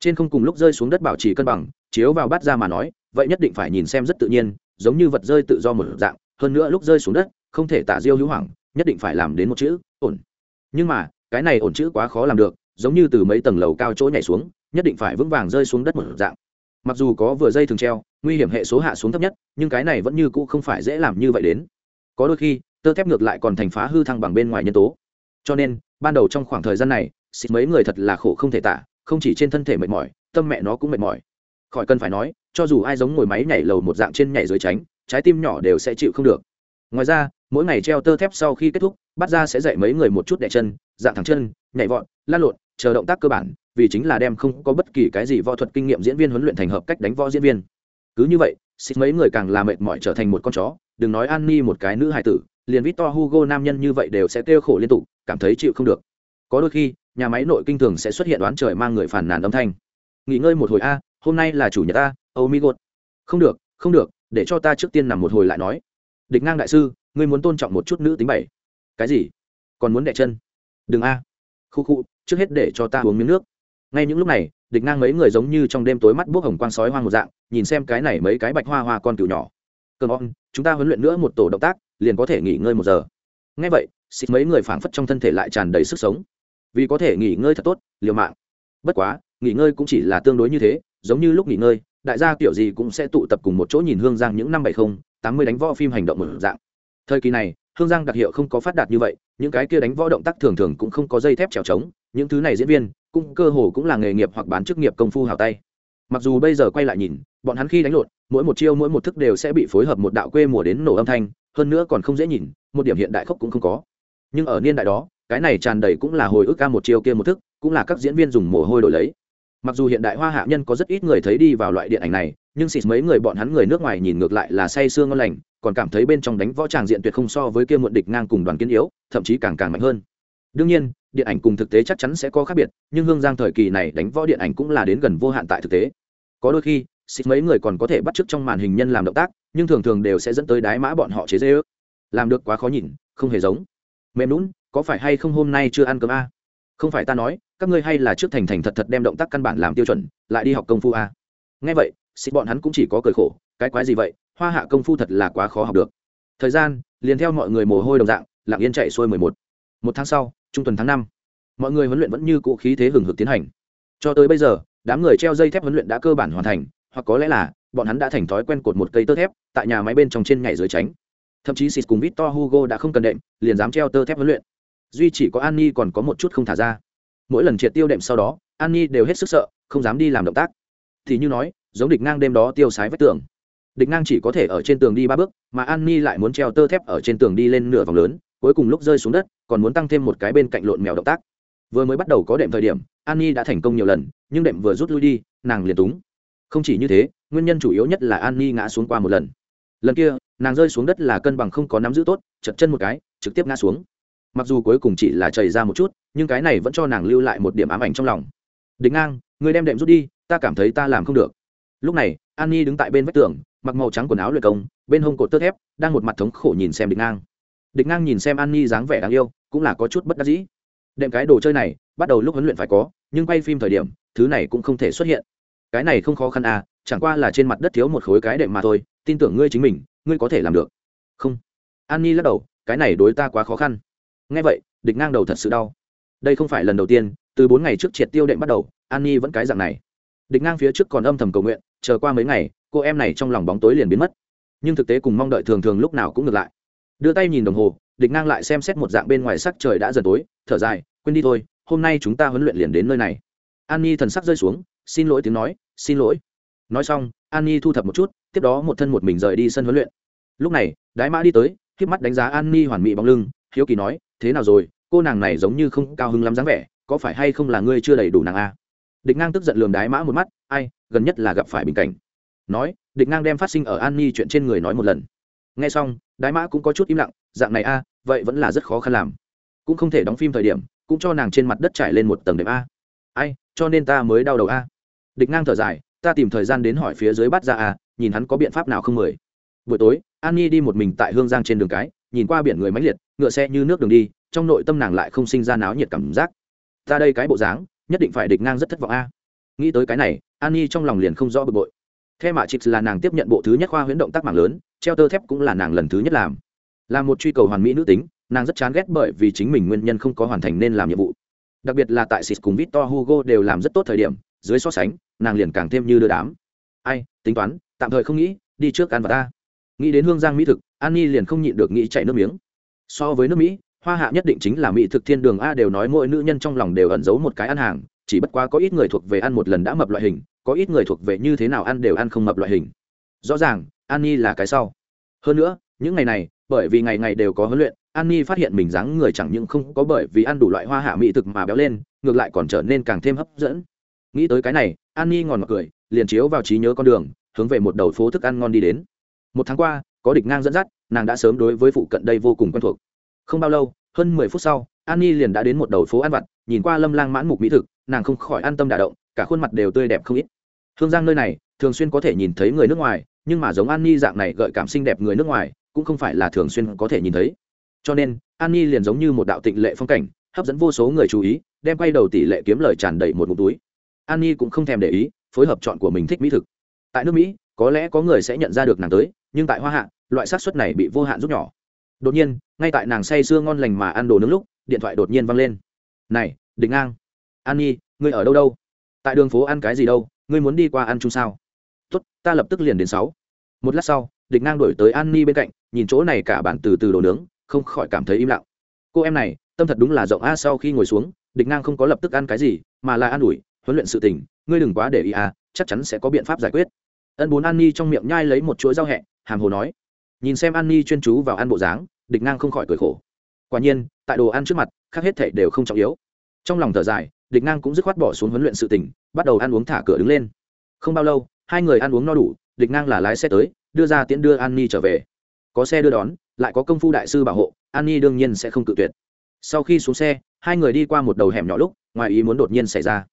trên không cùng lúc rơi xuống đất bảo trì cân bằng, chiếu vào bát ra mà nói, vậy nhất định phải nhìn xem rất tự nhiên, giống như vật rơi tự do một dạng, hơn nữa lúc rơi xuống đất, không thể tả diêu hữu hoảng, nhất định phải làm đến một chữ, ổn. Nhưng mà, cái này ổn chữ quá khó làm được, giống như từ mấy tầng lầu cao chỗ nhảy xuống, nhất định phải vững vàng rơi xuống đất một dạng. Mặc dù có vừa dây thường treo, nguy hiểm hệ số hạ xuống thấp nhất, nhưng cái này vẫn như cũ không phải dễ làm như vậy đến. Có đôi khi, tơ thép ngược lại còn thành phá hư thăng bằng bên ngoài nhân tố. Cho nên, ban đầu trong khoảng thời gian này, xịt mấy người thật là khổ không thể tả không chỉ trên thân thể mệt mỏi, tâm mẹ nó cũng mệt mỏi. Khỏi cần phải nói, cho dù ai giống ngồi máy nhảy lầu một dạng trên nhảy dưới tránh, trái tim nhỏ đều sẽ chịu không được. Ngoài ra, mỗi ngày treo tơ thép sau khi kết thúc, bắt ra sẽ dạy mấy người một chút đẻ chân, dạng thẳng chân, nhảy vọt lan lộn, chờ động tác cơ bản, vì chính là đem không có bất kỳ cái gì võ thuật kinh nghiệm diễn viên huấn luyện thành hợp cách đánh võ diễn viên. Cứ như vậy xịt mấy người càng làm mệt mỏi trở thành một con chó, đừng nói an ni một cái nữ hài tử, liền victor hugo nam nhân như vậy đều sẽ kêu khổ liên tục, cảm thấy chịu không được. Có đôi khi nhà máy nội kinh thường sẽ xuất hiện đoán trời mang người phản nàn âm thanh. Nghỉ ngơi một hồi a, hôm nay là chủ nhật a âu mi gột. Không được không được, để cho ta trước tiên nằm một hồi lại nói. Địch ngang đại sư, ngươi muốn tôn trọng một chút nữ tính bảy. Cái gì? Còn muốn đẻ chân? Đừng a. Khu khu, trước hết để cho ta uống miếng nước. Ngay những lúc này, địch ngang mấy người giống như trong đêm tối mắt buốc hồng quang sói hoang một dạng, nhìn xem cái này mấy cái bạch hoa hoa con cừu nhỏ. Cơn on chúng ta huấn luyện nữa một tổ động tác, liền có thể nghỉ ngơi một giờ. Ngay vậy, xịt mấy người phảng phất trong thân thể lại tràn đầy sức sống vì có thể nghỉ ngơi thật tốt, liều mạng. Bất quá, nghỉ ngơi cũng chỉ là tương đối như thế, giống như lúc nghỉ ngơi, đại gia kiểu gì cũng sẽ tụ tập cùng một chỗ nhìn hương giang những năm bảy mươi tám mươi đánh võ phim hành động một dạng. Thời kỳ này, hương giang đặc hiệu không có phát đạt như vậy, những cái kia đánh võ động tác thường thường cũng không có dây thép trèo trống, những thứ này diễn viên cũng cơ hồ cũng là nghề nghiệp hoặc bán chức nghiệp công phu hào tay. Mặc dù bây giờ quay lại nhìn, bọn hắn khi đánh lộn, mỗi một chiêu mỗi một thức đều sẽ bị phối hợp một đạo quê mùa đến nổ âm thanh, hơn nữa còn không dễ nhìn, một điểm hiện đại khốc cũng không có. Nhưng ở niên đại đó cái này tràn đầy cũng là hồi ức ca một chiêu kia một thức, cũng là các diễn viên dùng mồ hôi đổi lấy. Mặc dù hiện đại hoa hạ nhân có rất ít người thấy đi vào loại điện ảnh này, nhưng xịt mấy người bọn hắn người nước ngoài nhìn ngược lại là say sương ngon lành, còn cảm thấy bên trong đánh võ tràng diện tuyệt không so với kia muộn địch ngang cùng đoàn kiến yếu, thậm chí càng càng mạnh hơn. Đương nhiên, điện ảnh cùng thực tế chắc chắn sẽ có khác biệt, nhưng hương giang thời kỳ này đánh võ điện ảnh cũng là đến gần vô hạn tại thực tế. Có đôi khi, xịt mấy người còn có thể bắt chước trong màn hình nhân làm động tác, nhưng thường thường đều sẽ dẫn tới đái mã bọn họ chế dê ước làm được quá khó nhìn, không hề giống. Mềm lún có phải hay không hôm nay chưa ăn cơm a? Không phải ta nói, các ngươi hay là trước thành thành thật thật đem động tác căn bản làm tiêu chuẩn, lại đi học công phu a. Nghe vậy, xịt bọn hắn cũng chỉ có cười khổ, cái quái gì vậy, hoa hạ công phu thật là quá khó học được. Thời gian, liền theo mọi người mồ hôi đồng dạng, lặng yên chạy xuôi mười một. Một tháng sau, trung tuần tháng năm, mọi người huấn luyện vẫn như cũ khí thế hừng hực tiến hành. Cho tới bây giờ, đám người treo dây thép huấn luyện đã cơ bản hoàn thành, hoặc có lẽ là, bọn hắn đã thành thói quen cột một cây tơ thép, tại nhà máy bên trong trên nhảy dưới tránh. Thậm chí xịt cùng victor hugo đã không cần đệm, liền dám treo tơ thép huấn luyện duy chỉ có Annie còn có một chút không thả ra. Mỗi lần triệt tiêu đệm sau đó Annie đều hết sức sợ, không dám đi làm động tác. Thì như nói, giống địch ngang đêm đó tiêu sái vách tường. Địch ngang chỉ có thể ở trên tường đi ba bước, mà Annie lại muốn treo tơ thép ở trên tường đi lên nửa vòng lớn, cuối cùng lúc rơi xuống đất, còn muốn tăng thêm một cái bên cạnh lộn mèo động tác. Vừa mới bắt đầu có đệm thời điểm Annie đã thành công nhiều lần, nhưng đệm vừa rút lui đi, nàng liền túng. Không chỉ như thế, nguyên nhân chủ yếu nhất là Annie ngã xuống qua một lần. Lần kia, nàng rơi xuống đất là cân bằng không có nắm giữ tốt, chật chân một cái, trực tiếp ngã xuống mặc dù cuối cùng chỉ là chảy ra một chút, nhưng cái này vẫn cho nàng lưu lại một điểm ám ảnh trong lòng. Đính ngang, người đem đệm rút đi, ta cảm thấy ta làm không được. Lúc này, an nhi đứng tại bên vách tường, mặc màu trắng quần áo luyện công, bên hông cột tơ thép, đang một mặt thống khổ nhìn xem địch ngang. Địch ngang nhìn xem an nhi dáng vẻ đáng yêu, cũng là có chút bất đắc dĩ. Đệm cái đồ chơi này, bắt đầu lúc huấn luyện phải có, nhưng quay phim thời điểm, thứ này cũng không thể xuất hiện. Cái này không khó khăn à chẳng qua là trên mặt đất thiếu một khối cái đệm mà thôi, tin tưởng ngươi chính mình, ngươi có thể làm được. Không. An nhi lắc đầu, cái này đối ta quá khó khăn ngay vậy, địch ngang đầu thật sự đau. Đây không phải lần đầu tiên, từ bốn ngày trước triệt tiêu đệm bắt đầu, an nhi vẫn cái dạng này. Địch ngang phía trước còn âm thầm cầu nguyện, chờ qua mấy ngày, cô em này trong lòng bóng tối liền biến mất. Nhưng thực tế cùng mong đợi thường thường lúc nào cũng ngược lại. Đưa tay nhìn đồng hồ, địch ngang lại xem xét một dạng bên ngoài sắc trời đã dần tối, thở dài, quên đi thôi, hôm nay chúng ta huấn luyện liền đến nơi này. An nhi thần sắc rơi xuống, xin lỗi tiếng nói, xin lỗi. Nói xong, an nhi thu thập một chút, tiếp đó một thân một mình rời đi sân huấn luyện. Lúc này, đái mã đi tới k mắt đánh giá an nhi hoàn mỹ bóng lưng, hiếu kỳ nói thế nào rồi, cô nàng này giống như không cao hứng lắm dáng vẻ, có phải hay không là ngươi chưa đầy đủ nàng a địch ngang tức giận lườm đái mã một mắt, ai, gần nhất là gặp phải bình cảnh. Nói, địch ngang đem phát sinh ở an ni chuyện trên người nói một lần. Nghe xong, đái mã cũng có chút im lặng, dạng này a, vậy vẫn là rất khó khăn làm. Cũng không thể đóng phim thời điểm, cũng cho nàng trên mặt đất trải lên một tầng đệm a. Ai, cho nên ta mới đau đầu a. Địch ngang thở dài, ta tìm thời gian đến hỏi phía dưới bắt ra a, nhìn hắn có biện pháp nào không mời. Buổi tối, an ni đi một mình tại hương giang trên đường cái nhìn qua biển người mãnh liệt, ngựa xe như nước đường đi, trong nội tâm nàng lại không sinh ra náo nhiệt cảm giác. Ta đây cái bộ dáng, nhất định phải địch ngang rất thất vọng a. Nghĩ tới cái này an nhi trong lòng liền không rõ bực bội. Theo mạ chịp là nàng tiếp nhận bộ thứ nhất khoa huyễn động tác mạng lớn, treo tơ thép cũng là nàng lần thứ nhất làm. Là một truy cầu hoàn mỹ nữ tính, nàng rất chán ghét bởi vì chính mình nguyên nhân không có hoàn thành nên làm nhiệm vụ. Đặc biệt là tại sis cùng victor hugo đều làm rất tốt thời điểm, dưới so sánh, nàng liền càng thêm như đưa đám. Ai, tính toán, tạm thời không nghĩ, đi trước ăn và ta. Nghĩ đến hương giang mỹ thực an nhi liền không nhịn được nghĩ chạy nước miếng. So với nước mỹ, hoa hạ nhất định chính là mỹ thực thiên đường a đều nói mỗi nữ nhân trong lòng đều ẩn giấu một cái ăn hàng, chỉ bất quá có ít người thuộc về ăn một lần đã mập loại hình, có ít người thuộc về như thế nào ăn đều ăn không mập loại hình. Rõ ràng, an nhi là cái sau. Hơn nữa, những ngày này, bởi vì ngày ngày đều có huấn luyện, an nhi phát hiện mình dáng người chẳng những không có bởi vì ăn đủ loại hoa hạ mỹ thực mà béo lên, ngược lại còn trở nên càng thêm hấp dẫn. Nghĩ tới cái này, an nhi ngòn ngọt cười, liền chiếu vào trí nhớ con đường, hướng về một đầu phố thức ăn ngon đi đến. Một tháng qua có địch ngang dẫn dắt, nàng đã sớm đối với phụ cận đây vô cùng quen thuộc. Không bao lâu, hơn mười phút sau an nhi liền đã đến một đầu phố ăn vặt, nhìn qua lâm lang mãn mục mỹ thực, nàng không khỏi an tâm đả động, cả khuôn mặt đều tươi đẹp không ít. Hương giang nơi này, thường xuyên có thể nhìn thấy người nước ngoài, nhưng mà giống an nhi dạng này gợi cảm xinh đẹp người nước ngoài, cũng không phải là thường xuyên có thể nhìn thấy. Cho nên an nhi liền giống như một đạo tịnh lệ phong cảnh, hấp dẫn vô số người chú ý, đem quay đầu tỷ lệ kiếm lời tràn đầy một ngụm túi. An nhi cũng không thèm để ý, phối hợp chọn của mình thích mỹ thực. Tại nước mỹ, có lẽ có người sẽ nhận ra được nàng tới nhưng tại hoa hạ, loại xác suất này bị vô hạn rút nhỏ. Đột nhiên, ngay tại nàng say sưa ngon lành mà ăn đồ nướng lúc, điện thoại đột nhiên văng lên. Này định ngang, an nhi, ngươi ở đâu đâu? Tại đường phố ăn cái gì đâu? Ngươi muốn đi qua ăn chung sao? Tốt, ta lập tức liền đến sáu. Một lát sau địch ngang đổi tới an ni bên cạnh, nhìn chỗ này cả bản từ từ đồ nướng, không khỏi cảm thấy im lặng. Cô em này, tâm thật đúng là rộng a, sau khi ngồi xuống địch ngang không có lập tức ăn cái gì, mà là an ủi, huấn luyện sự tình, ngươi đừng quá để ý à chắc chắn sẽ có biện pháp giải quyết. Ân bốn an ni trong miệng nhai lấy một chuỗi rau hẹ hàm hồ nói. Nhìn xem an ni chuyên chú vào ăn bộ dáng, địch ngang không khỏi cười khổ. Quả nhiên, tại đồ ăn trước mặt, khác hết thể đều không trọng yếu. Trong lòng thở dài, địch ngang cũng dứt khoát bỏ xuống huấn luyện sự tỉnh bắt đầu ăn uống thả cửa đứng lên. Không bao lâu, hai người ăn uống no đủ, địch ngang là lái xe tới, đưa ra tiễn đưa an ni trở về. Có xe đưa đón, lại có công phu đại sư bảo hộ, an ni đương nhiên sẽ không cự tuyệt. Sau khi xuống xe, hai người đi qua một đầu hẻm nhỏ lúc, ngoài ý muốn đột nhiên xảy ra.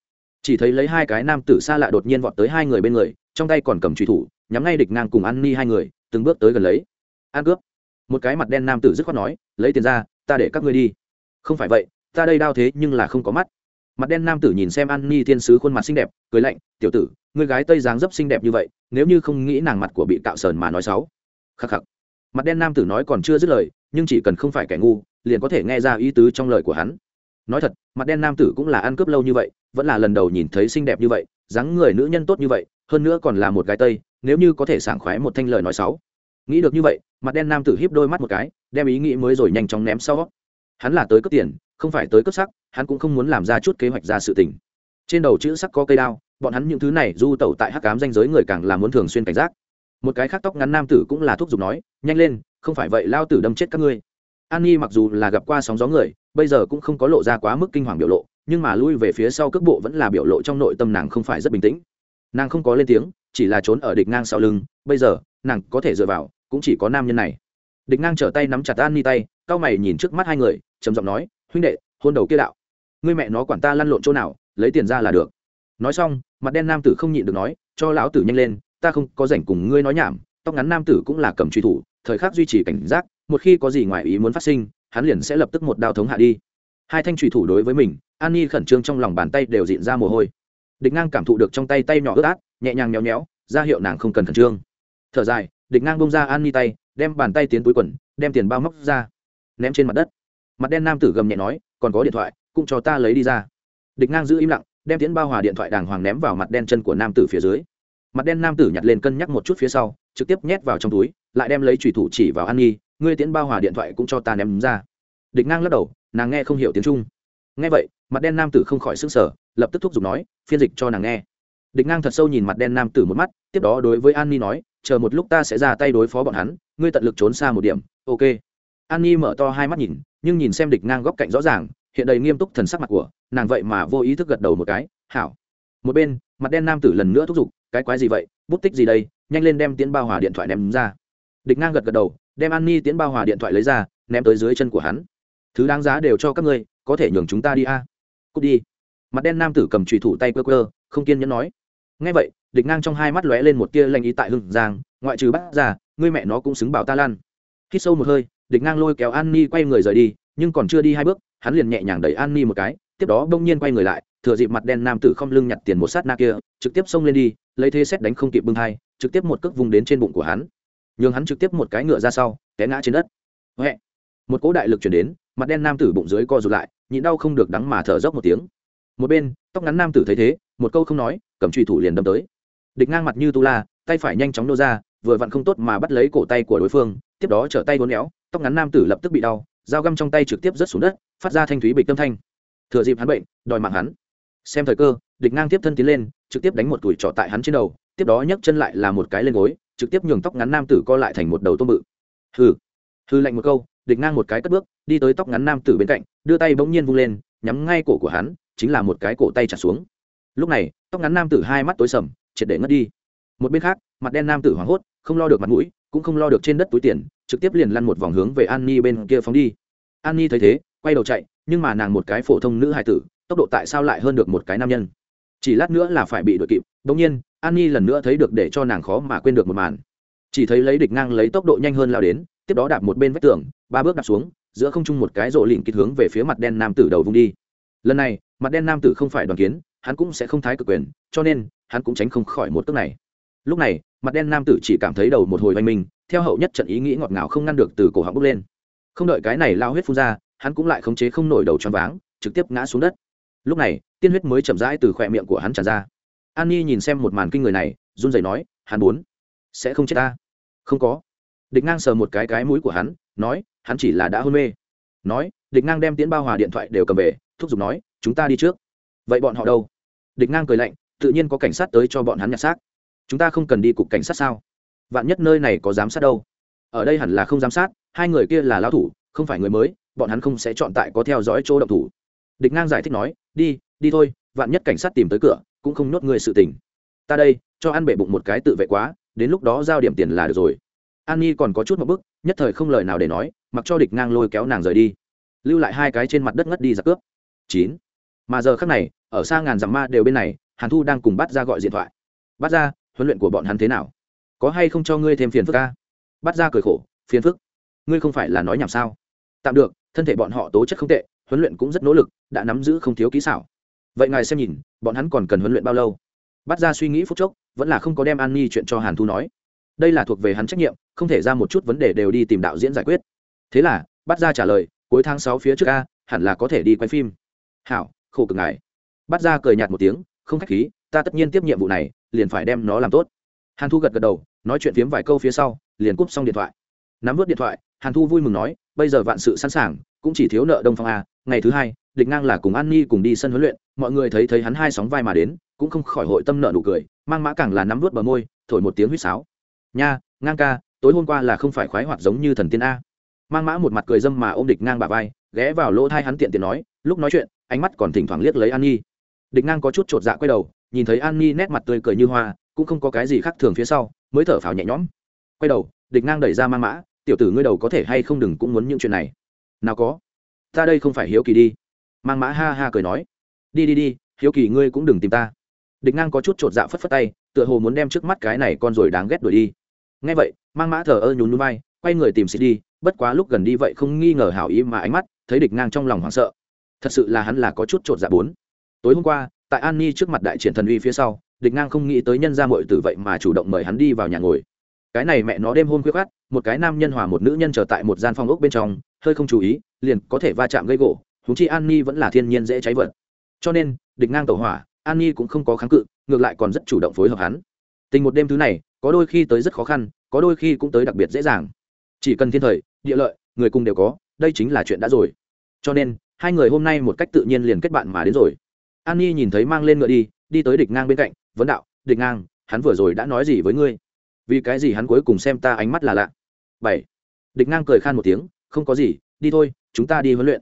Chỉ thấy lấy hai cái nam tử xa lạ đột nhiên vọt tới hai người bên người, trong tay còn cầm truy thủ, nhắm ngay địch ngang cùng an ni hai người từng bước tới gần lấy. An cướp. Một cái mặt đen nam tử dứt khoát nói, lấy tiền ra, ta để các ngươi đi. Không phải vậy, ta đây đau thế nhưng là không có mắt. Mặt đen nam tử nhìn xem an ni thiên sứ khuôn mặt xinh đẹp, cười lạnh, tiểu tử người gái tây dáng dấp xinh đẹp như vậy, nếu như không nghĩ nàng mặt của bị cạo sờn mà nói xấu. Khắc khắc. Mặt đen nam tử nói còn chưa dứt lời, nhưng chỉ cần không phải kẻ ngu, liền có thể nghe ra ý tứ trong lời của hắn. Nói thật, mặt đen nam tử cũng là ăn cướp lâu như vậy, vẫn là lần đầu nhìn thấy xinh đẹp như vậy, dáng người nữ nhân tốt như vậy hơn nữa còn là một gái tây, nếu như có thể sảng khoái một thanh lời nói xấu. Nghĩ được như vậy, mặt đen nam tử hiếp đôi mắt một cái, đem ý nghĩ mới rồi nhanh chóng ném sau. Hắn là tới cướp tiền, không phải tới cướp sắc, hắn cũng không muốn làm ra chút kế hoạch ra sự tình. Trên đầu chữ sắc có cây đao, bọn hắn những thứ này du tẩu tại hắc cám danh giới người càng là muốn thường xuyên cảnh giác. Một cái khác tóc ngắn nam tử cũng là thuốc giục nói, nhanh lên, không phải vậy lao tử đâm chết các ngươi. An nhi mặc dù là gặp qua sóng gió người, bây giờ cũng không có lộ ra quá mức kinh hoàng biểu lộ, nhưng mà lui về phía sau cước bộ vẫn là biểu lộ trong nội tâm nàng không phải rất bình tĩnh nàng không có lên tiếng, chỉ là trốn ở địch ngang sau lưng, bây giờ, nàng có thể dựa vào, cũng chỉ có nam nhân này. Địch ngang trở tay nắm chặt an ni tay, cao mày nhìn trước mắt hai người, trầm giọng nói, huynh đệ, hôn đầu kia đạo. Ngươi mẹ nó quản ta lăn lộn chỗ nào, lấy tiền ra là được. Nói xong, mặt đen nam tử không nhịn được nói, cho lão tử nhanh lên, ta không có rảnh cùng ngươi nói nhảm. Tóc ngắn nam tử cũng là cầm truy thủ, thời khắc duy trì cảnh giác, một khi có gì ngoài ý muốn phát sinh, hắn liền sẽ lập tức một đao thống hạ đi. Hai thanh truy thủ đối với mình, an nhi khẩn trương trong lòng bàn tay đều dịn ra mồ hôi địch ngang cảm thụ được trong tay tay nhỏ ướt át, nhẹ nhàng nhéo nhéo, ra hiệu nàng không cần khẩn trương. Thở dài, địch ngang bông ra an nhi tay, đem bàn tay tiến túi quần, đem tiền bao móc ra, ném trên mặt đất. Mặt đen nam tử gầm nhẹ nói, còn có điện thoại, cũng cho ta lấy đi ra. Địch ngang giữ im lặng, đem tiến bao hòa điện thoại đàng hoàng ném vào mặt đen chân của nam tử phía dưới. Mặt đen nam tử nhặt lên cân nhắc một chút phía sau, trực tiếp nhét vào trong túi, lại đem lấy trùy thủ chỉ vào an nhi ngươi tiến bao hòa điện thoại cũng cho ta ném ra. Địch ngang lắc đầu, nàng nghe không hiểu tiếng trung. Nghe vậy, mặt đen nam tử không khỏi s ư n g sở lập tức thúc giục nói phiên dịch cho nàng nghe. Địch ngang thật sâu nhìn mặt đen nam tử một mắt, tiếp đó đối với an ni nói, chờ một lúc ta sẽ ra tay đối phó bọn hắn, ngươi tận lực trốn xa một điểm. Ok. An ni mở to hai mắt nhìn, nhưng nhìn xem địch ngang góc cạnh rõ ràng, hiện đầy nghiêm túc thần sắc mặt của nàng vậy mà vô ý thức gật đầu một cái, hảo. Một bên, mặt đen nam tử lần nữa thúc giục, cái quái gì vậy? Bút tích gì đây? Nhanh lên đem tiến bao hòa điện thoại ném ra. Địch ngang gật gật đầu, đem an ni tiến bao hòa điện thoại lấy ra, ném tới dưới chân của hắn. Thứ đáng giá đều cho các ngươi, có thể nhường chúng ta đi a. À? cút đi mặt đen nam tử cầm trùy thủ tay quơ quơ, không kiên nhẫn nói. Ngay vậy, địch ngang trong hai mắt lóe lên một tia lanh ý tại hưng giang, ngoại trừ bắt ra ngươi mẹ nó cũng xứng bảo ta lan. Khi sâu một hơi, địch ngang lôi kéo an ni quay người rời đi, nhưng còn chưa đi hai bước, hắn liền nhẹ nhàng đẩy an ni một cái, tiếp đó bỗng nhiên quay người lại, thừa dịp mặt đen nam tử không lưng nhặt tiền một sát na kia, trực tiếp xông lên đi, lấy thế xét đánh không kịp bưng hai, trực tiếp một cước vùng đến trên bụng của hắn. Nhường hắn trực tiếp một cái ngựa ra sau, té ngã trên đất. Huệ. một cỗ đại lực chuyển đến, mặt đen nam tử bụng dưới co rụt lại, nhịn đau không được đắng mà thở dốc một tiếng một bên, tóc ngắn nam tử thấy thế, một câu không nói, cầm truy thủ liền đâm tới. Địch ngang mặt như tu la, tay phải nhanh chóng nô ra, vừa vặn không tốt mà bắt lấy cổ tay của đối phương, tiếp đó trở tay bốn éo, tóc ngắn nam tử lập tức bị đau, dao găm trong tay trực tiếp rớt xuống đất, phát ra thanh thúy bịch tâm thanh. Thừa dịp hắn bệnh, đòi mạng hắn. Xem thời cơ, địch ngang tiếp thân tiến lên, trực tiếp đánh một tuổi trọ tại hắn trên đầu, tiếp đó nhấc chân lại là một cái lên gối, trực tiếp nhường tóc ngắn nam tử co lại thành một đầu tôm bự. Hừ. Hư lạnh một câu, địch ngang một cái cất bước, đi tới tóc ngắn nam tử bên cạnh, đưa tay bỗng nhiên vung lên, nhắm ngay cổ của hắn chính là một cái cổ tay trả xuống. Lúc này, tóc ngắn nam tử hai mắt tối sầm, triệt để ngất đi. Một bên khác, mặt đen nam tử hoảng hốt, không lo được mặt mũi, cũng không lo được trên đất túi tiền, trực tiếp liền lăn một vòng hướng về an ni bên kia phóng đi. An ni thấy thế, quay đầu chạy, nhưng mà nàng một cái phổ thông nữ hài tử, tốc độ tại sao lại hơn được một cái nam nhân? Chỉ lát nữa là phải bị đuổi kịp đ nhiên an ni lần nữa thấy được để cho nàng khó mà quên được một màn. Chỉ thấy lấy địch ngang lấy tốc độ nhanh hơn lao đến, tiếp đó đạp một bên vách tường, ba bước đạp xuống, giữa không trung một cái rộ lìn kịt hướng về phía mặt đen nam tử đầu vung đi. Lần này mặt đen nam tử không phải đoàn kiến, hắn cũng sẽ không thái cực quyền, cho nên, hắn cũng tránh không khỏi một tức này. Lúc này, mặt đen nam tử chỉ cảm thấy đầu một hồi oanh minh, theo hậu nhất trận ý nghĩ ngọt ngào không ngăn được từ cổ họng bốc lên. Không đợi cái này lao huyết phun ra, hắn cũng lại khống chế không nổi đầu tròn váng, trực tiếp ngã xuống đất. Lúc này, tiên huyết mới chậm rãi từ khỏe miệng của hắn tràn ra. An nhi nhìn xem một màn kinh người này, run rẩy nói, hắn muốn sẽ không chết ta? Không có. Địch ngang sờ một cái cái mũi của hắn, nói, hắn chỉ là đã hôn mê. Nói, địch ngang đem tiễn bao hòa điện thoại đều cầm về thúc giục nói, chúng ta đi trước. Vậy bọn họ đâu? Địch ngang cười lạnh, tự nhiên có cảnh sát tới cho bọn hắn nhặt xác. Chúng ta không cần đi cục cảnh sát sao? Vạn nhất nơi này có giám sát đâu? Ở đây hẳn là không giám sát, hai người kia là lão thủ, không phải người mới, bọn hắn không sẽ chọn tại có theo dõi chỗ động thủ. Địch ngang giải thích nói, đi đi thôi, vạn nhất cảnh sát tìm tới cửa, cũng không nhốt người sự tình. Ta đây, cho ăn bể bụng một cái tự vệ quá, đến lúc đó giao điểm tiền là được rồi. An nhi còn có chút một bức, nhất thời không lời nào để nói, mặc cho địch ngang lôi kéo nàng rời đi. Lưu lại hai cái trên mặt đất ngất đi giặc cướp chín. Mà giờ khác này, ở xa ngàn dặm ma đều bên này, hàn thu đang cùng bắt ra gọi điện thoại. Bắt ra huấn luyện của bọn hắn thế nào? Có hay không cho ngươi thêm phiền phức ca? Bắt ra cười khổ, phiền phức? Ngươi không phải là nói nhảm sao? Tạm được, thân thể bọn họ tố chất không tệ, huấn luyện cũng rất nỗ lực, đã nắm giữ không thiếu kỹ xảo. Vậy ngài xem nhìn, bọn hắn còn cần huấn luyện bao lâu? Bắt ra suy nghĩ phút chốc, vẫn là không có đem an ni chuyện cho hàn thu nói. Đây là thuộc về hắn trách nhiệm, không thể ra một chút vấn đề đều đi tìm đạo diễn giải quyết. Thế là bắt ra trả lời, cuối tháng sáu phía trước a, hẳn là có thể đi quay phim hảo, khổ cực ngài. Bắt ra cười nhạt một tiếng, không khách khí, ta tất nhiên tiếp nhiệm vụ này, liền phải đem nó làm tốt. Hàn thu gật gật đầu, nói chuyện phiếm vài câu phía sau, liền cúp xong điện thoại. Nắm vớt điện thoại, hàn thu vui mừng nói, bây giờ vạn sự sẵn sàng, cũng chỉ thiếu nợ đông phong a, ngày thứ hai địch ngang là cùng an ni cùng đi sân huấn luyện, mọi người thấy thấy hắn hai sóng vai mà đến, cũng không khỏi hội tâm nợ nụ cười, mang mã càng là nắm vớt bờ môi, thổi một tiếng huýt sáo. Nha, ngang ca, tối hôm qua là không phải khoái hoạt giống như thần tiên a. Mang mã một mặt cười dâm mà ôm địch ngang bà vai, ghé vào lỗ thai hắn tiện tiện nói, lúc nói chuyện ánh mắt còn thỉnh thoảng liếc lấy an nhi địch ngang có chút chột dạ quay đầu, nhìn thấy an nhi nét mặt tươi cười như hoa, cũng không có cái gì khác thường phía sau, mới thở phào nhẹ nhõm. Quay đầu, địch ngang đẩy ra mang mã, tiểu tử ngươi đầu có thể hay không đừng cũng muốn những chuyện này? Nào có. Ta đây không phải hiếu kỳ đi. Mang mã ha ha cười nói. Đi đi đi, hiếu kỳ ngươi cũng đừng tìm ta. Địch ngang có chút chột dạ phất phất tay, tựa hồ muốn đem trước mắt cái này con rồi đáng ghét đuổi đi. Ngay vậy, mang mã thờ ơ nhún núi bay quay người tìm xịt đi bất quá lúc gần đi vậy không nghi ngờ hảo ý mà ánh mắt, thấy địch ngang trong lòng hoảng sợ thật sự là hắn là có chút chột dạ bốn. Tối hôm qua, tại an ni trước mặt đại triển thần uy phía sau, địch ngang không nghĩ tới nhân ra mội tử vậy mà chủ động mời hắn đi vào nhà ngồi. Cái này mẹ nó đêm hôm khuya khát một cái nam nhân hòa một nữ nhân chờ tại một gian phòng ốc bên trong, hơi không chú ý, liền có thể va chạm gây gỗ thú chi an ni vẫn là thiên nhiên dễ cháy vật. Cho nên, địch ngang tẩu hỏa, an ni cũng không có kháng cự, ngược lại còn rất chủ động phối hợp hắn. Tình một đêm thứ này, có đôi khi tới rất khó khăn, có đôi khi cũng tới đặc biệt dễ dàng. Chỉ cần thiên thời, địa lợi, người cùng đều có, đây chính là chuyện đã rồi. Cho nên hai người hôm nay một cách tự nhiên liền kết bạn mà đến rồi. An nhi nhìn thấy mang lên ngựa đi đi tới địch ngang bên cạnh, vấn đạo, địch ngang, hắn vừa rồi đã nói gì với ngươi? Vì cái gì hắn cuối cùng xem ta ánh mắt là lạ? Bảy. Địch ngang cười khan một tiếng, không có gì, đi thôi, chúng ta đi huấn luyện.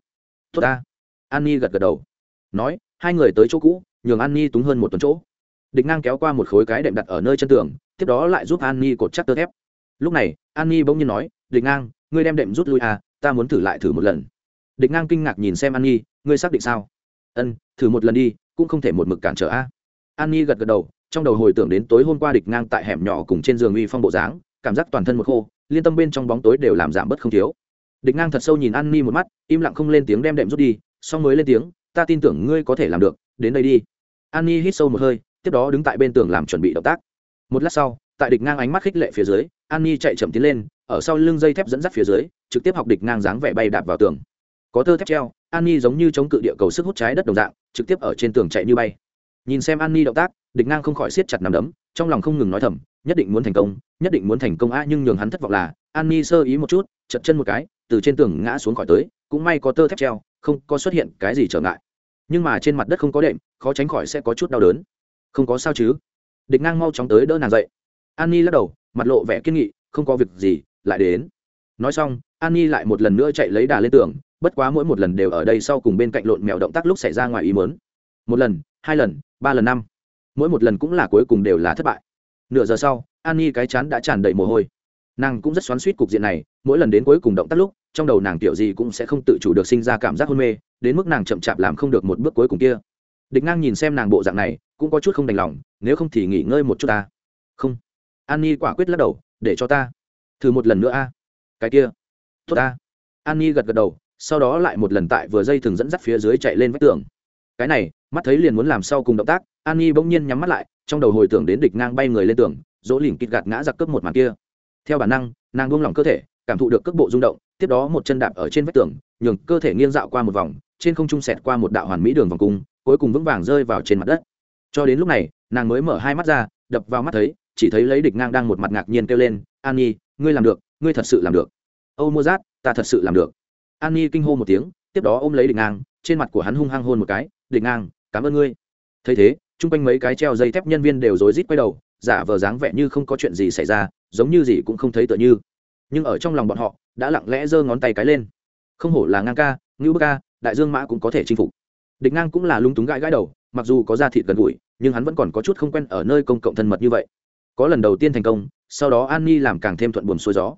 Tốt ta. An nhi gật gật đầu. Nói, hai người tới chỗ cũ, nhường an nhi túng hơn một tuần chỗ. Địch ngang kéo qua một khối cái đệm đặt ở nơi chân tường, tiếp đó lại giúp an nhi cột chắc tơ thép. Lúc này, an nhi bỗng nhiên nói, địch ngang, ngươi đem đệm rút lui à ta muốn thử lại thử một lần địch ngang kinh ngạc nhìn xem an nhi, ngươi xác định sao? Ân, thử một lần đi, cũng không thể một mực cản trở a. An nhi gật gật đầu, trong đầu hồi tưởng đến tối hôm qua địch ngang tại hẻm nhỏ cùng trên giường uy phong bộ dáng, cảm giác toàn thân một khô, liên tâm bên trong bóng tối đều làm giảm bớt không thiếu. Địch ngang thật sâu nhìn an ni một mắt, im lặng không lên tiếng đem đệm rút đi, xong mới lên tiếng, ta tin tưởng ngươi có thể làm được, đến đây đi. An ni hít sâu một hơi, tiếp đó đứng tại bên tường làm chuẩn bị động tác. Một lát sau, tại địch ngang ánh mắt khích lệ phía dưới, an ni chạy chậm tiến lên, ở sau lưng dây thép dẫn dắt phía dưới, trực tiếp học địch ngang dáng vẻ bay đạp vào tường có tơ thép treo an ni giống như chống cự địa cầu sức hút trái đất đồng dạng, trực tiếp ở trên tường chạy như bay. Nhìn xem an ni động tác, địch ngang không khỏi siết chặt nằm đấm, trong lòng không ngừng nói thầm, nhất định muốn thành công, nhất định muốn thành công a, nhưng nhường hắn thất vọng là an ni sơ ý một chút, chật chân một cái, từ trên tường ngã xuống khỏi tới, cũng may có tơ thép treo, không có xuất hiện cái gì trở ngại. Nhưng mà trên mặt đất không có đệm, khó tránh khỏi sẽ có chút đau đớn. Không có sao chứ? Địch ngang mau chóng tới đỡ nàng dậy. An ni lắc đầu, mặt lộ vẻ kiên nghị, không có việc gì, lại đến. Nói xong an ni lại một lần nữa chạy lấy đà lên tường bất quá mỗi một lần đều ở đây sau cùng bên cạnh lộn mèo động tác lúc xảy ra ngoài ý mớn một lần, hai lần, ba lần năm. Mỗi một lần cũng là cuối cùng đều là thất bại. Nửa giờ sau, an nhi cái chán đã tràn đầy mồ hôi. Nàng cũng rất xoắn suýt cục diện này, mỗi lần đến cuối cùng động tác lúc, trong đầu nàng kiểu gì cũng sẽ không tự chủ được sinh ra cảm giác hôn mê, đến mức nàng chậm chạp làm không được một bước cuối cùng kia. Địch ngang nhìn xem nàng bộ dạng này, cũng có chút không đành lòng, nếu không thì nghỉ ngơi một chút ta. Không. An nhi quả quyết lắc đầu, để cho ta. Thử một lần nữa a. Cái kia. Tốt ta. An nhi gật gật đầu sau đó lại một lần tại vừa dây thừng dẫn dắt phía dưới chạy lên vách tường. Cái này, mắt thấy liền muốn làm sau cùng động tác, an nhi bỗng nhiên nhắm mắt lại, trong đầu hồi tưởng đến địch ngang bay người lên tường, dỗ lỉnh kịt gạt ngã giặc cướp một màn kia. Theo bản năng, nàng buông lỏng cơ thể, cảm thụ được cước bộ rung động, tiếp đó một chân đạp ở trên vách tường, nhường cơ thể nghiêng dạo qua một vòng, trên không trung sẹt qua một đạo hoàn mỹ đường vòng cung, cuối cùng vững vàng rơi vào trên mặt đất. Cho đến lúc này, nàng mới mở hai mắt ra, đập vào mắt thấy, chỉ thấy lấy địch ngang đang một mặt ngạc nhiên kêu lên, an nhi, ngươi làm được, ngươi thật sự làm được. Âu mua rát ta thật sự làm được an nhi kinh hô một tiếng, tiếp đó ôm lấy địch ngang, trên mặt của hắn hung hăng hôn một cái, địch ngang, cảm ơn ngươi. Thấy thế, chung quanh mấy cái treo dây thép nhân viên đều rối rít quay đầu, giả vờ dáng vẻ như không có chuyện gì xảy ra, giống như gì cũng không thấy tựa như. Nhưng ở trong lòng bọn họ, đã lặng lẽ giơ ngón tay cái lên. Không hổ là ngang ca ngữ ca, đại dương mã cũng có thể chinh phục. Địch ngang cũng là lung túng gãi gãi đầu, mặc dù có da thịt gần gũi, nhưng hắn vẫn còn có chút không quen ở nơi công cộng thân mật như vậy. Có lần đầu tiên thành công, sau đó an ni làm càng thêm thuận buồm xuôi gió.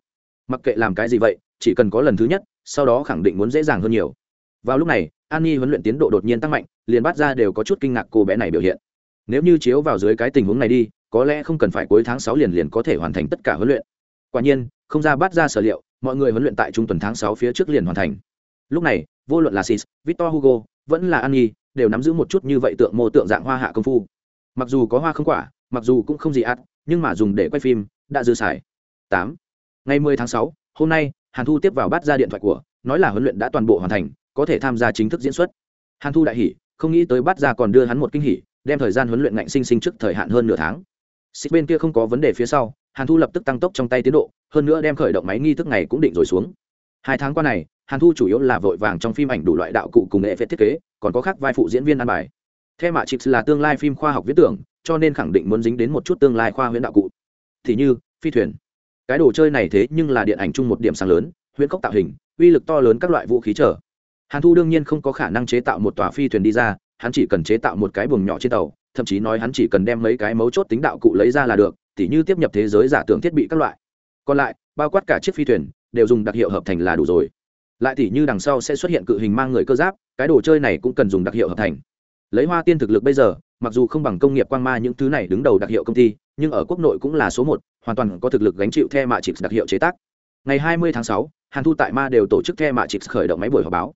Mặc kệ làm cái gì vậy, chỉ cần có lần thứ nhất sau đó khẳng định muốn dễ dàng hơn nhiều. Vào lúc này an nhi huấn luyện tiến độ đột nhiên tăng mạnh, liền bắt ra đều có chút kinh ngạc cô bé này biểu hiện. Nếu như chiếu vào dưới cái tình huống này đi, có lẽ không cần phải cuối tháng sáu liền liền có thể hoàn thành tất cả huấn luyện. Quả nhiên, không ra bắt ra sở liệu, mọi người huấn luyện tại trung tuần tháng sáu phía trước liền hoàn thành. Lúc này, vô luận là sis, victor hugo, vẫn là an nhi đều nắm giữ một chút như vậy tượng mô tượng dạng hoa hạ công phu. Mặc dù có hoa không quả, mặc dù cũng không gì ắt nhưng mà dùng để quay phim, đã dư xài. Tám. Ngày mười tháng sáu, hôm nay hàn thu tiếp vào bắt ra điện thoại của, nói là huấn luyện đã toàn bộ hoàn thành, có thể tham gia chính thức diễn xuất. Hàn thu đại hỉ, không nghĩ tới bắt ra còn đưa hắn một kinh hỉ, đem thời gian huấn luyện ngạnh sinh sinh trước thời hạn hơn nửa tháng. Xích bên kia không có vấn đề phía sau, hàn thu lập tức tăng tốc trong tay tiến độ, hơn nữa đem khởi động máy nghi thức này cũng định rồi xuống. Hai tháng qua này, hàn thu chủ yếu là vội vàng trong phim ảnh đủ loại đạo cụ cùng nghệ phép thiết kế, còn có khác vai phụ diễn viên ăn bài. Theo mạ chips là tương lai phim khoa học viễn tưởng, cho nên khẳng định muốn dính đến một chút tương lai khoa huyễn đạo cụ. Thì như, phi thuyền cái đồ chơi này thế nhưng là điện ảnh chung một điểm sáng lớn, huyễn cốc tạo hình, uy lực to lớn các loại vũ khí trở. Hàn thu đương nhiên không có khả năng chế tạo một tòa phi thuyền đi ra, hắn chỉ cần chế tạo một cái buồng nhỏ trên tàu, thậm chí nói hắn chỉ cần đem mấy cái mấu chốt tính đạo cụ lấy ra là được, tỉ như tiếp nhập thế giới giả tưởng thiết bị các loại. Còn lại, bao quát cả chiếc phi thuyền, đều dùng đặc hiệu hợp thành là đủ rồi. Lại tỉ như đằng sau sẽ xuất hiện cự hình mang người cơ giáp, cái đồ chơi này cũng cần dùng đặc hiệu hợp thành. Lấy hoa tiên thực lực bây giờ, mặc dù không bằng công nghiệp quang ma những thứ này đứng đầu đặc hiệu công ty, nhưng ở quốc nội cũng là số một hoàn toàn có thực lực gánh chịu the mạ chịp đặc hiệu chế tác. Ngày 20 tháng 6, hàn thu tại ma đều tổ chức the mạ chịp khởi động máy buổi họp báo.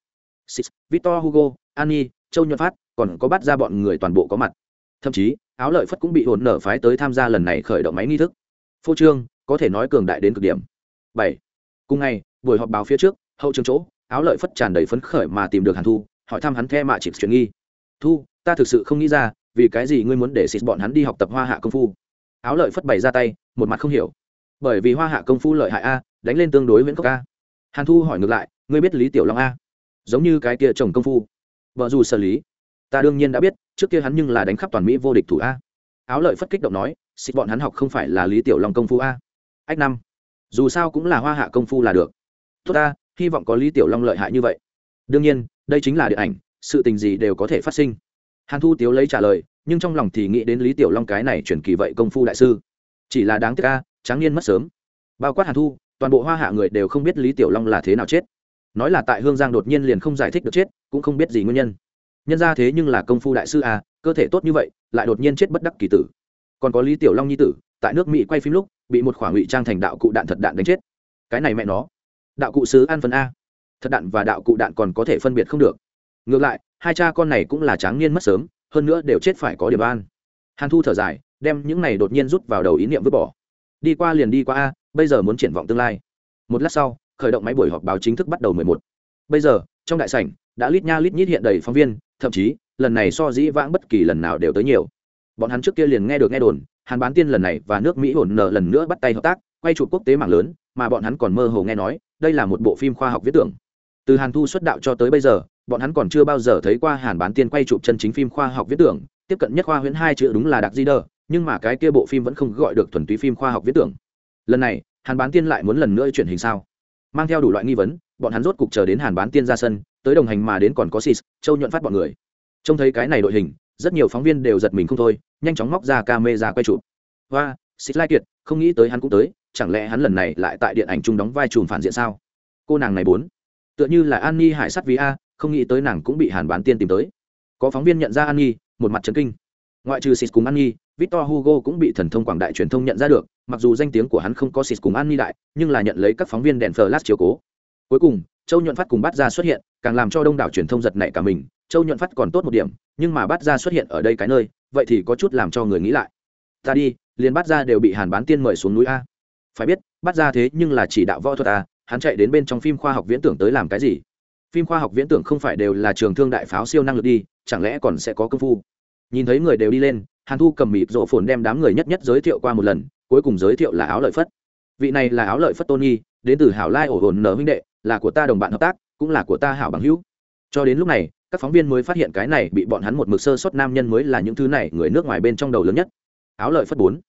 Six, victor hugo annie châu nhuận phát còn có bắt ra bọn người toàn bộ có mặt. Thậm chí áo lợi phất cũng bị hồn nở phái tới tham gia lần này khởi động máy nghi thức. Phô trương có thể nói cường đại đến cực điểm. Bảy cùng ngày buổi họp báo phía trước hậu trường chỗ áo lợi phất tràn đầy phấn khởi mà tìm được hàn thu hỏi thăm hắn the mạ chịp chuyện nghi. Thu ta thực sự không nghĩ ra vì cái gì ngươi muốn để xịt bọn hắn đi học tập hoa hạ công phu? Áo lợi phất bày ra tay, một mặt không hiểu. Bởi vì hoa hạ công phu lợi hại a, đánh lên tương đối Nguyễn cốc a. Hàn thu hỏi ngược lại, ngươi biết lý tiểu long a? Giống như cái kia chồng công phu. Vợ dù xử lý. Ta đương nhiên đã biết, trước kia hắn nhưng là đánh khắp toàn mỹ vô địch thủ a. Áo lợi phất kích động nói, xịt bọn hắn học không phải là lý tiểu long công phu a. Ách năm, dù sao cũng là hoa hạ công phu là được. Tốt ta, hy vọng có lý tiểu long lợi hại như vậy. Đương nhiên, đây chính là điện ảnh, sự tình gì đều có thể phát sinh. Hàn thu tiếu lấy trả lời nhưng trong lòng thì nghĩ đến lý tiểu long cái này chuyển kỳ vậy công phu đại sư. Chỉ là đáng tiếc ca tráng niên mất sớm. Bao quát hàn thu, toàn bộ hoa hạ người đều không biết lý tiểu long là thế nào chết. Nói là tại hương giang đột nhiên liền không giải thích được chết, cũng không biết gì nguyên nhân. Nhân ra thế nhưng là công phu đại sư à cơ thể tốt như vậy, lại đột nhiên chết bất đắc kỳ tử. Còn có lý tiểu long nhi tử, tại nước mỹ quay phim lúc, bị một khoảng ngụy trang thành đạo cụ đạn thật đạn đánh chết. Cái này mẹ nó. Đạo cụ sứ an phần a. Thật đạn và đạo cụ đạn còn có thể phân biệt không được. Ngược lại, hai cha con này cũng là tráng niên mất sớm hơn nữa đều chết phải có điểm an. Hàn thu thở dài, đem những này đột nhiên rút vào đầu ý niệm vứt bỏ. Đi qua liền đi qua a, bây giờ muốn triển vọng tương lai. Một lát sau, khởi động máy buổi họp báo chính thức bắt đầu mười một. Bây giờ, trong đại sảnh, đã lít nha lít nhít hiện đầy phóng viên, thậm chí, lần này so dĩ vãng bất kỳ lần nào đều tới nhiều. Bọn hắn trước kia liền nghe được nghe đồn, hàn bán tiên lần này và nước mỹ hồn nợ lần nữa bắt tay hợp tác, quay chụp quốc tế mạng lớn, mà bọn hắn còn mơ hồ nghe nói, đây là một bộ phim khoa học viết tưởng. Từ hàn thu xuất đạo cho tới bây giờ bọn hắn còn chưa bao giờ thấy qua hàn bán tiên quay chụp chân chính phim khoa học viết tưởng, tiếp cận nhất khoa huyễn hai chữ đúng là đặc di đờ nhưng mà cái kia bộ phim vẫn không gọi được thuần túy phim khoa học viết tưởng. Lần này, hàn bán tiên lại muốn lần nữa chuyển hình sao? Mang theo đủ loại nghi vấn, bọn hắn rốt cục chờ đến hàn bán tiên ra sân, tới đồng hành mà đến còn có sis, châu nhuận phát bọn người. Trông thấy cái này đội hình, rất nhiều phóng viên đều giật mình không thôi, nhanh chóng móc ra ca mê ra quay chụp. Và sis lai kiệt, không nghĩ tới hắn cũng tới, chẳng lẽ hắn lần này lại tại điện ảnh chung đóng vai trùm phản diện sao? Cô nàng này bốn. Tựa như là an nhi hải sắt vì a không nghĩ tới nàng cũng bị hàn bán tiên tìm tới. Có phóng viên nhận ra an nhi, một mặt trấn kinh. Ngoại trừ sis cùng an nhi, victor hugo cũng bị thần thông quảng đại truyền thông nhận ra được, mặc dù danh tiếng của hắn không có sis cùng an nhi đại, nhưng là nhận lấy các phóng viên đèn flash chiếu cố. Cuối cùng, châu nhuận phát cùng bắt ra xuất hiện, càng làm cho đông đảo truyền thông giật nảy cả mình, châu nhuận phát còn tốt một điểm, nhưng mà bắt ra xuất hiện ở đây cái nơi, vậy thì có chút làm cho người nghĩ lại. Ta đi, liền bắt ra đều bị hàn bán tiên mời xuống núi a. Phải biết bắt ra thế nhưng là chỉ đạo võ thuật a, hắn chạy đến bên trong phim khoa học viễn tưởng tới làm cái gì? Phim khoa học viễn tưởng không phải đều là trường thương đại pháo siêu năng lực đi, chẳng lẽ còn sẽ có công phu? Nhìn thấy người đều đi lên, hàn thu cầm mịp rộ phồn đem đám người nhất nhất giới thiệu qua một lần, cuối cùng giới thiệu là áo lợi phất. Vị này là áo lợi phất tony đến từ hảo lai ổ hồn nở huynh đệ, là của ta đồng bạn hợp tác, cũng là của ta hảo bằng hữu. Cho đến lúc này, các phóng viên mới phát hiện cái này bị bọn hắn một mực sơ sót nam nhân mới là những thứ này người nước ngoài bên trong đầu lớn nhất. Áo lợi phất bốn.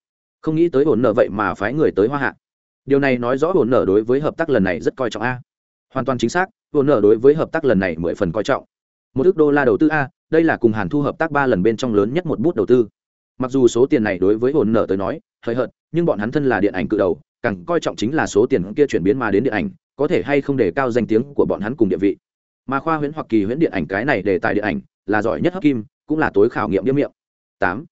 Không nghĩ tới hồn nở vậy mà phái người tới hoa hạ. Điều này nói rõ hồn nở đối với hợp tác lần này rất coi trọng a hoàn toàn chính xác hồn nợ đối với hợp tác lần này mười phần coi trọng. Một ước đô la đầu tư a, đây là cùng hàn thu hợp tác ba lần bên trong lớn nhất một bút đầu tư. Mặc dù số tiền này đối với hồn nở tới nói, hơi hợt, nhưng bọn hắn thân là điện ảnh cự đầu, càng coi trọng chính là số tiền kia chuyển biến mà đến điện ảnh, có thể hay không để cao danh tiếng của bọn hắn cùng địa vị. Mà khoa huyễn hoặc kỳ huyễn điện ảnh cái này để tài điện ảnh, là giỏi nhất hấp kim, cũng là tối khảo nghiệm nghiêm miệng. Tám.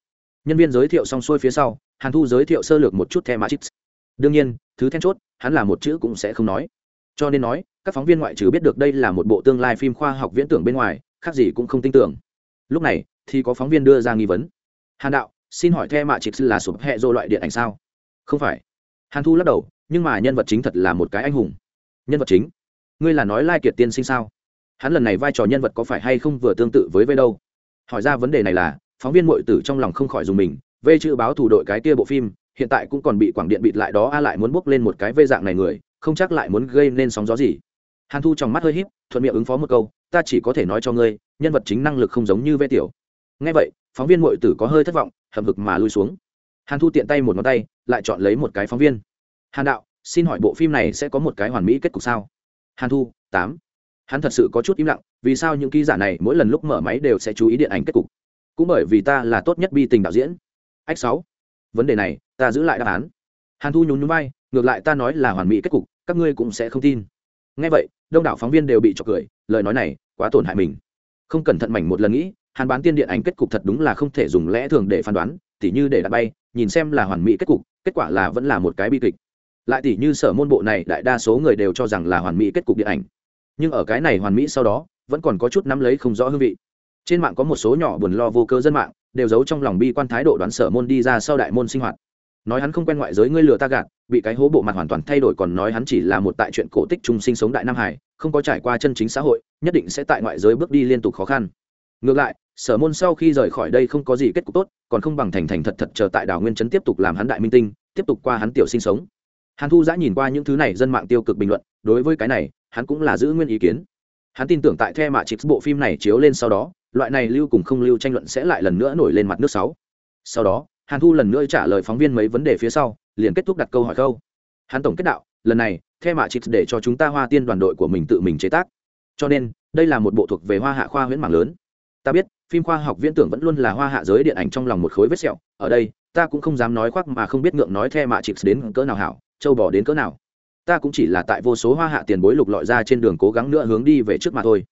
Nhân viên giới thiệu xong xuôi phía sau, hàn thu giới thiệu sơ lược một chút thema chips đương nhiên, thứ then chốt, hắn là một chữ cũng sẽ không nói. Cho nên nói các phóng viên ngoại trừ biết được đây là một bộ tương lai phim khoa học viễn tưởng bên ngoài, khác gì cũng không tin tưởng. Lúc này, thì có phóng viên đưa ra nghi vấn. Hàn đạo, xin hỏi the mạ chịp là sụp hẹ dô loại điện ảnh sao? Không phải. Hàn thu lắc đầu, nhưng mà nhân vật chính thật là một cái anh hùng. Nhân vật chính? Ngươi là nói lai kiệt tiên sinh sao? Hắn lần này vai trò nhân vật có phải hay không vừa tương tự với vê đâu? Hỏi ra vấn đề này là, phóng viên mội tử trong lòng không khỏi dùng mình vê chữ báo thủ đội cái kia bộ phim, hiện tại cũng còn bị quảng điện bịt lại đó, a lại muốn bốc lên một cái vê dạng này người, không chắc lại muốn gây nên sóng gió gì hàn thu trong mắt hơi h í p thuận miệng ứng phó một câu, ta chỉ có thể nói cho ngươi, nhân vật chính năng lực không giống như vê tiểu. Ngay vậy, phóng viên mội tử có hơi thất vọng hầm hực mà lui xuống. Hàn thu tiện tay một ngón tay, lại chọn lấy một cái phóng viên. Hàn đạo, xin hỏi bộ phim này sẽ có một cái hoàn mỹ kết cục sao? Hàn thu, tám. Hắn thật sự có chút im lặng, vì sao những ký giả này mỗi lần lúc mở máy đều sẽ chú ý điện ảnh kết cục? Cũng bởi vì ta là tốt nhất bi tình đạo diễn. Ách sáu. Vấn đề này, ta giữ lại đáp án. Hàn thu nhún nhún vai, ngược lại ta nói là hoàn mỹ kết cục, các ngươi cũng sẽ không tin ngay vậy, đông đảo phóng viên đều bị trọc cười, lời nói này quá tổn hại mình. Không cẩn thận mảnh một lần nghĩ hàn bán tiên điện ảnh kết cục thật đúng là không thể dùng lẽ thường để phán đoán, tỉ như để đặt bay, nhìn xem là hoàn mỹ kết cục, kết quả là vẫn là một cái bi kịch. Lại tỉ như sở môn bộ này, đại đa số người đều cho rằng là hoàn mỹ kết cục điện ảnh. Nhưng ở cái này hoàn mỹ sau đó, vẫn còn có chút nắm lấy không rõ hương vị. Trên mạng có một số nhỏ buồn lo vô cơ dân mạng, đều giấu trong lòng bi quan thái độ đoán sở môn đi ra sau đại môn sinh hoạt. Nói hắn không quen ngoại giới, ngươi lừa ta gạt bị cái hố bộ mặt hoàn toàn thay đổi còn nói hắn chỉ là một tại chuyện cổ tích trung sinh sống đại nam hải, không có trải qua chân chính xã hội, nhất định sẽ tại ngoại giới bước đi liên tục khó khăn. Ngược lại, sở môn sau khi rời khỏi đây không có gì kết cục tốt, còn không bằng thành thành thật thật chờ tại đảo nguyên trấn tiếp tục làm hắn đại minh tinh, tiếp tục qua hắn tiểu sinh sống. Hàn thu giã nhìn qua những thứ này dân mạng tiêu cực bình luận, đối với cái này, hắn cũng là giữ nguyên ý kiến. Hắn tin tưởng tại the mạ chịt bộ phim này chiếu lên sau đó, loại này lưu cùng không lưu tranh luận sẽ lại lần nữa nổi lên mặt nước sáu. Sau đó hàn thu lần nữa trả lời phóng viên mấy vấn đề phía sau, liền kết thúc đặt câu hỏi câu hắn tổng kết đạo, lần này theo mạ chịt để cho chúng ta hoa tiên đoàn đội của mình tự mình chế tác. Cho nên, đây là một bộ thuộc về hoa hạ khoa huyễn mạng lớn. Ta biết, phim khoa học viễn tưởng vẫn luôn là hoa hạ giới điện ảnh trong lòng một khối vết sẹo. Ở đây, ta cũng không dám nói khoác mà không biết ngượng nói theo mạ chịt đến cỡ nào hảo, châu bò đến cỡ nào. Ta cũng chỉ là tại vô số hoa hạ tiền bối lục lọi ra trên đường cố gắng nữa hướng đi về trước mà thôi.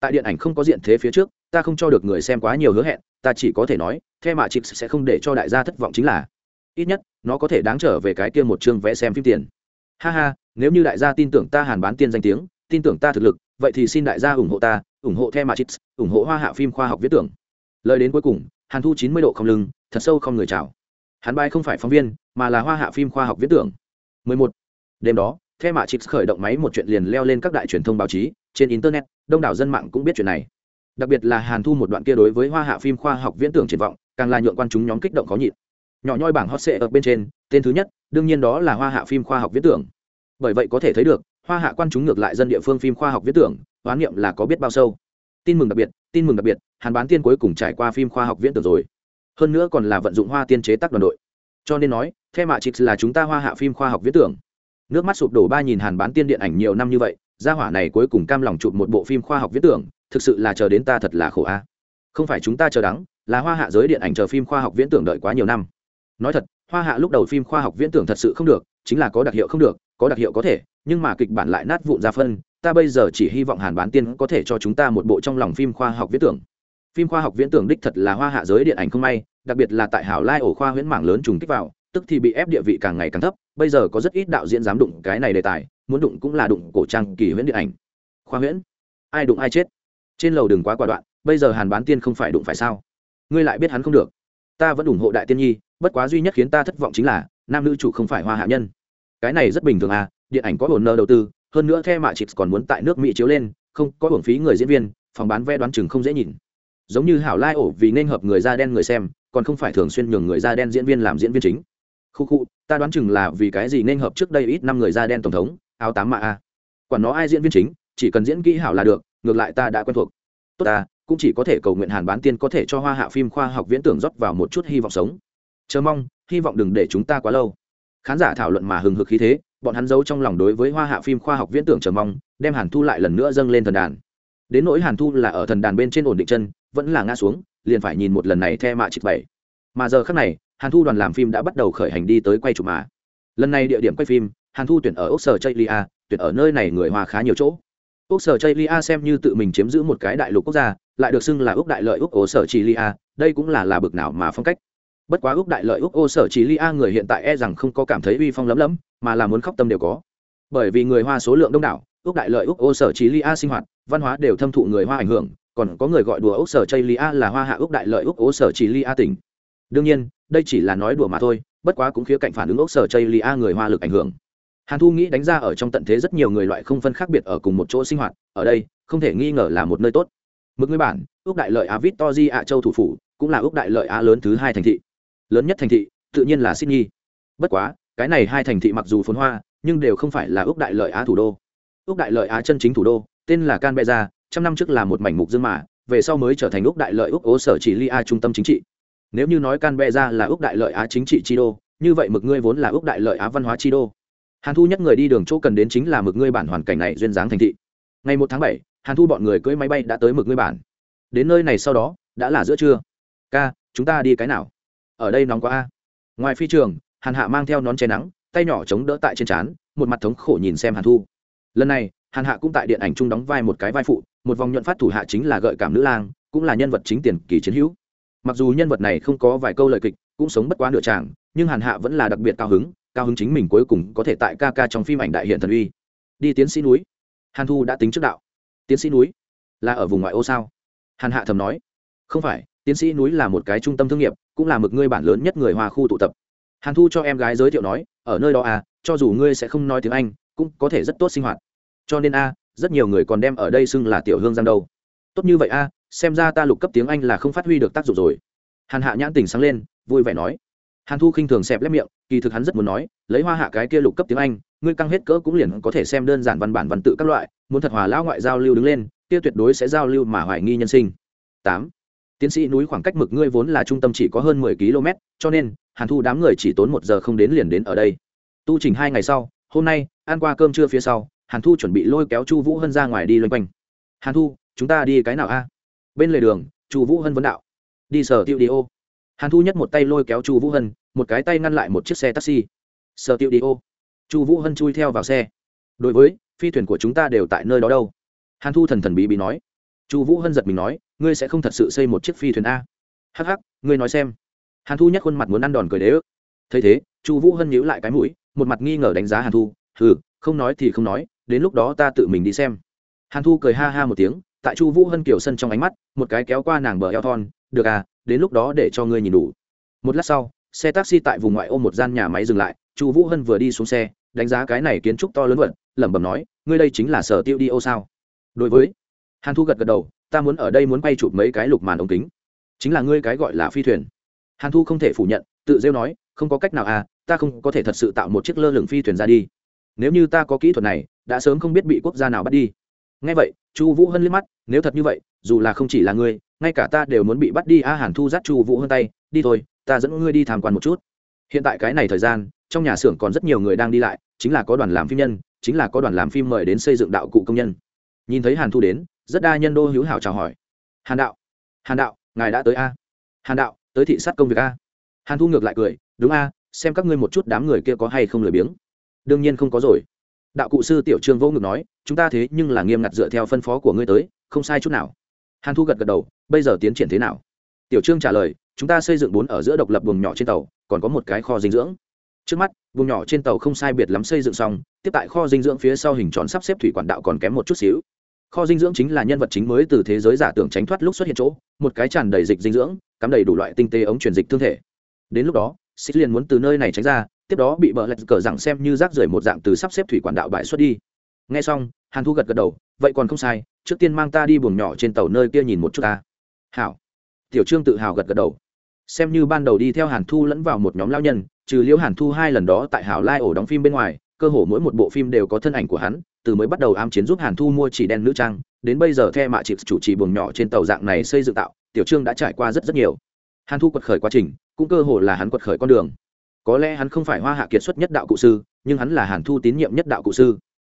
Tại điện ảnh không có diện thế phía trước, ta không cho được người xem quá nhiều hứa hẹn, ta chỉ có thể nói the mạ chịp sẽ không để cho đại gia thất vọng chính là, ít nhất, nó có thể đáng trở về cái kia một chương vẽ xem phim tiền. Ha ha, nếu như đại gia tin tưởng ta hàn bán tiên danh tiếng, tin tưởng ta thực lực, vậy thì xin đại gia ủng hộ ta, ủng hộ the machix ủng hộ hoa hạ phim khoa học viết tưởng. Lời đến cuối cùng, hàn thu chín mươi độ không lưng, thật sâu không người chào. Hắn bay không phải phóng viên, mà là hoa hạ phim khoa học viết tưởng. 11. đêm đó, the machix khởi động máy một chuyện liền leo lên các đại truyền thông báo chí, trên internet, đông đảo dân mạng cũng biết chuyện này. Đặc biệt là hàn thu một đoạn kia đối với hoa hạ phim khoa học viễn tưởng triển vọng càng là nhượng quan chúng nhóm kích động khó nhịn. Nhỏ nhoi bảng hot sệ ở bên trên, tên thứ nhất, đương nhiên đó là hoa hạ phim khoa học viễn tưởng. Bởi vậy có thể thấy được, hoa hạ quan chúng ngược lại dân địa phương phim khoa học viễn tưởng, hoán niệm là có biết bao sâu. Tin mừng đặc biệt, tin mừng đặc biệt, hàn bán tiên cuối cùng trải qua phim khoa học viễn tưởng rồi. Hơn nữa còn là vận dụng hoa tiên chế tác đoàn đội. Cho nên nói, the mạ trịch là chúng ta hoa hạ phim khoa học viễn tưởng. Nước mắt sụp đổ ba nhìn hàn bán tiên điện ảnh nhiều năm như vậy, gia hỏa này cuối cùng cam lòng chụp một bộ phim khoa học viễn tưởng, thực sự là chờ đến ta thật là khổ a. Không phải chúng ta chờ đắng là hoa hạ giới điện ảnh chờ phim khoa học viễn tưởng đợi quá nhiều năm. Nói thật, hoa hạ lúc đầu phim khoa học viễn tưởng thật sự không được, chính là có đặc hiệu không được, có đặc hiệu có thể, nhưng mà kịch bản lại nát vụn ra phân, ta bây giờ chỉ hy vọng hàn bán tiên có thể cho chúng ta một bộ trong lòng phim khoa học viễn tưởng. Phim khoa học viễn tưởng đích thật là hoa hạ giới điện ảnh không may, đặc biệt là tại hảo lai ổ khoa huyễn mảng lớn trùng kích vào, tức thì bị ép địa vị càng ngày càng thấp, bây giờ có rất ít đạo diễn dám đụng cái này đề tài, muốn đụng cũng là đụng cổ trang kỳ huyễn điện ảnh. Khoa huyễn? Ai đụng ai chết? Trên lầu đừng quá quả đoạn, bây giờ hàn bán tiên không phải đụng phải sao? Ngươi lại biết hắn không được. Ta vẫn ủng hộ đại tiên nhi, bất quá duy nhất khiến ta thất vọng chính là, nam nữ chủ không phải hoa hạ nhân. Cái này rất bình thường à điện ảnh có hồn nơ đầu tư, hơn nữa the mạ chịt còn muốn tại nước mỹ chiếu lên, không có hưởng phí người diễn viên, phòng bán vé đoán chừng không dễ nhìn. Giống như hảo lai ổ vì nên hợp người da đen người xem, còn không phải thường xuyên nhường người da đen diễn viên làm diễn viên chính. Khu khu, ta đoán chừng là vì cái gì nên hợp trước đây ít năm người da đen tổng thống, áo tám mạ a quản nó ai diễn viên chính, chỉ cần diễn kỹ hảo là được, ngược lại ta đã quen thuộc. Tốt ta cũng chỉ có thể cầu nguyện hàn bán tiên có thể cho hoa hạ phim khoa học viễn tưởng rót vào một chút hy vọng sống. Chờ mong, hy vọng đừng để chúng ta quá lâu. Khán giả thảo luận mà hừng hực khí thế, bọn hắn giấu trong lòng đối với hoa hạ phim khoa học viễn tưởng chờ mong, đem hàn thu lại lần nữa dâng lên thần đàn. Đến nỗi hàn thu là ở thần đàn bên trên ổn định chân, vẫn là ngã xuống, liền phải nhìn một lần này the mạ trịch bảy. Mà giờ khác này, hàn thu đoàn làm phim đã bắt đầu khởi hành đi tới quay chụp mà. Lần này địa điểm quay phim, hàn thu tuyển ở ốc sở chây lia tuyển ở nơi này người hoa khá nhiều chỗ. Ốc sở chây lia xem như tự mình chiếm giữ một cái đại lục quốc gia lại được xưng là úc đại lợi úc ô sở chi lia đây cũng là là bực nào mà phong cách. Bất quá úc đại lợi úc ô sở chỉ lia người hiện tại e rằng không có cảm thấy uy phong lấm lấm mà là muốn khóc tâm đều có. Bởi vì người hoa số lượng đông đảo úc đại lợi úc ô sở chỉ lia sinh hoạt, văn hóa đều thâm thụ người hoa ảnh hưởng, còn có người gọi đùa úc sở chây lia là hoa hạ úc đại lợi úc ô sở chỉ lia tỉnh. Đương nhiên, đây chỉ là nói đùa mà thôi, bất quá cũng khía cạnh phản ứng ước sở chây lia người hoa lực ảnh hưởng. Hàn thu nghĩ đánh ra ở trong tận thế rất nhiều người loại không phân khác biệt ở cùng một chỗ sinh hoạt, ở đây, không thể nghi ngờ là một nơi tốt mực nguyên bản, ước đại lợi á vít di ạ châu thủ phủ, cũng là ước đại lợi á lớn thứ hai thành thị. Lớn nhất thành thị, tự nhiên là sydney. Bất quá, cái này hai thành thị mặc dù phồn hoa, nhưng đều không phải là ước đại lợi á thủ đô. Ước đại lợi á chân chính thủ đô, tên là canberra, trăm năm trước là một mảnh mục dương mà, về sau mới trở thành ước đại lợi ước ố sở chỉ lia trung tâm chính trị. Nếu như nói canberra là ước đại lợi á chính trị chi đô, như vậy mực ngươi vốn là ước đại lợi á văn hóa chi đô. Hàn thu nhất người đi đường chỗ cần đến chính là mực ngươi bản hoàn cảnh này duyên dáng thành thị. Ngày một tháng bảy hàn thu bọn người cưỡi máy bay đã tới mực ngươi bản. Đến nơi này sau đó, đã là giữa trưa. Ca, chúng ta đi cái nào? Ở đây nóng quá a. Ngoài phi trường, hàn hạ mang theo nón che nắng, tay nhỏ chống đỡ tại trên trán, một mặt thống khổ nhìn xem hàn thu. Lần này, hàn hạ cũng tại điện ảnh chung đóng vai một cái vai phụ, một vòng nhuận phát thủ hạ chính là gợi cảm nữ lang, cũng là nhân vật chính tiền kỳ chiến hữu. Mặc dù nhân vật này không có vài câu lời kịch, cũng sống bất quá nửa tràng nhưng hàn hạ vẫn là đặc biệt cao hứng cao hứng chính mình cuối cùng có thể tại ca ca trong phim ảnh đại hiện thần uy. Đi tiến sĩ núi. Hàn thu đã tính trước đạo tiến sĩ núi là ở vùng ngoại ô sao? Hàn hạ thầm nói, không phải, tiến sĩ núi là một cái trung tâm thương nghiệp, cũng là mực ngươi bản lớn nhất người hoa khu tụ tập. Hàn thu cho em gái giới thiệu nói, ở nơi đó à cho dù ngươi sẽ không nói tiếng anh, cũng có thể rất tốt sinh hoạt. Cho nên a, rất nhiều người còn đem ở đây xưng là tiểu hương giang đâu. Tốt như vậy a, xem ra ta lục cấp tiếng anh là không phát huy được tác dụng rồi. Hàn hạ nhãn tình sáng lên, vui vẻ nói. Hàn thu khinh thường xẹp lép miệng, kỳ thực hắn rất muốn nói, lấy hoa hạ cái kia lục cấp tiếng anh ngươi căng hết cỡ cũng liền có thể xem đơn giản văn bản văn tự các loại, muốn thật hòa lão ngoại giao lưu đứng lên, kia tuyệt đối sẽ giao lưu mà hoài nghi nhân sinh. Tám. Tiến sĩ núi khoảng cách mực ngươi vốn là trung tâm chỉ có hơn mười km, cho nên, hàn thu đám người chỉ tốn một giờ không đến liền đến ở đây. Tu trình hai ngày sau, hôm nay, ăn qua cơm trưa phía sau, hàn thu chuẩn bị lôi kéo chu vũ hân ra ngoài đi loanh quanh. Hàn thu, chúng ta đi cái nào a? Bên lề đường, chu vũ hân vấn đạo. Đi sở tiệu đi ô. Hàn thu nhất một tay lôi kéo chu vũ hân, một cái tay ngăn lại một chiếc xe taxi. Sở tiệu đi ô chu vũ hân chui theo vào xe. Đối với, phi thuyền của chúng ta đều tại nơi đó đâu. Hàn thu thần thần bí bí nói. Chu vũ hân giật mình nói, ngươi sẽ không thật sự xây một chiếc phi thuyền a. Hh ắ c ắ c ngươi nói xem. Hàn thu nhắc khuôn mặt muốn ăn đòn cười đế ức thấy thế, chu vũ hân nhíu lại cái mũi, một mặt nghi ngờ đánh giá hàn thu. Hừ, không nói thì không nói, đến lúc đó ta tự mình đi xem. Hàn thu cười ha ha một tiếng, tại chu vũ hân kiểu sân trong ánh mắt, một cái kéo qua nàng bờ eo thon. Được à đến lúc đó để cho ngươi nhìn đủ. Một lát sau, xe taxi tại vùng ngoại ô một gian nhà máy dừng lại, chu vũ hân vừa đi xuống xe đánh giá cái này kiến trúc to lớn vật, lẩm bẩm nói, ngươi đây chính là sở tiêu đi ô sao? Đối với, hàn thu gật gật đầu, ta muốn ở đây muốn bay chụp mấy cái lục màn ống kính. Chính là ngươi cái gọi là phi thuyền. Hàn thu không thể phủ nhận, tự rêu nói, không có cách nào à ta không có thể thật sự tạo một chiếc lơ lửng phi thuyền ra đi. Nếu như ta có kỹ thuật này, đã sớm không biết bị quốc gia nào bắt đi. Ngay vậy, chu vũ hân liếc mắt, nếu thật như vậy, dù là không chỉ là ngươi, ngay cả ta đều muốn bị bắt đi. A, hàn thu dắt chu vũ hân tay, đi thôi, ta dẫn ngươi đi tham quan một chút. Hiện tại cái này thời gian trong nhà xưởng còn rất nhiều người đang đi lại, chính là có đoàn làm phim nhân, chính là có đoàn làm phim mời đến xây dựng đạo cụ công nhân. Nhìn thấy hàn thu đến, rất đa nhân đô hữu hảo chào hỏi. Hàn đạo hàn đạo, ngài đã tới a? Hàn đạo, tới thị sát công việc a? Hàn thu ngược lại cười, đúng a, xem các ngươi một chút đám người kia có hay không lười biếng. Đương nhiên không có rồi. Đạo cụ sư tiểu trương vô ngực nói, chúng ta thế nhưng là nghiêm ngặt dựa theo phân phó của ngươi tới, không sai chút nào. Hàn thu gật gật đầu, bây giờ tiến triển thế nào? Tiểu trương trả lời, chúng ta xây dựng bốn ở giữa độc lập buồng nhỏ trên tàu, còn có một cái kho dinh dưỡng trước mắt buồng nhỏ trên tàu không sai biệt lắm xây dựng xong, tiếp tại kho dinh dưỡng phía sau hình tròn sắp xếp thủy quản đạo còn kém một chút xíu. Kho dinh dưỡng chính là nhân vật chính mới từ thế giới giả tưởng tránh thoát lúc xuất hiện chỗ, một cái tràn đầy dịch dinh dưỡng, cắm đầy đủ loại tinh tế ống truyền dịch thương thể. Đến lúc đó, xích liền muốn từ nơi này tránh ra, tiếp đó bị bờ lạch cờ rằng xem như rác rưởi một dạng từ sắp xếp thủy quản đạo bãi xuất đi. Nghe xong, hàn thu gật gật đầu, vậy còn không sai, trước tiên mang ta đi buồng nhỏ trên tàu nơi kia nhìn một chút ta. Hảo. Tiểu trương tự hào gật gật đầu xem như ban đầu đi theo hàn thu lẫn vào một nhóm lao nhân, trừ liễu hàn thu hai lần đó tại hảo lai ổ đóng phim bên ngoài, cơ hồ mỗi một bộ phim đều có thân ảnh của hắn, từ mới bắt đầu ám chiến giúp hàn thu mua chỉ đen nữ trang, đến bây giờ the mạ chịp chủ trì buồng nhỏ trên tàu dạng này xây dựng tạo, tiểu trương đã trải qua rất rất nhiều. Hàn thu quật khởi quá trình, cũng cơ hồ là hắn quật khởi con đường. Có lẽ hắn không phải hoa hạ kiệt xuất nhất đạo cụ sư, nhưng hắn là hàn thu tín nhiệm nhất đạo cụ sư.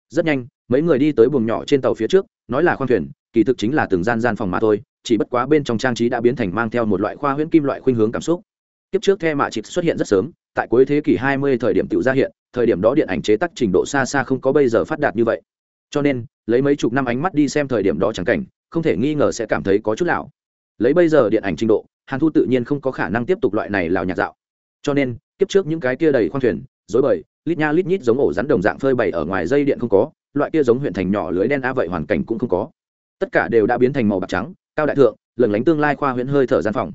Rất nhanh, mấy người đi tới buồng nhỏ trên tàu phía trước, nói là khoang thuyền, kỳ thực chính là từng gian gian phòng mà thôi chỉ bất quá bên trong trang trí đã biến thành mang theo một loại khoa huyễn kim loại khuynh hướng cảm xúc. Kiếp trước the mạ trịch xuất hiện rất sớm, tại cuối thế kỷ 20 thời điểm tự ra hiện, thời điểm đó điện ảnh chế tác trình độ xa xa không có bây giờ phát đạt như vậy. Cho nên, lấy mấy chục năm ánh mắt đi xem thời điểm đó chẳng cảnh, không thể nghi ngờ sẽ cảm thấy có chút lão lấy bây giờ điện ảnh trình độ, hàn thu tự nhiên không có khả năng tiếp tục loại này lào nhạc dạo. Cho nên, kiếp trước những cái kia đầy khoang thuyền dối bời, lít nha lít nhít giống ổ rắn đồng dạng phơi bày ở ngoài dây điện không có, loại kia giống huyện thành nhỏ lưới đen a vậy hoàn cảnh cũng không có. Tất cả đều đã biến thành màu bạc trắng cao đại thượng, lần lánh tương lai khoa huyễn hơi thở gian phòng.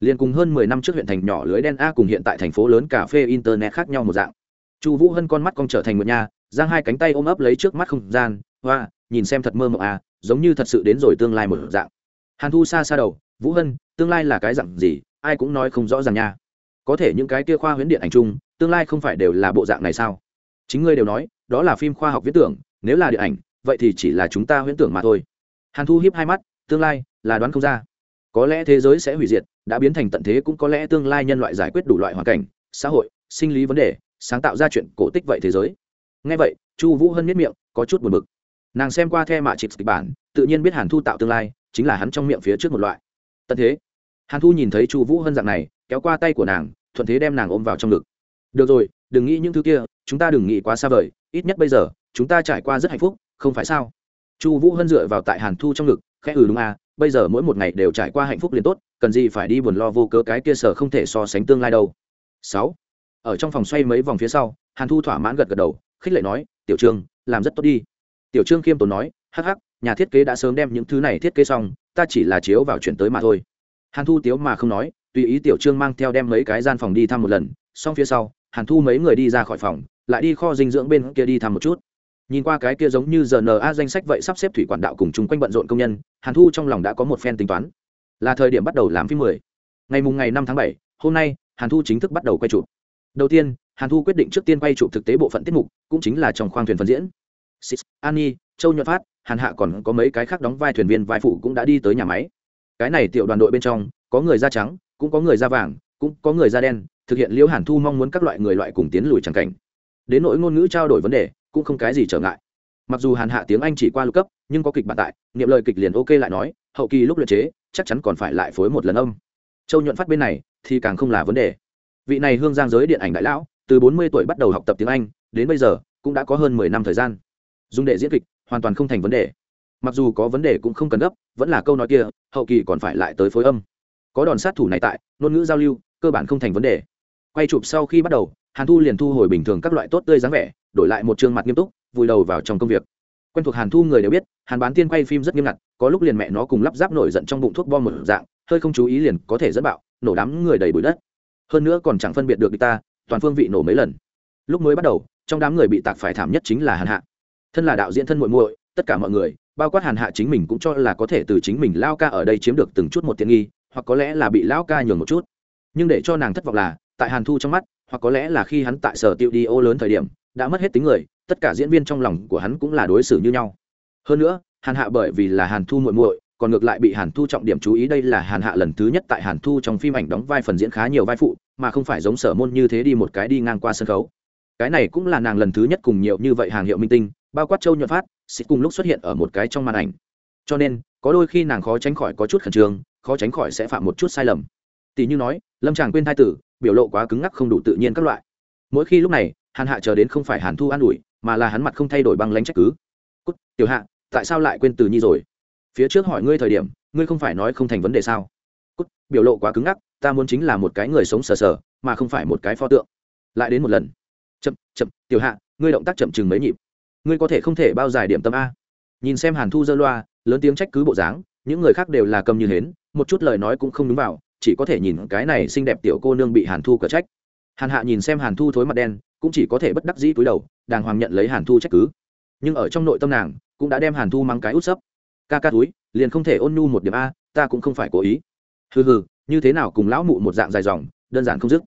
Liền cùng hơn mười năm trước huyện thành nhỏ lưới đen a cùng hiện tại thành phố lớn cà phê internet khác nhau một dạng. Chu vũ hân con mắt con trở thành một nhà, giang hai cánh tay ôm ấp lấy trước mắt không gian, hoa, nhìn xem thật mơ mộng à giống như thật sự đến rồi tương lai một dạng. Hàn thu xa xa đầu, vũ hân, tương lai là cái dạng gì? Ai cũng nói không rõ ràng nha. Có thể những cái kia khoa huyễn điện ảnh chung, tương lai không phải đều là bộ dạng này sao? Chính ngươi đều nói, đó là phim khoa học viễn tưởng, nếu là điện ảnh, vậy thì chỉ là chúng ta huyễn tưởng mà thôi. Hàn thu hiếp hai mắt, tương lai là đoán không ra. Có lẽ thế giới sẽ hủy diệt, đã biến thành tận thế cũng có lẽ tương lai nhân loại giải quyết đủ loại hoàn cảnh, xã hội, sinh lý vấn đề, sáng tạo ra chuyện cổ tích vậy thế giới. Ngay vậy, chu vũ hân miết miệng, có chút buồn bực. Nàng xem qua the mạ chịp kịch bản, tự nhiên biết hàn thu tạo tương lai chính là hắn trong miệng phía trước một loại. Tận thế. Hàn thu nhìn thấy chu vũ hân dạng này, kéo qua tay của nàng, thuận thế đem nàng ôm vào trong ngực. Được rồi, đừng nghĩ những thứ kia, chúng ta đừng nghĩ quá xa vời, ít nhất bây giờ, chúng ta trải qua rất hạnh phúc, không phải sao? Chu vũ hân dựa vào tại hàn thu trong ngực, khẽ ừ đúng à bây giờ mỗi một ngày đều trải qua hạnh phúc liền tốt, cần gì phải đi buồn lo vô cớ cái kia sở không thể so sánh tương lai đâu. Sáu. Ở trong phòng xoay mấy vòng phía sau, hàn thu thỏa mãn gật gật đầu, khích lệ nói, tiểu trương, làm rất tốt đi. Tiểu trương khiêm tốn nói, hắc hắc, nhà thiết kế đã sớm đem những thứ này thiết kế xong, ta chỉ là chiếu vào chuyển tới mà thôi. Hàn thu tiếu mà không nói, tùy ý tiểu trương mang theo đem mấy cái gian phòng đi thăm một lần, xong phía sau, hàn thu mấy người đi ra khỏi phòng, lại đi kho dinh dưỡng bên kia đi thăm một chút nhìn qua cái kia giống như rna danh sách vậy sắp xếp thủy quản đạo cùng chung quanh bận rộn công nhân hàn thu trong lòng đã có một phen tính toán là thời điểm bắt đầu làm phim mười ngày mùng ngày năm tháng bảy hôm nay hàn thu chính thức bắt đầu quay chụp đầu tiên hàn thu quyết định trước tiên quay chụp thực tế bộ phận tiết mục cũng chính là trong khoang thuyền phân diễn Six, Annie, Châu Nhuận Phát, Hàn Hạ còn có mấy cái khác đóng vai thuyền viên vai phụ cũng đã đi tới nhà máy. Cái này tiểu đoàn đội bên trong, có người da trắng, cũng có người da vàng, cũng có người da đen, thực hiện Liễu Hàn Thu mong muốn các loại người loại cùng tiến lùi chẳng cảnh. Đến nỗi ngôn ngữ trao đổi vấn đề, cũng không cái gì trở ngại. Mặc dù Hàn Hạ tiếng Anh chỉ qua lục cấp, nhưng có kịch bản tại, niệm lời kịch liền ok lại nói, hậu kỳ lúc luyện chế, chắc chắn còn phải lại phối một lần âm. Châu Nhuận Phát bên này thì càng không là vấn đề. Vị này hương giang giới điện ảnh đại lão, từ 40 tuổi bắt đầu học tập tiếng Anh, đến bây giờ cũng đã có hơn 10 năm thời gian dùng để diễn kịch hoàn toàn không thành vấn đề mặc dù có vấn đề cũng không cần gấp vẫn là câu nói kia hậu kỳ còn phải lại tới phối âm có đòn sát thủ này tại ngôn ngữ giao lưu cơ bản không thành vấn đề quay chụp sau khi bắt đầu hàn thu liền thu hồi bình thường các loại tốt tươi dáng vẻ, đổi lại một chương mặt nghiêm túc, vùi đầu vào trong công việc. Quen thuộc hàn thu người đều biết, hàn bán tiên quay phim rất nghiêm ngặt, có lúc liền mẹ nó cùng lắp ráp nổi giận trong bụng thuốc bom một dạng, hơi không chú ý liền có thể dẫn bạo, nổ đám người đầy bụi đất. Hơn nữa còn chẳng phân biệt được địch ta, toàn phương vị nổ mấy lần. Lúc mới bắt đầu, trong đám người bị tạc phải thảm nhất chính là hàn hạ. Thân là đạo diễn thân muội muội, tất cả mọi người, bao quát hàn hạ chính mình cũng cho là có thể từ chính mình lao ca ở đây chiếm được từng chút một tiện nghi, hoặc có lẽ là bị lão ca nhường một chút. Nhưng để cho nàng thất vọng là, tại hàn thu trong mắt hoặc có lẽ là khi hắn tại sở tiêu đi ô lớn thời điểm, đã mất hết tính người, tất cả diễn viên trong lòng của hắn cũng là đối xử như nhau. Hơn nữa, hàn hạ bởi vì là hàn thu muội muội, còn ngược lại bị hàn thu trọng điểm chú ý, đây là hàn hạ lần thứ nhất tại hàn thu trong phim ảnh đóng vai phần diễn khá nhiều vai phụ, mà không phải giống sở môn như thế đi một cái đi ngang qua sân khấu. Cái này cũng là nàng lần thứ nhất cùng nhiều như vậy hàng hiệu minh tinh, bao quát châu nhuận phát sẽ cùng lúc xuất hiện ở một cái trong màn ảnh. Cho nên, có đôi khi nàng khó tránh khỏi có chút khẩn trương, khó tránh khỏi sẽ phạm một chút sai lầm. Tỷ như nói, lâm tràng quên thai tử biểu lộ quá cứng ngắc không đủ tự nhiên các loại. Mỗi khi lúc này, hàn hạ chờ đến không phải hàn thu an ủi, mà là hắn mặt không thay đổi băng lánh trách cứ. Cút, tiểu hạ, tại sao lại quên từ nhi rồi? Phía trước hỏi ngươi thời điểm, ngươi không phải nói không thành vấn đề sao? Cút, biểu lộ quá cứng ngắc, ta muốn chính là một cái người sống sờ sờ, mà không phải một cái pho tượng. Lại đến một lần. Chậm chậm, tiểu hạ, ngươi động tác chậm chừng mấy nhịp. Ngươi có thể không thể bao dài điểm tâm a. Nhìn xem hàn thu dơ loa, lớn tiếng trách cứ bộ dáng, những người khác đều là cầm như hến, một chút lời nói cũng không đúng vào chỉ có thể nhìn cái này xinh đẹp tiểu cô nương bị hàn thu cở trách. Hàn hạ nhìn xem hàn thu thối mặt đen, cũng chỉ có thể bất đắc dĩ cúi đầu, đàng hoàng nhận lấy hàn thu trách cứ. Nhưng ở trong nội tâm nàng, cũng đã đem hàn thu mang cái út sấp. Ca ca túi liền không thể ôn nhu một điểm a, ta cũng không phải cố ý. Hừ hừ, như thế nào cùng lão mụ một dạng dài dòng, đơn giản không dứt.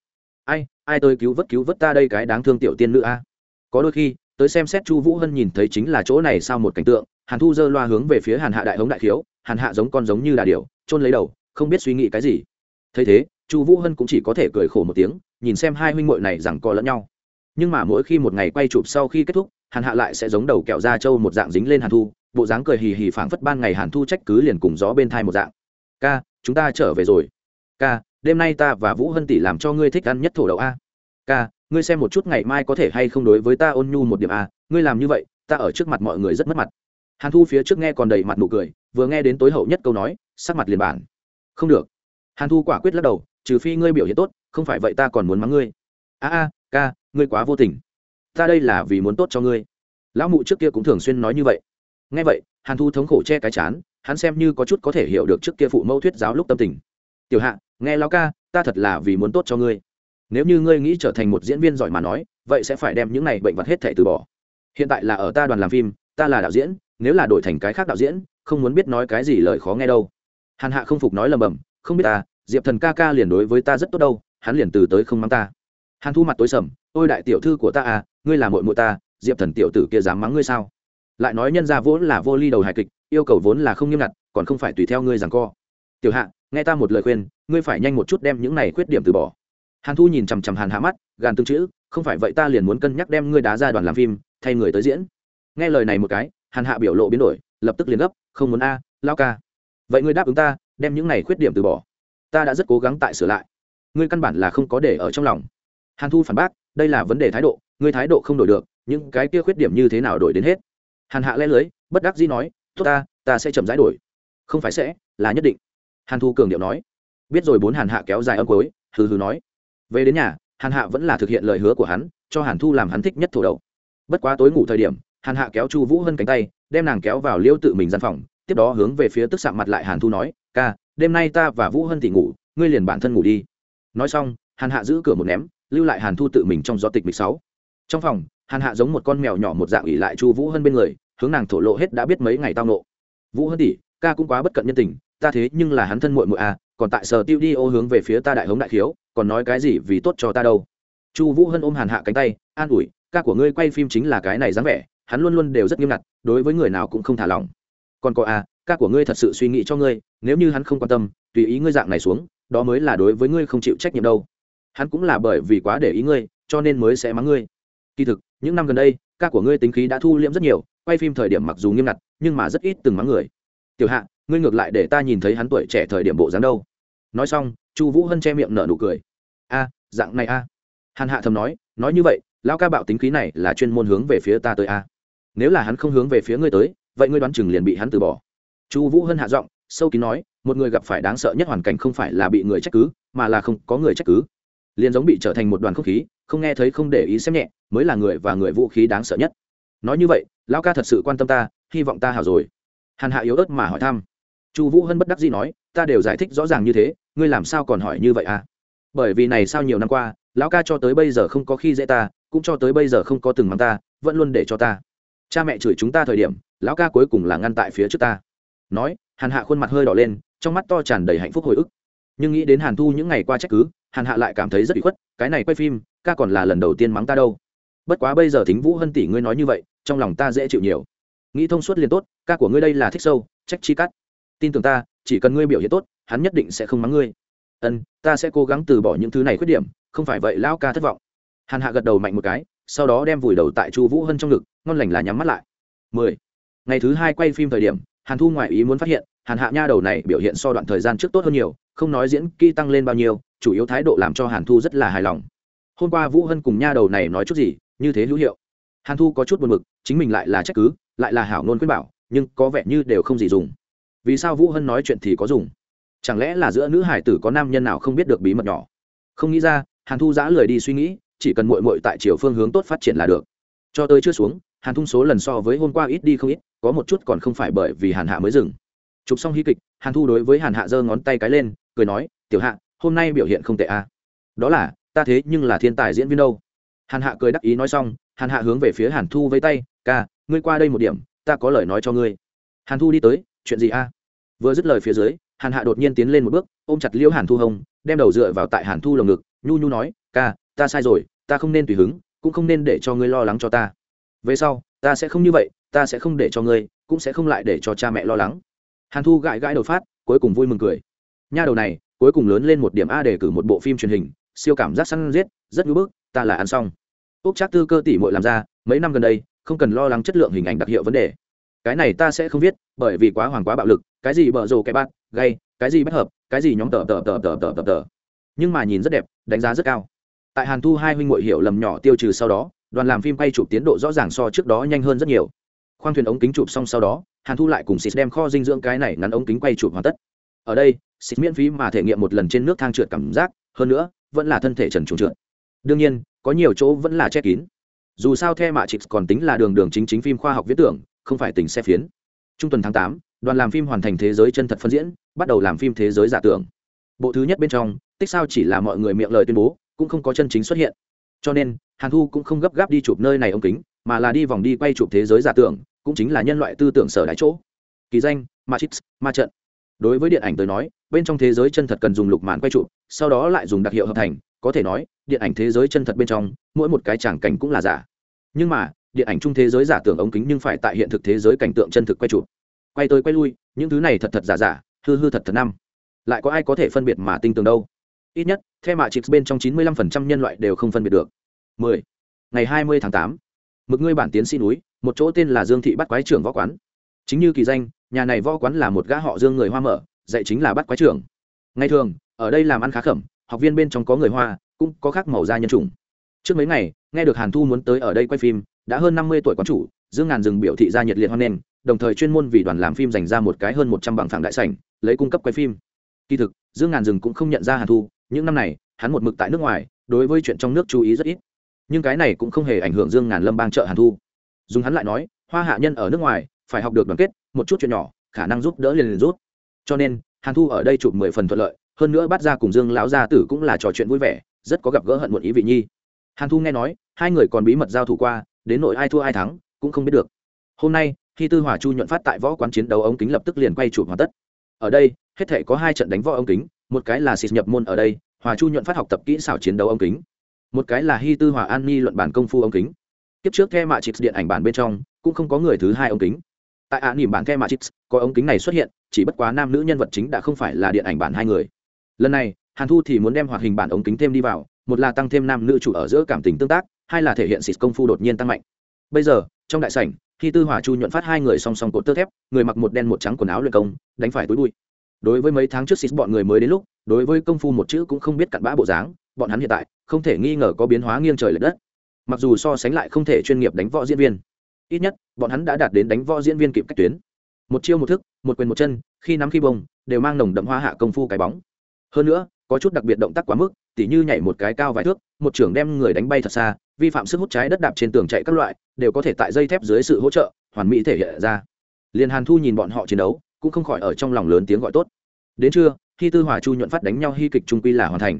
Ai ai tôi cứu vớt cứu vớt ta đây cái đáng thương tiểu tiên nữ a? Có đôi khi, tới xem xét chu vũ hân nhìn thấy chính là chỗ này sau một cảnh tượng, hàn thu giơ loa hướng về phía hàn hạ đại hống đại khiếu, hàn hạ giống con giống như đà điểu trôn lấy đầu, không biết suy nghĩ cái gì thấy thế, chu vũ hân cũng chỉ có thể cười khổ một tiếng, nhìn xem hai huynh muội này rằng co lẫn nhau. Nhưng mà mỗi khi một ngày quay chụp sau khi kết thúc, hàn hạ lại sẽ giống đầu kẹo da trâu một dạng dính lên hàn thu, bộ dáng cười hì hì phảng phất ban ngày hàn thu trách cứ liền cùng gió bên thai một dạng. Ca, chúng ta trở về rồi. Ca, đêm nay ta và vũ hân tỷ làm cho ngươi thích ăn nhất thổ đậu a. Ca, ngươi xem một chút ngày mai có thể hay không đối với ta ôn nhu một điểm a, ngươi làm như vậy, ta ở trước mặt mọi người rất mất mặt. Hàn thu phía trước nghe còn đầy mặt nụ cười, vừa nghe đến tối hậu nhất câu nói, sắc mặt liền bản. Không được hàn thu quả quyết lắc đầu, trừ phi ngươi biểu hiện tốt, không phải vậy ta còn muốn mắng ngươi. A a, ca, ngươi quá vô tình. Ta đây là vì muốn tốt cho ngươi. Lão mụ trước kia cũng thường xuyên nói như vậy. Nghe vậy, hàn thu thống khổ che cái chán, hắn xem như có chút có thể hiểu được trước kia phụ mẫu thuyết giáo lúc tâm tình. Tiểu hạ, nghe lão ca, ta thật là vì muốn tốt cho ngươi. Nếu như ngươi nghĩ trở thành một diễn viên giỏi mà nói, vậy sẽ phải đem những này bệnh vật hết thể từ bỏ. Hiện tại là ở ta đoàn làm phim, ta là đạo diễn, nếu là đổi thành cái khác đạo diễn, không muốn biết nói cái gì lời khó nghe đâu. Hàn hạ không phục nói lầm bầm không biết ta, diệp thần ca ca liền đối với ta rất tốt đâu, hắn liền từ tới không mắng ta. Hàn thu mặt tối sầm, ôi đại tiểu thư của ta à ngươi là mội mội ta, diệp thần tiểu tử kia dám mắng ngươi sao? Lại nói nhân ra vốn là vô ly đầu hài kịch, yêu cầu vốn là không nghiêm ngặt, còn không phải tùy theo ngươi rằng co. Tiểu hạ, nghe ta một lời khuyên, ngươi phải nhanh một chút đem những này khuyết điểm từ bỏ. Hàn thu nhìn chằm chằm hàn hạ mắt, gàn tương chữ, không phải vậy ta liền muốn cân nhắc đem ngươi đá ra đoàn làm phim, thay người tới diễn. Nghe lời này một cái, hàn hạ biểu lộ biến đổi, lập tức liền gấp, không muốn a, lao ca. Vậy ngươi đáp ứng ta đem những này khuyết điểm từ bỏ. Ta đã rất cố gắng tại sửa lại. Ngươi căn bản là không có để ở trong lòng. Hàn thu phản bác, đây là vấn đề thái độ, ngươi thái độ không đổi được, những cái kia khuyết điểm như thế nào đổi đến hết? Hàn hạ le lưới, bất đắc dĩ nói, tốt ta ta sẽ chậm rãi đổi. Không phải sẽ, là nhất định. Hàn thu cường điệu nói. Biết rồi bốn hàn hạ kéo dài âm cối hừ hừ nói. Về đến nhà, hàn hạ vẫn là thực hiện lời hứa của hắn, cho hàn thu làm hắn thích nhất thổ đầu. bất quá tối ngủ thời điểm, hàn hạ kéo chu vũ hơn cánh tay, đem nàng kéo vào liêu tự mình gian phòng, tiếp đó hướng về phía tức sạm mặt lại hàn thu nói ca, đêm nay ta và vũ hân thì ngủ, ngươi liền bản thân ngủ đi. Nói xong, hàn hạ giữ cửa một ném, lưu lại hàn thu tự mình trong gió tịch mịch sáu. Trong phòng, hàn hạ giống một con mèo nhỏ một dạng ủy lại chu vũ hân bên người, hướng nàng thổ lộ hết đã biết mấy ngày tao nộ vũ hân tỷ, ca cũng quá bất cận nhân tình, ta thế nhưng là hắn thân muội muội à còn tại sở tiêu đi ô hướng về phía ta đại hống đại khiếu, còn nói cái gì vì tốt cho ta đâu. Chu vũ hân ôm hàn hạ cánh tay, an ủi, ca của ngươi quay phim chính là cái này dáng vẻ, hắn luôn luôn đều rất nghiêm ngặt, đối với người nào cũng không thả lỏng còn có à ca của ngươi thật sự suy nghĩ cho ngươi, nếu như hắn không quan tâm, tùy ý ngươi dạng này xuống, đó mới là đối với ngươi không chịu trách nhiệm đâu. Hắn cũng là bởi vì quá để ý ngươi, cho nên mới sẽ mắng ngươi. Kỳ thực, những năm gần đây, ca của ngươi tính khí đã thu liễm rất nhiều, quay phim thời điểm mặc dù nghiêm ngặt, nhưng mà rất ít từng mắng người. Tiểu hạ, ngươi ngược lại để ta nhìn thấy hắn tuổi trẻ thời điểm bộ dáng đâu. Nói xong, chu vũ hân che miệng nở nụ cười. A, dạng này a. Hàn hạ thầm nói nói như vậy, lão ca bạo tính khí này là chuyên môn hướng về phía ta tới a. Nếu là hắn không hướng về phía ngươi tới vậy ngươi đoán chừng liền bị hắn từ bỏ. Chu vũ hân hạ giọng, sâu kín nói, một người gặp phải đáng sợ nhất hoàn cảnh không phải là bị người trách cứ, mà là không có người trách cứ. Liền giống bị trở thành một đoàn không khí, không nghe thấy không để ý xem nhẹ, mới là người và người vũ khí đáng sợ nhất. Nói như vậy, lão ca thật sự quan tâm ta, hy vọng ta hảo rồi. Hàn hạ yếu ớt mà hỏi thăm. Chu vũ hân bất đắc dĩ nói, ta đều giải thích rõ ràng như thế, ngươi làm sao còn hỏi như vậy à? Bởi vì này sao nhiều năm qua, lão ca cho tới bây giờ không có khi dễ ta, cũng cho tới bây giờ không có từng mắng ta, vẫn luôn để cho ta cha mẹ chửi chúng ta thời điểm, lão ca cuối cùng là ngăn tại phía trước ta. Nói, hàn hạ khuôn mặt hơi đỏ lên, trong mắt to tràn đầy hạnh phúc hồi ức. Nhưng nghĩ đến hàn thu những ngày qua trách cứ, hàn hạ lại cảm thấy rất bị khuất, cái này quay phim, ca còn là lần đầu tiên mắng ta đâu. Bất quá bây giờ thính vũ hân tỷ ngươi nói như vậy, trong lòng ta dễ chịu nhiều. Nghĩ thông suốt liền tốt, ca của ngươi đây là thích sâu, trách chi cắt. Tin tưởng ta, chỉ cần ngươi biểu hiện tốt, hắn nhất định sẽ không mắng ngươi. Ân, ta sẽ cố gắng từ bỏ những thứ này khuyết điểm, không phải vậy lão ca thất vọng. Hàn hạ gật đầu mạnh một cái sau đó đem vùi đầu tại chu vũ hân trong ngực ngon lành là nhắm mắt lại. Mười. Ngày thứ hai quay phim thời điểm hàn thu ngoại ý muốn phát hiện hàn hạ nha đầu này biểu hiện so đoạn thời gian trước tốt hơn nhiều không nói diễn kỹ tăng lên bao nhiêu chủ yếu thái độ làm cho hàn thu rất là hài lòng. Hôm qua vũ hân cùng nha đầu này nói chút gì như thế hữu hiệu. Hàn thu có chút buồn mực, chính mình lại là trách cứ lại là hảo nôn khuyên bảo nhưng có vẻ như đều không gì dùng. Vì sao vũ hân nói chuyện thì có dùng? Chẳng lẽ là giữa nữ hải tử có nam nhân nào không biết được bí mật nhỏ? Không nghĩ ra hàn thu giã lười đi suy nghĩ chỉ cần mội mội tại chiều phương hướng tốt phát triển là được. Cho tới chưa xuống, hàn thung số lần so với hôm qua ít đi không ít, có một chút còn không phải bởi vì hàn hạ mới dừng. Chụp xong hí kịch, hàn thu đối với hàn hạ giơ ngón tay cái lên, cười nói, tiểu hạ, hôm nay biểu hiện không tệ à. đó là, ta thế nhưng là thiên tài diễn viên đâu. Hàn hạ cười đắc ý nói xong, hàn hạ hướng về phía hàn thu với tay, ca, ngươi qua đây một điểm, ta có lời nói cho ngươi. Hàn thu đi tới, chuyện gì a vừa dứt lời phía dưới, hàn hạ đột nhiên tiến lên một bước, ôm chặt liễu hàn thu hồng đem đầu dựa vào tại hàn thu lồng ngực, nhu nhu nói, ca ta sai rồi ta không nên tùy hứng cũng không nên để cho ngươi lo lắng cho ta về sau ta sẽ không như vậy ta sẽ không để cho ngươi cũng sẽ không lại để cho cha mẹ lo lắng hàn thu gãi gãi đầu phát cuối cùng vui mừng cười nha đầu này cuối cùng lớn lên một điểm a để cử một bộ phim truyền hình siêu cảm giác săn giết rất ngưỡng bức ta là ăn xong úc trác tư cơ tỷ muội làm ra mấy năm gần đây không cần lo lắng chất lượng hình ảnh đặc hiệu vấn đề cái này ta sẽ không viết bởi vì quá hoàng quá bạo lực cái gì bở rồ cái bát gay cái gì bất hợp cái gì nhóm tờ tờ tờ tờ tờ tờ tờ nhưng mà nhìn rất đẹp đánh giá rất cao tại hàn thu hai huynh ngội hiểu lầm nhỏ tiêu trừ sau đó, đoàn làm phim quay chụp tiến độ rõ ràng so trước đó nhanh hơn rất nhiều. Khoang thuyền ống kính chụp xong sau đó, hàn thu lại cùng xịt đem kho dinh dưỡng cái này ngắn ống kính quay chụp hoàn tất. Ở đây xịt miễn phí mà thể nghiệm một lần trên nước thang trượt cảm giác, hơn nữa, vẫn là thân thể trần trùng trượt. Đương nhiên, có nhiều chỗ vẫn là che kín. Dù sao the mạ trịch còn tính là đường đường chính chính phim khoa học viết tưởng, không phải tình xe phiến. Trung tuần tháng tám, đoàn làm phim hoàn thành thế giới chân thật phân diễn, bắt đầu làm phim thế giới giả tưởng. Bộ thứ nhất bên trong, tích sao chỉ là mọi người miệng lời tuyên bố cũng không có chân chính xuất hiện. Cho nên, hàn thu cũng không gấp gáp đi chụp nơi này ống kính, mà là đi vòng đi quay chụp thế giới giả tưởng, cũng chính là nhân loại tư tưởng sở đại chỗ. Kỳ danh, matrix, ma trận. Đối với điện ảnh tới nói, bên trong thế giới chân thật cần dùng lục màn quay chụp, sau đó lại dùng đặc hiệu hợp thành, có thể nói, điện ảnh thế giới chân thật bên trong, mỗi một cái tràng cảnh cũng là giả. Nhưng mà, điện ảnh chung thế giới giả tưởng ống kính nhưng phải tại hiện thực thế giới cảnh tượng chân thực quay chụp. Quay tới quay lui, những thứ này thật thật giả giả, hư hư thật thật năm. Lại có ai có thể phân biệt mà tinh tường đâu? Ít nhất theo mạ chịp bên trong chín mươi lăm phần trăm nhân loại đều không phân biệt được. Mười. Ngày hai mươi tháng 8, mực ngươi bản tiến sĩ núi một chỗ tên là dương thị bắt quái trưởng võ quán. Chính như kỳ danh nhà này võ quán là một gã họ dương người hoa mở dạy chính là bắt quái trưởng. Ngày thường ở đây làm ăn khá khẩm học viên bên trong có người hoa cũng có khác màu da nhân chủng. Trước mấy ngày nghe được hàn thu muốn tới ở đây quay phim đã hơn năm mươi tuổi quán chủ dương ngàn rừng biểu thị ra nhiệt liệt hoan nghênh đồng thời chuyên môn vì đoàn làm phim dành ra một cái hơn một trăm bằng phẳng đại sảnh lấy cung cấp quay phim. Kỳ thực dương ngàn rừng cũng không nhận ra hàn thu những năm này, hắn một mực tại nước ngoài, đối với chuyện trong nước chú ý rất ít. Nhưng cái này cũng không hề ảnh hưởng dương ngàn lâm bang trợ hàn thu. Dùng hắn lại nói, hoa hạ nhân ở nước ngoài, phải học được đoàn kết, một chút chuyện nhỏ, khả năng giúp đỡ liền liền rút cho nên, hàn thu ở đây chụp mười phần thuận lợi, hơn nữa bắt ra cùng dương lão gia tử cũng là trò chuyện vui vẻ, rất có gặp gỡ hận một ý vị nhi. Hàn thu nghe nói, hai người còn bí mật giao thủ qua, đến nội ai thua ai thắng, cũng không biết được. Hôm nay, khi tư hòa chu nhuận phát tại võ quán chiến đấu ống kính lập tức liền quay chụp hoàn tất. Ở đây, hết thể có hai trận đánh võ ống kính một cái là xịt nhập môn ở đây, hòa chu nhuận phát học tập kỹ xảo chiến đấu ống kính. Một cái là hy tư hòa an ni luận bản công phu ống kính. Kiếp trước the mạ chịt điện ảnh bản bên trong, cũng không có người thứ hai ống kính. Tại ạ nỉm bản the mạ chịt có ống kính này xuất hiện, chỉ bất quá nam nữ nhân vật chính đã không phải là điện ảnh bản hai người. Lần này, hàn thu thì muốn đem hoạt hình bản ống kính thêm đi vào, một là tăng thêm nam nữ chủ ở giữa cảm tình tương tác, hai là thể hiện xịt công phu đột nhiên tăng mạnh. Bây giờ, trong đại sảnh khi tư hòa chu nhuận phát hai người song song cột tơ thép, người mặc một đen một trắng quần áo luyện công, đánh phải túi bụi đối với mấy tháng trước xịt bọn người mới đến lúc, đối với công phu một chữ cũng không biết cặn bã bộ dáng, bọn hắn hiện tại không thể nghi ngờ có biến hóa nghiêng trời l ệ đất. Mặc dù so sánh lại không thể chuyên nghiệp đánh võ diễn viên, ít nhất bọn hắn đã đạt đến đánh võ diễn viên kịp cách tuyến. Một chiêu một thức, một quyền một chân, khi nắm khi bông, đều mang nồng đậm hoa hạ công phu cái bóng. Hơn nữa, có chút đặc biệt động tác quá mức, tỉ như nhảy một cái cao vài thước, một trưởng đem người đánh bay thật xa, vi phạm sức hút trái đất đạp trên tường chạy các loại, đều có thể tại dây thép dưới sự hỗ trợ, hoàn mỹ thể hiện ra. Liền hàn thu nhìn bọn họ chiến đấu, cũng không khỏi ở trong lòng lớn tiếng gọi tốt đến trưa khi tư hòa chu nhuận phát đánh nhau hy kịch trung quy là hoàn thành.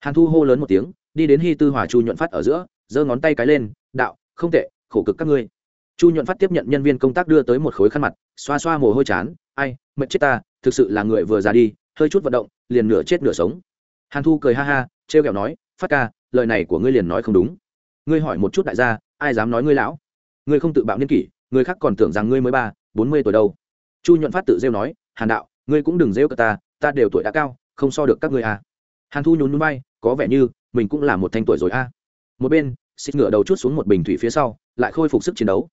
Hàn thu hô lớn một tiếng, đi đến hy tư hòa chu nhuận phát ở giữa, giơ ngón tay cái lên, đạo, không tệ, khổ cực các ngươi. Chu nhuận phát tiếp nhận nhân viên công tác đưa tới một khối khăn mặt, xoa xoa mồ hôi chán, ai, mệt chết ta, thực sự là người vừa ra đi, hơi chút vận động, liền nửa chết nửa sống. Hàn thu cười ha ha t r e o kẹo nói, phát ca, lời này của ngươi liền nói không đúng. Ngươi hỏi một chút đại gia, ai dám nói ngươi lão? Ngươi không tự bạo niên kỷ, người khác còn tưởng rằng ngươi mới ba, bốn mươi tuổi đâu. Chu nhuận phát tự rêu nói, hàn đạo ngươi cũng đừng rêu cả ta ta đều tuổi đã cao, không so được các ngươi à. hàn thu nhún núi bay có vẻ như mình cũng là một thanh tuổi rồi a một bên xịt ngựa đầu chút xuống một bình thủy phía sau, lại khôi phục sức chiến đấu.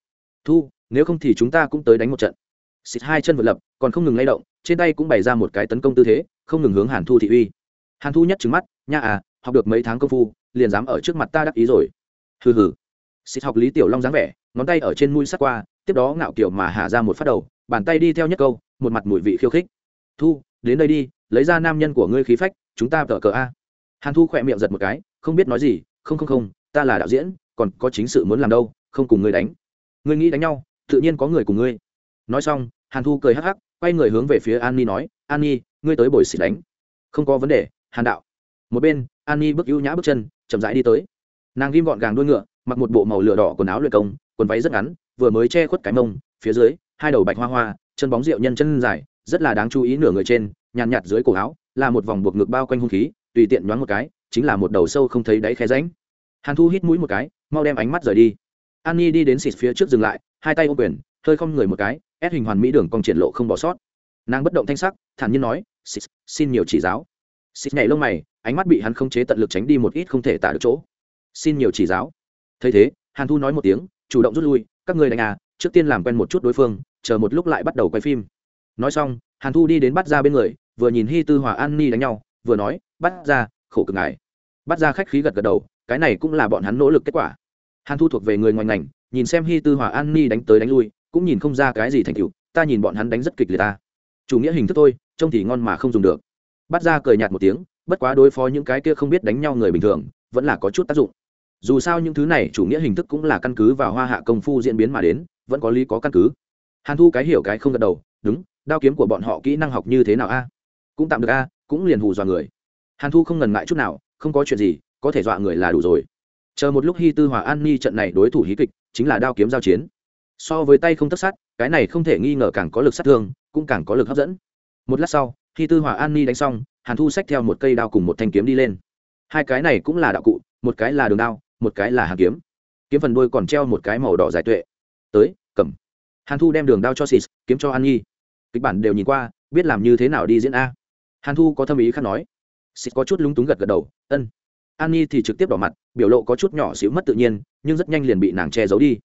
Thu, nếu không thì chúng ta cũng tới đánh một trận. Xịt hai chân vượt lập, còn không ngừng lay động, trên tay cũng bày ra một cái tấn công tư thế, không ngừng hướng hàn thu thị uy. Hàn thu nhất trứng mắt, nha à học được mấy tháng công phu, liền dám ở trước mặt ta đắc ý rồi. Hừ hừ. Xịt học lý tiểu long dáng vẻ, ngón tay ở trên mũi sắt qua, tiếp đó ngạo kiểu mà hạ ra một phát đầu, bàn tay đi theo nhất câu, một mặt mùi vị khiêu khích thu, đến đây đi, lấy ra nam nhân của ngươi khí phách, chúng ta tờ cờ a. Hàn thu khỏe miệng giật một cái, không biết nói gì, không không không, ta là đạo diễn, còn có chính sự muốn làm đâu, không cùng ngươi đánh. Ngươi nghĩ đánh nhau, tự nhiên có người cùng ngươi. Nói xong, hàn thu cười hắc hắc, quay người hướng về phía an ni nói an ni ngươi tới bồi xịt đánh. Không có vấn đề, hàn đạo. Một bên an ni bước ưu nhã bước chân, chậm rãi đi tới. Nàng ghim gọn gàng đuôi ngựa, mặc một bộ màu lửa đỏ quần áo luyện công, quần váy rất ngắn, vừa mới che khuất cái mông, phía dưới, hai đầu bạch hoa hoa, chân bóng rượu nhân chân dài rất là đáng chú ý nửa người trên, nhàn nhạt dưới cổ áo, là một vòng buộc ngực bao quanh hung khí, tùy tiện nhoáng một cái, chính là một đầu sâu không thấy đáy khe ránh hàn thu hít mũi một cái, mau đem ánh mắt rời đi. An nhi đi đến xịt phía trước dừng lại, hai tay ô quyền, hơi không người một cái, ép hình hoàn mỹ đường cong triển lộ không bỏ sót. Nàng bất động thanh sắc, thản nhiên nói, xịt, xin nhiều chỉ giáo. Xịt nhảy lông mày, ánh mắt bị hắn không chế tận lực tránh đi một ít không thể tả được chỗ. Xin nhiều chỉ giáo. Thấy thế, hàn thu nói một tiếng, chủ động rút lui, các người đánh à trước tiên làm quen một chút đối phương, chờ một lúc lại bắt đầu quay phim nói xong, hàn thu đi đến bắt ra bên người, vừa nhìn hi tư hòa an ni đánh nhau, vừa nói, bắt ra, khổ cực ngài. Bắt ra khách khí gật gật đầu, cái này cũng là bọn hắn nỗ lực kết quả. Hàn thu thuộc về người ngoài ngành, nhìn xem hi tư hòa an ni đánh tới đánh lui, cũng nhìn không ra cái gì thành cựu ta nhìn bọn hắn đánh rất kịch liệt ta. Chủ nghĩa hình thức thôi, trông thì ngon mà không dùng được. Bắt ra cười nhạt một tiếng, bất quá đối phó những cái kia không biết đánh nhau người bình thường, vẫn là có chút tác dụng. Dù sao những thứ này chủ nghĩa hình thức cũng là căn cứ vào hoa hạ công phu diễn biến mà đến, vẫn có lý có căn cứ. Hàn thu cái hiểu cái không gật đầu, đúng đao kiếm của bọn họ kỹ năng học như thế nào a? Cũng tạm được a, cũng liền hù dọa người. Hàn thu không ngần ngại chút nào, không có chuyện gì, có thể dọa người là đủ rồi. Chờ một lúc hy tư hòa an ni trận này đối thủ hí kịch, chính là đao kiếm giao chiến. So với tay không tất sát, cái này không thể nghi ngờ càng có lực sát thương, cũng càng có lực hấp dẫn. Một lát sau khi tư hòa an ni đánh xong, hàn thu xách theo một cây đao cùng một thanh kiếm đi lên. Hai cái này cũng là đạo cụ, một cái là đường đao, một cái là hàn kiếm. Kiếm phần đôi còn treo một cái màu đỏ dài tuệ. Tới, cầm. Hàn thu đem đường đao cho xịt kiếm cho an nhi kịch bản đều nhìn qua, biết làm như thế nào đi diễn a. Hàn thu có tâm ý khác nói. Xịt có chút lúng túng gật gật đầu, ân. An nhi thì trực tiếp đỏ mặt, biểu lộ có chút nhỏ xíu mất tự nhiên, nhưng rất nhanh liền bị nàng che giấu đi.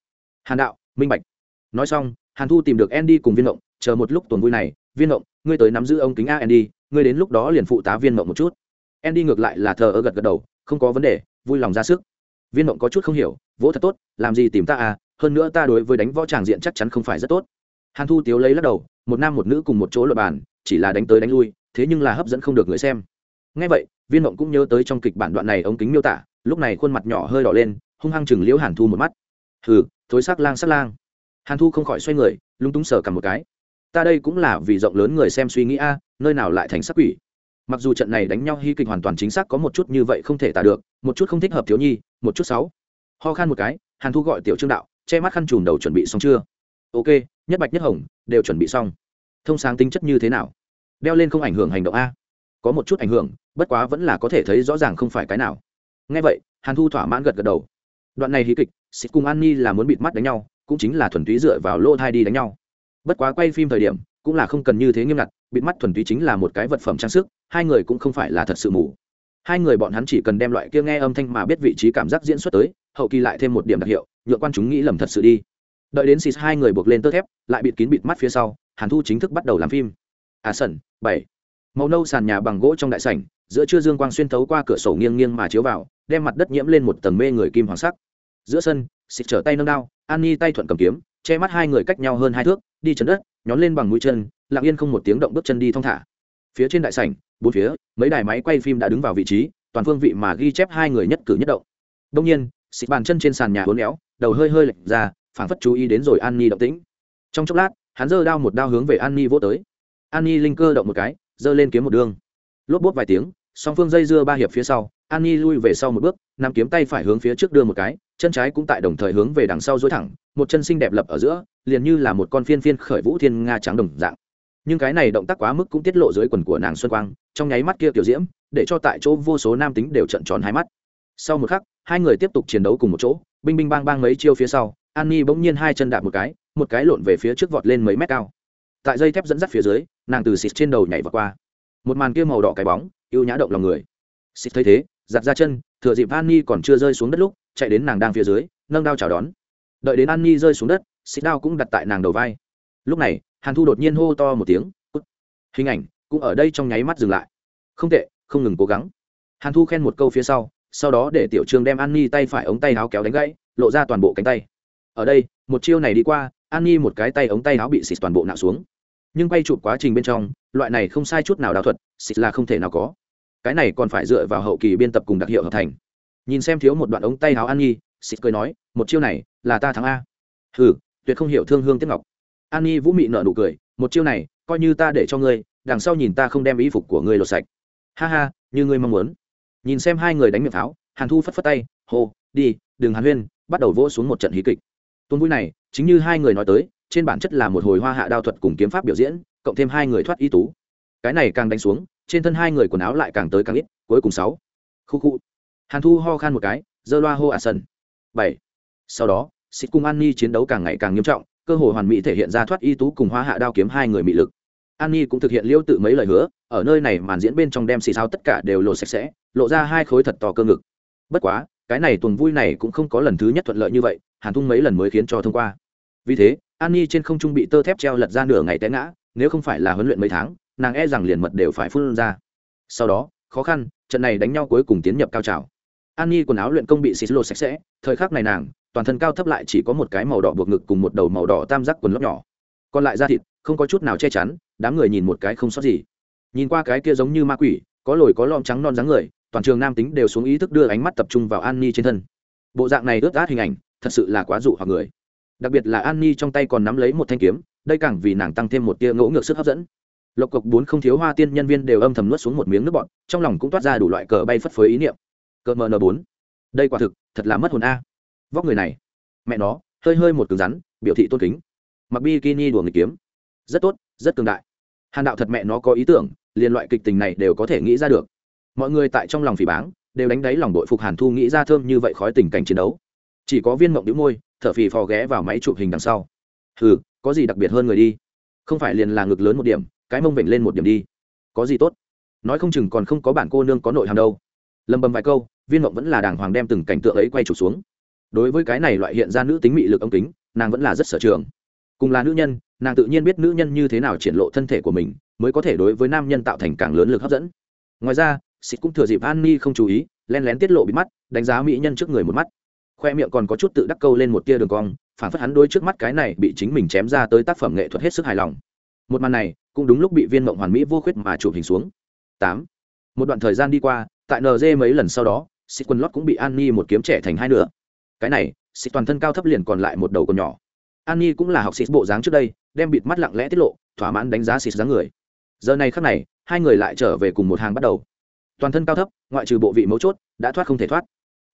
Hàn đạo, minh bạch. Nói xong, hàn thu tìm được andy cùng viên mộng chờ một lúc tuần vui này, viên mộng ngươi tới nắm giữ ông kính a andy, ngươi đến lúc đó liền phụ tá viên mộng một chút. Andy ngược lại là thờ ơ gật gật đầu, không có vấn đề, vui lòng ra sức. Viên mộng có chút không hiểu, vỗ thật tốt, làm gì tìm ta à hơn nữa ta đối với đánh võ tràng diện chắc chắn không phải rất tốt. Hàn thu tiếu lấy lắc đầu một nam một nữ cùng một chỗ luật bàn, chỉ là đánh tới đánh lui, thế nhưng là hấp dẫn không được người xem. Ngay vậy, viên mộng cũng nhớ tới trong kịch bản đoạn này ống kính miêu tả, lúc này khuôn mặt nhỏ hơi đỏ lên, hung hăng chừng liễu hàn thu một mắt. Hừ, thối sắc lang sắc lang. Hàn thu không khỏi xoay người, lúng túng sờ cầm một cái. Ta đây cũng là vì rộng lớn người xem suy nghĩ a, nơi nào lại thành sắc quỷ? Mặc dù trận này đánh nhau hy kịch hoàn toàn chính xác có một chút như vậy không thể tả được, một chút không thích hợp thiếu nhi, một chút sáu ho khan một cái, hàn thu gọi tiểu trương đạo, che mắt khăn trùm đầu chuẩn bị xong chưa? Ok nhất bạch nhất hồng, đều chuẩn bị xong. Thông sáng tính chất như thế nào? Đeo lên không ảnh hưởng hành động a. Có một chút ảnh hưởng, bất quá vẫn là có thể thấy rõ ràng không phải cái nào. Ngay vậy, hàn thu thỏa mãn gật gật đầu. Đoạn này hí kịch xịt cùng an ni là muốn bịt mắt đánh nhau, cũng chính là thuần túy dựa vào lỗ thai đi đánh nhau. Bất quá quay phim thời điểm, cũng là không cần như thế nghiêm ngặt, bịt mắt thuần túy chính là một cái vật phẩm trang sức, hai người cũng không phải là thật sự mù. Hai người bọn hắn chỉ cần đem loại kia nghe âm thanh mà biết vị trí cảm giác diễn xuất tới, hậu kỳ lại thêm một điểm đặc hiệu nhựa quan chúng nghĩ lầm thật sự đi đợi đến xịt hai người buộc lên tơ thép, lại bịt kín bịt mắt phía sau, hàn thu chính thức bắt đầu làm phim. À sẩn, bảy. Màu nâu sàn nhà bằng gỗ trong đại sảnh, giữa trưa dương quang xuyên thấu qua cửa sổ nghiêng nghiêng mà chiếu vào, đem mặt đất nhiễm lên một tầng mê người kim hoàng sắc. Giữa sân xịt trở tay nâng đao, an ni tay thuận cầm kiếm, che mắt hai người cách nhau hơn hai thước, đi chân đất, nhón lên bằng mũi chân, lặng yên không một tiếng động bước chân đi thong thả. Phía trên đại sảnh, bốn phía, mấy đài máy quay phim đã đứng vào vị trí, toàn phương vị mà ghi chép hai người nhất cử nhất động. Đông nhiên xịt bàn chân trên sàn nhà uốn éo, đầu hơi hơi lệch ra phảng phất chú ý đến rồi an ni động tĩnh. Trong chốc lát, hắn giơ đao một đao hướng về an ni vô tới. An ni linh cơ động một cái, giơ lên kiếm một đương lốp bốt vài tiếng, song phương dây dưa ba hiệp phía sau, an ni lui về sau một bước nằm kiếm tay phải hướng phía trước đưa một cái, chân trái cũng tại đồng thời hướng về đằng sau dối thẳng, một chân xinh đẹp lập ở giữa, liền như là một con phiên phiên khởi vũ thiên nga trắng đồng dạng. Nhưng cái này động tác quá mức cũng tiết lộ dưới quần của nàng xuân quang, trong nháy mắt kia kiểu diễm, để cho tại chỗ vô số nam tính đều trận tròn hai mắt. Sau một khắc, hai người tiếp tục chiến đấu cùng một chỗ, binh binh bang bang mấy chiêu phía sau an ni bỗng nhiên hai chân đạp một cái một cái lộn về phía trước vọt lên mấy mét cao. Tại dây thép dẫn dắt phía dưới, nàng từ xịt trên đầu nhảy vào qua. Một màn kia màu đỏ cái bóng yêu nhã động lòng người. Xịt thấy thế giặt ra chân, thừa dịp an ni còn chưa rơi xuống đất lúc, chạy đến nàng đang phía dưới, nâng đao chào đón. Đợi đến an ni rơi xuống đất, xịt đao cũng đặt tại nàng đầu vai. Lúc này, hàn thu đột nhiên hô to một tiếng hình ảnh cũng ở đây trong nháy mắt dừng lại. Không tệ, không ngừng cố gắng. Hàn thu khen một câu phía sau sau đó để tiểu trương đem an ni tay phải ống tay áo kéo đánh gãy, lộ ra toàn bộ cánh tay ở đây, một chiêu này đi qua an Nhi một cái tay ống tay áo bị xịt toàn bộ nạo xuống. Nhưng quay chụp quá trình bên trong, loại này không sai chút nào đào thuật, xịt là không thể nào có. Cái này còn phải dựa vào hậu kỳ biên tập cùng đặc hiệu hợp thành. Nhìn xem thiếu một đoạn ống tay áo an nhi xịt cười nói, một chiêu này, là ta thắng a. Hừ, tuyệt không hiểu thương hương tiếp ngọc. An nhi vũ mị nợ nụ cười, một chiêu này, coi như ta để cho ngươi, đằng sau nhìn ta không đem y phục của ngươi lột sạch. Ha ha, như ngươi mong muốn. Nhìn xem hai người đánh miệng pháo hàn thu phất phất tay, hô, đi, đừng hàn huyên, bắt đầu vỗ xuống một trận hí kịch tuôn vui này, chính như hai người nói tới, trên bản chất là một hồi hoa hạ đao thuật cùng kiếm pháp biểu diễn, cộng thêm hai người thoát y tú. Cái này càng đánh xuống, trên thân hai người quần áo lại càng tới càng ít, cuối cùng sáu. Khu khu. Hàn thu ho khan một cái, dơ loa hô à sân bảy. Sau đó xịt cung an ni chiến đấu càng ngày càng nghiêm trọng, cơ hội hoàn mỹ thể hiện ra thoát y tú cùng hoa hạ đao kiếm hai người mị lực. An ni cũng thực hiện liêu tự mấy lời hứa, ở nơi này màn diễn bên trong đem xì sao tất cả đều lộ sạch sẽ, lộ ra hai khối thật to cơ ngực. Bất quá, cái này tuần vui này cũng không có lần thứ nhất thuận lợi như vậy hàn thung mấy lần mới khiến cho thông qua. Vì thế, an ni trên không trung bị tơ thép treo lật ra nửa ngày té ngã, nếu không phải là huấn luyện mấy tháng, nàng e rằng liền mật đều phải phun ra. Sau đó, khó khăn, trận này đánh nhau cuối cùng tiến nhập cao trào. An ni quần áo luyện công bị xịt lột sạch sẽ, thời khắc này nàng, toàn thân cao thấp lại chỉ có một cái màu đỏ buộc ngực cùng một đầu màu đỏ tam giác quần lót nhỏ. Còn lại da thịt, không có chút nào che chắn, đám người nhìn một cái không sót gì. Nhìn qua cái kia giống như ma quỷ, có lồi có lom trắng non dáng người, toàn trường nam tính đều xuống ý thức đưa ánh mắt tập trung vào an ni trên thân. Bộ dạng này ướt át hình ảnh thật sự là quá dụ hoặc người. Đặc biệt là an ni trong tay còn nắm lấy một thanh kiếm, đây càng vì nàng tăng thêm một tia ngỗ ngược sức hấp dẫn. Lộc cộc bốn không thiếu hoa tiên nhân viên đều âm thầm nuốt xuống một miếng nước bọn trong lòng cũng toát ra đủ loại cờ bay phất phới ý niệm. Cờ mờ mn bốn. Đây quả thực, thật là mất hồn a. Vóc người này, mẹ nó, hơi hơi một cứng rắn, biểu thị tôn kính. Mặc bikini đùa người kiếm. Rất tốt, rất cường đại. Hàn đạo thật mẹ nó có ý tưởng liên loại kịch tình này đều có thể nghĩ ra được. Mọi người tại trong lòng phỉ báng, đều đánh đáy lòng đội phục hàn thu nghĩ ra thơm như vậy khói tình cảnh chiến đấu chỉ có viên mộng đĩu môi, thở phì phò ghé vào máy chụp hình đằng sau. Hừ, có gì đặc biệt hơn người đi? Không phải liền là ngực lớn một điểm, cái mông vểnh lên một điểm đi. Có gì tốt? Nói không chừng còn không có bản cô nương có nội hàm đâu. Lầm bầm vài câu, viên mộng vẫn là đàng hoàng đem từng cảnh tượng ấy quay chụp xuống. Đối với cái này loại hiện ra nữ tính mị lực ống kính, nàng vẫn là rất sở trường. Cùng là nữ nhân, nàng tự nhiên biết nữ nhân như thế nào triển lộ thân thể của mình, mới có thể đối với nam nhân tạo thành càng lớn lực hấp dẫn. Ngoài ra xịt cũng thừa dịp an ni không chú ý len lén tiết lộ bị mắt, đánh giá mỹ nhân trước người một mắt khoe miệng còn có chút tự đắc câu lên một tia đường cong phản phất hắn đôi trước mắt cái này bị chính mình chém ra tới tác phẩm nghệ thuật hết sức hài lòng. Một màn này, cũng đúng lúc bị viên mộng hoàn mỹ vô khuyết mà chụp hình xuống. Tám. Một đoạn thời gian đi qua, tại nz mấy lần sau đó xịt quân lót cũng bị an ni một kiếm trẻ thành hai nửa. Cái này xịt toàn thân cao thấp liền còn lại một đầu còn nhỏ. An ni cũng là học xịt bộ dáng trước đây, đem bịt mắt lặng lẽ tiết lộ, thỏa mãn đánh giá xịt dáng người. Giờ này khắc này, hai người lại trở về cùng một hàng bắt đầu. Toàn thân cao thấp, ngoại trừ bộ vị mấu chốt, đã thoát không thể thoát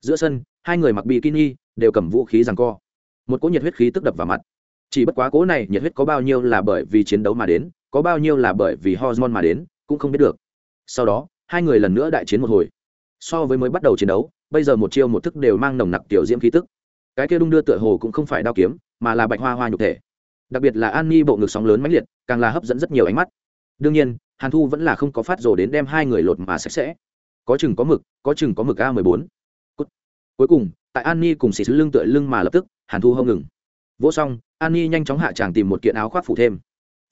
giữa sân, hai người mặc bikini đều cầm vũ khí rằng co. Một cỗ nhiệt huyết khí tức đập vào mặt. Chỉ bất quá cỗ này nhiệt huyết có bao nhiêu là bởi vì chiến đấu mà đến, có bao nhiêu là bởi vì hormone mà đến, cũng không biết được. Sau đó, hai người lần nữa đại chiến một hồi. So với mới bắt đầu chiến đấu, bây giờ một chiêu một thức đều mang nồng nặc tiểu diễm khí tức. Cái kia đung đưa tựa hồ cũng không phải đao kiếm, mà là bạch hoa hoa nhục thể. Đặc biệt là an ni bộ ngực sóng lớn mãnh liệt, càng là hấp dẫn rất nhiều ánh mắt. Đương nhiên, hàn thu vẫn là không có phát rồ đến đem hai người lột mà sạch sẽ. Có chừng có mực, có chừng có mực a mười bốn cuối cùng, tại an ni cùng xịt lưng tựa lưng mà lập tức, hàn thu hông ngừng. Vỗ xong an ni nhanh chóng hạ tràng tìm một kiện áo khoác phủ thêm.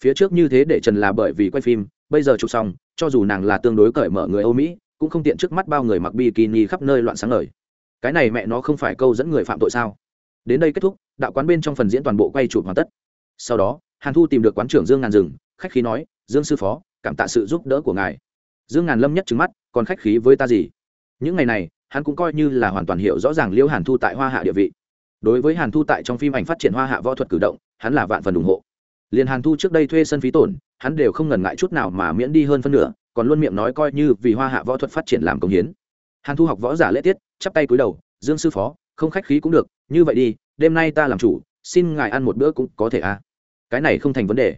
Phía trước như thế để trần là bởi vì quay phim, bây giờ chụp xong, cho dù nàng là tương đối cởi mở người âu mỹ, cũng không tiện trước mắt bao người mặc bikini khắp nơi loạn sáng ngời. Cái này mẹ nó không phải câu dẫn người phạm tội sao? Đến đây kết thúc, đạo quán bên trong phần diễn toàn bộ quay chụp hoàn tất. Sau đó, hàn thu tìm được quán trưởng dương ngàn rừng khách khí nói, dương sư phó, cảm tạ sự giúp đỡ của ngài. Dương ngàn lâm nhất trứng mắt, còn khách khí với ta gì? Những ngày này hắn cũng coi như là hoàn toàn hiểu rõ ràng liễu hàn thu tại hoa hạ địa vị. Đối với hàn thu tại trong phim ảnh phát triển hoa hạ võ thuật cử động, hắn là vạn phần ủng hộ. Liền hàn thu trước đây thuê sân phí tổn, hắn đều không ngần ngại chút nào mà miễn đi hơn phân nửa, còn luôn miệng nói coi như vì hoa hạ võ thuật phát triển làm công hiến. Hàn thu học võ giả lễ tiết, chắp tay cúi đầu, dương sư phó, không khách khí cũng được, như vậy đi, đêm nay ta làm chủ, xin ngài ăn một bữa cũng có thể à? Cái này không thành vấn đề.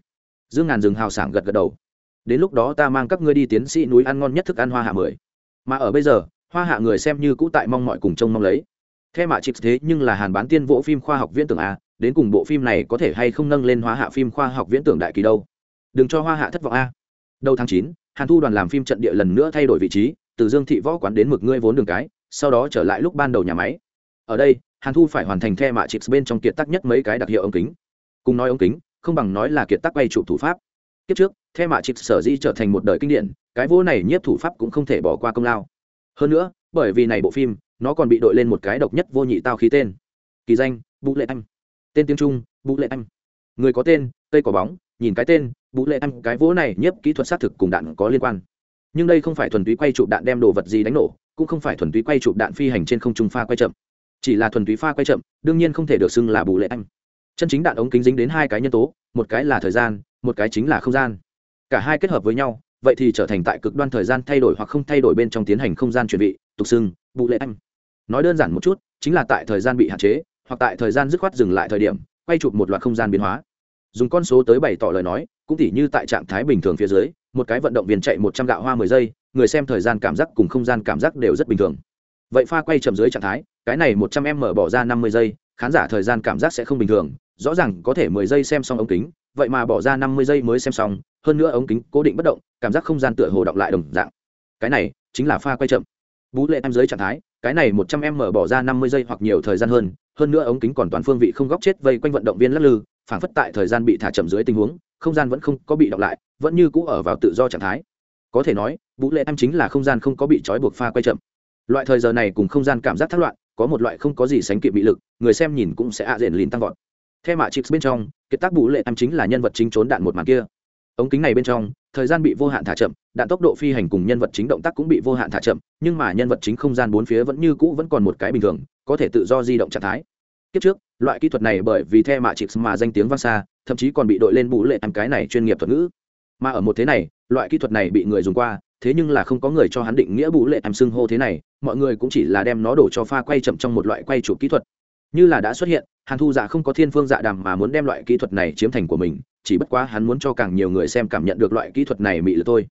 Dương ngàn rừng hào sảng gật gật đầu. Đến lúc đó ta mang các ngươi đi tiến sĩ núi ăn ngon nhất thức ăn hoa hạ mười. Mà ở bây giờ hoa hạ người xem như cũ tại mong mọi cùng trông mong lấy. Theo mạ chịt thế nhưng là hàn bán tiên vỗ phim khoa học viễn tưởng a, đến cùng bộ phim này có thể hay không nâng lên hoa hạ phim khoa học viễn tưởng đại kỳ đâu? Đừng cho hoa hạ thất vọng a. Đầu tháng chín, hàn thu đoàn làm phim trận địa lần nữa thay đổi vị trí, từ dương thị võ quán đến mực ngươi vốn đường cái, sau đó trở lại lúc ban đầu nhà máy. Ở đây, hàn thu phải hoàn thành the mạ chịt bên trong kiệt tác nhất mấy cái đặc hiệu ống kính. Cùng nói ống kính, không bằng nói là kiệt tác quay chụp thủ pháp. Kiếp trước, the mạ chịt sở di trở thành một đời kinh điển, cái vỗ này nhiếp thủ pháp cũng không thể bỏ qua công lao hơn nữa, bởi vì này bộ phim, nó còn bị đội lên một cái độc nhất vô nhị tao khí tên. Kỳ danh vũ lệ anh. Tên tiếng trung vũ lệ anh. Người có tên, cây quả bóng, nhìn cái tên vũ lệ anh, cái vỗ này nhiếp kỹ thuật xác thực cùng đạn có liên quan. Nhưng đây không phải thuần túy quay chụp đạn đem đồ vật gì đánh nổ, cũng không phải thuần túy quay chụp đạn phi hành trên không trung pha quay chậm. Chỉ là thuần túy pha quay chậm, đương nhiên không thể được xưng là bù lệ anh. Chân chính đạn ống kính dính đến hai cái nhân tố, một cái là thời gian, một cái chính là không gian. Cả hai kết hợp với nhau vậy thì trở thành tại cực đoan thời gian thay đổi hoặc không thay đổi bên trong tiến hành không gian chuyển vị, tục xưng bù lệ anh. Nói đơn giản một chút chính là tại thời gian bị hạn chế hoặc tại thời gian dứt khoát dừng lại thời điểm quay chụp một loạt không gian biến hóa. Dùng con số tới bày tỏ lời nói cũng tỉ như tại trạng thái bình thường phía dưới một cái vận động viên chạy một trăm gạo hoa mười giây người xem thời gian cảm giác cùng không gian cảm giác đều rất bình thường. Vậy pha quay chậm dưới trạng thái cái này một trăm em mở bỏ ra năm mươi giây khán giả thời gian cảm giác sẽ không bình thường rõ ràng có thể mười giây xem xong ống kính, vậy mà bỏ ra năm mươi giây mới xem xong, hơn nữa ống kính cố định bất động, cảm giác không gian tựa hồ động lại đồng dạng. Cái này chính là pha quay chậm. Bú lệ em dưới trạng thái, cái này một trăm m bỏ ra năm mươi giây hoặc nhiều thời gian hơn hơn nữa ống kính còn toàn phương vị không góc chết vây quanh vận động viên lắc lư phản phất tại thời gian bị thả chậm dưới tình huống, không gian vẫn không có bị động lại, vẫn như cũ ở vào tự do trạng thái. Có thể nói vũ lệ em chính là không gian không có bị trói buộc pha quay chậm. Loại thời giờ này cùng không gian cảm giác thất loạn, có một loại không có gì sánh kịp bị lực, người xem nhìn cũng sẽ ạ à lìn tăng vọt theo mạ chịt bên trong kiệt tác bù lệ em chính là nhân vật chính trốn đạn một màn kia. Ống kính này bên trong, thời gian bị vô hạn thả chậm, đạn tốc độ phi hành cùng nhân vật chính động tác cũng bị vô hạn thả chậm, nhưng mà nhân vật chính không gian bốn phía vẫn như cũ vẫn còn một cái bình thường, có thể tự do di động trạng thái. Kiếp trước, loại kỹ thuật này bởi vì the mạ chips mà danh tiếng vang xa, thậm chí còn bị đội lên bù lệ em cái này chuyên nghiệp thuật ngữ. Mà ở một thế này, loại kỹ thuật này bị người dùng qua, thế nhưng là không có người cho hắn định nghĩa bù lệ em xưng hô thế này, mọi người cũng chỉ là đem nó đổ cho pha quay chậm trong một loại quay chụp kỹ thuật. Như là đã xuất hiện hàn thu dạ không có thiên phương dạ đàm mà muốn đem loại kỹ thuật này chiếm thành của mình, chỉ bất quá hắn muốn cho càng nhiều người xem cảm nhận được loại kỹ thuật này mị lực thôi.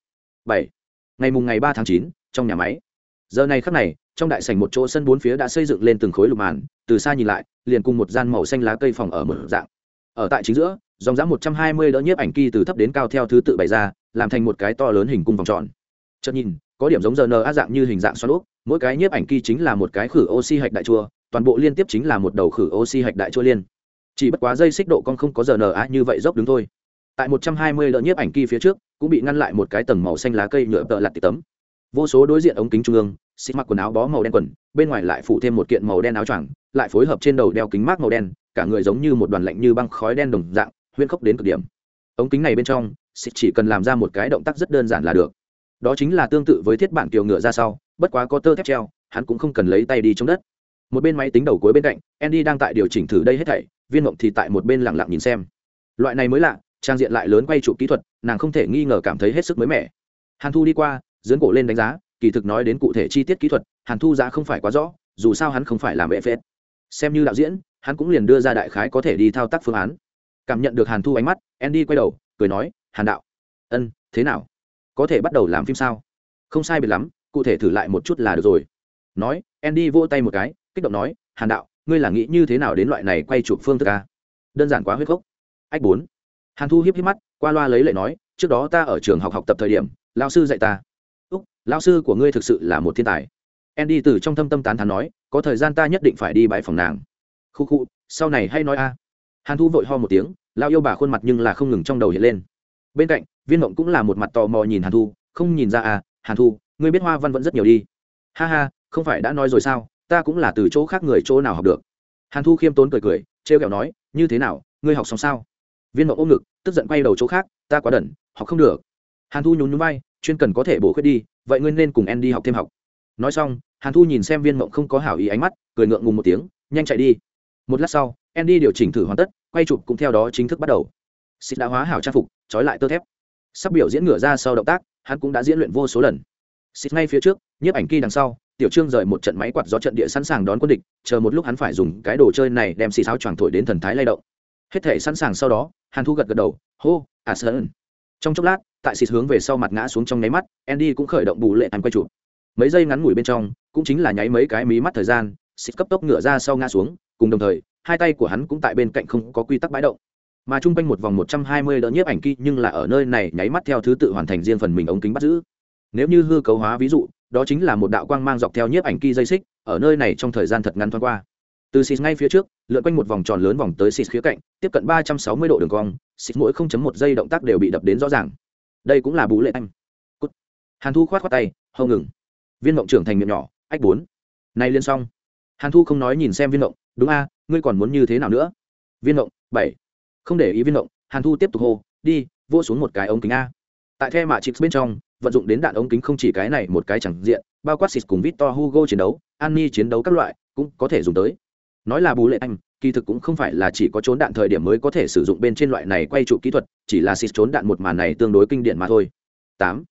Bảy. Ngày mùng ngày ba tháng chín, trong nhà máy. Giờ này khắc này, trong đại sảnh một chỗ sân bốn phía đã xây dựng lên từng khối lục màn, từ xa nhìn lại, liền cùng một gian màu xanh lá cây phòng ở một dạng. Ở tại chính giữa, dòng dã một trăm hai mươi đỡ nhiếp ảnh kỳ từ thấp đến cao theo thứ tự bày ra, làm thành một cái to lớn hình cung vòng tròn. Chợt nhìn, có điểm giống giờ n dạng như hình dạng xoắn úp mỗi cái nhiếp ảnh kỳ chính là một cái khử oxy hạch đại chua toàn bộ liên tiếp chính là một đầu khử oxy hạch đại chua liên. Chỉ bất quá dây xích độ con không có giờ nở á, như vậy dốc đứng thôi. Tại một trăm hai mươi nhiếp ảnh kỳ phía trước, cũng bị ngăn lại một cái tầng màu xanh lá cây nhựa tợ lặt tỉ tấm. Vô số đối diện ống kính trung ương xịt mặc quần áo bó màu đen quần, bên ngoài lại phủ thêm một kiện màu đen áo choàng, lại phối hợp trên đầu đeo kính mát màu đen, cả người giống như một đoàn lạnh như băng khói đen đồng dạng huyên khốc đến cực điểm. Ống kính này bên trong xịt chỉ cần làm ra một cái động tác rất đơn giản là được. Đó chính là tương tự với thiết bản kiều ngựa ra sau, bất quá có tơ thép treo, hắn cũng không cần lấy tay đi trong đất một bên máy tính đầu cuối bên cạnh, andy đang tại điều chỉnh thử đây hết thảy, viên mộng thì tại một bên lặng lặng nhìn xem. Loại này mới lạ, trang diện lại lớn quay trụ kỹ thuật, nàng không thể nghi ngờ cảm thấy hết sức mới mẻ. Hàn thu đi qua dưỡng cổ lên đánh giá, kỳ thực nói đến cụ thể chi tiết kỹ thuật, hàn thu giá không phải quá rõ, dù sao hắn không phải làm bệ phết. Xem như đạo diễn, hắn cũng liền đưa ra đại khái có thể đi thao tác phương án. Cảm nhận được hàn thu ánh mắt, andy quay đầu, cười nói, hàn đạo, ân, thế nào? Có thể bắt đầu làm phim sao? Không sai biệt lắm, cụ thể thử lại một chút là được rồi. Nói, andy vỗ tay một cái kích động nói, hàn đạo, ngươi là nghĩ như thế nào đến loại này quay chụp phương thức a? Đơn giản quá huyết gốc ách bốn. Hàn thu hiếp hiếp mắt, qua loa lấy lệ nói, trước đó ta ở trường học học tập thời điểm lao sư dạy ta. Úc lao sư của ngươi thực sự là một thiên tài. Andy từ trong thâm tâm tán thán nói, có thời gian ta nhất định phải đi bãi phòng nàng. Khu khu, sau này hay nói a. Hàn thu vội ho một tiếng lao yêu bà khuôn mặt nhưng là không ngừng trong đầu hiện lên. Bên cạnh, viên mộng cũng là một mặt tò mò nhìn hàn thu, không nhìn ra à hàn thu, ngươi biết hoa văn vẫn rất nhiều đi. Ha ha, không phải đã nói rồi sao? Ta cũng là từ chỗ khác người chỗ nào học được. Hàn thu khiêm tốn cười cười, trêu r kẹo nói, như thế nào, ngươi học xong sao? Viên mộng ôm ngực, tức giận quay đầu chỗ khác, ta quá đần, học không được. Hàn thu nhún nhún vai, chuyên cần có thể bổ khuyết đi, vậy ngươi nên cùng em đi học thêm học. Nói xong, hàn thu nhìn xem viên mộng không có hảo ý ánh mắt, cười ngượng ngùng một tiếng, nhanh chạy đi. Một lát sau, andy điều chỉnh thử hoàn tất, quay chụp cũng theo đó chính thức bắt đầu. Xịt đã hóa hảo trang phục, trói lại tơ thép. Sắp biểu diễn ngửa ra sau động tác, hắn cũng đã diễn luyện vô số lần. Xịt ngay phía trước, nhiếp ảnh kỳ đằng sau tiểu trương rời một trận máy quạt gió trận địa sẵn sàng đón quân địch, chờ một lúc hắn phải dùng cái đồ chơi này đem xì sáo choàng thổi đến thần thái lay động. Hết thể sẵn sàng sau đó, hàn thu gật gật đầu, hô à sơn trong chốc lát, tại xịt hướng về sau mặt ngã xuống trong nháy mắt, andy cũng khởi động bù lệ anh quay chụp. Mấy giây ngắn ngủi bên trong, cũng chính là nháy mấy cái mí mắt thời gian xịt cấp tốc ngựa ra sau ngã xuống, cùng đồng thời, hai tay của hắn cũng tại bên cạnh không có quy tắc bãi động. Mà chung quanh một vòng một trăm hai mươi đỡ nhiếp ảnh kỳ nhưng là ở nơi này nháy mắt theo thứ tự hoàn thành riêng phần mình ống kính bắt giữ. Nếu như hư cấu hóa ví dụ đó chính là một đạo quang mang dọc theo nhiếp ảnh kỳ dây xích, ở nơi này trong thời gian thật ngắn thoáng qua. Từ xịt ngay phía trước, lượn quanh một vòng tròn lớn vòng tới xịt khía cạnh, tiếp cận ba trăm sáu mươi độ đường cong, xịt mỗi không chấm một giây động tác đều bị đập đến rõ ràng. Đây cũng là bú lệ anh. Cút. hàn thu khoát khoát tay hâu ngừng. Viên mộng trưởng thành miệng nhỏ, ách bốn. Nay liên xong. Hàn thu không nói nhìn xem viên mộng, đúng a, ngươi còn muốn như thế nào nữa? Viên mộng, bảy. Không để ý viên mộng, hàn thu tiếp tục hô, đi vô xuống một cái ống kính a. Tại the mạ chịt bên trong vận dụng đến đạn ống kính không chỉ cái này một cái chẳng diện, bao quát xịt cùng victor hugo chiến đấu, an ni chiến đấu các loại, cũng có thể dùng tới. Nói là bù lệ anh, kỳ thực cũng không phải là chỉ có trốn đạn thời điểm mới có thể sử dụng bên trên loại này quay trụ kỹ thuật, chỉ là xịt trốn đạn một màn này tương đối kinh điển mà thôi. Tám.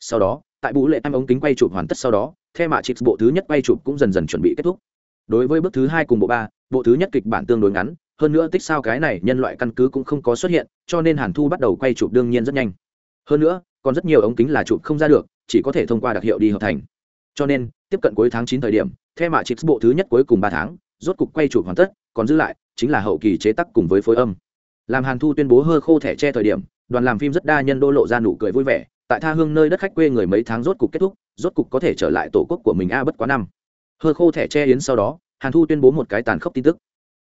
Sau đó, tại bù lệ anh ống kính quay chụp hoàn tất sau đó theo mạ chịt bộ thứ nhất quay chụp cũng dần dần chuẩn bị kết thúc. Đối với bước thứ hai cùng bộ ba, bộ thứ nhất kịch bản tương đối ngắn, hơn nữa tích sao cái này nhân loại căn cứ cũng không có xuất hiện, cho nên hàn thu bắt đầu quay chụp đương nhiên rất nhanh. Hơn nữa còn rất nhiều ống kính là chụp không ra được, chỉ có thể thông qua đặc hiệu đi hợp thành. Cho nên, tiếp cận cuối tháng chín thời điểm theo mạ chip bộ thứ nhất cuối cùng ba tháng, rốt cục quay chụp hoàn tất, còn giữ lại, chính là hậu kỳ chế tác cùng với phối âm. Làm hàn thu tuyên bố hơ khô thẻ che thời điểm, đoàn làm phim rất đa nhân đô lộ ra nụ cười vui vẻ, tại tha hương nơi đất khách quê người mấy tháng rốt cục kết thúc, rốt cục có thể trở lại tổ quốc của mình a bất quá năm. Hơ khô thẻ che yến sau đó, hàn thu tuyên bố một cái tàn khốc tin tức.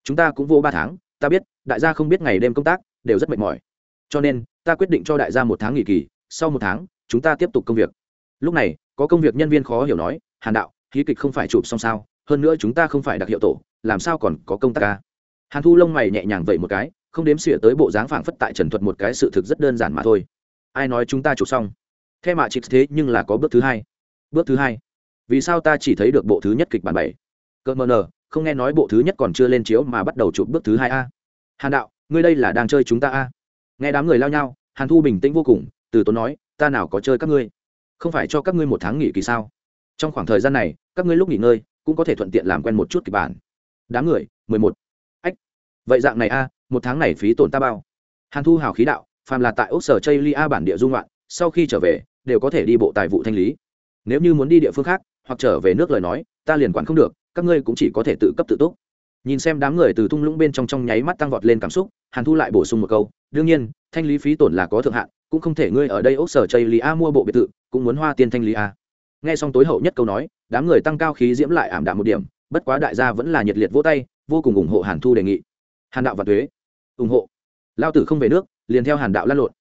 Chúng ta cũng vô ba tháng, ta biết, đại gia không biết ngày đêm công tác, đều rất mệt mỏi. Cho nên, ta quyết định cho đại gia một tháng nghỉ kỳ sau một tháng, chúng ta tiếp tục công việc. Lúc này, có công việc nhân viên khó hiểu nói, hàn đạo khí kịch không phải chụp xong sao, hơn nữa chúng ta không phải đặc hiệu tổ, làm sao còn có công tác ca hàn thu lông mày nhẹ nhàng vậy một cái, không đếm xỉa tới bộ dáng phảng phất tại trần thuật một cái sự thực rất đơn giản mà thôi. Ai nói chúng ta chụp xong? Theo mạ chịp thế nhưng là có bước thứ hai. Bước thứ hai. Vì sao ta chỉ thấy được bộ thứ nhất kịch bản bảy? Cỡ mờ nờ, không nghe nói bộ thứ nhất còn chưa lên chiếu mà bắt đầu chụp bước thứ hai a. Hàn đạo, ngươi đây là đang chơi chúng ta a. Nghe đám người lao nhau, hàn thu bình tĩnh vô cùng từ tốn nói, ta nào có chơi các ngươi? Không phải cho các ngươi một tháng nghỉ kỳ sao? Trong khoảng thời gian này, các ngươi lúc nghỉ ngơi, cũng có thể thuận tiện làm quen một chút kịch bản. Đám người, mười một. Ách, vậy dạng này a, một tháng này phí tổn ta bao? Hàn thu hào khí đạo, phàm là tại ốc sở chây lia bản địa dung loạn sau khi trở về, đều có thể đi bộ tài vụ thanh lý. Nếu như muốn đi địa phương khác, hoặc trở về nước lời nói, ta liền quản không được, các ngươi cũng chỉ có thể tự cấp tự túc. Nhìn xem đám người từ thung lũng bên trong trong nháy mắt tăng vọt lên cảm xúc, hàn thu lại bổ sung một câu, đương nhiên, thanh lý phí tổn là có thượng hạn cũng không thể ngươi ở đây ốc sở chây lý a mua bộ biệt thự, cũng muốn hoa tiên thanh lý a. Nghe xong tối hậu nhất câu nói, đám người tăng cao khí diễm lại ảm đạm một điểm, bất quá đại gia vẫn là nhiệt liệt vỗ tay, vô cùng ủng hộ hàn thu đề nghị. Hàn đạo và thuế ủng hộ. Lao tử không về nước, liền theo hàn đạo lăn lộn.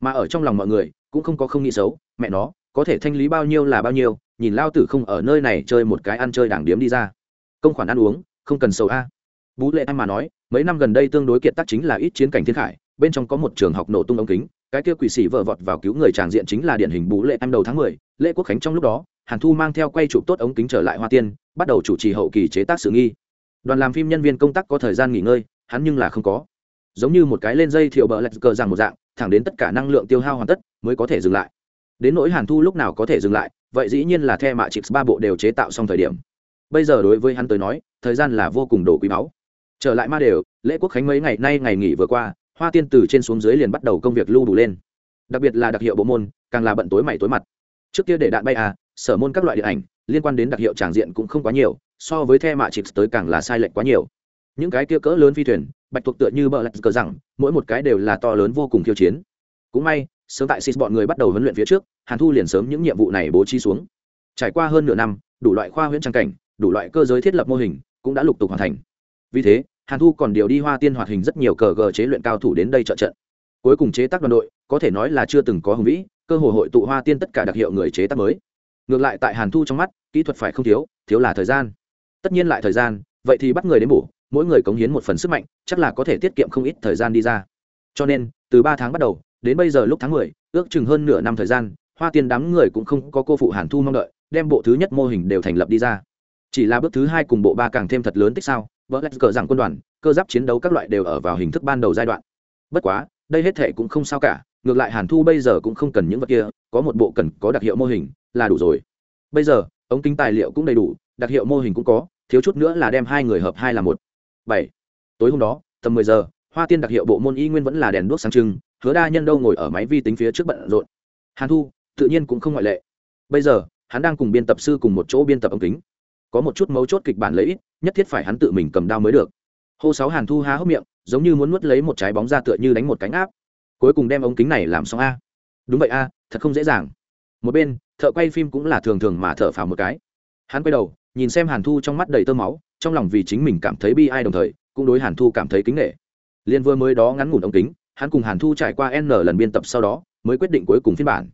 Mà ở trong lòng mọi người, cũng không có không nghĩ xấu, mẹ nó, có thể thanh lý bao nhiêu là bao nhiêu, nhìn lao tử không ở nơi này chơi một cái ăn chơi đảng điếm đi ra. Công khoản ăn uống, không cần sầu a. Bú lệ anh mà nói, mấy năm gần đây tương đối kiệt tác chính là ít chiến cảnh thiên khải bên trong có một trường học nổ tung ống kính, cái kia quỷ sĩ vợ vọt vào cứu người tràng diện chính là điển hình bú lệ anh đầu tháng mười, lễ quốc khánh trong lúc đó, hàn thu mang theo quay chụp tốt ống kính trở lại hoa tiên, bắt đầu chủ trì hậu kỳ chế tác sự nghi. Đoàn làm phim nhân viên công tác có thời gian nghỉ ngơi, hắn nhưng là không có. Giống như một cái lên dây thiệu bờ lạch cờ rằng một dạng, thẳng đến tất cả năng lượng tiêu hao hoàn tất, mới có thể dừng lại. Đến nỗi hàn thu lúc nào có thể dừng lại, vậy dĩ nhiên là the mạ chips ba bộ đều chế tạo xong thời điểm. Bây giờ đối với hắn tới nói, thời gian là vô cùng đồ quý báu. Trở lại ma đều, lễ quốc khánh mấy ngày nay ngày nghỉ vừa qua hoa tiên từ trên xuống dưới liền bắt đầu công việc lưu đủ lên. Đặc biệt là đặc hiệu bộ môn, càng là bận tối mày tối mặt. Trước kia để đạn bay à sở môn các loại điện ảnh, liên quan đến đặc hiệu tràng diện cũng không quá nhiều, so với the mạ chips tới càng là sai lệch quá nhiều. Những cái kia cỡ lớn phi thuyền, bạch thuộc tựa như bờ lạch cờ rằng, mỗi một cái đều là to lớn vô cùng khiêu chiến. Cũng may, sớm tại xịt bọn người bắt đầu huấn luyện phía trước, hàn thu liền sớm những nhiệm vụ này bố trí xuống. Trải qua hơn nửa năm, đủ loại khoa huyễn trang cảnh, đủ loại cơ giới thiết lập mô hình, cũng đã lục tục hoàn thành. Vì thế hàn thu còn điều đi hoa tiên hoạt hình rất nhiều cờ gờ chế luyện cao thủ đến đây trợ trận. Cuối cùng chế tác đoàn đội, có thể nói là chưa từng có hùng vĩ, cơ hội hội tụ hoa tiên tất cả đặc hiệu người chế tác mới. Ngược lại tại hàn thu trong mắt, kỹ thuật phải không thiếu thiếu là thời gian. Tất nhiên lại thời gian, vậy thì bắt người đến bổ, mỗi người cống hiến một phần sức mạnh, chắc là có thể tiết kiệm không ít thời gian đi ra. Cho nên, từ ba tháng bắt đầu, đến bây giờ lúc tháng mười, ước chừng hơn nửa năm thời gian, hoa tiên đám người cũng không có cô phụ hàn thu mong đợi, đem bộ thứ nhất mô hình đều thành lập đi ra. Chỉ là bước thứ hai cùng bộ ba càng thêm thật lớn tích sao vỡ lách cờ rằng quân đoàn, cơ giáp chiến đấu các loại đều ở vào hình thức ban đầu giai đoạn. Bất quá, đây hết thể cũng không sao cả, ngược lại hàn thu bây giờ cũng không cần những vật kia, có một bộ cần có đặc hiệu mô hình là đủ rồi. Bây giờ, ống kính tài liệu cũng đầy đủ, đặc hiệu mô hình cũng có, thiếu chút nữa là đem hai người hợp hai là một. Bảy. Tối hôm đó, tầm mười giờ, hoa tiên đặc hiệu bộ môn y nguyên vẫn là đèn đuốc sáng trưng, hứa đa nhân đâu ngồi ở máy vi tính phía trước bận rộn. Hàn thu, tự nhiên cũng không ngoại lệ. Bây giờ, hắn đang cùng biên tập sư cùng một chỗ biên tập ống kính. Có một chút mấu chốt kịch bản lấy nhất thiết phải hắn tự mình cầm đao mới được. Hô sáu hàn thu há hốc miệng, giống như muốn nuốt lấy một trái bóng ra tựa như đánh một cánh áp. Cuối cùng đem ống kính này làm xong a. Đúng vậy a, thật không dễ dàng. Một bên, thợ quay phim cũng là thường thường mà thở phào một cái. Hắn quay đầu, nhìn xem hàn thu trong mắt đầy tơ máu, trong lòng vì chính mình cảm thấy bi ai đồng thời, cũng đối hàn thu cảm thấy kính nghệ liên vừa mới đó ngắn ngủn ống kính, hắn cùng hàn thu trải qua n lần biên tập sau đó, mới quyết định cuối cùng phiên bản.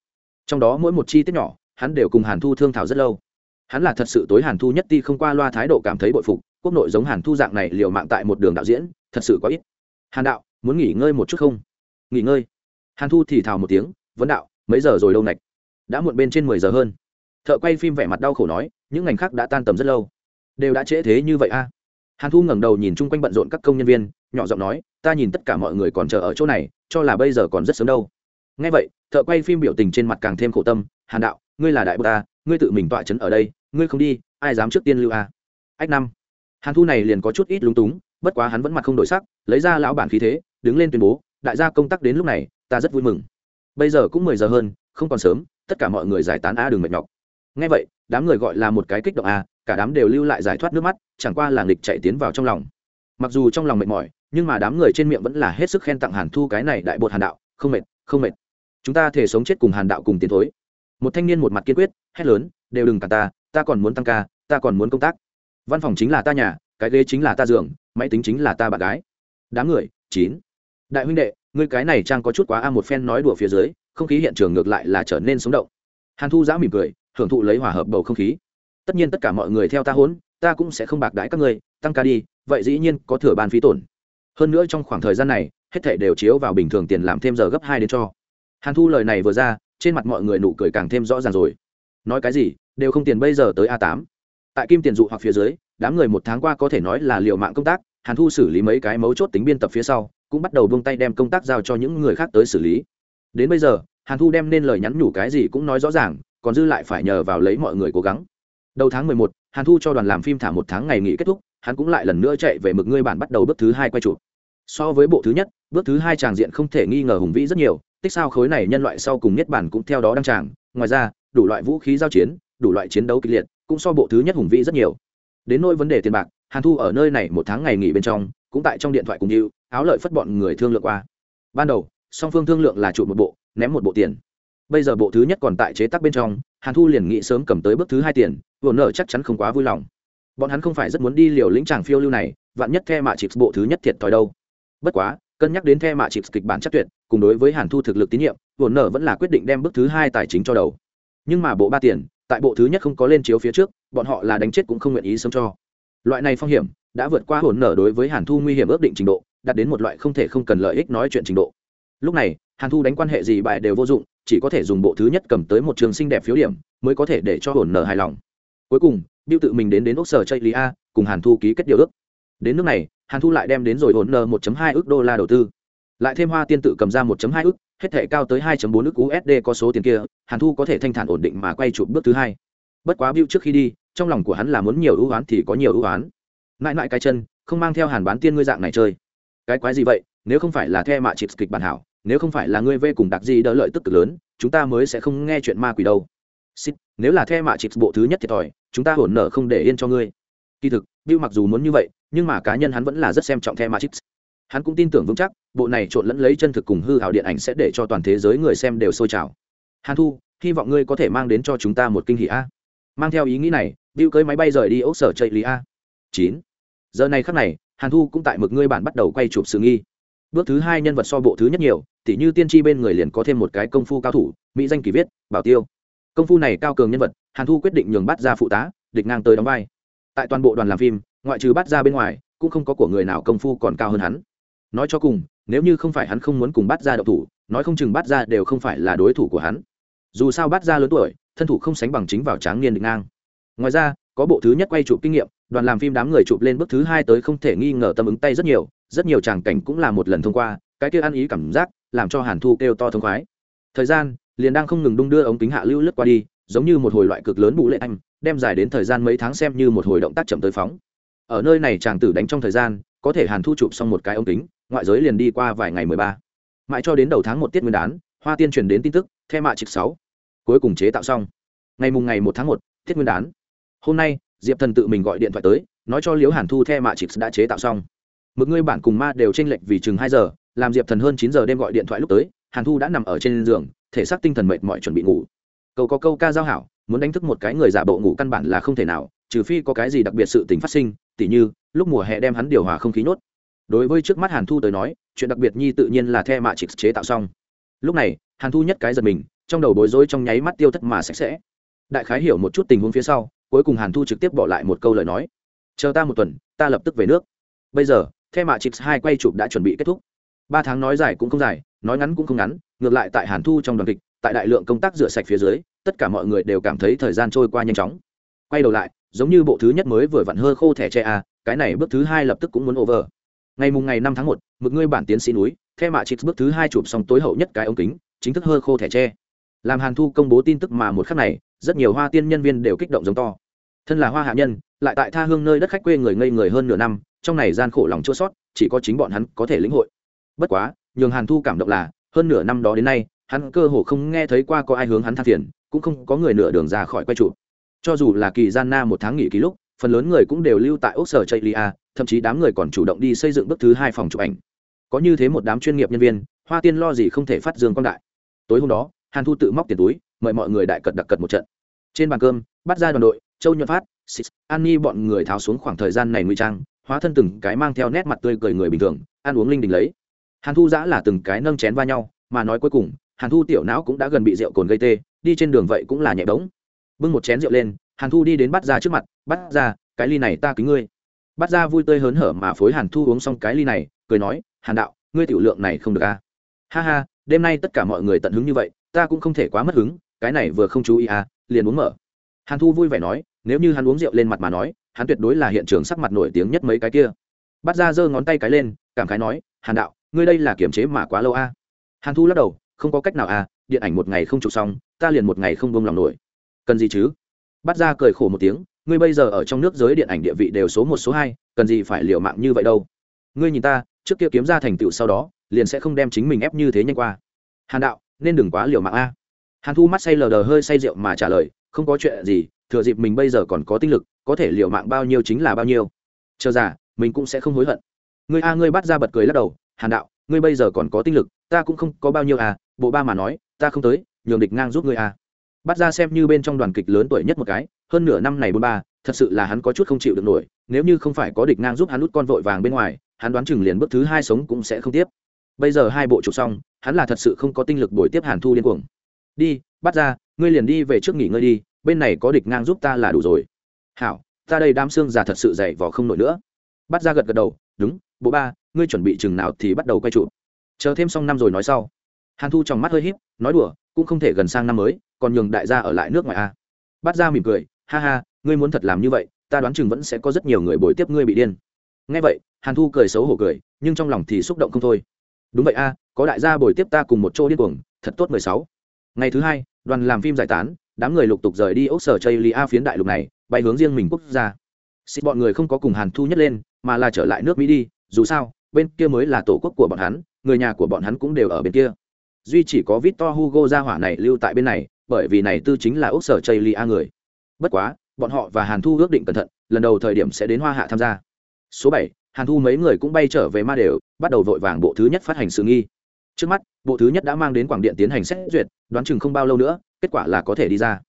Trong đó mỗi một chi tiết nhỏ, hắn đều cùng hàn thu thương thảo rất lâu hắn là thật sự tối hàn thu nhất ti không qua loa thái độ cảm thấy bội phục, quốc nội giống hàn thu dạng này liều mạng tại một đường đạo diễn, thật sự có ít. Hàn đạo, muốn nghỉ ngơi một chút không? Nghỉ ngơi. Hàn thu thì thào một tiếng, vấn đạo, mấy giờ rồi lâu nạch đã muộn bên trên mười giờ hơn. Thợ quay phim vẻ mặt đau khổ nói, những ngành khác đã tan tầm rất lâu. Đều đã trễ thế như vậy a. Hàn thu ngẩng đầu nhìn chung quanh bận rộn các công nhân viên, nhỏ giọng nói, ta nhìn tất cả mọi người còn chờ ở chỗ này, cho là bây giờ còn rất sớm đâu. Ngay vậy, thợ quay phim biểu tình trên mặt càng thêm khổ tâm, hàn đạo, ngươi là đại bờ ta ngươi tự mình tọa chấn ở đây, ngươi không đi, ai dám trước tiên lưu a? Ách năm. Hàn thu này liền có chút ít lúng túng, bất quá hắn vẫn mặt không đổi sắc, lấy ra lão bản khí thế, đứng lên tuyên bố, đại gia công tác đến lúc này, ta rất vui mừng. Bây giờ cũng mười giờ hơn, không còn sớm, tất cả mọi người giải tán a đường mệt nhọc. Ngay vậy, đám người gọi là một cái kích động a, cả đám đều lưu lại giải thoát nước mắt, chẳng qua là nghịch chạy tiến vào trong lòng. Mặc dù trong lòng mệt mỏi, nhưng mà đám người trên miệng vẫn là hết sức khen tặng hàn thu cái này đại bột hàn đạo, không mệt không mệt. Chúng ta thể sống chết cùng hàn đạo cùng tiến thối một thanh niên một mặt kiên quyết, hét lớn, đều đừng cả ta ta còn muốn tăng ca, ta còn muốn công tác. Văn phòng chính là ta nhà, cái ghế chính là ta giường, máy tính chính là ta bạn gái. Đám người, chín. Đại huynh đệ, ngươi cái này trang có chút quá a, một phen nói đùa phía dưới, không khí hiện trường ngược lại là trở nên sống động. Hàn thu giã mỉm cười, hưởng thụ lấy hòa hợp bầu không khí. Tất nhiên tất cả mọi người theo ta hốn, ta cũng sẽ không bạc đãi các ngươi, tăng ca đi, vậy dĩ nhiên có thừa ban phí tổn. Hơn nữa trong khoảng thời gian này, hết thảy đều chiếu vào bình thường tiền làm thêm giờ gấp hai đến cho. Hàn thu lời này vừa ra trên mặt mọi người nụ cười càng thêm rõ ràng rồi. Nói cái gì đều không tiền bây giờ tới a tám. Tại kim tiền dụ hoặc phía dưới đám người một tháng qua có thể nói là liệu mạng công tác hàn thu xử lý mấy cái mấu chốt tính biên tập phía sau cũng bắt đầu buông tay đem công tác giao cho những người khác tới xử lý. Đến bây giờ hàn thu đem nên lời nhắn nhủ cái gì cũng nói rõ ràng còn dư lại phải nhờ vào lấy mọi người cố gắng. Đầu tháng mười một, hàn thu cho đoàn làm phim thả một tháng ngày nghỉ kết thúc hắn cũng lại lần nữa chạy về mực ngươi bản bắt đầu bước thứ hai quay chụp. So với bộ thứ nhất bước thứ hai tràng diện không thể nghi ngờ hùng vĩ rất nhiều tích sao khối này nhân loại sau cùng nhất bản cũng theo đó đăng tràng. Ngoài ra, đủ loại vũ khí giao chiến, đủ loại chiến đấu kịch liệt, cũng so bộ thứ nhất hùng vĩ rất nhiều. Đến nỗi vấn đề tiền bạc, hàn thu ở nơi này một tháng ngày nghỉ bên trong, cũng tại trong điện thoại cùng hữu, áo lợi phất bọn người thương lượng qua. Ban đầu, song phương thương lượng là trụ một bộ, ném một bộ tiền. Bây giờ bộ thứ nhất còn tại chế tác bên trong, hàn thu liền nghĩ sớm cầm tới bước thứ hai tiền, vừa nợ chắc chắn không quá vui lòng. Bọn hắn không phải rất muốn đi liều lĩnh tràng phiêu lưu này, vạn nhất the mạ chịp bộ thứ nhất thiệt thòi đâu. Bất quá, cân nhắc đến the mạ chịp kịch bản chắc tuyệt cùng đối với hàn thu thực lực tín nhiệm vồn nợ vẫn là quyết định đem bước thứ hai tài chính cho đầu. Nhưng mà bộ ba tiền, tại bộ thứ nhất không có lên chiếu phía trước, bọn họ là đánh chết cũng không nguyện ý sớm cho. Loại này phong hiểm đã vượt qua hồn nở đối với hàn thu nguy hiểm ước định trình độ, đạt đến một loại không thể không cần lợi ích nói chuyện trình độ. Lúc này, hàn thu đánh quan hệ gì bài đều vô dụng, chỉ có thể dùng bộ thứ nhất cầm tới một trường xinh đẹp phiếu điểm, mới có thể để cho hồn nở hài lòng. Cuối cùng biêu tự mình đến đến ốc sở chây lý a cùng hàn thu ký kết điều ước. Đến nước này, hàn thu lại đem đến rồi hồn nở 1 hai ước đô la đầu tư lại thêm hoa tiên tự cầm ra 1 hai ức, hết thể cao tới 2 bốn ức usd có số tiền kia hàn thu có thể thanh thản ổn định mà quay chụp bước thứ hai. Bất quá bill trước khi đi trong lòng của hắn là muốn nhiều ưu oán thì có nhiều ưu oán mãi mãi cái chân không mang theo hàn bán tiên ngươi dạng này chơi. Cái quái gì vậy? Nếu không phải là the mạ chịp kịch bản hảo nếu không phải là ngươi vê cùng đặc gì đỡ lợi tức cực lớn chúng ta mới sẽ không nghe chuyện ma quỷ đâu. Xít, nếu là the mạ chịp bộ thứ nhất thiệt thòi chúng ta hổn nở không để yên cho ngươi. Kỳ thực bill mặc dù muốn như vậy nhưng mà cá nhân hắn vẫn là rất xem trọng the mạ chịp hắn cũng tin tưởng vững chắc, bộ này trộn lẫn lấy chân thực cùng hư hào điện ảnh sẽ để cho toàn thế giới người xem đều sôi trào. Hàn thu, hy vọng ngươi có thể mang đến cho chúng ta một kinh hỷ a. Mang theo ý nghĩ này, bill cưới máy bay rời đi ốc sở chạy lý a. Chín. Giờ này khắc này, hàn thu cũng tại mực ngươi bản bắt đầu quay chụp sự nghi. Bước thứ hai nhân vật so bộ thứ nhất nhiều, tỉ như tiên tri bên người liền có thêm một cái công phu cao thủ, mỹ danh kỳ viết, bảo tiêu. Công phu này cao cường nhân vật, hàn thu quyết định nhường bắt ra phụ tá, địch ngang tới đóng vai. Tại toàn bộ đoàn làm phim, ngoại trừ bắt ra bên ngoài, cũng không có của người nào công phu còn cao hơn hắn nói cho cùng, nếu như không phải hắn không muốn cùng bắt ra đậu thủ, nói không chừng bắt ra đều không phải là đối thủ của hắn. Dù sao bắt ra lớn tuổi, thân thủ không sánh bằng chính vào tráng niên địch ngang. Ngoài ra, có bộ thứ nhất quay chụp kinh nghiệm, đoàn làm phim đám người chụp lên bước thứ hai tới không thể nghi ngờ tâm ứng tay rất nhiều rất nhiều tràng cảnh cũng là một lần thông qua, cái kia ăn ý cảm giác, làm cho hàn thu kêu to thông khoái. Thời gian, liền đang không ngừng đung đưa ống kính hạ lưu lướt qua đi, giống như một hồi loại cực lớn bụ lệ anh, đem dài đến thời gian mấy tháng xem như một hồi động tác chậm tới phóng. Ở nơi này chàng tử đánh trong thời gian, có thể hàn thu chụp xong một cái ống kính ngoại giới liền đi qua vài ngày mười ba. Mãi cho đến đầu tháng một tiết nguyên đán, hoa tiên truyền đến tin tức theo mạ trực sáu. Cuối cùng chế tạo xong. Ngày mùng ngày một tháng một, tiết nguyên đán. Hôm nay, diệp thần tự mình gọi điện thoại tới, nói cho liễu hàn thu theo mạ trực đã chế tạo xong. Mực người bạn cùng ma đều tranh lệch vì chừng hai giờ, làm diệp thần hơn chín giờ đêm gọi điện thoại lúc tới, hàn thu đã nằm ở trên giường, thể xác tinh thần mệt mỏi chuẩn bị ngủ. Câu có câu ca giao hảo, muốn đánh thức một cái người giả bộ ngủ căn bản là không thể nào, trừ phi có cái gì đặc biệt sự tình phát sinh, tỉ như, lúc mùa hè đem hắn điều hòa không khí nhốt đối với trước mắt hàn thu tới nói, chuyện đặc biệt nhi tự nhiên là the mạ trịch chế tạo xong. Lúc này, hàn thu nhất cái giật mình, trong đầu bối rối trong nháy mắt tiêu thất mà sạch sẽ. Đại khái hiểu một chút tình huống phía sau, cuối cùng hàn thu trực tiếp bỏ lại một câu lời nói. Chờ ta một tuần, ta lập tức về nước. Bây giờ, the mạ trịch hai quay chụp đã chuẩn bị kết thúc. Ba tháng nói dài cũng không dài, nói ngắn cũng không ngắn, ngược lại tại hàn thu trong đoàn kịch, tại đại lượng công tác rửa sạch phía dưới, tất cả mọi người đều cảm thấy thời gian trôi qua nhanh chóng. Quay đầu lại, giống như bộ thứ nhất mới vừa vặn hơ khô thẻ tre a, cái này bước thứ hai lập tức cũng muốn over ngày mùng ngày năm tháng một, mực ngươi bản tiến sĩ núi theo mạ chít bước thứ hai chụp xong tối hậu nhất cái ống kính, chính thức hơ khô thẻ tre. Làm hàn thu công bố tin tức mà một khắc này, rất nhiều hoa tiên nhân viên đều kích động giống to. Thân là hoa hạ nhân, lại tại tha hương nơi đất khách quê người ngây người hơn nửa năm, trong này gian khổ lòng chua sót, chỉ có chính bọn hắn có thể lĩnh hội. Bất quá, nhường hàn thu cảm động là, hơn nửa năm đó đến nay, hắn cơ hồ không nghe thấy qua có ai hướng hắn than phiền, cũng không có người nửa đường ra khỏi quay trụ cho dù là kỳ gian na một tháng nghỉ ký lúc phần lớn người cũng đều lưu tại ốc sở chây lia thậm chí đám người còn chủ động đi xây dựng bước thứ hai phòng chụp ảnh. Có như thế một đám chuyên nghiệp nhân viên, hoa tiên lo gì không thể phát dương quang đại. Tối hôm đó, hàn thu tự móc tiền túi, mời mọi người đại cật đặc cật một trận. Trên bàn cơm, bắt ra đoàn đội, châu nhuận phát an ni bọn người tháo xuống khoảng thời gian này nguy trang, hóa thân từng cái mang theo nét mặt tươi cười người bình thường, ăn uống linh đình lấy. Hàn thu giã là từng cái nâng chén va nhau, mà nói cuối cùng, hàn thu tiểu não cũng đã gần bị rượu cồn gây tê, đi trên đường vậy cũng là nhẹ đống bưng một chén rượu lên hàn thu đi đến bắt ra trước mặt bắt ra cái ly này ta kính ngươi. Bắt ra vui tươi hớn hở mà phối hàn thu uống xong cái ly này, cười nói, hàn đạo, ngươi tiểu lượng này không được a. À? ha ha, đêm nay tất cả mọi người tận hứng như vậy, ta cũng không thể quá mất hứng, cái này vừa không chú ý à liền uống mở. Hàn thu vui vẻ nói, nếu như hắn uống rượu lên mặt mà nói, hắn tuyệt đối là hiện trường sắc mặt nổi tiếng nhất mấy cái kia. Bắt ra giơ ngón tay cái lên, cảm khái nói, hàn đạo, ngươi đây là kiểm chế mà quá lâu a. À? hàn thu lắc đầu, không có cách nào à điện ảnh một ngày không chụp xong, ta liền một ngày không bông lòng nổi. Cần gì chứ? Bắt ra cười khổ một tiếng, ngươi bây giờ ở trong nước giới điện ảnh địa vị đều số một, số hai, cần gì phải liều mạng như vậy đâu? Ngươi nhìn ta, trước kia kiếm ra thành tựu sau đó, liền sẽ không đem chính mình ép như thế nhanh qua. Hàn đạo, nên đừng quá liều mạng a. Hàn thu mắt say lờ đờ hơi say rượu mà trả lời, không có chuyện gì, thừa dịp mình bây giờ còn có tinh lực, có thể liều mạng bao nhiêu chính là bao nhiêu. Chờ giả mình cũng sẽ không hối hận. Ngươi a, ngươi bắt ra bật cười lắc đầu, hàn đạo, ngươi bây giờ còn có tinh lực, ta cũng không có bao nhiêu à bộ ba mà nói, ta không tới, nhường địch ngang giúp ngươi à bắt ra xem như bên trong đoàn kịch lớn tuổi nhất một cái, hơn nửa năm này bốn ba, thật sự là hắn có chút không chịu được nổi, nếu như không phải có địch ngang giúp hắn út con vội vàng bên ngoài, hắn đoán chừng liền bước thứ hai sống cũng sẽ không tiếp. Bây giờ hai bộ chụp xong, hắn là thật sự không có tinh lực buổi tiếp hàn thu điên cuồng. Đi, bắt ra, ngươi liền đi về trước nghỉ ngơi đi, bên này có địch ngang giúp ta là đủ rồi. Hảo, ta đây đám xương già thật sự dày vò không nổi nữa. Bắt ra gật gật đầu, đúng, bộ ba, ngươi chuẩn bị chừng nào thì bắt đầu quay trụ chờ thêm xong năm rồi nói sau. Hàn thu trong mắt hơi h í p nói đùa, cũng không thể gần sang năm mới còn nhường đại gia ở lại nước ngoài a à. bắt ra mỉm cười, ha ha, ngươi muốn thật làm như vậy, ta đoán chừng vẫn sẽ có rất nhiều người bồi tiếp ngươi bị điên. Ngay vậy, hàn thu cười xấu hổ cười, nhưng trong lòng thì xúc động không thôi. Đúng vậy a, có đại gia bồi tiếp ta cùng một chỗ điên cuồng, thật tốt mười sáu. Ngày thứ hai, đoàn làm phim giải tán, đám người lục tục rời đi ốc sở chây lia phiến đại lục này, bay hướng riêng mình quốc gia. Xịt bọn người không có cùng hàn thu nhất lên, mà là trở lại nước mỹ đi, dù sao, bên kia mới là tổ quốc của bọn hắn, người nhà của bọn hắn cũng đều ở bên kia. Duy chỉ có victor hugo gia hỏa này lưu tại bên này bởi vì này tư chính là ốc sở chây a người. Bất quá, bọn họ và hàn thu ước định cẩn thận, lần đầu thời điểm sẽ đến hoa hạ tham gia. Số bảy, hàn thu mấy người cũng bay trở về ma đều, bắt đầu vội vàng bộ thứ nhất phát hành sự nghi. Trước mắt, bộ thứ nhất đã mang đến quảng điện tiến hành xét duyệt, đoán chừng không bao lâu nữa, kết quả là có thể đi ra.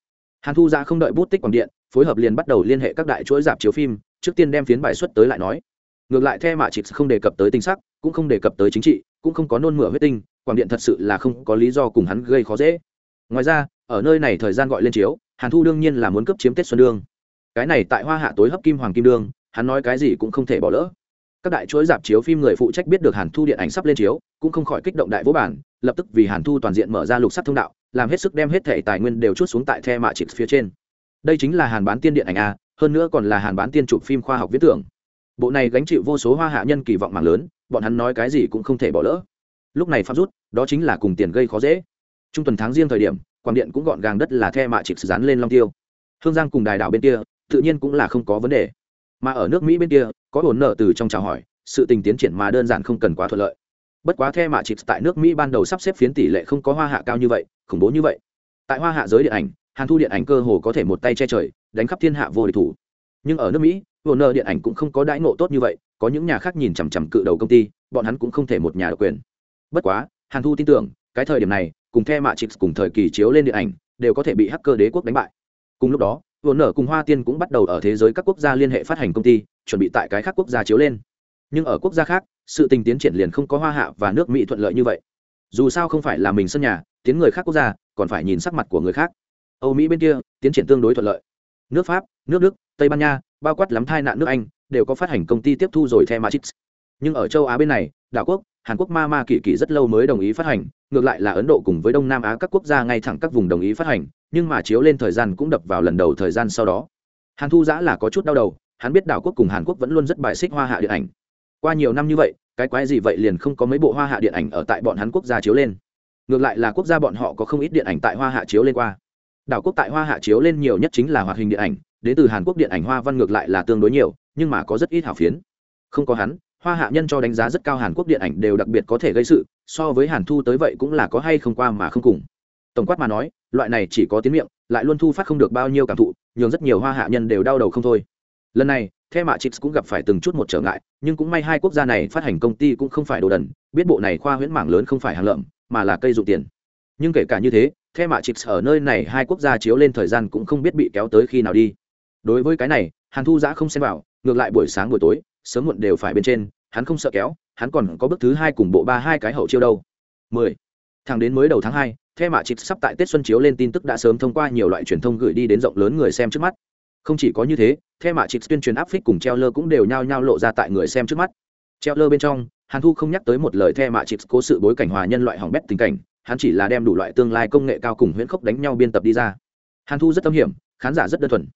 Hàn thu ra không đợi bút tích quảng điện, phối hợp liền bắt đầu liên hệ các đại chuỗi dạp chiếu phim, trước tiên đem phiến bài xuất tới lại nói. Ngược lại the mạ chỉ không đề cập tới tinh sắc, cũng không đề cập tới chính trị, cũng không có nôn mửa huyết tinh, quảng điện thật sự là không có lý do cùng hắn gây khó dễ ngoài ra, ở nơi này thời gian gọi lên chiếu, hàn thu đương nhiên là muốn cấp chiếm tết xuân đương. Cái này tại hoa hạ tối hấp kim hoàng kim đương, hắn nói cái gì cũng không thể bỏ lỡ. Các đại chuỗi dạp chiếu phim người phụ trách biết được hàn thu điện ảnh sắp lên chiếu, cũng không khỏi kích động đại vũ bản, lập tức vì hàn thu toàn diện mở ra lục sắc thông đạo, làm hết sức đem hết thể tài nguyên đều chút xuống tại the mạ chịp phía trên. Đây chính là hàn bán tiên điện ảnh a, hơn nữa còn là hàn bán tiên chụp phim khoa học viễn tưởng. Bộ này gánh chịu vô số hoa hạ nhân kỳ vọng mạng lớn, bọn hắn nói cái gì cũng không thể bỏ lỡ. Lúc này pháp rút, đó chính là cùng tiền gây khó dễ trung tuần tháng riêng thời điểm, quảng điện cũng gọn gàng đất là the mạ chịp dán lên long tiêu. Hương giang cùng đài đảo bên kia, tự nhiên cũng là không có vấn đề. Mà ở nước mỹ bên kia, có ổn nợ từ trong chào hỏi, sự tình tiến triển mà đơn giản không cần quá thuận lợi. Bất quá the mạ chịp tại nước mỹ ban đầu sắp xếp phiến tỷ lệ không có hoa hạ cao như vậy, khủng bố như vậy. Tại hoa hạ giới điện ảnh, hàn thu điện ảnh cơ hồ có thể một tay che trời, đánh khắp thiên hạ vô địch thủ. Nhưng ở nước mỹ ổn nợ điện ảnh cũng không có đãi ngộ tốt như vậy, có những nhà khác nhìn chằm chằm cự đầu công ty, bọn hắn cũng không thể một nhà độc quyền. Bất quá, hàn thu tin tưởng cái thời điểm này, cùng the mạ trịt cùng thời kỳ chiếu lên điện ảnh, đều có thể bị hacker đế quốc đánh bại. Cùng lúc đó vồn nở cùng hoa tiên cũng bắt đầu ở thế giới các quốc gia liên hệ phát hành công ty, chuẩn bị tại cái khác quốc gia chiếu lên. Nhưng ở quốc gia khác, sự tình tiến triển liền không có hoa hạ và nước mỹ thuận lợi như vậy. Dù sao không phải là mình sân nhà, tiến người khác quốc gia, còn phải nhìn sắc mặt của người khác. Âu mỹ bên kia, tiến triển tương đối thuận lợi. Nước pháp, nước đức, tây ban nha, bao quát lắm thai nạn nước anh, đều có phát hành công ty tiếp thu rồi the matrix. Nhưng ở châu á bên này, đảo quốc, hàn quốc ma ma kỳ kỳ rất lâu mới đồng ý phát hành ngược lại là ấn độ cùng với đông nam á các quốc gia ngay thẳng các vùng đồng ý phát hành, nhưng mà chiếu lên thời gian cũng đập vào lần đầu thời gian sau đó. Hàn thu giã là có chút đau đầu, hắn biết đảo quốc cùng hàn quốc vẫn luôn rất bài xích hoa hạ điện ảnh. Qua nhiều năm như vậy, cái quái gì vậy liền không có mấy bộ hoa hạ điện ảnh ở tại bọn hắn quốc gia chiếu lên. Ngược lại là quốc gia bọn họ có không ít điện ảnh tại hoa hạ chiếu lên qua. Đảo quốc tại hoa hạ chiếu lên nhiều nhất chính là hoạt hình điện ảnh, đến từ hàn quốc điện ảnh hoa văn ngược lại là tương đối nhiều, nhưng mà có rất ít hảo phiến. Không có hắn hoa hạ nhân cho đánh giá rất cao hàn quốc điện ảnh đều đặc biệt có thể gây sự, so với hàn thu tới vậy cũng là có hay không qua mà không cùng. Tổng quát mà nói, loại này chỉ có tiếng miệng, lại luôn thu phát không được bao nhiêu cảm thụ, nhường rất nhiều hoa hạ nhân đều đau đầu không thôi. Lần này, the mạ chix cũng gặp phải từng chút một trở ngại, nhưng cũng may hai quốc gia này phát hành công ty cũng không phải đồ đần, biết bộ này khoa huyễn mảng lớn không phải hàng lợm, mà là cây dụng tiền. Nhưng kể cả như thế, the mạ chix ở nơi này hai quốc gia chiếu lên thời gian cũng không biết bị kéo tới khi nào đi. Đối với cái này, hàn thu giã không xem vào, ngược lại buổi sáng buổi tối, sớm muộn đều phải bên trên hắn không sợ kéo, hắn còn có bước thứ hai cùng bộ ba hai cái hậu chiêu đâu. Mười. Thẳng đến mới đầu tháng hai, the mạ chịp sắp tại tết xuân chiếu lên tin tức đã sớm thông qua nhiều loại truyền thông gửi đi đến rộng lớn người xem trước mắt. Không chỉ có như thế, the mạ chịp tuyên truyền áp phích cùng treo lơ cũng đều nhao nhao lộ ra tại người xem trước mắt. Treo lơ bên trong, hàn thu không nhắc tới một lời the mạ chịp cố sự bối cảnh hòa nhân loại hỏng bét tình cảnh, hắn chỉ là đem đủ loại tương lai công nghệ cao cùng huyễn khốc đánh nhau biên tập đi ra. Hàn thu rất tâm hiểm, khán giả rất đơn thuần.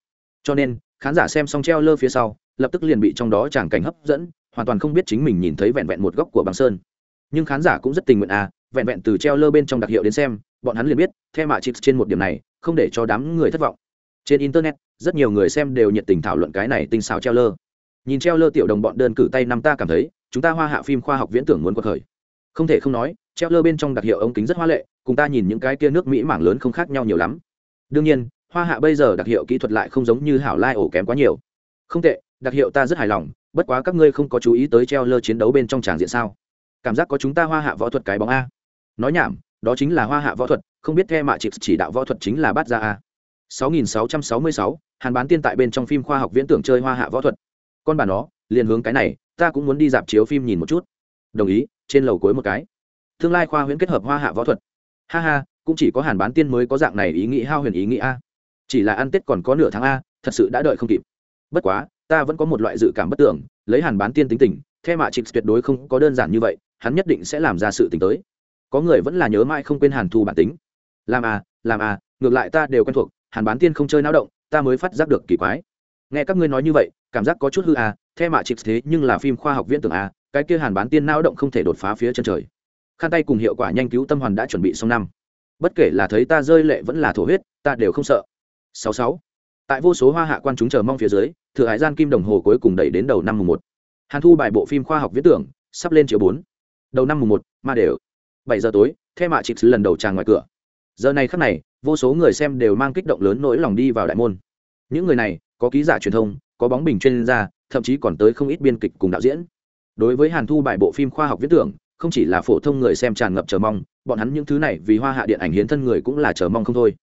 Cho nên, khán giả xem xong treo lơ phía sau, lập tức liền bị trong đó tràng cảnh hấp dẫn hoàn toàn không biết chính mình nhìn thấy vẹn vẹn một góc của băng sơn. Nhưng khán giả cũng rất tình nguyện à vẹn vẹn từ treo lơ bên trong đặc hiệu đến xem, bọn hắn liền biết theo mạ chip trên một điểm này, không để cho đám người thất vọng. Trên internet, rất nhiều người xem đều nhiệt tình thảo luận cái này tinh xào treo lơ. Nhìn treo lơ tiểu đồng bọn đơn cử tay năm ta cảm thấy, chúng ta hoa hạ phim khoa học viễn tưởng muốn quật khởi. Không thể không nói, treo lơ bên trong đặc hiệu ống kính rất hoa lệ, cùng ta nhìn những cái kia nước mỹ mảng lớn không khác nhau nhiều lắm. Đương nhiên, hoa hạ bây giờ đặc hiệu kỹ thuật lại không giống như hảo lai ổ kém quá nhiều. Không tệ đặc hiệu ta rất hài lòng bất quá các ngươi không có chú ý tới treo lơ chiến đấu bên trong tràng diện sao? Cảm giác có chúng ta hoa hạ võ thuật cái bóng a. Nói nhảm đó chính là hoa hạ võ thuật không biết the mạ chịp chỉ đạo võ thuật chính là bát ra a. 6666, hàn bán tiên tại bên trong phim khoa học viễn tưởng chơi hoa hạ võ thuật. Con bà nó liền hướng cái này ta cũng muốn đi dạp chiếu phim nhìn một chút. Đồng ý trên lầu cuối một cái. Tương lai khoa huyễn kết hợp hoa hạ võ thuật. Ha ha cũng chỉ có hàn bán tiên mới có dạng này ý nghĩ hao huyền ý nghĩ a. Chỉ là ăn tết còn có nửa tháng a thật sự đã đợi không kịp. Bất quá ta vẫn có một loại dự cảm bất tưởng, lấy hàn bán tiên tính tình theo mạ trịch tuyệt đối không có đơn giản như vậy, hắn nhất định sẽ làm ra sự t tới. Có người vẫn là nhớ mãi không quên hàn thu bản tính. Làm à làm à ngược lại ta đều quen thuộc, hàn bán tiên không chơi náo động, ta mới phát giác được kỳ quái. Nghe các ngươi nói như vậy, cảm giác có chút hư à theo mạ trịch thế nhưng là phim khoa học viễn tưởng à cái kia hàn bán tiên náo động không thể đột phá phía chân trời. Khăn tay cùng hiệu quả nhanh cứu tâm hoàn đã chuẩn bị xong năm. Bất kể là thấy ta rơi lệ vẫn là thổ huyết, ta đều không sợ. Sáu sáu tại vô số hoa hạ quan chúng chờ mong phía dưới, thừa hải gian kim đồng hồ cuối cùng đẩy đến đầu năm mùng một. Hàn thu bài bộ phim khoa học viễn tưởng, sắp lên chiều bốn. Đầu năm mùng một, ma đều. Bảy giờ tối theo mạ trịch sứ lần đầu tràng ngoài cửa. Giờ này khắc này, vô số người xem đều mang kích động lớn nỗi lòng đi vào đại môn. Những người này, có ký giả truyền thông, có bóng bình chuyên gia, thậm chí còn tới không ít biên kịch cùng đạo diễn. Đối với hàn thu bài bộ phim khoa học viễn tưởng, không chỉ là phổ thông người xem tràn ngập chờ mong, bọn hắn những thứ này vì hoa hạ điện ảnh hiến thân người cũng là chờ mong không thôi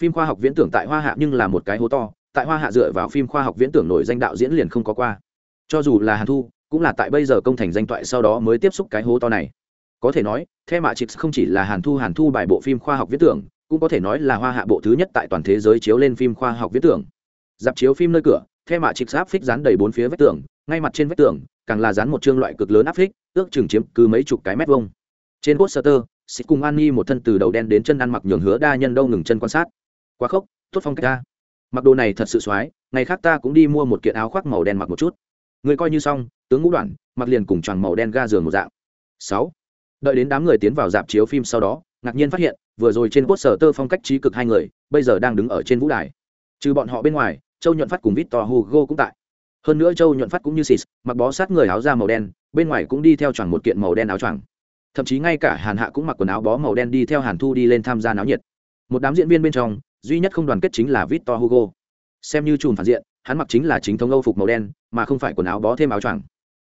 phim khoa học viễn tưởng tại hoa hạ nhưng là một cái hố to, tại hoa hạ dựa vào phim khoa học viễn tưởng nổi danh đạo diễn liền không có qua. Cho dù là hàn thu, cũng là tại bây giờ công thành danh toại sau đó mới tiếp xúc cái hố to này. Có thể nói, the mạ chix không chỉ là hàn thu hàn thu bài bộ phim khoa học viễn tưởng, cũng có thể nói là hoa hạ bộ thứ nhất tại toàn thế giới chiếu lên phim khoa học viễn tưởng. Dạp chiếu phim nơi cửa, the mạ chix áp phích dán đầy bốn phía vách tường, ngay mặt trên vách tường, càng là dán một chương loại cực lớn áp phích, ước chừng chiếm cứ mấy chục cái mét vuông. Trên poster xích cùng an nhi một thân từ đầu đen đến chân ăn mặc nhường hứa đa nhân đâu ngừng chân quan sát quá khốc, tốt phong cách ta. Mặc đồ này thật sự xoái, ngày khác ta cũng đi mua một kiện áo khoác màu đen mặc một chút. Người coi như xong, tướng ngũ đoạn, mặc liền cùng tròn màu đen ga giường một dạng. Sáu. Đợi đến đám người tiến vào dạp chiếu phim sau đó, ngạc nhiên phát hiện, vừa rồi trên quốc sở tơ phong cách trí cực hai người, bây giờ đang đứng ở trên vũ đài. Trừ bọn họ bên ngoài, châu nhuận phát cùng vít to hugo cũng tại. Hơn nữa châu nhuận phát cũng như sis, mặc bó sát người áo da màu đen, bên ngoài cũng đi theo choàng một kiện màu đen áo choàng. Thậm chí ngay cả hàn hạ cũng mặc quần áo bó màu đen đi theo hàn thu đi lên tham gia náo nhiệt. Một đám diễn viên bên trong duy nhất không đoàn kết chính là victor hugo. Xem như chùm phản diện, hắn mặc chính là chính thống âu phục màu đen, mà không phải quần áo bó thêm áo choàng.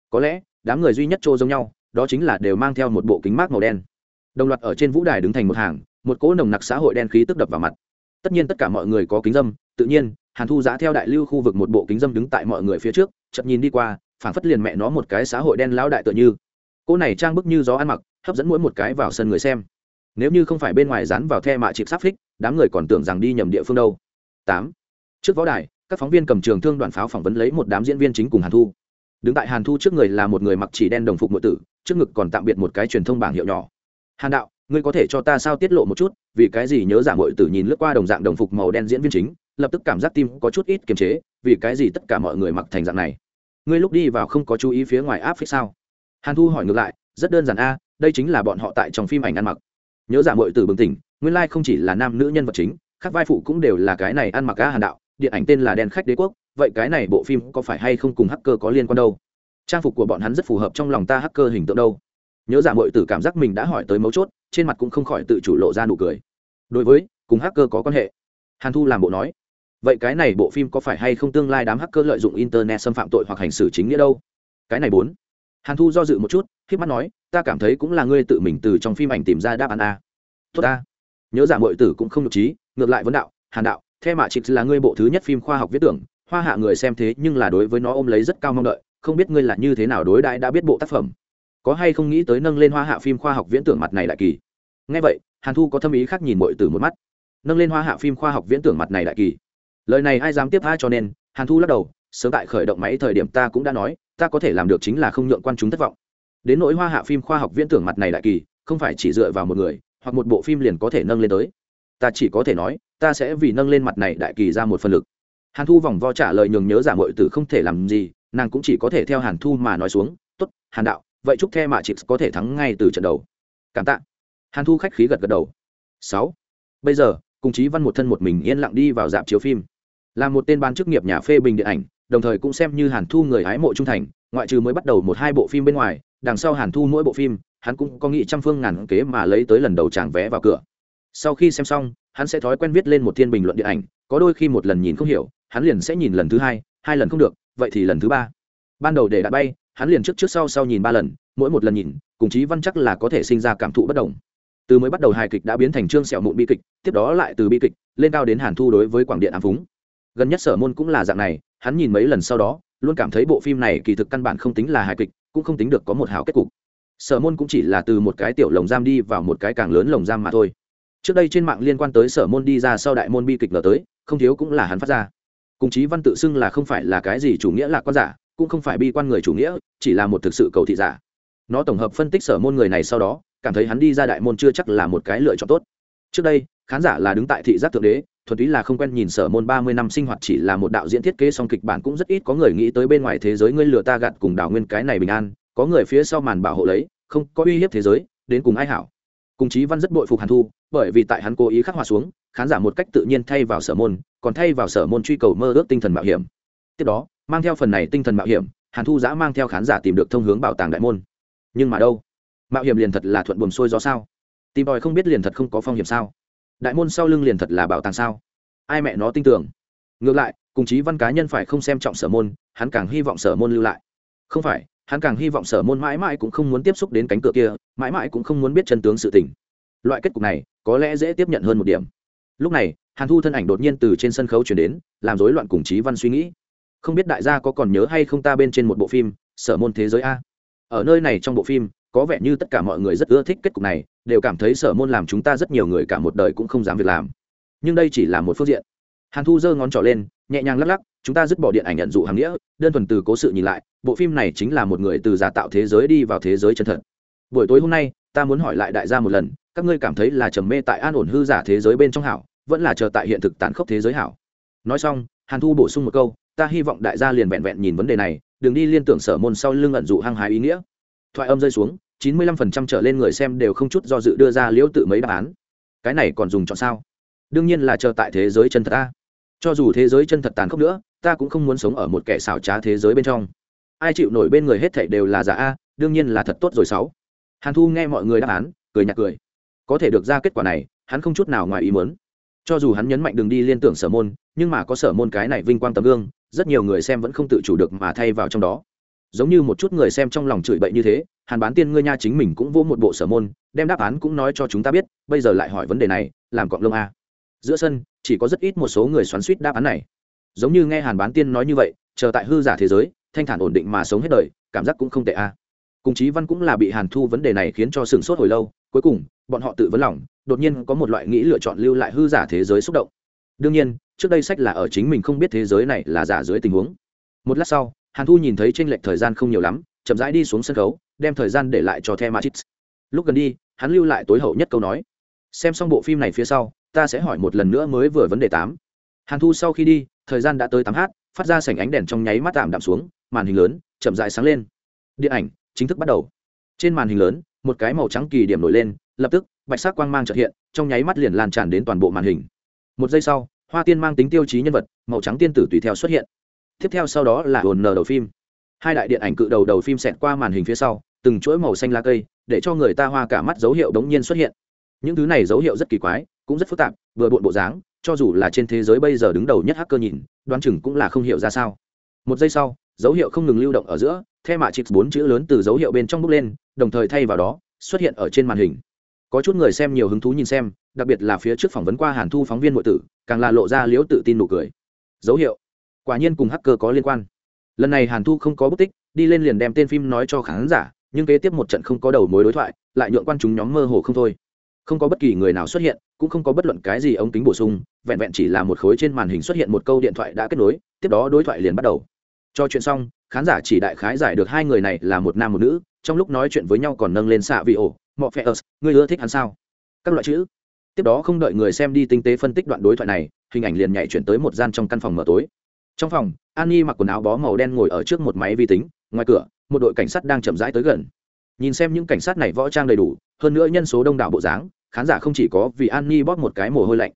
Có lẽ, đám người duy nhất trô giống nhau, đó chính là đều mang theo một bộ kính mát màu đen. Đồng loạt ở trên vũ đài đứng thành một hàng, một cỗ nồng nặc xã hội đen khí tức đập vào mặt. Tất nhiên tất cả mọi người có kính dâm, tự nhiên, hàn thu Giá theo đại lưu khu vực một bộ kính dâm đứng tại mọi người phía trước, chậm nhìn đi qua, phảng phất liền mẹ nó một cái xã hội đen lão đại tựa như. Cô này trang bức như gió ăn mặc, hấp dẫn mỗi một cái vào sân người xem. Nếu như không phải bên ngoài dán vào the mạ chịp sắp phích đám người còn tưởng rằng đi nhầm địa phương đâu. Tám. Trước võ đài, các phóng viên cầm trường thương đoàn pháo phỏng vấn lấy một đám diễn viên chính cùng hàn thu. Đứng tại hàn thu trước người là một người mặc chỉ đen đồng phục nội tử, trước ngực còn tạm biệt một cái truyền thông bảng hiệu nhỏ. Hàn đạo, ngươi có thể cho ta sao tiết lộ một chút, vì cái gì nhớ giả mội tử nhìn lướt qua đồng dạng đồng phục màu đen diễn viên chính, lập tức cảm giác tim có chút ít kiềm chế, vì cái gì tất cả mọi người mặc thành dạng này? Ngươi lúc đi vào không có chú ý phía ngoài áp phích sao? Hàn thu hỏi ngược lại, rất đơn giản a, đây chính là bọn họ tại trong phim ảnh ăn mặc. Nhớ giả mội tử bừng tỉnh nguyên lai không chỉ là nam nữ nhân vật chính các vai phụ cũng đều là cái này ăn mặc cá hàn đạo, điện ảnh tên là đen khách đế quốc, vậy cái này bộ phim có phải hay không cùng hacker có liên quan đâu? Trang phục của bọn hắn rất phù hợp trong lòng ta hacker hình tượng đâu. Nhớ giả mọi tử cảm giác mình đã hỏi tới mấu chốt, trên mặt cũng không khỏi tự chủ lộ ra nụ cười. Đối với, cùng hacker có quan hệ. Hàn thu làm bộ nói. Vậy cái này bộ phim có phải hay không tương lai đám hacker lợi dụng internet xâm phạm tội hoặc hành xử chính nghĩa đâu? Cái này bốn. Hàn thu do dự một chút k mắt nói, ta cảm thấy cũng là ngươi tự mình từ trong phim ảnh tìm ra đáp án a. Tốt ta nhớ giả mọi tử cũng không nhục trí, ngược lại vấn đạo, hàn đạo theo mạ trịch là ngươi bộ thứ nhất phim khoa học viết tưởng, hoa hạ người xem thế nhưng là đối với nó ôm lấy rất cao mong đợi, không biết ngươi là như thế nào đối đãi đã biết bộ tác phẩm. Có hay không nghĩ tới nâng lên hoa hạ phim khoa học viễn tưởng mặt này đại kỳ? Ngay vậy, hàn thu có tâm ý khác nhìn mọi từ một mắt. Nâng lên hoa hạ phim khoa học viễn tưởng mặt này đại kỳ? Lời này ai dám tiếp tha cho nên, hàn thu lắc đầu, sớm tại khởi động máy thời điểm ta cũng đã nói, ta có thể làm được chính là không nhượng quan chúng thất vọng. Đến nỗi hoa hạ phim khoa học viễn tưởng mặt này đại kỳ, không phải chỉ dựa vào một người hoặc một bộ phim liền có thể nâng lên tới. Ta chỉ có thể nói, ta sẽ vì nâng lên mặt này đại kỳ ra một phần lực. Hàn thu vòng vo trả lời nhường nhớ giả mội tử không thể làm gì, nàng cũng chỉ có thể theo hàn thu mà nói xuống t ố t hàn đạo, vậy chúc the mạ chị có thể thắng ngay từ trận đầu. Cảm tạ. Hàn thu khách khí gật gật đầu. Sáu. Bây giờ, cùng chí văn một thân một mình yên lặng đi vào dạp chiếu phim. Là một tên ban chức nghiệp nhà phê bình điện ảnh, đồng thời cũng xem như hàn thu người hái mộ trung thành, ngoại trừ mới bắt đầu một hai bộ phim bên ngoài, đằng sau hàn thu mỗi bộ phim hắn cũng có nghĩ trăm phương ngàn kế mà lấy tới lần đầu tràng vé vào cửa. Sau khi xem xong, hắn sẽ thói quen viết lên một thiên bình luận điện ảnh, có đôi khi một lần nhìn không hiểu, hắn liền sẽ nhìn lần thứ hai hai lần không được, vậy thì lần thứ ba. Ban đầu để đã bay, hắn liền trước trước sau sau nhìn ba lần, mỗi một lần nhìn, cùng chí văn chắc là có thể sinh ra cảm thụ bất đồng. Từ mới bắt đầu hài kịch đã biến thành trương sẹo mụn bi kịch, tiếp đó lại từ bi kịch, lên cao đến hàn thu đối với quảng điện ám phúng. Gần nhất sở môn cũng là dạng này, hắn nhìn mấy lần sau đó, luôn cảm thấy bộ phim này kỳ thực căn bản không tính là hài kịch, cũng không tính được có một hào kết cục sở môn cũng chỉ là từ một cái tiểu lồng giam đi vào một cái càng lớn lồng giam mà thôi. Trước đây trên mạng liên quan tới sở môn đi ra sau đại môn bi kịch ngờ tới, không thiếu cũng là hắn phát ra. Cùng chí văn tự xưng là không phải là cái gì chủ nghĩa là quan giả, cũng không phải bi quan người chủ nghĩa, chỉ là một thực sự cầu thị giả. Nó tổng hợp phân tích sở môn người này sau đó, cảm thấy hắn đi ra đại môn chưa chắc là một cái lựa chọn tốt. Trước đây, khán giả là đứng tại thị giác thượng đế, thuần túy là không quen nhìn sở môn ba mươi năm sinh hoạt chỉ là một đạo diễn thiết kế song kịch bản cũng rất ít có người nghĩ tới bên ngoài thế giới ngươi lừa ta gạt cùng đào nguyên cái này bình an có người phía sau màn bảo hộ lấy, không có uy hiếp thế giới, đến cùng ai hảo. Cùng chí văn rất bội phục hàn thu, bởi vì tại hắn cố ý khắc họa xuống, khán giả một cách tự nhiên thay vào sở môn, còn thay vào sở môn truy cầu mơ ước tinh thần mạo hiểm. Tiếp đó, mang theo phần này tinh thần mạo hiểm, hàn thu giã mang theo khán giả tìm được thông hướng bảo tàng đại môn. Nhưng mà đâu? Mạo hiểm liền thật là thuận buồm xuôi gió sao? Tìm tòi không biết liền thật không có phong hiểm sao? Đại môn sau lưng liền thật là bảo tàng sao? Ai mẹ nó tin tưởng? Ngược lại, cùng chí văn cá nhân phải không xem trọng sở môn, hắn càng hy vọng sở môn lưu lại. Không phải hắn càng hy vọng sở môn mãi mãi cũng không muốn tiếp xúc đến cánh cửa kia, mãi mãi cũng không muốn biết chân tướng sự tình. Loại kết cục này, có lẽ dễ tiếp nhận hơn một điểm. Lúc này, hàn thu thân ảnh đột nhiên từ trên sân khấu chuyển đến, làm rối loạn cùng chí văn suy nghĩ. Không biết đại gia có còn nhớ hay không ta bên trên một bộ phim, sở môn thế giới a? Ở nơi này trong bộ phim, có vẻ như tất cả mọi người rất ưa thích kết cục này, đều cảm thấy sở môn làm chúng ta rất nhiều người cả một đời cũng không dám việc làm. Nhưng đây chỉ là một phương diện. Hàn thu giơ ngón trỏ lên, nhẹ nhàng lắc lắc chúng ta dứt bỏ điện ảnh nhận dụ hàng nghĩa, đơn thuần từ cố sự nhìn lại, bộ phim này chính là một người từ giả tạo thế giới đi vào thế giới chân thật. Buổi tối hôm nay, ta muốn hỏi lại đại gia một lần, các ngươi cảm thấy là trầm mê tại an ổn hư giả thế giới bên trong hảo, vẫn là chờ tại hiện thực tàn khốc thế giới hảo? Nói xong, hàn thu bổ sung một câu, ta hy vọng đại gia liền vẹn vẹn nhìn vấn đề này, đừng đi liên tưởng sở môn sau lưng ẩn dụ hăng hái ý nghĩa. Thoại âm rơi xuống, chín mươi lăm phần trăm trở lên người xem đều không chút do dự đưa ra liễu tự mấy đáp án. Cái này còn dùng chọn sao? Đương nhiên là chờ tại thế giới chân thật ta cho dù thế giới chân thật tàn khốc nữa ta cũng không muốn sống ở một kẻ xảo trá thế giới bên trong. Ai chịu nổi bên người hết thảy đều là giả a, đương nhiên là thật tốt rồi sáu. Hàn thu nghe mọi người đáp án, cười nhạt cười. Có thể được ra kết quả này, hắn không chút nào ngoài ý muốn. Cho dù hắn nhấn mạnh đừng đi liên tưởng sở môn, nhưng mà có sở môn cái này vinh quang tấm gương, rất nhiều người xem vẫn không tự chủ được mà thay vào trong đó. Giống như một chút người xem trong lòng chửi bậy như thế, hàn bán tiên ngươi nha chính mình cũng vô một bộ sở môn, đem đáp án cũng nói cho chúng ta biết, bây giờ lại hỏi vấn đề này, làm cọng lông a. Giữa sân, chỉ có rất ít một số người xoắn suýt đáp án này giống như nghe hàn bán tiên nói như vậy, chờ tại hư giả thế giới, thanh thản ổn định mà sống hết đời, cảm giác cũng không tệ a. Cùng chí văn cũng là bị hàn thu vấn đề này khiến cho sừng sốt hồi lâu, cuối cùng, bọn họ tự vấn lòng, đột nhiên có một loại nghĩ lựa chọn lưu lại hư giả thế giới xúc động. Đương nhiên, trước đây sách là ở chính mình không biết thế giới này là giả dưới tình huống. Một lát sau, hàn thu nhìn thấy tranh lệch thời gian không nhiều lắm, chậm rãi đi xuống sân khấu, đem thời gian để lại cho the machit lúc gần đi, hắn lưu lại tối hậu nhất câu nói. Xem xong bộ phim này phía sau, ta sẽ hỏi một lần nữa mới vừa vấn đề tám hàn thu sau khi đi, thời gian đã tới tám h phát ra sảnh ánh đèn trong nháy mắt tạm đạm xuống, màn hình lớn chậm rãi sáng lên. Điện ảnh chính thức bắt đầu. Trên màn hình lớn, một cái màu trắng kỳ điểm nổi lên, lập tức, bạch sắc quang mang trợ hiện, trong nháy mắt liền lan tràn đến toàn bộ màn hình. Một giây sau, hoa tiên mang tính tiêu chí nhân vật, màu trắng tiên tử tùy theo xuất hiện. Tiếp theo sau đó là hồn nờ đầu phim. Hai đại điện ảnh cự đầu đầu phim xẹt qua màn hình phía sau, từng chuỗi màu xanh lá cây, để cho người ta hoa cả mắt dấu hiệu đống nhiên xuất hiện. Những thứ này dấu hiệu rất kỳ quái, cũng rất phức tạp, vừa bộn bộ dáng cho dù là trên thế giới bây giờ đứng đầu nhất hacker nhìn, đoán chừng cũng là không hiểu ra sao. Một giây sau, dấu hiệu không ngừng lưu động ở giữa, the mạ chịt bốn chữ lớn từ dấu hiệu bên trong bước lên, đồng thời thay vào đó, xuất hiện ở trên màn hình. Có chút người xem nhiều hứng thú nhìn xem, đặc biệt là phía trước phỏng vấn qua hàn thu phóng viên nội tử, càng là lộ ra liễu tự tin nụ cười. Dấu hiệu. Quả nhiên cùng hacker có liên quan. Lần này hàn thu không có bút tích, đi lên liền đem tên phim nói cho khán giả, nhưng kế tiếp một trận không có đầu mối đối thoại, lại nhượng quan chúng nhóm mơ hồ không thôi. Không có bất kỳ người nào xuất hiện cũng không có bất luận cái gì ống kính bổ sung, vẹn vẹn chỉ là một khối trên màn hình xuất hiện một câu điện thoại đã kết nối, tiếp đó đối thoại liền bắt đầu. Cho chuyện xong, khán giả chỉ đại khái giải được hai người này là một nam một nữ, trong lúc nói chuyện với nhau còn nâng lên xạ vị ổ, mọ phe ớt, ngươi ưa thích hắn sao? Các loại chữ. Tiếp đó không đợi người xem đi tinh tế phân tích đoạn đối thoại này, hình ảnh liền nhảy chuyển tới một gian trong căn phòng mở tối. Trong phòng an nhi mặc quần áo bó màu đen ngồi ở trước một máy vi tính, ngoài cửa, một đội cảnh sát đang chậm rãi tới gần. Nhìn xem những cảnh sát này võ trang đầy đủ, hơn nữa nhân số đông đảo bộ dáng khán giả không chỉ có vì an nhi bóp một cái mồ hôi lạnh.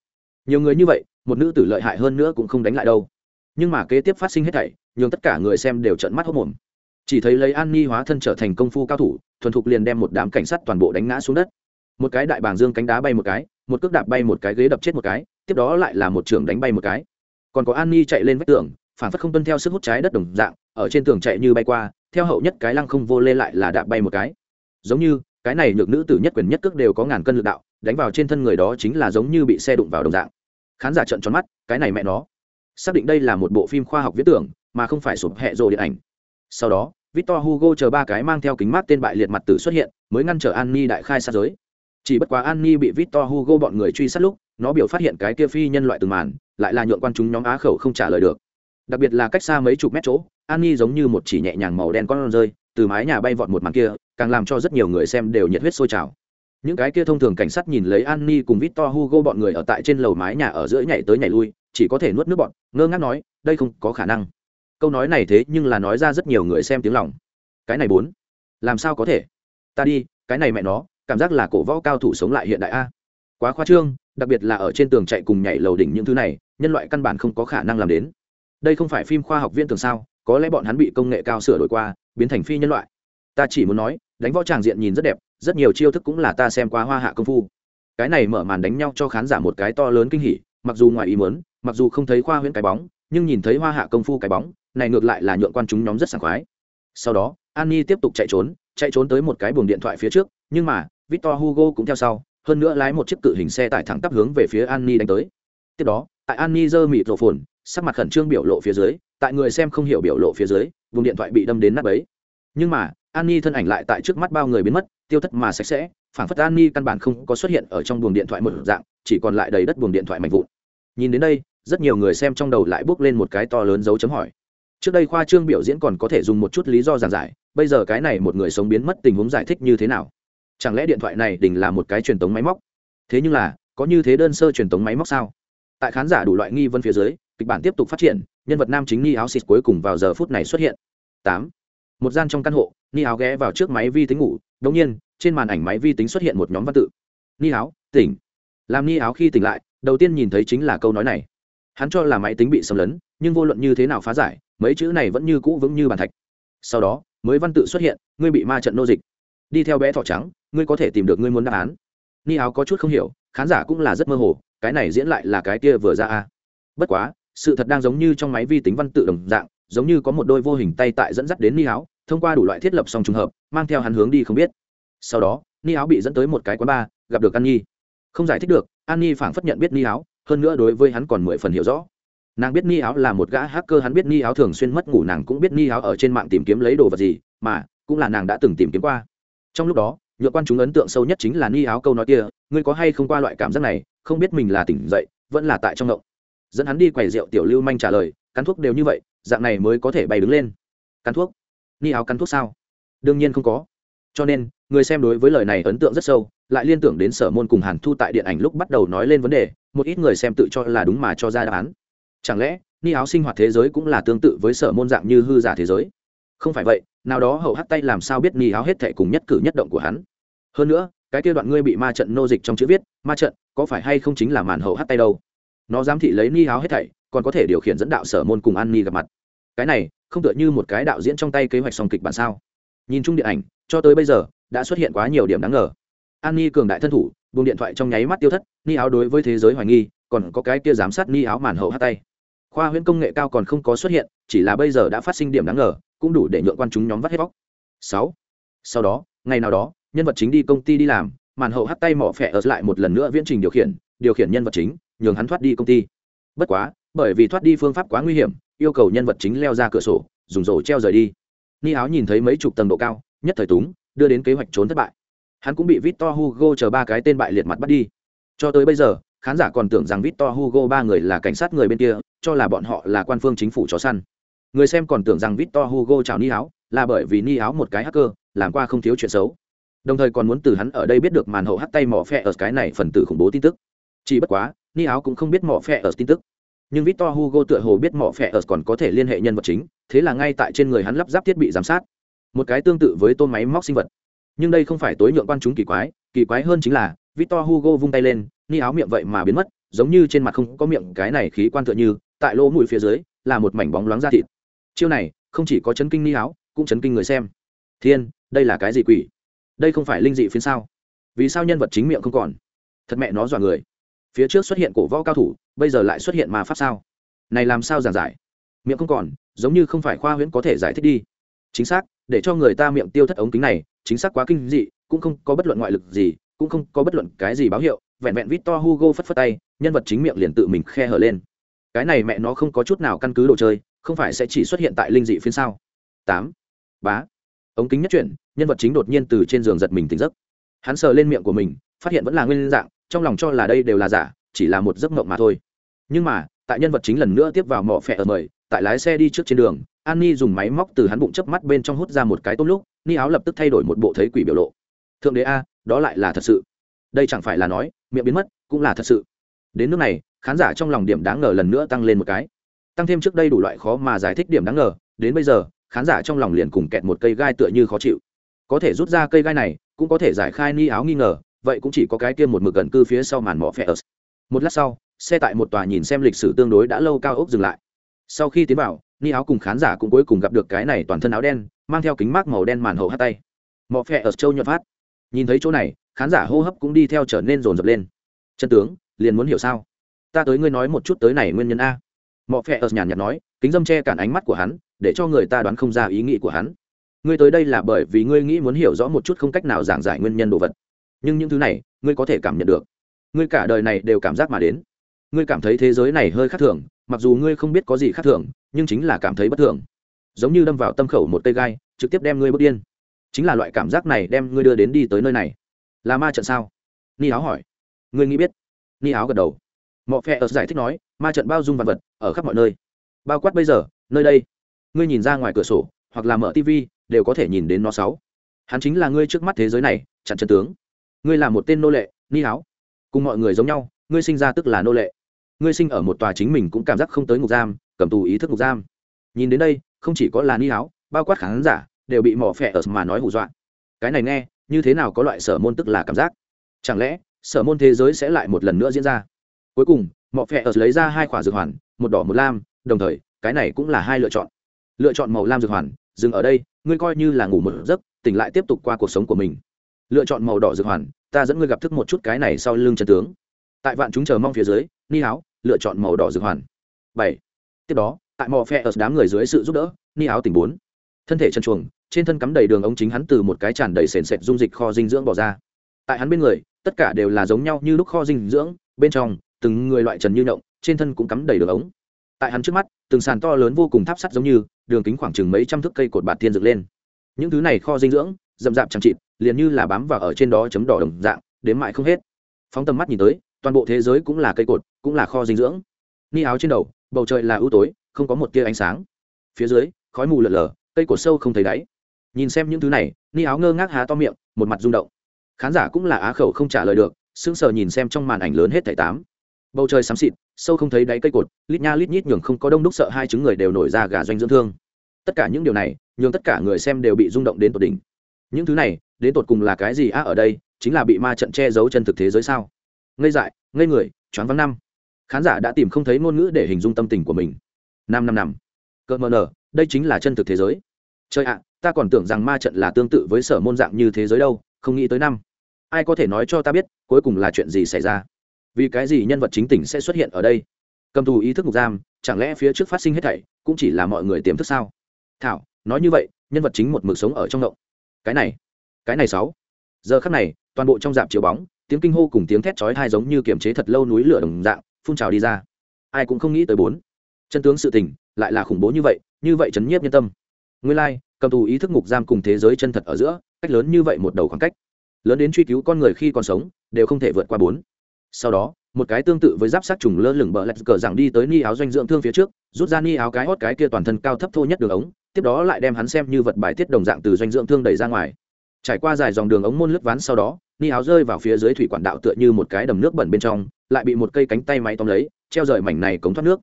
Nhiều người như vậy, một nữ tử lợi hại hơn nữa cũng không đánh lại đâu. Nhưng mà kế tiếp phát sinh hết thảy, nhường tất cả người xem đều trợn mắt hốc mồm. Chỉ thấy lấy an nhi hóa thân trở thành công phu cao thủ, thuần thục liền đem một đám cảnh sát toàn bộ đánh ngã xuống đất. Một cái đại bàng dương cánh đá bay một cái, một cước đạp bay một cái ghế đập chết một cái, tiếp đó lại là một trưởng đánh bay một cái. Còn có an nhi chạy lên vách tường, phản phất không tuân theo sức hút trái đất đồng dạng, ở trên tường chạy như bay qua, theo hậu nhất cái lăng không vô lê lại là đạp bay một cái. Giống như cái này nhược nữ tử nhất quyền nhất cước đều có ngàn cân lực đạo, đánh vào trên thân người đó chính là giống như bị xe đụng vào đồng dạng. Khán giả trợn tròn mắt, cái này mẹ nó. Xác định đây là một bộ phim khoa học viễn tưởng, mà không phải sụp hẹ rồ điện ảnh. Sau đó, victor hugo chờ ba cái mang theo kính mát tên bại liệt mặt tử xuất hiện, mới ngăn trở an ni đại khai sát giới. Chỉ bất quá an ni bị victor hugo bọn người truy sát lúc, nó biểu phát hiện cái kia phi nhân loại từng màn, lại là nhượng quan chúng nhóm á khẩu không trả lời được. Đặc biệt là cách xa mấy chục mét chỗ an ni giống như một chỉ nhẹ nhàng màu đen con rơi từ mái nhà bay vọt một màn kia, càng làm cho rất nhiều người xem đều nhiệt huyết sôi trào. Những cái kia thông thường cảnh sát nhìn lấy an ni cùng victor hugo bọn người ở tại trên lầu mái nhà ở giữa nhảy tới nhảy lui, chỉ có thể nuốt nước bọn ngơ ngác nói, đây không có khả năng. Câu nói này thế nhưng là nói ra rất nhiều người xem tiếng lòng. Cái này bốn, làm sao có thể? Ta đi, cái này mẹ nó, cảm giác là cổ võ cao thủ sống lại hiện đại a. Quá khoa trương, đặc biệt là ở trên tường chạy cùng nhảy lầu đỉnh những thứ này, nhân loại căn bản không có khả năng làm đến. Đây không phải phim khoa học viên tưởng sao, có lẽ bọn hắn bị công nghệ cao sửa đổi qua biến thành phi nhân loại. Ta chỉ muốn nói, đánh võ tràng diện nhìn rất đẹp, rất nhiều chiêu thức cũng là ta xem qua hoa hạ công phu. Cái này mở màn đánh nhau cho khán giả một cái to lớn kinh hỉ, mặc dù ngoài ý muốn, mặc dù không thấy khoa huyễn cái bóng, nhưng nhìn thấy hoa hạ công phu cái bóng, này ngược lại là nhượng quan chúng nhóm rất sảng khoái. Sau đó an tiếp tục chạy trốn chạy trốn tới một cái buồng điện thoại phía trước, nhưng mà, victor hugo cũng theo sau, hơn nữa lái một chiếc cự hình xe tải thẳng tắp hướng về phía an đánh tới. Tiếp đó, tại an giơ mịt rổ phồn, sắc mặt khẩn trương biểu lộ phía dưới, tại người xem không hiểu biểu lộ phía dưới vùng điện thoại bị đâm đến nắp ấy. Nhưng mà an Nhi thân ảnh lại tại trước mắt bao người biến mất, tiêu thất mà sạch sẽ phản phất an Nhi căn bản không có xuất hiện ở trong buồng điện thoại một dạng, chỉ còn lại đầy đất buồng điện thoại mạnh vụn. Nhìn đến đây, rất nhiều người xem trong đầu lại bước lên một cái to lớn dấu chấm hỏi. Trước đây khoa trương biểu diễn còn có thể dùng một chút lý do giảng giải, bây giờ cái này một người sống biến mất tình huống giải thích như thế nào? Chẳng lẽ điện thoại này đình là một cái truyền tống máy móc? Thế nhưng là, có như thế đơn sơ truyền tống máy móc sao? Tại khán giả đủ loại nghi vấn phía dưới kịch bản tiếp tục phát triển, nhân vật nam chính ni áo xịt cuối cùng vào giờ phút này xuất hiện. Tám. Một gian trong căn hộ, ni áo ghé vào trước máy vi tính ngủ, đống nhiên, trên màn ảnh máy vi tính xuất hiện một nhóm văn tự. Ni áo, tỉnh. Làm ni áo khi tỉnh lại, đầu tiên nhìn thấy chính là câu nói này. Hắn cho là máy tính bị xâm lấn, nhưng vô luận như thế nào phá giải, mấy chữ này vẫn như cũ vững như bàn thạch. Sau đó, mới văn tự xuất hiện, ngươi bị ma trận nô dịch. Đi theo bé thỏ trắng, ngươi có thể tìm được ngươi muốn đáp án. Ni áo có chút không hiểu, khán giả cũng là rất mơ hồ, cái này diễn lại là cái kia vừa ra a. Bất quá sự thật đang giống như trong máy vi tính văn tự đồng dạng, giống như có một đôi vô hình tay tại dẫn dắt đến ni áo thông qua đủ loại thiết lập song trùng hợp, mang theo hắn hướng đi không biết. Sau đó, ni áo bị dẫn tới một cái quán bar, gặp được an nhi. Không giải thích được, an nhi phảng phất nhận biết ni áo hơn nữa đối với hắn còn mười phần hiểu rõ. Nàng biết ni áo là một gã hacker, hắn biết ni áo thường xuyên mất ngủ, nàng cũng biết ni áo ở trên mạng tìm kiếm lấy đồ vật gì, mà cũng là nàng đã từng tìm kiếm qua. Trong lúc đó, nhựa quan chúng ấn tượng sâu nhất chính là ni áo câu nói kia, ngươi có hay không qua loại cảm giác này? Không biết mình là tỉnh dậy, vẫn là tại trong ngộng dẫn hắn đi quầy rượu tiểu lưu manh trả lời, cắn thuốc đều như vậy, dạng này mới có thể bay đứng lên. Cắn thuốc? Ni áo cắn thuốc sao? Đương nhiên không có. Cho nên, người xem đối với lời này ấn tượng rất sâu, lại liên tưởng đến sở môn cùng hàn thu tại điện ảnh lúc bắt đầu nói lên vấn đề, một ít người xem tự cho là đúng mà cho ra đáp án. Chẳng lẽ, ni áo sinh hoạt thế giới cũng là tương tự với sở môn dạng như hư giả thế giới? Không phải vậy, nào đó hậu hắt tay làm sao biết ni áo hết thệ cùng nhất cử nhất động của hắn? Hơn nữa, cái kia đoạn ngươi bị ma trận nô dịch trong chữ viết, ma trận có phải hay không chính là màn hậu hắt tay đâu? Nó giám thị lấy ni áo hết thảy, còn có thể điều khiển dẫn đạo sở môn cùng an ni gặp mặt. Cái này, không tựa như một cái đạo diễn trong tay kế hoạch song kịch bản sao? Nhìn chung điện ảnh, cho tới bây giờ, đã xuất hiện quá nhiều điểm đáng ngờ. An ni cường đại thân thủ, buông điện thoại trong nháy mắt tiêu thất, ni áo đối với thế giới hoài nghi, còn có cái kia giám sát ni áo màn hậu hát tay. Khoa huyễn công nghệ cao còn không có xuất hiện, chỉ là bây giờ đã phát sinh điểm đáng ngờ, cũng đủ để nhượng quan chúng nhóm vắt hết vóc sáu. Sau đó, ngày nào đó, nhân vật chính đi công ty đi làm, màn hậu hát tay mỏ phẻ ở lại một lần nữa viễn trình điều khiển điều khiển nhân vật chính nhường hắn thoát đi công ty. Bất quá, bởi vì thoát đi phương pháp quá nguy hiểm, yêu cầu nhân vật chính leo ra cửa sổ, dùng rổ treo rời đi. Ni áo nhìn thấy mấy chục tầng độ cao, nhất thời túng, đưa đến kế hoạch trốn thất bại. Hắn cũng bị victor hugo chờ ba cái tên bại liệt mặt bắt đi. Cho tới bây giờ, khán giả còn tưởng rằng victor hugo ba người là cảnh sát người bên kia, cho là bọn họ là quan phương chính phủ chó săn. Người xem còn tưởng rằng victor hugo chào ni áo, là bởi vì ni áo một cái hacker, làm qua không thiếu chuyện xấu. Đồng thời còn muốn từ hắn ở đây biết được màn hậu hắt tay mỏ phe ở cái này phần tử khủng bố tin tức. Chỉ bất quá ni áo cũng không biết mỏ phe ở tin tức. Nhưng victor hugo tựa hồ biết mỏ phe ở còn có thể liên hệ nhân vật chính, thế là ngay tại trên người hắn lắp ráp thiết bị giám sát. Một cái tương tự với tôn máy móc sinh vật. Nhưng đây không phải tối nhượng quan chúng kỳ quái kỳ quái hơn chính là, victor hugo vung tay lên, ni áo miệng vậy mà biến mất, giống như trên mặt không có miệng, cái này khí quan tựa như, tại lỗ mũi phía dưới, là một mảnh bóng loáng da thịt. Chiêu này, không chỉ có chấn kinh ni áo, cũng chấn kinh người xem. Thiên, đây là cái gì quỷ? Đây không phải linh dị phiến sao? Vì sao nhân vật chính miệng không còn? Thật mẹ nó dọa người phía trước xuất hiện cổ võ cao thủ, bây giờ lại xuất hiện ma pháp sao? Này làm sao giảng giải? Miệng không còn, giống như không phải khoa huyễn có thể giải thích đi. Chính xác, để cho người ta miệng tiêu thất ống kính này, chính xác quá kinh dị, cũng không có bất luận ngoại lực gì, cũng không có bất luận cái gì báo hiệu, vẹn vẹn victor hugo phất phất tay, nhân vật chính miệng liền tự mình khe hở lên. Cái này mẹ nó không có chút nào căn cứ đồ chơi, không phải sẽ chỉ xuất hiện tại linh dị phiên sau. tám. Bá. Ống kính nhất chuyển, nhân vật chính đột nhiên từ trên giường giật mình tỉnh giấc. Hắn sờ lên miệng của mình, phát hiện vẫn là nguyên dạng trong lòng cho là đây đều là giả, chỉ là một giấc mộng mà thôi. Nhưng mà, tại nhân vật chính lần nữa tiếp vào mỏ phẹ ở mời, tại lái xe đi trước trên đường, an ni dùng máy móc từ hắn bụng chớp mắt bên trong hút ra một cái tôm lúc, ni áo lập tức thay đổi một bộ thấy quỷ biểu lộ. Thượng đế a, đó lại là thật sự. Đây chẳng phải là nói, miệng biến mất, cũng là thật sự. Đến nước này, khán giả trong lòng điểm đáng ngờ lần nữa tăng lên một cái. Tăng thêm trước đây đủ loại khó mà giải thích điểm đáng ngờ, đến bây giờ, khán giả trong lòng liền cùng kẹt một cây gai tựa như khó chịu. Có thể rút ra cây gai này, cũng có thể giải khai ni áo nghi ngờ vậy cũng chỉ có cái kia một mực gần cư phía sau màn mỏ phe một lát sau, xe tại một tòa nhìn xem lịch sử tương đối đã lâu cao ốc dừng lại. Sau khi tiến vào, ni áo cùng khán giả cũng cuối cùng gặp được cái này toàn thân áo đen, mang theo kính mát màu đen màn hậu hát tay. Mỏ phe ớt châu nhuận phát. Nhìn thấy chỗ này, khán giả hô hấp cũng đi theo trở nên rồn rập lên. Chân tướng, liền muốn hiểu sao? Ta tới ngươi nói một chút tới này nguyên nhân a. Mỏ phe nhàn nhạt nói, kính dâm che cản ánh mắt của hắn, để cho người ta đoán không ra ý nghĩ của hắn. Ngươi tới đây là bởi vì ngươi nghĩ muốn hiểu rõ một chút không cách nào giảng giải nguyên nhân đồ vật nhưng những thứ này, ngươi có thể cảm nhận được. Ngươi cả đời này đều cảm giác mà đến. Ngươi cảm thấy thế giới này hơi khác thường, mặc dù ngươi không biết có gì khác thường, nhưng chính là cảm thấy bất thường. Giống như đâm vào tâm khẩu một cây gai, trực tiếp đem ngươi bước điên. Chính là loại cảm giác này đem ngươi đưa đến đi tới nơi này. Là ma trận sao? Ni áo hỏi. Ngươi nghĩ biết. Ni áo gật đầu. Mọi phe ở giải thích nói, ma trận bao dung vật vật, ở khắp mọi nơi. Bao quát bây giờ, nơi đây. Ngươi nhìn ra ngoài cửa sổ, hoặc là mở tv đều có thể nhìn đến nó sáu. Hắn chính là ngươi trước mắt thế giới này, chặn chân tướng ngươi là một tên nô lệ, ni háo. Cùng mọi người giống nhau, ngươi sinh ra tức là nô lệ. Ngươi sinh ở một tòa chính mình cũng cảm giác không tới ngục giam, cầm tù ý thức ngục giam. Nhìn đến đây, không chỉ có là ni háo, bao quát khán giả, đều bị mỏ phẹ ở mà nói hù dọa. Cái này nghe, như thế nào có loại sở môn tức là cảm giác? Chẳng lẽ, sở môn thế giới sẽ lại một lần nữa diễn ra? Cuối cùng, mỏ phẹ ở lấy ra hai quả dược hoàn, một đỏ một lam, đồng thời, cái này cũng là hai lựa chọn. Lựa chọn màu lam dược hoàn, dừng ở đây, ngươi coi như là ngủ một giấc, tỉnh lại tiếp tục qua cuộc sống của mình lựa chọn màu đỏ dược hoàn ta dẫn ngươi gặp thức một chút cái này sau lưng chân tướng. Tại vạn chúng chờ mong phía dưới ni áo lựa chọn màu đỏ dược hoàn. Bảy. Tiếp đó tại mò phe ở đám người dưới sự giúp đỡ ni áo tỉnh bốn. Thân thể chân chuồng trên thân cắm đầy đường ống chính hắn từ một cái tràn đầy sền sệt dung dịch kho dinh dưỡng bỏ ra. Tại hắn bên người tất cả đều là giống nhau như lúc kho dinh dưỡng bên trong từng người loại trần như động, trên thân cũng cắm đầy đường ống. Tại hắn trước mắt từng sàn to lớn vô cùng tháp sắt giống như đường kính khoảng chừng mấy trăm thước cây cột bạt thiên dựng lên. Những thứ này kho dinh dưỡng rậm rạp chẳng chịt liền như là bám vào ở trên đó chấm đỏ đồng dạng, đến mãi không hết. Phóng tầm mắt nhìn tới, toàn bộ thế giới cũng là cây cột, cũng là kho dinh dưỡng. Ni áo trên đầu, bầu trời là ưu tối, không có một tia ánh sáng. Phía dưới, khói mù lợn lờ, cây cột sâu không thấy đáy. Nhìn xem những thứ này, ni áo ngơ ngác há to miệng, một mặt rung động. Khán giả cũng là á khẩu không trả lời được, sững sờ nhìn xem trong màn ảnh lớn hết thảy tám. Bầu trời xám xịt, sâu không thấy đáy cây cột, lít nha lít nhít nhường không có đông đúc sợ hai chứng người đều nổi ra gà doanh dưỡng thương. Tất cả những điều này, nhường tất cả người xem đều bị rung động đến tột đỉnh. Những thứ này đến tột cùng là cái gì á ở đây, chính là bị ma trận che giấu chân thực thế giới sao? Ngây dại, ngây người, choáng vắng năm. Khán giả đã tìm không thấy ngôn ngữ để hình dung tâm tình của mình. Năm năm năm. Cợt mờ nở, đây chính là chân thực thế giới. Chơi ạ, ta còn tưởng rằng ma trận là tương tự với sở môn dạng như thế giới đâu, không nghĩ tới năm. Ai có thể nói cho ta biết, cuối cùng là chuyện gì xảy ra? Vì cái gì nhân vật chính tỉnh sẽ xuất hiện ở đây? Cầm tù ý thức mục giam, chẳng lẽ phía trước phát sinh hết thảy cũng chỉ là mọi người tiềm thức sao? Thảo, nói như vậy, nhân vật chính một mực sống ở trong động. Cái này cái này sáu. Giờ khắc này toàn bộ trong dạp chiếu bóng tiếng kinh hô cùng tiếng thét chói tai giống như kiềm chế thật lâu núi lửa đồng dạng phun trào đi ra. Ai cũng không nghĩ tới bốn. Chân tướng sự tình lại là khủng bố như vậy như vậy chấn nhiếp nhân tâm. Nguyên lai like, cầm tù ý thức ngục giam cùng thế giới chân thật ở giữa cách lớn như vậy một đầu khoảng cách. Lớn đến truy cứu con người khi còn sống đều không thể vượt qua bốn. Sau đó một cái tương tự với giáp sát trùng lơ lửng bờ lạch cờ rằng đi tới ni áo doanh dưỡng thương phía trước rút ra ni áo cái hót cái kia toàn thân cao thấp thô nhất đường ống tiếp đó lại đem hắn xem như vật bài tiết đồng dạng từ doanh dưỡng thương đẩy ra ngoài trải qua dài dòng đường ống môn lướt ván sau đó, ni áo rơi vào phía dưới thủy quản đạo tựa như một cái đầm nước bẩn bên trong, lại bị một cây cánh tay máy tóm lấy, treo rời mảnh này cống thoát nước.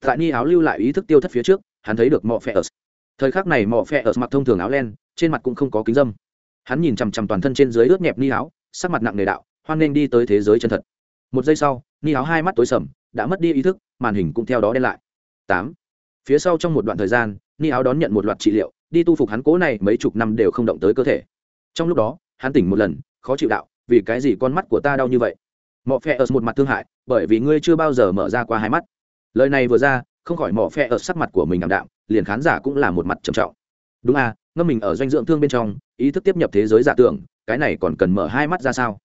Tại ni áo lưu lại ý thức tiêu thất phía trước, hắn thấy được mọ phe ớt. Thời khắc này mọ phe ớt mặc thông thường áo len, trên mặt cũng không có kính dâm. Hắn nhìn chằm chằm toàn thân trên dưới ướt nhẹp ni áo, sắc mặt nặng nề đạo, hoan nên đi tới thế giới chân thật. Một giây sau, ni áo hai mắt tối sầm, đã mất đi ý thức, màn hình cũng theo đó đen lại. Tám. Phía sau trong một đoạn thời gian, ni áo đón nhận một loạt trị liệu, đi tu phục hắn cố này mấy chục năm đều không động tới cơ thể trong lúc đó, hắn tỉnh một lần, khó chịu đạo, vì cái gì con mắt của ta đau như vậy? Mọ phe ở một mặt thương hại, bởi vì ngươi chưa bao giờ mở ra qua hai mắt. Lời này vừa ra, không khỏi mọ phe ở sắc mặt của mình ảm đạm, liền khán giả cũng là một mặt trầm trọng. Đúng à ngâm mình ở doanh dưỡng thương bên trong, ý thức tiếp nhập thế giới giả tưởng, cái này còn cần mở hai mắt ra sao?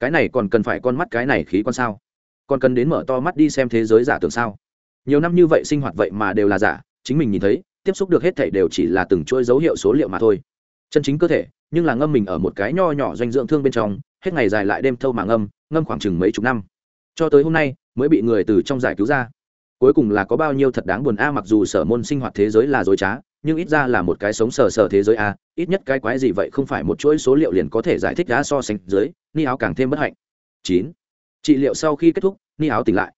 Cái này còn cần phải con mắt cái này khí con sao? Còn cần đến mở to mắt đi xem thế giới giả tưởng sao? Nhiều năm như vậy sinh hoạt vậy mà đều là giả, chính mình nhìn thấy, tiếp xúc được hết thảy đều chỉ là từng chuỗi dấu hiệu số liệu mà thôi chân chính cơ thể, nhưng là ngâm mình ở một cái nho nhỏ doanh dưỡng thương bên trong, hết ngày dài lại đêm thâu mà ngâm ngâm khoảng chừng mấy chục năm. Cho tới hôm nay, mới bị người từ trong giải cứu ra. Cuối cùng là có bao nhiêu thật đáng buồn a, mặc dù sở môn sinh hoạt thế giới là dối trá, nhưng ít ra là một cái sống sờ sờ thế giới a, ít nhất cái quái gì vậy không phải một chuỗi số liệu liền có thể giải thích đã so sánh dưới, ni áo càng thêm bất hạnh. Chín. Trị liệu sau khi kết thúc, ni áo tỉnh lại.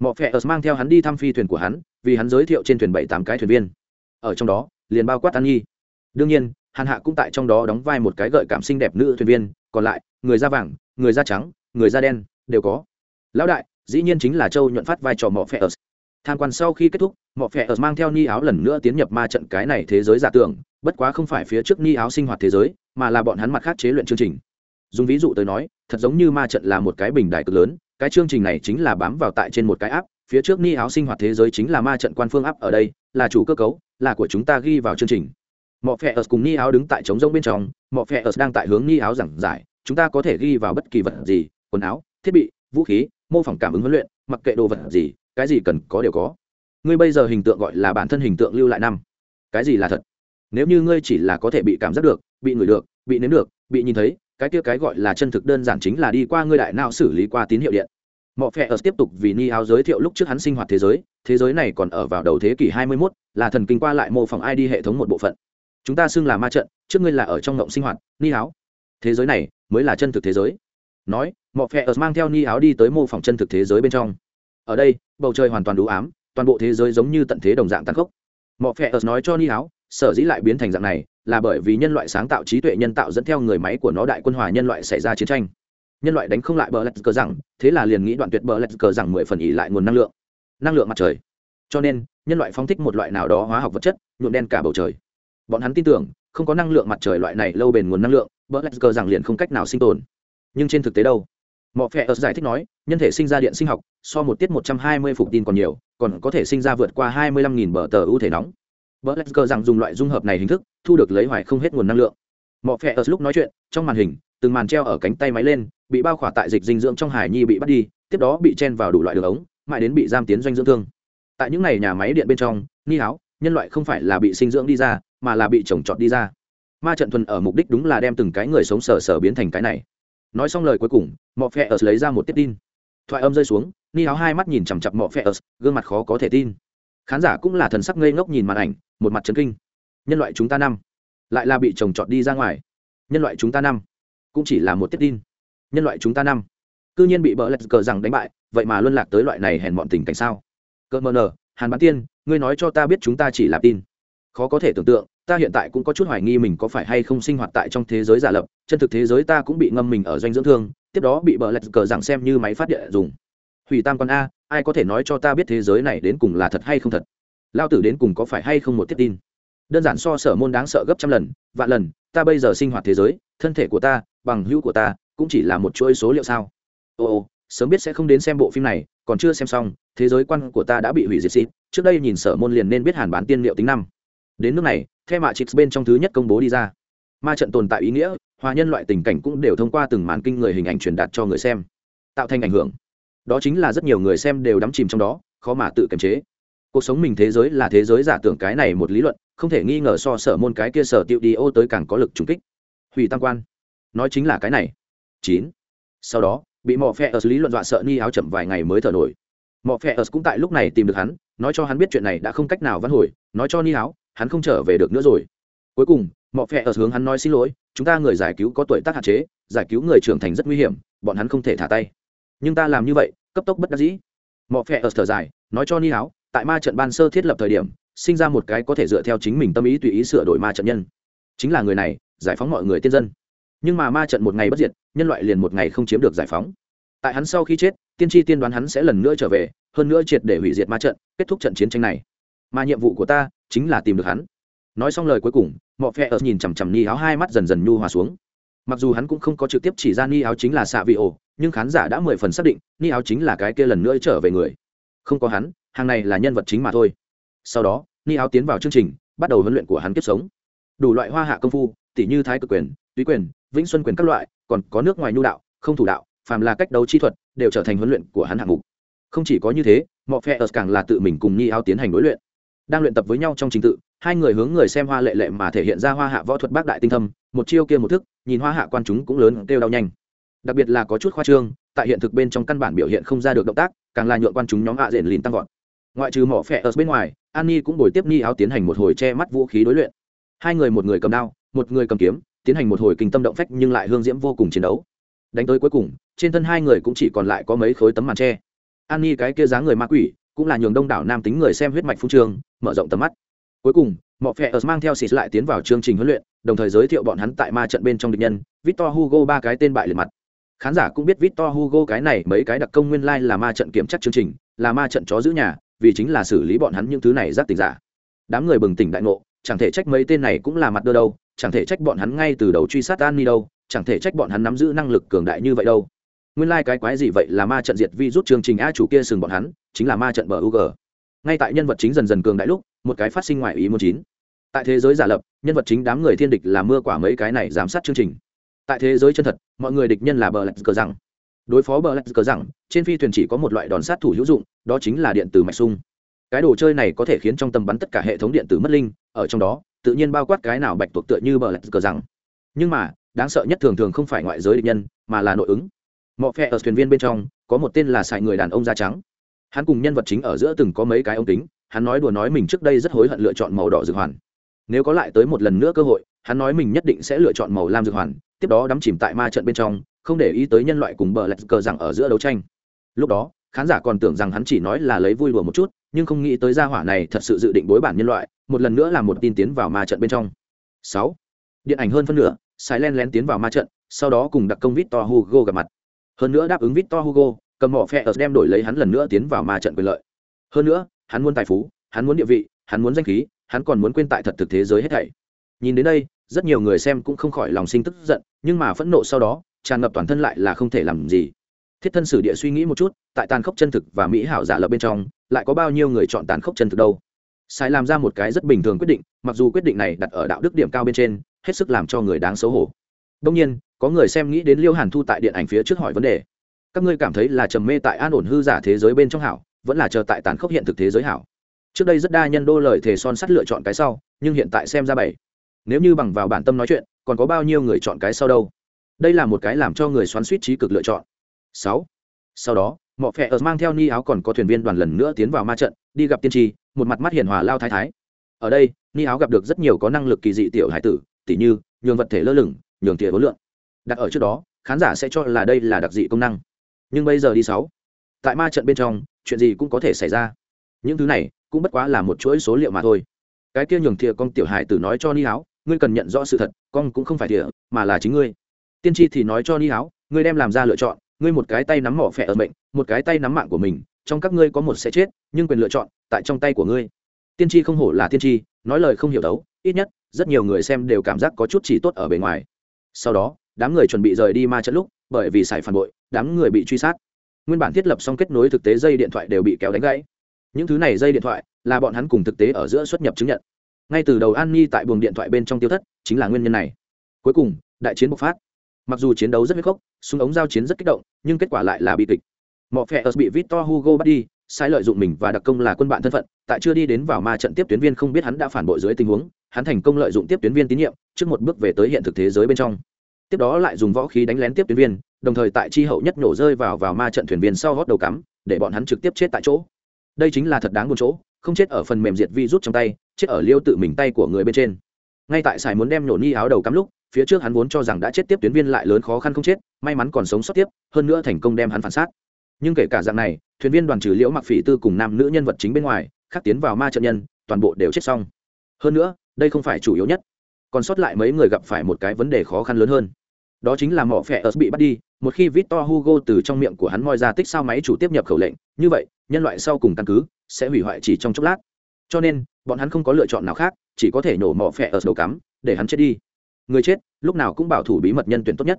Mọ phe ớt mang theo hắn đi thăm phi thuyền của hắn, vì hắn giới thiệu trên thuyền bảy tám cái thuyền viên. Ở trong đó, liền bao quát an nhi. Đương nhiên hàn hạ cũng tại trong đó đóng vai một cái gợi cảm xinh đẹp nữ thuyền viên, còn lại, người da vàng, người da trắng, người da đen, đều có. Lão đại, dĩ nhiên chính là châu nhuận phát vai trò mọ phe ớt tham quan sau khi kết thúc, mọ phe ớt mang theo ni áo lần nữa tiến nhập ma trận cái này thế giới giả tưởng, bất quá không phải phía trước ni áo sinh hoạt thế giới, mà là bọn hắn mặt khác chế luyện chương trình. Dùng ví dụ tới nói, thật giống như ma trận là một cái bình đại cực lớn, cái chương trình này chính là bám vào tại trên một cái áp phía trước ni áo sinh hoạt thế giới chính là ma trận quan phương áp ở đây, là chủ cơ cấu, là của chúng ta ghi vào chương trình mọ phe ớt cùng ni áo đứng tại trống rông bên trong mọ phe ớt đang tại hướng ni áo giảng giải chúng ta có thể ghi vào bất kỳ vật gì quần áo thiết bị vũ khí mô phỏng cảm ứng huấn luyện mặc kệ đồ vật gì cái gì cần có đều có. Ngươi bây giờ hình tượng gọi là bản thân hình tượng lưu lại năm. Cái gì là thật? Nếu như ngươi chỉ là có thể bị cảm giác được bị ngửi được bị nếm được bị nhìn thấy cái kia cái gọi là chân thực đơn giản chính là đi qua ngươi đại não xử lý qua tín hiệu điện. Mọ phe ở tiếp tục vì ni áo giới thiệu lúc trước hắn sinh hoạt thế giới thế giới này còn ở vào đầu thế kỷ 21, là thần kinh qua lại mô phỏng id hệ thống một bộ phận chúng ta xưng là ma trận, trước ngươi là ở trong ngộng sinh hoạt, ni áo thế giới này mới là chân thực thế giới. Nói mọi phe ở mang theo ni áo đi tới mô phỏng chân thực thế giới bên trong. Ở đây, bầu trời hoàn toàn đủ ám, toàn bộ thế giới giống như tận thế đồng dạng tàn khốc. Mọi phe ớt nói cho ni áo sở dĩ lại biến thành dạng này, là bởi vì nhân loại sáng tạo trí tuệ nhân tạo dẫn theo người máy của nó đại quân hòa nhân loại xảy ra chiến tranh. Nhân loại đánh không lại bờ lạch cờ rằng thế là liền nghĩ đoạn tuyệt bờ lạch cờ rằng mười phần ỉ lại nguồn năng lượng. Năng lượng mặt trời. Cho nên, nhân loại phóng thích một loại nào đó hóa học vật chất, nhuộm đen cả bầu trời bọn hắn tin tưởng, không có năng lượng mặt trời loại này lâu bền nguồn năng lượng bờ lạch cờ rằng liền không cách nào sinh tồn. Nhưng trên thực tế đâu? Mọi phe ớt giải thích nói, nhân thể sinh ra điện sinh học, so một tiết một trăm hai mươi phục tin còn nhiều, còn có thể sinh ra vượt qua hai mươi lăm nghìn bờ tờ ưu thể nóng. Bờ lạch cờ rằng dùng loại dung hợp này hình thức, thu được lấy hoài không hết nguồn năng lượng. Mọi phe ớt lúc nói chuyện, trong màn hình, từng màn treo ở cánh tay máy lên, bị bao khỏa tại dịch dinh dưỡng trong hải nhi bị bắt đi, tiếp đó bị chen vào đủ loại đường ống, mãi đến bị giam tiến doanh dưỡng thương. Tại những ngày nhà máy điện bên trong, ni háo nhân loại không phải là bị sinh dưỡng đi ra mà là bị trồng trọt đi ra. Ma trận thuần ở mục đích đúng là đem từng cái người sống sờ sờ biến thành cái này. Nói xong lời cuối cùng, mọ phe ớt lấy ra một tiết tin. Thoại âm rơi xuống, ni háo hai mắt nhìn chằm chặp mọ phe ớt, gương mặt khó có thể tin. Khán giả cũng là thần sắc ngây ngốc nhìn màn ảnh, một mặt trấn kinh. Nhân loại chúng ta năm, lại là bị trồng trọt đi ra ngoài. Nhân loại chúng ta năm, cũng chỉ là một tiết tin. Nhân loại chúng ta năm, cư nhiên bị bỡ lạch cờ rằng đánh bại, vậy mà luân lạc tới loại này hèn mọn tình cảnh sao? Cờ mờ nờ, hàn bán tiên, ngươi nói cho ta biết chúng ta chỉ là tin. Khó có thể tưởng tượng ta hiện tại cũng có chút hoài nghi mình có phải hay không sinh hoạt tại trong thế giới giả lập, chân thực thế giới ta cũng bị ngâm mình ở doanh dưỡng thương, tiếp đó bị bờ lạch cờ rằng xem như máy phát điện dùng. Hủy tam con a, ai có thể nói cho ta biết thế giới này đến cùng là thật hay không thật? Lao tử đến cùng có phải hay không một tiết tin? Đơn giản so sở môn đáng sợ gấp trăm lần, vạn lần, ta bây giờ sinh hoạt thế giới, thân thể của ta, bằng hữu của ta, cũng chỉ là một chuỗi số liệu sao? Ồ ồ sớm biết sẽ không đến xem bộ phim này, còn chưa xem xong, thế giới quan của ta đã bị hủy diệt xịt, trước đây nhìn sở môn liền nên biết hàn bán tiên liệu tính năm đến nước này theo mạ chix bên trong thứ nhất công bố đi ra. Ma trận tồn tại ý nghĩa, hòa nhân loại tình cảnh cũng đều thông qua từng màn kinh người hình ảnh truyền đạt cho người xem, tạo thành ảnh hưởng. Đó chính là rất nhiều người xem đều đắm chìm trong đó, khó mà tự kiềm chế. Cuộc sống mình thế giới là thế giới giả tưởng cái này một lý luận, không thể nghi ngờ so sở môn cái kia sở tiệu đi ô tới càng có lực trùng kích. Hủy tam quan. Nói chính là cái này. Chín. Sau đó, bị mỏ phe ở lý luận dọa sợ ni áo chậm vài ngày mới thở nổi. Mỏ phe ở cũng tại lúc này tìm được hắn, nói cho hắn biết chuyện này đã không cách nào văn hồi, nói cho ni áo hắn không trở về được nữa rồi. Cuối cùng mọi phe ở hướng hắn nói xin lỗi, chúng ta người giải cứu có tuổi tác hạn chế, giải cứu người trưởng thành rất nguy hiểm, bọn hắn không thể thả tay. Nhưng ta làm như vậy, cấp tốc bất đắc dĩ. Mọi phe ở thở dài, nói cho ni áo tại ma trận ban sơ thiết lập thời điểm, sinh ra một cái có thể dựa theo chính mình tâm ý tùy ý sửa đổi ma trận nhân. Chính là người này, giải phóng mọi người tiên dân. Nhưng mà ma trận một ngày bất diệt, nhân loại liền một ngày không chiếm được giải phóng. Tại hắn sau khi chết, tiên tri tiên đoán hắn sẽ lần nữa trở về, hơn nữa triệt để hủy diệt ma trận, kết thúc trận chiến tranh này mà nhiệm vụ của ta chính là tìm được hắn. Nói xong lời cuối cùng, mọ phe ớt nhìn chằm chằm ni áo hai mắt dần dần nhu hòa xuống. Mặc dù hắn cũng không có trực tiếp chỉ ra ni áo chính là xạ vị ổ nhưng khán giả đã mười phần xác định ni áo chính là cái kia lần nữa trở về người. Không có hắn, hàng này là nhân vật chính mà thôi. Sau đó, ni áo tiến vào chương trình, bắt đầu huấn luyện của hắn kiếp sống. Đủ loại hoa hạ công phu, tỷ như thái cực quyền, túy quyền, vĩnh xuân quyền các loại, còn có nước ngoài nhu đạo, không thủ đạo, phàm là cách đấu chi thuật, đều trở thành huấn luyện của hắn hạng mục. Không chỉ có như thế mọi phe ở càng là tự mình cùng ni áo tiến hành đối luyện đang luyện tập với nhau trong trình tự, hai người hướng người xem hoa lệ lệ mà thể hiện ra hoa hạ võ thuật bác đại tinh thâm, một chiêu kia một thức, nhìn hoa hạ quan chúng cũng lớn kêu đau nhanh. Đặc biệt là có chút khoa trương, tại hiện thực bên trong căn bản biểu hiện không ra được động tác, càng là nhượng quan chúng nhóm hạ diện lìn tăng vọt. Ngoại trừ mỏ phẹ ở bên ngoài, an ni cũng bồi tiếp ni áo tiến hành một hồi che mắt vũ khí đối luyện. Hai người một người cầm đao, một người cầm kiếm, tiến hành một hồi kinh tâm động phách nhưng lại hương diễm vô cùng chiến đấu. Đánh tới cuối cùng, trên thân hai người cũng chỉ còn lại có mấy khối tấm màn tre an ni cái kia dáng người ma quỷ cũng là nhường đông đảo nam tính người xem huyết mạch phú trường, mở rộng tầm mắt. Cuối cùng mọi phe ở mang theo xịt lại tiến vào chương trình huấn luyện, đồng thời giới thiệu bọn hắn tại ma trận bên trong địch nhân, victor hugo ba cái tên bại liệt mặt. Khán giả cũng biết victor hugo cái này mấy cái đặc công nguyên lai là ma trận kiểm tra chương trình, là ma trận chó giữ nhà, vì chính là xử lý bọn hắn những thứ này giác tình giả. Đám người bừng tỉnh đại ngộ, chẳng thể trách mấy tên này cũng là mặt đơ đâu, chẳng thể trách bọn hắn ngay từ đầu truy sát an ni đâu, chẳng thể trách bọn hắn nắm giữ năng lực cường đại như vậy đâu nguyên lai、like、cái quái gì vậy là ma trận diệt vi rút chương trình a chủ kia sừng bọn hắn, chính là ma trận bờ ug ngay tại nhân vật chính dần dần cường đại lúc, một cái phát sinh ngoài ý muốn chín. Tại thế giới giả lập, nhân vật chính đám người thiên địch là mưa quả mấy cái này giám sát chương trình. Tại thế giới chân thật, mọi người địch nhân là bờ lạch cờ rằng đối phó bờ lạch cờ rằng trên phi thuyền chỉ có một loại đòn sát thủ hữu dụng, đó chính là điện tử mạch sung. Cái đồ chơi này có thể khiến trong tầm bắn tất cả hệ thống điện tử mất linh, ở trong đó, tự nhiên bao quát cái nào bạch tuộc tựa như bờ lạch cờ rằng nhưng mà, đáng sợ nhất thường thường không phải ngoại giới địch nhân, mà là nội ứng mọ phe ở thuyền viên bên trong, có một tên là xài người đàn ông da trắng. Hắn cùng nhân vật chính ở giữa từng có mấy cái ông tính. hắn nói đùa nói mình trước đây rất hối hận lựa chọn màu đỏ dược hoàn. Nếu có lại tới một lần nữa cơ hội, hắn nói mình nhất định sẽ lựa chọn màu lam dược hoàn, tiếp đó đắm chìm tại ma trận bên trong, không để ý tới nhân loại cùng bờ lạch cờ rằng ở giữa đấu tranh. Lúc đó, khán giả còn tưởng rằng hắn chỉ nói là lấy vui đùa một chút, nhưng không nghĩ tới gia hỏa này thật sự dự định bối bản nhân loại, một lần nữa là một tin tiến vào ma trận bên trong. Sáu. Điện ảnh hơn phân nửa sài len lén tiến vào ma trận, sau đó cùng đặc công vít to hugo gặp mặt hơn nữa đáp ứng victor hugo, cầm mỏ phe ở đem đổi lấy hắn lần nữa tiến vào ma trận quyền lợi. Hơn nữa, hắn muốn tài phú, hắn muốn địa vị, hắn muốn danh khí, hắn còn muốn quên tại thật thực thế giới hết thảy. Nhìn đến đây, rất nhiều người xem cũng không khỏi lòng sinh tức giận, nhưng mà phẫn nộ sau đó, tràn ngập toàn thân lại là không thể làm gì. Thiết thân sử địa suy nghĩ một chút, tại tàn khốc chân thực và mỹ hảo giả lập bên trong, lại có bao nhiêu người chọn tàn khốc chân thực đâu? Sai làm ra một cái rất bình thường quyết định, mặc dù quyết định này đặt ở đạo đức điểm cao bên trên, hết sức làm cho người đáng xấu hổ. Đông nhiên có người xem nghĩ đến liêu hàn thu tại điện ảnh phía trước hỏi vấn đề. Các ngươi cảm thấy là trầm mê tại an ổn hư giả thế giới bên trong hảo, vẫn là chờ tại tàn khốc hiện thực thế giới hảo? Trước đây rất đa nhân đô lời thề son sắt lựa chọn cái sau, nhưng hiện tại xem ra bảy. Nếu như bằng vào bản tâm nói chuyện, còn có bao nhiêu người chọn cái sau đâu? Đây là một cái làm cho người xoắn suýt trí cực lựa chọn. Sáu. Sau đó, mọ phẹ ở mang theo ni áo còn có thuyền viên đoàn lần nữa tiến vào ma trận, đi gặp tiên tri, một mặt mắt hiền hòa lao thái thái. Ở đây, ni áo gặp được rất nhiều có năng lực kỳ dị tiểu hải tử, tỉ như, nhường vật thể lơ lửng, nhường tỉa hối lượng đặt ở trước đó, khán giả sẽ cho là đây là đặc dị công năng. Nhưng bây giờ đi sáu, tại ma trận bên trong, chuyện gì cũng có thể xảy ra. Những thứ này cũng bất quá là một chuỗi số liệu mà thôi. Cái kia nhường thìa con tiểu hải tử nói cho ni áo ngươi cần nhận rõ sự thật, con cũng không phải thìa, mà là chính ngươi. Tiên tri thì nói cho ni áo ngươi đem làm ra lựa chọn, ngươi một cái tay nắm mỏ phẹ ở mệnh, một cái tay nắm mạng của mình, trong các ngươi có một sẽ chết, nhưng quyền lựa chọn tại trong tay của ngươi. Tiên tri không hổ là tiên tri, nói lời không hiểu đấu, ít nhất rất nhiều người xem đều cảm giác có chút chỉ tốt ở bề ngoài. Sau đó đám người chuẩn bị rời đi ma trận lúc, bởi vì sải phản bội, đám người bị truy sát. Nguyên bản thiết lập xong kết nối thực tế dây điện thoại đều bị kéo đánh gãy. Những thứ này dây điện thoại là bọn hắn cùng thực tế ở giữa xuất nhập chứng nhận. Ngay từ đầu an ni tại buồng điện thoại bên trong tiêu thất, chính là nguyên nhân này. Cuối cùng, đại chiến bộc phát. Mặc dù chiến đấu rất huyết khốc, súng ống giao chiến rất kích động, nhưng kết quả lại là bi kịch. Mọi phe bị victor hugo bắt đi, sai lợi dụng mình và đặc công là quân bạn thân phận, tại chưa đi đến vào ma trận tiếp tuyến viên không biết hắn đã phản bội dưới tình huống, hắn thành công lợi dụng tiếp tuyến viên tín nhiệm, trước một bước về tới hiện thực thế giới bên trong tiếp đó lại dùng võ khí đánh lén tiếp tuyến viên, đồng thời tại chi hậu nhất nổ rơi vào vào ma trận thuyền viên sau gót đầu cắm, để bọn hắn trực tiếp chết tại chỗ. Đây chính là thật đáng buồn chỗ, không chết ở phần mềm diệt vi rút trong tay, chết ở liêu tự mình tay của người bên trên. Ngay tại sài muốn đem nổ ni áo đầu cắm lúc, phía trước hắn vốn cho rằng đã chết tiếp tuyến viên lại lớn khó khăn không chết, may mắn còn sống sót tiếp, hơn nữa thành công đem hắn phản xác. Nhưng kể cả dạng này, thuyền viên đoàn trừ liễu mặc phỉ tư cùng nam nữ nhân vật chính bên ngoài, khác tiến vào ma trận nhân, toàn bộ đều chết xong. Hơn nữa, đây không phải chủ yếu nhất. Còn sót lại mấy người gặp phải một cái vấn đề khó khăn lớn hơn đó chính là mỏ phẻ ớt bị bắt đi, một khi victor hugo từ trong miệng của hắn moi ra tích sao máy chủ tiếp nhập khẩu lệnh, như vậy, nhân loại sau cùng căn cứ sẽ hủy hoại chỉ trong chốc lát. Cho nên, bọn hắn không có lựa chọn nào khác, chỉ có thể nổ mỏ phẻ ớt đầu cắm, để hắn chết đi. Người chết, lúc nào cũng bảo thủ bí mật nhân tuyển tốt nhất.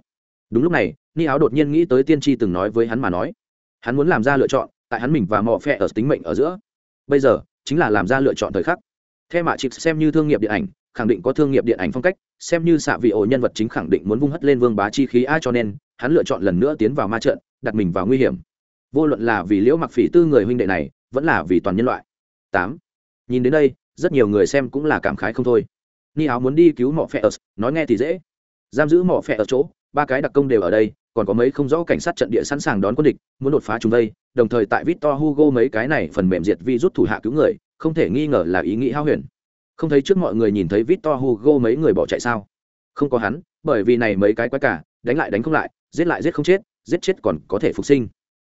Đúng lúc này, ni áo đột nhiên nghĩ tới tiên tri từng nói với hắn mà nói. Hắn muốn làm ra lựa chọn, tại hắn mình và mỏ phẹ ở tính mệnh ở giữa. Bây giờ, chính là làm ra lựa chọn thời khắc. Theo mạ chịp xem như thương nghiệp điện ảnh, khẳng định có thương nghiệp điện ảnh phong cách xem như xạ vị ổ nhân vật chính khẳng định muốn vung hất lên vương bá chi khí ai cho nên, hắn lựa chọn lần nữa tiến vào ma trận, đặt mình vào nguy hiểm. Vô luận là vì liễu mặc phỉ tư người huynh đệ này, vẫn là vì toàn nhân loại. Tám. Nhìn đến đây, rất nhiều người xem cũng là cảm khái không thôi. Ni áo muốn đi cứu mỏ phe ở, nói nghe thì dễ. Giam giữ mỏ phe ở chỗ, ba cái đặc công đều ở đây, còn có mấy không rõ cảnh sát trận địa sẵn sàng đón quân địch, muốn đột phá chúng đây, đồng thời tại victor hugo mấy cái này phần mềm diệt vi rút thủ hạ cứu người, không thể nghi ngờ là ý nghĩ hao huyền không thấy trước mọi người nhìn thấy victor hugo mấy người bỏ chạy sao? Không có hắn, bởi vì này mấy cái quái cả, đánh lại đánh không lại, giết lại giết không chết, giết chết còn có thể phục sinh.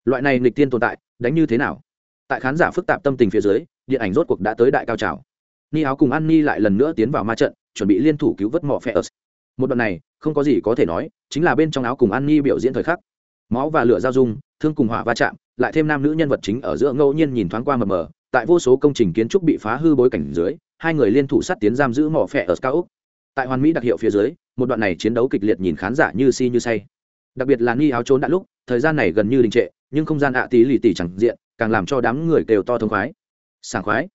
Loại này nghịch tiên tồn tại, đánh như thế nào? Tại khán giả phức tạp tâm tình phía dưới, điện ảnh rốt cuộc đã tới đại cao trào. Ni áo cùng an ni lại lần nữa tiến vào ma trận, chuẩn bị liên thủ cứu vớt mỏ phe ớt. Một đoạn này, không có gì có thể nói, chính là bên trong áo cùng an ni biểu diễn thời khắc. Máu và lửa giao dung, thương cùng hỏa va chạm, lại thêm nam nữ nhân vật chính ở giữa ngẫu nhiên nhìn thoáng qua mờ mờ, tại vô số công trình kiến trúc bị phá hư bối cảnh dưới hai người liên thủ sát tiến giam giữ mỏ phẹ ở cao úc tại hoàn mỹ đặc hiệu phía dưới, một đoạn này chiến đấu kịch liệt nhìn khán giả như si như say. Đặc biệt là ni áo trốn đã lúc, thời gian này gần như đình trệ, nhưng không gian ạ tí lì tỉ chẳng diện, càng làm cho đám người đều to thông khoái. Sảng khoái.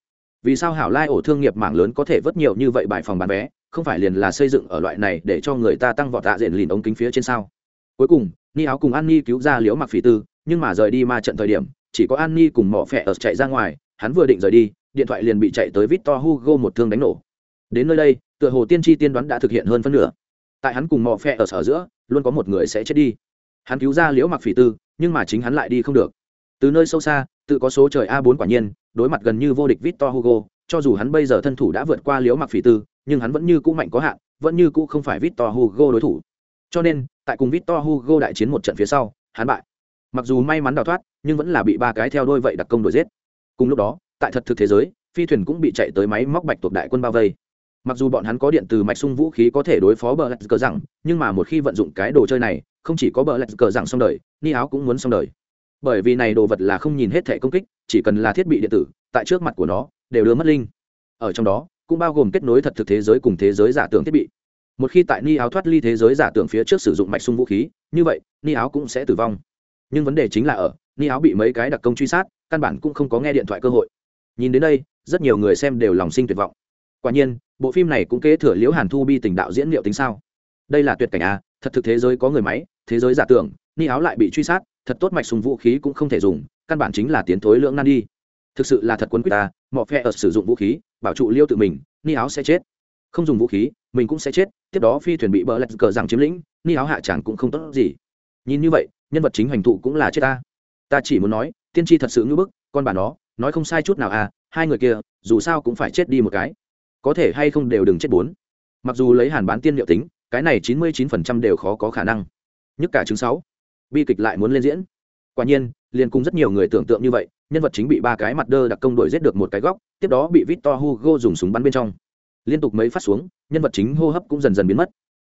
Vì sao hảo lai ổ thương nghiệp mảng lớn có thể vớt nhiều như vậy bài phòng bán vé, không phải liền là xây dựng ở loại này để cho người ta tăng vọt tạ diện lìn ống kính phía trên sao? Cuối cùng ni áo cùng an ni cứu ra liễu mặc phỉ tư, nhưng mà rời đi ma trận thời điểm, chỉ có an ni cùng mỏ phẹ ở chạy ra ngoài, hắn vừa định rời đi điện thoại liền bị chạy tới victor hugo một thương đánh nổ. Đến nơi đây, tựa hồ tiên tri tiên đoán đã thực hiện hơn phân nửa. Tại hắn cùng mỏ phẹ ở sở giữa, luôn có một người sẽ chết đi. Hắn cứu ra liễu mặc phỉ tư, nhưng mà chính hắn lại đi không được. Từ nơi sâu xa, tự có số trời a 4 quả nhiên, đối mặt gần như vô địch victor hugo, cho dù hắn bây giờ thân thủ đã vượt qua liễu mặc phỉ tư, nhưng hắn vẫn như cũ mạnh có hạn, vẫn như cũ không phải victor hugo đối thủ. Cho nên, tại cùng victor hugo đại chiến một trận phía sau, hắn bại. Mặc dù may mắn đào thoát, nhưng vẫn là bị ba cái theo đôi vậy đặc công đuổi giết. Cùng lúc đó tại thật thực thế giới, phi thuyền cũng bị chạy tới máy móc bạch tuộc đại quân bao vây. Mặc dù bọn hắn có điện từ mạch sung vũ khí có thể đối phó bờ lạch cờ rằng nhưng mà một khi vận dụng cái đồ chơi này, không chỉ có bờ lạch cờ rằng xong đời, ni áo cũng muốn xong đời. Bởi vì này đồ vật là không nhìn hết thể công kích, chỉ cần là thiết bị điện tử, tại trước mặt của nó, đều đưa mất linh. Ở trong đó, cũng bao gồm kết nối thật thực thế giới cùng thế giới giả tưởng thiết bị. Một khi tại ni áo thoát ly thế giới giả tưởng phía trước sử dụng mạch sung vũ khí, như vậy, ni áo cũng sẽ tử vong. Nhưng vấn đề chính là ở, ni áo bị mấy cái đặc công truy sát, căn bản cũng không có nghe điện thoại cơ hội nhìn đến đây, rất nhiều người xem đều lòng sinh tuyệt vọng. Quả nhiên, bộ phim này cũng kế thừa liễu hàn thu bi tình đạo diễn liệu tính sao? Đây là tuyệt cảnh à thật thực thế giới có người máy, thế giới giả tưởng, ni áo lại bị truy sát, thật tốt mạch súng vũ khí cũng không thể dùng, căn bản chính là tiến thối lưỡng nan đi. Thực sự là thật quấn quýt à, ta mọi phe ở sử dụng vũ khí, bảo trụ liêu tự mình, ni áo sẽ chết. Không dùng vũ khí, mình cũng sẽ chết, tiếp đó phi thuyền bị bờ lạch cờ rằng chiếm lĩnh, ni áo hạ chẳng cũng không tốt gì. Nhìn như vậy, nhân vật chính hành thụ cũng là chết ta. Ta chỉ muốn nói, tiên tri thật sự ngưỡng bức, con bà nó nói không sai chút nào à hai người kia, dù sao cũng phải chết đi một cái. Có thể hay không đều đừng chết bốn. Mặc dù lấy hàn bán tiên liệu tính, cái này chín mươi chín phần trăm đều khó có khả năng. Nhất cả chứng sáu. Bi kịch lại muốn lên diễn. Quả nhiên, liền cùng rất nhiều người tưởng tượng như vậy, nhân vật chính bị ba cái mặt đơ đặc công đội giết được một cái góc, tiếp đó bị victor hugo dùng súng bắn bên trong. Liên tục mấy phát xuống, nhân vật chính hô hấp cũng dần dần biến mất.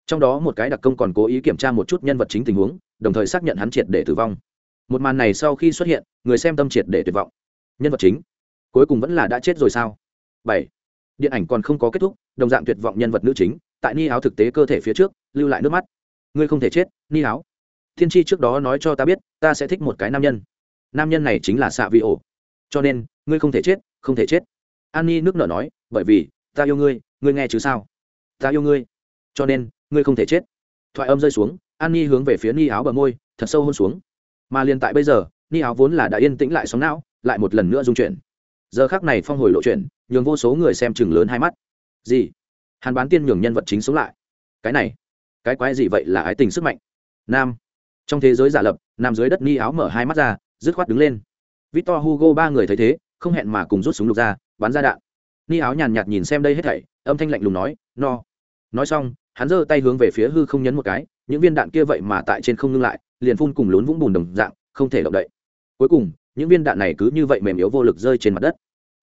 Trong đó một cái đặc công còn cố ý kiểm tra một chút nhân vật chính tình huống, đồng thời xác nhận hắn triệt để tử vong. Một màn này sau khi xuất hiện, người xem tâm triệt để tuyệt vọng nhân vật chính. Cuối cùng vẫn là đã chết rồi sao? Bảy. Điện ảnh còn không có kết thúc, đồng dạng tuyệt vọng nhân vật nữ chính, tại ni áo thực tế cơ thể phía trước, lưu lại nước mắt. Ngươi không thể chết, ni áo thiên tri trước đó nói cho ta biết, ta sẽ thích một cái nam nhân. Nam nhân này chính là xạ vị ổ. Cho nên, ngươi không thể chết, không thể chết. An ni nước nở nói, bởi vì, ta yêu ngươi ngươi nghe chứ sao? Ta yêu ngươi. Cho nên, ngươi không thể chết. Thoại âm rơi xuống, an ni hướng về phía ni áo bờ môi, thật sâu hôn xuống. Mà liền tại bây giờ, ni áo vốn là đã yên tĩnh lại sóng não lại một lần nữa dung chuyển. Giờ khác này phong hồi lộ chuyển, nhường vô số người xem chừng lớn hai mắt. Gì? Hàn bán tiên nhường nhân vật chính sống lại. Cái này, cái quái gì vậy là ái tình sức mạnh? Nam. Trong thế giới giả lập, nam dưới đất ni áo mở hai mắt ra, dứt khoát đứng lên. Victor hugo ba người thấy thế, không hẹn mà cùng rút súng lục ra, bắn ra đạn. Ni áo nhàn nhạt nhìn xem đây hết thảy, âm thanh lạnh lùng nói, no. Nói xong, hắn giơ tay hướng về phía hư không nhấn một cái, những viên đạn kia vậy mà tại trên không ngưng lại, liền phun cùng lún vũng bùn đồng dạng, không thể động đậy. Cuối cùng những viên đạn này cứ như vậy mềm yếu vô lực rơi trên mặt đất.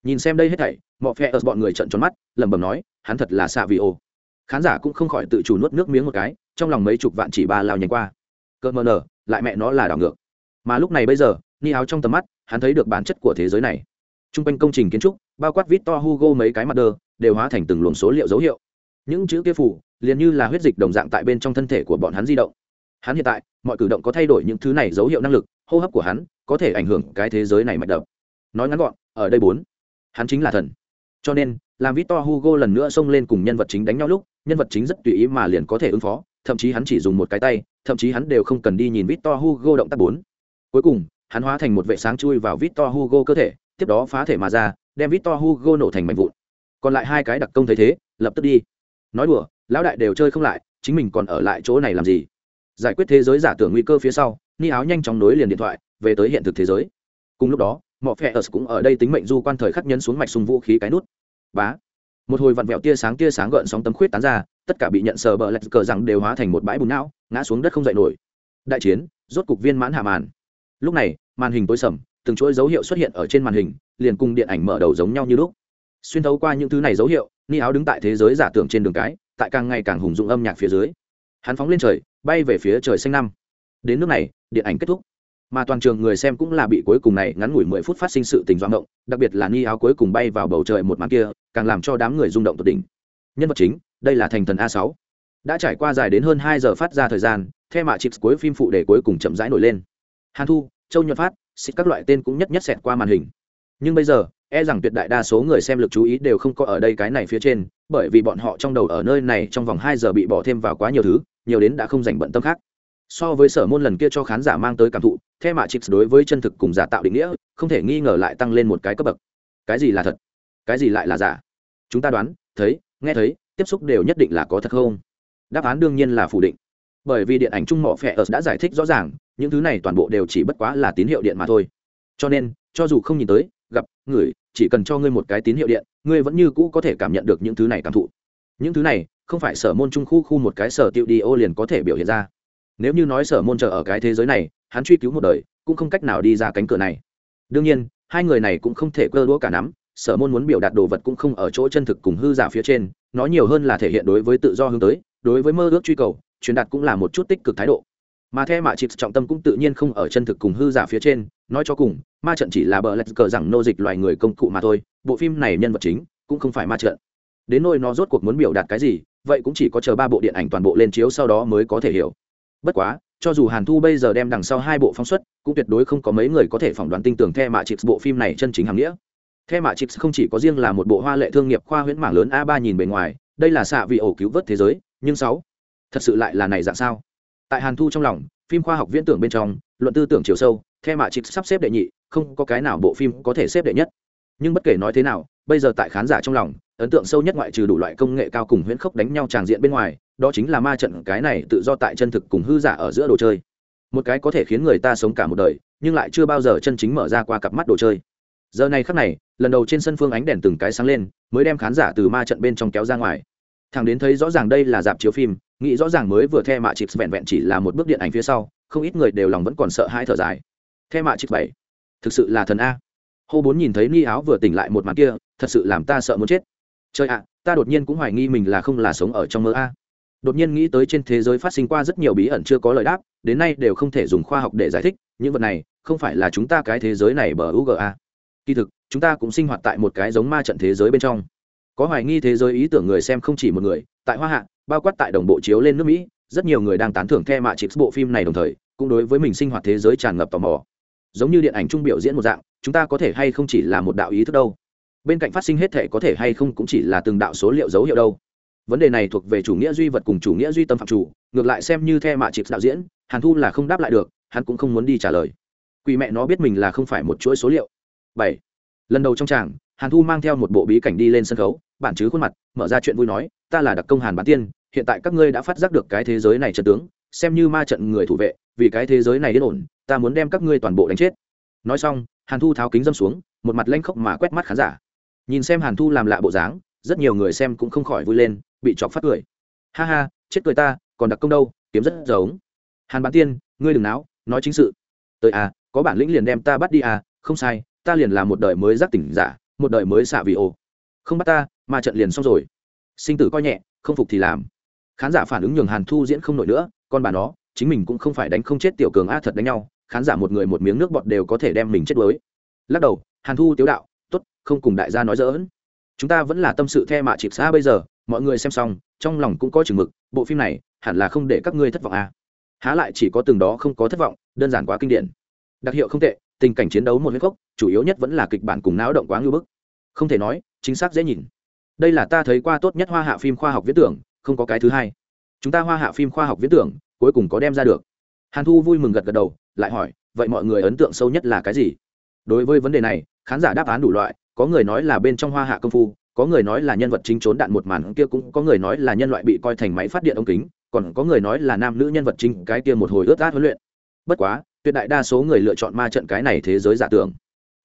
Nhìn xem đây hết thảy mọi phe ở bọn người trận tròn mắt, lẩm bẩm nói, hắn thật là xạ vị ô. Khán giả cũng không khỏi tự chủ nuốt nước miếng một cái, trong lòng mấy chục vạn chỉ ba lao nhanh qua. Cơn mờ nở, lại mẹ nó là đảo ngược. Mà lúc này bây giờ, ni áo trong tầm mắt, hắn thấy được bản chất của thế giới này. T r u n g quanh công trình kiến trúc, bao quát vít to hugo mấy cái mặt đơ đều hóa thành từng luồng số liệu dấu hiệu. Những chữ kia phủ liền như là huyết dịch đồng dạng tại bên trong thân thể của bọn hắn di động. Hắn hiện tại, mọi cử động có thay đổi những thứ này dấu hiệu năng lực hô hấp của hắn có thể ảnh hưởng cái thế giới này mạch đập. Nói ngắn gọn, ở đây bốn, hắn chính là thần. Cho nên, làm victor hugo lần nữa xông lên cùng nhân vật chính đánh nhau lúc, nhân vật chính rất tùy ý mà liền có thể ứng phó, thậm chí hắn chỉ dùng một cái tay, thậm chí hắn đều không cần đi nhìn victor hugo động tác bốn. Cuối cùng, hắn hóa thành một vệ sáng chui vào victor hugo cơ thể, tiếp đó phá thể mà ra, đem victor hugo nổ thành mảnh vụn. Còn lại hai cái đặc công thấy thế, lập tức đi. Nói đùa, lão đại đều chơi không lại, chính mình còn ở lại chỗ này làm gì? Giải quyết thế giới giả tưởng nguy cơ phía sau ni áo nhanh chóng nối liền điện thoại, về tới hiện thực thế giới. Cùng lúc đó, mọ phe ớt cũng ở đây tính mệnh du quan thời khắc nhấn xuống mạch sùng vũ khí cái nút. Bá! Một hồi vặn vẹo tia sáng tia sáng gợn sóng tấm khuyết tán ra, tất cả bị nhận sờ bờ lạch cờ rằng đều hóa thành một bãi bùn não, ngã xuống đất không dậy nổi. Đại chiến, rốt cục viên mãn hạ màn. Lúc này, màn hình tối sầm, từng chuỗi dấu hiệu xuất hiện ở trên màn hình, liền cùng điện ảnh mở đầu giống nhau như lúc. Xuyên thấu qua những thứ này dấu hiệu, ni áo đứng tại thế giới giả tưởng trên đường cái, tại càng ngày càng hùng dụng âm nhạc phía dưới. Hắn phóng lên trời, bay về phía trời xanh năm. Đến nước này điện ảnh kết thúc. Mà toàn trường người xem cũng là bị cuối cùng này ngắn ngủi mười phút phát sinh sự tình doang động đặc biệt là ni áo cuối cùng bay vào bầu trời một màn kia, càng làm cho đám người rung động tột đỉnh. Nhân vật chính, đây là thành thần a sáu. Đã trải qua dài đến hơn hai giờ phát ra thời gian theo mạ chips cuối phim phụ để cuối cùng chậm rãi nổi lên. Hàn thu, châu nhuận phát, xịt các loại tên cũng nhất nhất xẹt qua màn hình. Nhưng bây giờ e rằng tuyệt đại đa số người xem lực chú ý đều không có ở đây cái này phía trên, bởi vì bọn họ trong đầu ở nơi này trong vòng hai giờ bị bỏ thêm vào quá nhiều thứ, nhiều đến đã không dành bận tâm khác so với sở môn lần kia cho khán giả mang tới cảm thụ theo mạ chip đối với chân thực cùng giả tạo định nghĩa không thể nghi ngờ lại tăng lên một cái cấp bậc. Cái gì là thật? Cái gì lại là giả? Chúng ta đoán thấy nghe thấy tiếp xúc đều nhất định là có thật không? Đáp án đương nhiên là phủ định. Bởi vì điện ảnh trung mỏ phẹ ở đã giải thích rõ ràng những thứ này toàn bộ đều chỉ bất quá là tín hiệu điện mà thôi. Cho nên cho dù không nhìn tới gặp ngửi, chỉ cần cho ngươi một cái tín hiệu điện ngươi vẫn như cũ có thể cảm nhận được những thứ này cảm thụ. Những thứ này không phải sở môn trung khu khu một cái sở tiệu đi ô liền có thể biểu hiện ra nếu như nói sở môn chờ ở cái thế giới này, hắn truy cứu một đời, cũng không cách nào đi ra cánh cửa này. Đương nhiên, hai người này cũng không thể cơ đũa cả nắm, sở môn muốn biểu đạt đồ vật cũng không ở chỗ chân thực cùng hư giả phía trên, nó nhiều hơn là thể hiện đối với tự do hướng tới, đối với mơ ước truy cầu, truyền đạt cũng là một chút tích cực thái độ. Mà theo mạ chịt trọng tâm cũng tự nhiên không ở chân thực cùng hư giả phía trên, nói cho cùng, ma trận chỉ là bờ lạch cờ rằng nô dịch loài người công cụ mà thôi, bộ phim này nhân vật chính cũng không phải ma trận. Đến nôi nó rốt cuộc muốn biểu đạt cái gì, vậy cũng chỉ có chờ ba bộ điện ảnh toàn bộ lên chiếu sau đó mới có thể hiểu bất quá, cho dù hàn thu bây giờ đem đằng sau hai bộ phóng xuất, cũng tuyệt đối không có mấy người có thể phỏng đoán tin tưởng theo mạ chịp bộ phim này chân chính hàm nghĩa. Theo mạ chịp không chỉ có riêng là một bộ hoa lệ thương nghiệp khoa huyễn mảng lớn a ba nhìn bề ngoài, đây là xạ vị ổ cứu vớt thế giới, nhưng sáu, thật sự lại là này dạng sao? Tại hàn thu trong lòng, phim khoa học viễn tưởng bên trong, luận tư tưởng chiều sâu theo mạ chịp sắp xếp đệ nhị, không có cái nào bộ phim có thể xếp đệ nhất. Nhưng bất kể nói thế nào bây giờ tại khán giả trong lòng, ấn tượng sâu nhất ngoại trừ đủ loại công nghệ cao cùng huyễn khốc đánh nhau tràng diện bên ngoài, đó chính là ma trận, cái này tự do tại chân thực cùng hư giả ở giữa đồ chơi. Một cái có thể khiến người ta sống cả một đời, nhưng lại chưa bao giờ chân chính mở ra qua cặp mắt đồ chơi. Giờ này khắc này, lần đầu trên sân phương ánh đèn từng cái sáng lên, mới đem khán giả từ ma trận bên trong kéo ra ngoài. Thằng đến thấy rõ ràng đây là dạp chiếu phim, nghĩ rõ ràng mới vừa the mạ chịp vẹn vẹn chỉ là một bước điện ảnh phía sau, không ít người đều lòng vẫn còn sợ hai thở dài. The mạ chịp bảy, thực sự là thần a hô bốn nhìn thấy ni áo vừa tỉnh lại một màn kia, thật sự làm ta sợ muốn chết. Trời ạ, ta đột nhiên cũng hoài nghi mình là không là sống ở trong mơ a. Đột nhiên nghĩ tới trên thế giới phát sinh qua rất nhiều bí ẩn chưa có lời đáp, đến nay đều không thể dùng khoa học để giải thích, những vật này không phải là chúng ta cái thế giới này bờ uga kỳ thực, chúng ta cũng sinh hoạt tại một cái giống ma trận thế giới bên trong. Có hoài nghi thế giới ý tưởng người xem không chỉ một người, tại hoa hạ, bao quát tại đồng bộ chiếu lên nước mỹ, rất nhiều người đang tán thưởng the mạ chịp bộ phim này đồng thời, cũng đối với mình sinh hoạt thế giới tràn ngập tò mò. Giống như điện ảnh trung biểu diễn một dạng chúng ta có thể hay không chỉ là một đạo ý thức đâu? Bên cạnh phát sinh hết thể có thể hay không cũng chỉ là từng đạo số liệu dấu hiệu đâu. Vấn đề này thuộc về chủ nghĩa duy vật cùng chủ nghĩa duy tâm phạm chủ, ngược lại xem như the mạ chịp đạo diễn, hàn thu là không đáp lại được, hắn cũng không muốn đi trả lời. Quỷ mẹ nó biết mình là không phải một chuỗi số liệu. Bảy. Lần đầu trong tràng, hàn thu mang theo một bộ bí cảnh đi lên sân khấu, bản chứ khuôn mặt, mở ra chuyện vui nói, ta là đặc công hàn bán tiên, hiện tại các ngươi đã phát giác được cái thế giới này trận tướng, xem như ma trận người thủ vệ, vì cái thế giới này yên ổn, ta muốn đem các ngươi toàn bộ đánh chết. Nói xong hàn thu tháo kính dâm xuống, một mặt lanh khóc mà quét mắt khán giả. Nhìn xem hàn thu làm lạ bộ dáng, rất nhiều người xem cũng không khỏi vui lên, bị chọc phát cười. Ha ha, chết cười ta, còn đặc công đâu, kiếm rất giống. Hàn bán tiên, ngươi đừng náo, nói chính sự. Tới à có bản lĩnh liền đem ta bắt đi à không sai, ta liền là một đời mới giác tỉnh giả, một đời mới xạ vì ô. Không bắt ta mà trận liền xong rồi. Sinh tử coi nhẹ, không phục thì làm. Khán giả phản ứng nhường hàn thu diễn không nổi nữa, con bà nó, chính mình cũng không phải đánh không chết tiểu cường a thật đánh nhau khán giả một người một miếng nước bọt đều có thể đem mình chết đuối. Lắc đầu, hàn thu tiếu đạo t ố t không cùng đại gia nói dỡn chúng ta vẫn là tâm sự the mạ chịp xa bây giờ, mọi người xem xong, trong lòng cũng có chừng mực, bộ phim này hẳn là không để các ngươi thất vọng à. há lại chỉ có từng đó không có thất vọng, đơn giản quá kinh điển. Đặc hiệu không tệ, tình cảnh chiến đấu một huyết cốc chủ yếu nhất vẫn là kịch bản cùng náo động quá ngưỡng bức. Không thể nói, chính xác dễ nhìn. Đây là ta thấy qua tốt nhất hoa hạ phim khoa học viễn tưởng, không có cái thứ hai. Chúng ta hoa hạ phim khoa học viễn tưởng, cuối cùng có đem ra được. Hàn thu vui mừng gật gật đầu lại hỏi, vậy mọi người ấn tượng sâu nhất là cái gì? Đối với vấn đề này, khán giả đáp án đủ loại, có người nói là bên trong hoa hạ công phu, có người nói là nhân vật chính trốn đạn một màn kia cũng, có người nói là nhân loại bị coi thành máy phát điện ống kính, còn có người nói là nam nữ nhân vật chính cái kia một hồi ướt át huấn luyện. Bất quá, tuyệt đại đa số người lựa chọn ma trận cái này thế giới giả tưởng.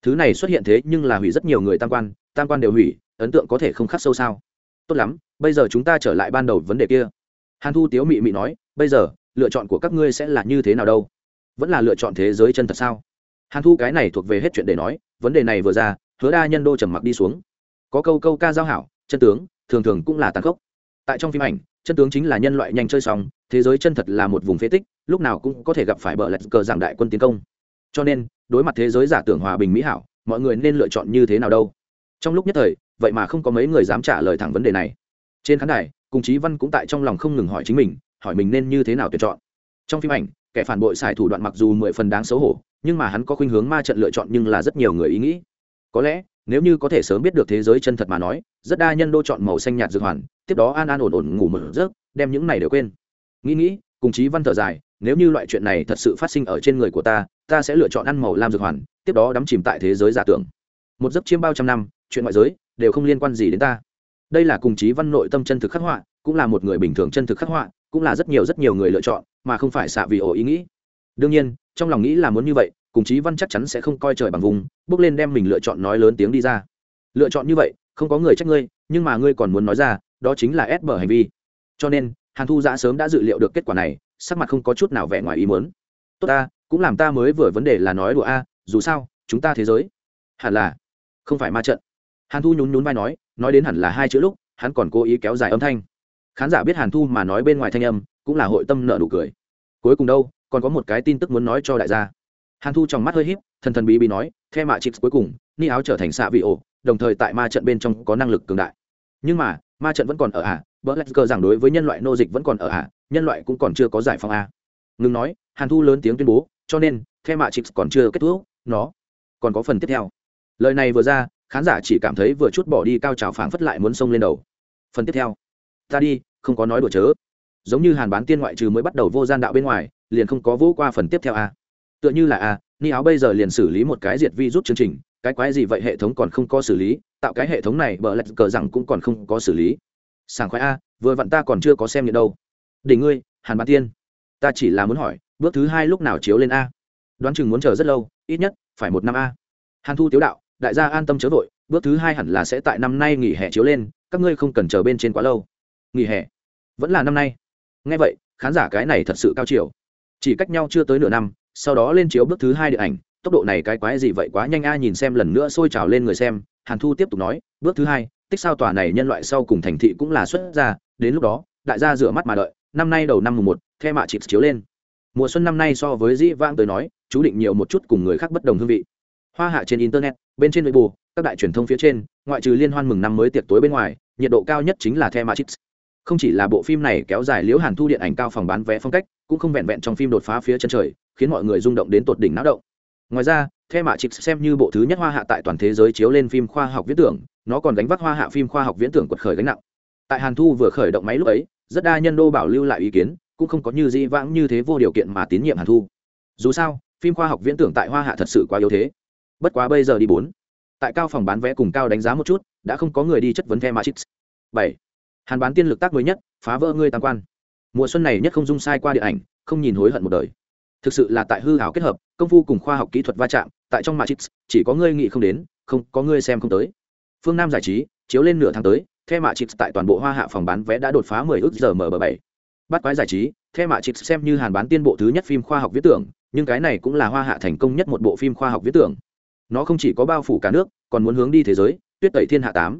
Thứ này xuất hiện thế nhưng là hủy rất nhiều người tam quan tam quan đều hủy, ấn tượng có thể không khắc sâu sao? Tốt lắm, bây giờ chúng ta trở lại ban đầu vấn đề kia. Hàn thu tiếu mị mị nói, bây giờ, lựa chọn của các ngươi sẽ là như thế nào đâu? Vẫn là lựa chọn thế giới chân thật sao? Hàn thu cái này thuộc về hết chuyện để nói, vấn đề này vừa ra, hứa đa nhân đô trầm mặc đi xuống. Có câu câu ca giao hảo, chân tướng, thường thường cũng là tàn khốc. Tại trong phim ảnh, chân tướng chính là nhân loại nhanh chơi xong, thế giới chân thật là một vùng phế tích, lúc nào cũng có thể gặp phải bờ lạch cờ giảng đại quân tiến công. Cho nên, đối mặt thế giới giả tưởng hòa bình mỹ hảo, mọi người nên lựa chọn như thế nào đâu? Trong lúc nhất thời, vậy mà không có mấy người dám trả lời thẳng vấn đề này. Trên khán đài, cùng chí văn cũng tại trong lòng không ngừng hỏi chính mình, hỏi mình nên như thế nào tuyển chọn. Trong phim ảnh kẻ phản bội xài thủ đoạn mặc dù mười phần đáng xấu hổ, nhưng mà hắn có khuynh hướng ma trận lựa chọn nhưng là rất nhiều người ý nghĩ. Có lẽ, nếu như có thể sớm biết được thế giới chân thật mà nói, rất đa nhân đô chọn màu xanh nhạt dược hoàn, tiếp đó an an ổn ổn ngủ mở giấc, đem những này đều quên. Nghĩ nghĩ, cùng chí văn thở dài, nếu như loại chuyện này thật sự phát sinh ở trên người của ta ta sẽ lựa chọn ăn màu lam dược hoàn, tiếp đó đắm chìm tại thế giới giả tưởng. Một giấc chiêm bao trăm năm, chuyện ngoại giới, đều không liên quan gì đến ta. Đây là cùng chí văn nội tâm chân thực khắc họa, cũng là một người bình thường chân thực khắc họa, cũng là rất nhiều rất nhiều người lựa chọn mà không phải xạ vì ổ ý nghĩ. Đương nhiên, trong lòng nghĩ là muốn như vậy, cùng chí văn chắc chắn sẽ không coi trời bằng vùng, bước lên đem mình lựa chọn nói lớn tiếng đi ra. Lựa chọn như vậy, không có người trách ngươi, nhưng mà ngươi còn muốn nói ra, đó chính là ép bở hành vi. Cho nên, hàn thu giã sớm đã dự liệu được kết quả này, sắc mặt không có chút nào vẻ ngoài ý muốn. Tốt ta, cũng làm ta mới vừa vấn đề là nói đùa a, dù sao, chúng ta thế giới hẳn là không phải ma trận. Hàn thu nhún nhún vai nói nói đến hẳn là hai chữ lúc, hắn còn cố ý kéo dài âm thanh khán giả biết hàn thu mà nói bên ngoài thanh âm, cũng là hội tâm nợ nụ cười. Cuối cùng đâu, còn có một cái tin tức muốn nói cho đại gia. Hàn thu trong mắt hơi h í p thần thần bí bí nói the mạ chịt cuối cùng, ni áo trở thành xạ vị ổ, đồng thời tại ma trận bên trong có năng lực cường đại. Nhưng mà, ma trận vẫn còn ở à? ả vợ lạch cơ rằng đối với nhân loại nô dịch vẫn còn ở ả nhân loại cũng còn chưa có giải phóng à? a ngừng nói, hàn thu lớn tiếng tuyên bố, cho nên the mạ chịt còn chưa kết thúc, nó còn có phần tiếp theo. Lời này vừa ra, khán giả chỉ cảm thấy vừa chút bỏ đi cao trào phảng phất lại muốn xông lên đầu. Phần tiếp theo ta đi, không có nói đùa chớ. Giống như hàn bán tiên ngoại trừ mới bắt đầu vô gian đạo bên ngoài, liền không có vô qua phần tiếp theo a. Tựa như là a, ni áo bây giờ liền xử lý một cái diệt vi rút chương trình, cái quái gì vậy hệ thống còn không có xử lý, tạo cái hệ thống này bờ lạch cờ rằng cũng còn không có xử lý. Sảng khoái a, vừa vặn ta còn chưa có xem nhận đâu. Đỉnh ngươi, hàn bán tiên. Ta chỉ là muốn hỏi, bước thứ hai lúc nào chiếu lên a? Đoán chừng muốn chờ rất lâu, ít nhất, phải một năm a. Hàn thu tiếu đạo, đại gia an tâm chớ vội, bước thứ hai hẳn là sẽ tại năm nay nghỉ hè chiếu lên, các ngươi không cần chờ bên trên quá lâu nghỉ hè. Vẫn là năm nay. Ngay vậy, khán giả cái này thật sự cao chiều. Chỉ cách nhau chưa tới nửa năm, sau đó lên chiếu bước thứ hai điện ảnh, tốc độ này cái quái gì vậy quá nhanh a, nhìn xem lần nữa sôi trào lên người xem, hàn thu tiếp tục nói, bước thứ hai, tích sao tòa này nhân loại sau cùng thành thị cũng là xuất ra, đến lúc đó, đại gia rửa mắt mà đợi, năm nay đầu năm mùng một, the mạ chịp chiếu lên. Mùa xuân năm nay so với dĩ vãng tới nói, chú định nhiều một chút cùng người khác bất đồng hương vị. Hoa hạ trên internet, bên trên nội bộ các đại truyền thông phía trên, ngoại trừ liên hoan mừng năm mới tiệc tối bên ngoài, nhiệt độ cao nhất chính là the matrix không chỉ là bộ phim này kéo dài liễu hàn thu điện ảnh cao phòng bán vé phong cách, cũng không vẹn vẹn trong phim đột phá phía chân trời, khiến mọi người rung động đến tột đỉnh náo động. Ngoài ra, the trịch xem như bộ thứ nhất hoa hạ tại toàn thế giới chiếu lên phim khoa học viễn tưởng, nó còn đánh vác hoa hạ phim khoa học viễn tưởng quật khởi gánh nặng. Tại hàn thu vừa khởi động máy lúc ấy, rất đa nhân đô bảo lưu lại ý kiến, cũng không có như di vãng như thế vô điều kiện mà tín nhiệm hàn thu. Dù sao, phim khoa học viễn tưởng tại hoa hạ thật sự quá yếu thế. Bất quá bây giờ đi bốn. Tại cao phòng bán vé cùng cao đánh giá một chút, đã không có người đi chất vấn the matrix. Bảy hàn bán tiên lực tác mới nhất, phá vỡ ngươi tam quan. Mùa xuân này nhất không dung sai qua điện ảnh, không nhìn hối hận một đời. Thực sự là tại hư hảo kết hợp, công phu cùng khoa học kỹ thuật va chạm, tại trong matrix, chỉ có ngươi nghĩ không đến, không, có ngươi xem không tới. Phương nam giải trí, chiếu lên nửa tháng tới, the matrix tại toàn bộ hoa hạ phòng bán vé đã đột phá 10 ước giờ mở bảy. Bắt quái giải trí, the matrix xem như hàn bán tiên bộ thứ nhất phim khoa học viễn tưởng, nhưng cái này cũng là hoa hạ thành công nhất một bộ phim khoa học viễn tưởng. Nó không chỉ có bao phủ cả nước, còn muốn hướng đi thế giới, tuyết tẩy thiên hạ tám.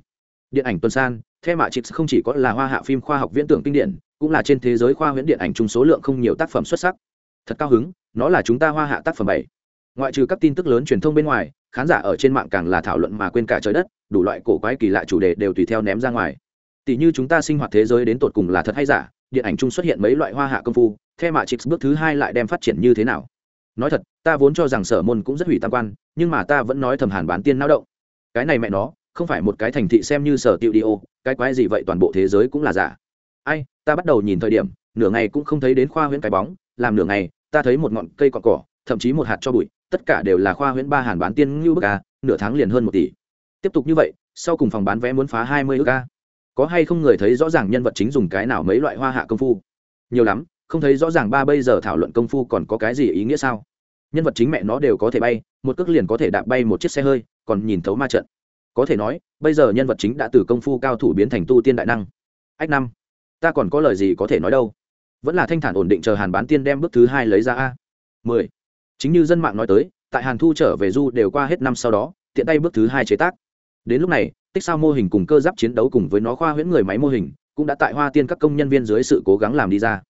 Điện ảnh tuần san theo mạ chips không chỉ có là hoa hạ phim khoa học viễn tưởng kinh điển, cũng là trên thế giới khoa huyễn điện ảnh chung số lượng không nhiều tác phẩm xuất sắc. Thật cao hứng, nó là chúng ta hoa hạ tác phẩm bảy. Ngoại trừ các tin tức lớn truyền thông bên ngoài, khán giả ở trên mạng càng là thảo luận mà quên cả trời đất, đủ loại cổ quái kỳ lạ chủ đề đều tùy theo ném ra ngoài. Tỷ như chúng ta sinh hoạt thế giới đến tột cùng là thật hay giả, điện ảnh chung xuất hiện mấy loại hoa hạ công phu theo mạ chips bước thứ hai lại đem phát triển như thế nào? Nói thật, ta vốn cho rằng sở môn cũng rất hủy tam quan, nhưng mà ta vẫn nói thầm hàn bán tiên náo động. Cái này mẹ nó, không phải một cái thành thị xem như sở tiêu đi ô cái quái gì vậy, toàn bộ thế giới cũng là giả. Ai, ta bắt đầu nhìn thời điểm, nửa ngày cũng không thấy đến khoa huyễn cái bóng, làm nửa ngày, ta thấy một ngọn cây cọn cỏ, thậm chí một hạt cho bụi, tất cả đều là khoa huyễn ba hàn bán tiên ngưu bức a, nửa tháng liền hơn một tỷ. Tiếp tục như vậy, sau cùng phòng bán vé muốn phá hai mươi ước a. Có hay không người thấy rõ ràng nhân vật chính dùng cái nào mấy loại hoa hạ công phu? Nhiều lắm, không thấy rõ ràng ba bây giờ thảo luận công phu còn có cái gì ý nghĩa sao? Nhân vật chính mẹ nó đều có thể bay, một cước liền có thể đạp bay một chiếc xe hơi, còn nhìn thấu ma trận có thể nói, bây giờ nhân vật chính đã từ công phu cao thủ biến thành tu tiên đại năng. Ách năm, ta còn có lời gì có thể nói đâu? Vẫn là thanh thản ổn định chờ hàn bán tiên đem bước thứ hai lấy ra a. Mười, chính như dân mạng nói tới, tại hàn thu trở về du đều qua hết năm sau đó, tiện tay bước thứ hai chế tác. Đến lúc này, tích sao mô hình cùng cơ giáp chiến đấu cùng với nó khoa huyễn người máy mô hình, cũng đã tại hoa tiên các công nhân viên dưới sự cố gắng làm đi ra.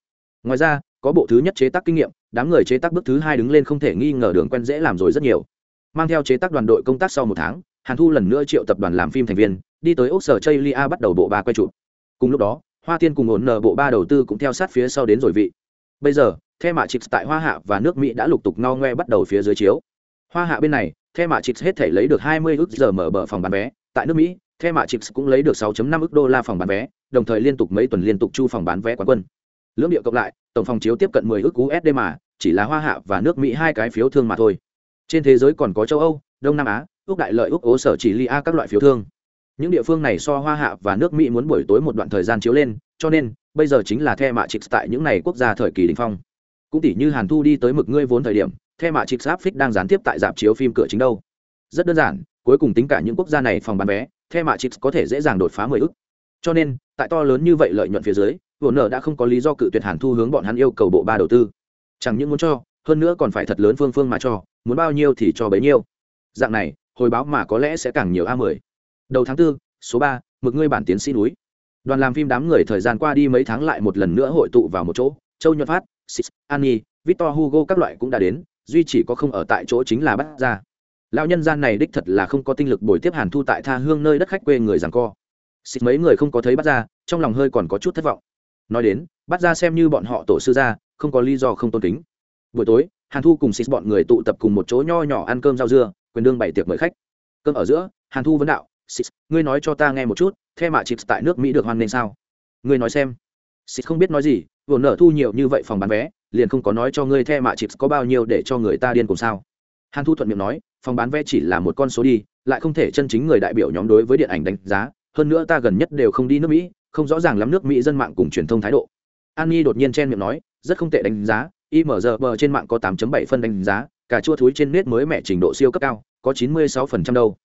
Ngoài ra, có bộ thứ nhất chế tác kinh nghiệm, đám người chế tác bước thứ hai đứng lên không thể nghi ngờ đường quen dễ làm rồi rất nhiều. Mang theo chế tác đoàn đội công tác sau một tháng hàn thu lần nữa triệu tập đoàn làm phim thành viên, đi tới ốc sở chây lia bắt đầu bộ ba quay chụp. Cùng lúc đó, hoa tiên cùng ổn nợ bộ ba đầu tư cũng theo sát phía sau đến rồi vị. Bây giờ, the mạ chix tại hoa hạ và nước mỹ đã lục tục no ngoe bắt đầu phía dưới chiếu. Hoa hạ bên này, the mạ chix hết thể lấy được 20 ức giờ mở bờ phòng bán vé. Tại nước mỹ, the mạ chix cũng lấy được 6.5 ức đô la phòng bán vé, đồng thời liên tục mấy tuần liên tục chu phòng bán vé quán quân. Lưỡng địa cộng lại, tổng phòng chiếu tiếp cận 10 ức usd mà, chỉ là hoa hạ và nước mỹ hai cái phiếu thương mà thôi. Trên thế giới còn có châu âu, đông nam á ước đại lợi ước ố sở chỉ lia các loại phiếu thương. Những địa phương này so hoa hạ và nước mỹ muốn buổi tối một đoạn thời gian chiếu lên, cho nên, bây giờ chính là the mạ trịch tại những này quốc gia thời kỳ đình phong. Cũng tỷ như hàn thu đi tới mực ngươi vốn thời điểm, the mạ trịch áp phích đang gián tiếp tại dạp chiếu phim cửa chính đâu. Rất đơn giản, cuối cùng tính cả những quốc gia này phòng bán vé, the mạ trịch có thể dễ dàng đột phá mười ước. Cho nên, tại to lớn như vậy lợi nhuận phía dưới vồn nở đã không có lý do cự tuyệt hàn thu hướng bọn hắn yêu cầu bộ ba đầu tư. Chẳng những muốn cho, hơn nữa còn phải thật lớn phương phương mà cho, muốn bao nhiêu thì cho bấy nhiêu. Dạng này hồi báo mà có lẽ sẽ càng nhiều a mười đầu tháng 4, số ba mực ngươi bản tiến sĩ núi đoàn làm phim đám người thời gian qua đi mấy tháng lại một lần nữa hội tụ vào một chỗ châu nhuận phát Six, Annie, Victor Hugo các loại cũng đã đến, duy chỉ có không ở tại chỗ chính là bắt ra. Lão nhân gian này đích thật là không có tinh lực bồi tiếp Hàn Thu tại tha hương nơi đất khách quê người giảng co. Xịt mấy người không có thấy bắt ra, trong lòng hơi còn có chút thất vọng. Nói đến, bắt ra xem như bọn họ tổ sư gia, không có lý do không tôn kính. Buổi tối, Hàn Thu cùng Xịt bọn người tụ tập cùng một chỗ nho nhỏ ăn cơm rau dưa, quyền đương bày tiệc mời khách. Cơm ở giữa, Hàn Thu vấn đạo, "Xịt, ngươi nói cho ta nghe một chút, the mạ chịp tại nước Mỹ được hoan nghênh sao?" Ngươi nói xem. Xịt không biết nói gì, vừa nở thu nhiều như vậy phòng bán vé, liền không có nói cho ngươi the mạ chịp có bao nhiêu để cho người ta điên cùng sao? Hàn Thu thuận miệng nói, phòng bán vé chỉ là một con số đi, lại không thể chân chính người đại biểu nhóm đối với điện ảnh đánh giá, hơn nữa ta gần nhất đều không đi nước Mỹ, không rõ ràng lắm nước Mỹ dân mạng cùng truyền thông thái độ. An Nhi đột nhiên chen miệng nói, rất không tệ đánh giá, imgb trên mạng có 8.7 phân đánh giá, cả chua thúi trên nết mới mẹ trình độ siêu cấp cao, có 96% đâu.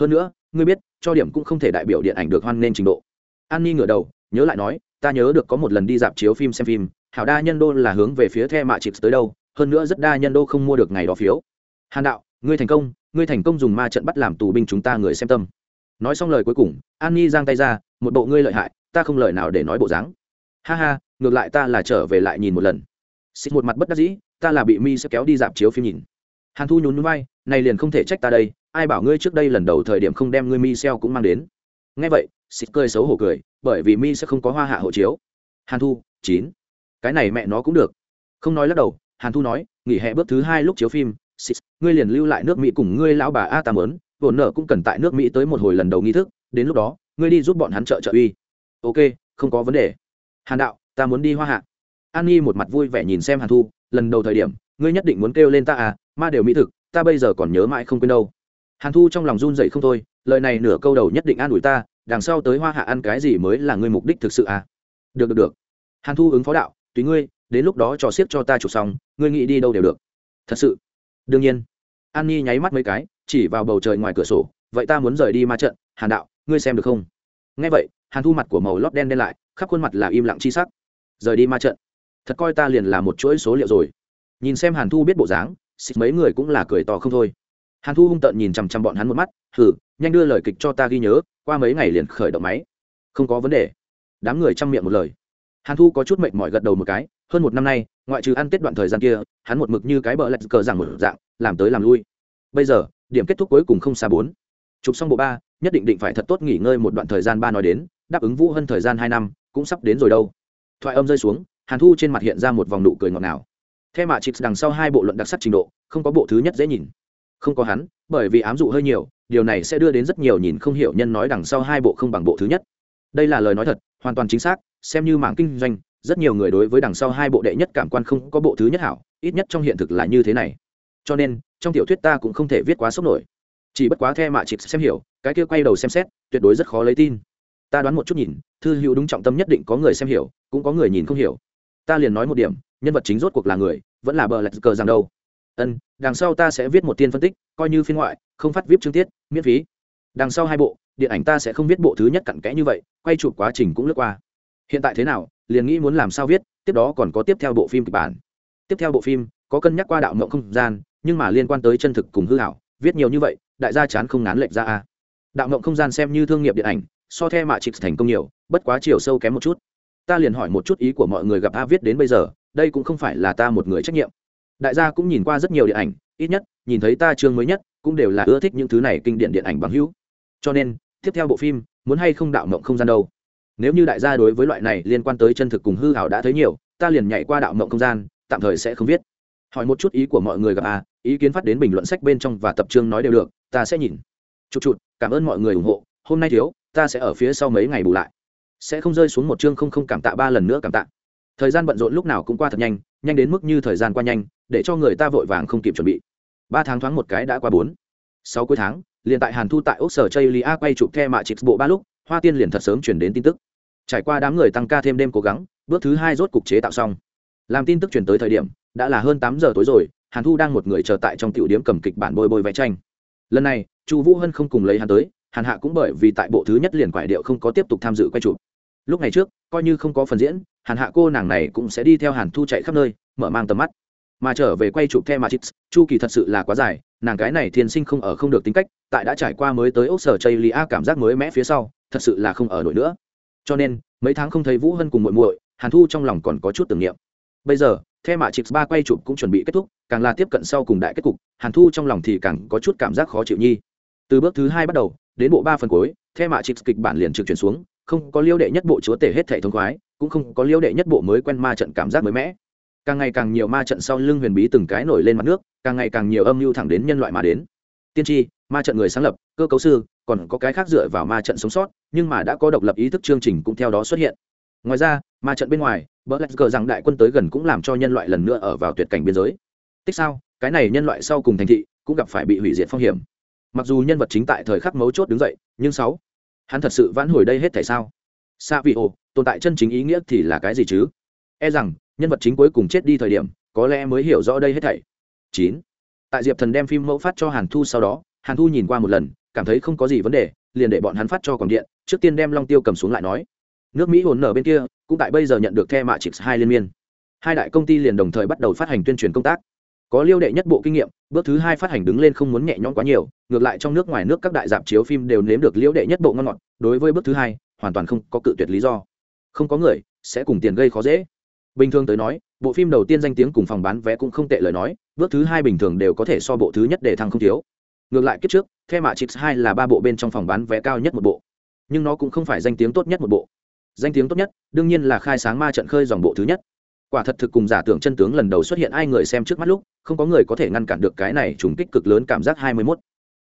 Hơn nữa, ngươi biết, cho điểm cũng không thể đại biểu điện ảnh được hoan nên trình độ. An ni ngửa đầu, nhớ lại nói, ta nhớ được có một lần đi dạp chiếu phim xem phim, hảo đa nhân đô là hướng về phía the mạ chịp tới đâu, hơn nữa rất đa nhân đô không mua được ngày đó phiếu. Hàn đạo, ngươi thành công, ngươi thành công dùng ma trận bắt làm tù binh chúng ta người xem tâm. Nói xong lời cuối cùng, An ni giang tay ra, một bộ ngươi lợi hại, ta không lời nào để nói bộ dáng. Ha ha, ngược lại ta là trở về lại nhìn một lần. Xịt một mặt bất đắc dĩ, ta là bị mi sẽ kéo đi dạp chiếu phim nhìn. Hàn Thu nhún nhún vai, này liền không thể trách ta đây, ai bảo ngươi trước đây lần đầu thời điểm không đem ngươi mi xeo cũng mang đến. Nghe vậy, xịt cười xấu hổ cười, bởi vì mi sẽ không có hoa hạ hộ chiếu. Hàn Thu, chín, cái này mẹ nó cũng được. Không nói lắc đầu, Hàn Thu nói, nghỉ hè bước thứ hai lúc chiếu phim, xịt, ngươi liền lưu lại nước Mỹ cùng ngươi lão bà A tam ớn vồn nợ cũng cần tại nước Mỹ tới một hồi lần đầu nghi thức, đến lúc đó, ngươi đi giúp bọn hắn trợ trợ uy. Ok, không có vấn đề. Hàn đạo, ta muốn đi hoa hạ. An Nhi một mặt vui vẻ nhìn xem Hàn Thu, lần đầu thời điểm, ngươi nhất định muốn kêu lên ta à, ma đều mỹ thực, ta bây giờ còn nhớ mãi không quên đâu. Hàn Thu trong lòng run dậy không thôi, lời này nửa câu đầu nhất định an ủi ta, đằng sau tới hoa hạ ăn cái gì mới là ngươi mục đích thực sự à? Được được được. Hàn Thu ứng phó đạo, tùy ngươi, đến lúc đó trò xiếc cho ta chụp xong, ngươi nghĩ đi đâu đều được. Thật sự. Đương nhiên. An Nhi nháy mắt mấy cái, chỉ vào bầu trời ngoài cửa sổ, vậy ta muốn rời đi ma trận, Hàn đạo, ngươi xem được không? Nghe vậy, Hàn Thu mặt của màu lót đen đen lại, khắp khuôn mặt là im lặng chi sắc. Rời đi ma trận thật coi ta liền là một chuỗi số liệu rồi. Nhìn xem hàn thu biết bộ dáng xịt mấy người cũng là cười to không thôi. Hàn thu hung tợn nhìn chằm chằm bọn hắn một mắt hử nhanh đưa lời kịch cho ta ghi nhớ, qua mấy ngày liền khởi động máy. Không có vấn đề. Đám người chăm miệng một lời. Hàn thu có chút mệnh mỏi gật đầu một cái, hơn một năm nay, ngoại trừ ăn tết đoạn thời gian kia, hắn một mực như cái bờ lạch cờ rằng một dạng, làm tới làm lui. Bây giờ, điểm kết thúc cuối cùng không xa bốn. Chụp xong bộ ba, nhất định định phải thật tốt nghỉ ngơi một đoạn thời gian ba nói đến, đáp ứng vũ hơn thời gian hai năm, cũng sắp đến rồi đâu. Thoại âm rơi xuống hàn thu trên mặt hiện ra một vòng nụ cười ngọt ngào. Theo mạ chịt đằng sau hai bộ luận đặc sắc trình độ, không có bộ thứ nhất dễ nhìn. Không có hắn, bởi vì ám dụ hơi nhiều, điều này sẽ đưa đến rất nhiều nhìn không hiểu nhân nói đằng sau hai bộ không bằng bộ thứ nhất. Đây là lời nói thật, hoàn toàn chính xác, xem như mảng kinh doanh, rất nhiều người đối với đằng sau hai bộ đệ nhất cảm quan không có bộ thứ nhất hảo, ít nhất trong hiện thực là như thế này. Cho nên, trong tiểu thuyết ta cũng không thể viết quá sốc nổi. Chỉ bất quá theo mạ chịt xem hiểu, cái kia quay đầu xem xét, tuyệt đối rất khó lấy tin. Ta đoán một chút nhìn, thư hữu đúng trọng tâm nhất định có người xem hiểu, cũng có người nhìn không hiểu ta liền nói một điểm, nhân vật chính rốt cuộc là người, vẫn là bờ lạch cờ rằng đâu ân, đằng sau ta sẽ viết một tiên phân tích, coi như phiên ngoại, không phát vip chương tiết, miễn phí. Đằng sau hai bộ, điện ảnh ta sẽ không viết bộ thứ nhất cặn kẽ như vậy, quay chụp quá trình cũng lướt qua. Hiện tại thế nào, liền nghĩ muốn làm sao viết, tiếp đó còn có tiếp theo bộ phim kịch bản. Tiếp theo bộ phim, có cân nhắc qua đạo mộng không gian, nhưng mà liên quan tới chân thực cùng hư hảo, viết nhiều như vậy, đại gia chán không ngán lệch ra a. Đạo mộng không gian xem như thương nghiệp điện ảnh, so theo mạ trịch thành công nhiều, bất quá chiều sâu kém một chút ta liền hỏi một chút ý của mọi người gặp a viết đến bây giờ, đây cũng không phải là ta một người trách nhiệm. Đại gia cũng nhìn qua rất nhiều điện ảnh, ít nhất, nhìn thấy ta chương mới nhất, cũng đều là ưa thích những thứ này kinh điển điện ảnh bằng hữu. Cho nên, tiếp theo bộ phim, muốn hay không đạo mộng không gian đâu. Nếu như đại gia đối với loại này liên quan tới chân thực cùng hư hảo đã thấy nhiều, ta liền nhảy qua đạo mộng không gian, tạm thời sẽ không viết. Hỏi một chút ý của mọi người gặp a, ý kiến phát đến bình luận sách bên trong và tập trương nói đều được, ta sẽ nhìn. Chụt chụt, cảm ơn mọi người ủng hộ, hôm nay thiếu, ta sẽ ở phía sau mấy ngày bù lại sẽ không rơi xuống một chương không không cảm tạ ba lần nữa cảm tạ. Thời gian bận rộn lúc nào cũng qua thật nhanh nhanh đến mức như thời gian qua nhanh, để cho người ta vội vàng không kịp chuẩn bị. Ba tháng thoáng một cái đã qua bốn. Sáu cuối tháng, liền tại hàn thu tại ốc sở chây lia quay chụp the mạ trịt bộ ba lúc, hoa tiên liền thật sớm chuyển đến tin tức. Trải qua đám người tăng ca thêm đêm cố gắng, bước thứ hai rốt cục chế tạo xong. Làm tin tức chuyển tới thời điểm, đã là hơn tám giờ tối rồi, hàn thu đang một người chờ tại trong tiểu điếm cầm kịch bản bôi bôi vẽ tranh. Lần này, chu vũ hân không cùng lấy hắn tới, hàn hạ cũng bởi vì tại bộ thứ nhất liền quải điệu không có tiếp tục tham dự quay chụp lúc này trước, coi như không có phần diễn, hàn hạ cô nàng này cũng sẽ đi theo hàn thu chạy khắp nơi, mở mang tầm mắt. Mà trở về quay chụp the matrix, chu kỳ thật sự là quá dài, nàng cái này thiên sinh không ở không được tính cách, tại đã trải qua mới tới ốc sở chây lia, cảm giác mới mẽ phía sau, thật sự là không ở nổi nữa. Cho nên, mấy tháng không thấy vũ hân cùng muội muội, hàn thu trong lòng còn có chút tưởng niệm. Bây giờ, the matrix ba quay chụp cũng chuẩn bị kết thúc, càng là tiếp cận sau cùng đại kết cục, hàn thu trong lòng thì càng có chút cảm giác khó chịu nhi. Từ bước thứ hai bắt đầu, đến bộ ba phần cuối, the matrix kịch bản liền trực chuyển xuống không có liêu đệ nhất bộ chúa tể hết thể thông khoái, cũng không có liêu đệ nhất bộ mới quen ma trận cảm giác mới mẽ càng ngày càng nhiều ma trận sau lưng huyền bí từng cái nổi lên mặt nước, càng ngày càng nhiều âm mưu thẳng đến nhân loại mà đến. Tiên tri, ma trận người sáng lập, cơ cấu sư, còn có cái khác dựa vào ma trận sống sót, nhưng mà đã có độc lập ý thức chương trình cũng theo đó xuất hiện. Ngoài ra, ma trận bên ngoài bỡ lạch cờ rằng đại quân tới gần cũng làm cho nhân loại lần nữa ở vào tuyệt cảnh biên giới. Tích sao, cái này nhân loại sau cùng thành thị cũng gặp phải bị hủy diệt phong hiểm. Mặc dù nhân vật chính tại thời khắc mấu chốt đứng dậy, nhưng sáu hắn thật sự vãn hồi đây hết tại sao? Xa vị ồ tồn tại chân chính ý nghĩa thì là cái gì chứ? E rằng, nhân vật chính cuối cùng chết đi thời điểm, có lẽ mới hiểu rõ đây hết thảy. Chín. Tại diệp thần đem phim mẫu phát cho hàn thu sau đó, hàn thu nhìn qua một lần, cảm thấy không có gì vấn đề, liền để bọn hắn phát cho còn điện, trước tiên đem long tiêu cầm xuống lại nói. Nước mỹ hồn nở bên kia, cũng tại bây giờ nhận được the mạ chịt hai liên miên. Hai đại công ty liền đồng thời bắt đầu phát hành tuyên truyền công tác có liêu đệ nhất bộ kinh nghiệm, bước thứ hai phát hành đứng lên không muốn nhẹ nhõm quá nhiều, ngược lại trong nước ngoài nước các đại dạp chiếu phim đều nếm được liêu đệ nhất bộ ngon ngọt, đối với bước thứ hai, hoàn toàn không có cự tuyệt lý do. Không có người sẽ cùng tiền gây khó dễ. Bình thường tới nói, bộ phim đầu tiên danh tiếng cùng phòng bán vé cũng không tệ lời nói, bước thứ hai bình thường đều có thể so bộ thứ nhất để thăng không thiếu. Ngược lại kiếp trước, the mạ chips hai là ba bộ bên trong phòng bán vé cao nhất một bộ. Nhưng nó cũng không phải danh tiếng tốt nhất một bộ. Danh tiếng tốt nhất, đương nhiên là khai sáng ma trận khơi dòng bộ thứ nhất quả thật thực cùng giả tưởng chân tướng lần đầu xuất hiện ai người xem trước mắt lúc, không có người có thể ngăn cản được cái này trùng kích cực lớn cảm giác hai mươi 21.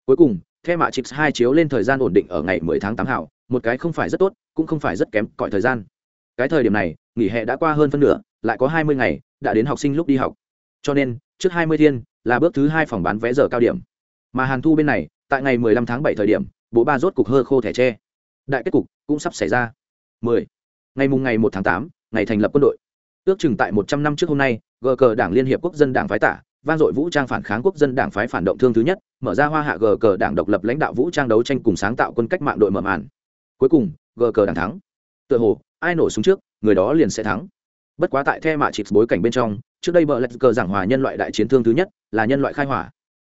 cuối cùng theo mạ chix hai chiếu lên thời gian ổn định ở ngày 10 tháng 8 hảo, một cái không phải rất tốt, cũng không phải rất kém, cõi thời gian. Cái thời điểm này, nghỉ hè đã qua hơn phân nửa, lại có hai mươi ngày, đã đến học sinh lúc đi học. Cho nên, trước hai mươi thiên, là bước thứ hai phòng bán vé giờ cao điểm. Mà hàn thu bên này, tại ngày mười lăm tháng bảy thời điểm bộ ba rốt cục hơ khô thẻ tre. Đại kết cục cũng sắp xảy ra. Mười. Ngày mùng ngày một tháng tám, ngày thành lập quân đội ước chừng tại một trăm năm trước hôm nay gờ cờ đảng liên hiệp quốc dân đảng phái tả, vang dội vũ trang phản kháng quốc dân đảng phái phản động thương thứ nhất, mở ra hoa hạ gờ cờ đảng độc lập lãnh đạo vũ trang đấu tranh cùng sáng tạo quân cách mạng đội mở màn. Cuối cùng gờ cờ đảng thắng. Tựa hồ, ai nổ súng trước, người đó liền sẽ thắng. Bất quá tại the mạ chịp bối cảnh bên trong, trước đây bờ lạch cờ giảng hòa nhân loại đại chiến thương thứ nhất, là nhân loại khai hỏa.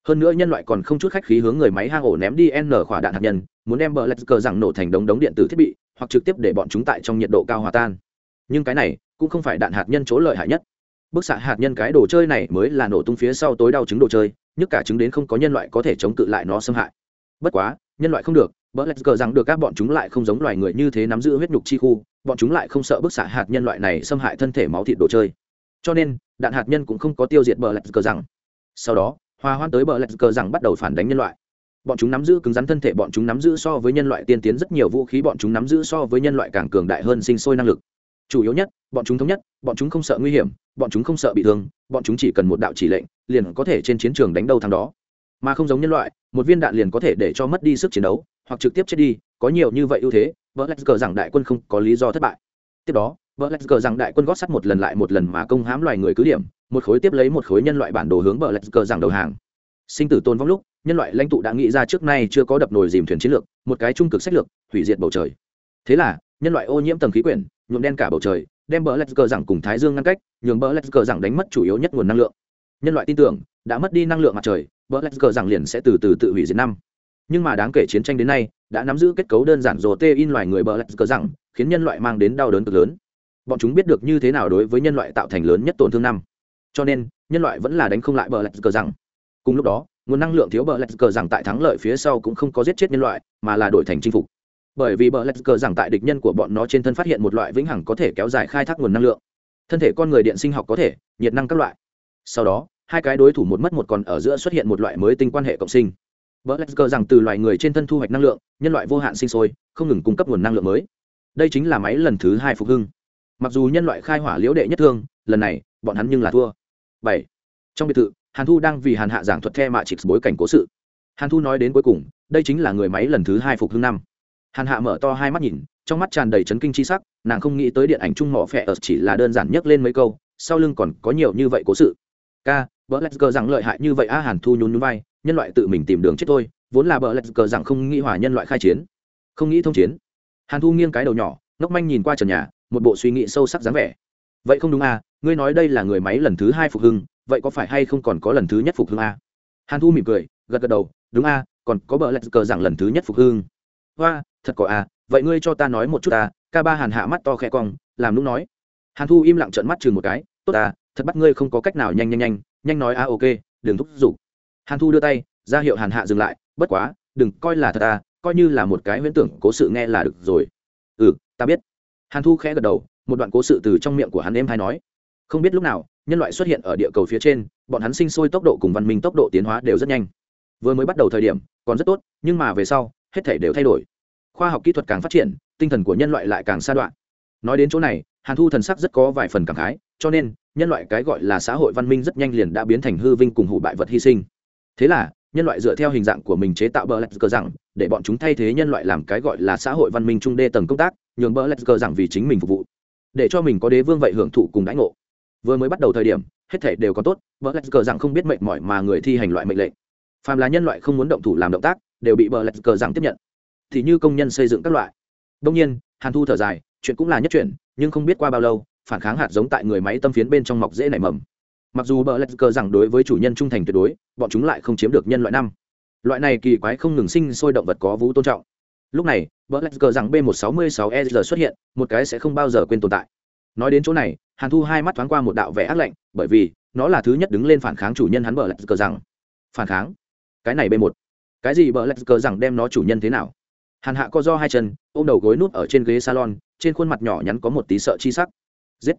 Hơn nữa nhân loại còn không chút khách khí hướng người máy hang ổ ném đi n khỏa đạn hạt nhân, muốn đem bờ lạch cờ giảng nổ thành đống đống điện tử thiết bị, hoặc trực tiếp để bọn chúng tại trong nhiệt độ cao hòa tan. Nhưng cái này cũng không phải đạn hạt nhân chỗ lợi hại nhất. Bức xạ hạt nhân cái đồ chơi này mới là nổ tung phía sau tối đau chứng đồ chơi, nhất cả chứng đến không có nhân loại có thể chống cự lại nó xâm hại. Bất quá, nhân loại không được bờ lạch cờ rằng được các bọn chúng lại không giống loài người như thế nắm giữ huyết nhục chi khu, bọn chúng lại không sợ bức xạ hạt nhân loại này xâm hại thân thể máu thịt đồ chơi. Cho nên, đạn hạt nhân cũng không có tiêu diệt bờ lạch cờ rằng. Sau đó, hòa hoan tới bờ lạch cờ rằng bắt đầu phản đánh nhân loại. Bọn chúng nắm giữ cứng rắn thân thể bọn chúng nắm giữ so với nhân loại tiên tiến rất nhiều vũ khí, bọn chúng nắm giữ so với nhân loại càng cường đại hơn sinh sôi năng lực chủ yếu nhất, bọn chúng thống nhất, bọn chúng không sợ nguy hiểm, bọn chúng không sợ bị thương, bọn chúng chỉ cần một đạo chỉ lệnh, liền có thể trên chiến trường đánh đâu thằng đó. Mà không giống nhân loại, một viên đạn liền có thể để cho mất đi sức chiến đấu, hoặc trực tiếp chết đi, có nhiều như vậy ưu thế, vợ lạch cờ rằng đại quân không có lý do thất bại. Tiếp đó, vợ lạch cờ rằng đại quân gót sắt một lần lại một lần mà công hãm loài người cứ điểm, một khối tiếp lấy một khối nhân loại bản đồ hướng vợ lạch cờ rằng đầu hàng. Sinh tử tôn vong lúc, nhân loại lãnh tụ đã nghĩ ra trước nay chưa có đập nồi dìm thuyền chiến lược, một cái trung cực sách lược, hủy diệt bầu trời. Thế là nhân loại ô nhiễm tầng khí quyển, nhuộm đen cả bầu trời, đem bờ lạch cờ rằng cùng thái dương ngăn cách, nhường bờ lạch cờ rằng đánh mất chủ yếu nhất nguồn năng lượng. Nhân loại tin tưởng, đã mất đi năng lượng mặt trời, bờ lạch cờ rằng liền sẽ từ từ tự hủy diệt năm. Nhưng mà đáng kể chiến tranh đến nay, đã nắm giữ kết cấu đơn giản rồ tê in loài người bờ lạch cờ rằng, khiến nhân loại mang đến đau đớn cực lớn. Bọn chúng biết được như thế nào đối với nhân loại tạo thành lớn nhất tổn thương năm. Cho nên, nhân loại vẫn là đánh không lại bờ lạch cờ rằng. Cùng lúc đó, nguồn năng lượng thiếu bờ lạch cờ rằng tại thắng lợi phía sau cũng không có giết chết nhân loại, mà là đổi thành chinh phục bởi vì bờ lạch cờ rằng tại địch nhân của bọn nó trên thân phát hiện một loại vĩnh hằng có thể kéo dài khai thác nguồn năng lượng. Thân thể con người điện sinh học có thể, nhiệt năng các loại. Sau đó, hai cái đối thủ một mất một còn ở giữa xuất hiện một loại mới tinh quan hệ cộng sinh. Bờ lạch cờ rằng từ loài người trên thân thu hoạch năng lượng, nhân loại vô hạn sinh sôi, không ngừng cung cấp nguồn năng lượng mới. Đây chính là máy lần thứ hai phục hưng. Mặc dù nhân loại khai hỏa liễu đệ nhất thương, lần này, bọn hắn nhưng là thua. Bảy. Trong biệt thự, hàn thu đang vì hàn hạ giảng thuật the mạ trịt bối cảnh cố sự. Hàn thu nói đến cuối cùng, đây chính là người máy lần thứ hai phục hưng năm hàn hạ mở to hai mắt nhìn trong mắt tràn đầy chấn kinh c h i sắc nàng không nghĩ tới điện ảnh trung mỏ phẹ ở chỉ là đơn giản nhất lên mấy câu sau lưng còn có nhiều như vậy cố sự. Ca, bờ lạch cờ rằng lợi hại như vậy a hàn thu nhún núi vai nhân loại tự mình tìm đường chết thôi vốn là bờ lạch cờ rằng không nghĩ hòa nhân loại khai chiến không nghĩ thông chiến. Hàn thu nghiêng cái đầu nhỏ ngốc manh nhìn qua trần nhà một bộ suy nghĩ sâu sắc dáng vẻ. Vậy không đúng à ngươi nói đây là người máy lần thứ hai phục hưng vậy có phải hay không còn có lần thứ nhất phục hưng à? hàn thu mỉm cười gật gật đầu đúng à còn có bờ lạch cờ rằng lần thứ nhất phục hưng. Hoa thật có à vậy ngươi cho ta nói một chút à ca ba hàn hạ mắt to khẽ cong, làm lúc nói. Hàn thu im lặng trợn mắt chừng một cái, tốt à thật bắt ngươi không có cách nào nhanh nhanh nhanh nhanh nói à ok, đừng thúc giục. Hàn thu đưa tay, ra hiệu hàn hạ dừng lại, bất quá, đừng, coi là thật à coi như là một cái huyễn tưởng, cố sự nghe là được rồi. Ừ ta biết. Hàn thu khẽ gật đầu, một đoạn cố sự từ trong miệng của hắn em hay nói. Không biết lúc nào, nhân loại xuất hiện ở địa cầu phía trên, bọn hắn sinh sôi tốc độ cùng văn minh tốc độ tiến hóa đều rất nhanh. Vừa mới bắt đầu thời điểm, còn rất tốt, nhưng mà về sau, hết thể đều thay đổi khoa học kỹ thuật càng phát triển, tinh thần của nhân loại lại càng xa đoạn. Nói đến chỗ này, hàn thu thần sắc rất có vài phần cảm khái, cho nên, nhân loại cái gọi là xã hội văn minh rất nhanh liền đã biến thành hư vinh cùng hủ bại vật hy sinh. Thế là, nhân loại dựa theo hình dạng của mình chế tạo bờ lạch cờ rằng, để bọn chúng thay thế nhân loại làm cái gọi là xã hội văn minh trung đê tầng công tác, nhường bờ lạch cờ rằng vì chính mình phục vụ. Để cho mình có đế vương vậy hưởng thụ cùng đãi ngộ. Vừa mới bắt đầu thời điểm, hết thể đều có tốt bờ lạch cờ rằng không biết mệnh mỏi mà người thi hành loại mệnh lệnh. Phàm là nhân loại không muốn động thủ làm động tác, đều bị bờ lạch cờ rằng tiếp nhận thì như công nhân xây dựng các loại. Đông nhiên, hàn thu thở dài, chuyện cũng là nhất chuyện, nhưng không biết qua bao lâu, phản kháng hạt giống tại người máy tâm phiến bên trong mọc dễ nảy mầm. Mặc dù bờ lạch cờ rằng đối với chủ nhân trung thành tuyệt đối, bọn chúng lại không chiếm được nhân loại năm. Loại này kỳ quái không ngừng sinh sôi động vật có vũ tôn trọng. Lúc này bờ lạch cờ rằng b 1 6 6 e xuất hiện, một cái sẽ không bao giờ quên tồn tại. Nói đến chỗ này, hàn thu hai mắt thoáng qua một đạo vẻ ác lạnh, bởi vì, nó là thứ nhất đứng lên phản kháng chủ nhân hắn bờ lạch cờ rằng. Phản kháng? Cái này b 1 cái gì bờ lạch cờ rằng đem nó chủ nhân thế nào? Hàn hạ co do hai chân, ôm đầu gối nút ở trên ghế salon, trên khuôn mặt nhỏ nhắn có một tí sợ chi sắc. Giết!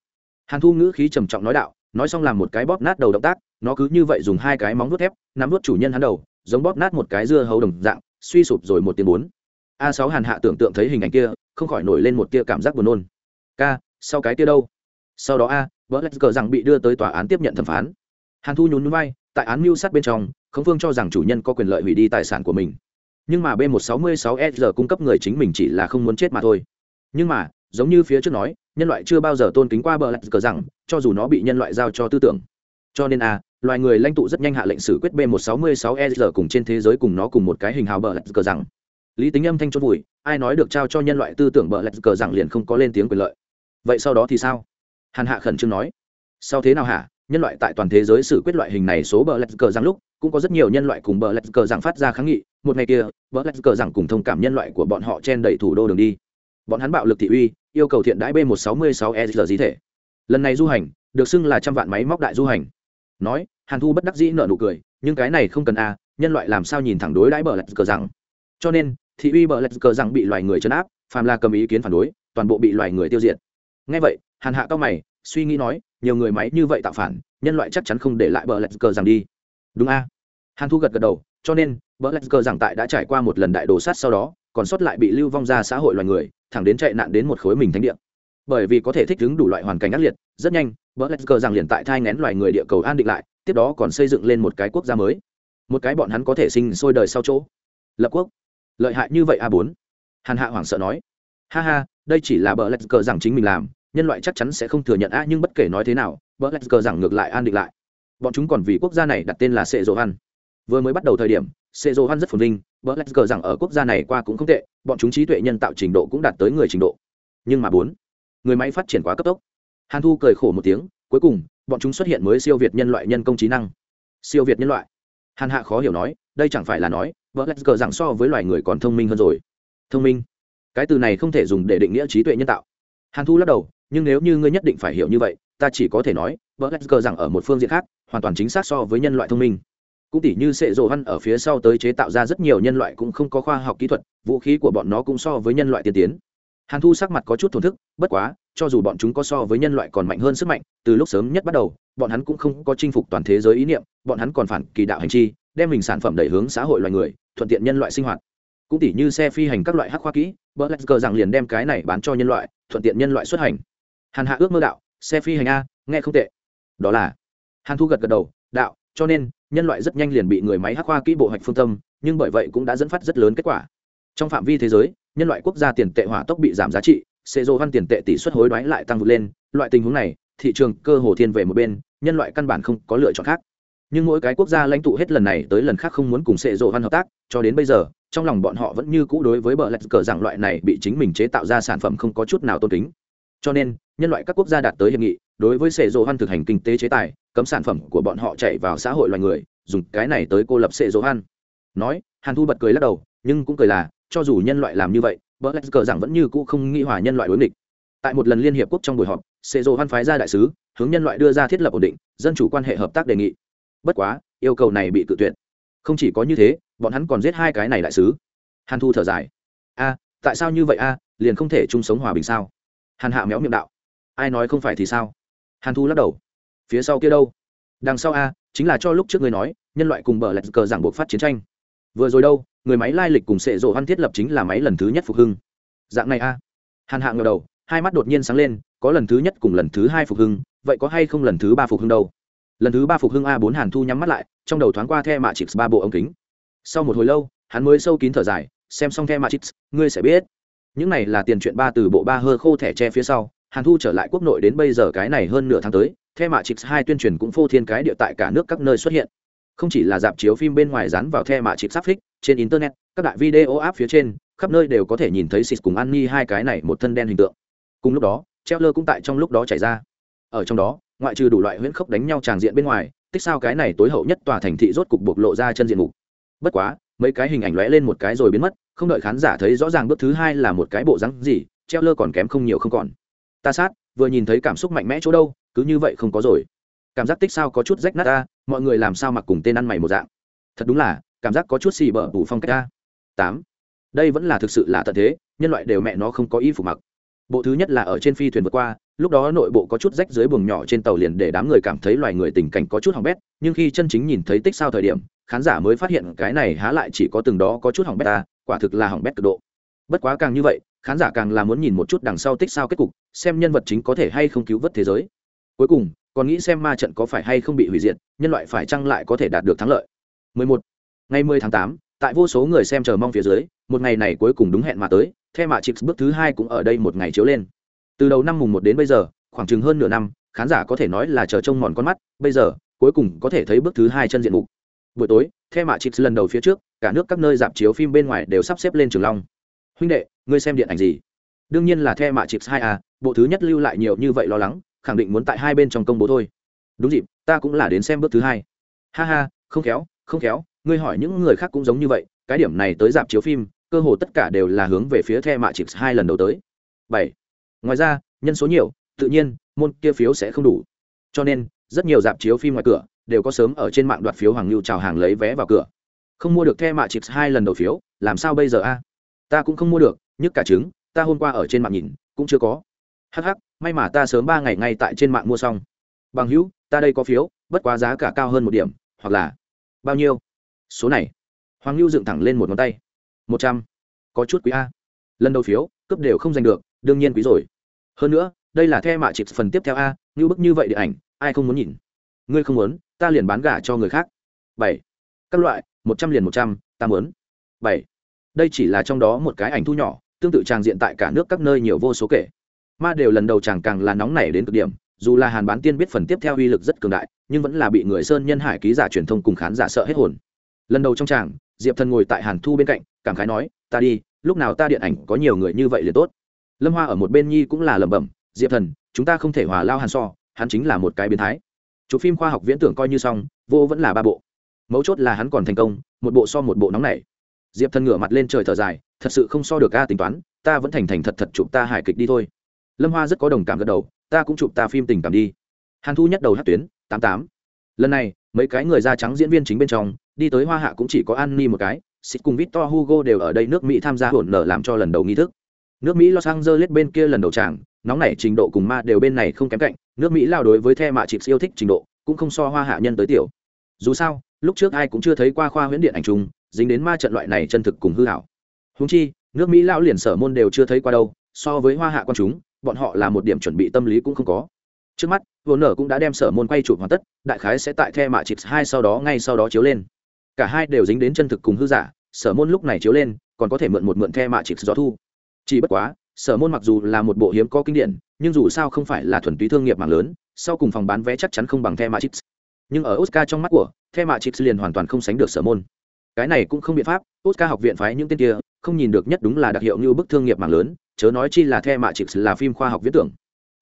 Hàn thu ngữ khí trầm trọng nói đạo, nói xong làm một cái bóp nát đầu động tác, nó cứ như vậy dùng hai cái móng vuốt thép, nắm vuốt chủ nhân hắn đầu, giống bóp nát một cái dưa hấu đồng dạng, suy sụp rồi một tiếng bốn. A sáu hàn hạ tưởng tượng thấy hình ảnh kia, không khỏi nổi lên một tia cảm giác buồn nôn. K sau cái kia đâu? Sau đó a, vợ lạch cờ rằng bị đưa tới tòa án tiếp nhận thẩm phán. Hàn thu nhún núi vai, tại án mưu sát bên trong, khống phương cho rằng chủ nhân có quyền lợi hủy đi tài sản của mình nhưng mà b 1 6 6 s cung cấp người chính mình chỉ là không muốn chết mà thôi. Nhưng mà, giống như phía trước nói, nhân loại chưa bao giờ tôn kính qua bờ lạch cờ rằng, cho dù nó bị nhân loại giao cho tư tưởng. Cho nên a loài người lãnh tụ rất nhanh hạ lệnh xử quyết b 1 6 6 cùng trên thế giới cùng nó cùng một cái hình hào bờ lạch cờ rằng. Lý tính âm thanh chốt vùi, ai nói được trao cho nhân loại tư tưởng bờ lạch cờ rằng liền không có lên tiếng quyền lợi. Vậy sau đó thì sao? Hàn hạ khẩn trương nói. Sau thế nào hả? Nhân loại tại toàn thế giới xử quyết loại hình này số bờ lạch cờ rằng lúc, cũng có rất nhiều nhân loại cùng bờ lạch cờ rằng phát ra kháng nghị một ngày kia bờ lạch cờ rằng cùng thông cảm nhân loại của bọn họ chen đẩy thủ đô đường đi. Bọn hắn bạo lực thị uy, yêu cầu thiện đãi b 1 6 6 e r di thể lần này du hành, được xưng là trăm vạn máy móc đại du hành. Nói, hàn thu bất đắc dĩ nợ nụ cười, nhưng cái này không cần a, nhân loại làm sao nhìn thẳng đối đãi bờ lạch cờ rằng? Cho nên, thị uy bờ lạch cờ rằng bị loài người chấn áp, phàm là cầm ý kiến phản đối, toàn bộ bị loài người tiêu diệt. Ngay vậy, hàn hạ cao mày, suy nghĩ nói, nhiều người máy như vậy tạo phản, nhân loại chắc chắn không để lại bờ lạch cờ rằng đi. Đúng a. Hàn thu gật gật đầu cho nên bờ lạch cờ rằng tại đã trải qua một lần đại đồ sát sau đó, còn sót lại bị lưu vong ra xã hội loài người, thẳng đến chạy nạn đến một khối mình thánh địa. Bởi vì có thể thích ứng đủ loại hoàn cảnh ác liệt, rất nhanh bờ lạch cờ rằng liền tại thai ngén loài người địa cầu an định lại, tiếp đó còn xây dựng lên một cái quốc gia mới. Một cái bọn hắn có thể sinh sôi đời sau chỗ. Lập quốc. Lợi hại như vậy a bốn. Hàn hạ hoảng sợ nói. Ha ha, đây chỉ là bờ lạch cờ rằng chính mình làm, nhân loại chắc chắn sẽ không thừa nhận a, nhưng bất kể nói thế nào bờ lạch cờ rằng ngược lại an định lại. Bọn chúng còn vì quốc gia này đặt tên là sệ dỗ ăn vừa mới bắt đầu thời điểm sệ dô hoan rất phồn vinh bờ lạch cờ rằng ở quốc gia này qua cũng không tệ, bọn chúng trí tuệ nhân tạo trình độ cũng đạt tới người trình độ. Nhưng mà bốn, người máy phát triển quá cấp tốc. Hàn thu cười khổ một tiếng, cuối cùng, bọn chúng xuất hiện mới siêu việt nhân loại nhân công trí năng. Siêu việt nhân loại. Hàn hạ khó hiểu nói, đây chẳng phải là nói vợ lạch cờ rằng so với loài người còn thông minh hơn rồi. Thông minh? Cái từ này không thể dùng để định nghĩa trí tuệ nhân tạo. Hàn thu lắc đầu, nhưng nếu như ngươi nhất định phải hiểu như vậy, ta chỉ có thể nói vợ lạch cờ rằng ở một phương diện khác, hoàn toàn chính xác so với nhân loại thông minh cũng tỉ như sệ rộ văn ở phía sau tới chế tạo ra rất nhiều nhân loại cũng không có khoa học kỹ thuật, vũ khí của bọn nó cũng so với nhân loại tiên tiến. Hàn thu sắc mặt có chút thổn thức, bất quá, cho dù bọn chúng có so với nhân loại còn mạnh hơn sức mạnh, từ lúc sớm nhất bắt đầu, bọn hắn cũng không có chinh phục toàn thế giới ý niệm, bọn hắn còn phản kỳ đạo hành chi, đem mình sản phẩm đẩy hướng xã hội loài người, thuận tiện nhân loại sinh hoạt. Cũng tỉ như xe phi hành các loại hắc khoa kỹ bờ lạch cờ rằng liền đem cái này bán cho nhân loại, thuận tiện nhân loại xuất hành. Hàn hạ ước mơ đạo, xe phi hành a, nghe không tệ. Đó là, hàn thu gật gật đầu, đạo, cho nên nhân loại rất nhanh liền bị người máy hắc khoa kỹ bộ hạch phương tâm, nhưng bởi vậy cũng đã dẫn phát rất lớn kết quả. Trong phạm vi thế giới, nhân loại quốc gia tiền tệ hỏa tốc bị giảm giá trị xê dô văn tiền tệ tỷ suất hối đoái lại tăng vượt lên. Loại tình huống này, thị trường cơ hồ thiên về một bên, nhân loại căn bản không có lựa chọn khác. Nhưng mỗi cái quốc gia lãnh tụ hết lần này tới lần khác không muốn cùng xê dô văn hợp tác, cho đến bây giờ, trong lòng bọn họ vẫn như cũ đối với bờ lạch cờ rằng loại này bị chính mình chế tạo ra sản phẩm không có chút nào tôn kính. Cho nên, nhân loại các quốc gia đạt tới hiệp nghị đối với sệ dỗ hoan thực hành kinh tế chế tài, cấm sản phẩm của bọn họ chạy vào xã hội loài người, dùng cái này tới cô lập sệ dỗ hoan. Nói, hàn thu bật cười lắc đầu, nhưng cũng cười là, cho dù nhân loại làm như vậy bờ lạch cờ rằng vẫn như cũ không nghĩ hòa nhân loại đối nghịch. Tại một lần liên hiệp quốc trong buổi họp, sệ dỗ hoan phái ra đại sứ, hướng nhân loại đưa ra thiết lập ổn định, dân chủ quan hệ hợp tác đề nghị. Bất quá, yêu cầu này bị tự tuyệt. Không chỉ có như thế, bọn hắn còn giết hai cái này đại sứ. Hàn thu thở dài. A, tại sao như vậy a, liền không thể chung sống hòa bình sao? Hàn hạ méo miệng đạo. Ai nói không phải thì sao? Hàn thu lắc đầu. Phía sau kia đâu? Đằng sau a, chính là cho lúc trước người nói, nhân loại cùng bờ lạch cờ giảng buộc phát chiến tranh. Vừa rồi đâu, người máy lai lịch cùng sệ rộ hoan thiết lập chính là máy lần thứ nhất phục hưng. Dạng này a. Hàn hạ ngờ đầu, hai mắt đột nhiên sáng lên, có lần thứ nhất cùng lần thứ hai phục hưng, vậy có hay không lần thứ ba phục hưng đâu? Lần thứ ba phục hưng a bốn hàn thu nhắm mắt lại, trong đầu thoáng qua the mạ chịt ba bộ ống kính. Sau một hồi lâu, hắn mới sâu kín thở dài, xem xong the mạ chịt ngươi sẽ biết. Những này là tiền chuyện ba từ bộ ba hơ khô thẻ tre phía sau hàn thu trở lại quốc nội đến bây giờ cái này hơn nửa tháng tới, the mạ chix hai tuyên truyền cũng phô thiên cái địa tại cả nước các nơi xuất hiện. Không chỉ là dạp chiếu phim bên ngoài dán vào the mạ chix sắp phích, trên internet, các đại video app phía trên, khắp nơi đều có thể nhìn thấy xịt cùng an ni hai cái này một thân đen hình tượng. Cùng lúc đó treo lơ cũng tại trong lúc đó chảy ra. Ở trong đó, ngoại trừ đủ loại huyễn khốc đánh nhau tràng diện bên ngoài, tích sao cái này tối hậu nhất tòa thành thị rốt cục bộc lộ ra chân diện mục. Bất quá, mấy cái hình ảnh lóe lên một cái rồi biến mất, không đợi khán giả thấy rõ ràng bước thứ hai là một cái bộ rắn gì treo lơ còn kém không nhiều không còn ta sát, vừa nhìn thấy cảm xúc mạnh mẽ chỗ đâu, cứ như vậy không có rồi. Cảm giác tích sao có chút rách nát ta, mọi người làm sao mặc cùng tên ăn mày một dạng. Thật đúng là, cảm giác có chút xì bở bù phong cách ta. Tám. Đây vẫn là thực sự là tận thế, nhân loại đều mẹ nó không có y phục mặc. Bộ thứ nhất là ở trên phi thuyền vượt qua, lúc đó nội bộ có chút rách dưới buồng nhỏ trên tàu liền để đám người cảm thấy loài người tình cảnh có chút hỏng bét, nhưng khi chân chính nhìn thấy tích sao thời điểm, khán giả mới phát hiện cái này há lại chỉ có từng đó có chút hỏng bét ta, quả thực là hỏng bét cực độ. Bất quá càng như vậy khán giả càng là muốn nhìn một chút đằng sau tích sao kết cục xem nhân vật chính có thể hay không cứu vớt thế giới. Cuối cùng còn nghĩ xem ma trận có phải hay không bị hủy diệt nhân loại phải chăng lại có thể đạt được thắng lợi. 11. ngày 10 tháng 8, tại vô số người xem chờ mong phía dưới một ngày này cuối cùng đúng hẹn mà tới theo mạ chix bước thứ hai cũng ở đây một ngày chiếu lên. Từ đầu năm mùng một đến bây giờ khoảng chừng hơn nửa năm khán giả có thể nói là chờ trông mòn con mắt bây giờ cuối cùng có thể thấy bước thứ hai chân diện mục. Buổi tối theo mạ chix lần đầu phía trước cả nước các nơi dạp chiếu phim bên ngoài đều sắp xếp lên trường long huynh đệ, ngươi xem điện ảnh gì? Đương nhiên là The mạ chips hai a bộ thứ nhất lưu lại nhiều như vậy lo lắng, khẳng định muốn tại hai bên trong công bố thôi. Đúng dịp, ta cũng là đến xem bước thứ hai. Ha ha, không khéo không khéo, ngươi hỏi những người khác cũng giống như vậy, cái điểm này tới dạp chiếu phim, cơ hồ tất cả đều là hướng về phía the mạ chips hai lần đầu tới. Bảy. Ngoài ra, nhân số nhiều, tự nhiên, môn kia phiếu sẽ không đủ. Cho nên, rất nhiều dạp chiếu phim ngoài cửa đều có sớm ở trên mạng đoạt phiếu hoàng lưu chào hàng lấy vé vào cửa. Không mua được the mạ chips hai lần đầu phiếu, làm sao bây giờ a? Ta cũng không mua được, nhức cả trứng, ta hôm qua ở trên mạng nhìn, cũng chưa có. Hh may mà ta sớm ba ngày ngay tại trên mạng mua xong. Bằng hữu, ta đây có phiếu, bất quá giá cả cao hơn một điểm, hoặc là bao nhiêu? Số này. Hoàng lưu dựng thẳng lên một ngón tay. Một trăm. Có chút quý a. Lần đầu phiếu cấp đều không giành được, đương nhiên quý rồi. Hơn nữa, đây là the mạ chịp phần tiếp theo a như bức như vậy điện ảnh, ai không muốn nhìn? Ngươi không muốn, ta liền bán gà cho người khác. Bảy. Các loại, một trăm liền một trăm, ta muốn. Bảy đây chỉ là trong đó một cái ảnh thu nhỏ, tương tự tràng diện tại cả nước các nơi nhiều vô số kể. Ma đều lần đầu chàng càng là nóng nảy đến cực điểm, dù là hàn bán tiên biết phần tiếp theo uy lực rất cường đại, nhưng vẫn là bị người sơn nhân hải ký giả truyền thông cùng khán giả sợ hết hồn. Lần đầu trong tràng diệp thần ngồi tại hàn thu bên cạnh, cảm khái nói, ta đi, lúc nào ta điện ảnh có nhiều người như vậy liền tốt. Lâm hoa ở một bên nhi cũng là lẩm bẩm, diệp thần, chúng ta không thể hòa lao hàn so, hắn chính là một cái biến thái. Chụp phim khoa học viễn tưởng coi như xong, vô vẫn là ba bộ. Mấu chốt là hắn còn thành công, một bộ so một bộ nóng này diệp thần ngửa mặt lên trời thở dài, thật sự không so được ca tính toán, ta vẫn thành thành thật thật chụp ta hài kịch đi thôi. Lâm hoa rất có đồng cảm gật đầu, ta cũng chụp ta phim tình cảm đi. Hàn thu nhất đầu hát tuyến, tám tám. Lần này, mấy cái người da trắng diễn viên chính bên trong, đi tới hoa hạ cũng chỉ có an ni một cái xịt cùng victor hugo đều ở đây nước mỹ tham gia hổn nở làm cho lần đầu nghi thức. Nước mỹ los angeles bên kia lần đầu tràng, nóng nảy trình độ cùng ma đều bên này không kém cạnh, nước mỹ lao đối với the mạ chịp yêu thích trình độ, cũng không so hoa hạ nhân tới tiểu. Dù sao, lúc trước ai cũng chưa thấy qua khoa huyễn điện ảnh chung dính đến ma trận loại này chân thực cùng hư hảo. Húng chi, nước mỹ lão liền sở môn đều chưa thấy qua đâu, so với hoa hạ quan chúng, bọn họ là một điểm chuẩn bị tâm lý cũng không có. Trước mắt, vô nở cũng đã đem sở môn quay chụp hoàn tất, đại khái sẽ tại the mạ chịt hai sau đó, ngay sau đó chiếu lên. Cả hai đều dính đến chân thực cùng hư giả, sở môn lúc này chiếu lên, còn có thể mượn một mượn the mạ chịt gió thu. Chỉ bất quá, sở môn mặc dù là một bộ hiếm có kinh điển, nhưng dù sao không phải là thuần túy thương nghiệp mạng lớn, sau cùng phòng bán vé chắc chắn không bằng the mạ chịt nhưng ở oscar trong mắt của, the mạ chịt liền hoàn toàn không sánh được sở môn cái này cũng không biện pháp, oscar học viện phái những tên kia, không nhìn được nhất đúng là đặc hiệu như bức thương nghiệp mạng lớn, chớ nói chi là the mạ chịp là phim khoa học viễn tưởng.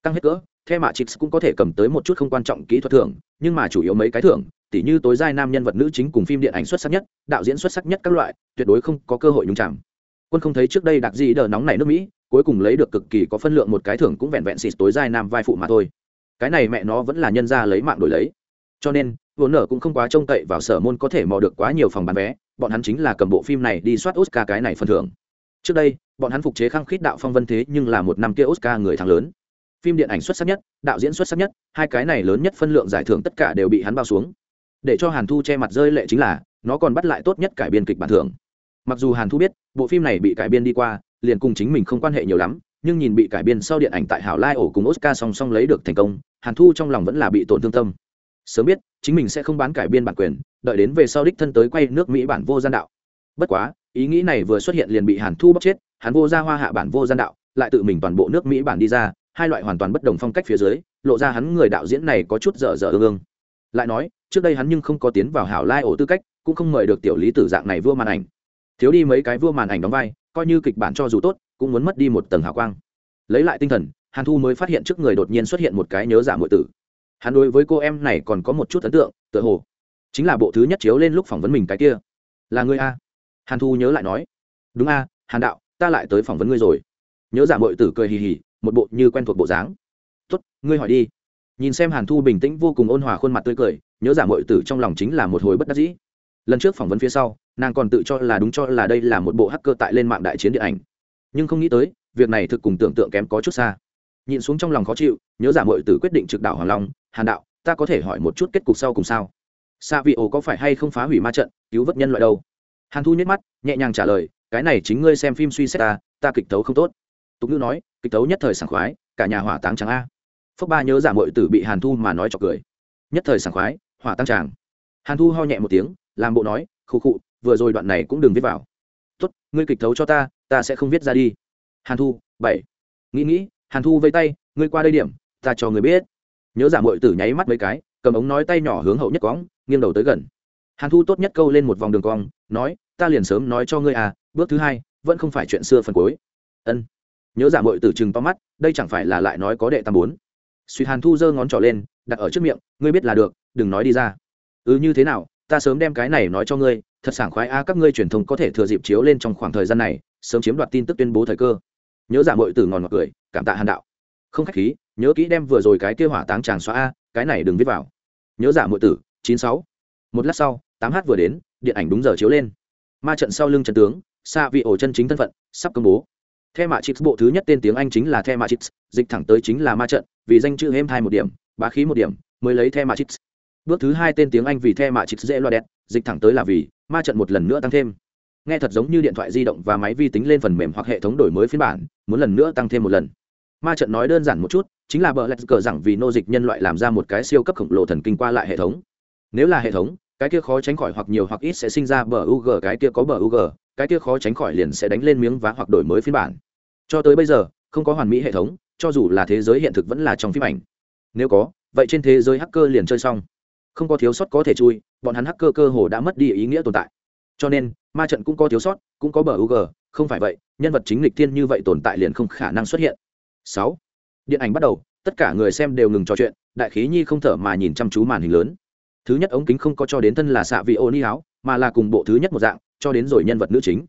Tăng hết cỡ, the mạ chix cũng có thể cầm tới một chút không quan trọng kỹ thuật thưởng, nhưng mà chủ yếu mấy cái thưởng, tỉ như tối giai nam nhân vật nữ chính cùng phim điện ảnh xuất sắc nhất, đạo diễn xuất sắc nhất các loại, tuyệt đối không có cơ hội nhúng chạm quân không thấy trước đây đặc gì đờ nóng này nước mỹ, cuối cùng lấy được cực kỳ có phân lượng một cái thưởng cũng vẹn vẹn xịt tối giai nam vai phụ mà thôi. Cái này mẹ nó vẫn là nhân ra lấy mạng đổi lấy. Cho nên vốn nở cũng không quá trông cậy vào sở môn có thể mò được quá nhiều phòng bán vé bọn hắn chính là cầm bộ phim này đi soát oscar cái này phần thưởng. Trước đây, bọn hắn phục chế khăng khít đạo phong vân thế nhưng là một năm kia oscar người thắng lớn. Phim điện ảnh xuất sắc nhất, đạo diễn xuất sắc nhất, hai cái này lớn nhất phân lượng giải thưởng tất cả đều bị hắn bao xuống. Để cho hàn thu che mặt rơi lệ chính là, nó còn bắt lại tốt nhất cải biên kịch bản thưởng. Mặc dù hàn thu biết, bộ phim này bị cải biên đi qua, liền cùng chính mình không quan hệ nhiều lắm, nhưng nhìn bị cải biên sau điện ảnh tại hảo lai ổ cùng oscar song song lấy được thành công, hàn thu trong lòng vẫn là bị tổn thương tâm. Sớm biết, chính mình sẽ không bán cải biên bản quyền đợi đến về sau đích thân tới quay nước mỹ bản vô gian đạo. Bất quá, ý nghĩ này vừa xuất hiện liền bị hàn thu bóc chết, hắn vô ra hoa hạ bản vô gian đạo, lại tự mình toàn bộ nước mỹ bản đi ra, hai loại hoàn toàn bất đồng phong cách phía dưới, lộ ra hắn người đạo diễn này có chút dở dở ương ương. Lại nói, trước đây hắn nhưng không có tiến vào hảo lai ổ tư cách, cũng không mời được tiểu lý tử dạng này vua màn ảnh. Thiếu đi mấy cái vua màn ảnh đóng vai, coi như kịch bản cho dù tốt, cũng muốn mất đi một tầng hào quang. Lấy lại tinh thần, hàn thu mới phát hiện trước người đột nhiên xuất hiện một cái nhớ giả mọi tử. Hắn đối với cô em này còn có một chút ấn tượng, tựa hồ chính là bộ thứ nhất chiếu lên lúc phỏng vấn mình cái kia. Là ngươi a? Hàn thu nhớ lại nói. Đúng a, hàn đạo, ta lại tới phỏng vấn ngươi rồi. Nhớ giả mội tử cười hì hì, một bộ như quen thuộc bộ dáng. Tốt, ngươi hỏi đi. Nhìn xem hàn thu bình tĩnh vô cùng ôn hòa khuôn mặt tươi cười, nhớ giả mội tử trong lòng chính là một hồi bất đắc dĩ. Lần trước phỏng vấn phía sau, nàng còn tự cho là đúng cho là đây là một bộ hacker tại lên mạng đại chiến điện ảnh. Nhưng không nghĩ tới, việc này thực cùng tưởng tượng kém có chút xa. Nhìn xuống trong lòng khó chịu, nhớ giả mội tử quyết định trực đảo hoàng long, hàn đạo, ta có thể hỏi một chút kết cục sau cùng sao? Xạ vị ổ có phải hay không phá hủy ma trận, cứu vớt nhân loại đâu? Hàn thu nhếch mắt, nhẹ nhàng trả lời, cái này chính ngươi xem phim suy xét ta ta kịch tấu không tốt. Tục ngữ nói, kịch tấu nhất thời sảng khoái, cả nhà hỏa táng trắng a. Phước ba nhớ giả mội tử bị hàn thu mà nói cho cười. Nhất thời sảng khoái, hỏa tăng tràng hàn thu ho nhẹ một tiếng, làm bộ nói, khụ khụ, vừa rồi đoạn này cũng đừng viết vào. Tốt, ngươi kịch tấu cho ta ta sẽ không viết ra đi. Hàn thu, bảy. Nghĩ nghĩ, hàn thu vây tay, ngươi qua đây điểm, ta cho người biết. Nhớ giả mội tử nháy mắt mấy cái cầm ống nói tay nhỏ hướng hậu nhất cóng nghiêng đầu tới gần. Hàn thu tốt nhất câu lên một vòng đường cong, nói, ta liền sớm nói cho ngươi à bước thứ hai, vẫn không phải chuyện xưa phần cuối. Ân. Nhớ giả mội tử chừng to mắt, đây chẳng phải là lại nói có đệ tam bốn. Suy hàn thu giơ ngón trỏ lên, đặt ở trước miệng, ngươi biết là được, đừng nói đi ra. Ừ như thế nào, ta sớm đem cái này nói cho ngươi, thật sảng khoái a, các ngươi truyền thông có thể thừa dịp chiếu lên trong khoảng thời gian này, sớm chiếm đoạt tin tức tuyên bố thời cơ. Nhớ giả mội tử ngòn ngọt cười, cảm tạ hàn đạo. Không khách khí, nhớ kỹ đem vừa rồi cái kia hỏa táng tràng xóa a, cái này đừng viết vào nhớ giả mọi tử chín sáu một lát sau tám h vừa đến điện ảnh đúng giờ chiếu lên ma trận sau lưng trận tướng xa vị ổ chân chính thân phận sắp công bố The chips bộ thứ nhất tên tiếng Anh chính là The chips dịch thẳng tới chính là ma trận, vì danh chữ êm thai một điểm, bá khí một điểm, mới lấy The chips Bước thứ hai tên tiếng Anh vì The chips dễ loa đẹp, dịch thẳng tới là vì ma trận một lần nữa tăng thêm. Nghe thật giống như điện thoại di động và máy vi tính lên phần mềm hoặc hệ thống đổi mới phiên bản, muốn lần nữa tăng thêm một lần. Ma trận nói đơn giản một chút, chính là bờ lạch cờ rằng vì nô dịch nhân loại làm ra một cái siêu cấp khổng lồ thần kinh qua lại hệ thống. Nếu là hệ thống, cái kia khó tránh khỏi hoặc nhiều hoặc ít sẽ sinh ra bờ UG cái kia có bờ UG, cái kia khó tránh khỏi liền sẽ đánh lên miếng vá hoặc đổi mới phiên bản. Cho tới bây giờ không có hoàn mỹ hệ thống cho dù là thế giới hiện thực vẫn là trong phim ảnh. Nếu có vậy trên thế giới hacker liền chơi xong. Không có thiếu sót có thể chui bọn hắn hacker cơ hồ đã mất đi ý nghĩa tồn tại. Cho nên ma trận cũng có thiếu sót cũng có bờ u g không phải vậy nhân vật chính lịch thiên như vậy tồn tại liền không khả năng xuất hiện. Sáu điện ảnh bắt đầu, tất cả người xem đều ngừng trò chuyện, đại khí nhi không thở mà nhìn chăm chú màn hình lớn. Thứ nhất ống kính không có cho đến thân là xạ vị ô ni áo, mà là cùng bộ thứ nhất một dạng, cho đến rồi nhân vật nữ chính.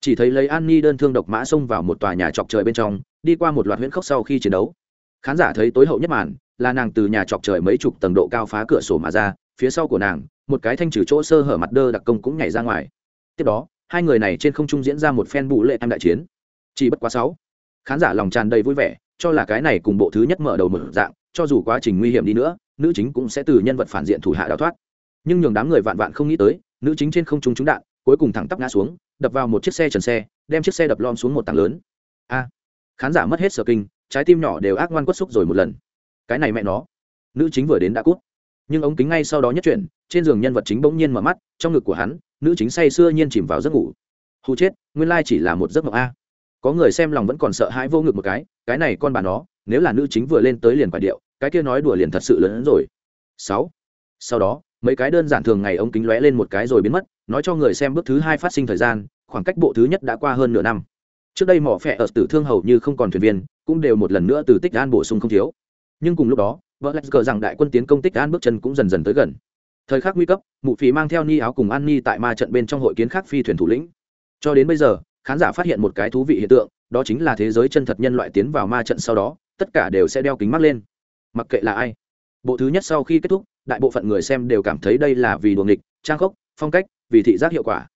Chỉ thấy lấy an ni đơn thương độc mã xông vào một tòa nhà chọc trời bên trong, đi qua một loạt huyễn khốc sau khi chiến đấu. Khán giả thấy tối hậu nhất màn, là nàng từ nhà chọc trời mấy chục tầng độ cao phá cửa sổ mà ra, phía sau của nàng, một cái thanh trừ chỗ sơ hở mặt đơ đặc công cũng nhảy ra ngoài. Tiếp đó, hai người này trên không trung diễn ra một phen bụ lệ em đại chiến. Chỉ bất quá sáu, khán giả lòng tràn đầy vui vẻ cho là cái này cùng bộ thứ nhất mở đầu mở dạng, cho dù quá trình nguy hiểm đi nữa, nữ chính cũng sẽ từ nhân vật phản diện thủ hạ đào thoát. Nhưng nhường đám người vạn vạn không nghĩ tới, nữ chính trên không trung trúng đạn, cuối cùng thẳng tắp ngã xuống, đập vào một chiếc xe trần xe, đem chiếc xe đập lom xuống một tảng lớn. A, khán giả mất hết sở kinh, trái tim nhỏ đều ác ngoan quất xúc rồi một lần. Cái này mẹ nó. Nữ chính vừa đến đã cút. Nhưng ống kính ngay sau đó nhất chuyển, trên giường nhân vật chính bỗng nhiên mở mắt, trong ngực của hắn, nữ chính say sưa nhiên chìm vào giấc ngủ. Hù chết, nguyên lai chỉ là một giấc mộng a có người xem lòng vẫn còn sợ hãi vô ngực một cái cái này con bà nó, nếu là nữ chính vừa lên tới liền quả điệu, cái kia nói đùa liền thật sự lớn hơn rồi. Sáu. Sau đó, mấy cái đơn giản thường ngày ống kính lóe lên một cái rồi biến mất, nói cho người xem bước thứ hai phát sinh thời gian, khoảng cách bộ thứ nhất đã qua hơn nửa năm. Trước đây mỏ phẹ ở tử thương hầu như không còn thuyền viên, cũng đều một lần nữa từ tích an bổ sung không thiếu. Nhưng cùng lúc đó, vợ lạch cờ rằng đại quân tiến công tích an bước chân cũng dần dần tới gần. Thời khắc nguy cấp, mụ phì mang theo ni áo cùng an ni tại ma trận bên trong hội kiến khác phi thuyền thủ lĩnh. Cho đến bây giờ khán giả phát hiện một cái thú vị hiện tượng, đó chính là thế giới chân thật nhân loại tiến vào ma trận sau đó, tất cả đều sẽ đeo kính mắt lên. Mặc kệ là ai. Bộ thứ nhất sau khi kết thúc, đại bộ phận người xem đều cảm thấy đây là vì đuồng địch trang khốc, phong cách, vì thị giác hiệu quả.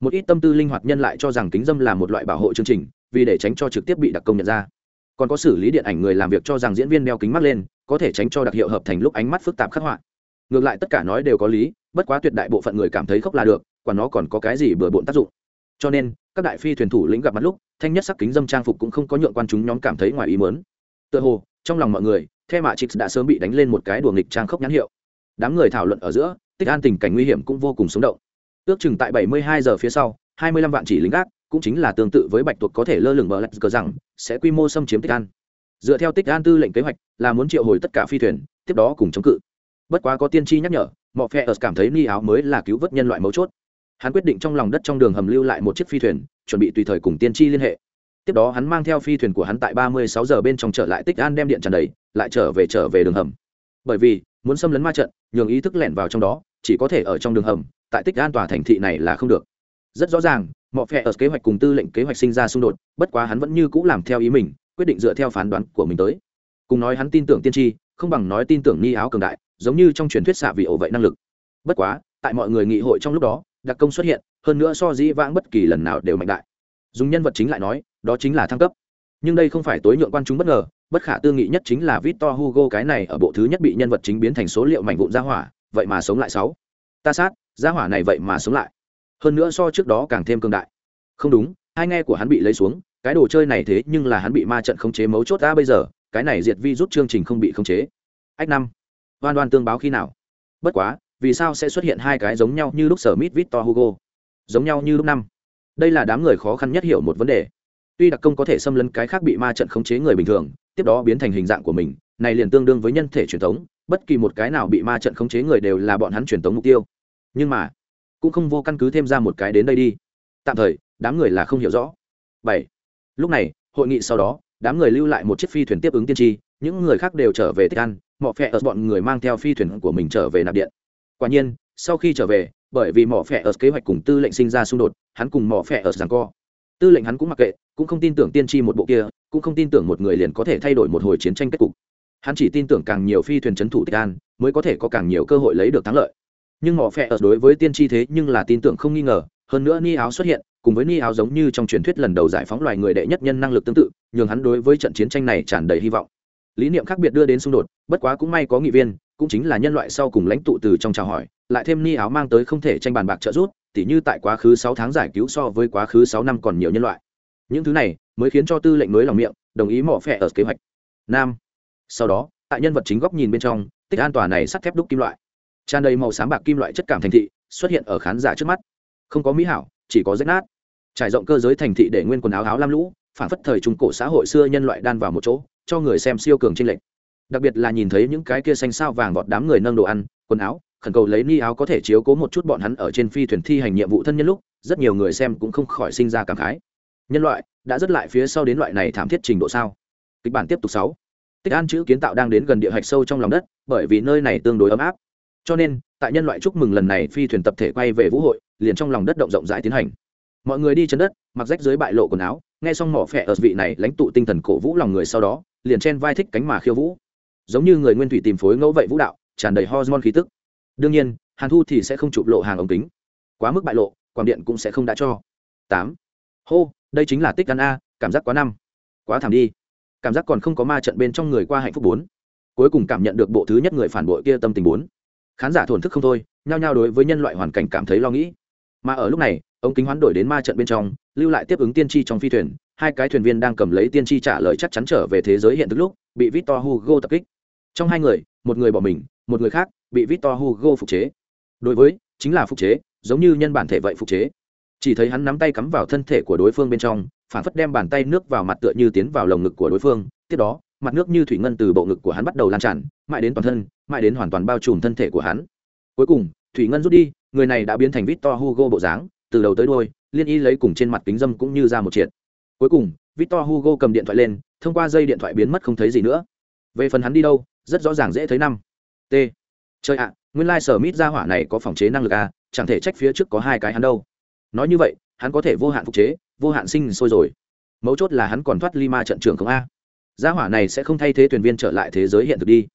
Một ít tâm tư linh hoạt nhân lại cho rằng kính dâm là một loại bảo hộ chương trình, vì để tránh cho trực tiếp bị đặc công nhận ra. Còn có xử lý điện ảnh người làm việc cho rằng diễn viên đeo kính mắt lên, có thể tránh cho đặc hiệu hợp thành lúc ánh mắt phức tạp khắc họa. Ngược lại tất cả nói đều có lý, bất quá tuyệt đại bộ phận người cảm thấy khóc là được, quả nó còn có cái gì bừa bộn tác dụng. Cho nên các đại phi thuyền thủ lĩnh gặp mặt lúc, thanh nhất sắc kính dâm trang phục cũng không có nhượng quan chúng nhóm cảm thấy ngoài ý mớn tựa hồ, trong lòng mọi người, the mạ trix đã sớm bị đánh lên một cái đùa nghịch trang khốc nhãn hiệu. Đám người thảo luận ở giữa, tích an tình cảnh nguy hiểm cũng vô cùng sống động. Ước chừng tại 72 giờ phía sau 25 vạn chỉ lính gác, cũng chính là tương tự với bạch tuộc có thể lơ lửng bờ lạch cờ rằng, sẽ quy mô xâm chiếm tích an. Dựa theo tích an tư lệnh kế hoạch, là muốn triệu hồi tất cả phi thuyền, tiếp đó cùng chống cự. Bất quá có tiên tri nhắc nhở mọi phe ở cảm thấy ni áo mới là cứu vớt nhân loại mấu chốt hắn quyết định trong lòng đất trong đường hầm lưu lại một chiếc phi thuyền, chuẩn bị tùy thời cùng tiên tri liên hệ. Tiếp đó hắn mang theo phi thuyền của hắn tại 36 giờ bên trong trở lại tích an đem điện tràn đầy, lại trở về trở về đường hầm. Bởi vì, muốn xâm lấn ma trận, nhường ý thức lẻn vào trong đó, chỉ có thể ở trong đường hầm, tại tích an tòa thành thị này là không được. Rất rõ ràng mọi phe ở kế hoạch cùng tư lệnh kế hoạch sinh ra xung đột, bất quá hắn vẫn như cũ làm theo ý mình, quyết định dựa theo phán đoán của mình tới. Cùng nói hắn tin tưởng tiên tri, không bằng nói tin tưởng nghi áo cường đại, giống như trong truyền thuyết xạ vị ổ vậy năng lực. Bất quá, tại mọi người nghị hội trong lúc đó đặc công xuất hiện, hơn nữa so dĩ vãng bất kỳ lần nào đều mạnh đại. Dùng nhân vật chính lại nói, đó chính là thăng cấp. Nhưng đây không phải tối nhượng quan chúng bất ngờ, bất khả tư nghị nhất chính là victor hugo cái này ở bộ thứ nhất bị nhân vật chính biến thành số liệu mảnh vụn ra hỏa, vậy mà sống lại sáu. Ta sát, ra hỏa này vậy mà sống lại. Hơn nữa so trước đó càng thêm cương đại. Không đúng, hai nghe của hắn bị lấy xuống, cái đồ chơi này thế nhưng là hắn bị ma trận khống chế mấu chốt ta bây giờ, cái này diệt vi rút chương trình không bị khống chế. Ách năm. Oan oan tương báo khi nào? Bất quá vì sao sẽ xuất hiện hai cái giống nhau như lúc sở mít victor hugo? Giống nhau như lúc năm. Đây là đám người khó khăn nhất hiểu một vấn đề. Tuy đặc công có thể xâm lấn cái khác bị ma trận khống chế người bình thường, tiếp đó biến thành hình dạng của mình, này liền tương đương với nhân thể truyền thống, bất kỳ một cái nào bị ma trận khống chế người đều là bọn hắn truyền thống mục tiêu. Nhưng mà, cũng không vô căn cứ thêm ra một cái đến đây đi. Tạm thời, đám người là không hiểu rõ. Bảy. Lúc này, hội nghị sau đó, đám người lưu lại một chiếc phi thuyền tiếp ứng tiên tri, những người khác đều trở về tích ăn mỏ phe ở bọn người mang theo phi thuyền của mình trở về nạp điện quả nhiên, sau khi trở về, bởi vì mỏ phe ở kế hoạch cùng tư lệnh sinh ra xung đột, hắn cùng mỏ phe ở rằng co. Tư lệnh hắn cũng mặc kệ, cũng không tin tưởng tiên tri một bộ kia, cũng không tin tưởng một người liền có thể thay đổi một hồi chiến tranh kết cục. Hắn chỉ tin tưởng càng nhiều phi thuyền c h ấ n thủ tích an, mới có thể có càng nhiều cơ hội lấy được thắng lợi. Nhưng mỏ phe ở đối với tiên tri thế nhưng là tin tưởng không nghi ngờ, hơn nữa ni áo xuất hiện, cùng với ni áo giống như trong truyền thuyết lần đầu giải phóng loài người đệ nhất nhân năng lực tương tự, nhường hắn đối với trận chiến tranh này tràn đầy hy vọng. Lý niệm khác biệt đưa đến xung đột, bất quá cũng may có nghị viên cũng chính là nhân loại sau cùng lãnh tụ từ trong chào hỏi, lại thêm ni áo mang tới không thể tranh bàn bạc trợ giúp, tỉ như tại quá khứ sáu tháng giải cứu so với quá khứ sáu năm còn nhiều nhân loại. Những thứ này mới khiến cho tư lệnh nối lòng miệng, đồng ý mỏ phẹ ở kế hoạch. Nam. Sau đó, tại nhân vật chính góc nhìn bên trong, tích an tòa này sắt thép đúc kim loại. Tràn đầy màu sáng bạc kim loại chất cảm thành thị, xuất hiện ở khán giả trước mắt. Không có mỹ hảo, chỉ có rách nát. Trải rộng cơ giới thành thị để nguyên quần áo áo lam lũ, phản phất thời trung cổ xã hội xưa nhân loại đan vào một chỗ, cho người xem siêu cường trên lệnh đặc biệt là nhìn thấy những cái kia xanh sao vàng vọt đám người nâng đồ ăn, quần áo, khẩn cầu lấy ni áo có thể chiếu cố một chút bọn hắn ở trên phi thuyền thi hành nhiệm vụ thân nhân lúc, rất nhiều người xem cũng không khỏi sinh ra cảm khái. Nhân loại, đã rất lại phía sau đến loại này thảm thiết trình độ sao? Kịch bản tiếp tục sáu. Tích an chữ kiến tạo đang đến gần địa hạch sâu trong lòng đất, bởi vì nơi này tương đối ấm áp. Cho nên, tại nhân loại chúc mừng lần này, phi thuyền tập thể quay về vũ hội, liền trong lòng đất động rộng rãi tiến hành. Mọi người đi chân đất, mặc rách dưới bại lộ quần áo, nghe xong mỏ phẹ ở vị này lãnh tụ tinh thần cổ vũ lòng người sau đó, liền chen vai thích cánh mà khiêu vũ giống như người nguyên thủy tìm phối ngẫu vậy vũ đạo, tràn đầy hormone khí tức. Đương nhiên, hàn thu thì sẽ không chụp lộ hàng ống kính. Quá mức bại lộ quảng điện cũng sẽ không đã cho. Tám. Hô, đây chính là tích ăn a, cảm giác quá năm. Quá thảm đi. Cảm giác còn không có ma trận bên trong người qua hạnh phúc bốn. Cuối cùng cảm nhận được bộ thứ nhất người phản bội kia tâm tình bốn. Khán giả thổn thức không thôi, nhao nhao đối với nhân loại hoàn cảnh cảm thấy lo nghĩ. Mà ở lúc này ông kính hoán đổi đến ma trận bên trong, lưu lại tiếp ứng tiên tri trong phi thuyền, hai cái thuyền viên đang cầm lấy tiên tri trả lời chắc chắn trở về thế giới hiện thực lúc, bị victor hugo tập kích trong hai người, một người bỏ mình, một người khác bị victor hugo phục chế. Đối với, chính là phục chế, giống như nhân bản thể vậy phục chế. Chỉ thấy hắn nắm tay cắm vào thân thể của đối phương bên trong, phản phất đem bàn tay nước vào mặt tựa như tiến vào lồng ngực của đối phương. Tiếp đó, mặt nước như thủy ngân từ bộ ngực của hắn bắt đầu lan tràn, mãi đến toàn thân, mãi đến hoàn toàn bao trùm thân thể của hắn. Cuối cùng, thủy ngân rút đi, người này đã biến thành victor hugo bộ dáng, từ đầu tới đôi liên y lấy cùng trên mặt kính dâm cũng như ra một triệt. Cuối cùng, victor hugo cầm điện thoại lên, thông qua dây điện thoại biến mất không thấy gì nữa về phần hắn đi đâu, rất rõ ràng dễ thấy năm. T. Chơi ạ, nguyên lai sở mít ra hỏa này có phòng chế năng lực à? chẳng thể trách phía trước có hai cái hắn đâu. Nói như vậy, hắn có thể vô hạn phục chế, vô hạn sinh sôi rồi. Mấu chốt là hắn còn thoát lima trận trường không a. Gia hỏa này sẽ không thay thế thuyền viên trở lại thế giới hiện thực đi.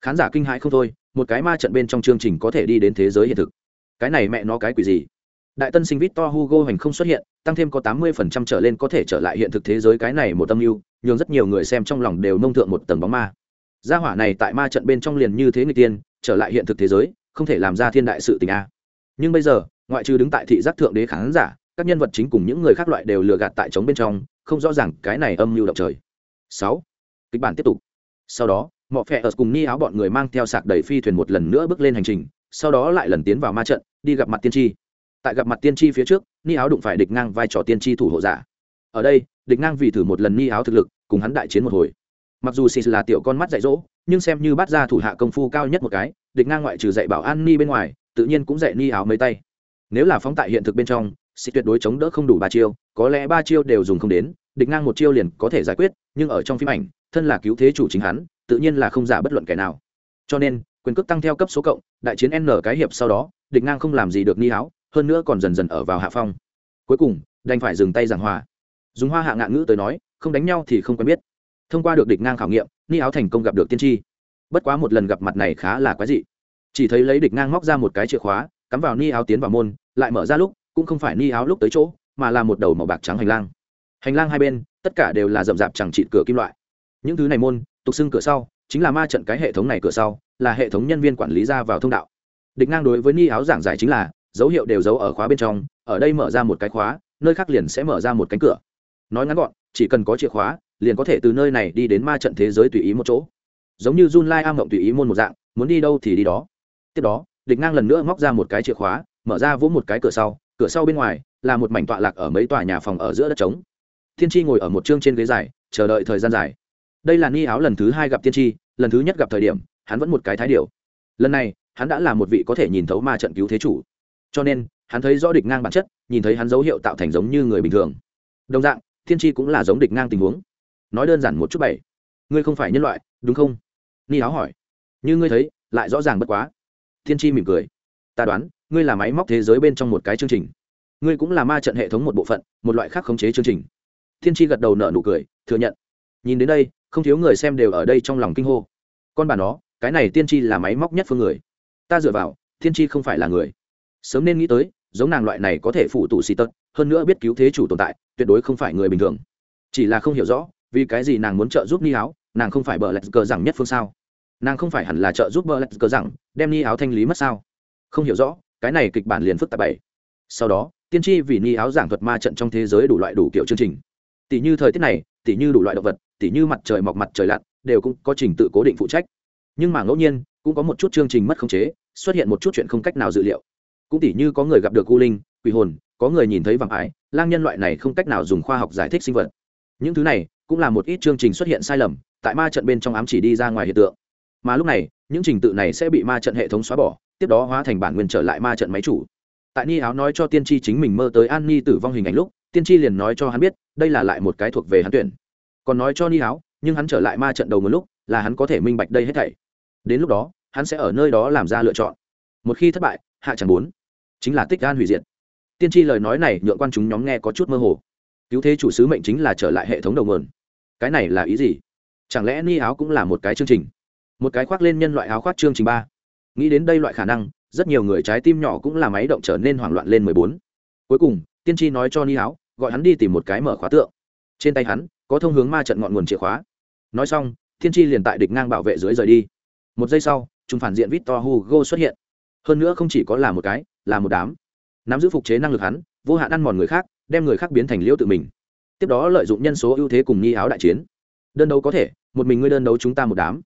Khán giả kinh hãi không thôi, một cái ma trận bên trong chương trình có thể đi đến thế giới hiện thực. Cái này mẹ nó cái quỷ gì? Đại tân sinh victor hugo hành không xuất hiện, tăng thêm có tám mươi phần trăm trở lên có thể trở lại hiện thực thế giới cái này một tâm mưu, nhường rất nhiều người xem trong lòng đều nông thượng một tầng bóng ma gia hỏa này tại ma trận bên trong liền như thế người tiên, trở lại hiện thực thế giới, không thể làm ra thiên đại sự tình a. Nhưng bây giờ, ngoại trừ đứng tại thị giác thượng đế khán giả, các nhân vật chính cùng những người khác loại đều lừa gạt tại trống bên trong, không rõ ràng cái này âm mưu động trời. Sáu, kịch bản tiếp tục. Sau đó, mọ phẹ ở cùng ni áo bọn người mang theo sạc đầy phi thuyền một lần nữa bước lên hành trình, sau đó lại lần tiến vào ma trận, đi gặp mặt tiên tri. Tại gặp mặt tiên tri phía trước, ni áo đụng phải địch ngang vai trò tiên tri thủ hộ giả. Ở đây, địch ngang vì thử một lần ni áo thực lực, cùng hắn đại chiến một hồi mặc dù xì là tiểu con mắt dạy dỗ, nhưng xem như bắt ra thủ hạ công phu cao nhất một cái, địch ngang ngoại trừ dạy bảo an ni bên ngoài, tự nhiên cũng dạy ni áo mấy tay. Nếu là phóng tại hiện thực bên trong xì tuyệt đối chống đỡ không đủ ba chiêu, có lẽ ba chiêu đều dùng không đến, địch ngang một chiêu liền có thể giải quyết, nhưng ở trong phim ảnh, thân là cứu thế chủ chính hắn, tự nhiên là không giả bất luận kẻ nào. Cho nên, quyền cước tăng theo cấp số cộng, đại chiến n cái hiệp sau đó, địch ngang không làm gì được ni áo, hơn nữa còn dần dần ở vào hạ phong. Cuối cùng, đành phải dừng tay giảng hòa. Dùng hoa hạ ngạn ngữ tới nói, không đánh nhau thì không quen biết thông qua được địch ngang khảo nghiệm, ni áo thành công gặp được tiên tri. Bất quá một lần gặp mặt này khá là quái dị. Chỉ thấy lấy địch ngang móc ra một cái chìa khóa, cắm vào ni áo tiến vào môn, lại mở ra lúc, cũng không phải ni áo lúc tới chỗ, mà là một đầu màu bạc trắng hành lang. Hành lang hai bên, tất cả đều là rậm rạp chẳng trị cửa kim loại. Những thứ này môn, tục xưng cửa sau, chính là ma trận cái hệ thống này cửa sau, là hệ thống nhân viên quản lý ra vào thông đạo. Địch ngang đối với ni áo giảng giải chính là, dấu hiệu đều giấu ở khóa bên trong, ở đây mở ra một cái khóa, nơi khác liền sẽ mở ra một cánh cửa. Nói ngắn gọn, chỉ cần có chìa khóa liền có thể từ nơi này đi đến ma trận thế giới tùy ý một chỗ giống như Jun Lai Am Ngộng tùy ý môn một dạng, muốn đi đâu thì đi đó. Tiếp đó, địch ngang lần nữa móc ra một cái chìa khóa, mở ra vỗ một cái cửa sau, cửa sau bên ngoài là một mảnh tọa lạc ở mấy tòa nhà phòng ở giữa đất trống. Thiên Chi ngồi ở một trương trên ghế dài, chờ đợi thời gian dài. Đây là Ni áo lần thứ hai gặp Thiên Chi, lần thứ nhất gặp thời điểm, hắn vẫn một cái thái điểu. Lần này, hắn đã là một vị có thể nhìn thấu ma trận cứu thế chủ. Cho nên, hắn thấy rõ địch ngang bản chất, nhìn thấy hắn dấu hiệu tạo thành giống như người bình thường. Đồng dạng, Thiên Chi cũng là giống địch ngang tình huống. Nói đơn giản một chút bảy, ngươi không phải nhân loại, đúng không? ni áo hỏi. Như ngươi thấy lại rõ ràng bất quá. Thiên tri mỉm cười. Ta đoán ngươi là máy móc thế giới bên trong một cái chương trình. Ngươi cũng là ma trận hệ thống một bộ phận một loại khác khống chế chương trình. Thiên tri gật đầu nở nụ cười thừa nhận. Nhìn đến đây không thiếu người xem đều ở đây trong lòng kinh hô. Con bà nó cái này tiên tri là máy móc nhất phương người. Ta dựa vào thiên tri không phải là người. Sớm nên nghĩ tới giống nàng loại này có thể phụ tụ xì tật hơn nữa biết cứu thế chủ tồn tại tuyệt đối không phải người bình thường. Chỉ là không hiểu rõ vì cái gì nàng muốn trợ giúp ni áo? Nàng không phải bờ lạch cờ rằng nhất phương sao? Nàng không phải hẳn là trợ giúp bờ lạch cờ rằng đem ni áo thanh lý mất sao? Không hiểu rõ, cái này kịch bản liền phức tạp bảy. Sau đó, tiên tri vì ni áo giảng thuật ma trận trong thế giới đủ loại đủ kiểu chương trình. Tỷ như thời tiết này, tỷ như đủ loại động vật, tỷ như mặt trời mọc mặt trời lặn, đều cũng có trình tự cố định phụ trách. Nhưng mà ngẫu nhiên, cũng có một chút chương trình mất khống chế, xuất hiện một chút chuyện không cách nào dự liệu. Cũng tỷ như có người gặp được u linh, quỷ hồn, có người nhìn thấy vàng ái, lang nhân loại này không cách nào dùng khoa học giải thích sinh vật. Những thứ này cũng là một ít chương trình xuất hiện sai lầm, tại ma trận bên trong ám chỉ đi ra ngoài hiện tượng. Mà lúc này, những trình tự này sẽ bị ma trận hệ thống xóa bỏ, tiếp đó hóa thành bản nguyên trở lại ma trận máy chủ. Tại ni áo nói cho tiên tri chính mình mơ tới an ni tử vong hình ảnh lúc, tiên tri liền nói cho hắn biết, đây là lại một cái thuộc về hắn tuyển. Còn nói cho ni áo, nhưng hắn trở lại ma trận đầu một lúc, là hắn có thể minh bạch đây hết thảy. Đến lúc đó, hắn sẽ ở nơi đó làm ra lựa chọn. Một khi thất bại, hạ chẳng bốn chính là tích gan hủy diệt. Tiên tri lời nói này, nhượng quan chúng nhóm nghe có chút mơ hồ. Cứu thế chủ sứ mệnh chính là trở lại hệ thống đầu nguồn cái này là ý gì? Chẳng lẽ ni áo cũng là một cái chương trình? Một cái khoác lên nhân loại áo khoác chương trình ba. Nghĩ đến đây loại khả năng, rất nhiều người trái tim nhỏ cũng là máy động trở nên hoảng loạn lên mười bốn. Cuối cùng, tiên tri nói cho ni áo, gọi hắn đi tìm một cái mở khóa tượng. Trên tay hắn, có thông hướng ma trận ngọn nguồn chìa khóa. Nói xong thiên tri liền tại địch ngang bảo vệ dưới rời đi. Một giây sau chúng phản diện victor hugo xuất hiện. Hơn nữa không chỉ có là một cái, là một đám. Nắm giữ phục chế năng lực hắn, vô hạn ăn mòn người khác, đem người khác biến thành liễu tự mình tiếp đó lợi dụng nhân số ưu thế cùng nghi áo đại chiến. Đơn đấu có thể, một mình ngươi đơn đấu chúng ta một đám.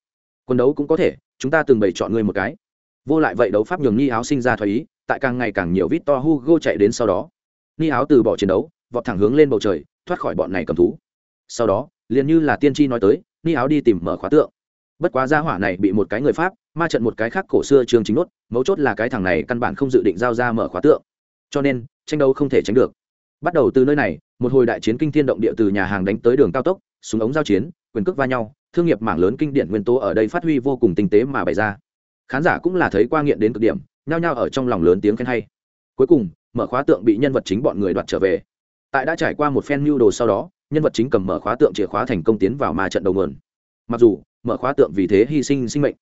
Quân đấu cũng có thể, chúng ta từng bày chọn ngươi một cái. Vô lại vậy đấu pháp nhường nghi áo sinh ra thoái ý, tại càng ngày càng nhiều vít to hugo chạy đến sau đó. Nghi áo từ bỏ chiến đấu, vọt thẳng hướng lên bầu trời, thoát khỏi bọn này cầm thú. Sau đó, liền như là tiên tri nói tới, nghi áo đi tìm mở khóa tượng. Bất quá gia hỏa này bị một cái người pháp, ma trận một cái khác cổ xưa trường chính nốt, mấu chốt là cái thằng này căn bản không dự định giao ra mở khóa tượng. Cho nên, tranh đấu không thể tránh được. Bắt đầu từ nơi này một hồi đại chiến kinh thiên động địa từ nhà hàng đánh tới đường cao tốc, súng ống giao chiến, quyền cước va nhau, thương nghiệp mảng lớn kinh điển nguyên tố ở đây phát huy vô cùng tinh tế mà bày ra. Khán giả cũng là thấy qua nghiện đến cực điểm, nhao nhao ở trong lòng lớn tiếng khen hay. Cuối cùng, mở khóa tượng bị nhân vật chính bọn người đoạt trở về. Tại đã trải qua một phen mưu đồ sau đó, nhân vật chính cầm mở khóa tượng chìa khóa thành công tiến vào ma trận đầu nguồn. Mặc dù, mở khóa tượng vì thế hy sinh sinh mệnh,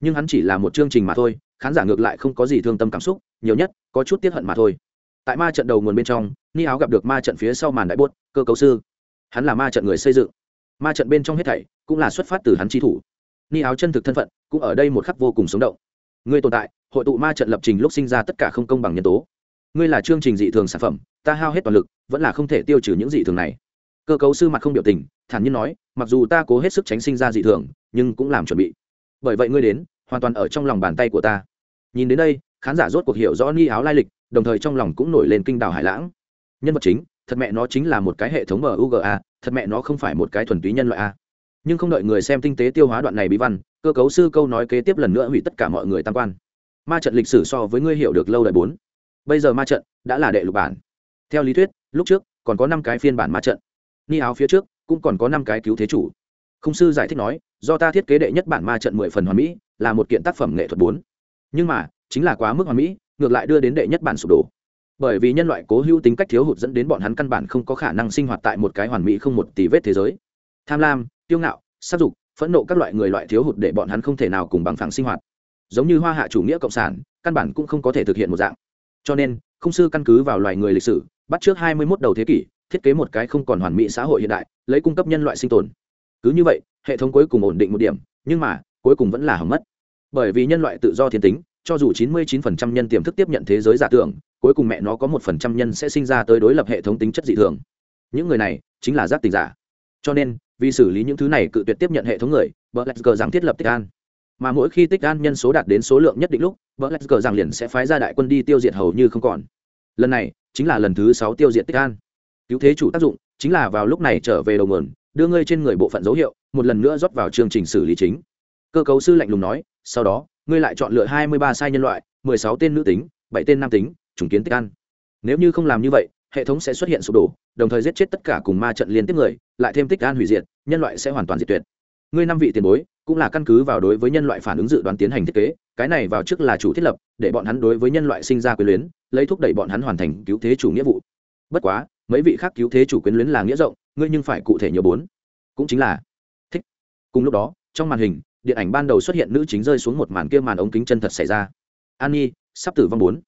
nhưng hắn chỉ là một chương trình mà thôi, khán giả ngược lại không có gì thương tâm cảm xúc, nhiều nhất, có chút tiếc hận mà thôi tại ma trận đầu nguồn bên trong, ni áo gặp được ma trận phía sau màn đại bốt cơ cấu sư. Hắn là ma trận người xây dựng. Ma trận bên trong hết thảy cũng là xuất phát từ hắn chi thủ. Ni áo chân thực thân phận cũng ở đây một khắc vô cùng sống động. Người tồn tại, hội tụ ma trận lập trình lúc sinh ra tất cả không công bằng nhân tố. Ngươi là chương trình dị thường sản phẩm, ta hao hết toàn lực, vẫn là không thể tiêu trừ những dị thường này. Cơ cấu sư mặt không biểu tình, thản nhiên nói, mặc dù ta cố hết sức tránh sinh ra dị thường, nhưng cũng làm chuẩn bị. Bởi vậy ngươi đến, hoàn toàn ở trong lòng bàn tay của ta. Nhìn đến đây, khán giả rốt cuộc hiểu rõ ni áo lai lịch đồng thời trong lòng cũng nổi lên kinh đảo hải lãng. Nhân vật chính, thật mẹ nó chính là một cái hệ thống muga thật mẹ nó không phải một cái thuần túy nhân loại a. Nhưng không đợi người xem tinh tế tiêu hóa đoạn này bí văn, cơ cấu sư câu nói kế tiếp lần nữa hủy tất cả mọi người tam quan. Ma trận lịch sử so với ngươi hiểu được lâu đời bốn. Bây giờ ma trận đã là đệ lục bản. Theo lý thuyết, lúc trước còn có năm cái phiên bản ma trận. Ni áo phía trước cũng còn có năm cái cứu thế chủ. Không sư giải thích nói, do ta thiết kế đệ nhất bản ma trận mười phần hoàn mỹ, là một kiện tác phẩm nghệ thuật bốn. Nhưng mà, chính là quá mức hoàn mỹ ngược lại đưa đến đệ nhất bản sụp đổ. Bởi vì nhân loại cố hữu tính cách thiếu hụt dẫn đến bọn hắn căn bản không có khả năng sinh hoạt tại một cái hoàn mỹ không một tỷ vết thế giới. Tham lam tiêu ngạo, sát dục, phẫn nộ các loại người loại thiếu hụt để bọn hắn không thể nào cùng bằng phẳng sinh hoạt. Giống như hoa hạ chủ nghĩa cộng sản, căn bản cũng không có thể thực hiện một dạng. Cho nên, không sư căn cứ vào loài người lịch sử, bắt trước hai mươi 21 đầu thế kỷ, thiết kế một cái không còn hoàn mỹ xã hội hiện đại, lấy cung cấp nhân loại sinh tồn. Cứ như vậy, hệ thống cuối cùng ổn định một điểm, nhưng mà, cuối cùng vẫn là hỏng mất. Bởi vì nhân loại tự do thiên tính cho dù 99% nhân tiềm thức tiếp nhận thế giới giả tưởng, cuối cùng mẹ nó có một phần trăm nhân sẽ sinh ra tới đối lập hệ thống tính chất dị thường. Những người này chính là giác tình giả. Cho nên, vì xử lý những thứ này cự tuyệt tiếp nhận hệ thống người Blackger rằng thiết lập tích an. Mà mỗi khi tích an nhân số đạt đến số lượng nhất định lúc Blackger rằng liền sẽ phái ra đại quân đi tiêu diệt hầu như không còn. Lần này, chính là lần thứ sáu tiêu diệt tích an. Cứu thế chủ tác dụng chính là vào lúc này trở về đầu nguồn, đưa ngươi trên người bộ phận dấu hiệu, một lần nữa rót vào chương trình xử lý chính. Cơ cấu sư lạnh lùng nói, sau đó ngươi lại chọn lựa hai mươi ba sai nhân loại, mười sáu tên nữ tính, bảy tên nam tính, trùng kiến tích an nếu như không làm như vậy, hệ thống sẽ xuất hiện sụp đổ, đồng thời giết chết tất cả cùng ma trận liên tiếp người, lại thêm tích an hủy diệt, nhân loại sẽ hoàn toàn diệt tuyệt. Ngươi năm vị tiền bối, cũng là căn cứ vào đối với nhân loại phản ứng dự đoán tiến hành thiết kế, cái này vào trước là chủ thiết lập, để bọn hắn đối với nhân loại sinh ra quyền luyến, lấy thúc đẩy bọn hắn hoàn thành cứu thế chủ nghĩa vụ. Bất quá, mấy vị khác cứu thế chủ quyền luyến là nghĩa rộng, ngươi nhưng phải cụ thể nhiều bốn. Cũng chính là thích. Cùng lúc đó, trong màn hình điện ảnh ban đầu xuất hiện nữ chính rơi xuống một màn kia màn ống kính chân thật xảy ra. An nhi sắp tử vong bốn.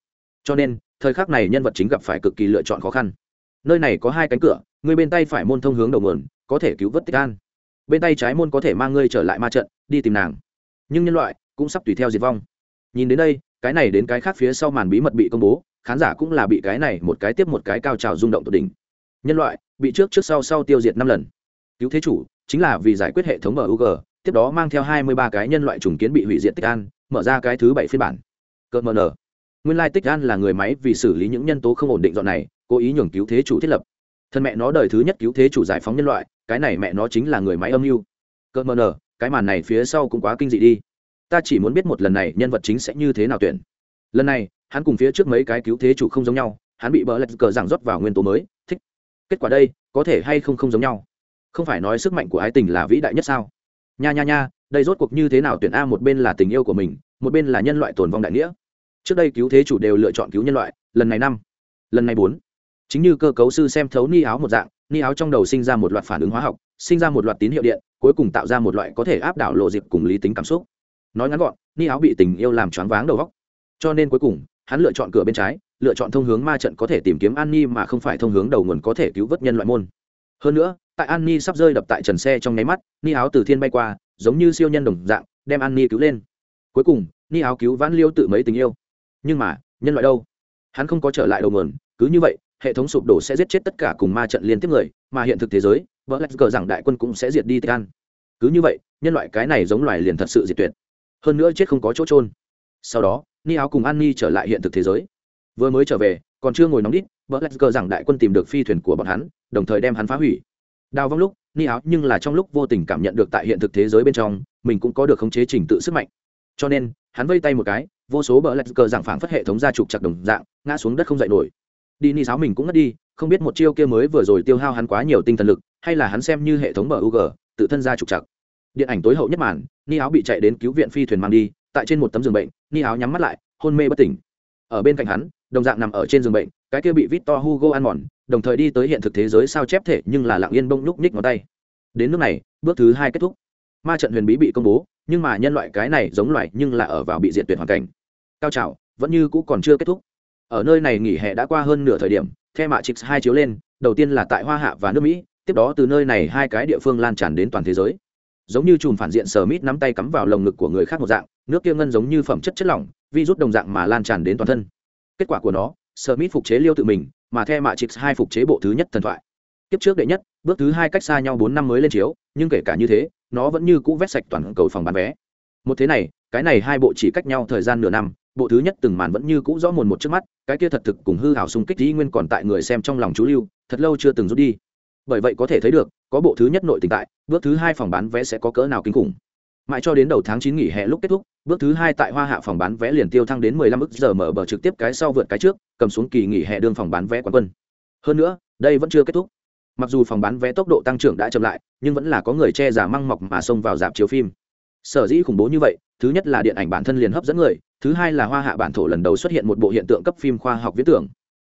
Cho nên, thời khắc này nhân vật chính gặp phải cực kỳ lựa chọn khó khăn. Nơi này có hai cánh cửa, người bên tay phải môn thông hướng đầu nguồn, có thể cứu vớt tích an. Bên tay trái môn có thể mang ngươi trở lại ma trận, đi tìm nàng. Nhưng nhân loại cũng sắp tùy theo diệt vong. Nhìn đến đây, cái này đến cái khác phía sau màn bí mật bị công bố, khán giả cũng là bị cái này một cái tiếp một cái cao trào rung động tột đỉnh. Nhân loại bị trước trước sau sau tiêu diệt năm lần. Cứu thế chủ chính là vì giải quyết hệ thống mug tiếp đó mang theo hai mươi ba cái nhân loại trùng kiến bị hủy diệt tích an, mở ra cái thứ bảy phiên bản. Cơn mờ nở nguyên lai tích an là người máy vì xử lý những nhân tố không ổn định dọn này, cố ý nhường cứu thế chủ thiết lập. Thân mẹ nó đời thứ nhất cứu thế chủ giải phóng nhân loại, cái này mẹ nó chính là người máy âm mưu. Cơn mờ nở cái màn này phía sau cũng quá kinh dị đi. Ta chỉ muốn biết một lần này nhân vật chính sẽ như thế nào tuyển. Lần này, hắn cùng phía trước mấy cái cứu thế chủ không giống nhau, hắn bị bỡ lạch cờ giảng rót vào nguyên tố mới, thích. Kết quả đây, có thể hay không không giống nhau? Không phải nói sức mạnh của ái tình là vĩ đại nhất sao? Nha nha nha, đây rốt cuộc như thế nào tuyển a một bên là tình yêu của mình, một bên là nhân loại tồn vong đại nghĩa. Trước đây cứu thế chủ đều lựa chọn cứu nhân loại, lần này năm, lần này bốn. Chính như cơ cấu sư xem thấu ni áo một dạng, ni áo trong đầu sinh ra một loạt phản ứng hóa học, sinh ra một loạt tín hiệu điện, cuối cùng tạo ra một loại có thể áp đảo lộ dịp cùng lý tính cảm xúc. Nói ngắn gọn, ni áo bị tình yêu làm choáng váng đầu góc cho nên cuối cùng, hắn lựa chọn cửa bên trái, lựa chọn thông hướng ma trận có thể tìm kiếm an ni mà không phải thông hướng đầu nguồn có thể cứu vớt nhân loại môn. Hơn nữa tại an ni sắp rơi đập tại trần xe trong nháy mắt, ni áo từ thiên bay qua, giống như siêu nhân đồng dạng, đem an ni cứu lên. Cuối cùng, ni áo cứu vãn liêu tự mấy tình yêu. Nhưng mà, nhân loại đâu? Hắn không có trở lại đầu nguồn, cứ như vậy, hệ thống sụp đổ sẽ giết chết tất cả cùng ma trận liên tiếp người, mà hiện thực thế giới vỡ lạch cờ rằng đại quân cũng sẽ diệt đi tây an. Cứ như vậy, nhân loại cái này giống loài liền thật sự diệt tuyệt. Hơn nữa chết không có chỗ trôn sau đó, ni áo cùng an ni trở lại hiện thực thế giới. Vừa mới trở về, còn chưa ngồi nóng đít vỡ lạch cờ rằng đại quân tìm được phi thuyền của bọn hắn, đồng thời đem hắn phá hủy đào vong lúc, ni áo nhưng là trong lúc vô tình cảm nhận được tại hiện thực thế giới bên trong, mình cũng có được khống chế trình tự sức mạnh. Cho nên, hắn vây tay một cái, vô số bờ lạch cờ giảng phảng phất hệ thống ra trục chặt đồng dạng, ngã xuống đất không dậy nổi. Đi ni sáo mình cũng ngất đi, không biết một chiêu kia mới vừa rồi tiêu hao hắn quá nhiều tinh thần lực, hay là hắn xem như hệ thống bug tự thân ra trục chặt. Điện ảnh tối hậu nhất màn, ni áo bị chạy đến cứu viện phi thuyền mang đi, tại trên một tấm giường bệnh, ni áo nhắm mắt lại, hôn mê bất tỉnh. Ở bên cạnh hắn, đồng dạng nằm ở trên giường bệnh, cái kia bị vít to hugo ăn mòn đồng thời đi tới hiện thực thế giới sao chép thể nhưng là lặng yên bông lúc nhích ngón tay. Đến nước này, bước thứ hai kết thúc. Ma trận huyền bí bị công bố, nhưng mà nhân loại cái này giống loại nhưng là ở vào bị diệt tuyệt hoàn cảnh. Cao trào, vẫn như cũ còn chưa kết thúc. Ở nơi này nghỉ hè đã qua hơn nửa thời điểm, the mạ chix hai chiếu lên, đầu tiên là tại hoa hạ và nước mỹ, tiếp đó từ nơi này hai cái địa phương lan tràn đến toàn thế giới. Giống như chùm phản diện sờ mít nắm tay cắm vào lồng ngực của người khác một dạng, nước kia ngân giống như phẩm chất chất lỏng, vi rút đồng dạng mà lan tràn đến toàn thân. Kết quả của nó, sờ mít phục chế liêu tự mình mà the Matrix chix hai phục chế bộ thứ nhất thần thoại. Kiếp trước đệ nhất, bước thứ hai cách xa nhau bốn năm mới lên chiếu, nhưng kể cả như thế, nó vẫn như cũ vét sạch toàn cầu phòng bán vé. Một thế này, cái này hai bộ chỉ cách nhau thời gian nửa năm, bộ thứ nhất từng màn vẫn như cũ rõ mồn một trước mắt, cái kia thật thực cùng hư hảo xung kích ý nguyên còn tại người xem trong lòng chú lưu, thật lâu chưa từng rút đi. Bởi vậy có thể thấy được, có bộ thứ nhất nội tình tại, bước thứ hai phòng bán vé sẽ có cỡ nào kinh khủng mãi cho đến đầu tháng chín nghỉ hè lúc kết thúc, bước thứ hai tại hoa hạ phòng bán vé liền tiêu thăng đến mười lăm ức giờ mở bờ trực tiếp cái sau vượt cái trước, cầm xuống kỳ nghỉ hè đương phòng bán vé quán quân. Hơn nữa, đây vẫn chưa kết thúc. Mặc dù phòng bán vé tốc độ tăng trưởng đã chậm lại, nhưng vẫn là có người che giả măng mọc mà xông vào dạp chiếu phim. Sở dĩ khủng bố như vậy, thứ nhất là điện ảnh bản thân liền hấp dẫn người, thứ hai là hoa hạ bản thổ lần đầu xuất hiện một bộ hiện tượng cấp phim khoa học viễn tưởng.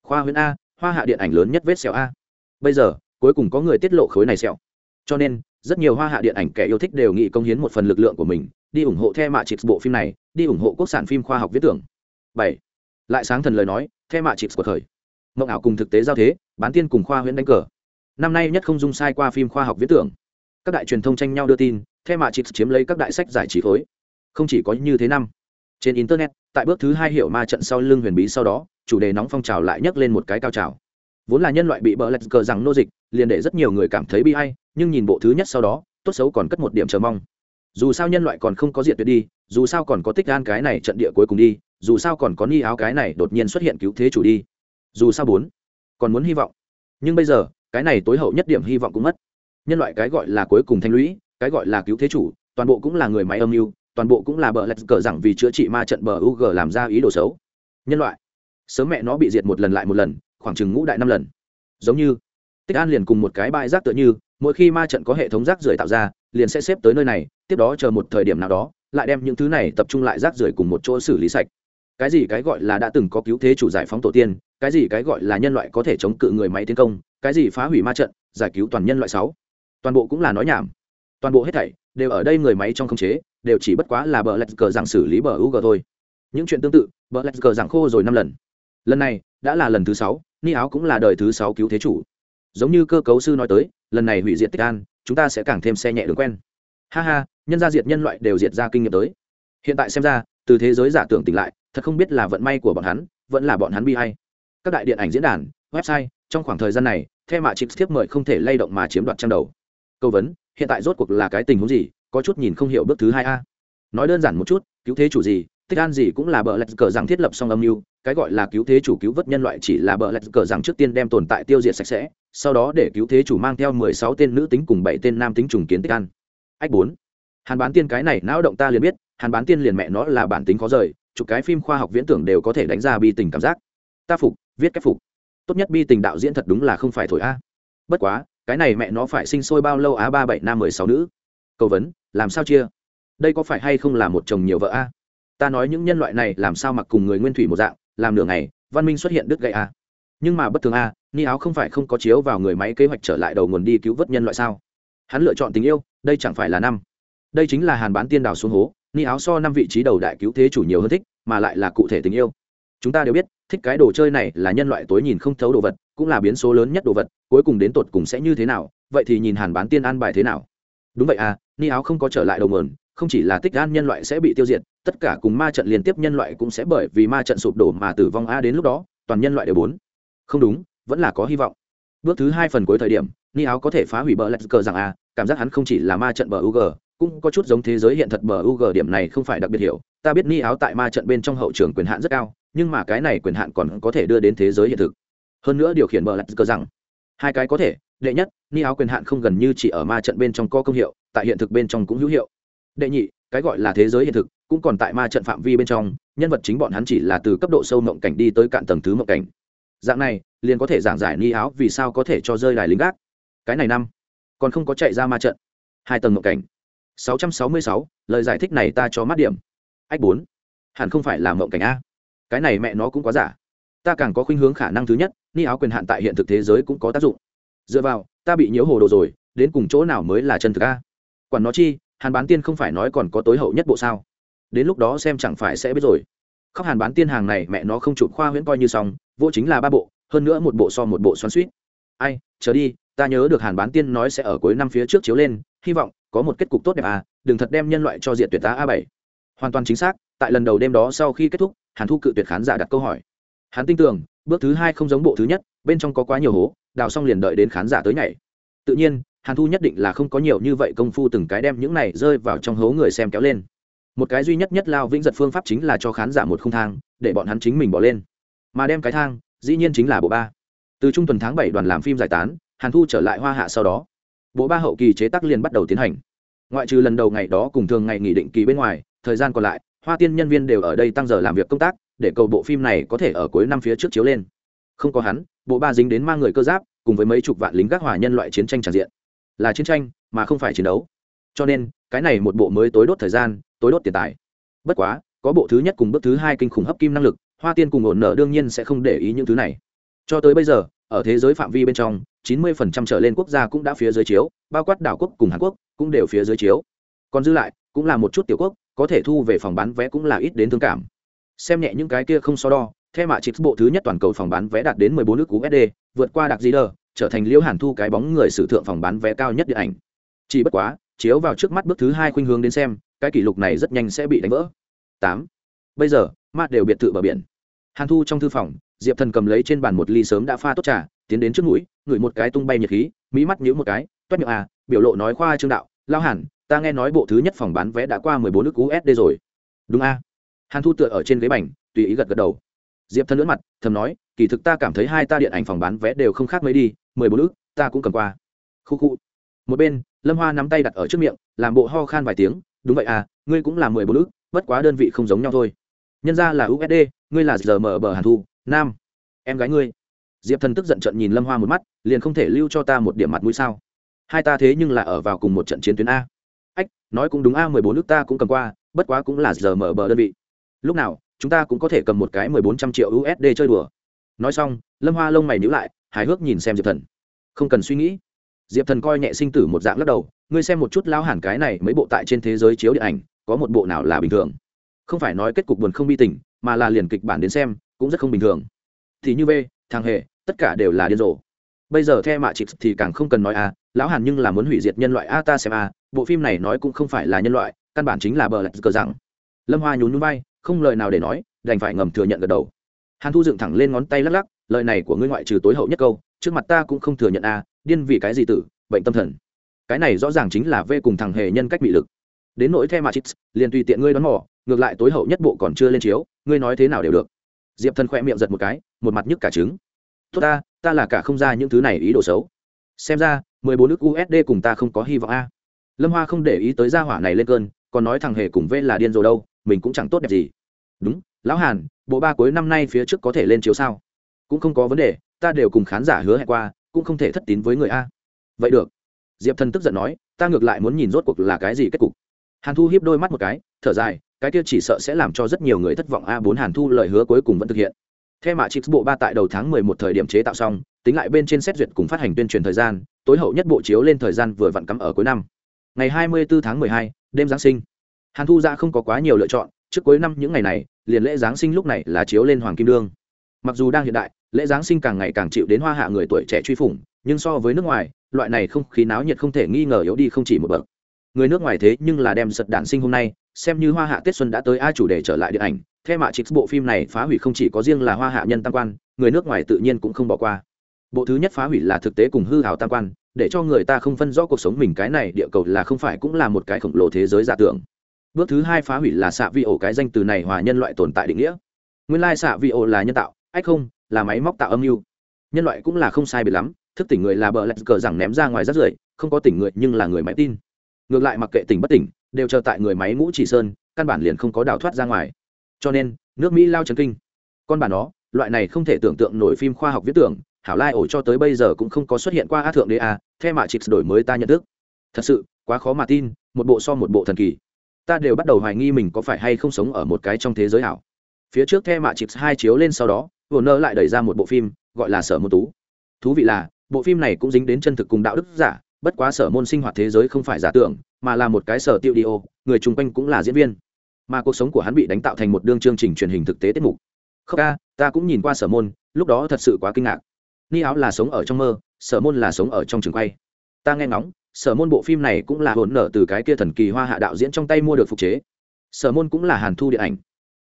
Khoa huyễn a, hoa hạ điện ảnh lớn nhất vết xẹo a. Bây giờ, cuối cùng có người tiết lộ khối này xẹo cho nên rất nhiều hoa hạ điện ảnh kẻ yêu thích đều nghĩ công hiến một phần lực lượng của mình, đi ủng hộ the mạ chịt bộ phim này, đi ủng hộ quốc sản phim khoa học viễn tưởng. Bảy. Lại sáng thần lời nói, the mạ chịt của thời. Mộng ảo cùng thực tế giao thế, bán tiên cùng khoa huyễn đánh cờ. Năm nay nhất không dung sai qua phim khoa học viễn tưởng. Các đại truyền thông tranh nhau đưa tin, the mạ chịt chiếm lấy các đại sách giải trí khối. Không chỉ có như thế năm. Trên internet, tại bước thứ hai hiệu ma trận sau lưng huyền bí sau đó, chủ đề nóng phong trào lại nhấc lên một cái cao trào vốn là nhân loại bị bờ lạch cờ rằng nô dịch, liền để rất nhiều người cảm thấy bi hay nhưng nhìn bộ thứ nhất sau đó, tốt xấu còn cất một điểm chờ mong. Dù sao nhân loại còn không có diệt tuyệt đi, dù sao còn có tích gan cái này trận địa cuối cùng đi, dù sao còn có ni áo cái này đột nhiên xuất hiện cứu thế chủ đi. Dù sao bốn, còn muốn hy vọng. Nhưng bây giờ, cái này tối hậu nhất điểm hy vọng cũng mất. Nhân loại cái gọi là cuối cùng thanh lũy, cái gọi là cứu thế chủ, toàn bộ cũng là người máy âm mưu, toàn bộ cũng là bờ lạch cờ rằng vì chữa trị ma trận bờ u g làm ra ý đồ xấu. Nhân loại, sớm mẹ nó bị diệt một lần lại một lần khoảng chừng ngũ đại năm lần. Giống như, tích an liền cùng một cái bãi rác tựa như, mỗi khi ma trận có hệ thống rác rưởi tạo ra, liền sẽ xếp tới nơi này, tiếp đó chờ một thời điểm nào đó, lại đem những thứ này tập trung lại rác rưởi cùng một chỗ xử lý sạch. Cái gì cái gọi là đã từng có cứu thế chủ giải phóng tổ tiên, cái gì cái gọi là nhân loại có thể chống cự người máy tiến công, cái gì phá hủy ma trận, giải cứu toàn nhân loại sáu. Toàn bộ cũng là nói nhảm. Toàn bộ hết thảy đều ở đây người máy trong khống chế, đều chỉ bất quá là bờ lạch cờ rằng xử lý bờ u g thôi. Những chuyện tương tự, bờ lạch cờ rằng khô rồi năm lần. Lần này đã là lần thứ sáu ni áo cũng là đời thứ sáu cứu thế chủ. Giống như cơ cấu sư nói tới, lần này hủy diệt tích an, chúng ta sẽ càng thêm xe nhẹ đường quen. Ha ha, nhân gia diệt nhân loại đều diệt ra kinh nghiệm tới. Hiện tại xem ra, từ thế giới giả tưởng tỉnh lại, thật không biết là vận may của bọn hắn, vẫn là bọn hắn bi hay. Các đại điện ảnh diễn đàn, website, trong khoảng thời gian này theo mạ chịp tiếp mời không thể lay động mà chiếm đoạt trang đầu. Câu vấn, hiện tại rốt cuộc là cái tình huống gì, có chút nhìn không hiểu bước thứ hai a. Nói đơn giản một chút, cứu thế chủ gì, tích an gì cũng là bờ lạch cờ rằng thiết lập song âm mưu cái gọi là cứu thế chủ cứu vớt nhân loại chỉ là bờ lạch cờ rằng trước tiên đem tồn tại tiêu diệt sạch sẽ, sau đó để cứu thế chủ mang theo mười sáu tên nữ tính cùng bảy tên nam tính trùng kiến tích an ách bốn. Hàn bán tiên cái này não động ta liền biết, hàn bán tiên liền mẹ nó là bản tính khó rời, chụp cái phim khoa học viễn tưởng đều có thể đánh ra bi tình cảm giác. Ta phục, viết cách phục. Tốt nhất bi tình đạo diễn thật đúng là không phải thổi a. Bất quá, cái này mẹ nó phải sinh sôi bao lâu á ba bảy nam mười sáu nữ? Cầu vấn, làm sao chia? Đây có phải hay không là một chồng nhiều vợ a? Ta nói những nhân loại này làm sao mặc cùng người nguyên thủy một dạng làm nửa ngày, văn minh xuất hiện đứt gậy a. Nhưng mà bất thường a ni áo không phải không có chiếu vào người máy kế hoạch trở lại đầu nguồn đi cứu vớt nhân loại sao? Hắn lựa chọn tình yêu, đây chẳng phải là năm. Đây chính là hàn bán tiên đào xuống hố ni áo so năm vị trí đầu đại cứu thế chủ nhiều hơn thích, mà lại là cụ thể tình yêu. Chúng ta đều biết, thích cái đồ chơi này là nhân loại tối nhìn không thấu đồ vật, cũng là biến số lớn nhất đồ vật, cuối cùng đến tột cùng sẽ như thế nào, vậy thì nhìn hàn bán tiên an bài thế nào. Đúng vậy à ni áo không có trở lại đầu mườn không chỉ là tích gan nhân loại sẽ bị tiêu diệt, tất cả cùng ma trận liên tiếp nhân loại cũng sẽ bởi vì ma trận sụp đổ mà tử vong. A, đến lúc đó, toàn nhân loại đều bốn. Không đúng, vẫn là có hy vọng. Bước thứ hai phần cuối thời điểm, ni áo có thể phá hủy bờ lạch cờ rằng a, cảm giác hắn không chỉ là ma trận bờ ug cũng có chút giống thế giới hiện thật bờ ug điểm này không phải đặc biệt hiểu. Ta biết ni áo tại ma trận bên trong hậu trường quyền hạn rất cao, nhưng mà cái này quyền hạn còn có thể đưa đến thế giới hiện thực. Hơn nữa điều khiển bờ lạch cờ rằng, hai cái có thể. Đệ nhất, ni áo quyền hạn không gần như chỉ ở ma trận bên trong có công hiệu, tại hiện thực bên trong cũng hữu hiệu đệ nhị cái gọi là thế giới hiện thực cũng còn tại ma trận phạm vi bên trong nhân vật chính bọn hắn chỉ là từ cấp độ sâu mộng cảnh đi tới cạn tầng thứ mộng cảnh. Dạng này liền có thể giảng giải ni áo vì sao có thể cho rơi đài lính gác. Cái này năm còn không có chạy ra ma trận. Hai tầng mộng cảnh. 666, lời giải thích này ta cho mắt điểm. Ách bốn hẳn không phải là mộng cảnh a. Cái này mẹ nó cũng quá giả. Ta càng có khuynh hướng khả năng thứ nhất ni áo quyền hạn tại hiện thực thế giới cũng có tác dụng. Dựa vào ta bị nhiễu hồ đồ rồi đến cùng chỗ nào mới là chân thực a? Quản nó chi hàn bán tiên không phải nói còn có tối hậu nhất bộ sao? Đến lúc đó xem chẳng phải sẽ biết rồi. Khóc hàn bán tiên hàng này mẹ nó không chụp khoa huyễn coi như xong, vô chính là ba bộ, hơn nữa một bộ so một bộ xoắn suýt ai, chờ đi, ta nhớ được hàn bán tiên nói sẽ ở cuối năm phía trước chiếu lên, hy vọng có một kết cục tốt đẹp à đừng thật đem nhân loại cho diện tuyệt tá a bảy. Hoàn toàn chính xác, tại lần đầu đêm đó sau khi kết thúc, hàn thu cự tuyệt khán giả đặt câu hỏi. Hắn tin tưởng, bước thứ hai không giống bộ thứ nhất, bên trong có quá nhiều hố, đào xong liền đợi đến khán giả tới nhảy. Tự nhiên hàn thu nhất định là không có nhiều như vậy công phu từng cái đem những này rơi vào trong hố người xem kéo lên. Một cái duy nhất nhất lao vĩnh giật phương pháp chính là cho khán giả một không thang, để bọn hắn chính mình bỏ lên. Mà đem cái thang, dĩ nhiên chính là bộ ba. Từ trung tuần tháng bảy đoàn làm phim giải tán, hàn thu trở lại hoa hạ sau đó. Bộ ba hậu kỳ chế tác liền bắt đầu tiến hành. Ngoại trừ lần đầu ngày đó cùng thường ngày nghỉ định kỳ bên ngoài, thời gian còn lại, hoa tiên nhân viên đều ở đây tăng giờ làm việc công tác, để cầu bộ phim này có thể ở cuối năm phía trước chiếu lên. Không có hắn, bộ ba dính đến mang người cơ giáp, cùng với mấy chục vạn lính gác hòa nhân loại chiến tranh tràn diện là chiến tranh mà không phải chiến đấu. Cho nên cái này một bộ mới tối đốt thời gian tối đốt tiền tài. Bất quá có bộ thứ nhất cùng bước thứ hai kinh khủng hấp kim năng lực hoa tiên cùng ổn nở đương nhiên sẽ không để ý những thứ này. Cho tới bây giờ ở thế giới phạm vi bên trong 90% trở lên quốc gia cũng đã phía dưới chiếu bao quát đảo quốc cùng hàn quốc cũng đều phía dưới chiếu. Còn dư lại cũng là một chút tiểu quốc có thể thu về phòng bán vé cũng là ít đến thương cảm. Xem nhẹ những cái kia không so đo theo mạ chịt bộ thứ nhất toàn cầu phòng bán vé đạt đến 14 nước USD, vượt qua đặc gì đờ, trở thành liễu hàn thu cái bóng người sử thượng phòng bán vé cao nhất điện ảnh. Chỉ bất quá, chiếu vào trước mắt bước thứ hai khuynh hướng đến xem, cái kỷ lục này rất nhanh sẽ bị đánh vỡ. tám Bây giờ, mát đều biệt thự bờ biển. Hàn Thu trong thư phòng, Diệp Thần cầm lấy trên bàn một ly sớm đã pha tốt trà, tiến đến trước mũi, ngửi một cái tung bay nhiệt khí, mỹ mắt nhíu một cái, toét miệng à, biểu lộ nói khoa trương đạo, lao hẳn, ta nghe nói bộ thứ nhất phòng bán vé đã qua 14 nước USD rồi. Đúng a. À? Hàn Thu tựa ở trên ghế bành, tùy ý gật gật đầu diệp thân lưỡn mặt thầm nói kỳ thực ta cảm thấy hai ta điện ảnh phòng bán vé đều không khác mấy đi mười bốn ước, ta cũng cầm qua. Khu khu. Một bên, lâm hoa nắm tay đặt ở trước miệng, làm bộ ho khan vài tiếng, đúng vậy à ngươi cũng là mười bốn ước, bất quá đơn vị không giống nhau thôi. Nhân ra là usd ngươi là giờ mở bờ hàn thu, nam. Em gái ngươi. Diệp thần tức giận trận nhìn lâm hoa một mắt, liền không thể lưu cho ta một điểm mặt mũi sao? Hai ta thế nhưng là ở vào cùng một trận chiến tuyến a. Ách, nói cũng đúng a, mười bốn nước ta cũng cầm qua, bất quá cũng là giờ mở bờ đơn vị. Lúc nào, chúng ta cũng có thể cầm một cái mười bốn trăm triệu usd chơi đùa. Nói xong, lâm hoa lông mày nhữ lại hài hước nhìn xem diệp thần. Không cần suy nghĩ. Diệp thần coi nhẹ sinh tử một dạng lắc đầu, ngươi xem một chút lao hẳn cái này mấy bộ tại trên thế giới chiếu điện ảnh, có một bộ nào là bình thường? Không phải nói kết cục buồn không bi tình, mà là liền kịch bản đến xem, cũng rất không bình thường. Thì như v, thằng hề, tất cả đều là điên rồ. Bây giờ theo mạ chịp thì càng không cần nói à lão hàn nhưng là muốn hủy diệt nhân loại a, ta xem a, bộ phim này nói cũng không phải là nhân loại, căn bản chính là bờ lạch cờ rằng lâm hoa nhún núi vai, không lời nào để nói, đành phải ngầm thừa nhận gật đầu. Hàn thu dựng thẳng lên ngón tay lắc lắc lời này của ngươi ngoại trừ tối hậu nhất câu trước mặt ta cũng không thừa nhận a à, điên vì cái gì tử bệnh tâm thần. Cái này rõ ràng chính là v cùng thằng hề nhân cách bị lực. Đến nỗi the machix liền tùy tiện ngươi đón mỏ ngược lại tối hậu nhất bộ còn chưa lên chiếu ngươi nói thế nào đều được. Diệp thần khoe miệng giật một cái một mặt nhức cả trứng. Tốt ta ta là cả không ra những thứ này ý đồ xấu. Xem ra mười bốn nước usd cùng ta không có hy vọng a. Lâm hoa không để ý tới gia hỏa này lên cơn còn nói thằng hề cùng v là điên rồi đâu mình cũng chẳng tốt đẹp gì. Đúng lão hàn bộ ba cuối năm nay phía trước có thể lên chiếu sao? Cũng không có vấn đề, ta đều cùng khán giả hứa hẹn qua, cũng không thể thất tín với người a. Vậy được. Diệp thần tức giận nói, ta ngược lại muốn nhìn rốt cuộc là cái gì kết cục. Hàn thu hiếp đôi mắt một cái, thở dài, cái kia chỉ sợ sẽ làm cho rất nhiều người thất vọng a bốn hàn thu lời hứa cuối cùng vẫn thực hiện. Theo mạ chips bộ ba tại đầu tháng mười một thời điểm chế tạo xong, tính lại bên trên xét duyệt cùng phát hành tuyên truyền thời gian, tối hậu nhất bộ chiếu lên thời gian vừa vặn cắm ở cuối năm. Ngày hai mươi bốn tháng mười hai, đêm giáng sinh. Hàn thu ra không có quá nhiều lựa chọn, trước cuối năm những ngày này, liền lễ giáng sinh lúc này là chiếu lên hoàng kim đương. Mặc dù đang hiện đại lễ giáng sinh càng ngày càng chịu đến hoa hạ người tuổi trẻ truy phủng, nhưng so với nước ngoài, loại này không khí náo nhiệt không thể nghi ngờ yếu đi không chỉ một bậc. Người nước ngoài thế nhưng là đem giật đạn sinh hôm nay, xem như hoa hạ tết xuân đã tới ai chủ đề trở lại điện ảnh theo mạ trích bộ phim này phá hủy không chỉ có riêng là hoa hạ nhân tam quan, người nước ngoài tự nhiên cũng không bỏ qua. Bộ thứ nhất phá hủy là thực tế cùng hư hào tam quan, để cho người ta không phân rõ cuộc sống mình cái này địa cầu là không phải cũng là một cái khổng lồ thế giới giả tưởng. Bước thứ hai phá hủy là xạ vi ổ cái danh từ này hòa nhân loại tồn tại định nghĩa. Nguyên lai xạ vi ổ là nhân tạo, ách không là máy móc tạo âm mưu. Nhân loại cũng là không sai biệt lắm, thức tỉnh người là bờ lạch cờ rằng ném ra ngoài rác rưởi, không có tỉnh người nhưng là người máy tin. Ngược lại mặc kệ tỉnh bất tỉnh, đều chờ tại người máy ngũ chỉ sơn, căn bản liền không có đào thoát ra ngoài. Cho nên, nước mỹ lao trần kinh. Con bà nó, loại này không thể tưởng tượng nổi phim khoa học viết tưởng, hảo lai ổ cho tới bây giờ cũng không có xuất hiện qua a thượng đế à, a theo mạ chịp đổi mới ta nhận thức. Thật sự, quá khó mà tin, một bộ so một bộ thần kỳ. Ta đều bắt đầu hoài nghi mình có phải hay không sống ở một cái trong thế giới ảo phía trước the mạ chịp hai chiếu lên sau đó vừa nơ lại đẩy ra một bộ phim, gọi là sở môn tú. Thú vị là, bộ phim này cũng dính đến chân thực cùng đạo đức giả, bất quá sở môn sinh hoạt thế giới không phải giả tưởng, mà là một cái sở tiêu đi ô, người chung quanh cũng là diễn viên. Mà cuộc sống của hắn bị đánh tạo thành một đương chương trình truyền hình thực tế tiết mục. Không ca, ta cũng nhìn qua sở môn, lúc đó thật sự quá kinh ngạc. Ni áo là sống ở trong mơ, sở môn là sống ở trong trường quay. Ta nghe ngóng, sở môn bộ phim này cũng là hỗn nở từ cái kia thần kỳ hoa hạ đạo diễn trong tay mua được phục chế. Sở môn cũng là hàn thu điện ảnh.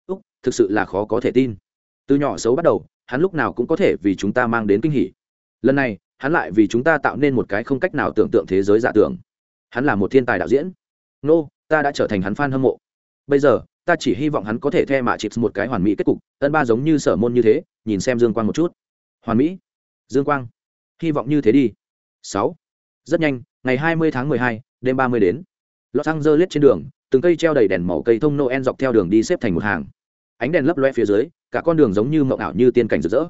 Úc, thực sự là khó có thể tin từ nhỏ xấu bắt đầu hắn lúc nào cũng có thể vì chúng ta mang đến kinh hỉ. Lần này hắn lại vì chúng ta tạo nên một cái không cách nào tưởng tượng thế giới giả tưởng. Hắn là một thiên tài đạo diễn. Nô、no, ta đã trở thành hắn f a n hâm mộ. Bây giờ ta chỉ hy vọng hắn có thể the mạ chịt một cái hoàn mỹ kết cục ân ba giống như sở môn như thế nhìn xem dương quang một chút. Hoàn mỹ. Dương quang. Hy vọng như thế đi. Sáu. Rất nhanh ngày hai mươi tháng mười hai đêm ba mươi đến. Lọt xăng dơ lết trên đường từng cây treo đầy đèn màu cây thông noel dọc theo đường đi xếp thành một hàng. Ánh đèn lấp loe phía dưới cả con đường giống như mộng ảo như tiên cảnh rực rỡ.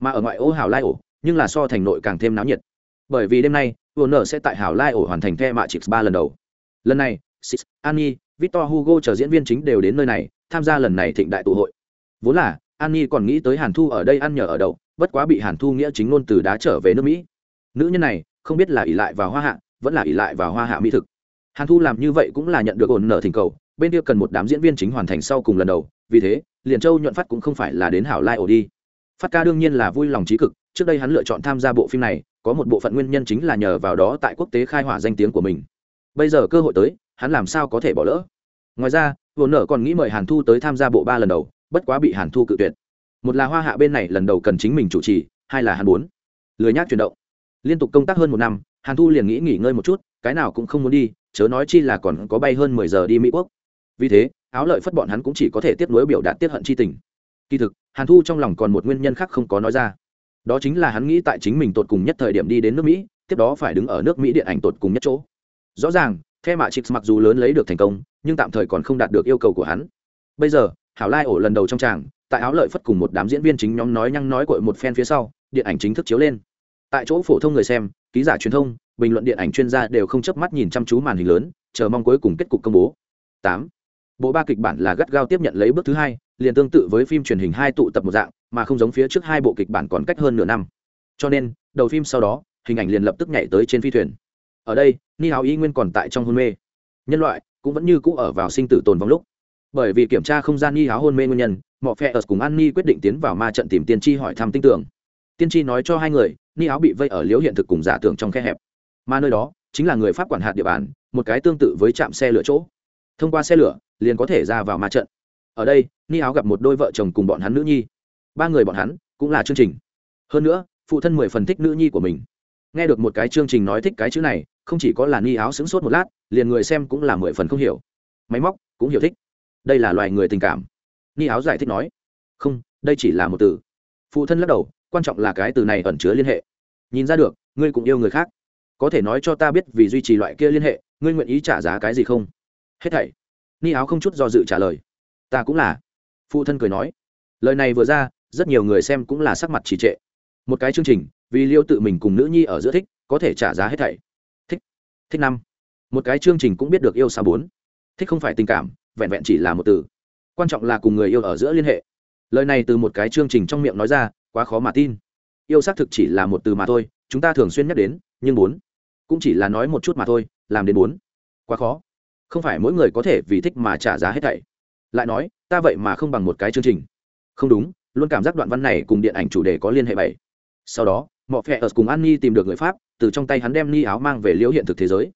Mà ở ngoại ô hào lai ổ, nhưng là so thành nội càng thêm náo nhiệt. Bởi vì đêm nay nở sẽ tại hào lai ổ hoàn thành the mạ chịt ba lần đầu. Lần này six annie, victor hugo chờ diễn viên chính đều đến nơi này, tham gia lần này thịnh đại tụ hội. Vốn là, annie còn nghĩ tới hàn thu ở đây ăn nhờ ở đậu, bất quá bị hàn thu nghĩa chính ngôn từ đá trở về nước mỹ. Nữ nhân này, không biết là ỷ lại vào hoa hạ, vẫn là ỷ lại vào hoa hạ mỹ thực. Hàn thu làm như vậy cũng là nhận được ổn nở thỉnh cầu, bên kia cần một đám diễn viên chính hoàn thành sau cùng lần đầu, vì thế liền châu nhuận phát cũng không phải là đến hảo lai ổ đi. Phát ca đương nhiên là vui lòng trí cực, trước đây hắn lựa chọn tham gia bộ phim này, có một bộ phận nguyên nhân chính là nhờ vào đó tại quốc tế khai hỏa danh tiếng của mình. Bây giờ cơ hội tới, hắn làm sao có thể bỏ lỡ? Ngoài ra vồn nở còn nghĩ mời hàn thu tới tham gia bộ ba lần đầu, bất quá bị hàn thu cự tuyệt. Một là hoa hạ bên này lần đầu cần chính mình chủ trì, hai là hàn bốn lười nhác chuyển động. Liên tục công tác hơn một năm, hàn thu liền nghĩ nghỉ ngơi một chút, cái nào cũng không muốn đi, chớ nói chi là còn có bay hơn mười giờ đi mỹ quốc. Vì thế áo lợi phất bọn hắn cũng chỉ có thể tiếp nối biểu đạt tiết hận chi tình. Kỳ thực, hàn thu trong lòng còn một nguyên nhân khác không có nói ra. Đó chính là hắn nghĩ tại chính mình tột cùng nhất thời điểm đi đến nước mỹ, tiếp đó phải đứng ở nước mỹ điện ảnh tột cùng nhất chỗ. Rõ ràng, the mạ chịt mặc dù lớn lấy được thành công, nhưng tạm thời còn không đạt được yêu cầu của hắn. Bây giờ, hảo lai ổ lần đầu trong tràng, tại áo lợi phất cùng một đám diễn viên chính nhóm nói nhăng nói cội một phen phía sau, điện ảnh chính thức chiếu lên. Tại chỗ phổ thông người xem, ký giả truyền thông, bình luận điện ảnh chuyên gia đều không chớp mắt nhìn chăm chú màn hình lớn, chờ mong cuối cùng kết cục công bố. Tám bộ ba kịch bản là gắt gao tiếp nhận lấy bước thứ hai, liền tương tự với phim truyền hình hai tụ tập một dạng, mà không giống phía trước hai bộ kịch bản còn cách hơn nửa năm. Cho nên, đầu phim sau đó, hình ảnh liền lập tức nhảy tới trên phi thuyền. Ở đây, ni hào y nguyên còn tại trong hôn mê. Nhân loại cũng vẫn như cũ ở vào sinh tử tồn vong lúc. Bởi vì kiểm tra không gian ni háo hôn mê nguyên nhân mọi phe ở cùng an ni quyết định tiến vào ma trận tìm tiên tri hỏi thăm tin tưởng. Tiên tri nói cho hai người, ni áo bị vây ở liễu hiện thực cùng giả tưởng trong khe hẹp. Mà nơi đó, chính là người pháp quản hạt địa bàn, một cái tương tự với trạm xe lửa chỗ thông qua xe lửa, liền có thể ra vào ma trận. Ở đây, ni áo gặp một đôi vợ chồng cùng bọn hắn nữ nhi. Ba người bọn hắn cũng là chương trình. Hơn nữa, phụ thân mười phần thích nữ nhi của mình. Nghe được một cái chương trình nói thích cái chữ này, không chỉ có là ni áo sững sốt một lát, liền người xem cũng là mười phần không hiểu. Máy móc cũng hiểu thích. Đây là loài người tình cảm. Ni áo giải thích nói. Không, đây chỉ là một từ. Phụ thân lắc đầu, quan trọng là cái từ này ẩn chứa liên hệ. Nhìn ra được, ngươi cũng yêu người khác. Có thể nói cho ta biết vì duy trì loại kia liên hệ, ngươi nguyện ý trả giá cái gì không? Hết thảy. Ni áo không chút do dự trả lời. Ta cũng là. Phụ thân cười nói. Lời này vừa ra, rất nhiều người xem cũng là sắc mặt trì trệ. Một cái chương trình, vì liêu tự mình cùng nữ nhi ở giữa thích, có thể trả giá hết thảy. Thích. Thích năm. Một cái chương trình cũng biết được yêu xa bốn. Thích không phải tình cảm, vẹn vẹn chỉ là một từ. Quan trọng là cùng người yêu ở giữa liên hệ. Lời này từ một cái chương trình trong miệng nói ra, quá khó mà tin. Yêu xác thực chỉ là một từ mà thôi, chúng ta thường xuyên nhắc đến, nhưng bốn cũng chỉ là nói một chút mà thôi, làm đến bốn. Quá khó không phải mỗi người có thể vì thích mà trả giá hết thảy. Lại nói, ta vậy mà không bằng một cái chương trình. Không đúng, luôn cảm giác đoạn văn này cùng điện ảnh chủ đề có liên hệ bảy. Sau đó mọi phe ở cùng an ni tìm được người pháp, từ trong tay hắn đem ni áo mang về liễu hiện thực thế giới.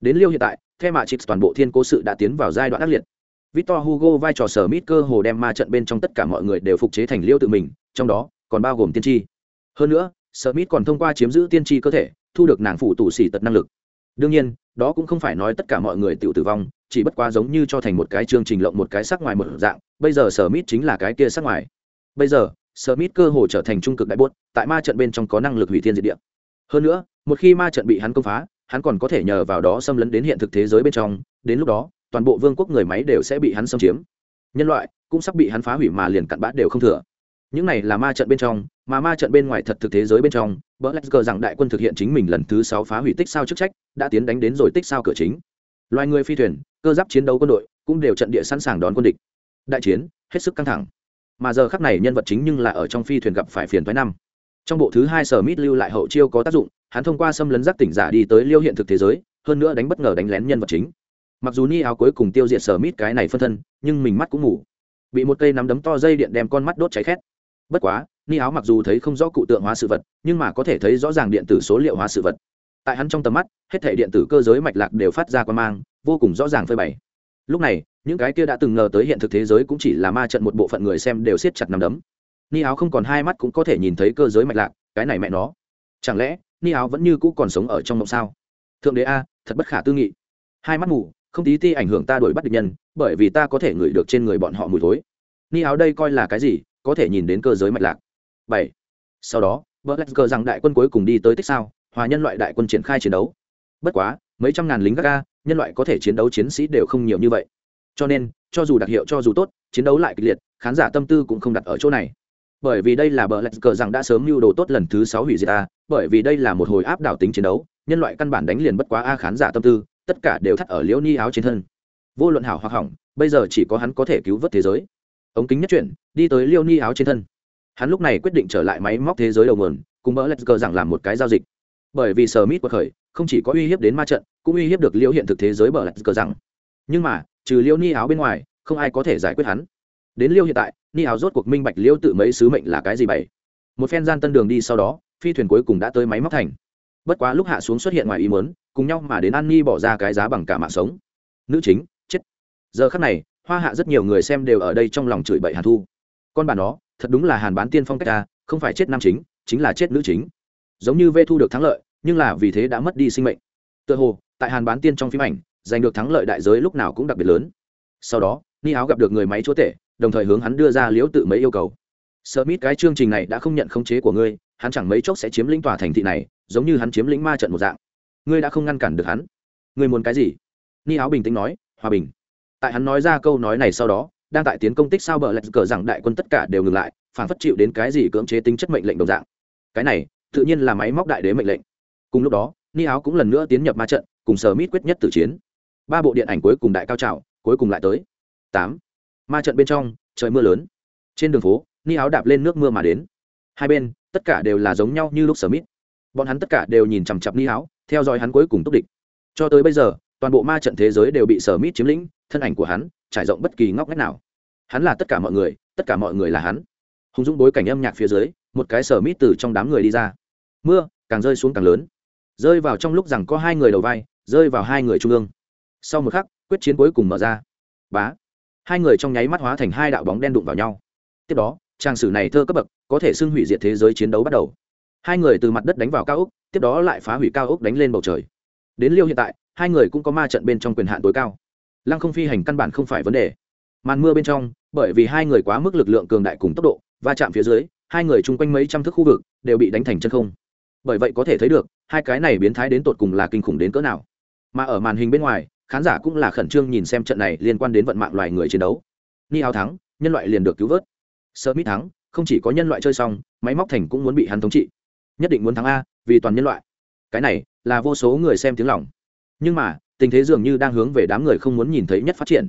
Đến liêu hiện tại theo mạ chip toàn bộ thiên cố sự đã tiến vào giai đoạn ác liệt. Victor hugo vai trò sở mít cơ hồ đem ma trận bên trong tất cả mọi người đều phục chế thành liêu tự mình, trong đó còn bao gồm tiên tri. Hơn nữa, sở mít còn thông qua chiếm giữ tiên tri cơ thể, thu được nàng phụ tù xỉ tật năng lực đương nhiên, đó cũng không phải nói tất cả mọi người tự tử vong, chỉ bất quá giống như cho thành một cái chương trình lộng một cái sắc ngoài một dạng, bây giờ sở mít chính là cái kia sắc ngoài. Bây giờ, sở mít cơ hồ trở thành trung cực đại bốt, tại ma trận bên trong có năng lực hủy thiên diệt địa. Hơn nữa, một khi ma trận bị hắn công phá, hắn còn có thể nhờ vào đó xâm lấn đến hiện thực thế giới bên trong, đến lúc đó, toàn bộ vương quốc người máy đều sẽ bị hắn xâm chiếm. Nhân loại cũng sắp bị hắn phá hủy mà liền cặn bã đều không thừa. Những này là ma trận bên trong mà ma trận bên ngoài thật thực thế giới bên trong bờ lách rằng đại quân thực hiện chính mình lần thứ sáu phá hủy tích sao chức trách, đã tiến đánh đến rồi tích sao cửa chính. Loài người phi thuyền, cơ giáp chiến đấu quân đội, cũng đều trận địa sẵn sàng đón quân địch. Đại chiến, hết sức căng thẳng. Mà giờ khắc này nhân vật chính nhưng là ở trong phi thuyền gặp phải phiền thoái năm. Trong bộ thứ hai sở mít lưu lại hậu chiêu có tác dụng, hắn thông qua xâm lấn giác tỉnh giả đi tới liêu hiện thực thế giới, hơn nữa đánh bất ngờ đánh lén nhân vật chính. Mặc dù ni áo cuối cùng tiêu diệt sở mít cái này phân thân, nhưng mình mắt cũng ngủ. Bị một cây nắm đấm to dây điện đem con mắt đốt cháy khét. Bất quá ni áo mặc dù thấy không rõ cụ tượng hóa sự vật, nhưng mà có thể thấy rõ ràng điện tử số liệu hóa sự vật. Tại hắn trong tầm mắt, hết thể điện tử cơ giới mạch lạc đều phát ra quan mang, vô cùng rõ ràng phơi bày. Lúc này, những cái kia đã từng ngờ tới hiện thực thế giới cũng chỉ là ma trận một bộ phận người xem đều siết chặt nắm đấm. Ni áo không còn hai mắt cũng có thể nhìn thấy cơ giới mạch lạc, cái này mẹ nó. Chẳng lẽ, ni áo vẫn như cũ còn sống ở trong mộng sao? Thượng đế a, thật bất khả tư nghị. Hai mắt mù, không tí ti ảnh hưởng ta đuổi bắt địch nhân, bởi vì ta có thể ngửi được trên người bọn họ mùi thối. Ni áo đây coi là cái gì, có thể nhìn đến cơ giới mạch lạc bảy. Sau đó vợ lạch cờ rằng đại quân cuối cùng đi tới tích sao, hòa nhân loại đại quân triển khai chiến đấu. Bất quá, mấy trăm ngàn lính gaga, nhân loại có thể chiến đấu chiến sĩ đều không nhiều như vậy. Cho nên, cho dù đặc hiệu cho dù tốt, chiến đấu lại kịch liệt, khán giả tâm tư cũng không đặt ở chỗ này. Bởi vì đây là bờ lạch cờ rằng đã sớm mưu đồ tốt lần thứ sáu hủy diệt a, bởi vì đây là một hồi áp đảo tính chiến đấu, nhân loại căn bản đánh liền bất quá a khán giả tâm tư, tất cả đều thắt ở liễu ni áo trên thân. Vô luận hảo hoặc hỏng, bây giờ chỉ có hắn có thể cứu vớt thế giới. Ống kính nhất chuyển, đi tới liễu ni áo trên thân hắn lúc này quyết định trở lại máy móc thế giới đầu nguồn, cùng mỡ lạch cờ rằng làm một cái giao dịch. Bởi vì sờ mít quật khởi, không chỉ có uy hiếp đến ma trận, cũng uy hiếp được liễu hiện thực thế giới bờ lạch cờ rằng nhưng mà, trừ liễu ni áo bên ngoài, không ai có thể giải quyết hắn. Đến liêu hiện tại, ni áo rốt cuộc minh bạch liêu tự mấy sứ mệnh là cái gì bảy. Một phen gian tân đường đi sau đó, phi thuyền cuối cùng đã tới máy móc thành. Bất quá lúc hạ xuống xuất hiện ngoài ý muốn, cùng nhau mà đến an ni bỏ ra cái giá bằng cả mạng sống. Nữ chính, chết. Giờ khắc này, hoa hạ rất nhiều người xem đều ở đây trong lòng chửi bậy hàn thu. Con bà nó thật đúng là hàn bán tiên phong cách ta không phải chết nam chính chính là chết nữ chính giống như vê thu được thắng lợi nhưng là vì thế đã mất đi sinh mệnh tựa hồ tại hàn bán tiên trong phim ảnh giành được thắng lợi đại giới lúc nào cũng đặc biệt lớn sau đó ni áo gặp được người máy chúa tể đồng thời hướng hắn đưa ra liễu tự mấy yêu cầu Smith cái chương trình này đã không nhận khống chế của ngươi, hắn chẳng mấy chốc sẽ chiếm lĩnh tòa thành thị này, giống như hắn chiếm lĩnh ma trận một dạng. Ngươi đã không ngăn cản được hắn. Ngươi muốn cái gì? Ni áo bình tĩnh nói, hòa bình. Tại hắn nói ra câu nói này sau đó, đang tại tiến công tích sao bờ lạch cờ rằng đại quân tất cả đều ngừng lại, phản phất chịu đến cái gì cưỡng chế tính chất mệnh lệnh đồng dạng. Cái này, tự nhiên là máy móc đại đế mệnh lệnh. Cùng lúc đó, Ni áo cũng lần nữa tiến nhập ma trận, cùng sở mít quyết nhất tử chiến. Ba bộ điện ảnh cuối cùng đại cao trào, cuối cùng lại tới. Tám ma trận bên trong trời mưa lớn trên đường phố ni áo đạp lên nước mưa mà đến hai bên tất cả đều là giống nhau như lúc sở mít bọn hắn tất cả đều nhìn chằm chặp ni áo theo dõi hắn cuối cùng túc địch cho tới bây giờ toàn bộ ma trận thế giới đều bị sở mít chiếm lĩnh thân ảnh của hắn trải rộng bất kỳ ngóc ngách nào. Hắn là tất cả mọi người, tất cả mọi người là hắn. Hùng dũng bối cảnh âm nhạc phía dưới, một cái sở mít từ trong đám người đi ra. Mưa, càng rơi xuống càng lớn. Rơi vào trong lúc rằng có hai người đầu vai, rơi vào hai người trung ương. Sau một khắc, quyết chiến cuối cùng mở ra. Bá. Hai người trong nháy mắt hóa thành hai đạo bóng đen đụng vào nhau. Tiếp đó, trang sử này thơ cấp bậc, có thể xưng hủy diệt thế giới chiến đấu bắt đầu. Hai người từ mặt đất đánh vào cao ốc, tiếp đó lại phá hủy cao ốc đánh lên bầu trời. Đến liêu hiện tại, hai người cũng có ma trận bên trong quyền hạn tối cao lăng không phi hành căn bản không phải vấn đề. Màn mưa bên trong, bởi vì hai người quá mức lực lượng cường đại cùng tốc độ, va chạm phía dưới, hai người chung quanh mấy trăm thước khu vực đều bị đánh thành chân không. Bởi vậy có thể thấy được, hai cái này biến thái đến tột cùng là kinh khủng đến cỡ nào. Mà ở màn hình bên ngoài, khán giả cũng là khẩn trương nhìn xem trận này liên quan đến vận mạng loài người chiến đấu. Ni áo thắng, nhân loại liền được cứu vớt. Sơ mít thắng, không chỉ có nhân loại chơi xong, máy móc thành cũng muốn bị hắn thống trị. Nhất định muốn thắng a, vì toàn nhân loại. Cái này là vô số người xem tiếng lòng. Nhưng mà tình thế dường như đang hướng về đám người không muốn nhìn thấy nhất phát triển.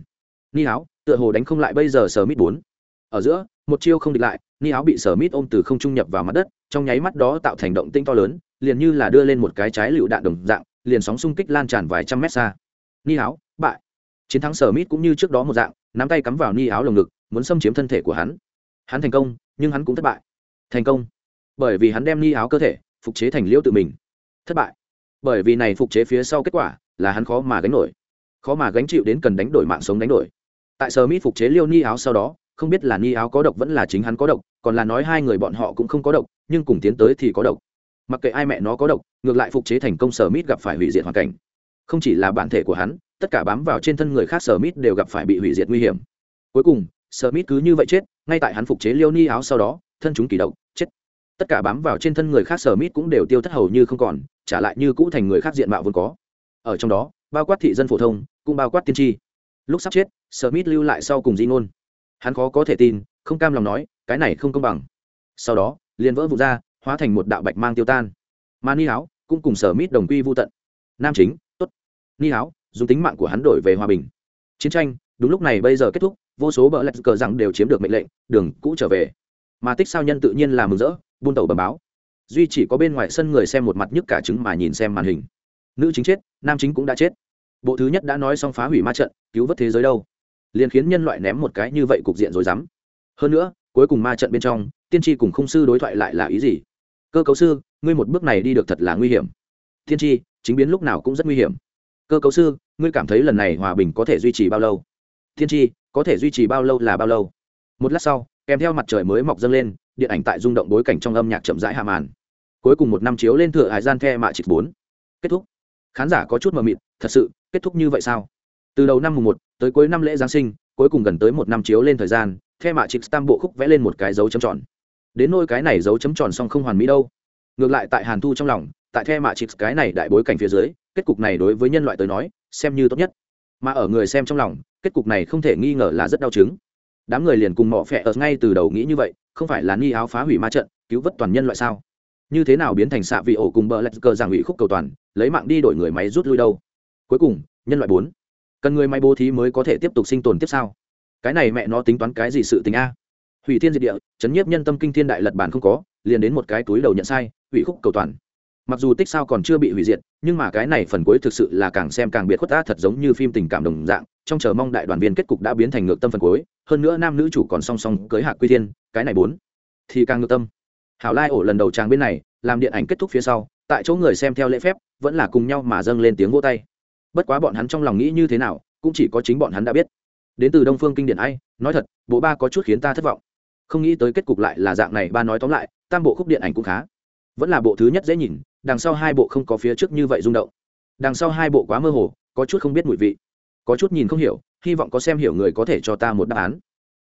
Ni áo tựa hồ đánh không lại bây giờ sở mít bốn. Ở giữa, một chiêu không địch lại, ni áo bị sở mít ôm từ không trung nhập vào mặt đất, trong nháy mắt đó tạo thành động tinh to lớn, liền như là đưa lên một cái trái lựu đạn đồng dạng, liền sóng xung kích lan tràn vài trăm mét xa. Ni áo bại. Chiến thắng sở mít cũng như trước đó một dạng, nắm tay cắm vào ni áo lồng ngực, muốn xâm chiếm thân thể của hắn. Hắn thành công, nhưng hắn cũng thất bại. Thành công. Bởi vì hắn đem ni áo cơ thể, phục chế thành liễu tự mình. Thất bại bởi vì này phục chế phía sau kết quả là hắn khó mà gánh nổi, khó mà gánh chịu đến cần đánh đổi mạng sống đánh đổi. Tại sở mỹ phục chế liêu ni áo sau đó, không biết là ni áo có độc vẫn là chính hắn có độc, còn là nói hai người bọn họ cũng không có độc, nhưng cùng tiến tới thì có độc. Mặc kệ ai mẹ nó có độc, ngược lại phục chế thành công sở mít gặp phải hủy diệt hoàn cảnh. Không chỉ là bản thể của hắn, tất cả bám vào trên thân người khác sở mít đều gặp phải bị hủy diệt nguy hiểm. Cuối cùng, sở mít cứ như vậy chết, ngay tại hắn phục chế liêu ni áo sau đó, thân chúng kỳ độc, chết tất cả bám vào trên thân người khác sở mít cũng đều tiêu thất hầu như không còn, trả lại như cũ thành người khác diện mạo vốn có. Ở trong đó, bao quát thị dân phổ thông, cũng bao quát tiên tri. Lúc sắp chết, sở mít lưu lại sau cùng di ngôn. Hắn khó có thể tin, không cam lòng nói, cái này không công bằng. Sau đó, liền vỡ vụt ra, hóa thành một đạo bạch mang tiêu tan. Mà ni áo cũng cùng sở mít đồng quy vô tận. Nam chính, tốt. Ni áo dùng tính mạng của hắn đổi về hòa bình. Chiến tranh, đúng lúc này bây giờ kết thúc, vô số bờ lạch cờ rằng đều chiếm được mệnh lệnh, đường cũ trở về. Mà tích sao nhân tự nhiên là mừng rỡ buôn tàu bầm báo. Duy chỉ có bên ngoài sân người xem một mặt nhức cả trứng mà nhìn xem màn hình. Nữ chính chết, nam chính cũng đã chết. Bộ thứ nhất đã nói xong phá hủy ma trận, cứu vớt thế giới đâu. Liền khiến nhân loại ném một cái như vậy cục diện rồi dám hơn nữa, cuối cùng ma trận bên trong, tiên tri cùng khung sư đối thoại lại là ý gì? Cơ cấu sư, ngươi một bước này đi được thật là nguy hiểm. Tiên tri, chính biến lúc nào cũng rất nguy hiểm. Cơ cấu sư, ngươi cảm thấy lần này hòa bình có thể duy trì bao lâu? Tiên tri, có thể duy trì bao lâu là bao lâu? Một lát sau, kèm theo mặt trời mới mọc dâng lên điện ảnh tại rung động bối cảnh trong âm nhạc chậm rãi hạ màn. Cuối cùng một năm chiếu lên thừa hải gian the mạ trịch bốn. Kết thúc. Khán giả có chút mờ mịt, thật sự, kết thúc như vậy sao? Từ đầu năm mùng một tới cuối năm lễ giáng sinh, cuối cùng gần tới một năm chiếu lên thời gian, the mạ trịch tam bộ khúc vẽ lên một cái dấu chấm tròn. Đến nôi cái này dấu chấm tròn xong không hoàn mỹ đâu. Ngược lại tại hàn thu trong lòng, tại the mạ trịch cái này đại bối cảnh phía dưới, kết cục này đối với nhân loại tới nói, xem như tốt nhất. Mà ở người xem trong lòng, kết cục này không thể nghi ngờ là rất đau chứng đám người liền cùng mỏ phẹ ở ngay từ đầu nghĩ như vậy, không phải là ni áo phá hủy ma trận, cứu vớt toàn nhân loại sao? Như thế nào biến thành xạ vị ổ cùng bờ lạch cờ giảng hủy khúc cầu toàn, lấy mạng đi đổi người máy rút lui đâu? Cuối cùng, nhân loại bốn. Cần người máy bố thí mới có thể tiếp tục sinh tồn tiếp sau. Cái này mẹ nó tính toán cái gì sự tình a? Hủy thiên diệt địa, chấn nhiếp nhân tâm kinh thiên đại lật bản không có, liền đến một cái túi đầu nhận sai hủy khúc cầu toàn. Mặc dù tích sao còn chưa bị hủy diệt, nhưng mà cái này phần cuối thực sự là càng xem càng biệt khuất ta thật giống như phim tình cảm đồng dạng, trong chờ mong đại đoàn viên kết cục đã biến thành ngược tâm phần cuối hơn nữa nam nữ chủ còn song song cưới hạ quy thiên, cái này bốn. Thì càng ngược tâm. Hảo lai ổ lần đầu trang bên này, làm điện ảnh kết thúc phía sau, tại chỗ người xem theo lễ phép, vẫn là cùng nhau mà dâng lên tiếng vỗ tay. Bất quá bọn hắn trong lòng nghĩ như thế nào, cũng chỉ có chính bọn hắn đã biết. Đến từ đông phương kinh điển ai, nói thật, bộ ba có chút khiến ta thất vọng. Không nghĩ tới kết cục lại là dạng này, ba nói tóm lại, tam bộ khúc điện ảnh cũng khá. Vẫn là bộ thứ nhất dễ nhìn, đằng sau hai bộ không có phía trước như vậy rung động. Đằng sau hai bộ quá mơ hồ, có chút không biết mùi vị. Có chút nhìn không hiểu hy vọng có xem hiểu người có thể cho ta một đáp án.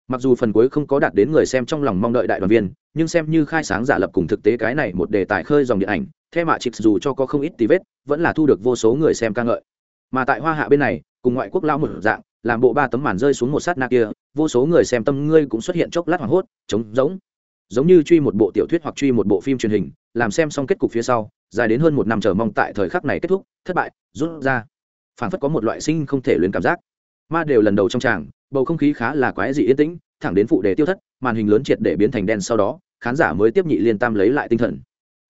Mặc dù phần cuối không có đạt đến người xem trong lòng mong đợi đại đoàn viên, nhưng xem như khai sáng giả lập cùng thực tế cái này một đề tài khơi dòng điện ảnh theo mạ trịch dù cho có không ít tí vết, vẫn là thu được vô số người xem ca ngợi. Mà tại hoa hạ bên này, cùng ngoại quốc lao một dạng, làm bộ ba tấm màn rơi xuống một sát na kia, vô số người xem tâm ngươi cũng xuất hiện chốc lát hoảng hốt, trống giống giống như truy một bộ tiểu thuyết hoặc truy một bộ phim truyền hình, làm xem xong kết cục phía sau, dài đến hơn một năm chờ mong tại thời khắc này kết thúc, thất bại, rút ra. Phản phất có một loại sinh không thể luyến cảm giác ma đều lần đầu trong tràng, bầu không khí khá là quái dị yên tĩnh, thẳng đến phụ đề tiêu thất, màn hình lớn triệt để biến thành đen sau đó, khán giả mới tiếp nhị liên tam lấy lại tinh thần.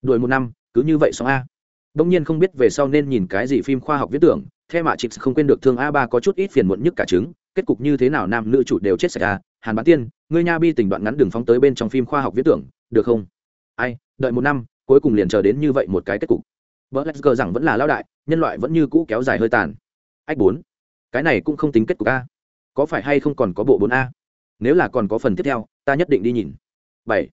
Đuổi một năm, cứ như vậy xong a. Đông nhiên không biết về sau nên nhìn cái gì phim khoa học viết tưởng theo mạ trịch không quên được thương a ba có chút ít phiền muộn nhất cả trứng, kết cục như thế nào nam nữ chủ đều chết sạch a. Hàn bán tiên, ngươi nha bi tình đoạn ngắn đường phóng tới bên trong phim khoa học viết tưởng, được không? Ai, đợi một năm, cuối cùng liền chờ đến như vậy một cái kết cục. Vợ lexger rằng vẫn là lao đại, nhân loại vẫn như cũ kéo dài hơi tàn. Ách bốn cái này cũng không tính kết cục a. Có phải hay không còn có bộ bốn a? Nếu là còn có phần tiếp theo, ta nhất định đi nhìn. Bảy.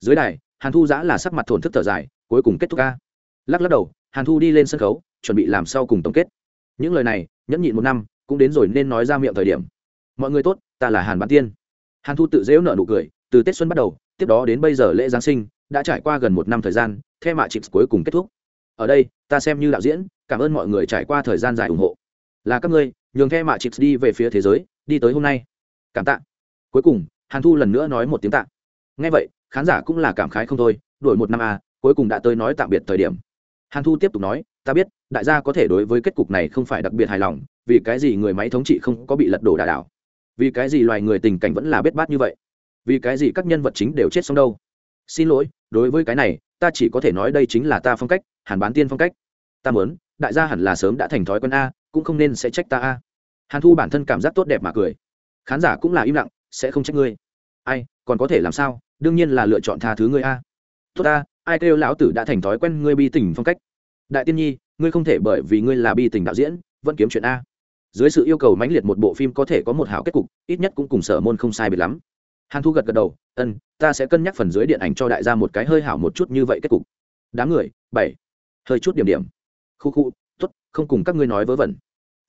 Dưới đài, hàn thu giã là sắc mặt thổn thức thở dài, cuối cùng kết thúc a. Lắc lắc đầu, hàn thu đi lên sân khấu, chuẩn bị làm sau cùng tổng kết. Những lời này, nhẫn nhịn một năm, cũng đến rồi nên nói ra miệng thời điểm. Mọi người tốt, ta là hàn bán tiên. Hàn thu tự dễu nợ nụ cười, từ tết xuân bắt đầu, tiếp đó đến bây giờ lễ giáng sinh, đã trải qua gần một năm thời gian theo mạ trịch cuối cùng kết thúc. Ở đây, ta xem như đạo diễn, cảm ơn mọi người trải qua thời gian dài ủng hộ. Là các ngươi nhường the mạ trịch đi về phía thế giới đi tới hôm nay. Cảm tạ. Cuối cùng hàn thu lần nữa nói một tiếng tạ. Ngay vậy khán giả cũng là cảm khái không thôi đổi một năm a à, cuối cùng đã tới nói tạm biệt thời điểm. Hàn thu tiếp tục nói ta biết đại gia có thể đối với kết cục này không phải đặc biệt hài lòng vì cái gì người máy thống trị không có bị lật đổ đà đảo? Vì cái gì loài người tình cảnh vẫn là bết bát như vậy? Vì cái gì các nhân vật chính đều chết xong đâu? Xin lỗi đối với cái này ta chỉ có thể nói đây chính là ta phong cách hàn bán tiên phong cách. Ta mớn đại gia hẳn là sớm đã thành thói quen a cũng không nên sẽ trách ta a hàn thu bản thân cảm giác tốt đẹp mà cười. Khán giả cũng là im lặng, sẽ không trách ngươi. Ai, còn có thể làm sao? Đương nhiên là lựa chọn tha thứ ngươi a. Tốt ta, ai kêu lão tử đã thành thói quen ngươi bi tình phong cách? Đại tiên nhi, ngươi không thể bởi vì ngươi là bi tình đạo diễn, vẫn kiếm chuyện a. Dưới sự yêu cầu mãnh liệt một bộ phim có thể có một hảo kết cục, ít nhất cũng cùng sở môn không sai biệt lắm. Hàn thu gật gật đầu ân ta sẽ cân nhắc phần dưới điện ảnh cho đại gia một cái hơi hảo một chút như vậy kết cục. Đám người, bảy. Hơi chút điểm điểm. Khu khu t ố t không cùng các ngươi nói vớ vẩn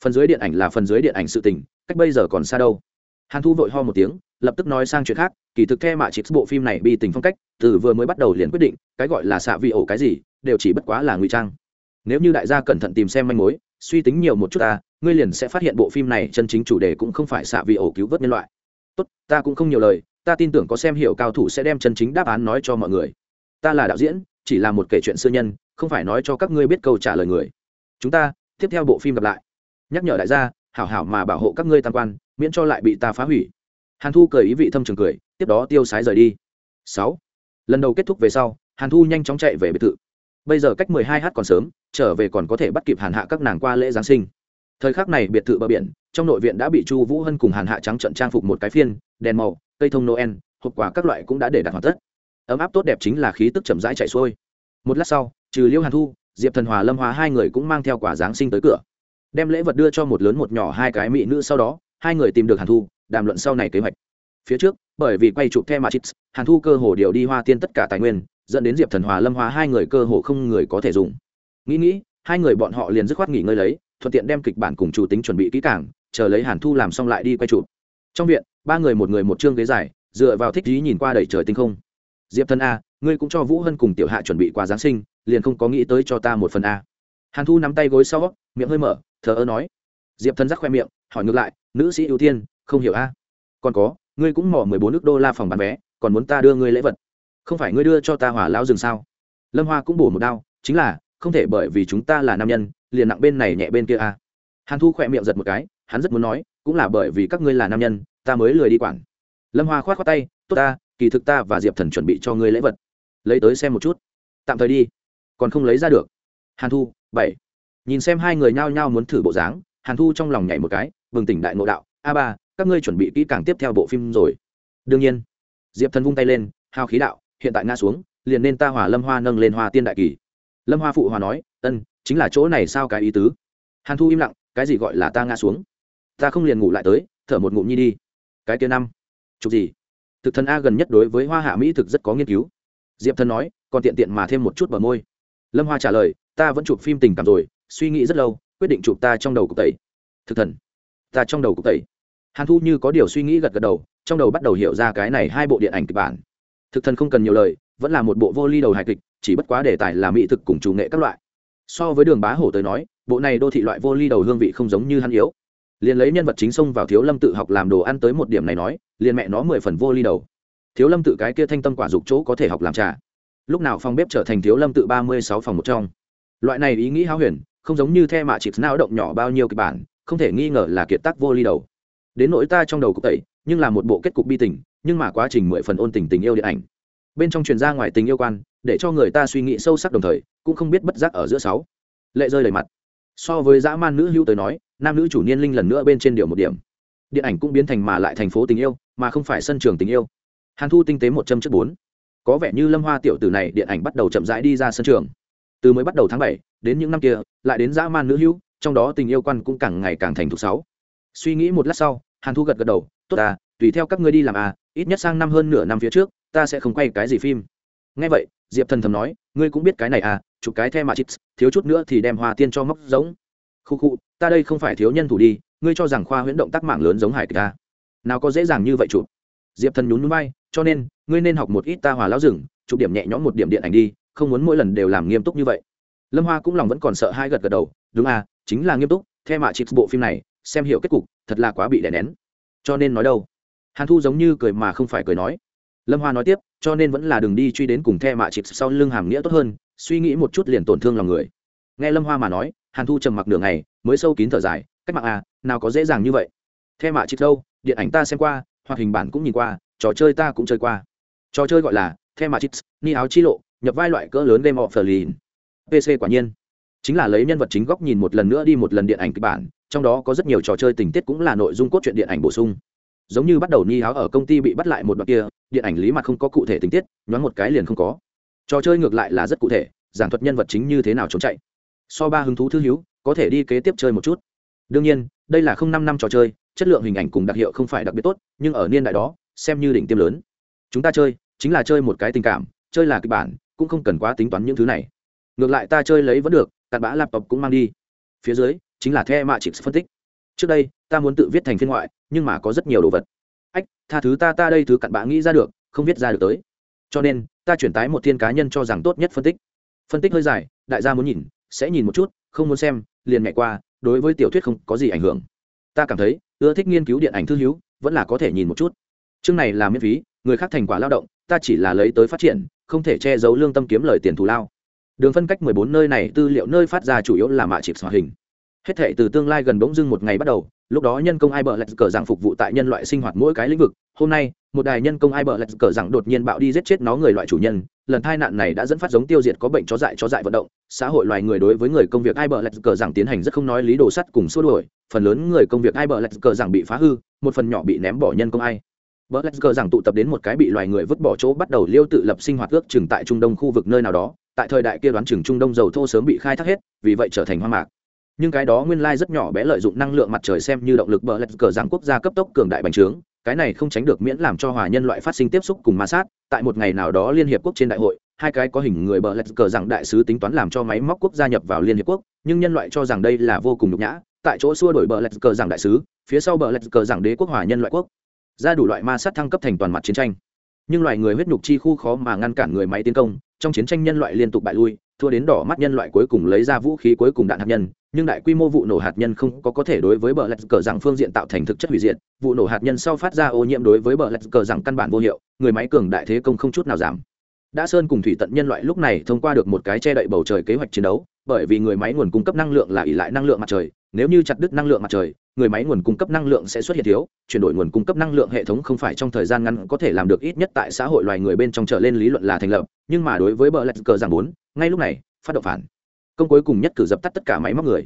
phần dưới điện ảnh là phần dưới điện ảnh sự tình, cách bây giờ còn xa đâu. Hàn thu vội ho một tiếng, lập tức nói sang chuyện khác, kỳ thực the mạ chịp bộ phim này bi tình phong cách, từ vừa mới bắt đầu liền quyết định, cái gọi là xạ vị ổ cái gì, đều chỉ bất quá là ngụy trang. Nếu như đại gia cẩn thận tìm xem manh mối, suy tính nhiều một chút ta, ngươi liền sẽ phát hiện bộ phim này chân chính chủ đề cũng không phải xạ vị ổ cứu vớt nhân loại. Tốt, ta cũng không nhiều lời, ta tin tưởng có xem hiểu cao thủ sẽ đem chân chính đáp án nói cho mọi người. Ta là đạo diễn, chỉ là một kể chuyện xưa nhân, không phải nói cho các ngươi biết câu trả lời người. Chúng ta, tiếp theo bộ phim gặp lại nhắc nhở đại gia, hảo hảo mà bảo hộ các ngươi tam quan, miễn cho lại bị ta phá hủy. Hàn thu cười ý vị thâm trường cười, tiếp đó tiêu sái rời đi. Sáu. Lần đầu kết thúc về sau, hàn thu nhanh chóng chạy về biệt thự. Bây giờ cách mười hai h còn sớm, trở về còn có thể bắt kịp hàn hạ các nàng qua lễ giáng sinh. Thời khắc này biệt thự bờ biển, trong nội viện đã bị chu vũ hân cùng hàn hạ trắng trận trang phục một cái phiên, đèn màu, cây thông noel, hộp quà các loại cũng đã để đặt hoàn tất. Ấm áp tốt đẹp chính là khí tức chậm rãi chạy xuôi. Một lát sau, trừ liêu hàn thu, diệp thần hòa, lâm hòa hai người cũng mang theo quả giáng sinh tới cửa đem lễ vật đưa cho một lớn một nhỏ hai cái mỹ nữ sau đó, hai người tìm được hàn thu, đàm luận sau này kế hoạch. Phía trước, bởi vì quay chụp the matrix hàn thu cơ hồ điều đi hoa tiên tất cả tài nguyên, dẫn đến diệp thần hòa lâm hòa hai người cơ hồ không người có thể dùng. Nghĩ nghĩ, hai người bọn họ liền dứt khoát nghỉ ngơi lấy, thuận tiện đem kịch bản cùng chủ tính chuẩn bị kỹ càng, chờ lấy hàn thu làm xong lại đi quay chụp. Trong viện, ba người một người một chương ghế dài, dựa vào thích ý nhìn qua đầy trời tinh không. Diệp thần a, ngươi cũng cho vũ hân cùng tiểu hạ chuẩn bị quà giáng sinh, liền không có nghĩ tới cho ta một phần a hàn thu nắm tay gối sau, miệng hơi mở, thờ ơ nói. Diệp thần rắc khoe miệng, hỏi ngược lại, nữ sĩ ưu tiên, không hiểu a? Còn có, ngươi cũng mỏ mười bốn nước đô la phòng bán vé, còn muốn ta đưa ngươi lễ vật. Không phải ngươi đưa cho ta hỏa lao rừng sao? Lâm hoa cũng bổ một đao, chính là, không thể bởi vì chúng ta là nam nhân, liền nặng bên này nhẹ bên kia a. Hàn thu khỏe miệng giật một cái, hắn rất muốn nói, cũng là bởi vì các ngươi là nam nhân, ta mới lười đi quản. Lâm hoa k h o á t khoác tay, tốt ta, kỳ thực ta và diệp thần chuẩn bị cho ngươi lễ vật. Lấy tới xem một chút. Tạm thời đi, còn không lấy ra được hàn thu, bảy. Nhìn xem hai người nhao nhao muốn thử bộ dáng, hàn thu trong lòng nhảy một cái, bừng tỉnh đại ngộ đạo, a ba, các ngươi chuẩn bị kỹ càng tiếp theo bộ phim rồi. Đương nhiên. Diệp thần vung tay lên hao khí đạo, hiện tại ngã xuống, liền nên ta hỏa lâm hoa nâng lên hoa tiên đại kỳ. Lâm hoa phụ hòa nói, ân, chính là chỗ này sao cái ý tứ? Hàn thu im lặng, cái gì gọi là ta ngã xuống? Ta không liền ngủ lại tới, thở một ngụm nhi đi. Cái kia năm chục gì? Thực thần a gần nhất đối với hoa hạ mỹ thực rất có nghiên cứu. Diệp thần nói, còn tiện tiện mà thêm một chút bờ môi lâm hoa trả lời, ta vẫn chụp phim tình cảm rồi, suy nghĩ rất lâu, quyết định chụp ta trong đầu cục tẩy. Thực thần, ta trong đầu cục tẩy. Hàn thu như có điều suy nghĩ gật gật đầu, trong đầu bắt đầu hiểu ra cái này hai bộ điện ảnh kịch bản. Thực thần không cần nhiều lời, vẫn là một bộ vô ly đầu hài kịch, chỉ bất quá đề tài là mỹ thực cùng chủ nghệ các loại. So với đường bá hổ tới nói, bộ này đô thị loại vô ly đầu hương vị không giống như hắn yếu. Liền lấy nhân vật chính xông vào thiếu lâm tự học làm đồ ăn tới một điểm này nói, liền mẹ nó mười phần vô ly đầu. Thiếu lâm tự cái kia thanh tâm quả dục chỗ có thể học làm trà lúc nào phòng bếp trở thành thiếu lâm tự ba mươi sáu phòng một trong. Loại này ý nghĩ háo huyền, không giống như the mạ chịt não động nhỏ bao nhiêu kịch bản, không thể nghi ngờ là kiệt tác vô ly đầu. Đến nỗi ta trong đầu cục tẩy, nhưng là một bộ kết cục bi tình, nhưng mà quá trình mười phần ôn tình tình yêu điện ảnh. Bên trong truyền ra ngoài tình yêu quan, để cho người ta suy nghĩ sâu sắc đồng thời, cũng không biết bất giác ở giữa sáu. Lệ rơi đầy mặt. So với dã man nữ hữu tới nói, nam nữ chủ niên linh lần nữa bên trên điều một điểm. Điện ảnh cũng biến thành mà lại thành phố tình yêu, mà không phải sân trường tình yêu. Hàn thu tinh tế một trăm trước bốn có vẻ như lâm hoa tiểu tử này điện ảnh bắt đầu chậm rãi đi ra sân trường. Từ mới bắt đầu tháng bảy, đến những năm kia, lại đến dã man nữ hữu, trong đó tình yêu quan cũng càng ngày càng thành thục sáu. Suy nghĩ một lát sau, hàn thu gật gật đầu, tốt à tùy theo các ngươi đi làm à ít nhất sang năm hơn nửa năm phía trước, ta sẽ không quay cái gì phim. Ngay vậy, diệp thần thầm nói, ngươi cũng biết cái này à chụp cái the mà chít thiếu chút nữa thì đem hoa tiên cho móc giống. Khu khu, ta đây không phải thiếu nhân thủ đi, ngươi cho rằng khoa huyễn động tác mạng lớn giống hải kịch ta nào có dễ dàng như vậy chụp diệp thần nhún núi bay cho nên, ngươi nên học một ít ta hòa lão rừng, chụp điểm nhẹ nhõm một điểm điện ảnh đi, không muốn mỗi lần đều làm nghiêm túc như vậy. Lâm hoa cũng lòng vẫn còn sợ hai gật gật đầu, đúng à chính là nghiêm túc theo mạ chịp bộ phim này, xem hiểu kết cục, thật là quá bị đè nén. Cho nên nói đâu? Hàn thu giống như cười mà không phải cười nói. Lâm hoa nói tiếp, cho nên vẫn là đường đi truy đến cùng the mạ chịp sau lưng hàm nghĩa tốt hơn, suy nghĩ một chút liền tổn thương lòng người. Nghe lâm hoa mà nói, hàn thu trầm mặc nửa ngày, mới sâu kín thở dài, cách mạng à nào có dễ dàng như vậy? The mạ chịp đâu? Điện ảnh ta xem qua hoạt hình bản cũng nhìn qua trò chơi ta cũng chơi qua. Trò chơi gọi là the Matrix, ni áo chi lộ nhập vai loại cỡ lớn game of the lean pc quả nhiên. Chính là lấy nhân vật chính góc nhìn một lần nữa đi một lần điện ảnh kịch bản trong đó có rất nhiều trò chơi tình tiết cũng là nội dung cốt truyện điện ảnh bổ sung. Giống như bắt đầu ni áo ở công ty bị bắt lại một đoạn kia điện ảnh lý mặt không có cụ thể tình tiết nhoáng một cái liền không có. Trò chơi ngược lại là rất cụ thể giảng thuật nhân vật chính như thế nào trốn chạy. So ba hứng thú thư hữu có thể đi kế tiếp chơi một chút. Đương nhiên đây là không năm năm trò chơi chất lượng hình ảnh cùng đặc hiệu không phải đặc biệt tốt, nhưng ở niên đại đó, xem như đỉnh tiêm lớn. Chúng ta chơi, chính là chơi một cái tình cảm, chơi là kịch bản, cũng không cần quá tính toán những thứ này. Ngược lại ta chơi lấy vẫn được, cặn bã laptop cũng mang đi. Phía dưới, chính là the mạ chỉ phân tích. Trước đây, ta muốn tự viết thành phiên ngoại, nhưng mà có rất nhiều đồ vật. Ách, tha thứ ta ta đây thứ cặn bã nghĩ ra được, không viết ra được tới. Cho nên, ta chuyển tái một thiên cá nhân cho rằng tốt nhất phân tích. Phân tích hơi dài, đại gia muốn nhìn, sẽ nhìn một chút, không muốn xem, liền nhảy qua, đối với tiểu thuyết không có gì ảnh hưởng. Ta cảm thấy ưa thích nghiên cứu điện ảnh thư hữu, vẫn là có thể nhìn một chút. Chương này là miễn phí, người khác thành quả lao động, ta chỉ là lấy tới phát triển, không thể che giấu lương tâm kiếm lời tiền thù lao. Đường phân cách 14 nơi này, tư liệu nơi phát ra chủ yếu là mạ chịp xóa hình. Hết thể từ tương lai gần bỗng dưng một ngày bắt đầu, lúc đó nhân công ai bờ lạch cờ rằng phục vụ tại nhân loại sinh hoạt mỗi cái lĩnh vực. Hôm nay, một đài nhân công ai bờ lạch cờ rằng đột nhiên bạo đi giết chết nó người loại chủ nhân lần tai nạn này đã dẫn phát giống tiêu diệt có bệnh chó dại chó dại vận động, xã hội loài người đối với người công việc ai bờ lạch cờ rằng tiến hành rất không nói lý đồ sắt cùng xua đuổi, phần lớn người công việc ai bờ lạch cờ rằng bị phá hư, một phần nhỏ bị ném bỏ nhân công ai. Bờ lạch cờ rằng tụ tập đến một cái bị loài người vứt bỏ chỗ bắt đầu liêu tự lập sinh hoạt ước chừng tại trung đông khu vực nơi nào đó, tại thời đại kia đoán chừng trung đông dầu thô sớm bị khai thác hết, vì vậy trở thành hoang mạc. Nhưng cái đó nguyên lai rất nhỏ bé lợi dụng năng lượng mặt trời xem như động lực bờ lạch cờ rằng quốc gia cấp tốc cường đại bành trướng cái này không tránh được miễn làm cho hòa nhân loại phát sinh tiếp xúc cùng ma sát, tại một ngày nào đó liên hiệp quốc trên đại hội, hai cái có hình người bờ lạch cờ rằng đại sứ tính toán làm cho máy móc quốc gia nhập vào liên hiệp quốc, nhưng nhân loại cho rằng đây là vô cùng nhục nhã, tại chỗ xua đổi bờ lạch cờ rằng đại sứ, phía sau bờ lạch cờ rằng đế quốc hòa nhân loại quốc. Ra đủ loại ma sát thăng cấp thành toàn mặt chiến tranh. Nhưng loài người huyết nhục chi khu khó mà ngăn cản người máy tiến công, trong chiến tranh nhân loại liên tục bại lui thua đến đỏ mắt nhân loại cuối cùng lấy ra vũ khí cuối cùng đạn hạt nhân, nhưng đại quy mô vụ nổ hạt nhân không có có thể đối với bờ lạch cờ rằng phương diện tạo thành thực chất hủy diệt. Vụ nổ hạt nhân sau phát ra ô nhiễm đối với bờ lạch cờ rằng căn bản vô hiệu, người máy cường đại thế công không chút nào giảm. Đã sơn cùng thủy tận nhân loại lúc này thông qua được một cái che đậy bầu trời kế hoạch chiến đấu, bởi vì người máy nguồn cung cấp năng lượng là ỉ lại năng lượng mặt trời, nếu như chặt đứt năng lượng mặt trời người máy nguồn cung cấp năng lượng sẽ xuất hiện thiếu, chuyển đổi nguồn cung cấp năng lượng hệ thống không phải trong thời gian ngắn có thể làm được, ít nhất tại xã hội loài người bên trong trở lên lý luận là thành lập, nhưng mà đối với bờ lạch cờ giảng bốn, ngay lúc này, phát động phản. Công cuối cùng nhất cử dập tắt tất cả máy móc người.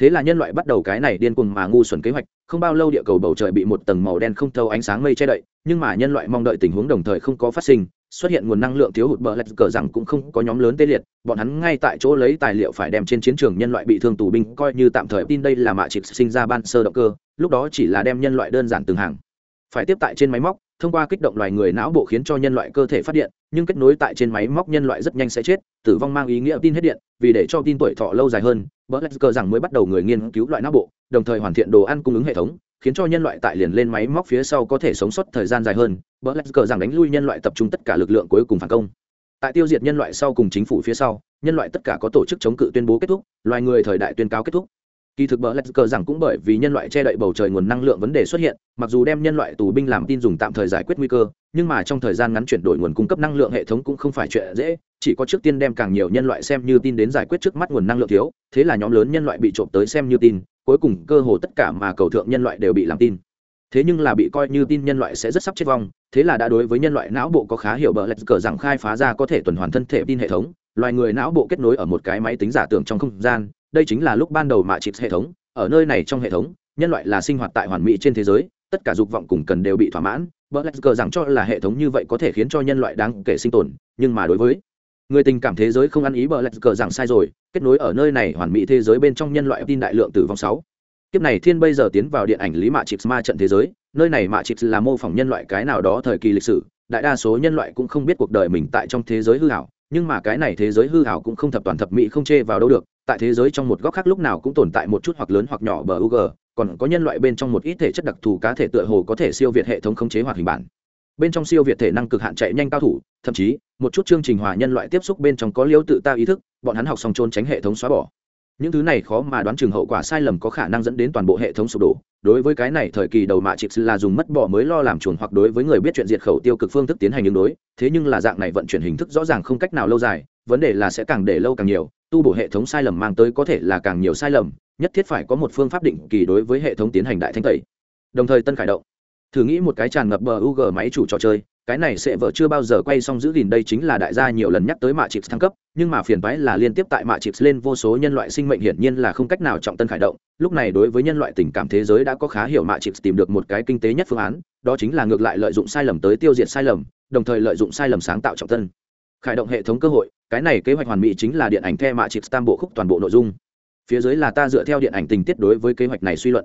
Thế là nhân loại bắt đầu cái này điên cuồng mà ngu xuẩn kế hoạch, không bao lâu địa cầu bầu trời bị một tầng màu đen không thâu ánh sáng mây che đậy, nhưng mà nhân loại mong đợi tình huống đồng thời không có phát sinh xuất hiện nguồn năng lượng thiếu hụt bờ lạch cờ rằng cũng không có nhóm lớn tê liệt, bọn hắn ngay tại chỗ lấy tài liệu phải đem trên chiến trường nhân loại bị thương tù binh coi như tạm thời tin đây là mạ trịch sinh ra ban sơ động cơ, lúc đó chỉ là đem nhân loại đơn giản từng hàng. Phải tiếp tại trên máy móc, thông qua kích động loài người não bộ khiến cho nhân loại cơ thể phát điện, nhưng kết nối tại trên máy móc nhân loại rất nhanh sẽ chết, tử vong mang ý nghĩa tin hết điện, vì để cho tin tuổi thọ lâu dài hơn, bờ lạch cờ rằng mới bắt đầu người nghiên cứu loại não bộ, đồng thời hoàn thiện đồ ăn cung ứng hệ thống khiến cho nhân loại tại liền lên máy móc phía sau có thể sống sót thời gian dài hơn bờ lạch cờ rằng đánh lui nhân loại tập trung tất cả lực lượng cuối cùng phản công. Tại tiêu diệt nhân loại sau cùng chính phủ phía sau, nhân loại tất cả có tổ chức chống cự tuyên bố kết thúc, loài người thời đại tuyên cáo kết thúc. Kỳ thực bờ lạch cờ rằng cũng bởi vì nhân loại che đậy bầu trời nguồn năng lượng vấn đề xuất hiện, mặc dù đem nhân loại tù binh làm tin dùng tạm thời giải quyết nguy cơ, nhưng mà trong thời gian ngắn chuyển đổi nguồn cung cấp năng lượng hệ thống cũng không phải chuyện dễ, chỉ có trước tiên đem càng nhiều nhân loại xem như tin đến giải quyết trước mắt nguồn năng lượng thiếu, thế là nhóm lớn nhân loại bị trộm tới xem như tin cuối cùng cơ hồ tất cả mà cầu thượng nhân loại đều bị làm tin. Thế nhưng là bị coi như tin nhân loại sẽ rất sắp chết vong, thế là đã đối với nhân loại não bộ có khá hiểu bờ lạch cờ rằng khai phá ra có thể tuần hoàn thân thể tin hệ thống, loài người não bộ kết nối ở một cái máy tính giả tưởng trong không gian, đây chính là lúc ban đầu mạ chịt hệ thống, ở nơi này trong hệ thống, nhân loại là sinh hoạt tại hoàn mỹ trên thế giới, tất cả dục vọng cùng cần đều bị thỏa mãn bờ lạch cờ rằng cho là hệ thống như vậy có thể khiến cho nhân loại đáng kể sinh tồn, nhưng mà đối với người tình cảm thế giới không ăn ý bờ lạch cờ rằng sai rồi, kết nối ở nơi này hoàn mỹ thế giới bên trong nhân loại tin đại lượng tử vong sáu. Kiếp này thiên bây giờ tiến vào điện ảnh lý mạ chịp ma trận thế giới, nơi này mạ chịp là mô phỏng nhân loại cái nào đó thời kỳ lịch sử, đại đa số nhân loại cũng không biết cuộc đời mình tại trong thế giới hư hảo, nhưng mà cái này thế giới hư hảo cũng không thập toàn thập mỹ không chê vào đâu được, tại thế giới trong một góc khác lúc nào cũng tồn tại một chút hoặc lớn hoặc nhỏ bờ u g còn có nhân loại bên trong một ít thể chất đặc thù cá thể tựa hồ có thể siêu việt hệ thống khống chế hoạt hình bản bên trong siêu việt thể năng cực hạn chạy nhanh cao thủ, thậm chí, một chút chương trình hòa nhân loại tiếp xúc bên trong có liêu tự ta ý thức, bọn hắn học xong trôn tránh hệ thống xóa bỏ. Những thứ này khó mà đoán chừng hậu quả sai lầm có khả năng dẫn đến toàn bộ hệ thống sụp đổ. Đối với cái này thời kỳ đầu mạ chịp là dùng mất bỏ mới lo làm chuồn hoặc đối với người biết chuyện diệt khẩu tiêu cực phương thức tiến hành ứng đối, thế nhưng là dạng này vận chuyển hình thức rõ ràng không cách nào lâu dài, vấn đề là sẽ càng để lâu càng nhiều, tu bổ hệ thống sai lầm mang tới có thể là càng nhiều sai lầm, nhất thiết phải có một phương pháp định kỳ đối với hệ thống tiến hành đại thanh tẩy. Đồng thời tân khải động thử nghĩ một cái tràn ngập bờ u g máy chủ trò chơi, cái này sẽ vợ chưa bao giờ quay xong giữ gìn đây chính là đại gia nhiều lần nhắc tới mạ chịp thăng cấp, nhưng mà phiền toái là liên tiếp tại mạ chịp lên vô số nhân loại sinh mệnh hiển nhiên là không cách nào trọng tân khởi động. Lúc này đối với nhân loại tình cảm thế giới đã có khá hiểu mạ chịp tìm được một cái kinh tế nhất phương án, đó chính là ngược lại lợi dụng sai lầm tới tiêu diệt sai lầm, đồng thời lợi dụng sai lầm sáng tạo trọng tân. Khởi động hệ thống cơ hội, cái này kế hoạch hoàn mỹ chính là điện ảnh the mạ chịp tam bộ khúc toàn bộ nội dung. Phía dưới là ta dựa theo điện ảnh tình tiết đối với kế hoạch này suy luận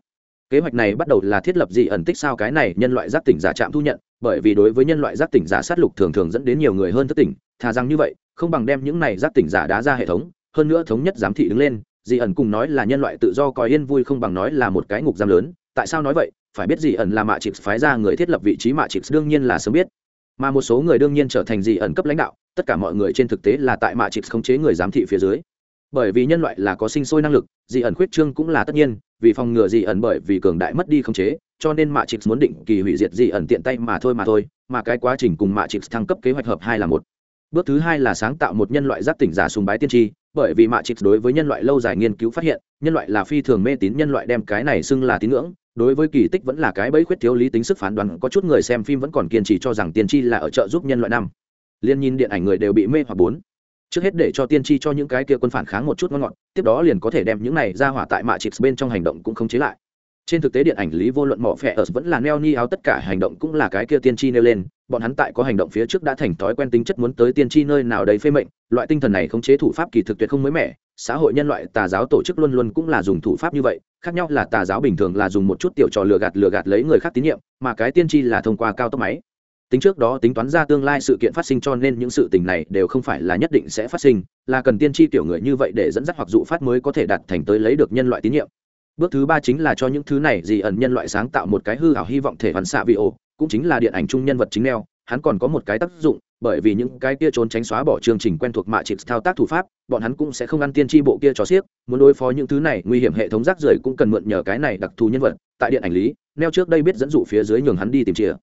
kế hoạch này bắt đầu là thiết lập gì ẩn tích sao cái này nhân loại giác tỉnh giả trạm thu nhận, bởi vì đối với nhân loại giác tỉnh giả sát lục thường thường dẫn đến nhiều người hơn thất tỉnh, thà rằng như vậy, không bằng đem những này giác tỉnh giả đá ra hệ thống, hơn nữa thống nhất giám thị đứng lên, dị ẩn cùng nói là nhân loại tự do coi yên vui không bằng nói là một cái ngục giam lớn, tại sao nói vậy? Phải biết dị ẩn là mạ chịp phái ra người thiết lập vị trí mạ chịp đương nhiên là sớm biết. Mà một số người đương nhiên trở thành dị ẩn cấp lãnh đạo, tất cả mọi người trên thực tế là tại mạ chịp khống chế người giám thị phía dưới bởi vì nhân loại là có sinh sôi năng lực, dị ẩn khuyết trương cũng là tất nhiên, vì phòng ngừa dị ẩn bởi vì cường đại mất đi khống chế, cho nên mạ trịt muốn định kỳ hủy diệt dị ẩn tiện tay mà thôi mà thôi, mà cái quá trình cùng mạ trịt thăng cấp kế hoạch hợp hai là một. Bước thứ hai là sáng tạo một nhân loại giác tỉnh giả sùng bái tiên tri, bởi vì mạ trịt đối với nhân loại lâu dài nghiên cứu phát hiện, nhân loại là phi thường mê tín, nhân loại đem cái này xưng là tín ngưỡng, đối với kỳ tích vẫn là cái bẫy khuyết thiếu lý tính sức phán đoán, có chút người xem phim vẫn còn kiên trì cho rằng tiên tri là ở trợ giúp nhân loại năm. Liên nhìn điện ảnh người đều bị mê hoặc bốn trước hết để cho tiên tri cho những cái kia quân phản kháng một chút ngon ngọt, tiếp đó liền có thể đem những này ra hỏa tại mạ chịp bên trong hành động cũng không chế lại. Trên thực tế điện ảnh lý vô luận mỏ phẹ ở vẫn là neo ni áo tất cả hành động cũng là cái kia tiên tri nêu lên, bọn hắn tại có hành động phía trước đã thành thói quen tính chất muốn tới tiên tri nơi nào đấy phê mệnh, loại tinh thần này không chế thủ pháp kỳ thực tuyệt không mới mẻ, xã hội nhân loại, tà giáo tổ chức luôn luôn cũng là dùng thủ pháp như vậy, khác nhau là tà giáo bình thường là dùng một chút tiểu trò lừa gạt lừa gạt lấy người khác tín nhiệm, mà cái tiên tri là thông qua cao tốc máy tính trước đó tính toán ra tương lai sự kiện phát sinh cho nên những sự tình này đều không phải là nhất định sẽ phát sinh, là cần tiên tri tiểu người như vậy để dẫn dắt hoặc dụ phát mới có thể đạt thành tới lấy được nhân loại tín nhiệm. Bước thứ ba chính là cho những thứ này gì ẩn nhân loại sáng tạo một cái hư hảo hy vọng thể hoàn xạ vị ổ, cũng chính là điện ảnh chung nhân vật chính neo, hắn còn có một cái tác dụng, bởi vì những cái kia trốn tránh xóa bỏ chương trình quen thuộc mạ trịch thao tác thủ pháp, bọn hắn cũng sẽ không ăn tiên tri bộ kia cho xiếc, muốn đối phó những thứ này nguy hiểm hệ thống rác rưởi cũng cần mượn nhờ cái này đặc thù nhân vật. Tại điện ảnh lý, neo trước đây biết dẫn dụ phía dưới nhường hắn đi tìm chìa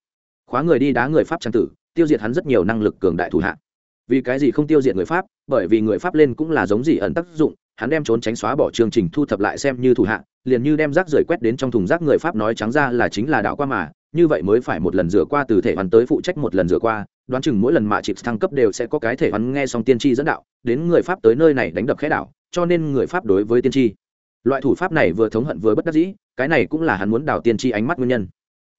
khóa người đi đá người pháp trang tử, tiêu diệt hắn rất nhiều năng lực cường đại thủ hạ. Vì cái gì không tiêu diệt người pháp? Bởi vì người pháp lên cũng là giống gì ẩn tác dụng, hắn đem trốn tránh xóa bỏ chương trình thu thập lại xem như thủ hạ, liền như đem rác rưởi quét đến trong thùng rác người pháp nói trắng ra là chính là đạo qua mà, như vậy mới phải một lần rửa qua từ thể hoàn tới phụ trách một lần rửa qua, đoán chừng mỗi lần mạ chịp thăng cấp đều sẽ có cái thể hoàn nghe xong tiên tri dẫn đạo, đến người pháp tới nơi này đánh đập khẽ đảo, cho nên người pháp đối với tiên tri. Loại thủ pháp này vừa thống hận vừa bất đắc dĩ, cái này cũng là hắn muốn đào tiên tri ánh mắt nguyên nhân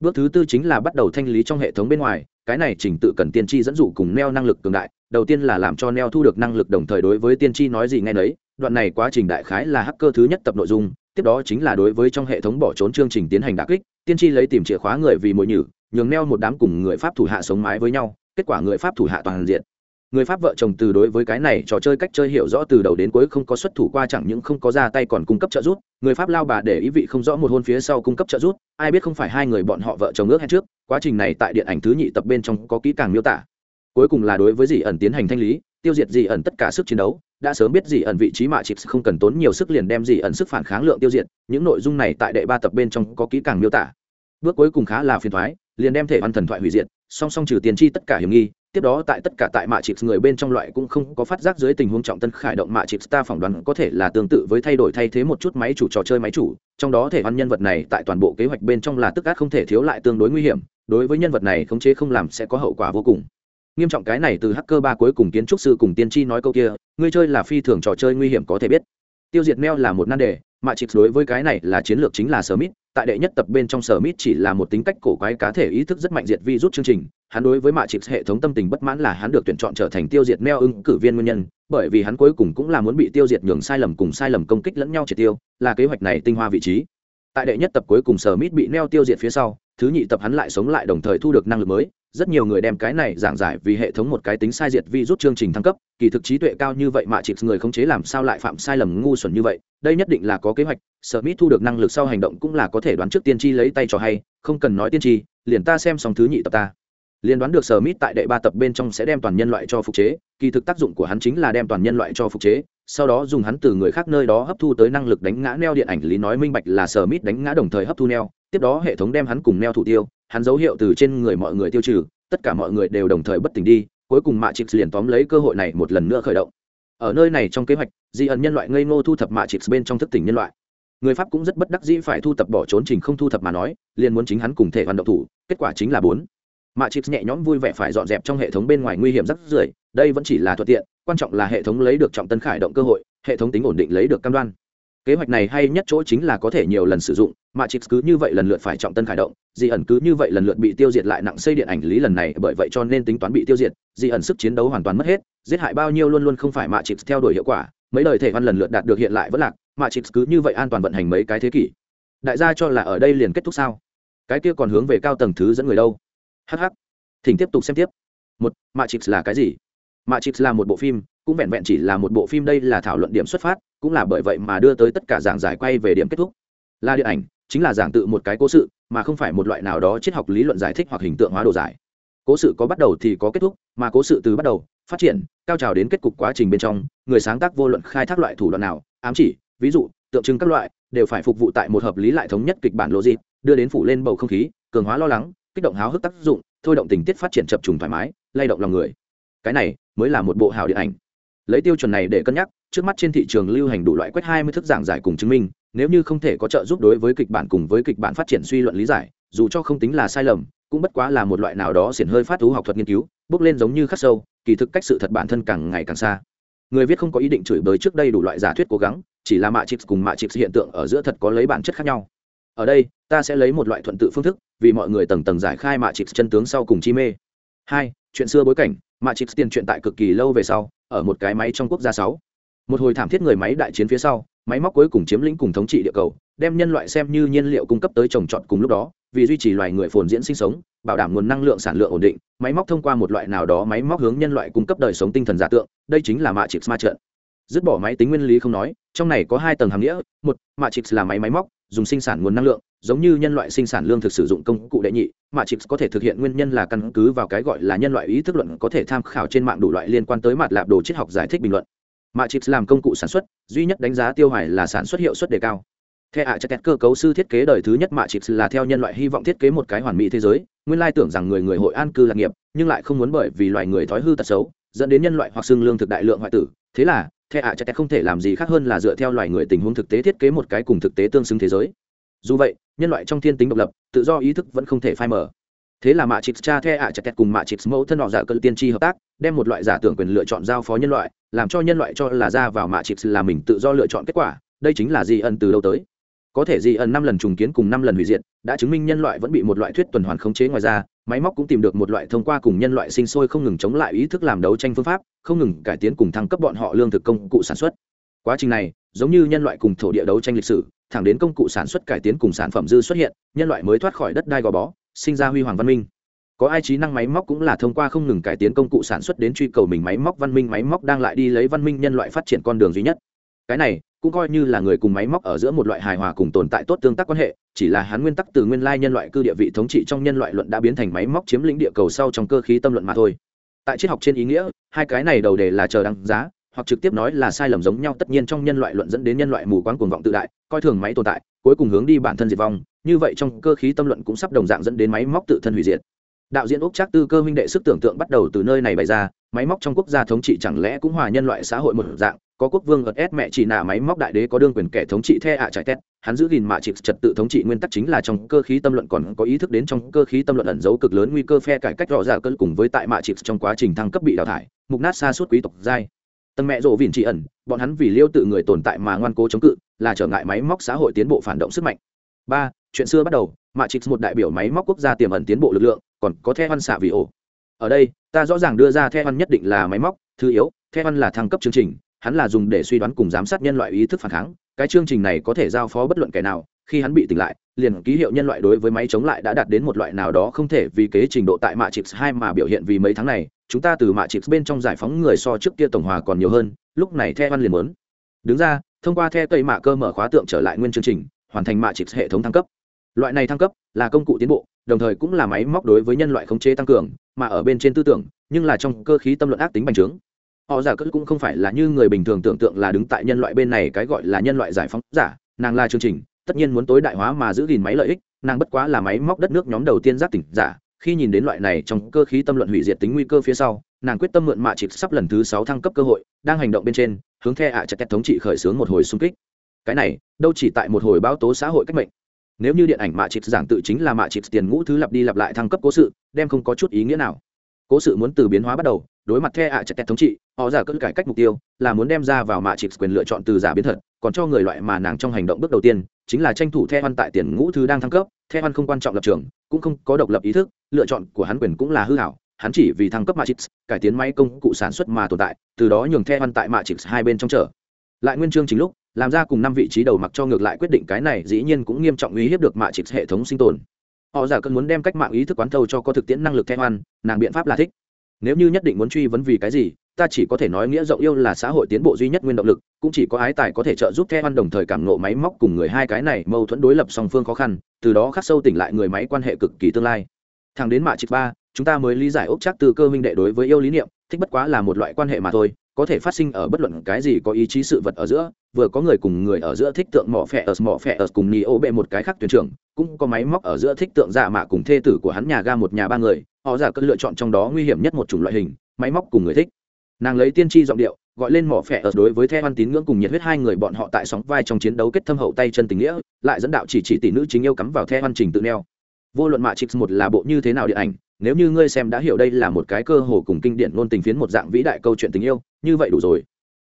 bước thứ tư chính là bắt đầu thanh lý trong hệ thống bên ngoài, cái này trình tự cần tiên tri dẫn dụ cùng neo năng lực cường đại, đầu tiên là làm cho neo thu được năng lực đồng thời đối với tiên tri nói gì nghe nấy, đoạn này quá trình đại khái là hacker thứ nhất tập nội dung, tiếp đó chính là đối với trong hệ thống bỏ trốn chương trình tiến hành đà kích, tiên tri lấy tìm chìa khóa người vì mồi nhử, nhường neo một đám cùng người pháp thủ hạ sống mái với nhau, kết quả người pháp thủ hạ toàn diện người pháp vợ chồng từ đối với cái này trò chơi cách chơi hiểu rõ từ đầu đến cuối không có xuất thủ qua chẳng những không có ra tay còn cung cấp trợ giúp. Người pháp lao bà để ý vị không rõ một hôn phía sau cung cấp trợ giúp, ai biết không phải hai người bọn họ vợ chồng ước hẹn trước, quá trình này tại điện ảnh thứ nhị tập bên trong có kỹ càng miêu tả. Cuối cùng là đối với dì ẩn tiến hành thanh lý, tiêu diệt dì ẩn tất cả sức chiến đấu, đã sớm biết dì ẩn vị trí mạ chịp không cần tốn nhiều sức liền đem dì ẩn sức phản kháng lượng tiêu diệt, những nội dung này tại đệ ba tập bên trong có kỹ càng miêu tả. Bước cuối cùng khá là phiền thoái, liền đem thể văn thần thoại hủy diệt, song song trừ tiền chi tất cả hiểm nghi tiếp đó tại tất cả tại mạ chịp người bên trong loại cũng không có phát giác dưới tình huống trọng tân khải động mạ chịp ta phỏng đoán có thể là tương tự với thay đổi thay thế một chút máy chủ trò chơi máy chủ, trong đó thể văn nhân vật này tại toàn bộ kế hoạch bên trong là tức ác không thể thiếu lại tương đối nguy hiểm, đối với nhân vật này khống chế không làm sẽ có hậu quả vô cùng. Nghiêm trọng cái này từ hacker ba cuối cùng kiến trúc sư cùng tiên tri nói câu kia ngươi chơi là phi thường trò chơi nguy hiểm có thể biết. Tiêu diệt meo là một nan đề mạ chịp đối với cái này là chiến lược chính là sớm ít tại đệ nhất tập bên trong sở mít chỉ là một tính cách cổ quái cá thể ý thức rất mạnh diệt vi rút chương trình. Hắn đối với mạ chịp hệ thống tâm tình bất mãn là hắn được tuyển chọn trở thành tiêu diệt meo ứng cử viên nguyên nhân, bởi vì hắn cuối cùng cũng là muốn bị tiêu diệt nhường sai lầm cùng sai lầm công kích lẫn nhau triệt tiêu, là kế hoạch này tinh hoa vị trí. Tại đệ nhất tập cuối cùng sở mít bị neo tiêu diệt phía sau thứ nhị tập hắn lại sống lại đồng thời thu được năng lực mới, rất nhiều người đem cái này giảng giải vì hệ thống một cái tính sai diệt vi rút chương trình thăng cấp, kỳ thực trí tuệ cao như vậy mà chỉ người khống chế làm sao lại phạm sai lầm ngu xuẩn như vậy, đây nhất định là có kế hoạch, Smith thu được năng lực sau hành động cũng là có thể đoán trước tiên tri lấy tay cho hay, không cần nói tiên tri, liền ta xem xong thứ nhị tập ta. Liền đoán được Smith tại đệ ba tập bên trong sẽ đem toàn nhân loại cho phục chế, kỳ thực tác dụng của hắn chính là đem toàn nhân loại cho phục chế, sau đó dùng hắn từ người khác nơi đó hấp thu tới năng lực đánh ngã neo điện ảnh lý nói minh bạch là Smith đánh ngã đồng thời hấp thu neo tiếp đó hệ thống đem hắn cùng neo thủ tiêu, hắn dấu hiệu từ trên người mọi người tiêu trừ, tất cả mọi người đều đồng thời bất tỉnh đi, cuối cùng mạ trịt liền tóm lấy cơ hội này một lần nữa khởi động. Ở nơi này trong kế hoạch di ẩn nhân loại ngây ngô thu thập mạ trịt bên trong thức tỉnh nhân loại. Người pháp cũng rất bất đắc dĩ phải thu thập bỏ trốn trình không thu thập mà nói, liền muốn chính hắn cùng thể hoàn động thủ, kết quả chính là bốn. Mạ trịt nhẹ nhõm vui vẻ phải dọn dẹp trong hệ thống bên ngoài nguy hiểm rất rưởi, đây vẫn chỉ là thuận tiện, quan trọng là hệ thống lấy được trọng tân khởi động cơ hội, hệ thống tính ổn định lấy được cam đoan kế hoạch này hay nhất chỗ chính là có thể nhiều lần sử dụng mà chip cứ như vậy lần lượt phải trọng tân khởi động, dị ẩn cứ như vậy lần lượt bị tiêu diệt lại nặng xây điện ảnh lý lần này, bởi vậy cho nên tính toán bị tiêu diệt, dị ẩn sức chiến đấu hoàn toàn mất hết, giết hại bao nhiêu luôn luôn không phải mà chip theo đuổi hiệu quả, mấy đời thể văn lần lượt đạt được hiện lại vẫn lạc mà chip cứ như vậy an toàn vận hành mấy cái thế kỷ. Đại gia cho là ở đây liền kết thúc sao? Cái kia còn hướng về cao tầng thứ dẫn người đâu? Hh thỉnh tiếp tục xem tiếp. Một mà chip là cái gì? Mà chip là một bộ phim, cũng vẹn vẹn chỉ là một bộ phim, đây là thảo luận điểm xuất phát, cũng là bởi vậy mà đưa tới tất cả giảng giải quay về điểm kết thúc. Là điện ảnh, chính là giảng tự một cái cố sự, mà không phải một loại nào đó triết học lý luận giải thích hoặc hình tượng hóa đồ giải. Cố sự có bắt đầu thì có kết thúc, mà cố sự từ bắt đầu, phát triển, cao trào đến kết cục quá trình bên trong, người sáng tác vô luận khai thác loại thủ đoạn nào, ám chỉ, ví dụ, tượng trưng các loại, đều phải phục vụ tại một hợp lý lại thống nhất kịch bản logic đưa đến phủ lên bầu không khí, cường hóa lo lắng, kích động háo hức tác dụng, thôi động tình tiết phát triển chập trùng thoải mái, lay động lòng người cái này mới là một bộ hào điện ảnh. Lấy tiêu chuẩn này để cân nhắc, trước mắt trên thị trường lưu hành đủ loại quét hai mươi thức giảng giải cùng chứng minh, nếu như không thể có trợ giúp đối với kịch bản cùng với kịch bản phát triển suy luận lý giải, dù cho không tính là sai lầm, cũng bất quá là một loại nào đó xiển hơi phát thú học thuật nghiên cứu, bước lên giống như khắc sâu, kỳ thực cách sự thật bản thân càng ngày càng xa. Người viết không có ý định chửi bới trước đây đủ loại giả thuyết cố gắng, chỉ là mạ chịp cùng mạ chịp hiện tượng ở giữa thật có lấy bản chất khác nhau. Ở đây, ta sẽ lấy một loại thuận tự phương thức, vì mọi người tầng tầng giải khai mạ chịp chân tướng sau cùng chi mê. Hai, chuyện xưa bối cảnh mà chịp tiền chuyện tại cực kỳ lâu về sau, ở một cái máy trong quốc gia sáu. Một hồi thảm thiết người máy đại chiến phía sau, máy móc cuối cùng chiếm lĩnh cùng thống trị địa cầu, đem nhân loại xem như nhiên liệu cung cấp tới trồng trọt cùng lúc đó, vì duy trì loài người phồn diễn sinh sống, bảo đảm nguồn năng lượng sản lượng ổn định, máy móc thông qua một loại nào đó máy móc hướng nhân loại cung cấp đời sống tinh thần giả tượng, đây chính là mạ chịp ma trận. Dứt bỏ máy tính nguyên lý không nói, trong này có hai tầng hàm nghĩa, một, mạ chịp là máy máy móc, dùng sinh sản nguồn năng lượng giống như nhân loại sinh sản lương thực sử dụng công cụ đệ nhị, mà chịp có thể thực hiện nguyên nhân là căn cứ vào cái gọi là nhân loại ý thức luận có thể tham khảo trên mạng đủ loại liên quan tới mặt lạp đồ triết học giải thích bình luận. Mà chịp làm công cụ sản xuất, duy nhất đánh giá tiêu hoài là sản xuất hiệu suất đề cao. Theo ạ chất cơ cấu sư thiết kế đời thứ nhất mà chịp là theo nhân loại hy vọng thiết kế một cái hoàn mỹ thế giới, nguyên lai tưởng rằng người người hội an cư lạc nghiệp, nhưng lại không muốn bởi vì loài người thói hư tật xấu, dẫn đến nhân loại hoặc xương lương thực đại lượng hoại tử. Thế là, theo ạ chất không thể làm gì khác hơn là dựa theo loài người tình huống thực tế thiết kế một cái cùng thực tế tương xứng thế giới dù vậy, nhân loại trong thiên tính độc lập, tự do ý thức vẫn không thể phai mở thế là mạ Trịt cha the ạ chặt cùng mạ Trịt mẫu thân họ giả cơn tiên tri hợp tác, đem một loại giả tưởng quyền lựa chọn giao phó nhân loại, làm cho nhân loại cho là ra vào mạ Trịt là mình tự do lựa chọn kết quả, đây chính là di ân từ đâu tới. Có thể di ân năm lần trùng kiến cùng năm lần hủy diệt, đã chứng minh nhân loại vẫn bị một loại thuyết tuần hoàn khống chế ngoài ra, máy móc cũng tìm được một loại thông qua cùng nhân loại sinh sôi không ngừng chống lại ý thức làm đấu tranh phương pháp, không ngừng cải tiến cùng thăng cấp bọn họ lương thực công cụ sản xuất. Quá trình này, giống như nhân loại cùng thổ địa đấu tranh lịch sử thẳng đến công cụ sản xuất cải tiến cùng sản phẩm dư xuất hiện, nhân loại mới thoát khỏi đất đai gò bó, sinh ra huy hoàng văn minh. Có ai trí năng máy móc cũng là thông qua không ngừng cải tiến công cụ sản xuất đến truy cầu mình máy móc văn minh, máy móc đang lại đi lấy văn minh nhân loại phát triển con đường duy nhất. Cái này cũng coi như là người cùng máy móc ở giữa một loại hài hòa cùng tồn tại tốt tương tác quan hệ, chỉ là hắn nguyên tắc từ nguyên lai nhân loại cư địa vị thống trị trong nhân loại luận đã biến thành máy móc chiếm lĩnh địa cầu sau trong cơ khí tâm luận mà thôi. Tại triết học trên ý nghĩa, hai cái này đầu đề là chờ đăng giá hoặc trực tiếp nói là sai lầm giống nhau, tất nhiên trong nhân loại luận dẫn đến nhân loại mù quáng cuồng vọng tự đại, coi thường máy tồn tại, cuối cùng hướng đi bản thân diệt vong. Như vậy trong cơ khí tâm luận cũng sắp đồng dạng dẫn đến máy móc tự thân hủy diệt. Đạo diễn úc trác tư cơ minh đệ sức tưởng tượng bắt đầu từ nơi này bày ra, máy móc trong quốc gia thống trị chẳng lẽ cũng hòa nhân loại xã hội một dạng, có quốc vương ợt ép mẹ chỉ nạ máy móc đại đế có đương quyền kẻ thống trị the ạ trải tét, hắn giữ gìn mạ trịch trật tự thống trị nguyên tắc chính là trong cơ khí tâm luận còn có ý thức đến trong cơ khí tâm luận ẩn giấu cực lớn nguy cơ phe cải cách rõ ràng cân cùng với tại mạ trịch trong quá trình thăng cấp bị đào thải, mục nát xa suốt quý tộc giai tầng mẹ rộ vìn trị ẩn, bọn hắn vì liêu tự người tồn tại mà ngoan cố chống cự, là trở ngại máy móc xã hội tiến bộ phản động sức mạnh. Ba, chuyện xưa bắt đầu mạ trịch một đại biểu máy móc quốc gia tiềm ẩn tiến bộ lực lượng, còn có the văn xạ vì ổ. Ở đây, ta rõ ràng đưa ra the văn nhất định là máy móc, thứ yếu, the văn là thăng cấp chương trình, hắn là dùng để suy đoán cùng giám sát nhân loại ý thức phản kháng, cái chương trình này có thể giao phó bất luận kẻ nào, khi hắn bị tỉnh lại, liền ký hiệu nhân loại đối với máy chống lại đã đạt đến một loại nào đó không thể vì kế trình độ tại mạ chịp hai mà biểu hiện vì mấy tháng này chúng ta từ mạ chịp bên trong giải phóng người so trước kia tổng hòa còn nhiều hơn, lúc này the văn liền muốn. Đứng ra, thông qua the cây mạ cơ mở khóa tượng trở lại nguyên chương trình, hoàn thành mạ chịp hệ thống thăng cấp. Loại này thăng cấp là công cụ tiến bộ, đồng thời cũng là máy móc đối với nhân loại khống chế tăng cường, mà ở bên trên tư tưởng, nhưng là trong cơ khí tâm luận ác tính bành trướng. Họ giả cất cũng không phải là như người bình thường tưởng tượng là đứng tại nhân loại bên này cái gọi là nhân loại giải phóng giả, nàng là chương trình, tất nhiên muốn tối đại hóa mà giữ gìn máy lợi ích, nàng bất quá là máy móc đất nước nhóm đầu tiên giác tỉnh giả khi nhìn đến loại này trong cơ khí tâm luận hủy diệt tính nguy cơ phía sau, nàng quyết tâm mượn mạ chịp sắp lần thứ sáu thăng cấp cơ hội, đang hành động bên trên, hướng the ạ chặt kẹt thống trị khởi xướng một hồi xung kích. Cái này, đâu chỉ tại một hồi báo tố xã hội cách mệnh. Nếu như điện ảnh mạ chịp giảng tự chính là mạ chịp tiền ngũ thứ lặp đi lặp lại thăng cấp cố sự, đem không có chút ý nghĩa nào. Cố sự muốn từ biến hóa bắt đầu đối mặt the ạ chặt tẹt thống trị, họ giả cơn cải cách mục tiêu, là muốn đem ra vào mạ chịp quyền lựa chọn từ giả biến thật, còn cho người loại mà nàng trong hành động bước đầu tiên, chính là tranh thủ the hoan tại tiền ngũ thứ đang thăng cấp, the hoan không quan trọng lập trường, cũng không có độc lập ý thức, lựa chọn của hắn quyền cũng là hư hảo, hắn chỉ vì thăng cấp mạ chịp cải tiến máy công cụ sản xuất mà tồn tại, từ đó nhường the hoan tại mạ chịp hai bên trong chợ. Lại nguyên chương chính lúc, làm ra cùng năm vị trí đầu mặc cho ngược lại quyết định cái này dĩ nhiên cũng nghiêm trọng uy hiếp được mạ chịp hệ thống sinh tồn. Họ giả cơn muốn đem cách mạng ý thức quán thâu cho có thực tiễn năng lực the hoan, nàng biện pháp là thích nếu như nhất định muốn truy vấn vì cái gì, ta chỉ có thể nói nghĩa rộng yêu là xã hội tiến bộ duy nhất nguyên động lực, cũng chỉ có ái tài có thể trợ giúp theo ăn đồng thời cảm nộ máy móc cùng người hai cái này mâu thuẫn đối lập song phương khó khăn, từ đó khắc sâu tỉnh lại người máy quan hệ cực kỳ tương lai. Thẳng đến mạ trực ba, chúng ta mới lý giải ốc chắc từ cơ minh đệ đối với yêu lý niệm, thích bất quá là một loại quan hệ mà thôi có thể phát sinh ở bất luận cái gì có ý chí sự vật ở giữa, vừa có người cùng người ở giữa thích tượng mỏ phẹ ở mỏ phẹ ở cùng ni ô bệ một cái khác tuyển trưởng, cũng có máy móc ở giữa thích tượng giả mạ cùng thê tử của hắn nhà ga một nhà ba người, họ giả cân lựa chọn trong đó nguy hiểm nhất một chủng loại hình, máy móc cùng người thích. Nàng lấy tiên tri giọng điệu, gọi lên mỏ phẹ ở đối với theo hoan tín ngưỡng cùng nhiệt huyết hai người bọn họ tại sóng vai trong chiến đấu kết thâm hậu tay chân tình nghĩa, lại dẫn đạo chỉ chỉ tỷ nữ chính yêu cắm vào theo hoan trình tự neo. Vô luận mạ trích một là bộ như thế nào điện ảnh nếu như ngươi xem đã hiểu đây là một cái cơ hồ cùng kinh điển ngôn tình phiến một dạng vĩ đại câu chuyện tình yêu, như vậy đủ rồi.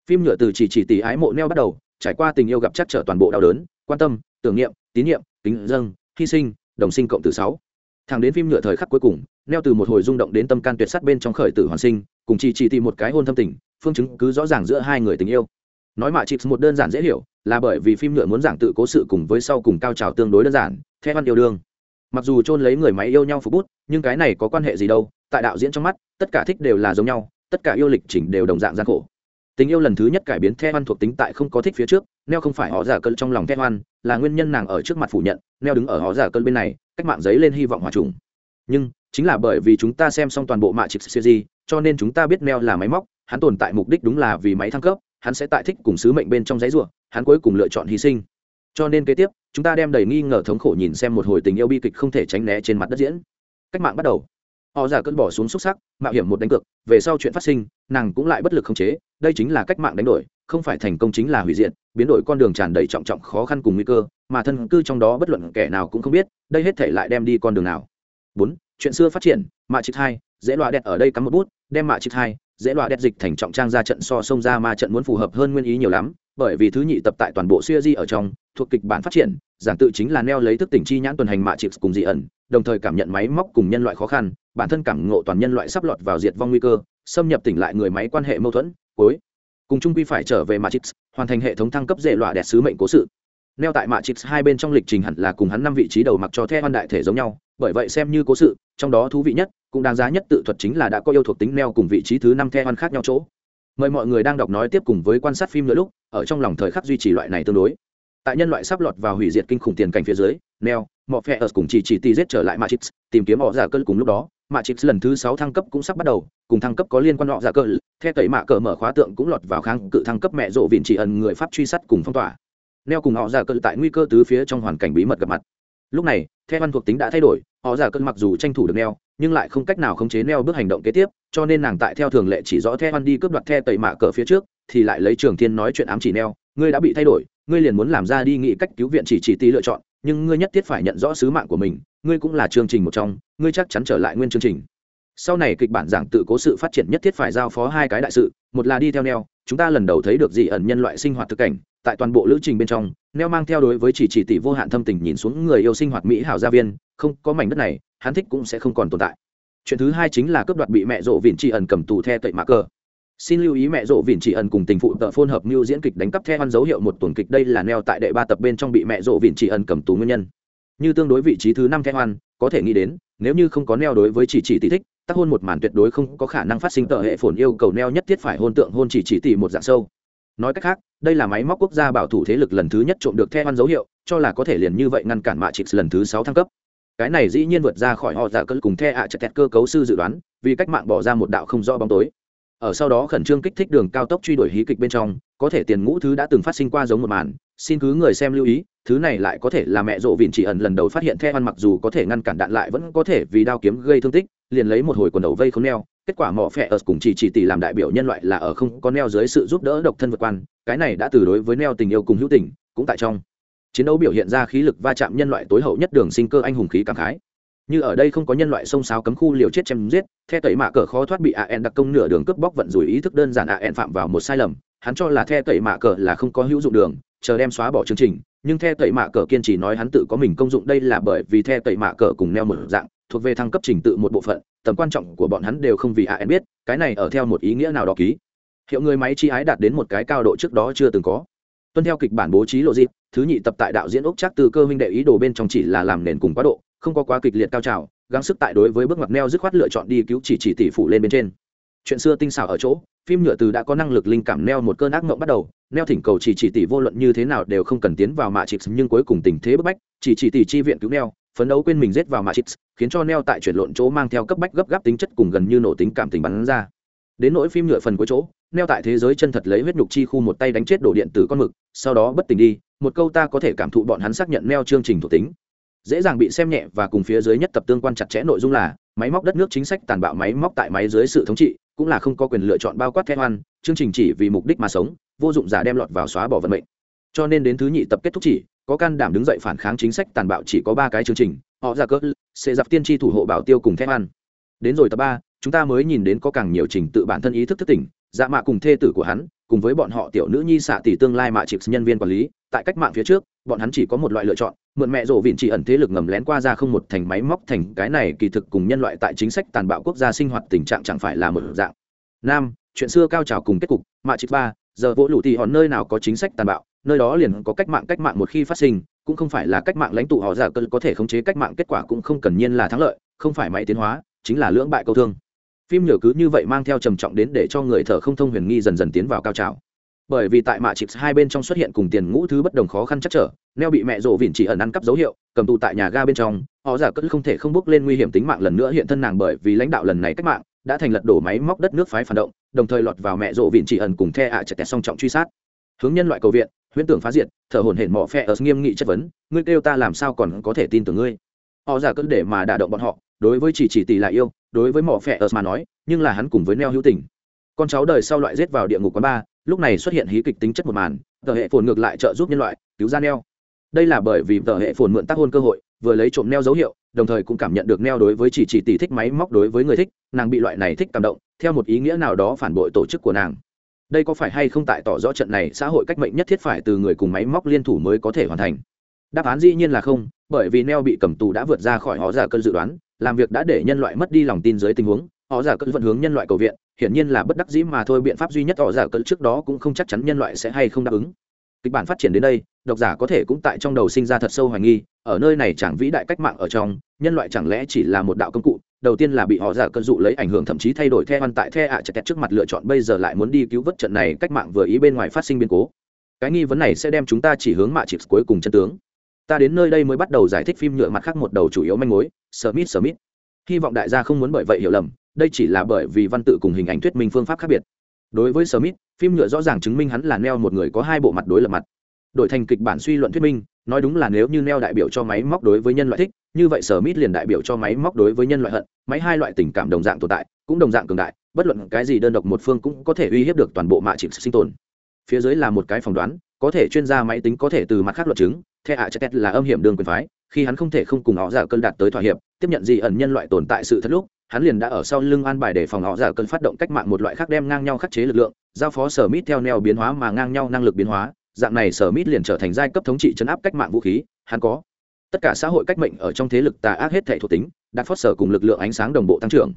Phim nhựa từ chỉ chỉ tỷ ái mộ neo bắt đầu, trải qua tình yêu gặp chắc trở toàn bộ đau đớn, quan tâm, tưởng niệm, tín nhiệm, kính dâng, hy sinh, đồng sinh cộng từ sáu. Thẳng đến phim nhựa thời khắc cuối cùng, neo từ một hồi rung động đến tâm can tuyệt sát bên trong khởi tử hoàn sinh, cùng chỉ chỉ tìm một cái hôn thâm tình, phương chứng cứ rõ ràng giữa hai người tình yêu. Nói mạ chips một đơn giản dễ hiểu, là bởi vì phim nhựa muốn giảng tự cố sự cùng với sau cùng cao trào tương đối đơn giản, theo văn yêu đương mặc dù chôn lấy người máy yêu nhau phục bút, nhưng cái này có quan hệ gì đâu, tại đạo diễn trong mắt, tất cả thích đều là giống nhau, tất cả yêu lịch trình đều đồng dạng gian khổ. Tình yêu lần thứ nhất cải biến theo ăn thuộc tính tại không có thích phía trước, neo không phải họ giả cơn trong lòng theo ăn là nguyên nhân nàng ở trước mặt phủ nhận, neo đứng ở họ giả cơn bên này, cách mạng giấy lên hy vọng hòa trùng. Nhưng, chính là bởi vì chúng ta xem xong toàn bộ mạ chịp series, cho nên chúng ta biết neo là máy móc, hắn tồn tại mục đích đúng là vì máy thăng cấp, hắn sẽ tại thích cùng sứ mệnh bên trong giấy ruộng hắn cuối cùng lựa chọn hy sinh. Cho nên kế tiếp chúng ta đem đầy nghi ngờ thống khổ nhìn xem một hồi tình yêu bi kịch không thể tránh né trên mặt đất diễn. Cách mạng bắt đầu. Họ giả cơn bỏ xuống xúc sắc, mạo hiểm một đánh cược, về sau chuyện phát sinh, nàng cũng lại bất lực khống chế, đây chính là cách mạng đánh đổi, không phải thành công chính là hủy diệt, biến đổi con đường tràn đầy trọng trọng khó khăn cùng nguy cơ, mà thân cư trong đó bất luận kẻ nào cũng không biết, đây hết thể lại đem đi con đường nào. Bốn, chuyện xưa phát triển mạ chích hai, dễ loa đẹp ở đây cắm một bút, đem mạ chích hai, dễ loa đẹp dịch thành trọng trang ra trận so sông ra ma trận muốn phù hợp hơn nguyên ý nhiều lắm bởi vì thứ nhị tập tại toàn bộ series di ở trong, thuộc kịch bản phát triển giảng tự chính là neo lấy thức tỉnh chi nhãn tuần hành mạ chịp cùng dị ẩn, đồng thời cảm nhận máy móc cùng nhân loại khó khăn, bản thân cảm ngộ toàn nhân loại sắp lọt vào diệt vong nguy cơ, xâm nhập tỉnh lại người máy quan hệ mâu thuẫn, cuối. Cùng trung quy phải trở về mạ chịp hoàn thành hệ thống thăng cấp dễ loạ đẹp sứ mệnh cố sự. Neo tại mạ chịp hai bên trong lịch trình hẳn là cùng hắn năm vị trí đầu mặc cho theo hoan đại thể giống nhau, bởi vậy xem như cố sự, trong đó thú vị nhất, cũng đáng giá nhất tự thuật chính là đã có yêu thuộc tính neo cùng vị trí thứ năm theo hoan khác nhau chỗ mời mọi người đang đọc nói tiếp cùng với quan sát phim nữa lúc, ở trong lòng thời khắc duy trì loại này tương đối. Tại nhân loại sắp lọt vào hủy diệt kinh khủng tiền cảnh phía dưới, neo mọi phe ở cùng chỉ chỉ tì giết trở lại matrix, tìm kiếm họ giả cơn cùng lúc đó, matrix lần thứ sáu thăng cấp cũng sắp bắt đầu, cùng thăng cấp có liên quan họ giả cơn theo tẩy mạ cờ mở khóa tượng cũng lọt vào kháng cự thăng cấp mẹ rộ vịn chỉ ẩn người pháp truy sát cùng phong tỏa. Neo cùng họ giả cơn tại nguy cơ tứ phía trong hoàn cảnh bí mật gặp mặt lúc này theo văn thuộc tính đã thay đổi, họ giả cơn mặc dù tranh thủ được neo, nhưng lại không cách nào khống chế neo bước hành động kế tiếp, cho nên nàng tại theo thường lệ chỉ rõ theo văn đi cướp đoạt the tẩy mạ cờ phía trước, thì lại lấy trường thiên nói chuyện ám chỉ neo, ngươi đã bị thay đổi, ngươi liền muốn làm ra đi nghĩ cách cứu viện chỉ chỉ tí lựa chọn, nhưng ngươi nhất thiết phải nhận rõ sứ mạng của mình, ngươi cũng là chương trình một trong, ngươi chắc chắn trở lại nguyên chương trình. Sau này kịch bản giảng tự cố sự phát triển nhất thiết phải giao phó hai cái đại sự, một là đi theo neo, chúng ta lần đầu thấy được dị ẩn nhân loại sinh hoạt thực cảnh tại toàn bộ lữ trình bên trong, neo mang theo đối với chỉ chỉ tỷ vô hạn thâm tình nhìn xuống người yêu sinh hoạt mỹ hảo gia viên, không có mảnh đất này, hắn thích cũng sẽ không còn tồn tại. Chuyện thứ hai chính là cướp đoạt bị mẹ rộ vịn tri ẩn cầm tù the tệ mã cờ. Xin lưu ý mẹ rộ vịn chỉ ẩn cùng tình phụ tợ phôn hợp mưu diễn kịch đánh cắp the hoan dấu hiệu một tuần kịch đây là neo tại đệ ba tập bên trong bị mẹ rộ vịn chỉ ẩn cầm tù nguyên nhân. Như tương đối vị trí thứ năm the hoan, có thể nghĩ đến, nếu như không có neo đối với chỉ chỉ tỷ thích, tác hôn một màn tuyệt đối không có khả năng phát sinh tợ hệ phồn yêu cầu neo nhất thiết phải hôn tượng hôn chỉ chỉ tỷ một dạng sâu nói cách khác, đây là máy móc quốc gia bảo thủ thế lực lần thứ nhất trộm được theo ăn dấu hiệu, cho là có thể liền như vậy ngăn cản mạ trịch lần thứ sáu thăng cấp. Cái này dĩ nhiên vượt ra khỏi họ dạ giả cơn cùng the ạ chặt cơ cấu sư dự đoán, vì cách mạng bỏ ra một đạo không rõ bóng tối. Ở sau đó khẩn trương kích thích đường cao tốc truy đuổi hí kịch bên trong, có thể tiền ngũ thứ đã từng phát sinh qua giống một màn, xin cứ người xem lưu ý, thứ này lại có thể là mẹ rộ vịn chỉ ẩn lần đầu phát hiện theo văn mặc dù có thể ngăn cản đạn lại vẫn có thể vì đao kiếm gây thương tích, liền lấy một hồi quần đầu vây không neo kết quả mỏ phẹ ở cùng chỉ chỉ tỷ làm đại biểu nhân loại là ở không có neo dưới sự giúp đỡ độc thân vượt quan, cái này đã từ đối với neo tình yêu cùng hữu tình, cũng tại trong. Chiến đấu biểu hiện ra khí lực va chạm nhân loại tối hậu nhất đường sinh cơ anh hùng khí cảm khái. Như ở đây không có nhân loại sông sáo cấm khu liều chết chém giết, the tẩy mạ cờ khó thoát bị an đặc công nửa đường cướp bóc vận rủi ý thức đơn giản an phạm vào một sai lầm, hắn cho là the tẩy mạ cờ là không có hữu dụng đường, chờ đem xóa bỏ chương trình, nhưng the tẩy mạ cờ kiên trì nói hắn tự có mình công dụng đây là bởi vì the tẩy mạ cờ cùng neo một dạng thuộc về thăng cấp trình tự một bộ phận, tầm quan trọng của bọn hắn đều không vì an biết, cái này ở theo một ý nghĩa nào đó ký. Hiệu người máy chi ái đạt đến một cái cao độ trước đó chưa từng có. Tuân theo kịch bản bố trí lộ dịp, thứ nhị tập tại đạo diễn úc chắc từ cơ minh đệ ý đồ bên trong chỉ là làm nền cùng quá độ, không có quá kịch liệt cao trào, gắng sức tại đối với bước ngoặt neo dứt khoát lựa chọn đi cứu chỉ chỉ tỷ phụ lên bên trên. Chuyện xưa tinh xảo ở chỗ, phim nhựa từ đã có năng lực linh cảm neo một cơn ác mộng bắt đầu, neo thỉnh cầu chỉ chỉ tỷ vô luận như thế nào đều không cần tiến vào mạ chịp nhưng cuối cùng tình thế bức bách, chỉ chỉ tỷ chi viện cứu neo phấn đấu quên mình giết vào mạ khiến cho neo tại chuyển lộn chỗ mang theo cấp bách gấp gáp tính chất cùng gần như nổ tính cảm tình bắn ra. Đến nỗi phim nhựa phần cuối chỗ, neo tại thế giới chân thật lấy huyết nhục chi khu một tay đánh chết đổ điện từ con mực, sau đó bất tỉnh đi, một câu ta có thể cảm thụ bọn hắn xác nhận neo chương trình thuộc tính. Dễ dàng bị xem nhẹ và cùng phía dưới nhất tập tương quan chặt chẽ nội dung là, máy móc đất nước chính sách tàn bạo máy móc tại máy dưới sự thống trị, cũng là không có quyền lựa chọn bao quát theo ăn chương trình chỉ vì mục đích mà sống, vô dụng giả đem lọt vào xóa bỏ vận mệnh. Cho nên đến thứ nhị tập kết thúc chỉ có can đảm đứng dậy phản kháng chính sách tàn bạo chỉ có ba cái chương trình, họ dạ ra cỡ sẽ giặc tiên tri thủ hộ bảo tiêu cùng thép ăn đến rồi tập ba, chúng ta mới nhìn đến có càng nhiều trình tự bản thân ý thức thức tỉnh dạ mạ cùng thê tử của hắn, cùng với bọn họ tiểu nữ nhi xạ tỷ tương lai mạ chịp nhân viên quản lý, tại cách mạng phía trước, bọn hắn chỉ có một loại lựa chọn, mượn mẹ rộ vịn chỉ ẩn thế lực ngầm lén qua ra không một thành máy móc thành cái này kỳ thực cùng nhân loại tại chính sách tàn bạo quốc gia sinh hoạt tình trạng chẳng phải là một dạng. Nam, chuyện xưa cao trào cùng kết cục, mạ chịp ba, giờ vỗ lũ thì hòn nơi nào có chính sách tàn bạo nơi đó liền có cách mạng cách mạng một khi phát sinh, cũng không phải là cách mạng lãnh tụ họ giả cơn có thể khống chế cách mạng kết quả cũng không cần nhiên là thắng lợi, không phải máy tiến hóa, chính là lưỡng bại câu thương. Phim nhờ cứ như vậy mang theo trầm trọng đến để cho người thở không thông huyền nghi dần dần tiến vào cao trào. Bởi vì tại mạ chịp hai bên trong xuất hiện cùng tiền ngũ thứ bất đồng khó khăn chắc trở, neo bị mẹ rộ vịn chỉ ẩn ăn cắp dấu hiệu, cầm tù tại nhà ga bên trong, họ giả cất không thể không bước lên nguy hiểm tính mạng lần nữa hiện thân nàng bởi vì lãnh đạo lần này cách mạng, đã thành lật đổ máy móc đất nước phái phản động, đồng thời lọt vào mẹ rộ vịn chỉ ẩn cùng the ạ à chặt song trọng truy sát. Hướng nhân loại cầu viện huyễn tưởng phá diệt, thở hồn hển mỏ phe ở nghiêm nghị chất vấn, ngươi kêu ta làm sao còn có thể tin tưởng ngươi? Họ giả cất để mà đả động bọn họ, đối với chỉ chỉ tỷ là yêu, đối với mỏ phe ở mà nói, nhưng là hắn cùng với neo hữu tình. Con cháu đời sau loại rết vào địa ngục quán ba, lúc này xuất hiện hí kịch tính chất một màn, tờ hệ phồn ngược lại trợ giúp nhân loại, cứu ra neo. Đây là bởi vì tờ hệ phồn mượn tác hôn cơ hội, vừa lấy trộm neo dấu hiệu, đồng thời cũng cảm nhận được neo đối với chỉ chỉ tỷ thích máy móc đối với người thích, nàng bị loại này thích cảm động, theo một ý nghĩa nào đó phản bội tổ chức của nàng đây có phải hay không tại tỏ rõ trận này xã hội cách mệnh nhất thiết phải từ người cùng máy móc liên thủ mới có thể hoàn thành? Đáp án dĩ nhiên là không, bởi vì neo bị cầm tù đã vượt ra khỏi họ giả cơn dự đoán, làm việc đã để nhân loại mất đi lòng tin dưới tình huống, họ giả cơn vận hướng nhân loại cầu viện, hiển nhiên là bất đắc dĩ mà thôi, biện pháp duy nhất họ giả cơn trước đó cũng không chắc chắn nhân loại sẽ hay không đáp ứng. Kịch bản phát triển đến đây, độc giả có thể cũng tại trong đầu sinh ra thật sâu hoài nghi, ở nơi này chẳng vĩ đại cách mạng ở trong, nhân loại chẳng lẽ chỉ là một đạo công cụ đầu tiên là bị họ giả cơn dụ lấy ảnh hưởng thậm chí thay đổi theo văn tại the ạ chặt chặt trước mặt lựa chọn, bây giờ lại muốn đi cứu vớt trận này cách mạng vừa ý bên ngoài phát sinh biến cố. Cái nghi vấn này sẽ đem chúng ta chỉ hướng mạ chịp cuối cùng chân tướng. Ta đến nơi đây mới bắt đầu giải thích phim nhựa mặt khác một đầu chủ yếu manh mối, smith smith. Hy vọng đại gia không muốn bởi vậy hiểu lầm, đây chỉ là bởi vì văn tự cùng hình ảnh thuyết minh phương pháp khác biệt. Đối với smith, phim nhựa rõ ràng chứng minh hắn là neo một người có hai bộ mặt đối lập mặt. Đổi thành kịch bản suy luận thuyết minh, nói đúng là nếu như neo đại biểu cho máy móc đối với nhân loại thích như vậy sở mít liền đại biểu cho máy móc đối với nhân loại hận, máy hai loại tình cảm đồng dạng tồn tại, cũng đồng dạng cường đại, bất luận cái gì đơn độc một phương cũng có thể uy hiếp được toàn bộ mạ chịp sinh tồn. Phía dưới là một cái phỏng đoán, có thể chuyên gia máy tính có thể từ mặt khác luật chứng theo ạ chất là âm hiểm đường quyền phái, khi hắn không thể không cùng họ giả cơn đạt tới thỏa hiệp, tiếp nhận gì ẩn nhân loại tồn tại sự thật lúc, hắn liền đã ở sau lưng an bài để phòng họ giả cơn phát động cách mạng một loại khác đem ngang nhau khắc chế lực lượng, giao phó sở mít theo neo biến hóa mà ngang nhau năng lực biến hóa. Dạng này sở mít liền trở thành giai cấp thống trị chấn áp cách mạng vũ khí, hắn có tất cả xã hội cách mệnh ở trong thế lực tà ác hết thể thuộc tính đặt phát sở cùng lực lượng ánh sáng đồng bộ tăng trưởng.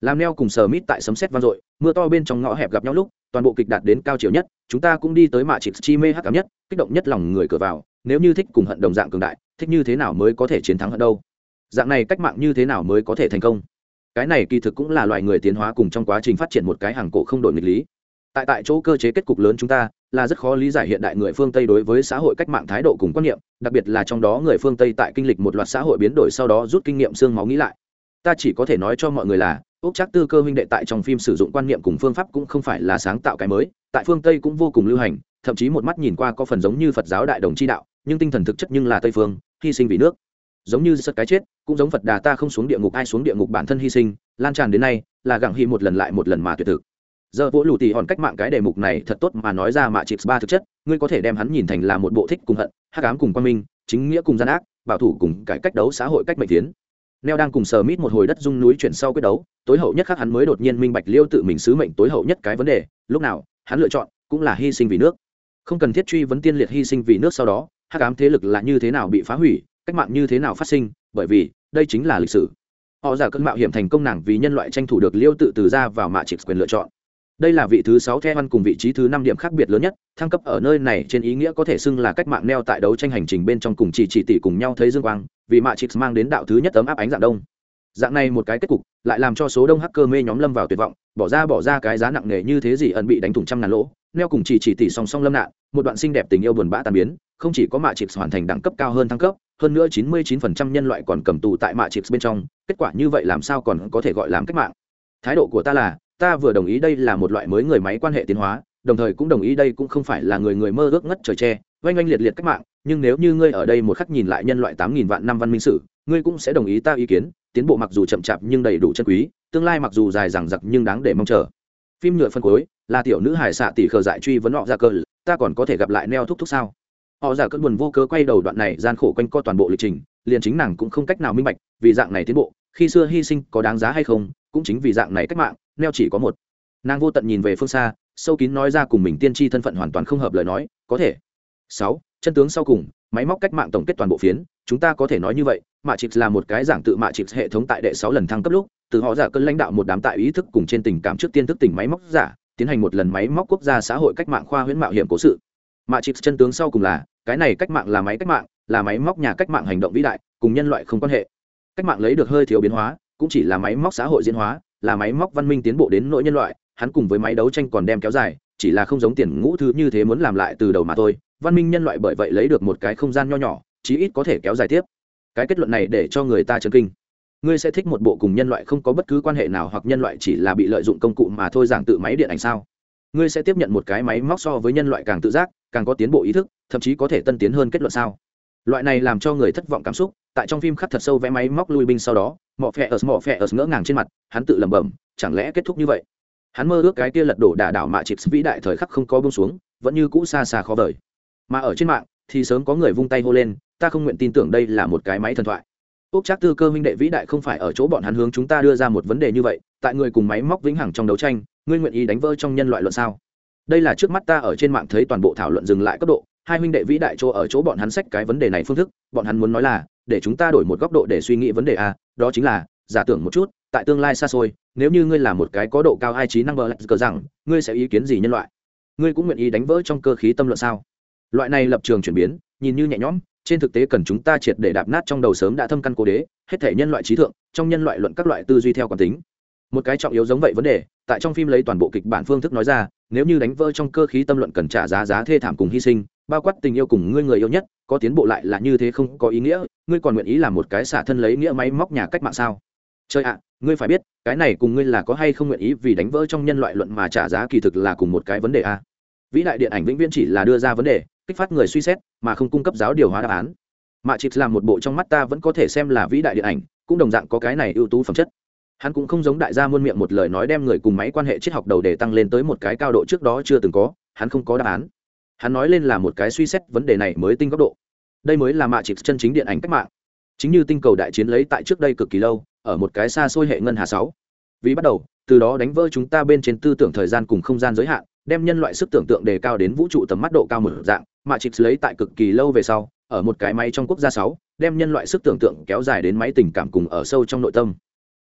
Làm neo cùng sở mít tại sấm xét vang dội, mưa to bên trong ngõ hẹp gặp nhau lúc, toàn bộ kịch đạt đến cao chiều nhất, chúng ta cũng đi tới mạ trịch chi mê hắc cảm nhất, kích động nhất lòng người cửa vào, nếu như thích cùng hận đồng dạng cường đại, thích như thế nào mới có thể chiến thắng hận đâu? Dạng này cách mạng như thế nào mới có thể thành công? Cái này kỳ thực cũng là loại người tiến hóa cùng trong quá trình phát triển một cái hàng cổ không đổi nghịch lý. Tại tại chỗ cơ chế kết cục lớn chúng ta là rất khó lý giải hiện đại người phương tây đối với xã hội cách mạng thái độ cùng quan niệm, đặc biệt là trong đó người phương tây tại kinh lịch một loạt xã hội biến đổi sau đó rút kinh nghiệm xương máu nghĩ lại. Ta chỉ có thể nói cho mọi người là ốc chắc tư cơ huynh đệ tại trong phim sử dụng quan niệm cùng phương pháp cũng không phải là sáng tạo cái mới, tại phương tây cũng vô cùng lưu hành, thậm chí một mắt nhìn qua có phần giống như phật giáo đại đồng chi đạo, nhưng tinh thần thực chất nhưng là tây phương, hy sinh vì nước. Giống như sật cái chết, cũng giống phật đà ta không xuống địa ngục, ai xuống địa ngục bản thân hy sinh, lan tràn đến nay, là gặng hy một lần lại một lần mà tuyệt thực giờ vỗ lù tì hòn cách mạng cái đề mục này thật tốt mà nói ra mạ chịp ba thực chất, ngươi có thể đem hắn nhìn thành là một bộ thích cùng hận, hắc ám cùng quan minh, chính nghĩa cùng gian ác, bảo thủ cùng cải cách đấu xã hội cách mệnh tiến. Neo đang cùng sờ mít một hồi đất dung núi chuyển sau quyết đấu, tối hậu nhất khác hắn mới đột nhiên minh bạch liêu tự mình sứ mệnh tối hậu nhất cái vấn đề, lúc nào, hắn lựa chọn cũng là hy sinh vì nước. Không cần thiết truy vấn tiên liệt hy sinh vì nước sau đó, hắc ám thế lực là như thế nào bị phá hủy, cách mạng như thế nào phát sinh, bởi vì, đây chính là lịch sử. Họ giả cơn mạo hiểm thành công nàng vì nhân loại tranh thủ được liêu tự từ ra vào mạ chịp quyền lựa chọn đây là vị thứ sáu theo văn cùng vị trí thứ năm điểm khác biệt lớn nhất, thăng cấp ở nơi này trên ý nghĩa có thể xưng là cách mạng neo tại đấu tranh hành trình bên trong cùng chỉ chỉ tỷ cùng nhau thấy dương quang, vì mạ chịt mang đến đạo thứ nhất tấm áp ánh dạng đông. Dạng này một cái kết cục, lại làm cho số đông hacker mê nhóm lâm vào tuyệt vọng, bỏ ra bỏ ra cái giá nặng nề như thế gì ẩn bị đánh thủng trăm ngàn lỗ, neo cùng chỉ chỉ tỷ song song lâm nạn, một đoạn xinh đẹp tình yêu buồn bã tan biến, không chỉ có mạ chịt hoàn thành đẳng cấp cao hơn thăng cấp, hơn nữa 99% nhân loại còn cầm tù tại mạ chịt bên trong, kết quả như vậy làm sao còn có thể gọi làm cách mạng? Thái độ của ta là ta vừa đồng ý đây là một loại mới người máy quan hệ tiến hóa, đồng thời cũng đồng ý đây cũng không phải là người người mơ ước ngất trời tre oanh oanh liệt liệt cách mạng, nhưng nếu như ngươi ở đây một khắc nhìn lại nhân loại tám nghìn vạn năm văn minh sử, ngươi cũng sẽ đồng ý ta ý kiến, tiến bộ mặc dù chậm chạp nhưng đầy đủ chân quý, tương lai mặc dù dài dằng dặc nhưng đáng để mong chờ. Phim nhựa phân cuối là tiểu nữ hải xạ tỷ khờ dại truy vấn họ ra cờ, ta còn có thể gặp lại neo thúc thúc sao? Họ giả cơn buồn vô cớ quay đầu đoạn này, gian khổ quanh co toàn bộ lịch trình, liền chính nàng cũng không cách nào minh bạch, vì dạng này tiến bộ, khi xưa hy sinh có đáng giá hay không cũng chính vì dạng này cách mạng, neo chỉ có một. Nàng vô tận nhìn về phương xa, sâu kín nói ra cùng mình tiên tri thân phận hoàn toàn không hợp lời nói, có thể. Sáu, chân tướng sau cùng, máy móc cách mạng tổng kết toàn bộ phiến, chúng ta có thể nói như vậy, mạ chịp là một cái giảng tự mạ chịp hệ thống tại đệ sáu lần thăng cấp lúc, từ họ giả cân lãnh đạo một đám tại ý thức cùng trên tình cảm trước tiên thức tỉnh máy móc giả, tiến hành một lần máy móc quốc gia xã hội cách mạng khoa huyễn mạo hiểm cố sự. Mạ chịp chân tướng sau cùng là, cái này cách mạng là máy cách mạng, là máy móc nhà cách mạng hành động vĩ đại, cùng nhân loại không quan hệ. Cách mạng lấy được hơi thiếu biến hóa cũng chỉ là máy móc xã hội diễn hóa, là máy móc văn minh tiến bộ đến nỗi nhân loại, hắn cùng với máy đấu tranh còn đem kéo dài, chỉ là không giống tiền ngũ thứ như thế muốn làm lại từ đầu mà thôi. Văn minh nhân loại bởi vậy lấy được một cái không gian nho nhỏ, chí ít có thể kéo dài tiếp. Cái kết luận này để cho người ta chấn kinh. Ngươi sẽ thích một bộ cùng nhân loại không có bất cứ quan hệ nào hoặc nhân loại chỉ là bị lợi dụng công cụ mà thôi giảng tự máy điện ảnh sao? Ngươi sẽ tiếp nhận một cái máy móc so với nhân loại càng tự giác, càng có tiến bộ ý thức, thậm chí có thể tân tiến hơn kết luận sao? Loại này làm cho người thất vọng cảm xúc tại trong phim khắc thật sâu vẽ máy móc lui binh sau đó, mọ phe ớt, mọ phe ớt ngỡ ngàng trên mặt, hắn tự lẩm bẩm, chẳng lẽ kết thúc như vậy? Hắn mơ ước cái kia lật đổ đả đảo mạ chịp vĩ đại thời khắc không có bông xuống, vẫn như cũ xa xa khó vời. Mà ở trên mạng, thì sớm có người vung tay hô lên, ta không nguyện tin tưởng đây là một cái máy thần thoại. Úc chắc tư cơ minh đệ vĩ đại không phải ở chỗ bọn hắn hướng chúng ta đưa ra một vấn đề như vậy, tại người cùng máy móc vĩnh hằng trong đấu tranh, ngươi nguyện ý đánh vỡ trong nhân loại luận sao? Đây là trước mắt ta ở trên mạng thấy toàn bộ thảo luận dừng lại cấp độ, hai huynh đệ vĩ đại chỗ ở chỗ bọn hắn sách cái vấn đề này phương thức, bọn hắn muốn nói là để chúng ta đổi một góc độ để suy nghĩ vấn đề a, đó chính là, giả tưởng một chút, tại tương lai xa xôi, nếu như ngươi là một cái có độ cao hai trí năng bờ lạch cờ rằng, ngươi sẽ ý kiến gì nhân loại? Ngươi cũng nguyện ý đánh vỡ trong cơ khí tâm luận sao? Loại này lập trường chuyển biến, nhìn như nhẹ nhõm, trên thực tế cần chúng ta triệt để đạp nát trong đầu sớm đã thâm căn cố đế, hết thể nhân loại trí thượng, trong nhân loại luận các loại tư duy theo quán tính. Một cái trọng yếu giống vậy vấn đề, tại trong phim lấy toàn bộ kịch bản phương thức nói ra, nếu như đánh vỡ trong cơ khí tâm luận cần trả giá giá thê thảm cùng hy sinh bao quát tình yêu cùng ngươi người yêu nhất, có tiến bộ lại là như thế không có ý nghĩa, ngươi còn nguyện ý làm một cái xả thân lấy nghĩa máy móc nhà cách mạng sao? Chơi ạ, ngươi phải biết, cái này cùng ngươi là có hay không nguyện ý vì đánh vỡ trong nhân loại luận mà trả giá kỳ thực là cùng một cái vấn đề a. Vĩ đại điện ảnh vĩnh viễn chỉ là đưa ra vấn đề, kích phát người suy xét, mà không cung cấp giáo điều hóa đáp án. Mà chịt làm một bộ trong mắt ta vẫn có thể xem là vĩ đại điện ảnh, cũng đồng dạng có cái này ưu tú phẩm chất. Hắn cũng không giống đại gia muôn miệng một lời nói đem người cùng máy quan hệ triết học đầu để tăng lên tới một cái cao độ trước đó chưa từng có, hắn không có đáp án hắn nói lên là một cái suy xét vấn đề này mới tinh góc độ. Đây mới là mạ chịp chân chính điện ảnh cách mạng. Chính như tinh cầu đại chiến lấy tại trước đây cực kỳ lâu, ở một cái xa xôi hệ ngân hà sáu. Vì bắt đầu, từ đó đánh vỡ chúng ta bên trên tư tưởng thời gian cùng không gian giới hạn, đem nhân loại sức tưởng tượng đề cao đến vũ trụ tầm mắt độ cao mở dạng mà chịp lấy tại cực kỳ lâu về sau, ở một cái máy trong quốc gia sáu, đem nhân loại sức tưởng tượng kéo dài đến máy tình cảm cùng ở sâu trong nội tâm.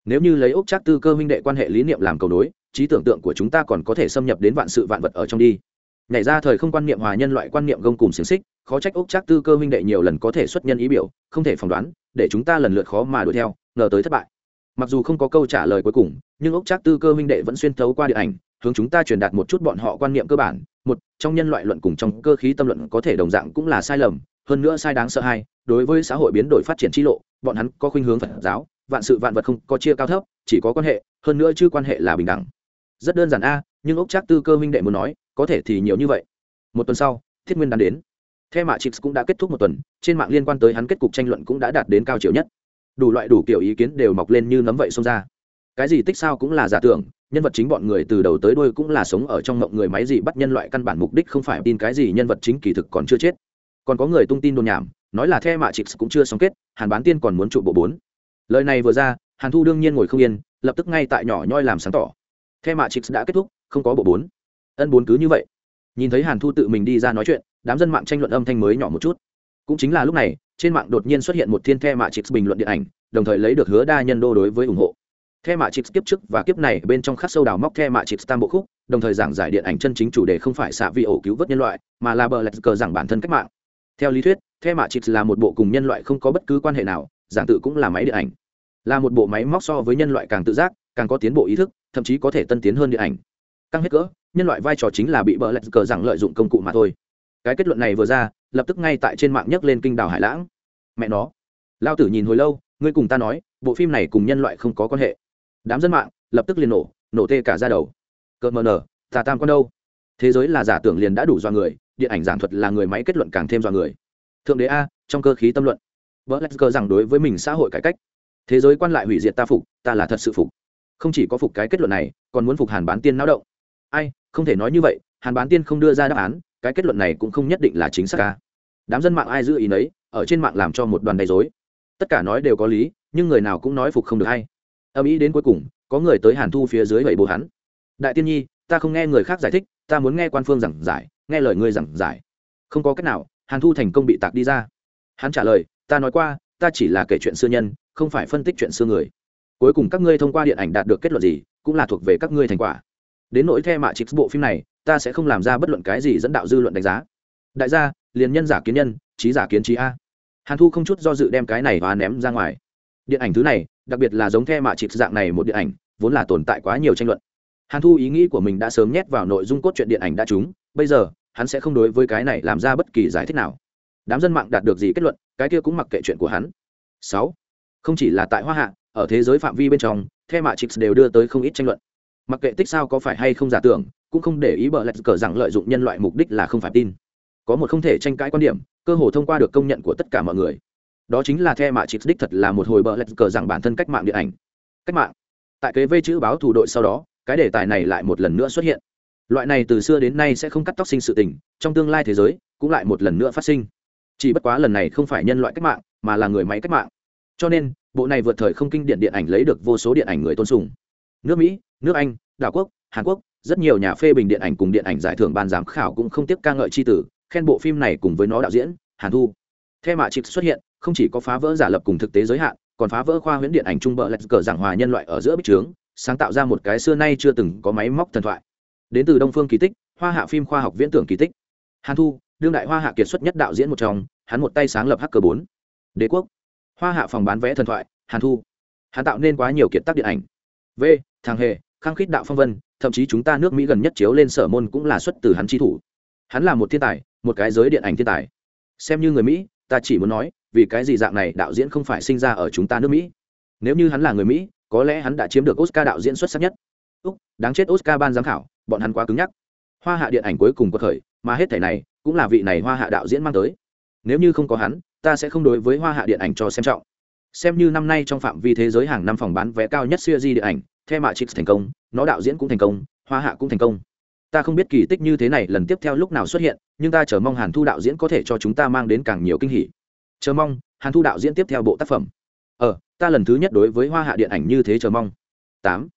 Nếu như lấy ốc chắc tư cơ minh đệ quan hệ lý niệm làm cầu nối, trí tưởng tượng của chúng ta còn có thể xâm nhập đến vạn sự vạn vật ở trong đi nhảy ra thời không quan niệm hòa nhân loại quan niệm gông cùng xiềng xích, khó trách ốc trác tư cơ minh đệ nhiều lần có thể xuất nhân ý biểu, không thể phỏng đoán, để chúng ta lần lượt khó mà đuổi theo, ngờ tới thất bại. Mặc dù không có câu trả lời cuối cùng, nhưng ốc trác tư cơ minh đệ vẫn xuyên thấu qua điện ảnh, hướng chúng ta truyền đạt một chút bọn họ quan niệm cơ bản. Một, trong nhân loại luận cùng trong cơ khí tâm luận có thể đồng dạng cũng là sai lầm, hơn nữa sai đáng sợ hai, đối với xã hội biến đổi phát triển trí lộ, bọn hắn có khuynh hướng phật giáo, vạn sự vạn vật không có chia cao thấp, chỉ có quan hệ, hơn nữa chứ quan hệ là bình đẳng rất đơn giản a, nhưng ốc trác tư cơ minh đệ muốn nói, có thể thì nhiều như vậy. Một tuần sau, thiết nguyên đan đến. The mạ chịt cũng đã kết thúc một tuần, trên mạng liên quan tới hắn kết cục tranh luận cũng đã đạt đến cao chiều nhất. Đủ loại đủ kiểu ý kiến đều mọc lên như nấm vậy xông ra. Cái gì tích sao cũng là giả tưởng, nhân vật chính bọn người từ đầu tới đuôi cũng là sống ở trong mộng người máy gì bắt nhân loại căn bản mục đích không phải tin cái gì nhân vật chính kỳ thực còn chưa chết. Còn có người tung tin đồn nhảm, nói là the mạ chịt cũng chưa xong kết, hàn bán tiên còn muốn trụ bộ bốn. Lời này vừa ra, hàn thu đương nhiên ngồi không yên, lập tức ngay tại nhỏ nhoi làm sáng tỏ the mạ Trịt đã kết thúc, không có bộ bốn. Ân bốn cứ như vậy. Nhìn thấy hàn thu tự mình đi ra nói chuyện, đám dân mạng tranh luận âm thanh mới nhỏ một chút. Cũng chính là lúc này, trên mạng đột nhiên xuất hiện một thiên the mạ Trịt bình luận điện ảnh, đồng thời lấy được hứa đa nhân đô đối với ủng hộ. The mạ Trịt kiếp trước và kiếp này bên trong khắc sâu đào móc the mạ Trịt tam bộ khúc, đồng thời giảng giải điện ảnh chân chính chủ đề không phải xạ vi ổ cứu vớt nhân loại, mà là bờ lạch cờ giảng bản thân cách mạng. Theo lý thuyết the mạ Trịt là một bộ cùng nhân loại không có bất cứ quan hệ nào, giảng tự cũng là máy điện ảnh. Là một bộ máy móc so với nhân loại càng tự giác, càng có tiến bộ ý thức thậm chí có thể tân tiến hơn điện ảnh. Căng hết cỡ, nhân loại vai trò chính là bị bờ lạch cờ rằng lợi dụng công cụ mà thôi. Cái kết luận này vừa ra, lập tức ngay tại trên mạng nhấc lên kinh đảo hải lãng. Mẹ nó. Lao tử nhìn hồi lâu, ngươi cùng ta nói, bộ phim này cùng nhân loại không có quan hệ. Đám dân mạng lập tức liền nổ nổ tê cả ra đầu. Cợt mờ nở tà tam con đâu? Thế giới là giả tưởng liền đã đủ do người, điện ảnh giảng thuật là người máy kết luận càng thêm do người. Thượng đế a, trong cơ khí tâm luận. Vợ lạch cờ rằng đối với mình xã hội cải cách. Thế giới quan lại hủy diệt ta phục, ta là thật sự phục không chỉ có phục cái kết luận này, còn muốn phục hàn bán tiên não động. Ai, không thể nói như vậy, hàn bán tiên không đưa ra đáp án, cái kết luận này cũng không nhất định là chính xác ca đám dân mạng ai giữ ý nấy, ở trên mạng làm cho một đoàn đầy dối tất cả nói đều có lý, nhưng người nào cũng nói phục không được hay. Âm ý đến cuối cùng, có người tới hàn thu phía dưới vậy bố hắn. Đại tiên nhi, ta không nghe người khác giải thích, ta muốn nghe quan phương giảng giải, nghe lời ngươi giảng giải. Không có cách nào, hàn thu thành công bị tạc đi ra. Hắn trả lời, ta nói qua, ta chỉ là kể chuyện xưa nhân, không phải phân tích chuyện xưa người cuối cùng các ngươi thông qua điện ảnh đạt được kết luận gì, cũng là thuộc về các ngươi thành quả. Đến nỗi the mạ trích bộ phim này, ta sẽ không làm ra bất luận cái gì dẫn đạo dư luận đánh giá. Đại gia, liền nhân giả kiến nhân, trí giả kiến trí a. Hàn thu không chút do dự đem cái này và ném ra ngoài. Điện ảnh thứ này, đặc biệt là giống the mạ chịp dạng này một điện ảnh, vốn là tồn tại quá nhiều tranh luận. Hàn thu ý nghĩ của mình đã sớm nhét vào nội dung cốt truyện điện ảnh đã trúng, bây giờ, hắn sẽ không đối với cái này làm ra bất kỳ giải thích nào. Đám dân mạng đạt được gì kết luận, cái kia cũng mặc kệ chuyện của hắn. Sáu, không chỉ là tại hoa hạ ở thế giới phạm vi bên trong, the mạ chịp đều đưa tới không ít tranh luận. Mặc kệ tích sao có phải hay không giả tưởng, cũng không để ý bờ lạch cờ rằng lợi dụng nhân loại mục đích là không phải tin. Có một không thể tranh cãi quan điểm, cơ hồ thông qua được công nhận của tất cả mọi người. Đó chính là the mạ chịp đích thật là một hồi bờ lạch cờ rằng bản thân cách mạng điện ảnh. Cách mạng. Tại kế vây chữ báo thủ đội sau đó, cái đề tài này lại một lần nữa xuất hiện. Loại này từ xưa đến nay sẽ không cắt tóc sinh sự tình, trong tương lai thế giới cũng lại một lần nữa phát sinh. Chỉ bất quá lần này không phải nhân loại cách mạng, mà là người máy cách mạng. Cho nên bộ này vượt thời không kinh điện điện ảnh lấy được vô số điện ảnh người tôn sùng. Nước mỹ, nước anh, đảo quốc, hàn quốc, rất nhiều nhà phê bình điện ảnh cùng điện ảnh giải thưởng ban giám khảo cũng không tiếc ca ngợi c h i tử, khen bộ phim này cùng với nó đạo diễn, hàn thu. Theo mạ chịp xuất hiện, không chỉ có phá vỡ giả lập cùng thực tế giới hạn, còn phá vỡ khoa huyễn điện ảnh trung bờ lạch cờ giảng hòa nhân loại ở giữa bích trướng, sáng tạo ra một cái xưa nay chưa từng có máy móc thần thoại. Đến từ đông phương kỳ tích, hoa hạ phim khoa học viễn tưởng kỳ tích. Hàn thu, đương đại hoa hạ kiệt xuất nhất đạo diễn một trong, hắn một tay sáng lập hacker bốn. Đế quốc hoa hạ phòng bán vé thần thoại, hàn thu. Hắn tạo nên quá nhiều kiệt tác điện ảnh. V, thằng hề, khang khít đạo phong vân, thậm chí chúng ta nước mỹ gần nhất chiếu lên sở môn cũng là xuất từ hắn chi thủ. Hắn là một thiên tài, một cái giới điện ảnh thiên tài. Xem như người mỹ, ta chỉ muốn nói, vì cái gì dạng này đạo diễn không phải sinh ra ở chúng ta nước mỹ? Nếu như hắn là người mỹ, có lẽ hắn đã chiếm được oscar đạo diễn xuất sắc nhất. Úc, đáng chết oscar ban giám khảo, bọn hắn quá cứng nhắc. Hoa hạ điện ảnh cuối cùng có khởi, mà hết thẻ này cũng là vị này hoa hạ đạo diễn mang tới. Nếu như không có hắn ta sẽ không đối với hoa hạ điện ảnh cho xem trọng. Xem như năm nay trong phạm vi thế giới hàng năm phòng bán vé cao nhất siêu di điện ảnh theo mạ chix thành công, nó đạo diễn cũng thành công, hoa hạ cũng thành công. Ta không biết kỳ tích như thế này lần tiếp theo lúc nào xuất hiện, nhưng ta chờ mong hàn thu đạo diễn có thể cho chúng ta mang đến càng nhiều kinh hỉ. Chờ mong, hàn thu đạo diễn tiếp theo bộ tác phẩm. Ờ ta lần thứ nhất đối với hoa hạ điện ảnh như thế chờ mong. Tám.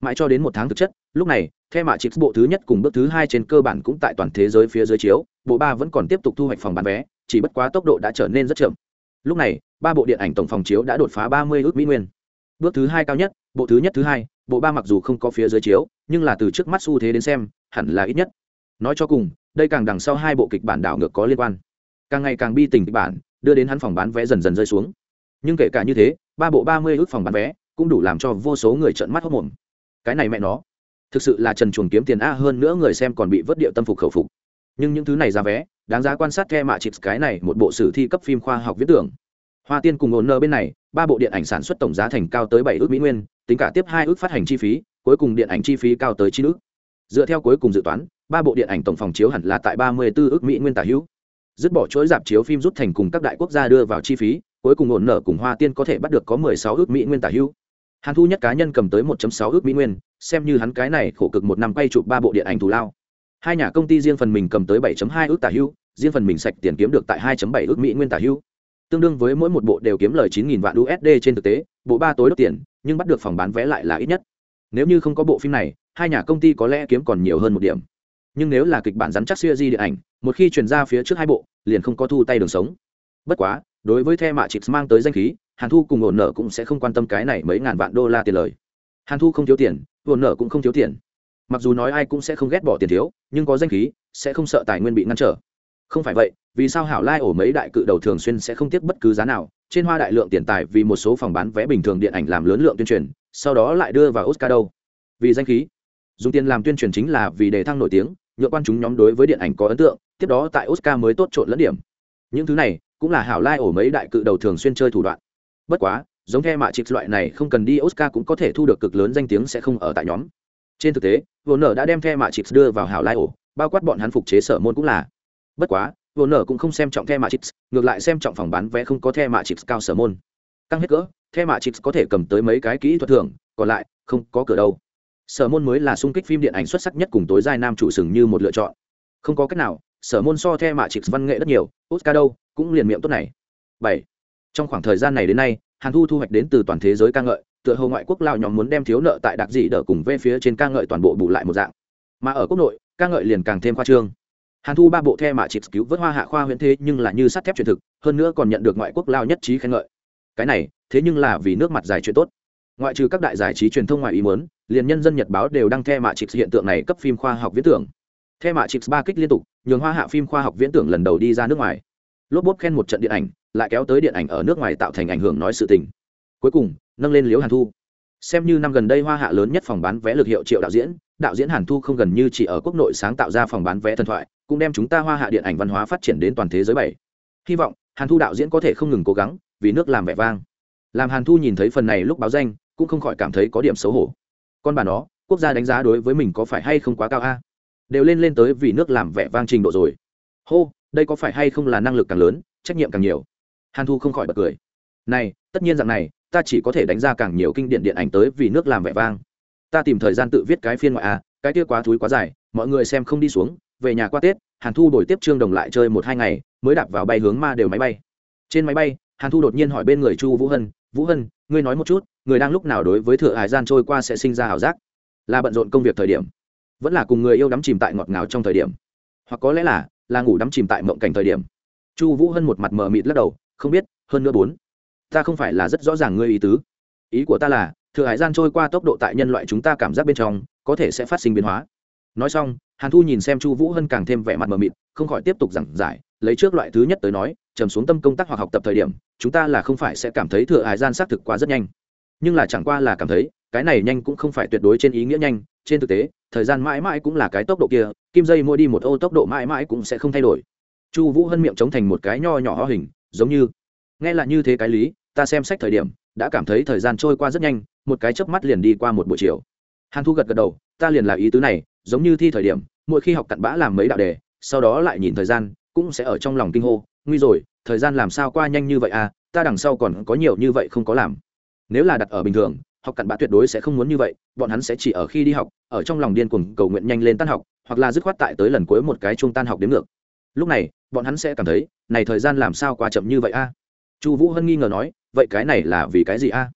Mãi cho đến một tháng thực chất, lúc này theo mạ chix bộ thứ nhất cùng bước thứ hai trên cơ bản cũng tại toàn thế giới phía dưới chiếu, bộ ba vẫn còn tiếp tục thu hoạch phòng bán vé chỉ bất quá tốc độ đã trở nên rất chậm. Lúc này, ba bộ điện ảnh tổng phòng chiếu đã đột phá ba mươi ước mỹ nguyên. Bước thứ hai cao nhất, bộ thứ nhất thứ hai, bộ ba mặc dù không có phía dưới chiếu, nhưng là từ trước mắt xu thế đến xem, hẳn là ít nhất. Nói cho cùng, đây càng đằng sau hai bộ kịch bản đảo ngược có liên quan. Càng ngày càng bi tình kịch bản, đưa đến hắn phòng bán vé dần dần rơi xuống. Nhưng kể cả như thế, ba bộ ba mươi ước phòng bán vé cũng đủ làm cho vô số người trợn mắt hốc mồm cái này mẹ nó, thực sự là trần chuồng kiếm tiền a hơn nữa người xem còn bị vớt điệu tâm phục khẩu phục nhưng những thứ này ra vé, đáng giá quan sát the mạ chịt cái này một bộ sử thi cấp phim khoa học viết tưởng. Hoa tiên cùng ổn nơ bên này, ba bộ điện ảnh sản xuất tổng giá thành cao tới bảy ước mỹ nguyên, tính cả tiếp hai ước phát hành chi phí, cuối cùng điện ảnh chi phí cao tới chín ước. Dựa theo cuối cùng dự toán, ba bộ điện ảnh tổng phòng chiếu hẳn là tại ba mươi 34 ước mỹ nguyên tả hữu. Dứt bỏ chuỗi dạp chiếu phim rút thành cùng các đại quốc gia đưa vào chi phí, cuối cùng ổn nở cùng hoa tiên có thể bắt được có mười sáu ước mỹ nguyên tả hữu. Hàn thu nhất cá nhân cầm tới 1 sáu ước mỹ nguyên, xem như hắn cái này khổ cực một năm quay chụp ba bộ điện ảnh thù lao hai nhà công ty riêng phần mình cầm tới 7.2 ước tả hưu, riêng phần mình sạch tiền kiếm được tại 2.7 ước mỹ nguyên tả hưu, tương đương với mỗi một bộ đều kiếm lời 9.000 vạn USD trên thực tế, bộ ba tối đốt tiền, nhưng bắt được phòng bán vé lại là ít nhất. Nếu như không có bộ phim này, hai nhà công ty có lẽ kiếm còn nhiều hơn một điểm. Nhưng nếu là kịch bản rắn chắc series điện ảnh, một khi truyền ra phía trước hai bộ, liền không có thu tay đường sống. Bất quá, đối với The Mạ Chips mang tới danh khí, Hàn Thu cùng ổn nợ cũng sẽ không quan tâm cái này mấy ngàn vạn đô la tiền lời. Hàn Thu không thiếu tiền, ổn nợ cũng không thiếu tiền. Mặc dù nói ai cũng sẽ không ghét bỏ tiền thiếu, nhưng có danh khí, sẽ không sợ tài nguyên bị ngăn trở. Không phải vậy vì sao hảo lai ổ mấy đại cự đầu thường xuyên sẽ không tiếc bất cứ giá nào? Trên hoa đại lượng tiền tài vì một số phòng bán vé bình thường điện ảnh làm lớn lượng tuyên truyền sau đó lại đưa vào oscar đâu? Vì danh khí. Dùng tiền làm tuyên truyền chính là vì đề thăng nổi tiếng nhựa quan chúng nhóm đối với điện ảnh có ấn tượng tiếp đó tại oscar mới tốt trộn lẫn điểm. Những thứ này cũng là hảo lai ổ mấy đại cự đầu thường xuyên chơi thủ đoạn. Bất quá giống the mạ trịch loại này không cần đi oscar cũng có thể thu được cực lớn danh tiếng sẽ không ở tại nhóm trên thực tế vô nở đã đem theo mạ chips đưa vào hảo lai ổ, bao quát bọn hắn phục chế sở môn cũng là. Bất quá vô nở cũng không xem trọng the mạ chips ngược lại xem trọng phòng bán vé không có the mạ chips cao sở môn. Căng hết cỡ, the mạ chips có thể cầm tới mấy cái kỹ thuật thưởng, còn lại, không có cửa đâu. Sở môn mới là sung kích phim điện ảnh xuất sắc nhất cùng tối giai nam chủ sừng như một lựa chọn. Không có cách nào, sở môn so the mạ chips văn nghệ rất nhiều, oscar đâu, cũng liền miệng tốt này. Bảy. Trong khoảng thời gian này đến nay, hàn thu thu hoạch đến từ toàn thế giới ca ngợi tựa hồ ngoại quốc lao nhóm muốn đem thiếu nợ tại đặc dị đỡ cùng về phía trên ca ngợi toàn bộ bù lại một dạng. Mà ở quốc nội, ca ngợi liền càng thêm khoa trương. Hàn thu ba bộ the mạ chịt cứu vớt hoa hạ khoa huyễn thế nhưng là như sắt thép truyền thực, hơn nữa còn nhận được ngoại quốc lao nhất trí khen ngợi. Cái này, thế nhưng là vì nước mặt dài chuyện tốt. Ngoại trừ các đại giải trí truyền thông ngoài ý muốn, liền nhân dân nhật báo đều đăng the mạ chịt hiện tượng này cấp phim khoa học viễn tưởng. The mạ chịt ba kích liên tục, nhường hoa hạ phim khoa học viễn tưởng lần đầu đi ra nước ngoài. Lốp bốp khen một trận điện ảnh, lại kéo tới điện ảnh ở nước ngoài tạo thành ảnh hưởng nói sự tình. Cuối cùng nâng lên liễu hàn thu. Xem như năm gần đây hoa hạ lớn nhất phòng bán vé lực hiệu triệu đạo diễn đạo diễn hàn thu không gần như chỉ ở quốc nội sáng tạo ra phòng bán vé thần thoại, cũng đem chúng ta hoa hạ điện ảnh văn hóa phát triển đến toàn thế giới bảy. Hy vọng, hàn thu đạo diễn có thể không ngừng cố gắng, vì nước làm vẻ vang. Làm hàn thu nhìn thấy phần này lúc báo danh, cũng không khỏi cảm thấy có điểm xấu hổ. Con bà nó, quốc gia đánh giá đối với mình có phải hay không quá cao a? Đều lên lên tới vì nước làm vẻ vang trình độ rồi. Hô, đây có phải hay không là năng lực càng lớn, trách nhiệm càng nhiều. Hàn thu không khỏi bật cười. Này, tất nhiên rằng này ta chỉ có thể đánh ra càng nhiều kinh điển điện ảnh tới vì nước làm vẻ vang. Ta tìm thời gian tự viết cái phiên ngoại a cái kia quá thúi quá dài, mọi người xem không đi xuống, về nhà qua tết, hàn thu đổi tiếp trương đồng lại chơi một hai ngày, mới đạp vào bay hướng ma đều máy bay. Trên máy bay, hàn thu đột nhiên hỏi bên người chu vũ hân vũ hân, ngươi nói một chút, người đang lúc nào đối với thừa hải gian trôi qua sẽ sinh ra ảo giác? Là bận rộn công việc thời điểm, vẫn là cùng người yêu đắm chìm tại ngọt ngào trong thời điểm? Hoặc có lẽ là là ngủ đắm chìm tại mộng cảnh thời điểm? Chu vũ hân một mặt mờ mịt lắc đầu, không biết, hơn nữa bốn ta không phải là rất rõ ràng ngươi ý tứ. Ý của ta là, thừa hải gian trôi qua tốc độ tại nhân loại chúng ta cảm giác bên trong, có thể sẽ phát sinh biến hóa. Nói xong, hàn thu nhìn xem chu vũ hân càng thêm vẻ mặt mờ mịt, không khỏi tiếp tục giảng giải, lấy trước loại thứ nhất tới nói, trầm xuống tâm công tác hoặc học tập thời điểm, chúng ta là không phải sẽ cảm thấy thừa hải gian xác thực quá rất nhanh. Nhưng là chẳng qua là cảm thấy, cái này nhanh cũng không phải tuyệt đối trên ý nghĩa nhanh, trên thực tế, thời gian mãi mãi cũng là cái tốc độ kia, kim dây mua đi một ô tốc độ mãi mãi cũng sẽ không thay đổi. Chu vũ hân miệng chống thành một cái nho nhỏ ho hình, giống như, nghe là như thế cái lý ta xem sách thời điểm, đã cảm thấy thời gian trôi qua rất nhanh, một cái chớp mắt liền đi qua một buổi chiều. Hàn thu gật gật đầu, ta liền là ý tứ này, giống như thi thời điểm, mỗi khi học cặn bã làm mấy đạo đề, sau đó lại nhìn thời gian, cũng sẽ ở trong lòng kinh hô, nguy rồi, thời gian làm sao qua nhanh như vậy à ta đằng sau còn có nhiều như vậy không có làm. Nếu là đặt ở bình thường, học cặn bã tuyệt đối sẽ không muốn như vậy, bọn hắn sẽ chỉ ở khi đi học, ở trong lòng điên cuồng cầu nguyện nhanh lên tan học, hoặc là dứt khoát tại tới lần cuối một cái chung tan học đến ngược. Lúc này, bọn hắn sẽ cảm thấy, này, thời gian làm sao qua chậm như vậy a chu vũ hân nghi ngờ nói, vậy cái này là vì cái gì a?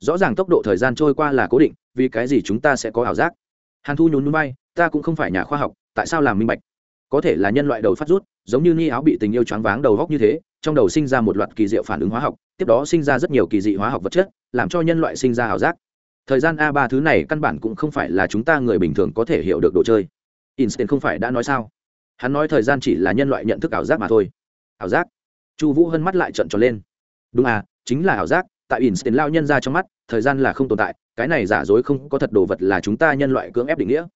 Rõ ràng tốc độ thời gian trôi qua là cố định, vì cái gì chúng ta sẽ có ảo giác? Hàn thu nhún núi bay ta cũng không phải nhà khoa học, tại sao làm minh bạch? Có thể là nhân loại đầu phát rút, giống như ni áo bị tình yêu choáng váng đầu góc như thế, trong đầu sinh ra một loạt kỳ diệu phản ứng hóa học, tiếp đó sinh ra rất nhiều kỳ dị hóa học vật chất, làm cho nhân loại sinh ra ảo giác. Thời gian a ba thứ này căn bản cũng không phải là chúng ta người bình thường có thể hiểu được đồ chơi. Einstein không phải đã nói sao? Hắn nói thời gian chỉ là nhân loại nhận thức ảo giác mà thôi. Ảo giác? Chu vũ hân mắt lại trận tròn lên. Đúng à chính là ảo giác, tại einstein lao nhân ra trong mắt, thời gian là không tồn tại, cái này giả dối không có thật đồ vật là chúng ta nhân loại cưỡng ép định nghĩa.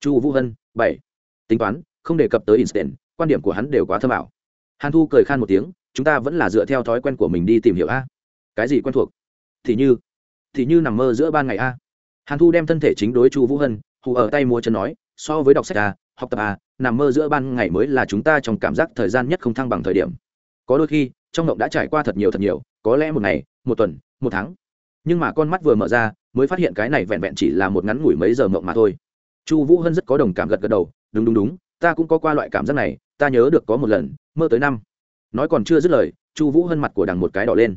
Chu vũ hân, bảy. Tính toán, không đề cập tới einstein, quan điểm của hắn đều quá thâm ảo. Hàn thu cười khan một tiếng, chúng ta vẫn là dựa theo thói quen của mình đi tìm hiểu a. Cái gì quen thuộc? Thì như thì như nằm mơ giữa ban ngày a. Hàn thu đem thân thể chính đối chu vũ hân, hù ở tay mua chân nói, so với đọc sách a học tập a nằm mơ giữa ban ngày mới là chúng ta trong cảm giác thời gian nhất không thăng bằng thời điểm có đôi khi, trong mộng đã trải qua thật nhiều thật nhiều, có lẽ một ngày, một tuần, một tháng. Nhưng mà con mắt vừa mở ra, mới phát hiện cái này vẹn vẹn chỉ là một ngắn ngủi mấy giờ mộng mà thôi. Chu vũ hân rất có đồng cảm gật gật đầu, đúng đúng đúng, ta cũng có qua loại cảm giác này, ta nhớ được có một lần, mơ tới năm. Nói còn chưa dứt lời, chu vũ hân mặt của đằng một cái đỏ lên.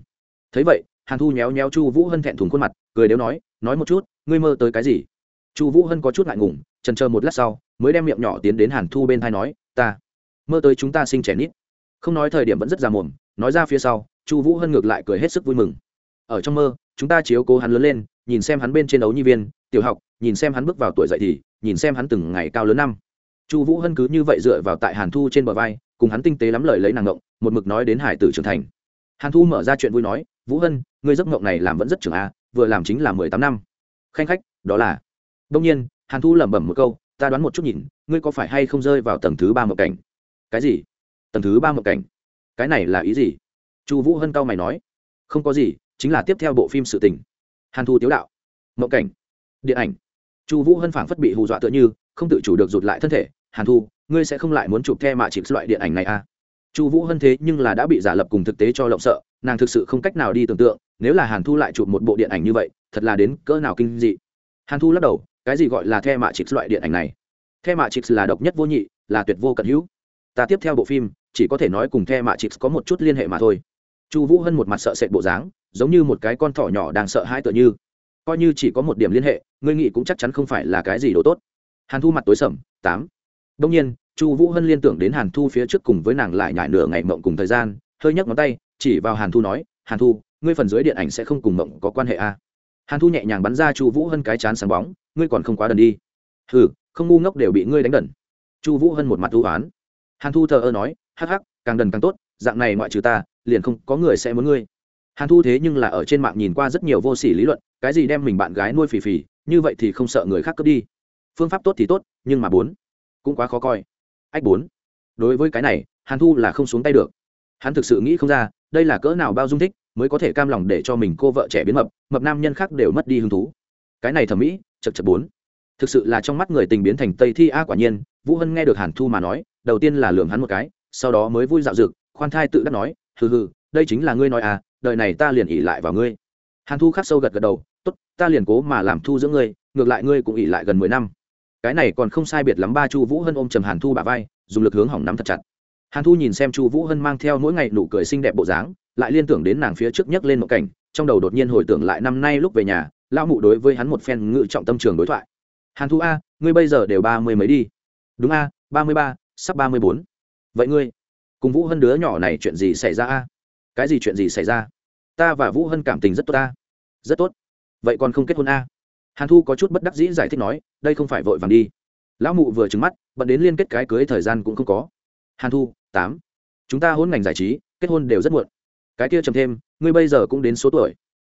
Thấy vậy, hàn thu nhéo nhéo chu vũ hân thẹn thùng khuôn mặt, cười đếu nói nói một chút, ngươi mơ tới cái gì? Chu vũ hân có chút ngại ngùng, trần chờ một lát sau, mới đem miệng nhỏ tiến đến hàn thu bên thai nói, ta, mơ tới chúng ta sinh trẻ nít không nói thời điểm vẫn rất già mồm, nói ra phía sau, chu vũ hân ngược lại cười hết sức vui mừng. Ở trong mơ, chúng ta chiếu cố hắn lớn lên, nhìn xem hắn bên trên đấu nhi viên, tiểu học, nhìn xem hắn bước vào tuổi dậy thì, nhìn xem hắn từng ngày cao lớn năm. Chu vũ hân cứ như vậy dựa vào tại hàn thu trên bờ vai, cùng hắn tinh tế lắm lời lấy nàng ngộng, một mực nói đến hải tử trưởng thành. Hàn thu mở ra chuyện vui nói, vũ hân, ngươi giấc ngộng này làm vẫn rất trưởng a, vừa làm chính là mười tám năm. Khanh khách, đó là. Đông nhiên, hàn thu lẩm bẩm một câu, ta đoán một chút nhìn, ngươi có phải hay không rơi vào tầng thứ ba mộng cảnh? Cái gì? Tầng thứ ba mộng cảnh. Cái này là ý gì? Chu vũ hân cao mày nói. Không có gì, chính là tiếp theo bộ phim sự tình. Hàn thu tiếu đạo. Mộng cảnh. Điện ảnh. Chu vũ hân phảng phất bị hù dọa tựa như, không tự chủ được rụt lại thân thể. Hàn thu, ngươi sẽ không lại muốn chụp the mạ chịp loại điện ảnh này à? Chu vũ hân thế nhưng là đã bị giả lập cùng thực tế cho lộng sợ, nàng thực sự không cách nào đi tưởng tượng, nếu là hàn thu lại chụp một bộ điện ảnh như vậy, thật là đến cỡ nào kinh dị. Hàn thu lắc đầu, cái gì gọi là the mạ chịp loại điện ảnh này? The mạ chịp là độc nhất vô nhị, là tuyệt vô cận hữu. Ta tiếp theo bộ phim chỉ có thể nói cùng the mạ chịt có một chút liên hệ mà thôi. Chu vũ hân một mặt sợ sệt bộ dáng, giống như một cái con thỏ nhỏ đang sợ hãi tựa như. Coi như chỉ có một điểm liên hệ, ngươi nghĩ cũng chắc chắn không phải là cái gì đồ tốt. Hàn thu mặt tối sầm, tám. Đông nhiên, chu vũ hân liên tưởng đến hàn thu phía trước cùng với nàng lại nhải nửa ngày mộng cùng thời gian, hơi nhấc ngón tay, chỉ vào hàn thu nói, hàn thu, ngươi phần dưới điện ảnh sẽ không cùng mộng có quan hệ à. hàn thu nhẹ nhàng bắn ra chu vũ hân cái chán sáng bóng, ngươi còn không quá đần đi. Ừ không ngu ngốc đều bị ngươi đánh đần. Chu vũ hân một mặt u oán. Hàn thu thờ ơ nói hắc hắc, càng đần càng tốt, dạng này ngoại trừ ta, liền không có người sẽ muốn ngươi. Hàn thu thế nhưng là ở trên mạng nhìn qua rất nhiều vô s ỉ lý luận, cái gì đem mình bạn gái nuôi phì phì, như vậy thì không sợ người khác cướp đi. Phương pháp tốt thì tốt, nhưng mà bốn, cũng quá khó coi. Ách bốn, đối với cái này, hàn thu là không xuống tay được. Hắn thực sự nghĩ không ra, đây là cỡ nào bao dung thích, mới có thể cam lòng để cho mình cô vợ trẻ biến mập mập nam nhân khác đều mất đi hứng thú. Cái này thẩm mỹ, chật chật bốn. Thực sự là trong mắt người tình biến thành tây thi a quả nhiên, vũ hân nghe được hàn thu mà nói, đầu tiên là lường hắn một cái sau đó mới vui dạo dực, khoan thai tự đắc nói, hừ hừ, đây chính là ngươi nói à đời này ta liền ỉ lại vào ngươi. Hàn thu khắc sâu gật gật đầu, tốt, ta liền cố mà làm thu giữa ngươi, ngược lại ngươi cũng ỉ lại gần mười năm. Cái này còn không sai biệt lắm, ba chu vũ hân ôm trầm hàn thu bà vai, dùng lực hướng hỏng nắm thật chặt. Hàn thu nhìn xem chu vũ hân mang theo mỗi ngày nụ cười xinh đẹp bộ dáng, lại liên tưởng đến nàng phía trước nhấc lên một cảnh, trong đầu đột nhiên hồi tưởng lại năm nay lúc về nhà, lão mụ đối với hắn một phen ngự trọng tâm trường đối thoại. Hàn thu a, ngươi bây giờ đều ba mươi mấy đi. Đúng a, ba mươi ba, sắp ba mươi bốn vậy ngươi, cùng vũ hân đứa nhỏ này chuyện gì xảy ra a? Cái gì chuyện gì xảy ra? Ta và vũ hân cảm tình rất tốt a. Rất tốt. Vậy còn không kết hôn a? Hàn thu có chút bất đắc dĩ giải thích nói, đây không phải vội vàng đi. Lão mụ vừa trứng mắt, bận đến liên kết cái cưới thời gian cũng không có. Hàn thu, tám. Chúng ta hôn ngành giải trí, kết hôn đều rất muộn. Cái kia trầm thêm, ngươi bây giờ cũng đến số tuổi.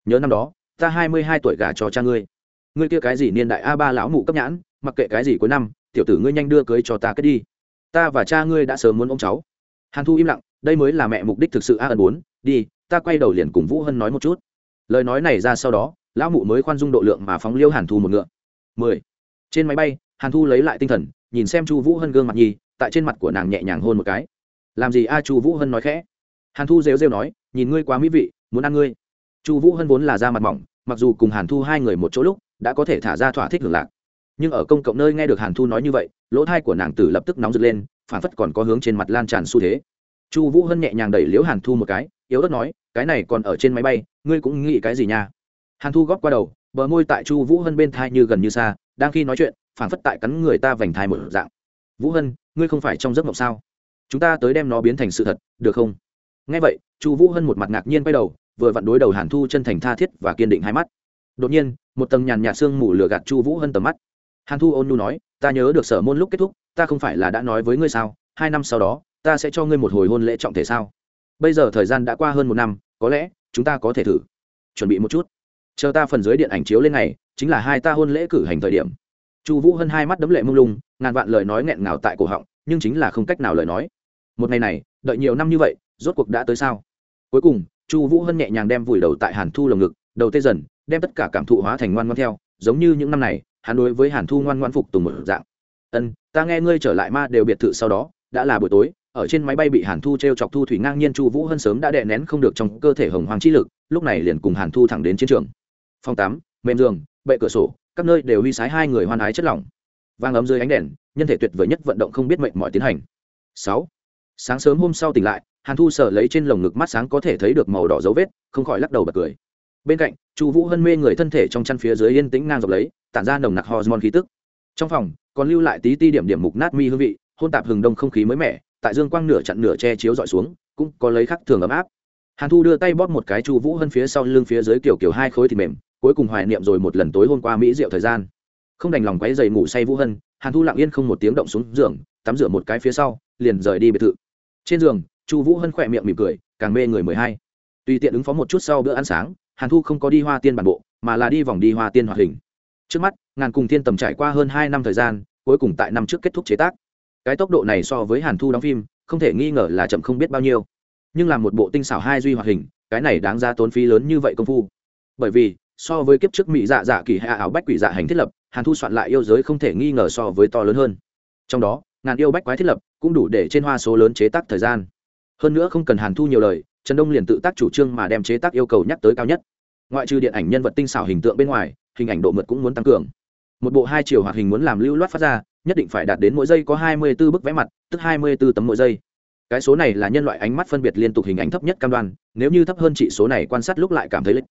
Nhớ năm đó, ta hai mươi hai tuổi gả cho cha ngươi. Ngươi kia cái gì niên đại a ba lão mụ cấp nhãn, mặc kệ cái gì cuối năm, tiểu tử ngươi nhanh đưa cưới cho ta kết đi ta và cha ngươi đã sớm muốn ông cháu. Hàn thu im lặng, đây mới là mẹ mục đích thực sự a ẩn bốn đi, ta quay đầu liền cùng vũ hân nói một chút. Lời nói này ra sau đó, lão mụ mới khoan dung độ lượng mà phóng liêu hàn thu một ngựa. Mười. Trên máy bay, hàn thu lấy lại tinh thần, nhìn xem chu vũ hân gương mặt nhi tại trên mặt của nàng nhẹ nhàng hôn một cái. Làm gì a chu vũ hân nói khẽ? Hàn thu rêu rêu nói, nhìn ngươi quá mỹ vị, muốn ăn ngươi. Chu vũ hân vốn là da mặt mỏng, mặc dù cùng hàn thu hai người một chỗ lúc, đã có thể thả ra thỏa thích hưởng lạc nhưng ở công cộng nơi nghe được hàn thu nói như vậy, lỗ thai của nàng tử lập tức nóng rực lên phản phất còn có hướng trên mặt lan tràn xu thế. Chu vũ hân nhẹ nhàng đẩy liễu hàn thu một cái, yếu đất nói, cái này còn ở trên máy bay, ngươi cũng nghĩ cái gì nha? Hàn thu góp qua đầu, bờ môi tại chu vũ hân bên thai như gần như xa, đang khi nói chuyện phản phất tại cắn người ta vành thai một dạng. Vũ hân, ngươi không phải trong giấc mộng sao? Chúng ta tới đem nó biến thành sự thật, được không? Nghe vậy, chu vũ hân một mặt ngạc nhiên quay đầu, vừa vặn đối đầu hàn thu chân thành tha thiết và kiên định hai mắt. Đột nhiên, một tầng nhàn nhạt sương mù lửa gạt chu vũ hân tầm mắt hàn thu ôn nu nói, ta nhớ được sở môn lúc kết thúc, ta không phải là đã nói với ngươi sao? Hai năm sau đó, ta sẽ cho ngươi một hồi hôn lễ trọng thể sao? Bây giờ thời gian đã qua hơn một năm, có lẽ chúng ta có thể thử. Chuẩn bị một chút. Chờ ta phần dưới điện ảnh chiếu lên này chính là hai ta hôn lễ cử hành thời điểm. Chu vũ hân hai mắt đấm lệ mông lung, ngàn vạn lời nói nghẹn ngào tại cổ họng, nhưng chính là không cách nào lời nói. Một ngày này, đợi nhiều năm như vậy, rốt cuộc đã tới sao? Cuối cùng, chu vũ hân nhẹ nhàng đem vùi đầu tại hàn thu lồng ngực, đầu tê dần, đem tất cả cảm thụ hóa thành ngoan ngoan theo, giống như những năm này hắn đối với hàn thu ngoan ngoan phục tùng một dạng. Ân, ta nghe ngươi trở lại ma đều biệt thự sau đó, đã là buổi tối, ở trên máy bay bị hàn thu t r e o chọc thu thủy ngang nhiên chu vũ hân sớm đã đè nén không được trong cơ thể hồng hoàng chi lực, lúc này liền cùng hàn thu thẳng đến chiến trường. Phòng tám mềm giường, bệ cửa sổ, các nơi đều huy sái hai người hoan ái chất lỏng. Vang ấm dưới ánh đèn, nhân thể tuyệt vời nhất vận động không biết mệnh mọi tiến hành. Sáu, sáng sớm hôm sau tỉnh lại, hàn thu sở lấy trên lồng ngực mắt sáng có thể thấy được màu đỏ dấu vết, không khỏi lắc đầu bật cười. Bên cạnh, chu vũ hân mê người thân thể trong chăn phía dưới yên tĩnh ngang dọc lấy tản ra nồng nặc hormone khí tức. Trong phòng, còn lưu lại tí ti điểm điểm mục nát mi hương vị, hôn tạp hừng đông không khí mới mẻ, tại dương quang nửa chặn nửa che chiếu dọi xuống, cũng có lấy khắc thường ấm áp. Hàn thu đưa tay bóp một cái chu vũ hân phía sau lưng phía dưới kiểu kiểu hai khối thịt mềm, cuối cùng hoài niệm rồi một lần tối hôm qua mỹ rượu thời gian. Không đành lòng quấy dày ngủ say vũ hân, hàn thu lặng yên không một tiếng động xuống giường, tắm rửa một cái phía sau, liền rời đi biệt thự. Trên giường, chu vũ hân khỏe miệng mỉm cười, càng mê người mười hai. Tùy tiện ứng phó một chút sau bữa ăn sáng, hàn thu không có đi hoa tiên bản bộ, mà là đi vòng đi hoa tiên hoạt hình trước mắt, ngàn cùng thiên tầm trải qua hơn hai năm thời gian, cuối cùng tại năm trước kết thúc chế tác. Cái tốc độ này so với hàn thu đóng phim, không thể nghi ngờ là chậm không biết bao nhiêu. Nhưng làm một bộ tinh xảo hai duy hoạt hình, cái này đáng ra tốn phí lớn như vậy công phu. Bởi vì, so với kiếp trước mỹ dạ dạ kỳ hạ ảo bách quỷ dạ hành thiết lập, hàn thu soạn lại yêu giới không thể nghi ngờ so với to lớn hơn. Trong đó, ngàn yêu bách quái thiết lập cũng đủ để trên hoa số lớn chế tác thời gian. Hơn nữa không cần hàn thu nhiều lời, trần đông liền tự tác chủ trương mà đem chế tác yêu cầu nhắc tới cao nhất. Ngoại trừ điện ảnh nhân vật tinh xảo hình tượng bên ngoài hình ảnh độ mượt cũng muốn tăng cường. Một bộ hai chiều hoạt hình muốn làm lưu loát phát ra, nhất định phải đạt đến mỗi giây có hai mươi 24 bức vẽ mặt, tức hai mươi 24 tấm mỗi giây. Cái số này là nhân loại ánh mắt phân biệt liên tục hình ảnh thấp nhất cam đoan, nếu như thấp hơn trị số này quan sát lúc lại cảm thấy lệch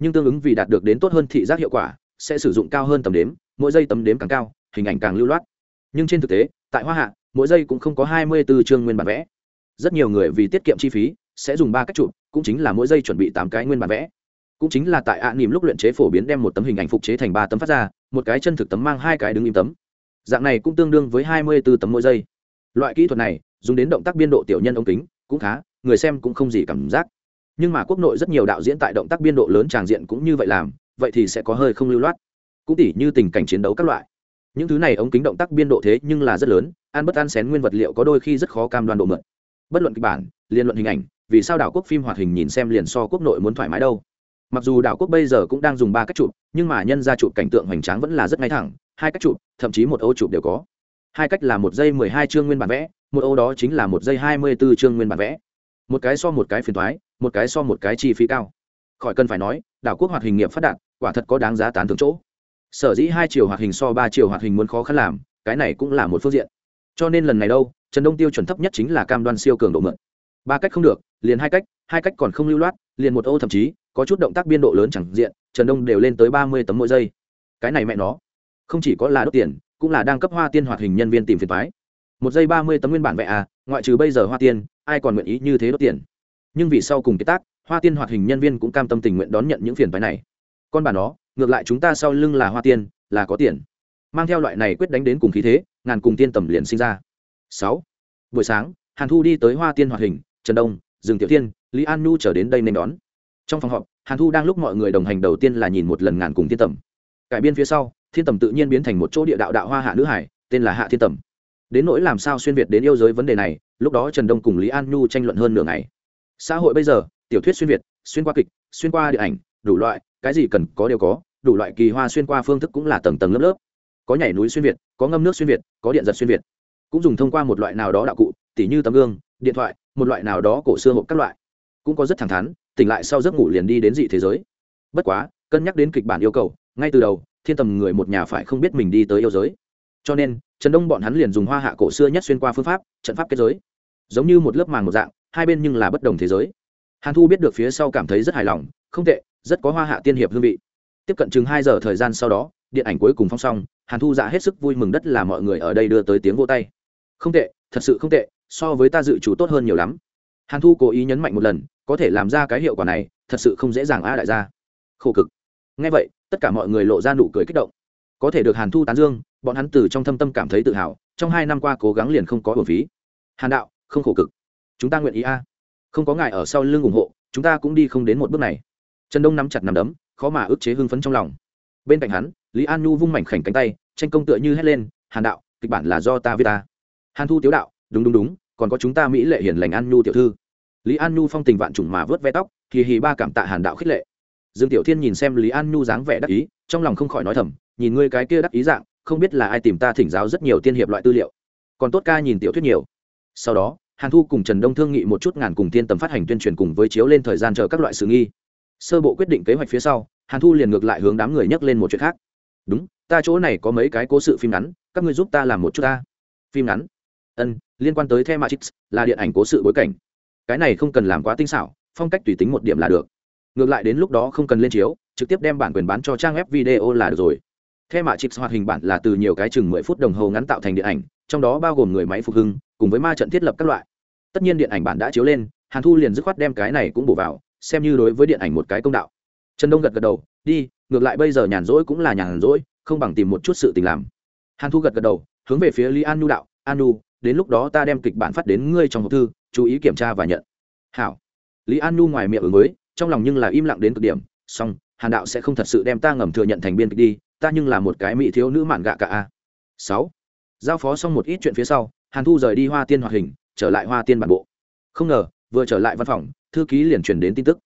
nhưng tương ứng vì đạt được đến tốt hơn thị giác hiệu quả, sẽ sử dụng cao hơn tầm đếm, mỗi giây tầm đếm càng cao, hình ảnh càng lưu loát. Nhưng trên thực tế, tại hoa hạ, mỗi giây cũng không có hai mươi 24 chương nguyên bản vẽ. Rất nhiều người vì tiết kiệm chi phí, sẽ dùng ba cách chụp, cũng chính là mỗi giây chuẩn bị tám cái nguyên bản vẽ cũng chính là tại ạ à lúc luyện chế phổ biến đem một tấm hình ảnh phục chế thành ba tấm phát ra, một cái chân thực tấm mang hai cái đứng im tấm. Dạng này cũng tương đương với hai mươi 24 tấm mỗi giây. Loại kỹ thuật này, dùng đến động tác biên độ tiểu nhân ống kính, cũng khá, người xem cũng không gì cảm giác. Nhưng mà quốc nội rất nhiều đạo diễn tại động tác biên độ lớn tràng diện cũng như vậy làm, vậy thì sẽ có hơi không lưu loát. Cũng tỉ như tình cảnh chiến đấu các loại. Những thứ này ống kính động tác biên độ thế nhưng là rất lớn, ăn bất ăn xén nguyên vật liệu có đôi khi rất khó cam đoan độ mượn bất luận kịch bản, liên luận hình ảnh, vì sao đảo quốc phim hoạt hình nhìn xem liền so quốc nội muốn thoải mái đâu? Mặc dù đảo quốc bây giờ cũng đang dùng ba cách chụp, nhưng mà nhân ra chụp cảnh tượng hoành tráng vẫn là rất ngay thẳng, hai cách chụp, thậm chí một ô chụp đều có. Hai cách là một giây mười hai chương nguyên bản vẽ, một ô đó chính là một giây hai mươi b ố chương nguyên bản vẽ. Một cái so một cái phiền thoái một cái so một cái chi phí cao. Khỏi cần phải nói, đảo quốc hoạt hình nghiệp phát đạt, quả thật có đáng giá tán thưởng chỗ. Sở dĩ hai chiều hoạt hình so ba chiều hoạt hình muốn khó khăn làm, cái này cũng là một phương diện. Cho nên lần này đâu, trần đông tiêu chuẩn thấp nhất chính là cam đoan siêu cường độ mượn. Ba cách không được, liền hai cách hai cách còn không lưu loát liền một ô thậm chí, có chút động tác biên độ lớn chẳng diện, trần đông đều lên tới ba mươi tấm mỗi giây. Cái này mẹ nó. Không chỉ có là đốt tiền, cũng là đang cấp hoa tiên hoạt hình nhân viên tìm phiền thoái một giây ba mươi tấm nguyên bản vẽ à ngoại trừ bây giờ hoa tiên, ai còn nguyện ý như thế đốt tiền? Nhưng vì sau cùng cái tác, hoa tiên hoạt hình nhân viên cũng cam tâm tình nguyện đón nhận những phiền phái này. Con bà nó, ngược lại chúng ta sau lưng là hoa tiên, là có tiền. Mang theo loại này quyết đánh đến cùng khí thế, ngàn cùng tiên tầm liền sinh ra. Sáu. Buổi sáng, hàn thu đi tới hoa tiên hoạt hình, trần đông Dừng tiểu tiên lý an nhu trở đến đây nên đón. Trong phòng họp, hàn thu đang lúc mọi người đồng hành đầu tiên là nhìn một lần ngàn cùng Thiên tầm. Cải biên phía sau, thiên tầm tự nhiên biến thành một chỗ địa đạo đạo hoa hạ nữ hải, tên là hạ thiên tầm. Đến nỗi làm sao xuyên việt đến yêu giới vấn đề này, lúc đó trần đông cùng lý an nhu tranh luận hơn nửa ngày. Xã hội bây giờ, tiểu thuyết xuyên việt, xuyên qua kịch, xuyên qua điện ảnh, đủ loại, cái gì cần có đều có, đủ loại kỳ hoa xuyên qua phương thức cũng là tầng tầng lớp lớp. Có nhảy núi xuyên việt, có ngâm nước xuyên việt, có điện giật xuyên việt. Cũng dùng thông qua một loại nào đó đạo cụ, tỉ như tấm gương, điện thoại một loại nào đó cổ xưa hộp các loại. Cũng có rất thẳng thắn, tỉnh lại sau giấc ngủ liền đi đến dị thế giới. Bất quá, cân nhắc đến kịch bản yêu cầu, ngay từ đầu, thiên tầm người một nhà phải không biết mình đi tới yêu giới. Cho nên, trần đông bọn hắn liền dùng hoa hạ cổ xưa nhất xuyên qua phương pháp, trận pháp kết giới. Giống như một lớp màng một dạng, hai bên nhưng là bất đồng thế giới. Hàn thu biết được phía sau cảm thấy rất hài lòng, không tệ, rất có hoa hạ tiên hiệp hương vị. Tiếp cận chừng hai giờ thời gian sau đó, điện ảnh cuối cùng phong xong, hàn thu dạ hết sức vui mừng đất là mọi người ở đây đưa tới tiếng vô tay. Không tệ, thật sự không tệ so với ta dự trù tốt hơn nhiều lắm. Hàn thu cố ý nhấn mạnh một lần, có thể làm ra cái hiệu quả này, thật sự không dễ dàng a đại gia. Khổ cực. Ngay vậy, tất cả mọi người lộ ra nụ cười kích động. Có thể được hàn thu tán dương, bọn hắn từ trong thâm tâm cảm thấy tự hào, trong hai năm qua cố gắng liền không có hồn phí. Hàn đạo, không khổ cực. Chúng ta nguyện ý a. Không có ngài ở sau lưng ủng hộ, chúng ta cũng đi không đến một bước này. Trần đông nắm chặt nằm đấm, khó mà ức chế hưng phấn trong lòng. Bên cạnh hắn, lý an nhu vung mảnh khảnh cánh tay, tranh công tựa như hét lên, hàn đạo, kịch bản là do ta viết ta. Hàn thu tiếu đạo đúng đúng đúng, còn có chúng ta mỹ lệ hiền lành an nhu tiểu thư. Lý an nhu phong tình vạn trùng mà vớt ve tóc thì hì ba cảm tạ hàn đạo khích lệ. Dương tiểu thiên nhìn xem lý an nhu dáng vẻ đắc ý, trong lòng không khỏi nói thầm, nhìn ngươi cái kia đắc ý dạng, không biết là ai tìm ta thỉnh giáo rất nhiều tiên hiệp loại tư liệu. Còn tốt ca nhìn tiểu thuyết nhiều. Sau đó, hàn thu cùng trần đông thương nghị một chút ngàn cùng tiên tầm phát hành tuyên truyền cùng với chiếu lên thời gian chờ các loại sự nghi. Sơ bộ quyết định kế hoạch phía sau, hàn thu liền ngược lại hướng đám người nhắc lên một chuyện khác. Đúng, ta chỗ này có mấy cái cố sự phim ngắn, các ngươi giúp ta làm một chút ta. Phim ngắn? Ân liên quan tới the matrix là điện ảnh cố sự bối cảnh cái này không cần làm quá tinh xảo phong cách tùy tính một điểm là được ngược lại đến lúc đó không cần lên chiếu trực tiếp đem bản quyền bán cho trang web video là được rồi The Matrix hoạt hình bản là từ nhiều cái chừng mười phút đồng hồ ngắn tạo thành điện ảnh, trong đó bao gồm người máy phục hưng, cùng với ma trận thiết lập các loại. Tất nhiên điện ảnh bản đã chiếu lên, Hàn Thu liền dứt khoát đem cái này cũng bổ vào, xem như đối với điện ảnh một cái công đạo. Trần Đông gật gật đầu, đi, ngược lại bây giờ nhàn rỗi cũng là nhàn rỗi, không bằng tìm một chút sự tình làm. Hàn Thu gật gật đầu, hướng về phía Lý An Nhu đạo, "An Nhu, đến lúc đó ta đem kịch bản phát đến ngươi trong hộp thư, chú ý kiểm tra và nhận." "Hảo." Lý An Nhu ngoài miệng ứng mới trong lòng nhưng là im lặng đến cực điểm, song Hàn đạo sẽ không thật sự đem ta ngầm thừa nhận thành biên kịch đi, ta nhưng là một cái mỹ thiếu nữ mạn gạ cả a. Sáu. Giao phó xong một ít chuyện phía sau hàn thu rời đi hoa tiên hoạt hình trở lại hoa tiên bản bộ. Không ngờ vừa trở lại văn phòng thư ký liền truyền đến tin tức.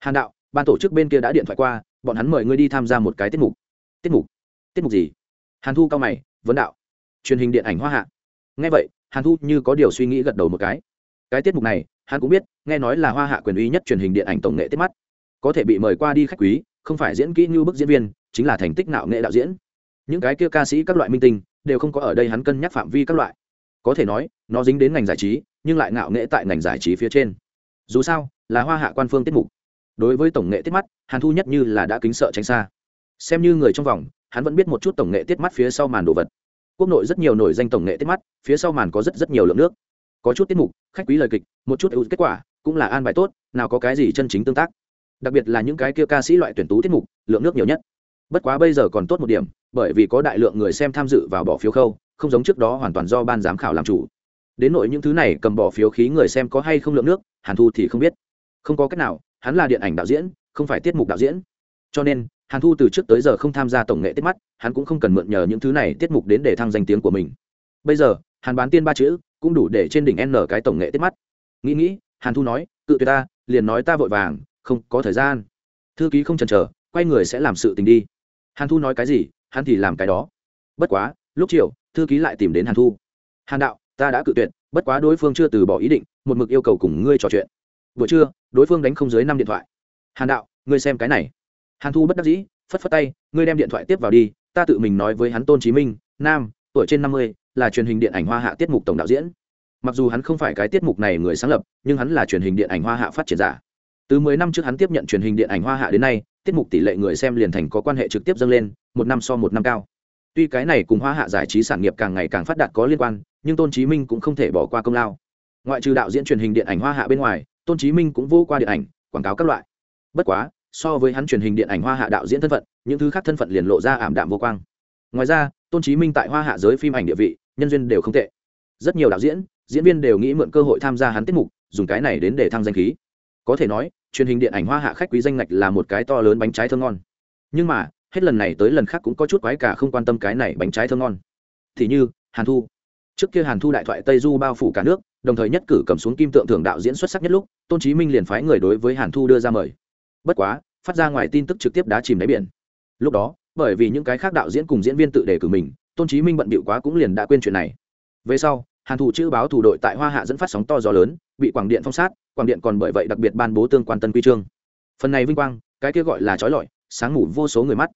Hàn đạo ban tổ chức bên kia đã điện thoại qua bọn hắn mời ngươi đi tham gia một cái tiết mục. Tiết mục? Tiết mục gì? Hàn thu cao mày vấn đạo truyền hình điện ảnh hoa hạ. Nghe vậy hàn thu như có điều suy nghĩ gật đầu một cái. Cái tiết mục này, hắn cũng biết, nghe nói là hoa hạ quyền uy nhất truyền hình điện ảnh tổng nghệ tiết mắt. Có thể bị mời qua đi khách quý, không phải diễn kỹ như bức diễn viên, chính là thành tích nạo nghệ đạo diễn. Những cái kia ca sĩ các loại minh tinh, đều không có ở đây hắn cân nhắc phạm vi các loại. Có thể nói, nó dính đến ngành giải trí, nhưng lại ngạo nghệ tại ngành giải trí phía trên. Dù sao, là hoa hạ quan phương tiết mục. Đối với tổng nghệ tiết mắt, hàn thu nhất như là đã kính sợ tránh xa. Xem như người trong vòng, hắn vẫn biết một chút tổng nghệ tiết mắt phía sau màn đồ vật quốc nội rất nhiều nổi danh tổng nghệ tiết mắt, phía sau màn có rất rất nhiều lượng nước. Có chút tiết mục, khách quý lời kịch, một chút ưu kết quả, cũng là an bài tốt, nào có cái gì chân chính tương tác. Đặc biệt là những cái kia ca sĩ loại tuyển tú tiết mục, lượng nước nhiều nhất. Bất quá bây giờ còn tốt một điểm, bởi vì có đại lượng người xem tham dự vào bỏ phiếu khâu, không giống trước đó hoàn toàn do ban giám khảo làm chủ. Đến nội những thứ này cầm bỏ phiếu khí người xem có hay không lượng nước, hàn thu thì không biết. Không có cách nào, hắn là điện ảnh đạo diễn, không phải tiết mục đạo diễn. Cho nên hàn thu từ trước tới giờ không tham gia tổng nghệ tiết mắt, hắn cũng không cần mượn nhờ những thứ này tiết mục đến để thăng danh tiếng của mình. Bây giờ hàn bán tiên ba chữ, cũng đủ để trên đỉnh n cái tổng nghệ tiết mắt. Nghĩ nghĩ, hàn thu nói, cự tuyệt ta, liền nói ta vội vàng, không có thời gian. Thư ký không chần chờ, quay người sẽ làm sự tình đi. Hàn thu nói cái gì, hắn thì làm cái đó. Bất quá, lúc chiều, thư ký lại tìm đến hàn thu. Hàn đạo, ta đã cự tuyệt, bất quá đối phương chưa từ bỏ ý định, một mực yêu cầu cùng ngươi trò chuyện. Buổi trưa, đối phương đánh không dưới năm điện thoại. Hàn đạo, ngươi xem cái này hàn thu bất đắc dĩ, phất phất tay, ngươi đem điện thoại tiếp vào đi, ta tự mình nói với hắn tôn chí minh, nam, tuổi trên năm mươi, là truyền hình điện ảnh hoa hạ tiết mục tổng đạo diễn. Mặc dù hắn không phải cái tiết mục này người sáng lập, nhưng hắn là truyền hình điện ảnh hoa hạ phát triển giả. Từ mười năm trước hắn tiếp nhận truyền hình điện ảnh hoa hạ đến nay, tiết mục tỷ lệ người xem liền thành có quan hệ trực tiếp dâng lên, một năm so một năm cao. Tuy cái này cùng hoa hạ giải trí sản nghiệp càng ngày càng phát đạt có liên quan, nhưng tôn chí minh cũng không thể bỏ qua công lao. Ngoại trừ đạo diễn truyền hình điện ảnh hoa hạ bên ngoài, tôn chí minh cũng vô qua điện ảnh, quảng cáo các loại. Bất quá so với hắn truyền hình điện ảnh hoa hạ đạo diễn thân phận, những thứ khác thân phận liền lộ ra ảm đạm vô quang. Ngoài ra, tôn chí minh tại hoa hạ giới phim ảnh địa vị, nhân duyên đều không tệ. Rất nhiều đạo diễn diễn viên đều nghĩ mượn cơ hội tham gia hắn tiết mục, dùng cái này đến để thăng danh khí. Có thể nói, truyền hình điện ảnh hoa hạ khách quý danh ngạch là một cái to lớn bánh trái thơm ngon. Nhưng mà, hết lần này tới lần khác cũng có chút quái cả không quan tâm cái này bánh trái thơm ngon. Thì như, hàn thu. Trước kia hàn thu đại thoại tây du bao phủ cả nước, đồng thời nhất cử cầm xuống kim tượng thưởng đạo diễn xuất sắc nhất lúc, tôn chí minh liền phái người đối với hàn thu đưa ra mời bất quá, phát ra ngoài tin tức trực tiếp đã chìm đáy biển. Lúc đó, bởi vì những cái khác đạo diễn cùng diễn viên tự đề cử mình, tôn trí minh bận bịu quá cũng liền đã quên chuyện này. Về sau, hàn thủ chữ báo thủ đội tại hoa hạ dẫn phát sóng to gió lớn, bị quảng điện phong sát, quảng điện còn bởi vậy đặc biệt ban bố tương quan tân quy trương phần này vinh quang, cái kia gọi là trói lọi, sáng ngủ vô số người mắt.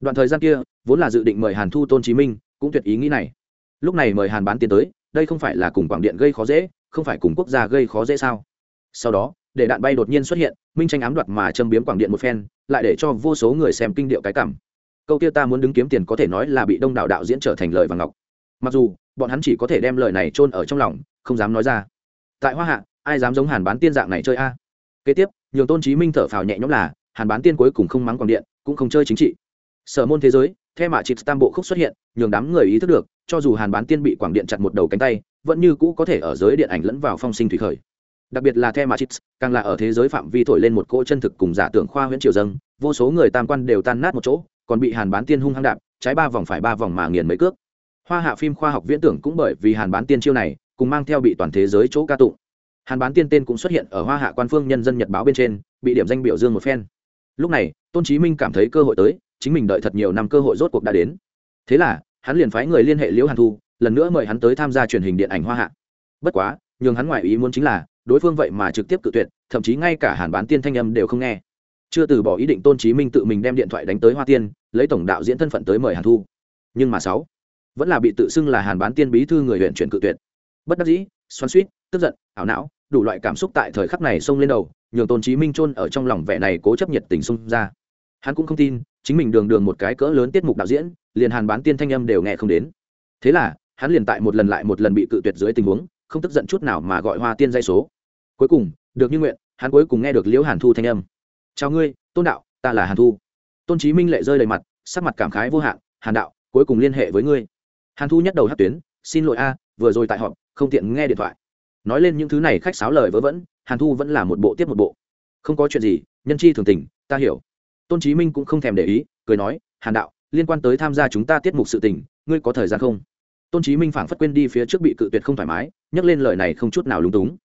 Đoạn thời gian kia, vốn là dự định mời hàn thu tôn chí minh, cũng tuyệt ý nghĩ này. Lúc này mời hàn bán tiền tới, đây không phải là cùng quảng điện gây khó dễ, không phải cùng quốc gia gây khó dễ sao? Sau đó để đạn bay đột nhiên xuất hiện, minh tranh ám đoạt mà châm biếm quảng điện một phen, lại để cho vô số người xem kinh điệu cái cảm. Câu kia ta muốn đứng kiếm tiền có thể nói là bị đông đảo đạo diễn trở thành lời và ngọc. Mặc dù, bọn hắn chỉ có thể đem lời này chôn ở trong lòng, không dám nói ra. Tại hoa hạ, ai dám giống hàn bán tiên dạng này chơi a? Kế tiếp, nhường tôn trí minh thở phào nhẹ nhõm là, hàn bán tiên cuối cùng không mắng quảng điện, cũng không chơi chính trị. Sở môn thế giới theo mạ chịt tam bộ khúc xuất hiện, nhường đám người ý thức được, cho dù hàn bán tiên bị quảng điện chặt một đầu cánh tay, vẫn như cũ có thể ở giới điện ảnh lẫn vào phong sinh thủy khởi đặc biệt là theo mạ chịp càng là ở thế giới phạm vi thổi lên một cỗ chân thực cùng giả tưởng khoa huyễn triều dâng, vô số người tam quan đều tan nát một chỗ, còn bị hàn bán tiên hung hăng đạp, trái ba vòng phải ba vòng mà nghiền mấy cước. Hoa hạ phim khoa học viễn tưởng cũng bởi vì hàn bán tiên chiêu này, cùng mang theo bị toàn thế giới chỗ ca tụng. Hàn bán tiên tên cũng xuất hiện ở hoa hạ quan phương nhân dân nhật báo bên trên, bị điểm danh biểu dương một phen. Lúc này, tôn trí minh cảm thấy cơ hội tới, chính mình đợi thật nhiều năm cơ hội rốt cuộc đã đến. Thế là, hắn liền phái người liên hệ liễu hàn thu, lần nữa mời hắn tới tham gia truyền hình điện ảnh hoa hạ. Bất quá, nhường hắn ngoại ý muốn chính là đối phương vậy mà trực tiếp cự tuyệt, thậm chí ngay cả hàn bán tiên thanh âm đều không nghe. Chưa từ bỏ ý định tôn Chí minh tự mình đem điện thoại đánh tới hoa tiên, lấy tổng đạo diễn thân phận tới mời hàn thu. Nhưng mà sáu, vẫn là bị tự xưng là hàn bán tiên bí thư người huyện chuyển cự tuyệt. Bất đắc dĩ, xoắn suýt tức giận, ảo não, đủ loại cảm xúc tại thời khắc này xông lên đầu, nhường tôn Chí minh chôn ở trong lòng vẻ này cố chấp nhiệt tình xông ra. Hắn cũng không tin, chính mình đường đường một cái cỡ lớn tiết mục đạo diễn, liền hàn bán tiên thanh âm đều nghe không đến. Thế là, hắn liền tại một lần lại một lần bị cự tuyệt dưới tình huống không tức giận chút nào mà gọi hoa tiên dây số. Cuối cùng, được như nguyện, hắn cuối cùng nghe được liễu hàn thu thanh âm. Chào ngươi, tôn đạo, ta là hàn thu. Tôn trí minh lệ rơi đầy mặt, sắc mặt cảm khái vô hạn, hàn đạo, cuối cùng liên hệ với ngươi. Hàn thu nhắc đầu hát tuyến, xin lỗi a, vừa rồi tại họp, không tiện nghe điện thoại. Nói lên những thứ này khách sáo lời vớ vẩn, hàn thu vẫn là một bộ tiếp một bộ. Không có chuyện gì, nhân chi thường tình, ta hiểu. Tôn trí minh cũng không thèm để ý, cười nói, hàn đạo, liên quan tới tham gia chúng ta tiết mục sự tình, ngươi có thời gian không? Tôn trí minh phảng phất quên đi phía trước bị cự tuyệt không thoải mái, nhắc lên lời này không chút nào lúng túng.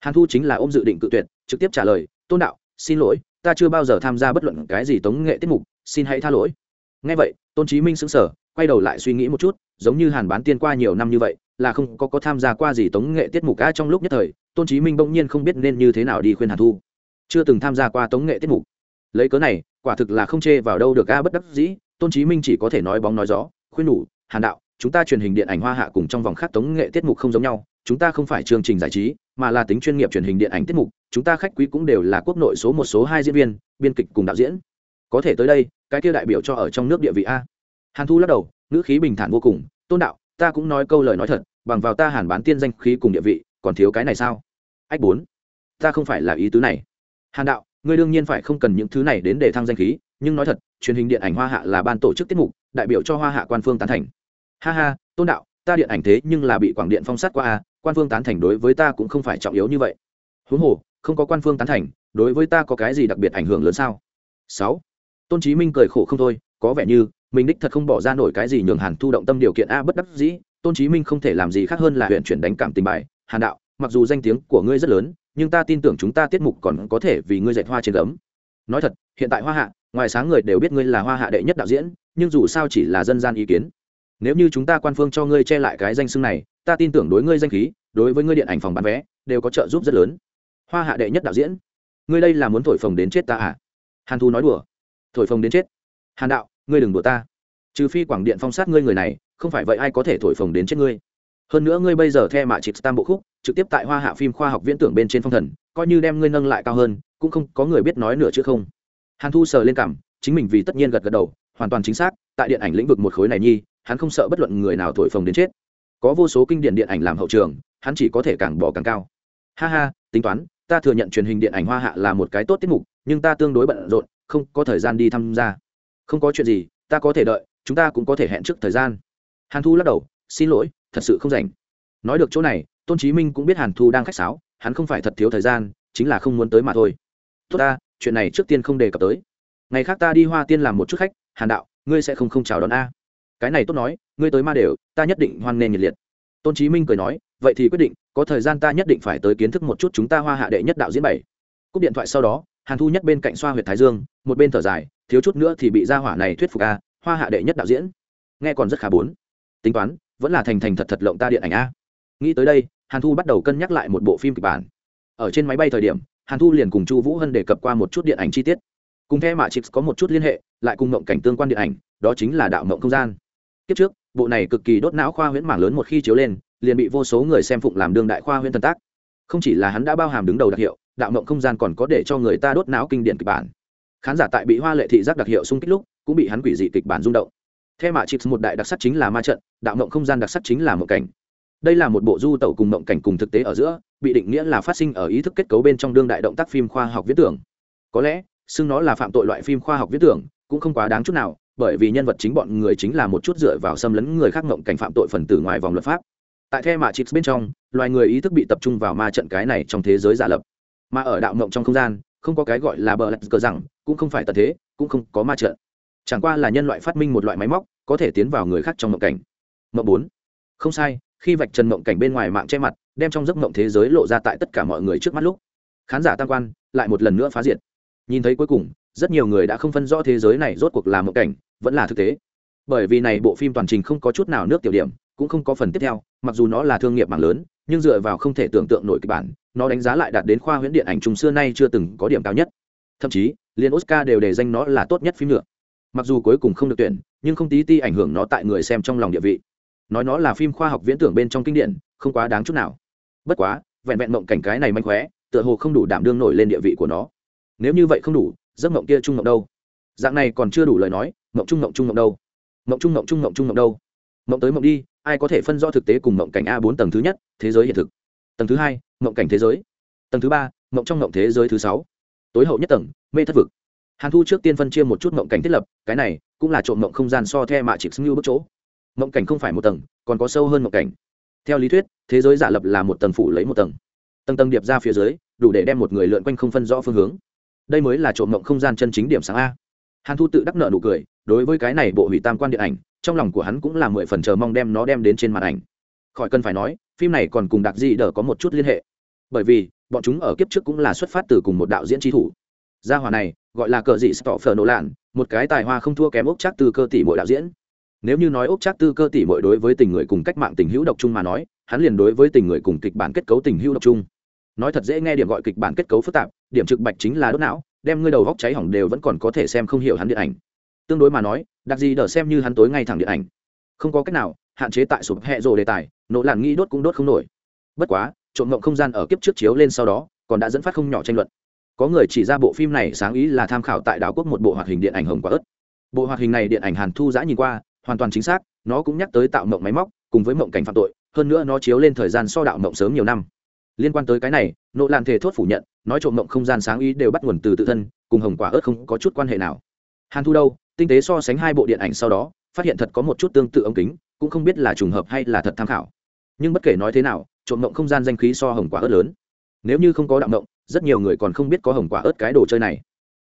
Hàn thu chính là ôm dự định cự tuyệt, trực tiếp trả lời, tôn đạo, xin lỗi, ta chưa bao giờ tham gia bất luận cái gì tống nghệ tiết mục, xin hãy tha lỗi. Ngay vậy, tôn trí minh sững sờ, quay đầu lại suy nghĩ một chút, giống như hàn bán tiên qua nhiều năm như vậy, là không có có tham gia qua gì tống nghệ tiết mục ca trong lúc nhất thời, tôn trí minh bỗng nhiên không biết nên như thế nào đi khuyên hàn thu. Chưa từng tham gia qua tống nghệ tiết mục. Lấy cớ này, quả thực là không chê vào đâu được a bất đắc dĩ, tôn trí minh chỉ có thể nói bóng nói gió, khuyên nhủ hàn đạo chúng ta truyền hình điện ảnh hoa hạ cùng trong vòng khác tống nghệ tiết mục không giống nhau, chúng ta không phải chương trình giải trí, mà là tính chuyên nghiệp truyền hình điện ảnh tiết mục, chúng ta khách quý cũng đều là quốc nội số một, số hai diễn viên, biên kịch cùng đạo diễn. Có thể tới đây, cái kia đại biểu cho ở trong nước địa vị a. Hàn thu lắc đầu, ngữ khí bình thản vô cùng, tôn đạo, ta cũng nói câu lời nói thật, bằng vào ta hàn bán tiên danh khí cùng địa vị, còn thiếu cái này sao? Ách bốn, ta không phải là ý tứ này. Hàn đạo, ngươi đương nhiên phải không cần những thứ này đến để thăng danh khí, nhưng nói thật, truyền hình điện ảnh hoa hạ là ban tổ chức tiết mục, đại biểu cho hoa hạ quan phương tán thành ha ha, tôn đạo, ta điện ảnh thế nhưng là bị quảng điện phong sát qua a quan phương tán thành đối với ta cũng không phải trọng yếu như vậy. Huống hồ, không có quan phương tán thành, đối với ta có cái gì đặc biệt ảnh hưởng lớn sao? Sáu. Tôn chí minh cười khổ không thôi, có vẻ như, mình đích thật không bỏ ra nổi cái gì nhường hàn thu động tâm điều kiện a bất đắc dĩ, tôn chí minh không thể làm gì khác hơn là huyện chuyển đánh cảm tình bài. Hàn đạo, mặc dù danh tiếng của ngươi rất lớn, nhưng ta tin tưởng chúng ta tiết mục còn có thể vì ngươi dạy hoa trên gấm. Nói thật, hiện tại hoa hạ, ngoài sáng người đều biết ngươi là hoa hạ đệ nhất đạo diễn, nhưng dù sao chỉ là dân gian ý kiến nếu như chúng ta quan phương cho ngươi che lại cái danh xưng này, ta tin tưởng đối ngươi danh khí, đối với ngươi điện ảnh phòng bán vé, đều có trợ giúp rất lớn. Hoa hạ đệ nhất đạo diễn. Ngươi đây là muốn thổi phồng đến chết ta à? Hàn thu nói đùa. Thổi phồng đến chết. Hàn đạo, ngươi đừng đùa ta. Trừ phi quảng điện phong sát ngươi người này, không phải vậy ai có thể thổi phồng đến chết ngươi? Hơn nữa ngươi bây giờ the mạ chịt tam bộ khúc, trực tiếp tại hoa hạ phim khoa học viễn tưởng bên trên phong thần, coi như đem ngươi nâng lại cao hơn, cũng không có người biết nói nữa chứ không. Hàn thu sờ lên cảm, chính mình vì tất nhiên gật gật đầu, hoàn toàn chính xác, tại điện ảnh lĩnh vực một khối này nhi hắn không sợ bất luận người nào thổi phồng đến chết. Có vô số kinh điển điện ảnh làm hậu trường, hắn chỉ có thể càng bỏ càng cao. Ha ha, tính toán, ta thừa nhận truyền hình điện ảnh hoa hạ là một cái tốt tiết mục, nhưng ta tương đối bận rộn, không có thời gian đi tham gia. Không có chuyện gì, ta có thể đợi, chúng ta cũng có thể hẹn trước thời gian. Hàn thu lắc đầu, xin lỗi, thật sự không rảnh. Nói được chỗ này, tôn chí minh cũng biết hàn thu đang khách sáo, hắn không phải thật thiếu thời gian, chính là không muốn tới mà thôi. Tốt ta, chuyện này trước tiên không đề cập tới. Ngày khác ta đi hoa tiên làm một chút khách, hàn đạo, ngươi sẽ không không chào đón a cái này tốt nói, ngươi tới ma đều, ta nhất định hoan nghênh nhiệt liệt. Tôn chí minh cười nói, vậy thì quyết định, có thời gian ta nhất định phải tới kiến thức một chút chúng ta hoa hạ đệ nhất đạo diễn bảy. Cúp điện thoại sau đó, hàn thu nhất bên cạnh xoa huyệt thái dương, một bên thở dài, thiếu chút nữa thì bị gia hỏa này thuyết phục a hoa hạ đệ nhất đạo diễn. Nghe còn rất khá bốn. Tính toán, vẫn là thành thành thật thật lộng ta điện ảnh a. Nghĩ tới đây, hàn thu bắt đầu cân nhắc lại một bộ phim kịch bản. Ở trên máy bay thời điểm, hàn thu liền cùng chu vũ hân đề cập qua một chút điện ảnh chi tiết. Cùng theo mạ chips có một chút liên hệ, lại cùng mộng cảnh tương quan điện ảnh, đó chính là đạo mộng không gian kiếp trước, bộ này cực kỳ đốt não khoa huyễn mảng lớn một khi chiếu lên, liền bị vô số người xem phụng làm đương đại khoa huyễn thần tác. Không chỉ là hắn đã bao hàm đứng đầu đặc hiệu, đạo mộng không gian còn có để cho người ta đốt não kinh điển kịch bản. Khán giả tại bị hoa lệ thị giác đặc hiệu xung kích lúc, cũng bị hắn quỷ dị kịch bản rung động. Theo mạ chips một đại đặc sắc chính là ma trận, đạo mộng không gian đặc sắc chính là mộng cảnh. Đây là một bộ du tẩu cùng mộng cảnh cùng thực tế ở giữa, bị định nghĩa là phát sinh ở ý thức kết cấu bên trong đương đại động tác phim khoa học viễn tưởng. Có lẽ, xưng nó là phạm tội loại phim khoa học viễn tưởng, cũng không quá đáng chút nào bởi vì nhân vật chính bọn người chính là một chút dựa vào xâm lấn người khác ngộng cảnh phạm tội phần tử ngoài vòng luật pháp. Tại the mạ chips bên trong, loài người ý thức bị tập trung vào ma trận cái này trong thế giới giả lập. Mà ở đạo ngộng trong không gian, không có cái gọi là bờ lạch cờ rằng, cũng không phải tật thế, cũng không có ma trận. Chẳng qua là nhân loại phát minh một loại máy móc, có thể tiến vào người khác trong ngộng cảnh. Mộng bốn. Không sai, khi vạch trần mộng cảnh bên ngoài mạng che mặt, đem trong giấc mộng thế giới lộ ra tại tất cả mọi người trước mắt lúc, khán giả tam quan lại một lần nữa phá diệt. Nhìn thấy cuối cùng rất nhiều người đã không phân rõ thế giới này rốt cuộc là một cảnh, vẫn là thực tế. Bởi vì này bộ phim toàn trình không có chút nào nước tiểu điểm, cũng không có phần tiếp theo, mặc dù nó là thương nghiệp mạng lớn, nhưng dựa vào không thể tưởng tượng nổi kịch bản, nó đánh giá lại đạt đến khoa huyễn điện ảnh trùng xưa nay chưa từng có điểm cao nhất. Thậm chí liên oscar đều đề danh nó là tốt nhất phim nữa. Mặc dù cuối cùng không được tuyển, nhưng không tí ti ảnh hưởng nó tại người xem trong lòng địa vị. Nói nó là phim khoa học viễn tưởng bên trong kinh điển, không quá đáng chút nào. Bất quá, vẹn vẹn mộng cảnh cái này manh khóe, tựa hồ không đủ đảm đương nổi lên địa vị của nó. Nếu như vậy không đủ giấc mộng kia trung mộng đâu? Dạng này còn chưa đủ lời nói, mộng trung mộng trung mộng đâu? Mộng trung mộng trung mộng trung mộng đâu? Mộng tới mộng đi, ai có thể phân rõ thực tế cùng mộng cảnh a bốn tầng thứ nhất, thế giới hiện thực? Tầng thứ hai, mộng cảnh thế giới. Tầng thứ ba, mộng trong mộng thế giới thứ sáu. Tối hậu nhất tầng, mê thất vực. Hàn thu trước tiên phân chia một chút mộng cảnh thiết lập, cái này cũng là trộm mộng không gian so the mạ chỉ xưng bước chỗ. Mộng cảnh không phải một tầng, còn có sâu hơn mộng cảnh. Theo lý thuyết, thế giới giả lập là một tầng phủ lấy một tầng. Tầng tầng điệp ra phía dưới, đủ để đem một người lượn quanh không phân rõ phương hướng đây mới là trộm mộng không gian chân chính điểm sáng a. Hàn thu tự đắc nợ nụ cười, đối với cái này bộ hủy tam quan điện ảnh, trong lòng của hắn cũng là mười phần chờ mong đem nó đem đến trên màn ảnh. Khỏi cần phải nói, phim này còn cùng đặc di đờ có một chút liên hệ. Bởi vì, bọn chúng ở kiếp trước cũng là xuất phát từ cùng một đạo diễn trí thủ. Gia hòa này, gọi là cờ dị stoffer nổ lạn một cái tài hoa không thua kém ốc chắc tư cơ tỷ mỗi đạo diễn. Nếu như nói ốc chắc tư cơ tỷ mỗi đối với tình người cùng cách mạng tình hữu độc chung mà nói, hắn liền đối với tình người cùng kịch bản kết cấu tình hữu độc chung. Nói thật dễ nghe điểm gọi kịch bản kết cấu phức tạp điểm trực bạch chính là đốt não, đem ngươi đầu góc cháy hỏng đều vẫn còn có thể xem không hiểu hắn điện ảnh. Tương đối mà nói, đặc gì đỡ xem như hắn tối ngay thẳng điện ảnh. Không có cách nào, hạn chế tại sụp hẹ rồ đề tài, nỗ làn nghĩ đốt cũng đốt không nổi. Bất quá, trộm ngộng không gian ở kiếp trước chiếu lên sau đó, còn đã dẫn phát không nhỏ tranh luận. Có người chỉ ra bộ phim này sáng ý là tham khảo tại đảo quốc một bộ hoạt hình điện ảnh hồng quả ớt. Bộ hoạt hình này điện ảnh hàn thu giã nhìn qua, hoàn toàn chính xác, nó cũng nhắc tới tạo mộng máy móc, cùng với mộng cảnh phạm tội, hơn nữa nó chiếu lên thời gian so đạo mộng sớm nhiều năm. Liên quan tới cái này, nỗ làn thể thốt phủ nhận nói trộm mộng không gian sáng ý đều bắt nguồn từ tự thân, cùng hồng quả ớt không có chút quan hệ nào. Hàn thu đâu, tinh tế so sánh hai bộ điện ảnh sau đó, phát hiện thật có một chút tương tự ống kính, cũng không biết là trùng hợp hay là thật tham khảo. Nhưng bất kể nói thế nào, trộm mộng không gian danh khí so hồng quả ớt lớn. Nếu như không có đạo mộng rất nhiều người còn không biết có hồng quả ớt cái đồ chơi này.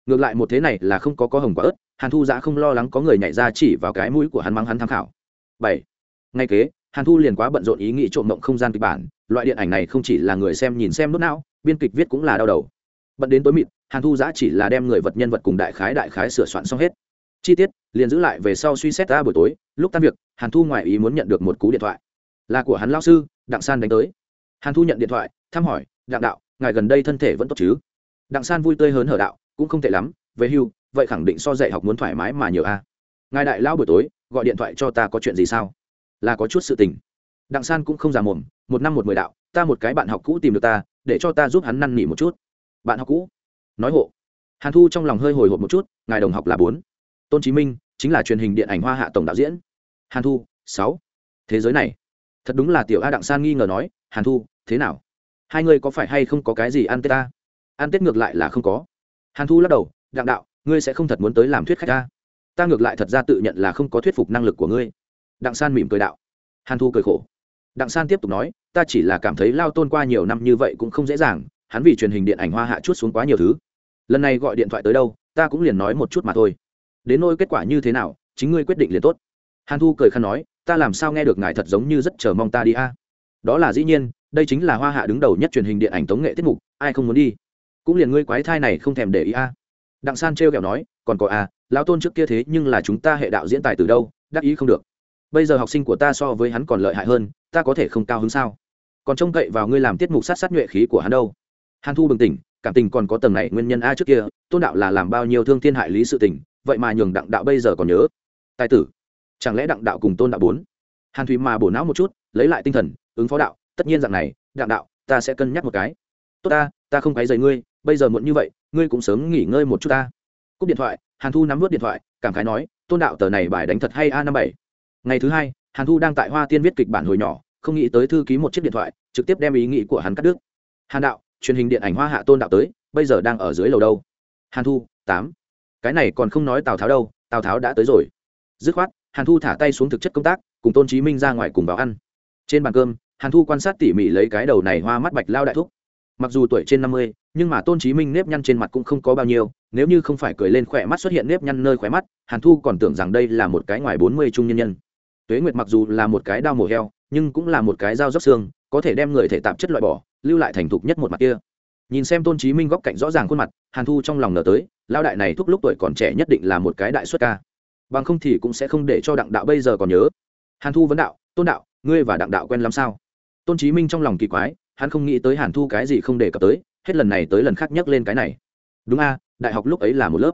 Ngược lại một thế này là không có có hồng quả ớt, hàn thu giã không lo lắng có người nhảy ra chỉ vào cái mũi của hắn mắng hắn tham khảo. Bảy. Ngay kế, hàn thu liền quá bận rộn ý nghĩ trộm mộng không gian kịch bản, loại điện ảnh này không chỉ là người xem nhìn xem nốt não biên kịch viết cũng là đau đầu. Bận đến tối mịt, hàn thu giã chỉ là đem người vật nhân vật cùng đại khái đại khái sửa soạn xong hết. Chi tiết, liền giữ lại về sau suy xét ra buổi tối, lúc tan việc, hàn thu ngoại ý muốn nhận được một cú điện thoại. Là của hắn lao sư, đặng san đánh tới. Hàn thu nhận điện thoại, thăm hỏi, đặng đạo, ngài gần đây thân thể vẫn tốt chứ? Đặng san vui tươi hớn hở đạo, cũng không tệ lắm, về hưu, vậy khẳng định so dạy học muốn thoải mái mà nhiều a. Ngài đại lao buổi tối, gọi điện thoại cho ta có chuyện gì sao? Là có chút sự tình. Đặng san cũng không già mồm, một năm một mười đạo, ta một cái bạn học cũ tìm được ta để cho ta giúp hắn năn nỉ một chút. Bạn học cũ. Nói hộ. Hàn thu trong lòng hơi hồi hộp một chút, ngài đồng học là bốn. Tôn chí minh chính là truyền hình điện ảnh hoa hạ tổng đạo diễn. Hàn thu, sáu. Thế giới này. Thật đúng là tiểu a đặng san nghi ngờ nói, hàn thu, thế nào? Hai người có phải hay không có cái gì ăn tết ta? Ăn tết ngược lại là không có. Hàn thu lắc đầu, đặng đạo, ngươi sẽ không thật muốn tới làm thuyết khách ta. Ta ngược lại thật ra tự nhận là không có thuyết phục năng lực của ngươi. Đặng san mỉm cười đạo. Hàn thu cười khổ đặng san tiếp tục nói, ta chỉ là cảm thấy lao tôn qua nhiều năm như vậy cũng không dễ dàng, hắn vì truyền hình điện ảnh hoa hạ chút xuống quá nhiều thứ. Lần này gọi điện thoại tới đâu, ta cũng liền nói một chút mà thôi. Đến nôi kết quả như thế nào, chính ngươi quyết định liền tốt. Hàn thu cười khăn nói, ta làm sao nghe được ngài thật giống như rất chờ mong ta đi a? Đó là dĩ nhiên, đây chính là hoa hạ đứng đầu nhất truyền hình điện ảnh tống nghệ tiết mục, ai không muốn đi? Cũng liền ngươi quái thai này không thèm để ý a. Đặng san trêu kẹo nói, còn có a lão tôn trước kia thế nhưng là chúng ta hệ đạo diễn tài từ đâu, đắc ý không được. Bây giờ học sinh của ta so với hắn còn lợi hại hơn ta có thể không cao hứng sao? Còn trông cậy vào ngươi làm tiết mục sát sát nhuệ khí của hắn đâu. Hàn thu bừng tỉnh, cảm tình còn có tầng này nguyên nhân a trước kia, tôn đạo là làm bao nhiêu thương thiên hại lý sự tình, vậy mà nhường đặng đạo bây giờ còn nhớ. Tài tử, chẳng lẽ đặng đạo cùng tôn đạo bốn? Hàn thùy mà bổ não một chút, lấy lại tinh thần, ứng phó đạo, tất nhiên dạng này, đặng đạo, ta sẽ cân nhắc một cái. Tốt ta ta không cái dày ngươi, bây giờ muộn như vậy, ngươi cũng sớm nghỉ ngơi một chút ta. Cúp điện thoại, hàn thu nắm vớt điện thoại, cảm khái nói, tôn đạo tờ này bài đánh thật hay a năm bảy. Ngày thứ hai hàn thu đang tại hoa tiên viết kịch bản hồi nhỏ, không nghĩ tới thư ký một chiếc điện thoại, trực tiếp đem ý nghĩ của hắn cắt đứt. Hàn đạo, truyền hình điện ảnh hoa hạ tôn đạo tới, bây giờ đang ở dưới lầu đâu? Hàn thu, tám. Cái này còn không nói tào tháo đâu, tào tháo đã tới rồi. Dứt khoát, hàn thu thả tay xuống thực chất công tác, cùng tôn Chí minh ra ngoài cùng vào ăn. Trên bàn cơm, hàn thu quan sát tỉ mỉ lấy cái đầu này hoa mắt bạch lao đại thúc. Mặc dù tuổi trên năm mươi, nhưng mà tôn Chí minh nếp nhăn trên mặt cũng không có bao nhiêu, nếu như không phải cười lên khỏe mắt xuất hiện nếp nhăn nơi khóe mắt, hàn thu còn tưởng rằng đây là một cái ngoài bốn mươi trung nhân nhân tuế nguyệt mặc dù là một cái đao mổ heo, nhưng cũng là một cái dao dốc xương, có thể đem người thể tạp chất loại bỏ, lưu lại thành thục nhất một mặt kia. Nhìn xem tôn trí minh góc cạnh rõ ràng khuôn mặt, hàn thu trong lòng nở tới lao đại này thúc lúc tuổi còn trẻ nhất định là một cái đại xuất ca. Bằng không thì cũng sẽ không để cho đặng đạo bây giờ còn nhớ. Hàn thu vấn đạo, tôn đạo, ngươi và đặng đạo quen lắm sao? Tôn trí minh trong lòng kỳ quái, hắn không nghĩ tới hàn thu cái gì không để cập tới, hết lần này tới lần khác nhắc lên cái này. Đúng a, đại học lúc ấy là một lớp.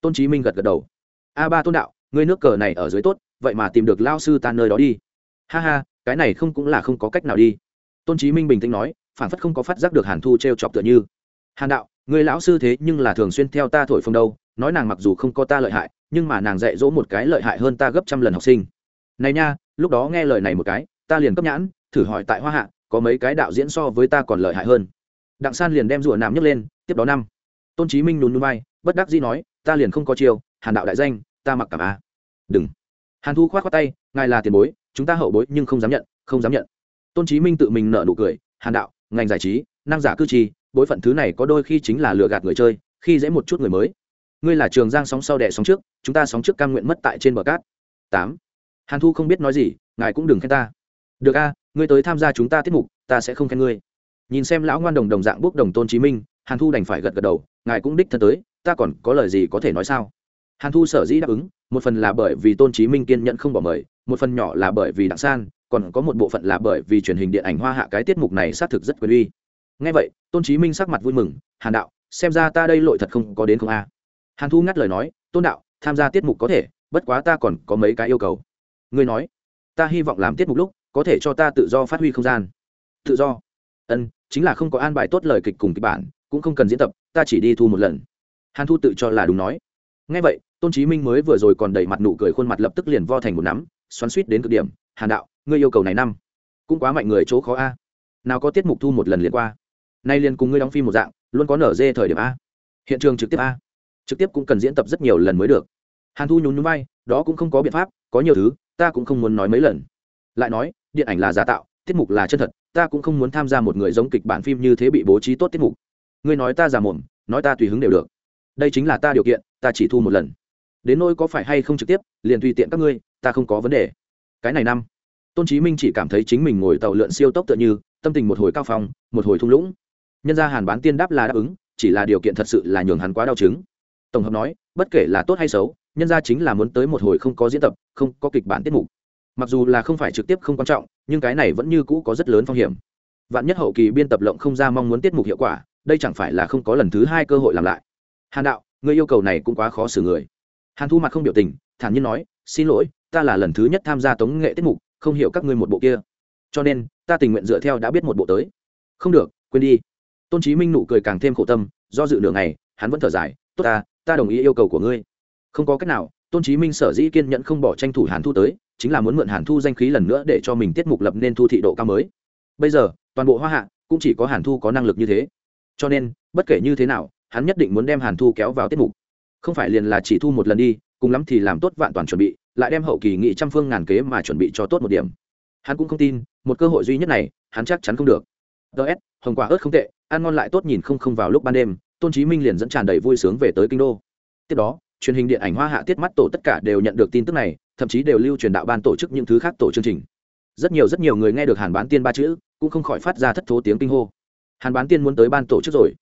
Tôn trí minh gật gật đầu. A ba tôn đạo ngươi nước cờ này ở dưới tốt, vậy mà tìm được lao sư ta nơi đó đi. Ha ha, cái này không cũng là không có cách nào đi. Tôn trí minh bình tĩnh nói, phản phất không có phát giác được hàn thu t r e o chọc tựa như. Hàn đạo người lão sư thế nhưng là thường xuyên theo ta thổi phồng đâu, nói nàng mặc dù không có ta lợi hại, nhưng mà nàng dạy dỗ một cái lợi hại hơn ta gấp trăm lần học sinh. Này nha, lúc đó nghe lời này một cái, ta liền cấp nhãn, thử hỏi tại hoa hạ, có mấy cái đạo diễn so với ta còn lợi hại hơn. Đặng san liền đem rủa nằm nhấc lên, tiếp đó năm. Tôn trí minh nùn núi bay bất đắc dĩ nói, ta liền không có chiều hàn đạo đại danh ta mặc cảm a. Đừng. Hàn thu k h o á t khoác tay, ngài là tiền bối, chúng ta hậu bối nhưng không dám nhận, không dám nhận. Tôn trí minh tự mình nợ nụ cười, hàn đạo, ngành giải trí, năng giả cư trì, bối phận thứ này có đôi khi chính là lừa gạt người chơi, khi dễ một chút người mới. Ngươi là trường giang sóng sau đẻ sóng trước, chúng ta sóng trước cam nguyện mất tại trên bờ cát. Tám. Hàn thu không biết nói gì, ngài cũng đừng khen ta. Được a, ngươi tới tham gia chúng ta tiết mục, ta sẽ không khen ngươi. Nhìn xem lão ngoan đồng đồng dạng bốc đồng tôn chí minh, hàn thu đành phải gật gật đầu, ngài cũng đích thân tới, ta còn có lời gì có thể nói sao? Hàn thu sở dĩ đáp ứng, một phần là bởi vì tôn chí minh kiên nhẫn không bỏ mời, một phần nhỏ là bởi vì đặng san, còn có một bộ phận là bởi vì truyền hình điện ảnh hoa hạ cái tiết mục này xác thực rất quyền uy. Ngay vậy, tôn trí minh sắc mặt vui mừng, hàn đạo, xem ra ta đây lội thật không có đến không a. Hàn thu ngắt lời nói, tôn đạo, tham gia tiết mục có thể, bất quá ta còn có mấy cái yêu cầu. Ngươi nói, ta hy vọng làm tiết mục lúc, có thể cho ta tự do phát huy không gian. Tự do? Ân, chính là không có an bài tốt lời kịch cùng kịch bản, cũng không cần diễn tập, ta chỉ đi thu một lần. Hàn thu tự cho là đúng nói. Ngay vậy tôn chí minh mới vừa rồi còn đầy mặt nụ cười khuôn mặt lập tức liền vo thành một nắm, xoắn suýt đến cực điểm, hàn đạo, ngươi yêu cầu này năm, cũng quá mạnh người chỗ khó a. Nào có tiết mục thu một lần liền qua. Nay liền cùng ngươi đóng phim một dạng, luôn có nở dê thời điểm a. Hiện trường trực tiếp a. Trực tiếp cũng cần diễn tập rất nhiều lần mới được. Hàn thu nhún nhún vai, đó cũng không có biện pháp, có nhiều thứ, ta cũng không muốn nói mấy lần. Lại nói, điện ảnh là giả tạo, tiết mục là chân thật, ta cũng không muốn tham gia một người giống kịch bản phim như thế bị bố trí tốt tiết mục. Ngươi nói ta giả mồm, nói ta tùy hứng đều được. Đây chính là ta điều kiện, ta chỉ thu một lần đến nỗi có phải hay không trực tiếp, liền tùy tiện các ngươi, ta không có vấn đề. Cái này năm, tôn chí minh chỉ cảm thấy chính mình ngồi tàu lượn siêu tốc tựa như, tâm tình một hồi cao phong, một hồi thung lũng. Nhân ra hàn bán tiên đáp là đáp ứng, chỉ là điều kiện thật sự là nhường hắn quá đau chứng. Tổng hợp nói, bất kể là tốt hay xấu, nhân ra chính là muốn tới một hồi không có diễn tập, không có kịch bản tiết mục. Mặc dù là không phải trực tiếp không quan trọng, nhưng cái này vẫn như cũ có rất lớn phong hiểm. Vạn nhất hậu kỳ biên tập lộng không ra mong muốn tiết mục hiệu quả, đây chẳng phải là không có lần thứ hai cơ hội làm lại. Hàn đạo, người yêu cầu này cũng quá khó xử người hàn thu mặt không biểu tình, thản nhiên nói, xin lỗi, ta là lần thứ nhất tham gia tống nghệ tiết mục, không hiểu các ngươi một bộ kia. Cho nên, ta tình nguyện dựa theo đã biết một bộ tới. Không được, quên đi. Tôn trí minh nụ cười càng thêm khổ tâm, do dự nửa ngày, hắn vẫn thở dài, tốt ta ta đồng ý yêu cầu của ngươi. Không có cách nào, tôn trí minh sở dĩ kiên nhẫn không bỏ tranh thủ hàn thu tới, chính là muốn mượn hàn thu danh khí lần nữa để cho mình tiết mục lập nên thu thị độ cao mới. Bây giờ, toàn bộ hoa hạ cũng chỉ có hàn thu có năng lực như thế. Cho nên, bất kể như thế nào, hắn nhất định muốn đem hàn thu kéo vào tiết mục không phải liền là chỉ thu một lần đi, cùng lắm thì làm tốt vạn toàn chuẩn bị, lại đem hậu kỳ nghị trăm phương ngàn kế mà chuẩn bị cho tốt một điểm. Hắn cũng không tin, một cơ hội duy nhất này, hắn chắc chắn không được. Ts hồng quả ớt không tệ, ăn ngon lại tốt nhìn không không vào lúc ban đêm, tôn chí minh liền dẫn tràn đầy vui sướng về tới kinh đô. Tiếp đó, truyền hình điện ảnh hoa hạ tiết mắt tổ tất cả đều nhận được tin tức này, thậm chí đều lưu truyền đạo ban tổ chức những thứ khác tổ chương trình. Rất nhiều rất nhiều người nghe được hàn bán tiên ba chữ, cũng không khỏi phát ra thất thố tiếng kinh hô. Hàn bán tiên muốn tới ban tổ chức rồi.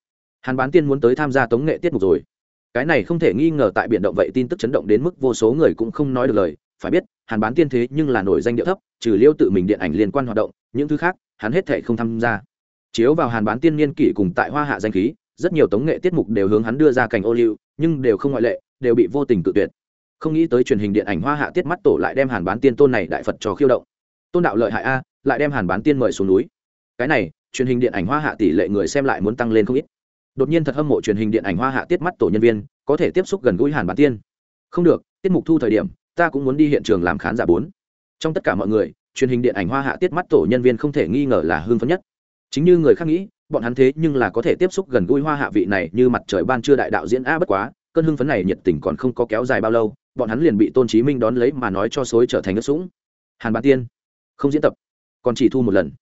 Hàn bán tiên muốn tới tham gia tống nghệ tiết mục rồi cái này không thể nghi ngờ tại biển động vậy tin tức chấn động đến mức vô số người cũng không nói được lời. Phải biết, hàn bán tiên thế nhưng là nổi danh địa thấp, trừ liêu tự mình điện ảnh liên quan hoạt động, những thứ khác, hắn hết thể không tham gia. Chiếu vào hàn bán tiên niên kỷ cùng tại hoa hạ danh khí, rất nhiều tống nghệ tiết mục đều hướng hắn đưa ra cảnh ô liu, nhưng đều không ngoại lệ, đều bị vô tình tự tuyệt. Không nghĩ tới truyền hình điện ảnh hoa hạ tiết mắt tổ lại đem hàn bán tiên tôn này đại phật cho khiêu động. Tôn đạo lợi hại a, lại đem hàn bán tiên mời xuống núi. Cái này, truyền hình điện ảnh hoa hạ tỷ lệ người xem lại muốn tăng lên không ít đột nhiên thật hâm mộ truyền hình điện ảnh hoa hạ tiết mắt tổ nhân viên, có thể tiếp xúc gần gũi hàn bản tiên. Không được, tiết mục thu thời điểm, ta cũng muốn đi hiện trường làm khán giả bốn. Trong tất cả mọi người, truyền hình điện ảnh hoa hạ tiết mắt tổ nhân viên không thể nghi ngờ là hưng phấn nhất. Chính như người khác nghĩ, bọn hắn thế nhưng là có thể tiếp xúc gần gũi hoa hạ vị này như mặt trời ban chưa đại đạo diễn a bất quá, cơn hưng phấn này nhiệt tình còn không có kéo dài bao lâu, bọn hắn liền bị tôn chí minh đón lấy mà nói cho xối trở thành nước sũng. Hàn bản tiên, không diễn tập, còn chỉ thu một lần.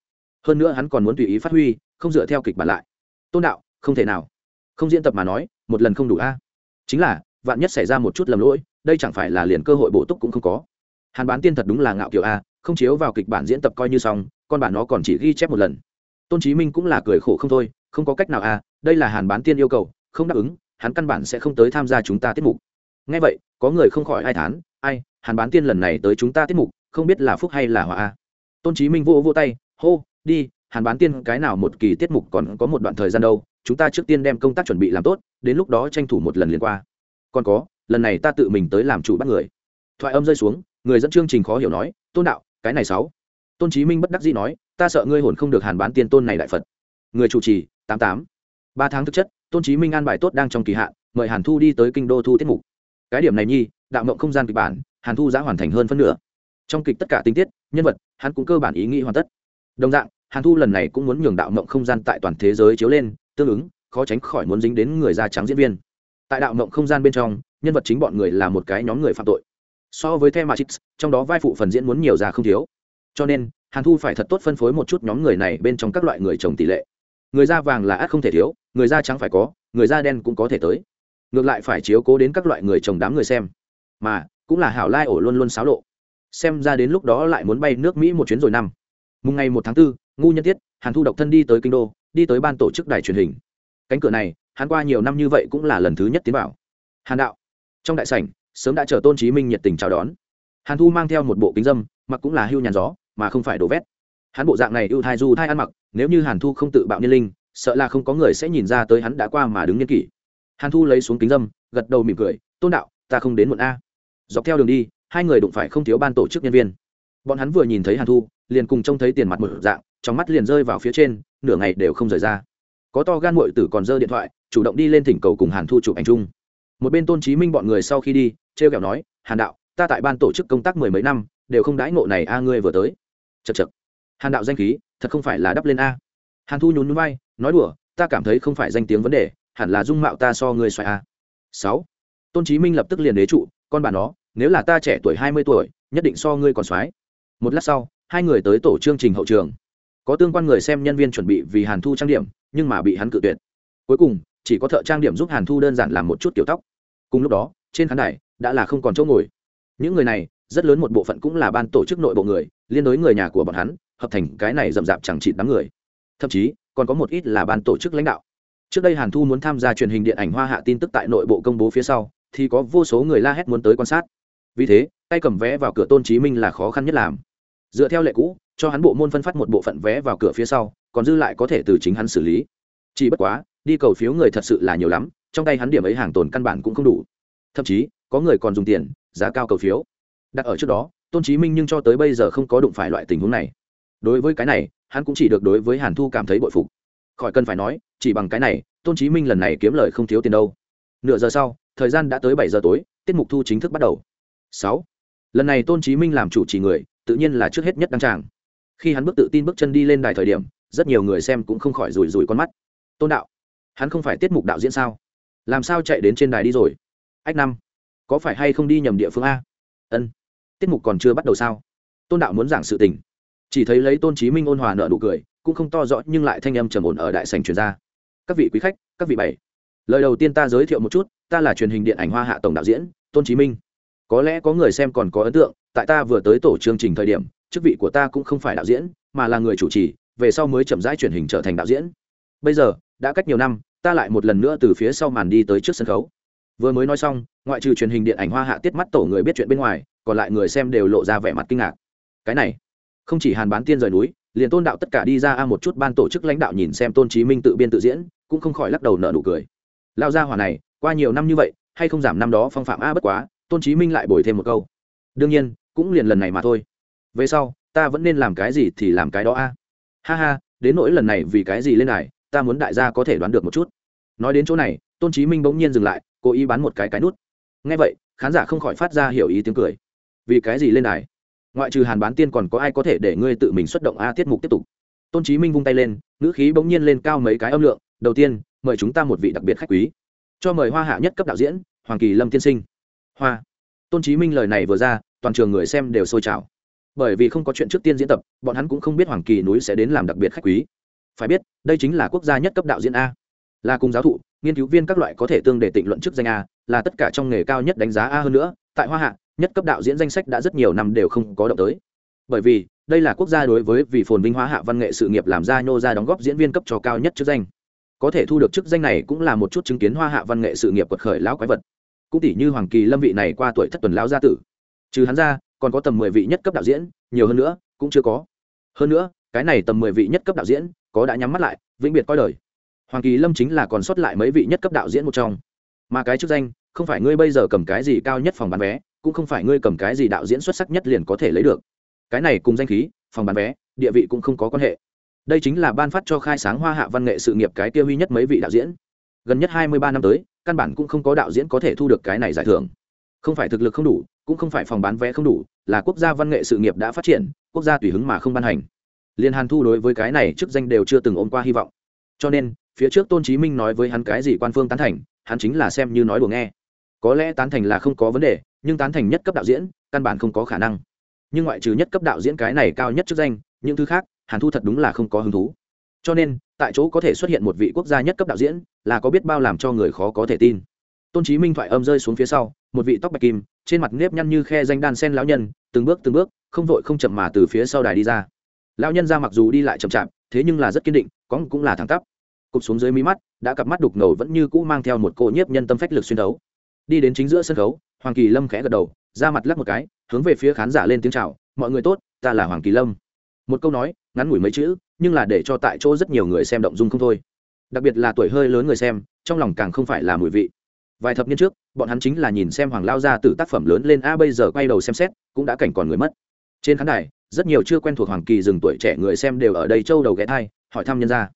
Hơn nữa hắn còn muốn tùy ý phát huy, không dựa theo kịch bản lại. Tôn đạo không thể nào. Không diễn tập mà nói, một lần không đủ a. Chính là, vạn nhất xảy ra một chút lầm lỗi, đây chẳng phải là liền cơ hội bổ túc cũng không có. Hàn bán tiên thật đúng là ngạo kiểu a, không chiếu vào kịch bản diễn tập coi như xong, con bản nó còn chỉ ghi chép một lần. Tôn chí minh cũng là cười khổ không thôi, không có cách nào a, đây là hàn bán tiên yêu cầu, không đáp ứng, hắn căn bản sẽ không tới tham gia chúng ta tiết mục. Ngay vậy, có người không khỏi ai thán, ai, hàn bán tiên lần này tới chúng ta tiết mục, không biết là phúc hay là họa a? Tôn chí minh vô vô tay, hô, đi, hàn bán tiên cái nào một kỳ tiết mục còn có một đoạn thời gian đâu chúng ta trước tiên đem công tác chuẩn bị làm tốt, đến lúc đó tranh thủ một lần liên qua. Còn có, lần này ta tự mình tới làm chủ bắt người. Thoại âm rơi xuống, người dẫn chương trình khó hiểu nói, tôn đạo, cái này sáu. Tôn chí minh bất đắc dĩ nói, ta sợ ngươi hồn không được hàn bán tiên tôn này đại phật. Người chủ trì, tám tám. Ba tháng thực chất, tôn chí minh an bài tốt đang trong kỳ hạn, mời hàn thu đi tới kinh đô thu tiết mục. Cái điểm này nhi, đạo mộng không gian kịch bản, hàn thu đã hoàn thành hơn phân nửa. Trong kịch tất cả tình tiết, nhân vật, hắn cũng cơ bản ý nghĩ hoàn tất. Đồng dạng, hàn thu lần này cũng muốn nhường đạo mộng không gian tại toàn thế giới chiếu lên tương ứng khó tránh khỏi muốn dính đến người da trắng diễn viên. Tại đạo mộng không gian bên trong nhân vật chính bọn người là một cái nhóm người phạm tội. So với the matrix trong đó vai phụ phần diễn muốn nhiều ra không thiếu. Cho nên hàn thu phải thật tốt phân phối một chút nhóm người này bên trong các loại người trồng tỷ lệ. Người da vàng là ác không thể thiếu người da trắng phải có người da đen cũng có thể tới. Ngược lại phải chiếu cố đến các loại người trồng đám người xem. Mà cũng là hảo lai ổ luôn luôn xáo lộ. Xem ra đến lúc đó lại muốn bay nước mỹ một chuyến rồi năm. Mùng ngày một tháng 4, ngu nhân tiết hàn thu độc thân đi tới kinh đô đi tới ban tổ chức đài truyền hình. Cánh cửa này, hắn qua nhiều năm như vậy cũng là lần thứ nhất tiến vào. Hàn đạo. Trong đại sảnh, sớm đã chờ tôn trí minh nhiệt tình chào đón. Hàn thu mang theo một bộ kính dâm, mặc cũng là hưu nhàn gió, mà không phải đổ vét. Hắn bộ dạng này ưu thai du thai ăn mặc, nếu như hàn thu không tự bạo niên linh, sợ là không có người sẽ nhìn ra tới hắn đã qua mà đứng nhân kỷ. Hàn thu lấy xuống kính dâm, gật đầu mỉm cười, tôn đạo, ta không đến muộn a. Dọc theo đường đi, hai người đụng phải không thiếu ban tổ chức nhân viên bọn hắn vừa nhìn thấy hàn thu, liền cùng trông thấy tiền mặt một dạng, trong mắt liền rơi vào phía trên, nửa ngày đều không rời ra. Có to gan mội tử còn giơ điện thoại, chủ động đi lên thỉnh cầu cùng hàn thu chụp ảnh chung. Một bên tôn trí minh bọn người sau khi đi t r kẹo nói, hàn đạo, ta tại ban tổ chức công tác mười mấy năm, đều không đãi ngộ này a, ngươi vừa tới. Chật chật hàn đạo danh khí, thật không phải là đắp lên a. Hàn thu nhún vai, nói đùa, ta cảm thấy không phải danh tiếng vấn đề, hẳn là dung mạo ta so ngươi xoài a. Sáu. Tôn trí minh lập tức liền đế trụ, con bà nó, nếu là ta trẻ tuổi hai mươi tuổi, nhất định so ngươi còn soái một lát sau, hai người tới tổ chương trình hậu trường. Có tương quan người xem nhân viên chuẩn bị vì hàn thu trang điểm, nhưng mà bị hắn cự tuyệt. Cuối cùng, chỉ có thợ trang điểm giúp hàn thu đơn giản làm một chút kiểu tóc. Cùng lúc đó, trên khán đài đã là không còn chỗ ngồi. Những người này, rất lớn một bộ phận cũng là ban tổ chức nội bộ người, liên đối người nhà của bọn hắn, hợp thành cái này rậm rạp chẳng chịt đám người. Thậm chí, còn có một ít là ban tổ chức lãnh đạo. Trước đây hàn thu muốn tham gia truyền hình điện ảnh hoa hạ tin tức tại nội bộ công bố phía sau, thì có vô số người la hét muốn tới quan sát. Vì thế tay cầm vé vào cửa tôn trí minh là khó khăn nhất làm. Dựa theo lệ cũ, cho hắn bộ môn phân phát một bộ phận vé vào cửa phía sau, còn dư lại có thể từ chính hắn xử lý. Chỉ bất quá, đi cầu phiếu người thật sự là nhiều lắm, trong tay hắn điểm ấy hàng tồn căn bản cũng không đủ. Thậm chí, có người còn dùng tiền, giá cao cầu phiếu. Đặt ở trước đó, tôn trí minh nhưng cho tới bây giờ không có đụng phải loại tình huống này. Đối với cái này, hắn cũng chỉ được đối với hàn thu cảm thấy bội phục. Khỏi cần phải nói, chỉ bằng cái này, tôn trí minh lần này kiếm lời không thiếu tiền đâu. Nửa giờ sau, thời gian đã tới bảy giờ tối, tiết mục thu chính thức bắt đầu. Sáu lần này tôn trí minh làm chủ trì người, tự nhiên là trước hết nhất đăng tràng. Khi hắn bước tự tin bước chân đi lên đài thời điểm, rất nhiều người xem cũng không khỏi rủi rủi con mắt. Tôn đạo, hắn không phải tiết mục đạo diễn sao? Làm sao chạy đến trên đài đi rồi? Ách năm, có phải hay không đi nhầm địa phương a? Ân, tiết mục còn chưa bắt đầu sao? Tôn đạo muốn giảng sự tình. Chỉ thấy lấy tôn trí minh ôn hòa nợ nụ cười, cũng không to rõ nhưng lại thanh âm trầm ổn ở đại sành truyền ra. Các vị quý khách, các vị bảy lời đầu tiên ta giới thiệu một chút, ta là truyền hình điện ảnh hoa hạ tổng đạo diễn, tôn trí minh có lẽ có người xem còn có ấn tượng, tại ta vừa tới tổ chương trình thời điểm, chức vị của ta cũng không phải đạo diễn, mà là người chủ trì, về sau mới chậm rãi truyền hình trở thành đạo diễn. Bây giờ, đã cách nhiều năm, ta lại một lần nữa từ phía sau màn đi tới trước sân khấu. Vừa mới nói xong, ngoại trừ truyền hình điện ảnh hoa hạ tiết mắt tổ người biết chuyện bên ngoài, còn lại người xem đều lộ ra vẻ mặt kinh ngạc. Cái này, không chỉ hàn bán tiên rời núi, liền tôn đạo tất cả đi ra a một chút ban tổ chức lãnh đạo nhìn xem tôn trí minh tự biên tự diễn, cũng không khỏi lắc đầu nợ nụ cười. Lao ra hỏa này, qua nhiều năm như vậy, hay không giảm năm đó phong phạm a bất quá tôn trí minh lại bồi thêm một câu. Đương nhiên, cũng liền lần này mà thôi. Về sau, ta vẫn nên làm cái gì thì làm cái đó a. Ha ha, đến nỗi lần này vì cái gì lên này ta muốn đại gia có thể đoán được một chút. Nói đến chỗ này, tôn trí minh bỗng nhiên dừng lại, cố ý bán một cái cái nút. Ngay vậy, khán giả không khỏi phát ra hiểu ý tiếng cười. Vì cái gì lên này ngoại trừ hàn bán tiên còn có ai có thể để ngươi tự mình xuất động a tiết mục tiếp tục? Tôn trí minh vung tay lên, ngữ khí bỗng nhiên lên cao mấy cái âm lượng. Đầu tiên, mời chúng ta một vị đặc biệt khách quý. Cho mời hoa hạ nhất cấp đạo diễn, hoàng kỳ lâm tiên sinh hoa. Tôn trí minh lời này vừa ra, toàn trường người xem đều sôi trào. Bởi vì không có chuyện trước tiên diễn tập, bọn hắn cũng không biết hoàng kỳ núi sẽ đến làm đặc biệt khách quý. Phải biết, đây chính là quốc gia nhất cấp đạo diễn a. Là cùng giáo thụ, nghiên cứu viên các loại có thể tương để tịnh luận chức danh a, là tất cả trong nghề cao nhất đánh giá a hơn nữa. Tại hoa hạ, nhất cấp đạo diễn danh sách đã rất nhiều năm đều không có động tới. Bởi vì, đây là quốc gia đối với vì phồn vinh hóa hạ văn nghệ sự nghiệp làm ra nhô ra đóng góp diễn viên cấp cho cao nhất chức danh. Có thể thu được chức danh này cũng là một chút chứng kiến hoa hạ văn nghệ sự nghiệp quật khởi lão quái vật cũng tỷ như hoàng kỳ lâm vị này qua tuổi thất tuần lão gia tử. Trừ hắn ra, còn có tầm mười vị nhất cấp đạo diễn, nhiều hơn nữa, cũng chưa có. Hơn nữa, cái này tầm mười vị nhất cấp đạo diễn, có đã nhắm mắt lại, vĩnh biệt coi đời. Hoàng kỳ lâm chính là còn sót lại mấy vị nhất cấp đạo diễn một trong. Mà cái chức danh, không phải ngươi bây giờ cầm cái gì cao nhất phòng bán vé, cũng không phải ngươi cầm cái gì đạo diễn xuất sắc nhất liền có thể lấy được. Cái này cùng danh khí, phòng bán vé, địa vị cũng không có quan hệ. Đây chính là ban phát cho khai sáng hoa hạ văn nghệ sự nghiệp cái tiêu huy nhất mấy vị đạo diễn. Gần nhất hai mươi ba năm tới căn bản cũng không có đạo diễn có thể thu được cái này giải thưởng. Không phải thực lực không đủ, cũng không phải phòng bán vé không đủ, là quốc gia văn nghệ sự nghiệp đã phát triển, quốc gia tùy hứng mà không ban hành. Liên hàn thu đối với cái này chức danh đều chưa từng ôm qua hy vọng. Cho nên, phía trước tôn trí minh nói với hắn cái gì quan phương tán thành, hắn chính là xem như nói đùa nghe. Có lẽ tán thành là không có vấn đề, nhưng tán thành nhất cấp đạo diễn, căn bản không có khả năng. Nhưng ngoại trừ nhất cấp đạo diễn cái này cao nhất chức danh, những thứ khác, hàn thu thật đúng là không có hứng thú. Cho nên, tại chỗ có thể xuất hiện một vị quốc gia nhất cấp đạo diễn là có biết bao làm cho người khó có thể tin. Tôn trí minh thoại âm rơi xuống phía sau, một vị tóc bạch kim, trên mặt nếp nhăn như khe danh đan sen lão nhân, từng bước từng bước, không vội không chậm mà từ phía sau đài đi ra. Lão nhân ra mặc dù đi lại chậm chạp, thế nhưng là rất kiên định, có cũng là thẳng tắp. Cụp xuống dưới mí mắt, đã cặp mắt đục ngầu vẫn như cũ mang theo một cỗ nhiếp nhân tâm phách lực xuyên đấu. Đi đến chính giữa sân khấu, hoàng kỳ lâm khẽ gật đầu, ra mặt lắc một cái, hướng về phía khán giả lên tiếng chào, mọi người tốt, ta là hoàng kỳ lâm. Một câu nói, ngắn ngủi mấy chữ, nhưng là để cho tại chỗ rất nhiều người xem động dung không thôi đặc biệt là tuổi hơi lớn người xem, trong lòng càng không phải là mùi vị. Vài thập niên trước, bọn hắn chính là nhìn xem hoàng lao ra từ tác phẩm lớn lên, a, bây giờ quay đầu xem xét, cũng đã cảnh còn người mất. Trên khán đài, rất nhiều chưa quen thuộc hoàng kỳ rừng tuổi trẻ người xem đều ở đây châu đầu ghé thai, hỏi thăm nhân gia.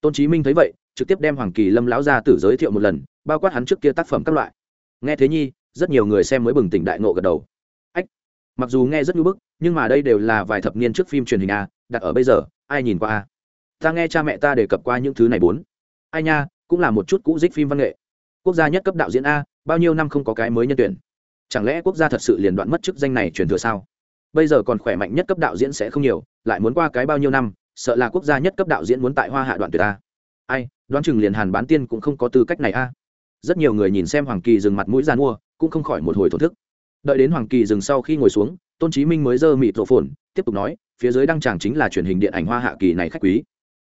Tôn chí minh thấy vậy, trực tiếp đem hoàng kỳ lâm lão gia tử giới thiệu một lần, bao quát hắn trước kia tác phẩm các loại. Nghe thế nhi, rất nhiều người xem mới bừng tỉnh đại nộ gật đầu. Ách, mặc dù nghe rất nhu bức, nhưng mà đây đều là vài thập niên trước phim truyền hình a, đặt ở bây giờ, ai nhìn qua a? Ta nghe cha mẹ ta đề cập qua những thứ này bốn ai nha, cũng là một chút cũ dích phim văn nghệ. Quốc gia nhất cấp đạo diễn a, bao nhiêu năm không có cái mới nhân tuyển. Chẳng lẽ quốc gia thật sự liền đoạn mất chức danh này truyền thừa sao? Bây giờ còn khỏe mạnh nhất cấp đạo diễn sẽ không nhiều, lại muốn qua cái bao nhiêu năm, sợ là quốc gia nhất cấp đạo diễn muốn tại hoa hạ đoạn tuyệt a. Ai, đoán chừng liền hàn bán tiên cũng không có tư cách này a. Rất nhiều người nhìn xem hoàng kỳ dừng mặt mũi g i mua, cũng không khỏi một hồi thổ thức. Đợi đến hoàng kỳ dừng sau khi ngồi xuống, tôn trí minh mới dơ mịt rộ phồn, tiếp tục nói, phía dưới đăng tràng chính là truyền hình điện ảnh hoa hạ kỳ này khách quý.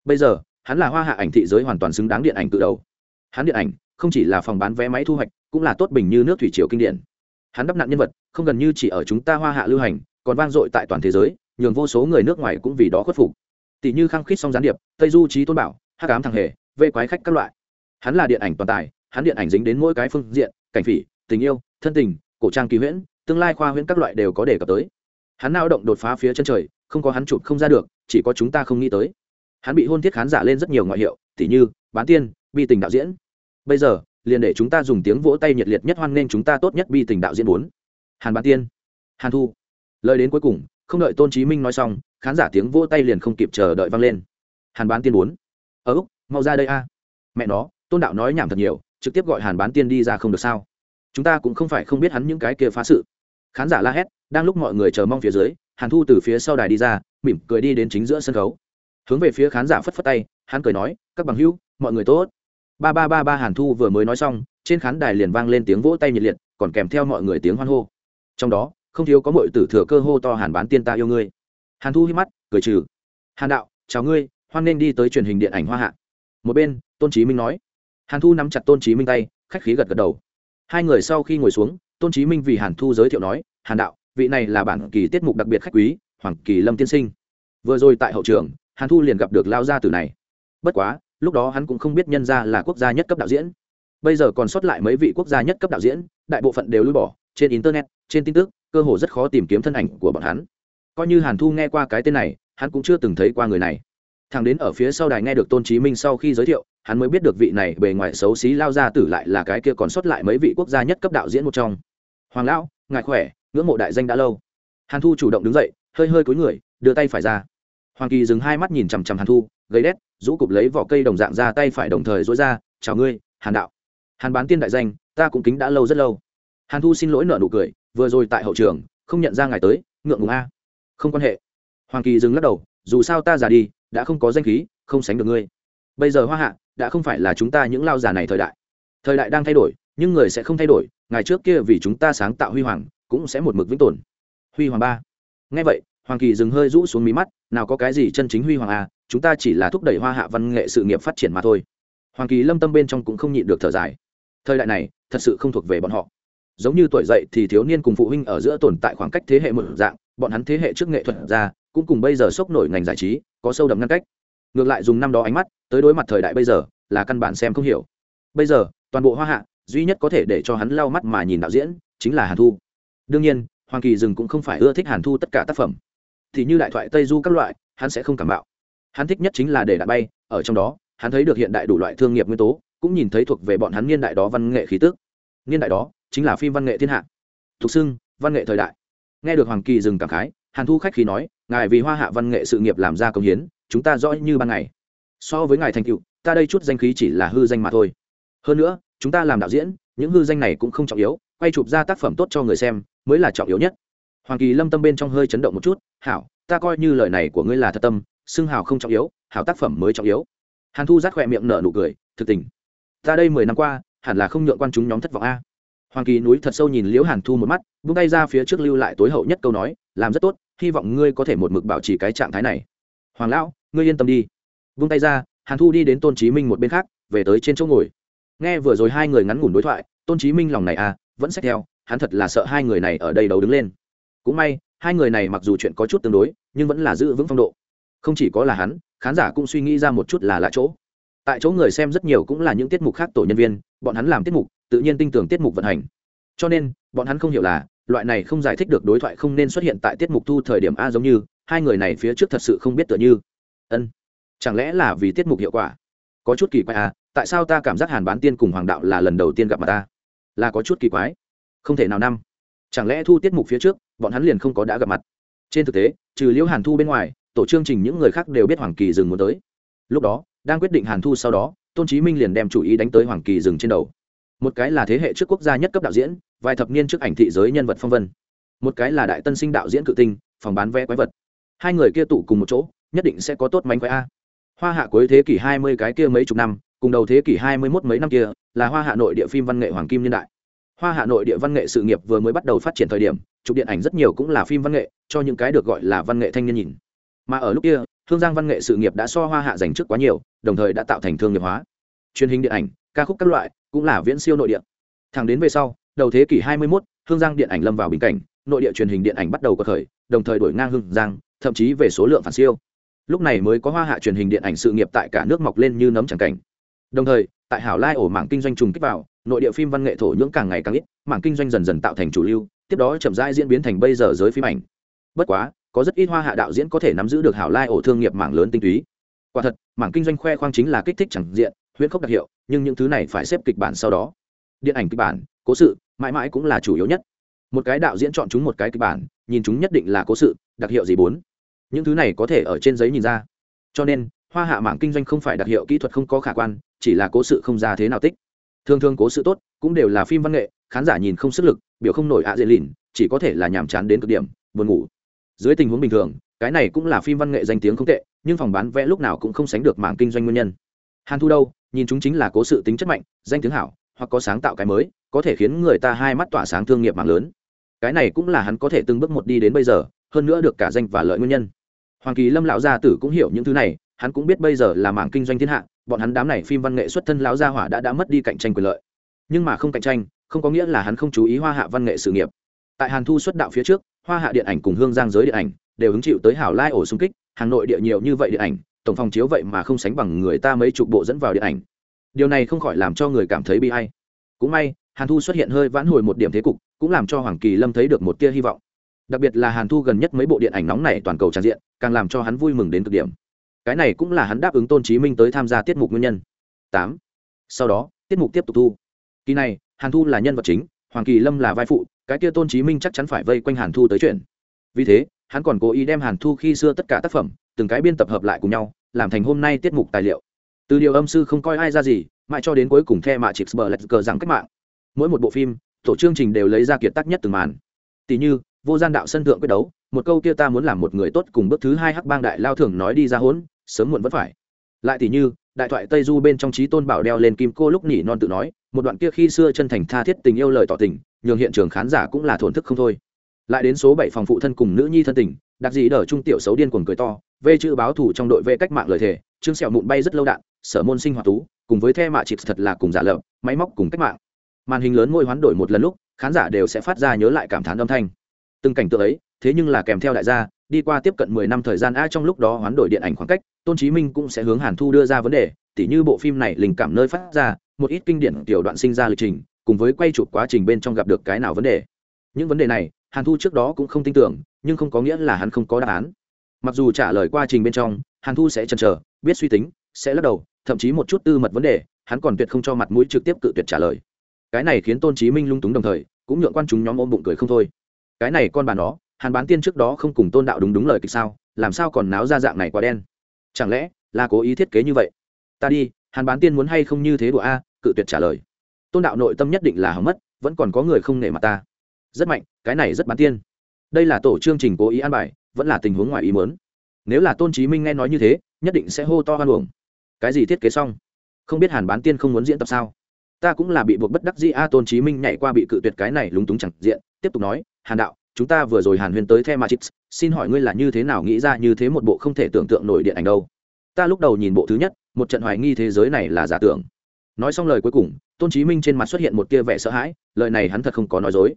Bây giờ hắn là hoa hạ ảnh thị giới hoàn toàn xứng đáng điện ảnh tự đầu. Hắn điện ảnh không chỉ là phòng bán vé máy thu hoạch, cũng là tốt bình như nước thủy triều kinh điển. Hắn đắp nặn nhân vật, không gần như chỉ ở chúng ta hoa hạ lưu hành, còn vang dội tại toàn thế giới, nhường vô số người nước ngoài cũng vì đó khuất phục. Tỷ như khăng khít song gián điệp, tây du trí tôn bảo, hắc ám thằng hề, vê quái khách các loại. Hắn là điện ảnh toàn tài, hắn điện ảnh dính đến mỗi cái phương diện, cảnh phỉ, tình yêu, thân tình, cổ trang kỳ huyễn, tương lai khoa huyễn các loại đều có đề cập tới. Hắn lao động đột phá phía chân trời, không có hắn chụp không ra được, chỉ có chúng ta không nghĩ tới hắn bị hôn thiết khán giả lên rất nhiều ngoại hiệu, tỉ như, bán tiên, bi tình đạo diễn. Bây giờ, liền để chúng ta dùng tiếng vỗ tay nhiệt liệt nhất hoan nghênh chúng ta tốt nhất bi tình đạo diễn bốn. Hàn bán tiên, hàn thu. Lời đến cuối cùng, không đợi tôn trí minh nói xong, khán giả tiếng vỗ tay liền không kịp chờ đợi vang lên. Hàn bán tiên bốn. Ở úc, mau ra đây a. Mẹ nó, tôn đạo nói nhảm thật nhiều, trực tiếp gọi hàn bán tiên đi ra không được sao. Chúng ta cũng không phải không biết hắn những cái kia phá sự. Khán giả la hét, đang lúc mọi người chờ mong phía dưới, hàn thu từ phía sau đài đi ra, mỉm cười đi đến chính giữa sân khấu hướng về phía khán giả phất phất tay, hắn cười nói, các bằng hữu, mọi người tốt. Ba ba ba ba hàn thu vừa mới nói xong, trên khán đài liền vang lên tiếng vỗ tay nhiệt liệt, còn kèm theo mọi người tiếng hoan hô. Trong đó, không thiếu có mọi tử thừa cơ hô to hàn bán tiên ta yêu ngươi. Hàn thu hít mắt, cười trừ. Hàn đạo, chào ngươi, hoan nên đi tới truyền hình điện ảnh hoa hạ. Một bên, tôn trí minh nói. Hàn thu nắm chặt tôn trí minh tay, khách khí gật gật đầu. Hai người sau khi ngồi xuống, tôn trí minh vì hàn thu giới thiệu nói, hàn đạo, vị này là bản kỳ tiết mục đặc biệt khách quý, hoàng kỳ lâm tiên sinh. Vừa rồi tại hậu trường hàn thu liền gặp được lao gia tử này. Bất quá, lúc đó hắn cũng không biết nhân ra là quốc gia nhất cấp đạo diễn. Bây giờ còn sót lại mấy vị quốc gia nhất cấp đạo diễn, đại bộ phận đều lui bỏ trên internet, trên tin tức, cơ hồ rất khó tìm kiếm thân ảnh của bọn hắn. Coi như hàn thu nghe qua cái tên này, hắn cũng chưa từng thấy qua người này. Thằng đến ở phía sau đài nghe được tôn trí minh sau khi giới thiệu, hắn mới biết được vị này bề ngoài xấu xí lao ra tử lại là cái kia còn sót lại mấy vị quốc gia nhất cấp đạo diễn một trong. Hoàng lão, ngài khỏe, ngưỡng mộ đại danh đã lâu. Hàn thu chủ động đứng dậy, hơi hơi cúi người, đưa tay phải ra hoàng kỳ dừng hai mắt nhìn chằm chằm hàn thu, gầy đét, rũ cụp lấy vỏ cây đồng dạng ra tay phải đồng thời dối ra, chào ngươi, hàn đạo. Hàn bán tiên đại danh, ta cũng kính đã lâu rất lâu. Hàn thu xin lỗi nợ nụ cười, vừa rồi tại hậu trường, không nhận ra ngài tới, ngượng ngùng a. Không quan hệ. Hoàng kỳ dừng lắc đầu, dù sao ta già đi, đã không có danh khí, không sánh được ngươi. Bây giờ hoa hạ, đã không phải là chúng ta những lao giả này thời đại. Thời đại đang thay đổi, nhưng người sẽ không thay đổi ngày trước kia vì chúng ta sáng tạo huy hoàng, cũng sẽ một mực vĩnh tồn. Huy hoàng ba. Nghe vậy hoàng kỳ dừng hơi rũ xuống mí mắt, nào có cái gì chân chính huy hoàng à chúng ta chỉ là thúc đẩy hoa hạ văn nghệ sự nghiệp phát triển mà thôi. Hoàng kỳ lâm tâm bên trong cũng không nhịn được thở dài. Thời đại này, thật sự không thuộc về bọn họ. Giống như tuổi dậy thì thiếu niên cùng phụ huynh ở giữa tồn tại khoảng cách thế hệ một dạng, bọn hắn thế hệ trước nghệ thuật ra, cũng cùng bây giờ sốc nổi ngành giải trí, có sâu đậm ngăn cách. Ngược lại dùng năm đó ánh mắt, tới đối mặt thời đại bây giờ, là căn bản xem không hiểu. Bây giờ, toàn bộ hoa hạ, duy nhất có thể để cho hắn lau mắt mà nhìn đạo diễn, chính là hàn thu. Đương nhiên, hoàng kỳ dừng cũng không phải ưa thích hàn thu tất cả tác phẩm thì như đại thoại tây du các loại, hắn sẽ không cảm bạo. Hắn thích nhất chính là để đạn bay, ở trong đó, hắn thấy được hiện đại đủ loại thương nghiệp nguyên tố, cũng nhìn thấy thuộc về bọn hắn niên đại đó văn nghệ khí tức. Niên đại đó chính là phim văn nghệ thiên hạ. Thục xưng văn nghệ thời đại. Nghe được hoàng kỳ dừng cảm khái, hàn thu khách khí nói, ngài vì hoa hạ văn nghệ sự nghiệp làm ra công hiến, chúng ta rõ như ban ngày. So với ngài thành cựu ta đây chút danh khí chỉ là hư danh mà thôi. Hơn nữa, chúng ta làm đạo diễn, những hư danh này cũng không trọng yếu, quay chụp ra tác phẩm tốt cho người xem mới là trọng yếu nhất. Hoàng kỳ lâm tâm bên trong hơi chấn động một chút hảo, ta coi như lời này của ngươi là thật tâm, xưng hào không trọng yếu, hảo tác phẩm mới trọng yếu. Hàn thu rát khỏe miệng nở nụ cười, thực tình, ta đây mười năm qua, hẳn là không nhượng quan chúng nhóm thất vọng a. Hoàng kỳ núi thật sâu nhìn liễu hàn thu một mắt, vung tay ra phía trước lưu lại tối hậu nhất câu nói, làm rất tốt, hy vọng ngươi có thể một mực bảo trì cái trạng thái này. Hoàng lão, ngươi yên tâm đi. Vung tay ra, hàn thu đi đến tôn trí minh một bên khác, về tới trên chỗ ngồi. Nghe vừa rồi hai người ngắn ngủn đối thoại, tôn trí minh lòng này à vẫn xét theo, hắn thật là sợ hai người này ở đây đấu đứng lên. Cũng may hai người này mặc dù chuyện có chút tương đối, nhưng vẫn là giữ vững phong độ. Không chỉ có là hắn, khán giả cũng suy nghĩ ra một chút là lạ chỗ. Tại chỗ người xem rất nhiều cũng là những tiết mục khác tổ nhân viên, bọn hắn làm tiết mục, tự nhiên tin tưởng tiết mục vận hành. Cho nên, bọn hắn không hiểu là, loại này không giải thích được đối thoại không nên xuất hiện tại tiết mục thu thời điểm a giống như, hai người này phía trước thật sự không biết tựa như. Ân, chẳng lẽ là vì tiết mục hiệu quả? Có chút kỳ quái à tại sao ta cảm giác hàn bán tiên cùng hoàng đạo là lần đầu tiên gặp mặt ta? Là có chút kỳ quái. Không thể nào năm. Chẳng lẽ thu tiết mục phía trước bọn hắn liền không có đã gặp mặt. Trên thực tế, trừ liễu hàn thu bên ngoài, tổ chương trình những người khác đều biết hoàng kỳ dừng muốn tới. Lúc đó, đang quyết định hàn thu sau đó, tôn chí minh liền đem chủ ý đánh tới hoàng kỳ dừng trên đầu. Một cái là thế hệ trước quốc gia nhất cấp đạo diễn, vài thập niên trước ảnh thị giới nhân vật phong vân. Một cái là đại tân sinh đạo diễn cự tinh, phòng bán vé quái vật. Hai người kia tụ cùng một chỗ, nhất định sẽ có tốt mánh quái a. Hoa hạ cuối thế kỷ hai mươi cái kia mấy chục năm, cùng đầu thế kỷ hai mươi 21 mấy năm kia, là hoa hạ nội địa phim văn nghệ hoàng kim niên đại. Hoa hạ nội địa văn nghệ sự nghiệp vừa mới bắt đầu phát triển thời điểm chụp điện ảnh rất nhiều cũng là phim văn nghệ cho những cái được gọi là văn nghệ thanh niên nhìn. Mà ở lúc kia hương giang văn nghệ sự nghiệp đã so hoa hạ dành trước quá nhiều đồng thời đã tạo thành thương nghiệp hóa. Truyền hình điện ảnh ca khúc các loại cũng là viễn siêu nội địa. Thẳng đến về sau đầu thế kỷ 21, hương giang điện ảnh lâm vào bình cảnh nội địa truyền hình điện ảnh bắt đầu có khởi đồng thời đổi ngang hương giang thậm chí về số lượng phản siêu. Lúc này mới có hoa hạ truyền hình điện ảnh sự nghiệp tại cả nước mọc lên như nấm chẳng cảnh. Đồng thời tại hảo lai ổ mảng kinh doanh trùng kích vào nội địa phim văn nghệ thổ nhưỡng càng ngày càng ít mảng kinh doanh dần dần tạo thành chủ lưu tiếp đó chậm rãi diễn biến thành bây giờ giới phim ảnh. Bất quá, có rất ít hoa hạ đạo diễn có thể nắm giữ được hảo lai ổ thương nghiệp mảng lớn tinh túy. Quả thật, mảng kinh doanh khoe khoang chính là kích thích chẳng diện, huyễn khốc đặc hiệu, nhưng những thứ này phải xếp kịch bản sau đó. Điện ảnh kịch bản, cố sự, mãi mãi cũng là chủ yếu nhất. Một cái đạo diễn chọn chúng một cái kịch bản, nhìn chúng nhất định là cố sự, đặc hiệu gì bốn. Những thứ này có thể ở trên giấy nhìn ra. Cho nên, hoa hạ mảng kinh doanh không phải đặc hiệu kỹ thuật không có khả quan, chỉ là cố sự không ra thế nào tích. Thường thường cố sự tốt, cũng đều là phim văn nghệ khán giả nhìn không sức lực, biểu không nổi ạ dễ lìn, chỉ có thể là nhàm chán đến cực điểm, buồn ngủ. Dưới tình huống bình thường, cái này cũng là phim văn nghệ danh tiếng không tệ, nhưng phòng bán vẽ lúc nào cũng không sánh được mảng kinh doanh nguyên nhân. Hàn thu đâu, nhìn chúng chính là cố sự tính chất mạnh, danh tiếng hảo, hoặc có sáng tạo cái mới, có thể khiến người ta hai mắt tỏa sáng thương nghiệp mạng lớn. Cái này cũng là hắn có thể từng bước một đi đến bây giờ, hơn nữa được cả danh và lợi nguyên nhân. Hoàng kỳ lâm lão gia tử cũng hiểu những thứ này, hắn cũng biết bây giờ là mảng kinh doanh thiên hạ, bọn hắn đám này phim văn nghệ xuất thân lão gia hỏa đã đã mất đi cạnh tranh quyền lợi. Nhưng mà không cạnh tranh không có nghĩa là hắn không chú ý hoa hạ văn nghệ sự nghiệp. Tại hàn thu xuất đạo phía trước, hoa hạ điện ảnh cùng hương giang giới điện ảnh đều hứng chịu tới hảo lai ổ xung kích, hà nội địa nhiều như vậy điện ảnh, tổng phòng chiếu vậy mà không sánh bằng người ta mấy chục bộ dẫn vào điện ảnh. Điều này không khỏi làm cho người cảm thấy bi hay cũng may, hàn thu xuất hiện hơi vãn hồi một điểm thế cục, cũng làm cho hoàng kỳ lâm thấy được một tia hy vọng. Đặc biệt là hàn thu gần nhất mấy bộ điện ảnh nóng này toàn cầu tràn diện, càng làm cho hắn vui mừng đến cực điểm. Cái này cũng là hắn đáp ứng tôn trí minh tới tham gia tiết mục nguyên nhân. Tám. Sau đó, tiết mục tiếp tục thu. Kỳ này hàn thu là nhân vật chính, hoàng kỳ lâm là vai phụ, cái kia tôn trí minh chắc chắn phải vây quanh hàn thu tới chuyện. Vì thế, hắn còn cố ý đem hàn thu khi xưa tất cả tác phẩm, từng cái biên tập hợp lại cùng nhau, làm thành hôm nay tiết mục tài liệu. Từ điều âm sư không coi ai ra gì, mãi cho đến cuối cùng the mạ chịp sờ lạch cờ rằng cách mạng. Mỗi một bộ phim, tổ chương trình đều lấy ra kiệt tác nhất từng màn. Tỷ như, vô gian đạo sân thượng quyết đấu, một câu kia ta muốn làm một người tốt cùng bước thứ hai hắc bang đại lao thường nói đi ra hỗn sớm muộn vẫn phải. Lại tỷ như, đại thoại tây du bên trong trí tôn bảo đeo lên kim cô lúc nhỉ non tự nói một đoạn kia khi xưa chân thành tha thiết tình yêu lời tỏ tình, nhường hiện trường khán giả cũng là thổn thức không thôi. Lại đến số bảy phòng phụ thân cùng nữ nhi thân tình, đặc dị đờ trung tiểu xấu điên cuồng cười to, vê chữ báo thủ trong đội vệ cách mạng lời thề chương sẹo mụn bay rất lâu đạn, sở môn sinh hoạt tú, cùng với the mạ chịp thật là cùng giả lợm máy móc cùng cách mạng. Màn hình lớn môi hoán đổi một lần lúc, khán giả đều sẽ phát ra nhớ lại cảm thán âm thanh. Từng cảnh tượng ấy, thế nhưng là kèm theo đại gia, đi qua tiếp cận mười năm thời gian a trong lúc đó hoán đổi điện ảnh khoảng cách, tôn chí minh cũng sẽ hướng hàn thu đưa ra vấn đề, tỉ như bộ phim này linh cảm nơi phát ra một ít kinh điển tiểu đoạn sinh ra lịch trình, cùng với quay chụp quá trình bên trong gặp được cái nào vấn đề. Những vấn đề này, hàn thu trước đó cũng không tin tưởng, nhưng không có nghĩa là hắn không có đáp án. Mặc dù trả lời quá trình bên trong, hàn thu sẽ chần chờ, biết suy tính, sẽ lắc đầu, thậm chí một chút tư mật vấn đề, hắn còn tuyệt không cho mặt mũi trực tiếp cự tuyệt trả lời. Cái này khiến tôn chí minh lung túng đồng thời, cũng nhượng quan chúng nhóm ôm bụng cười không thôi. Cái này con bà nó, hàn bán tiên trước đó không cùng tôn đạo đúng đúng lời kịch sao, làm sao còn náo ra dạng này quá đen? Chẳng lẽ là cố ý thiết kế như vậy? Ta đi, hàn bán tiên muốn hay không như thế đùa a cự tuyệt trả lời. Tôn đạo nội tâm nhất định là hỏng mất, vẫn còn có người không nể mặt ta. Rất mạnh, cái này rất bán tiên. Đây là tổ chương trình cố ý an bài, vẫn là tình huống ngoài ý muốn. Nếu là tôn trí minh nghe nói như thế, nhất định sẽ hô to hoan uổng. Cái gì thiết kế xong? Không biết hàn bán tiên không muốn diễn tập sao? Ta cũng là bị buộc bất đắc dĩ a, tôn trí minh nhảy qua bị cự tuyệt cái này lúng túng chẳng diện, tiếp tục nói, hàn đạo, chúng ta vừa rồi hàn huyền tới the matrix, xin hỏi ngươi là như thế nào nghĩ ra như thế một bộ không thể tưởng tượng nổi điện ảnh đâu? Ta lúc đầu nhìn bộ thứ nhất, một trận hoài nghi thế giới này là giả tưởng nói xong lời cuối cùng, tôn trí minh trên mặt xuất hiện một tia vẻ sợ hãi, lời này hắn thật không có nói dối.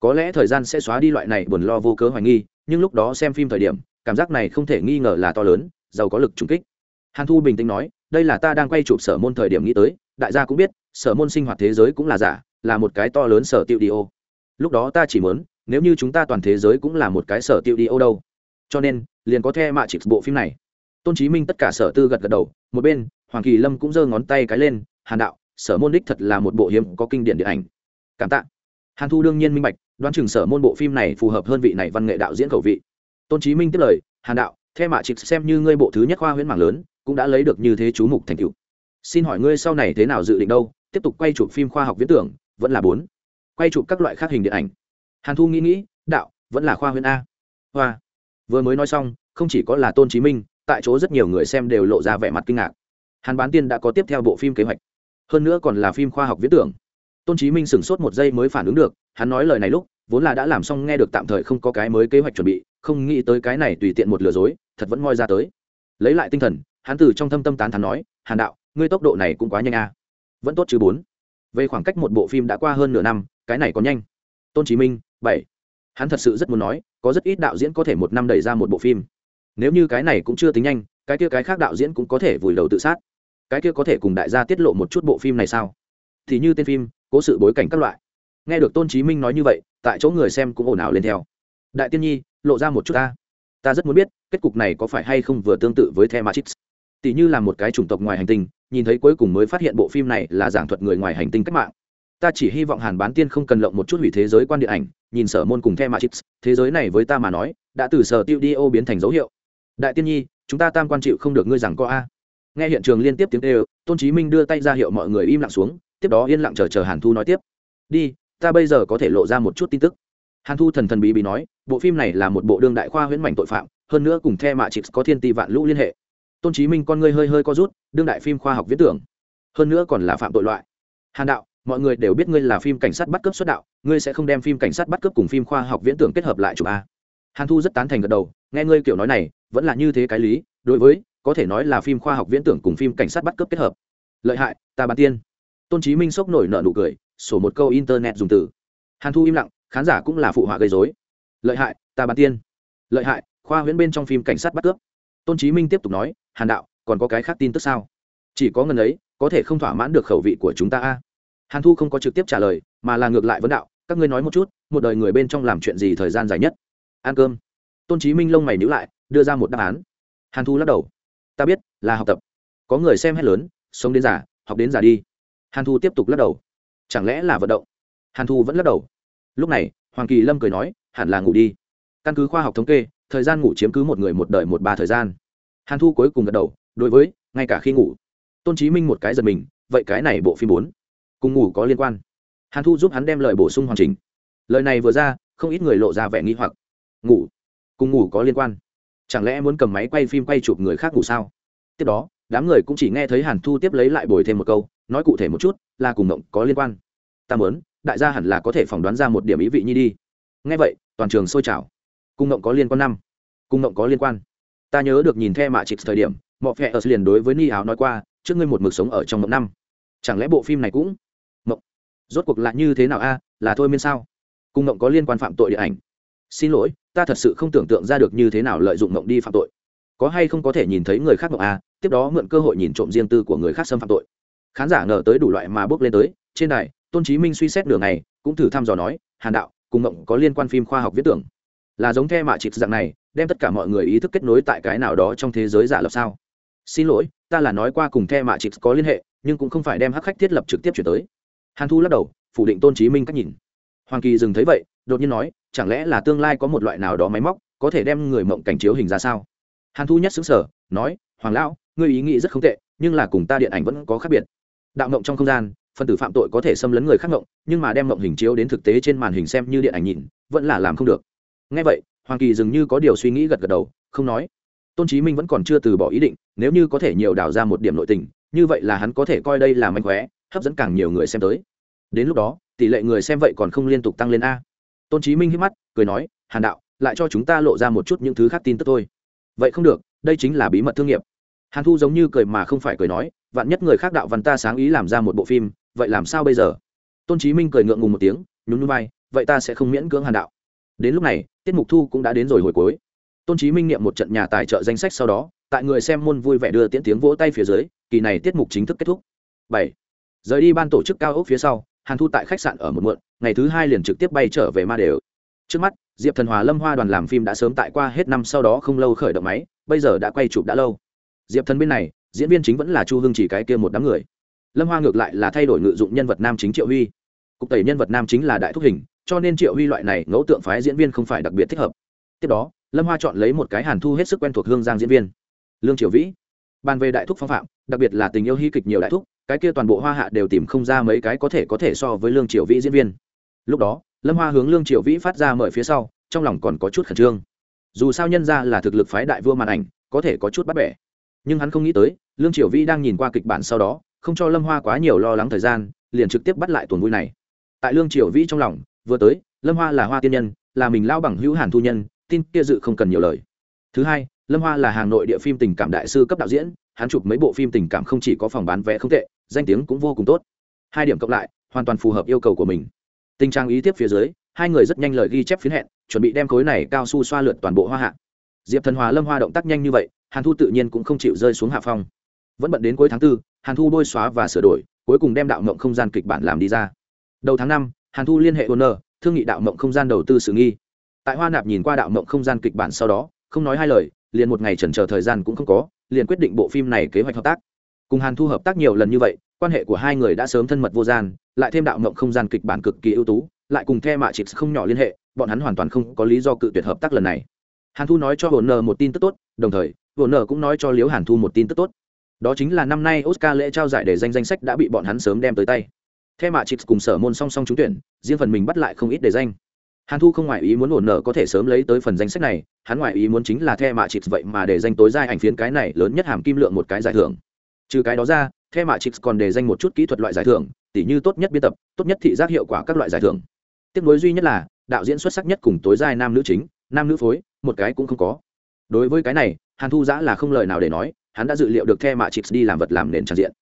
Có lẽ thời gian sẽ xóa đi loại này buồn lo vô cớ hoài nghi, nhưng lúc đó xem phim thời điểm, cảm giác này không thể nghi ngờ là to lớn, giàu có lực trùng kích. Hàn thu bình tĩnh nói, đây là ta đang quay chụp sở môn thời điểm nghĩ tới, đại gia cũng biết, sở môn sinh hoạt thế giới cũng là giả, là một cái to lớn sở tiêu đi ô. Lúc đó ta chỉ muốn, nếu như chúng ta toàn thế giới cũng là một cái sở tiêu đi ô đâu. Cho nên, liền có the mạ chỉ bộ phim này. Tôn chí minh tất cả sở tư gật gật đầu, một bên, hoàng kỳ lâm cũng giơ ngón tay cái lên hàn đạo, sở môn đích thật là một bộ hiếm có kinh điển điện ảnh. Cảm tạ. Hàn thu đương nhiên minh bạch, đoán chừng sở môn bộ phim này phù hợp hơn vị này văn nghệ đạo diễn khẩu vị. Tôn chí minh tiếp lời, hàn đạo, theo mạ trịch xem như ngươi bộ thứ nhất khoa huyễn mảng lớn, cũng đã lấy được như thế chú mục thành cựu xin hỏi ngươi sau này thế nào dự định đâu? Tiếp tục quay chụp phim khoa học viễn tưởng, vẫn là bốn. Quay chụp các loại khác hình điện ảnh. Hàn thu nghĩ nghĩ, đạo, vẫn là khoa huyễn a. Hoa. Vừa mới nói xong, không chỉ có là tôn chí minh, tại chỗ rất nhiều người xem đều lộ ra vẻ mặt kinh ngạc. Hàn bán tiên đã có tiếp theo bộ phim kế hoạch hơn nữa còn là phim khoa học viễn tưởng. Tôn chí minh sửng sốt một giây mới phản ứng được, hắn nói lời này lúc, vốn là đã làm xong nghe được tạm thời không có cái mới kế hoạch chuẩn bị, không nghĩ tới cái này tùy tiện một lừa dối, thật vẫn ngoi ra tới. Lấy lại tinh thần, hắn từ trong thâm tâm tán thán nói, hàn đạo, ngươi tốc độ này cũng quá nhanh a vẫn tốt chứ bốn. Về khoảng cách một bộ phim đã qua hơn nửa năm, cái này còn nhanh. Tôn chí minh, bảy. Hắn thật sự rất muốn nói, có rất ít đạo diễn có thể một năm đẩy ra một bộ phim. Nếu như cái này cũng chưa tính nhanh, cái kia cái khác đạo diễn cũng có thể vùi đầu tự sát cái kia có thể cùng đại gia tiết lộ một chút bộ phim này sao? Thì như tên phim, cố sự bối cảnh các loại. Nghe được tôn chí minh nói như vậy, tại chỗ người xem cũng ồn ào lên theo. Đại tiên nhi, lộ ra một chút ta. Ta rất muốn biết, kết cục này có phải hay không vừa tương tự với the matrix? Tỷ như là một cái chủng tộc ngoài hành tinh, nhìn thấy cuối cùng mới phát hiện bộ phim này là giảng thuật người ngoài hành tinh cách mạng. Ta chỉ hy vọng hàn bán tiên không cần lộng một chút hủy thế giới quan điện ảnh, nhìn sở môn cùng the matrix, thế giới này với ta mà nói, đã từ sở tiêu đi ô biến thành dấu hiệu. Đại tiên nhi, chúng ta tam quan chịu không được ngươi rằng có a nghe hiện trường liên tiếp tiếng kêu, tôn chí minh đưa tay ra hiệu mọi người im lặng xuống, tiếp đó yên lặng chờ chờ hàn thu nói tiếp. Đi, ta bây giờ có thể lộ ra một chút tin tức. Hàn thu thần thần bí bí nói, bộ phim này là một bộ đương đại khoa huyễn mảnh tội phạm, hơn nữa cùng the mạ chịt có thiên ti vạn lũ liên hệ. Tôn chí minh con ngươi hơi hơi co rút, đương đại phim khoa học viễn tưởng. Hơn nữa còn là phạm tội loại. Hàn đạo, mọi người đều biết ngươi là phim cảnh sát bắt cướp xuất đạo, ngươi sẽ không đem phim cảnh sát bắt cướp cùng phim khoa học viễn tưởng kết hợp lại chụp a. Hàn thu rất tán thành gật đầu, nghe ngươi kiểu nói này, vẫn là như thế cái lý, đối với có thể nói là phim khoa học viễn tưởng cùng phim cảnh sát bắt cướp kết hợp. Lợi hại, ta bán tiên. Tôn chí minh sốc nổi nợ nụ cười, sổ một câu internet dùng từ. Hàn thu im lặng, khán giả cũng là phụ họa gây dối lợi hại, ta bán tiên. Lợi hại, khoa huyễn bên trong phim cảnh sát bắt cướp. Tôn chí minh tiếp tục nói, hàn đạo, còn có cái khác tin tức sao? Chỉ có ngần ấy, có thể không thỏa mãn được khẩu vị của chúng ta a. Hàn thu không có trực tiếp trả lời, mà là ngược lại vấn đạo, các ngươi nói một chút, một đời người bên trong làm chuyện gì thời gian dài nhất? Ăn cơm. Tôn chí minh lông mày nhíu lại, đưa ra một đáp án. Hàn thu lắc đầu ta biết, là học tập. Có người xem hết lớn, sống đến già, học đến già đi. Hàn thu tiếp tục lắc đầu. Chẳng lẽ là vận động? Hàn thu vẫn lắc đầu. Lúc này, hoàng kỳ lâm cười nói, hẳn là ngủ đi. Căn cứ khoa học thống kê, thời gian ngủ chiếm cứ một người một đời một ba thời gian. Hàn thu cuối cùng gật đầu, đối với, ngay cả khi ngủ. Tôn chí minh một cái giật mình, vậy cái này bộ phim bốn cùng ngủ có liên quan? Hàn thu giúp hắn đem lời bổ sung hoàn chỉnh. Lời này vừa ra, không ít người lộ ra vẻ nghi hoặc. Ngủ cùng ngủ có liên quan chẳng lẽ muốn cầm máy quay phim quay chụp người khác ngủ sao? Tiếp đó, đám người cũng chỉ nghe thấy hàn thu tiếp lấy lại bồi thêm một câu, nói cụ thể một chút, là cùng mộng có liên quan. Ta muốn, đại gia hẳn là có thể phỏng đoán ra một điểm ý vị nhi đi. Nghe vậy, toàn trường sôi trào. Cùng mộng có liên quan năm. Cùng mộng có liên quan. Ta nhớ được nhìn theo mạ trịch thời điểm mọi phe ở liền đối với ni áo nói qua, trước ngươi một mực sống ở trong mộng năm. Chẳng lẽ bộ phim này cũng mộng rốt cuộc lại như thế nào a? Là thôi miên sao? Cùng mộng có liên quan phạm tội điện ảnh. Xin lỗi ta thật sự không tưởng tượng ra được như thế nào lợi dụng mộng đi phạm tội. Có hay không có thể nhìn thấy người khác mộng a tiếp đó mượn cơ hội nhìn trộm riêng tư của người khác xâm phạm tội. Khán giả ngờ tới đủ loại mà bước lên tới, trên đài, tôn chí minh suy xét đường này cũng thử thăm dò nói, hàn đạo, cùng mộng có liên quan phim khoa học viết tưởng. Là giống the mạ chịt dạng này, đem tất cả mọi người ý thức kết nối tại cái nào đó trong thế giới giả lập sao? Xin lỗi, ta là nói qua cùng the mạ chịt có liên hệ, nhưng cũng không phải đem hắc khách thiết lập trực tiếp chuyển tới. Hàn thu lắc đầu, phủ định tôn chí minh cách nhìn hoàng kỳ dừng thấy vậy, đột nhiên nói, chẳng lẽ là tương lai có một loại nào đó máy móc, có thể đem người mộng cảnh chiếu hình ra sao? Hàn thu nhất xứng sở nói, hoàng lão, ngươi ý nghĩ rất không tệ, nhưng là cùng ta điện ảnh vẫn có khác biệt. Đạo mộng trong không gian phân tử phạm tội có thể xâm lấn người khác mộng, nhưng mà đem mộng hình chiếu đến thực tế trên màn hình xem như điện ảnh nhìn, vẫn là làm không được. Ngay vậy, hoàng kỳ dường như có điều suy nghĩ gật gật đầu, không nói. Tôn chí minh vẫn còn chưa từ bỏ ý định, nếu như có thể nhiều đào ra một điểm nội tình, như vậy là hắn có thể coi đây là manh khóe, hấp dẫn càng nhiều người xem tới đến lúc đó, tỷ lệ người xem vậy còn không liên tục tăng lên a. Tôn chí minh hít mắt, cười nói, hàn đạo, lại cho chúng ta lộ ra một chút những thứ khác tin tức thôi. Vậy không được, đây chính là bí mật thương nghiệp. Hàn thu giống như cười mà không phải cười nói, vạn nhất người khác đạo văn ta sáng ý làm ra một bộ phim, vậy làm sao bây giờ? Tôn chí minh cười ngượng ngùng một tiếng, nhún núi vai, vậy ta sẽ không miễn cưỡng hàn đạo. Đến lúc này, tiết mục thu cũng đã đến rồi hồi cuối. Tôn chí minh niệm một trận nhà tài trợ danh sách sau đó, tại người xem môn vui vẻ đưa tiễn tiếng vỗ tay phía dưới, kỳ này tiết mục chính thức kết thúc. Bảy. Rời đi ban tổ chức cao ốc phía sau hàn thu tại khách sạn ở một muộn, ngày thứ hai liền trực tiếp bay trở về ma đều. Trước mắt, diệp thần hòa lâm hoa đoàn làm phim đã sớm tại qua hết năm sau đó không lâu khởi động máy, bây giờ đã quay chụp đã lâu. Diệp thần bên này, diễn viên chính vẫn là chu hưng chỉ cái kia một đám người. Lâm hoa ngược lại là thay đổi ngự dụng nhân vật nam chính triệu huy. Cục tẩy nhân vật nam chính là đại thúc hình, cho nên triệu huy loại này ngẫu tượng phái diễn viên không phải đặc biệt thích hợp. Tiếp đó, lâm hoa chọn lấy một cái hàn thu hết sức quen thuộc hương giang diễn viên. Lương triều vĩ. Bàn về đại thúc phong phạm, đặc biệt là tình yêu hy kịch nhiều đại thúc cái kia toàn bộ hoa hạ đều tìm không ra mấy cái có thể có thể so với lương triều vĩ diễn viên. Lúc đó, lâm hoa hướng lương triều vĩ phát ra mời phía sau, trong lòng còn có chút khẩn trương. Dù sao nhân ra là thực lực phái đại vua màn ảnh, có thể có chút bắt bẻ. Nhưng hắn không nghĩ tới, lương triều vĩ đang nhìn qua kịch bản sau đó, không cho lâm hoa quá nhiều lo lắng thời gian, liền trực tiếp bắt lại tuần vui này. Tại lương triều vĩ trong lòng, vừa tới, lâm hoa là hoa tiên nhân, là mình lao bằng hữu hàn thu nhân, tin kia dự không cần nhiều lời. Thứ hai, lâm hoa là hàng nội địa phim tình cảm đại sư cấp đạo diễn hắn chụp mấy bộ phim tình cảm không chỉ có phòng bán vé không tệ, danh tiếng cũng vô cùng tốt. Hai điểm cộng lại, hoàn toàn phù hợp yêu cầu của mình. Tình trạng ý tiếp phía dưới, hai người rất nhanh lời ghi chép phiến hẹn, chuẩn bị đem khối này cao su xoa lượt toàn bộ hoa hạ. Diệp thần hòa lâm hoa động tác nhanh như vậy, hàn thu tự nhiên cũng không chịu rơi xuống hạ phong. Vẫn bận đến cuối tháng tư, hàn thu bôi xóa và sửa đổi, cuối cùng đem đạo mộng không gian kịch bản làm đi ra. Đầu tháng năm, hàn thu liên hệ honor, thương nghị đạo mộng không gian đầu tư sự nghi. Tại hoa nạp nhìn qua đạo mộng không gian kịch bản sau đó, không nói hai lời, liền một ngày trần chờ thời gian cũng không có liền quyết định bộ phim này kế hoạch hợp tác. Cùng hàn thu hợp tác nhiều lần như vậy, quan hệ của hai người đã sớm thân mật vô gian, lại thêm đạo mộng không gian kịch bản cực kỳ ưu tú, lại cùng the mạ chịp không nhỏ liên hệ, bọn hắn hoàn toàn không có lý do cự tuyệt hợp tác lần này. Hàn thu nói cho hồn nờ một tin tức tốt, đồng thời hồn nờ cũng nói cho liễu hàn thu một tin tức tốt. Đó chính là năm nay oscar lễ trao giải để danh danh sách đã bị bọn hắn sớm đem tới tay. The mạ chịp cùng sở môn song song trúng tuyển, riêng phần mình bắt lại không ít để danh hàn thu không ngoại ý muốn ổn nở có thể sớm lấy tới phần danh sách này, hắn ngoại ý muốn chính là the mạ chịp vậy mà để danh tối giai ảnh phiến cái này lớn nhất hàm kim lượng một cái giải thưởng. Trừ cái đó ra, the mạ chịp còn để danh một chút kỹ thuật loại giải thưởng, tỉ như tốt nhất biên tập, tốt nhất thị giác hiệu quả các loại giải thưởng. Tiếc nối duy nhất là, đạo diễn xuất sắc nhất cùng tối giai nam nữ chính, nam nữ phối, một cái cũng không có. Đối với cái này, hàn thu giã là không lời nào để nói, hắn đã dự liệu được the mạ chịp đi làm vật làm nền tràn diện.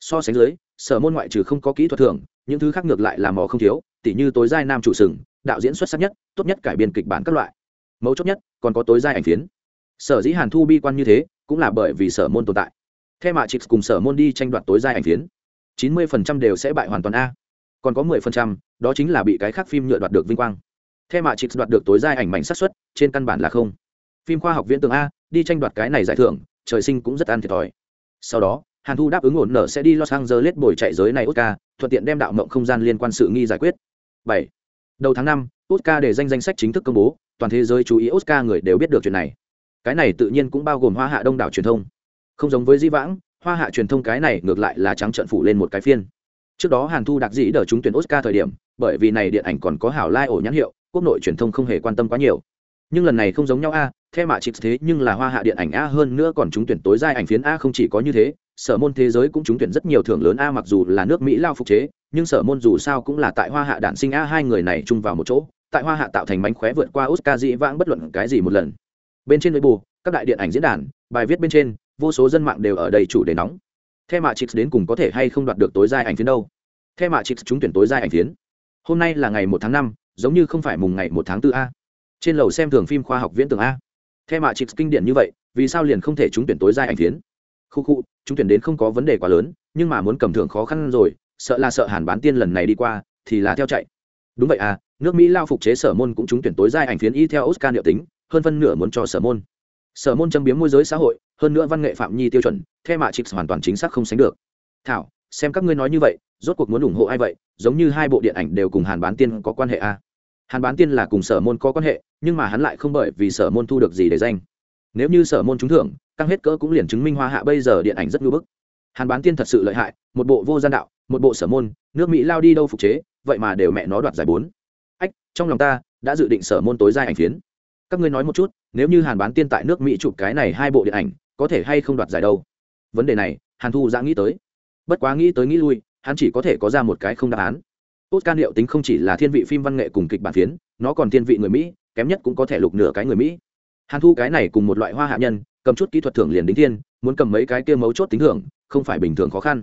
So sánh dưới, sở môn ngoại trừ không có kỹ thuật thưởng, những thứ khác ngược lại là mò không thiếu, tỉ như tối giai nam chủ sừng đạo diễn xuất sắc nhất, tốt nhất cải biên kịch bản các loại. Mấu chốt nhất, còn có tối giai ảnh phiến. Sở dĩ hàn thu bi quan như thế, cũng là bởi vì sở môn tồn tại. Theo mạ chịt cùng sở môn đi tranh đoạt tối giai ảnh phiến. Chín mươi phần trăm đều sẽ bại hoàn toàn a. Còn có mười phần trăm, đó chính là bị cái khác phim nhựa đoạt được vinh quang. Theo mạ chịt đoạt được tối giai ảnh mảnh sát xuất trên căn bản là không. Phim khoa học viễn tường a, đi tranh đoạt cái này giải thưởng, trời sinh cũng rất ăn thiệt thòi. Sau đó, hàn thu đáp ứng ổn nở sẽ đi los angeles bồi chạy giới này oscar, thuận tiện đem đạo mộng không gian liên quan sự nghi giải quyết. Bảy đầu tháng năm, oscar để danh danh sách chính thức công bố, toàn thế giới chú ý oscar người đều biết được chuyện này. Cái này tự nhiên cũng bao gồm hoa hạ đông đảo truyền thông. Không giống với di vãng, hoa hạ truyền thông cái này ngược lại là trắng trận phủ lên một cái phiên. Trước đó hàn thu đặc dĩ đờ trúng tuyển oscar thời điểm, bởi vì này điện ảnh còn có hảo lai ổ nhãn hiệu, quốc nội truyền thông không hề quan tâm quá nhiều. Nhưng lần này không giống nhau a, theo mạ chịp thế nhưng là hoa hạ điện ảnh a hơn nữa còn trúng tuyển tối giai ảnh phiến a không chỉ có như thế sở môn thế giới cũng trúng tuyển rất nhiều thưởng lớn a, mặc dù là nước mỹ lao phục chế, nhưng sở môn dù sao cũng là tại hoa hạ đản sinh a, hai người này chung vào một chỗ, tại hoa hạ tạo thành mánh khóe vượt qua oscar dĩ vãng bất luận cái gì một lần. Bên trên bù các đại điện ảnh diễn đàn, bài viết bên trên, vô số dân mạng đều ở đây chủ đề nóng. The mạ chix đến cùng có thể hay không đoạt được tối giai ảnh phiến đâu? The mạ chix trúng tuyển tối giai ảnh phiến. Hôm nay là ngày một tháng năm, giống như không phải mùng ngày một tháng tư a. Trên lầu xem thường phim khoa học viễn tưởng a. The mạ chix kinh điển như vậy, vì sao liền không thể trúng tuyển tối giai ảnh phiến? Khu khu, chúng tuyển đến không có vấn đề quá lớn, nhưng mà muốn cầm thưởng khó khăn rồi, sợ là sợ hàn bán tiên lần này đi qua, thì là theo chạy. Đúng vậy à nước mỹ lao phục chế sở môn cũng trúng tuyển tối giai ảnh phiến y theo oscar liệu tính, hơn phân nửa muốn cho sở môn. Sở môn châm biếm môi giới xã hội, hơn nữa văn nghệ phạm nhi tiêu chuẩn, theo mạ chix hoàn toàn chính xác không sánh được. Thảo, xem các ngươi nói như vậy, rốt cuộc muốn ủng hộ ai vậy, giống như hai bộ điện ảnh đều cùng hàn bán tiên có quan hệ à. hàn bán tiên là cùng sở môn có quan hệ, nhưng mà hắn lại không bởi vì sở môn thu được gì để danh. Nếu như sở môn trúng thưởng căng hết cỡ cũng liền chứng minh hoa hạ bây giờ điện ảnh rất ngưỡng bức. Hàn bán tiên thật sự lợi hại, một bộ vô gian đạo, một bộ sở môn, nước mỹ lao đi đâu phục chế, vậy mà đều mẹ nó đoạt giải bốn. Ách, trong lòng ta, đã dự định sở môn tối giai ảnh phiến. Các ngươi nói một chút, nếu như hàn bán tiên tại nước mỹ chụp cái này hai bộ điện ảnh, có thể hay không đoạt giải đâu? Vấn đề này, hàn thu giã nghĩ tới. Bất quá nghĩ tới nghĩ lui, hắn chỉ có thể có ra một cái không đáp án. Tốt can liệu tính không chỉ là thiên vị phim văn nghệ cùng kịch bản phiến, nó còn thiên vị người mỹ, kém nhất cũng có thể lục nửa cái người mỹ. Hàn thu cái này cùng một loại hoa hạ nhân cầm chút kỹ thuật thưởng liền đính thiên, muốn cầm mấy cái kia mấu chốt tính thưởng, không phải bình thường khó khăn.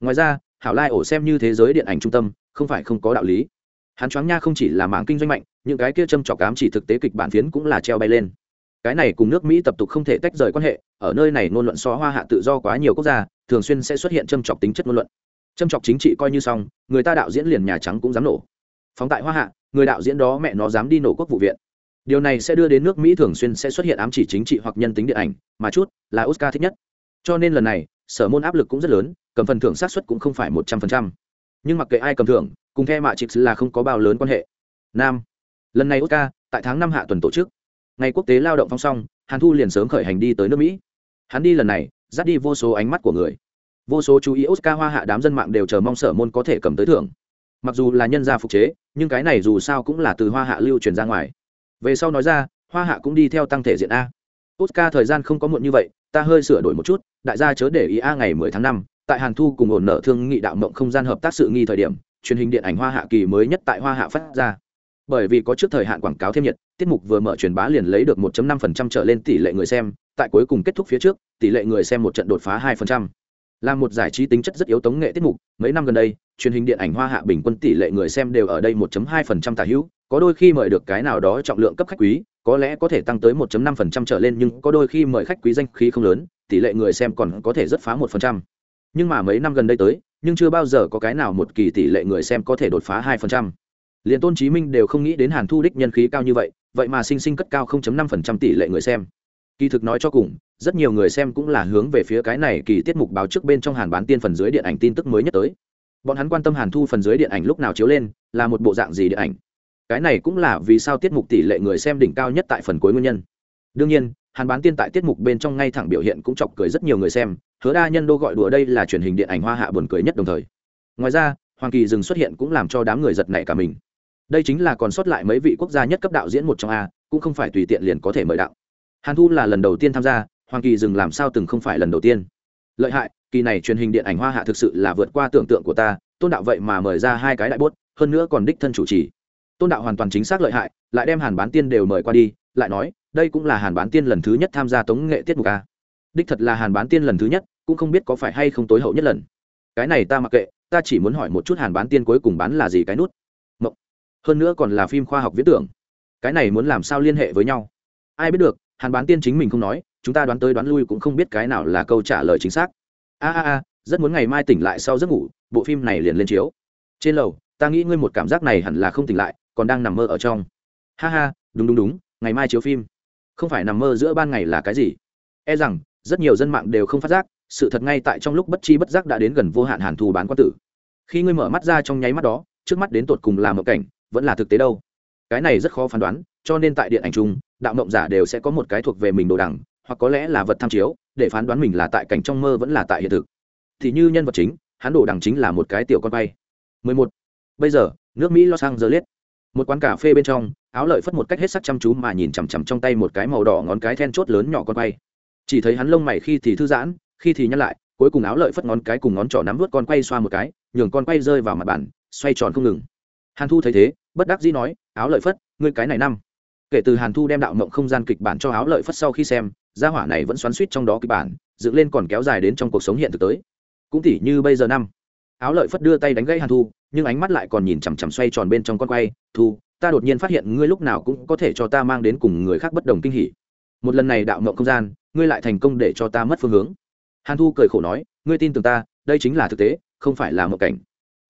Ngoài ra, hảo lai ổ xem như thế giới điện ảnh trung tâm, không phải không có đạo lý. Hắn choáng nha không chỉ là mảng kinh doanh mạnh, những cái kia châm trọc cám chỉ thực tế kịch bản phiến cũng là treo bay lên. Cái này cùng nước mỹ tập tục không thể tách rời quan hệ, ở nơi này ngôn luận xóa hoa hạ tự do quá nhiều quốc gia, thường xuyên sẽ xuất hiện châm trọc tính chất ngôn luận. Châm trọc chính trị coi như xong, người ta đạo diễn liền nhà trắng cũng dám nổ. Phóng tại hoa hạ, người đạo diễn đó mẹ nó dám đi nổ quốc vụ viện điều này sẽ đưa đến nước mỹ thường xuyên sẽ xuất hiện ám chỉ chính trị hoặc nhân tính điện ảnh, mà chút là oscar thích nhất. Cho nên lần này, sở môn áp lực cũng rất lớn, cầm phần thưởng sát xuất cũng không phải một trăm phần trăm. Nhưng mặc kệ ai cầm thưởng, cùng the mạ chịp là không có bao lớn quan hệ. Nam. Lần này oscar, tại tháng năm hạ tuần tổ chức. Ngày quốc tế lao động phong song, hàn thu liền sớm khởi hành đi tới nước mỹ. Hắn đi lần này, dắt đi vô số ánh mắt của người. Vô số chú ý oscar hoa hạ đám dân mạng đều chờ mong sở môn có thể cầm tới thưởng. Mặc dù là nhân gia phục chế, nhưng cái này dù sao cũng là từ hoa hạ lưu truyền ra ngoài về sau nói ra hoa hạ cũng đi theo tăng thể diện a oscar thời gian không có muộn như vậy ta hơi sửa đổi một chút đại gia chớ để ý a ngày 10 tháng 5, tại hàn thu cùng ổn nợ thương nghị đạo mộng không gian hợp tác sự nghi thời điểm truyền hình điện ảnh hoa hạ kỳ mới nhất tại hoa hạ phát ra bởi vì có trước thời hạn quảng cáo thêm nhiệt tiết mục vừa mở truyền bá liền lấy được 1.5% trở lên tỷ lệ người xem tại cuối cùng kết thúc phía trước tỷ lệ người xem một trận đột phá 2%. là một giải trí tính chất rất yếu tống nghệ tiết mục mấy năm gần đây truyền hình điện ảnh hoa hạ bình quân tỷ lệ người xem đều ở đây 1.2% tả hữu có đôi khi mời được cái nào đó trọng lượng cấp khách quý, có lẽ có thể tăng tới 1.5% trở lên nhưng có đôi khi mời khách quý danh khí không lớn, tỷ lệ người xem còn có thể rất phá 1%. nhưng mà mấy năm gần đây tới, nhưng chưa bao giờ có cái nào một kỳ tỷ lệ người xem có thể đột phá 2% liền tôn chí minh đều không nghĩ đến hàn thu đích nhân khí cao như vậy vậy mà sinh sinh cất cao 0.5% tỷ lệ người xem. Kỳ thực nói cho cùng, rất nhiều người xem cũng là hướng về phía cái này kỳ tiết mục báo trước bên trong hàn bán tiên phần dưới điện ảnh tin tức mới nhất tới. Bọn hắn quan tâm hàn thu phần dưới điện ảnh lúc nào chiếu lên, là một bộ dạng gì điện ảnh? Cái này cũng là vì sao tiết mục tỷ lệ người xem đỉnh cao nhất tại phần cuối nguyên nhân. Đương nhiên, hàn bán tiên tại tiết mục bên trong ngay thẳng biểu hiện cũng chọc cười rất nhiều người xem, hứa đa nhân đô gọi đùa đây là truyền hình điện ảnh hoa hạ buồn cười nhất đồng thời. Ngoài ra, hoàng kỳ dừng xuất hiện cũng làm cho đám người giật nảy cả mình. Đây chính là còn sót lại mấy vị quốc gia nhất cấp đạo diễn một trong a, cũng không phải tùy tiện liền có thể mời đạo. Hàn thu là lần đầu tiên tham gia, hoàng kỳ dừng làm sao từng không phải lần đầu tiên. Lợi hại, kỳ này truyền hình điện ảnh hoa hạ thực sự là vượt qua tưởng tượng của ta, tôn đạo vậy mà mời ra hai cái đại bốt, hơn nữa còn đích thân chủ trì tôn đạo hoàn toàn chính xác lợi hại, lại đem hàn bán tiên đều mời qua đi, lại nói, đây cũng là hàn bán tiên lần thứ nhất tham gia tống nghệ tiết mục a. Đích thật là hàn bán tiên lần thứ nhất, cũng không biết có phải hay không tối hậu nhất lần. Cái này ta mặc kệ, ta chỉ muốn hỏi một chút hàn bán tiên cuối cùng bán là gì cái nút. Mộng. hơn nữa còn là phim khoa học viễn tưởng. Cái này muốn làm sao liên hệ với nhau? Ai biết được, hàn bán tiên chính mình không nói, chúng ta đoán tới đoán lui cũng không biết cái nào là câu trả lời chính xác. A a a, rất muốn ngày mai tỉnh lại sau giấc ngủ, bộ phim này liền lên chiếu. Trên lầu, ta nghĩ ngươi một cảm giác này hẳn là không tỉnh lại còn đang nằm mơ ở trong. Ha ha, đúng đúng đúng, ngày mai chiếu phim. Không phải nằm mơ giữa ban ngày là cái gì? E rằng, rất nhiều dân mạng đều không phát giác, sự thật ngay tại trong lúc bất chi bất giác đã đến gần vô hạn hàn thù bán quan tử. Khi ngươi mở mắt ra trong nháy mắt đó, trước mắt đến tột cùng là mộng cảnh, vẫn là thực tế đâu? Cái này rất khó phán đoán, cho nên tại điện ảnh chung, đạo mộng giả đều sẽ có một cái thuộc về mình đồ đẳng hoặc có lẽ là vật tham chiếu, để phán đoán mình là tại cảnh trong mơ vẫn là tại hiện thực. Thì như nhân vật chính, hắn đồ đẳng chính là một cái tiểu con bay 11. bây giờ, nước mỹ los angeles một quán cà phê bên trong, áo lợi phất một cách hết sắc chăm chú mà nhìn chằm chằm trong tay một cái màu đỏ ngón cái then chốt lớn nhỏ con quay. Chỉ thấy hắn lông mày khi thì thư giãn, khi thì nhăn lại, cuối cùng áo lợi phất ngón cái cùng ngón trỏ nắm vớt con quay xoa một cái, nhường con quay rơi vào mặt bàn, xoay tròn không ngừng. Hàn thu thấy thế, bất đắc dĩ nói, áo lợi phất, ngươi cái này năm. Kể từ hàn thu đem đạo mộng không gian kịch bản cho áo lợi phất sau khi xem, gia hỏa này vẫn xoắn suýt trong đó kịch bản, dựng lên còn kéo dài đến trong cuộc sống hiện thực tới. Cũng tỉ như bây giờ năm, áo lợi phất đưa tay đánh gãy hàn thu nhưng ánh mắt lại còn nhìn chằm chằm xoay tròn bên trong con quay, thu, ta đột nhiên phát hiện ngươi lúc nào cũng có thể cho ta mang đến cùng người khác bất đồng kinh hỉ. Một lần này đạo mộng không gian, ngươi lại thành công để cho ta mất phương hướng. Hàn thu cười khổ nói, ngươi tin tưởng ta, đây chính là thực tế, không phải là mộng cảnh.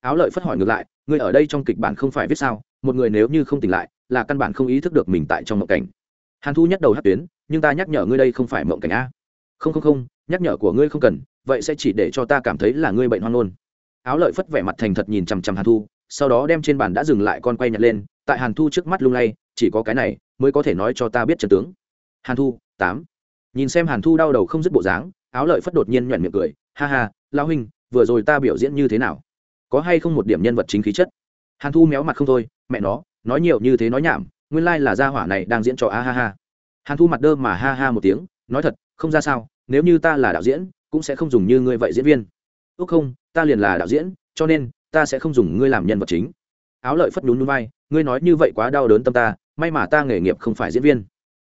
Áo lợi phất hỏi ngược lại, ngươi ở đây trong kịch bản không phải viết sao? Một người nếu như không tỉnh lại, là căn bản không ý thức được mình tại trong mộng cảnh. Hàn thu nhắc đầu hát tuyến, nhưng ta nhắc nhở ngươi đây không phải mộng cảnh a. Không không không, nhắc nhở của ngươi không cần, vậy sẽ chỉ để cho ta cảm thấy là ngươi bệnh hoang nôn áo lợi phất vẻ mặt thành thật nhìn chằm chằm hàn thu, sau đó đem trên bàn đã dừng lại con quay nhặt lên, tại hàn thu trước mắt lung lay, chỉ có cái này, mới có thể nói cho ta biết trần tướng. Hàn thu, tám. Nhìn xem hàn thu đau đầu không dứt bộ dáng, áo lợi phất đột nhiên nhoẻn miệng cười, ha ha lao huynh, vừa rồi ta biểu diễn như thế nào? Có hay không một điểm nhân vật chính khí chất? Hàn thu méo mặt không thôi, mẹ nó, nói nhiều như thế nói nhảm, nguyên lai、like、là gia hỏa này đang diễn trò a ha ha. Hàn thu mặt đơ mà ha ha một tiếng, nói thật, không ra sao, nếu như ta là đạo diễn, cũng sẽ không dùng như ngươi vậy diễn viên. Ước không ta liền là đạo diễn, cho nên, ta sẽ không dùng ngươi làm nhân vật chính. Áo lợi phất nhún núi vai, ngươi nói như vậy quá đau đớn tâm ta, may mà ta nghề nghiệp không phải diễn viên.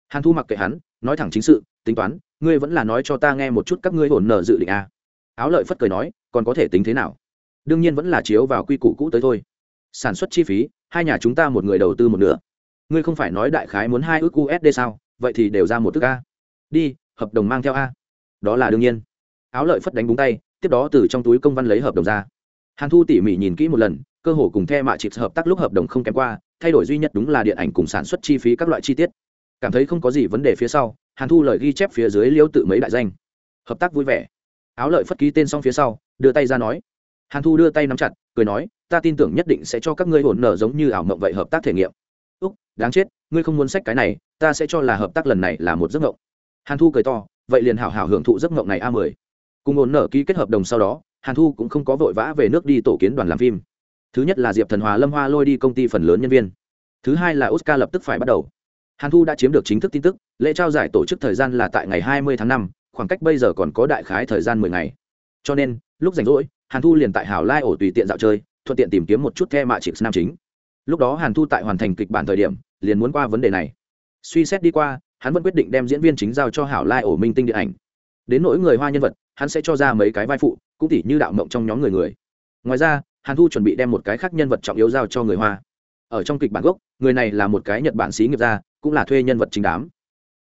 Hàn thu mặc kệ hắn, nói thẳng chính sự, tính toán, ngươi vẫn là nói cho ta nghe một chút các ngươi hồn nở dự định a. À. áo lợi phất cười nói, còn có thể tính thế nào? Đương nhiên vẫn là chiếu vào quy củ cũ tới thôi. Sản xuất chi phí, hai nhà chúng ta một người đầu tư một nửa. Ngươi không phải nói đại khái muốn hai ước usd sao? Vậy thì đều ra một thức a. Đi, hợp đồng mang theo a. Đó là đương nhiên. Áo lợi phất đánh búng tay tiếp đó từ trong túi công văn lấy hợp đồng ra. Hàn thu tỉ mỉ nhìn kỹ một lần, cơ hồ cùng the mạ chịp hợp tác lúc hợp đồng không kém qua, thay đổi duy nhất đúng là điện ảnh cùng sản xuất chi phí các loại chi tiết. Cảm thấy không có gì vấn đề phía sau, hàn thu lời ghi chép phía dưới liêu tự mấy đại danh. Hợp tác vui vẻ. Áo lợi phất ký tên xong phía sau, đưa tay ra nói. Hàn thu đưa tay nắm chặt, cười nói, ta tin tưởng nhất định sẽ cho các ngươi hồn nở giống như ảo mộng vậy hợp tác thể nghiệm. Úc, đáng chết, ngươi không muốn sách cái này, ta sẽ cho là hợp tác lần này là một giấc mộng. Hàn thu cười to, vậy liền hảo hảo hưởng thụ giấc mộng này a mười cùng ổn nợ ký kết hợp đồng sau đó hàn thu cũng không có vội vã về nước đi tổ kiến đoàn làm phim. Thứ nhất là diệp thần hòa lâm hoa lôi đi công ty phần lớn nhân viên. Thứ hai là oscar lập tức phải bắt đầu. Hàn thu đã chiếm được chính thức tin tức lễ trao giải tổ chức thời gian là tại ngày 20 tháng 5, khoảng cách bây giờ còn có đại khái thời gian 10 ngày. Cho nên lúc rảnh rỗi hàn thu liền tại hảo lai ổ tùy tiện dạo chơi thuận tiện tìm kiếm một chút the mạ chịp nam chính. Lúc đó hàn thu tại hoàn thành kịch bản thời điểm liền muốn qua vấn đề này. Suy xét đi qua hắn vẫn quyết định đem diễn viên chính giao cho hảo lai ổ minh tinh điện ảnh. Đến nỗi người hoa nhân vật hắn sẽ cho ra mấy cái vai phụ, cũng tỉ như đạo mộng trong nhóm người người. Ngoài ra, hàn thu chuẩn bị đem một cái khác nhân vật trọng yếu giao cho người hoa. Ở trong kịch bản gốc, người này là một cái nhật bản xí nghiệp gia, cũng là thuê nhân vật chính đám.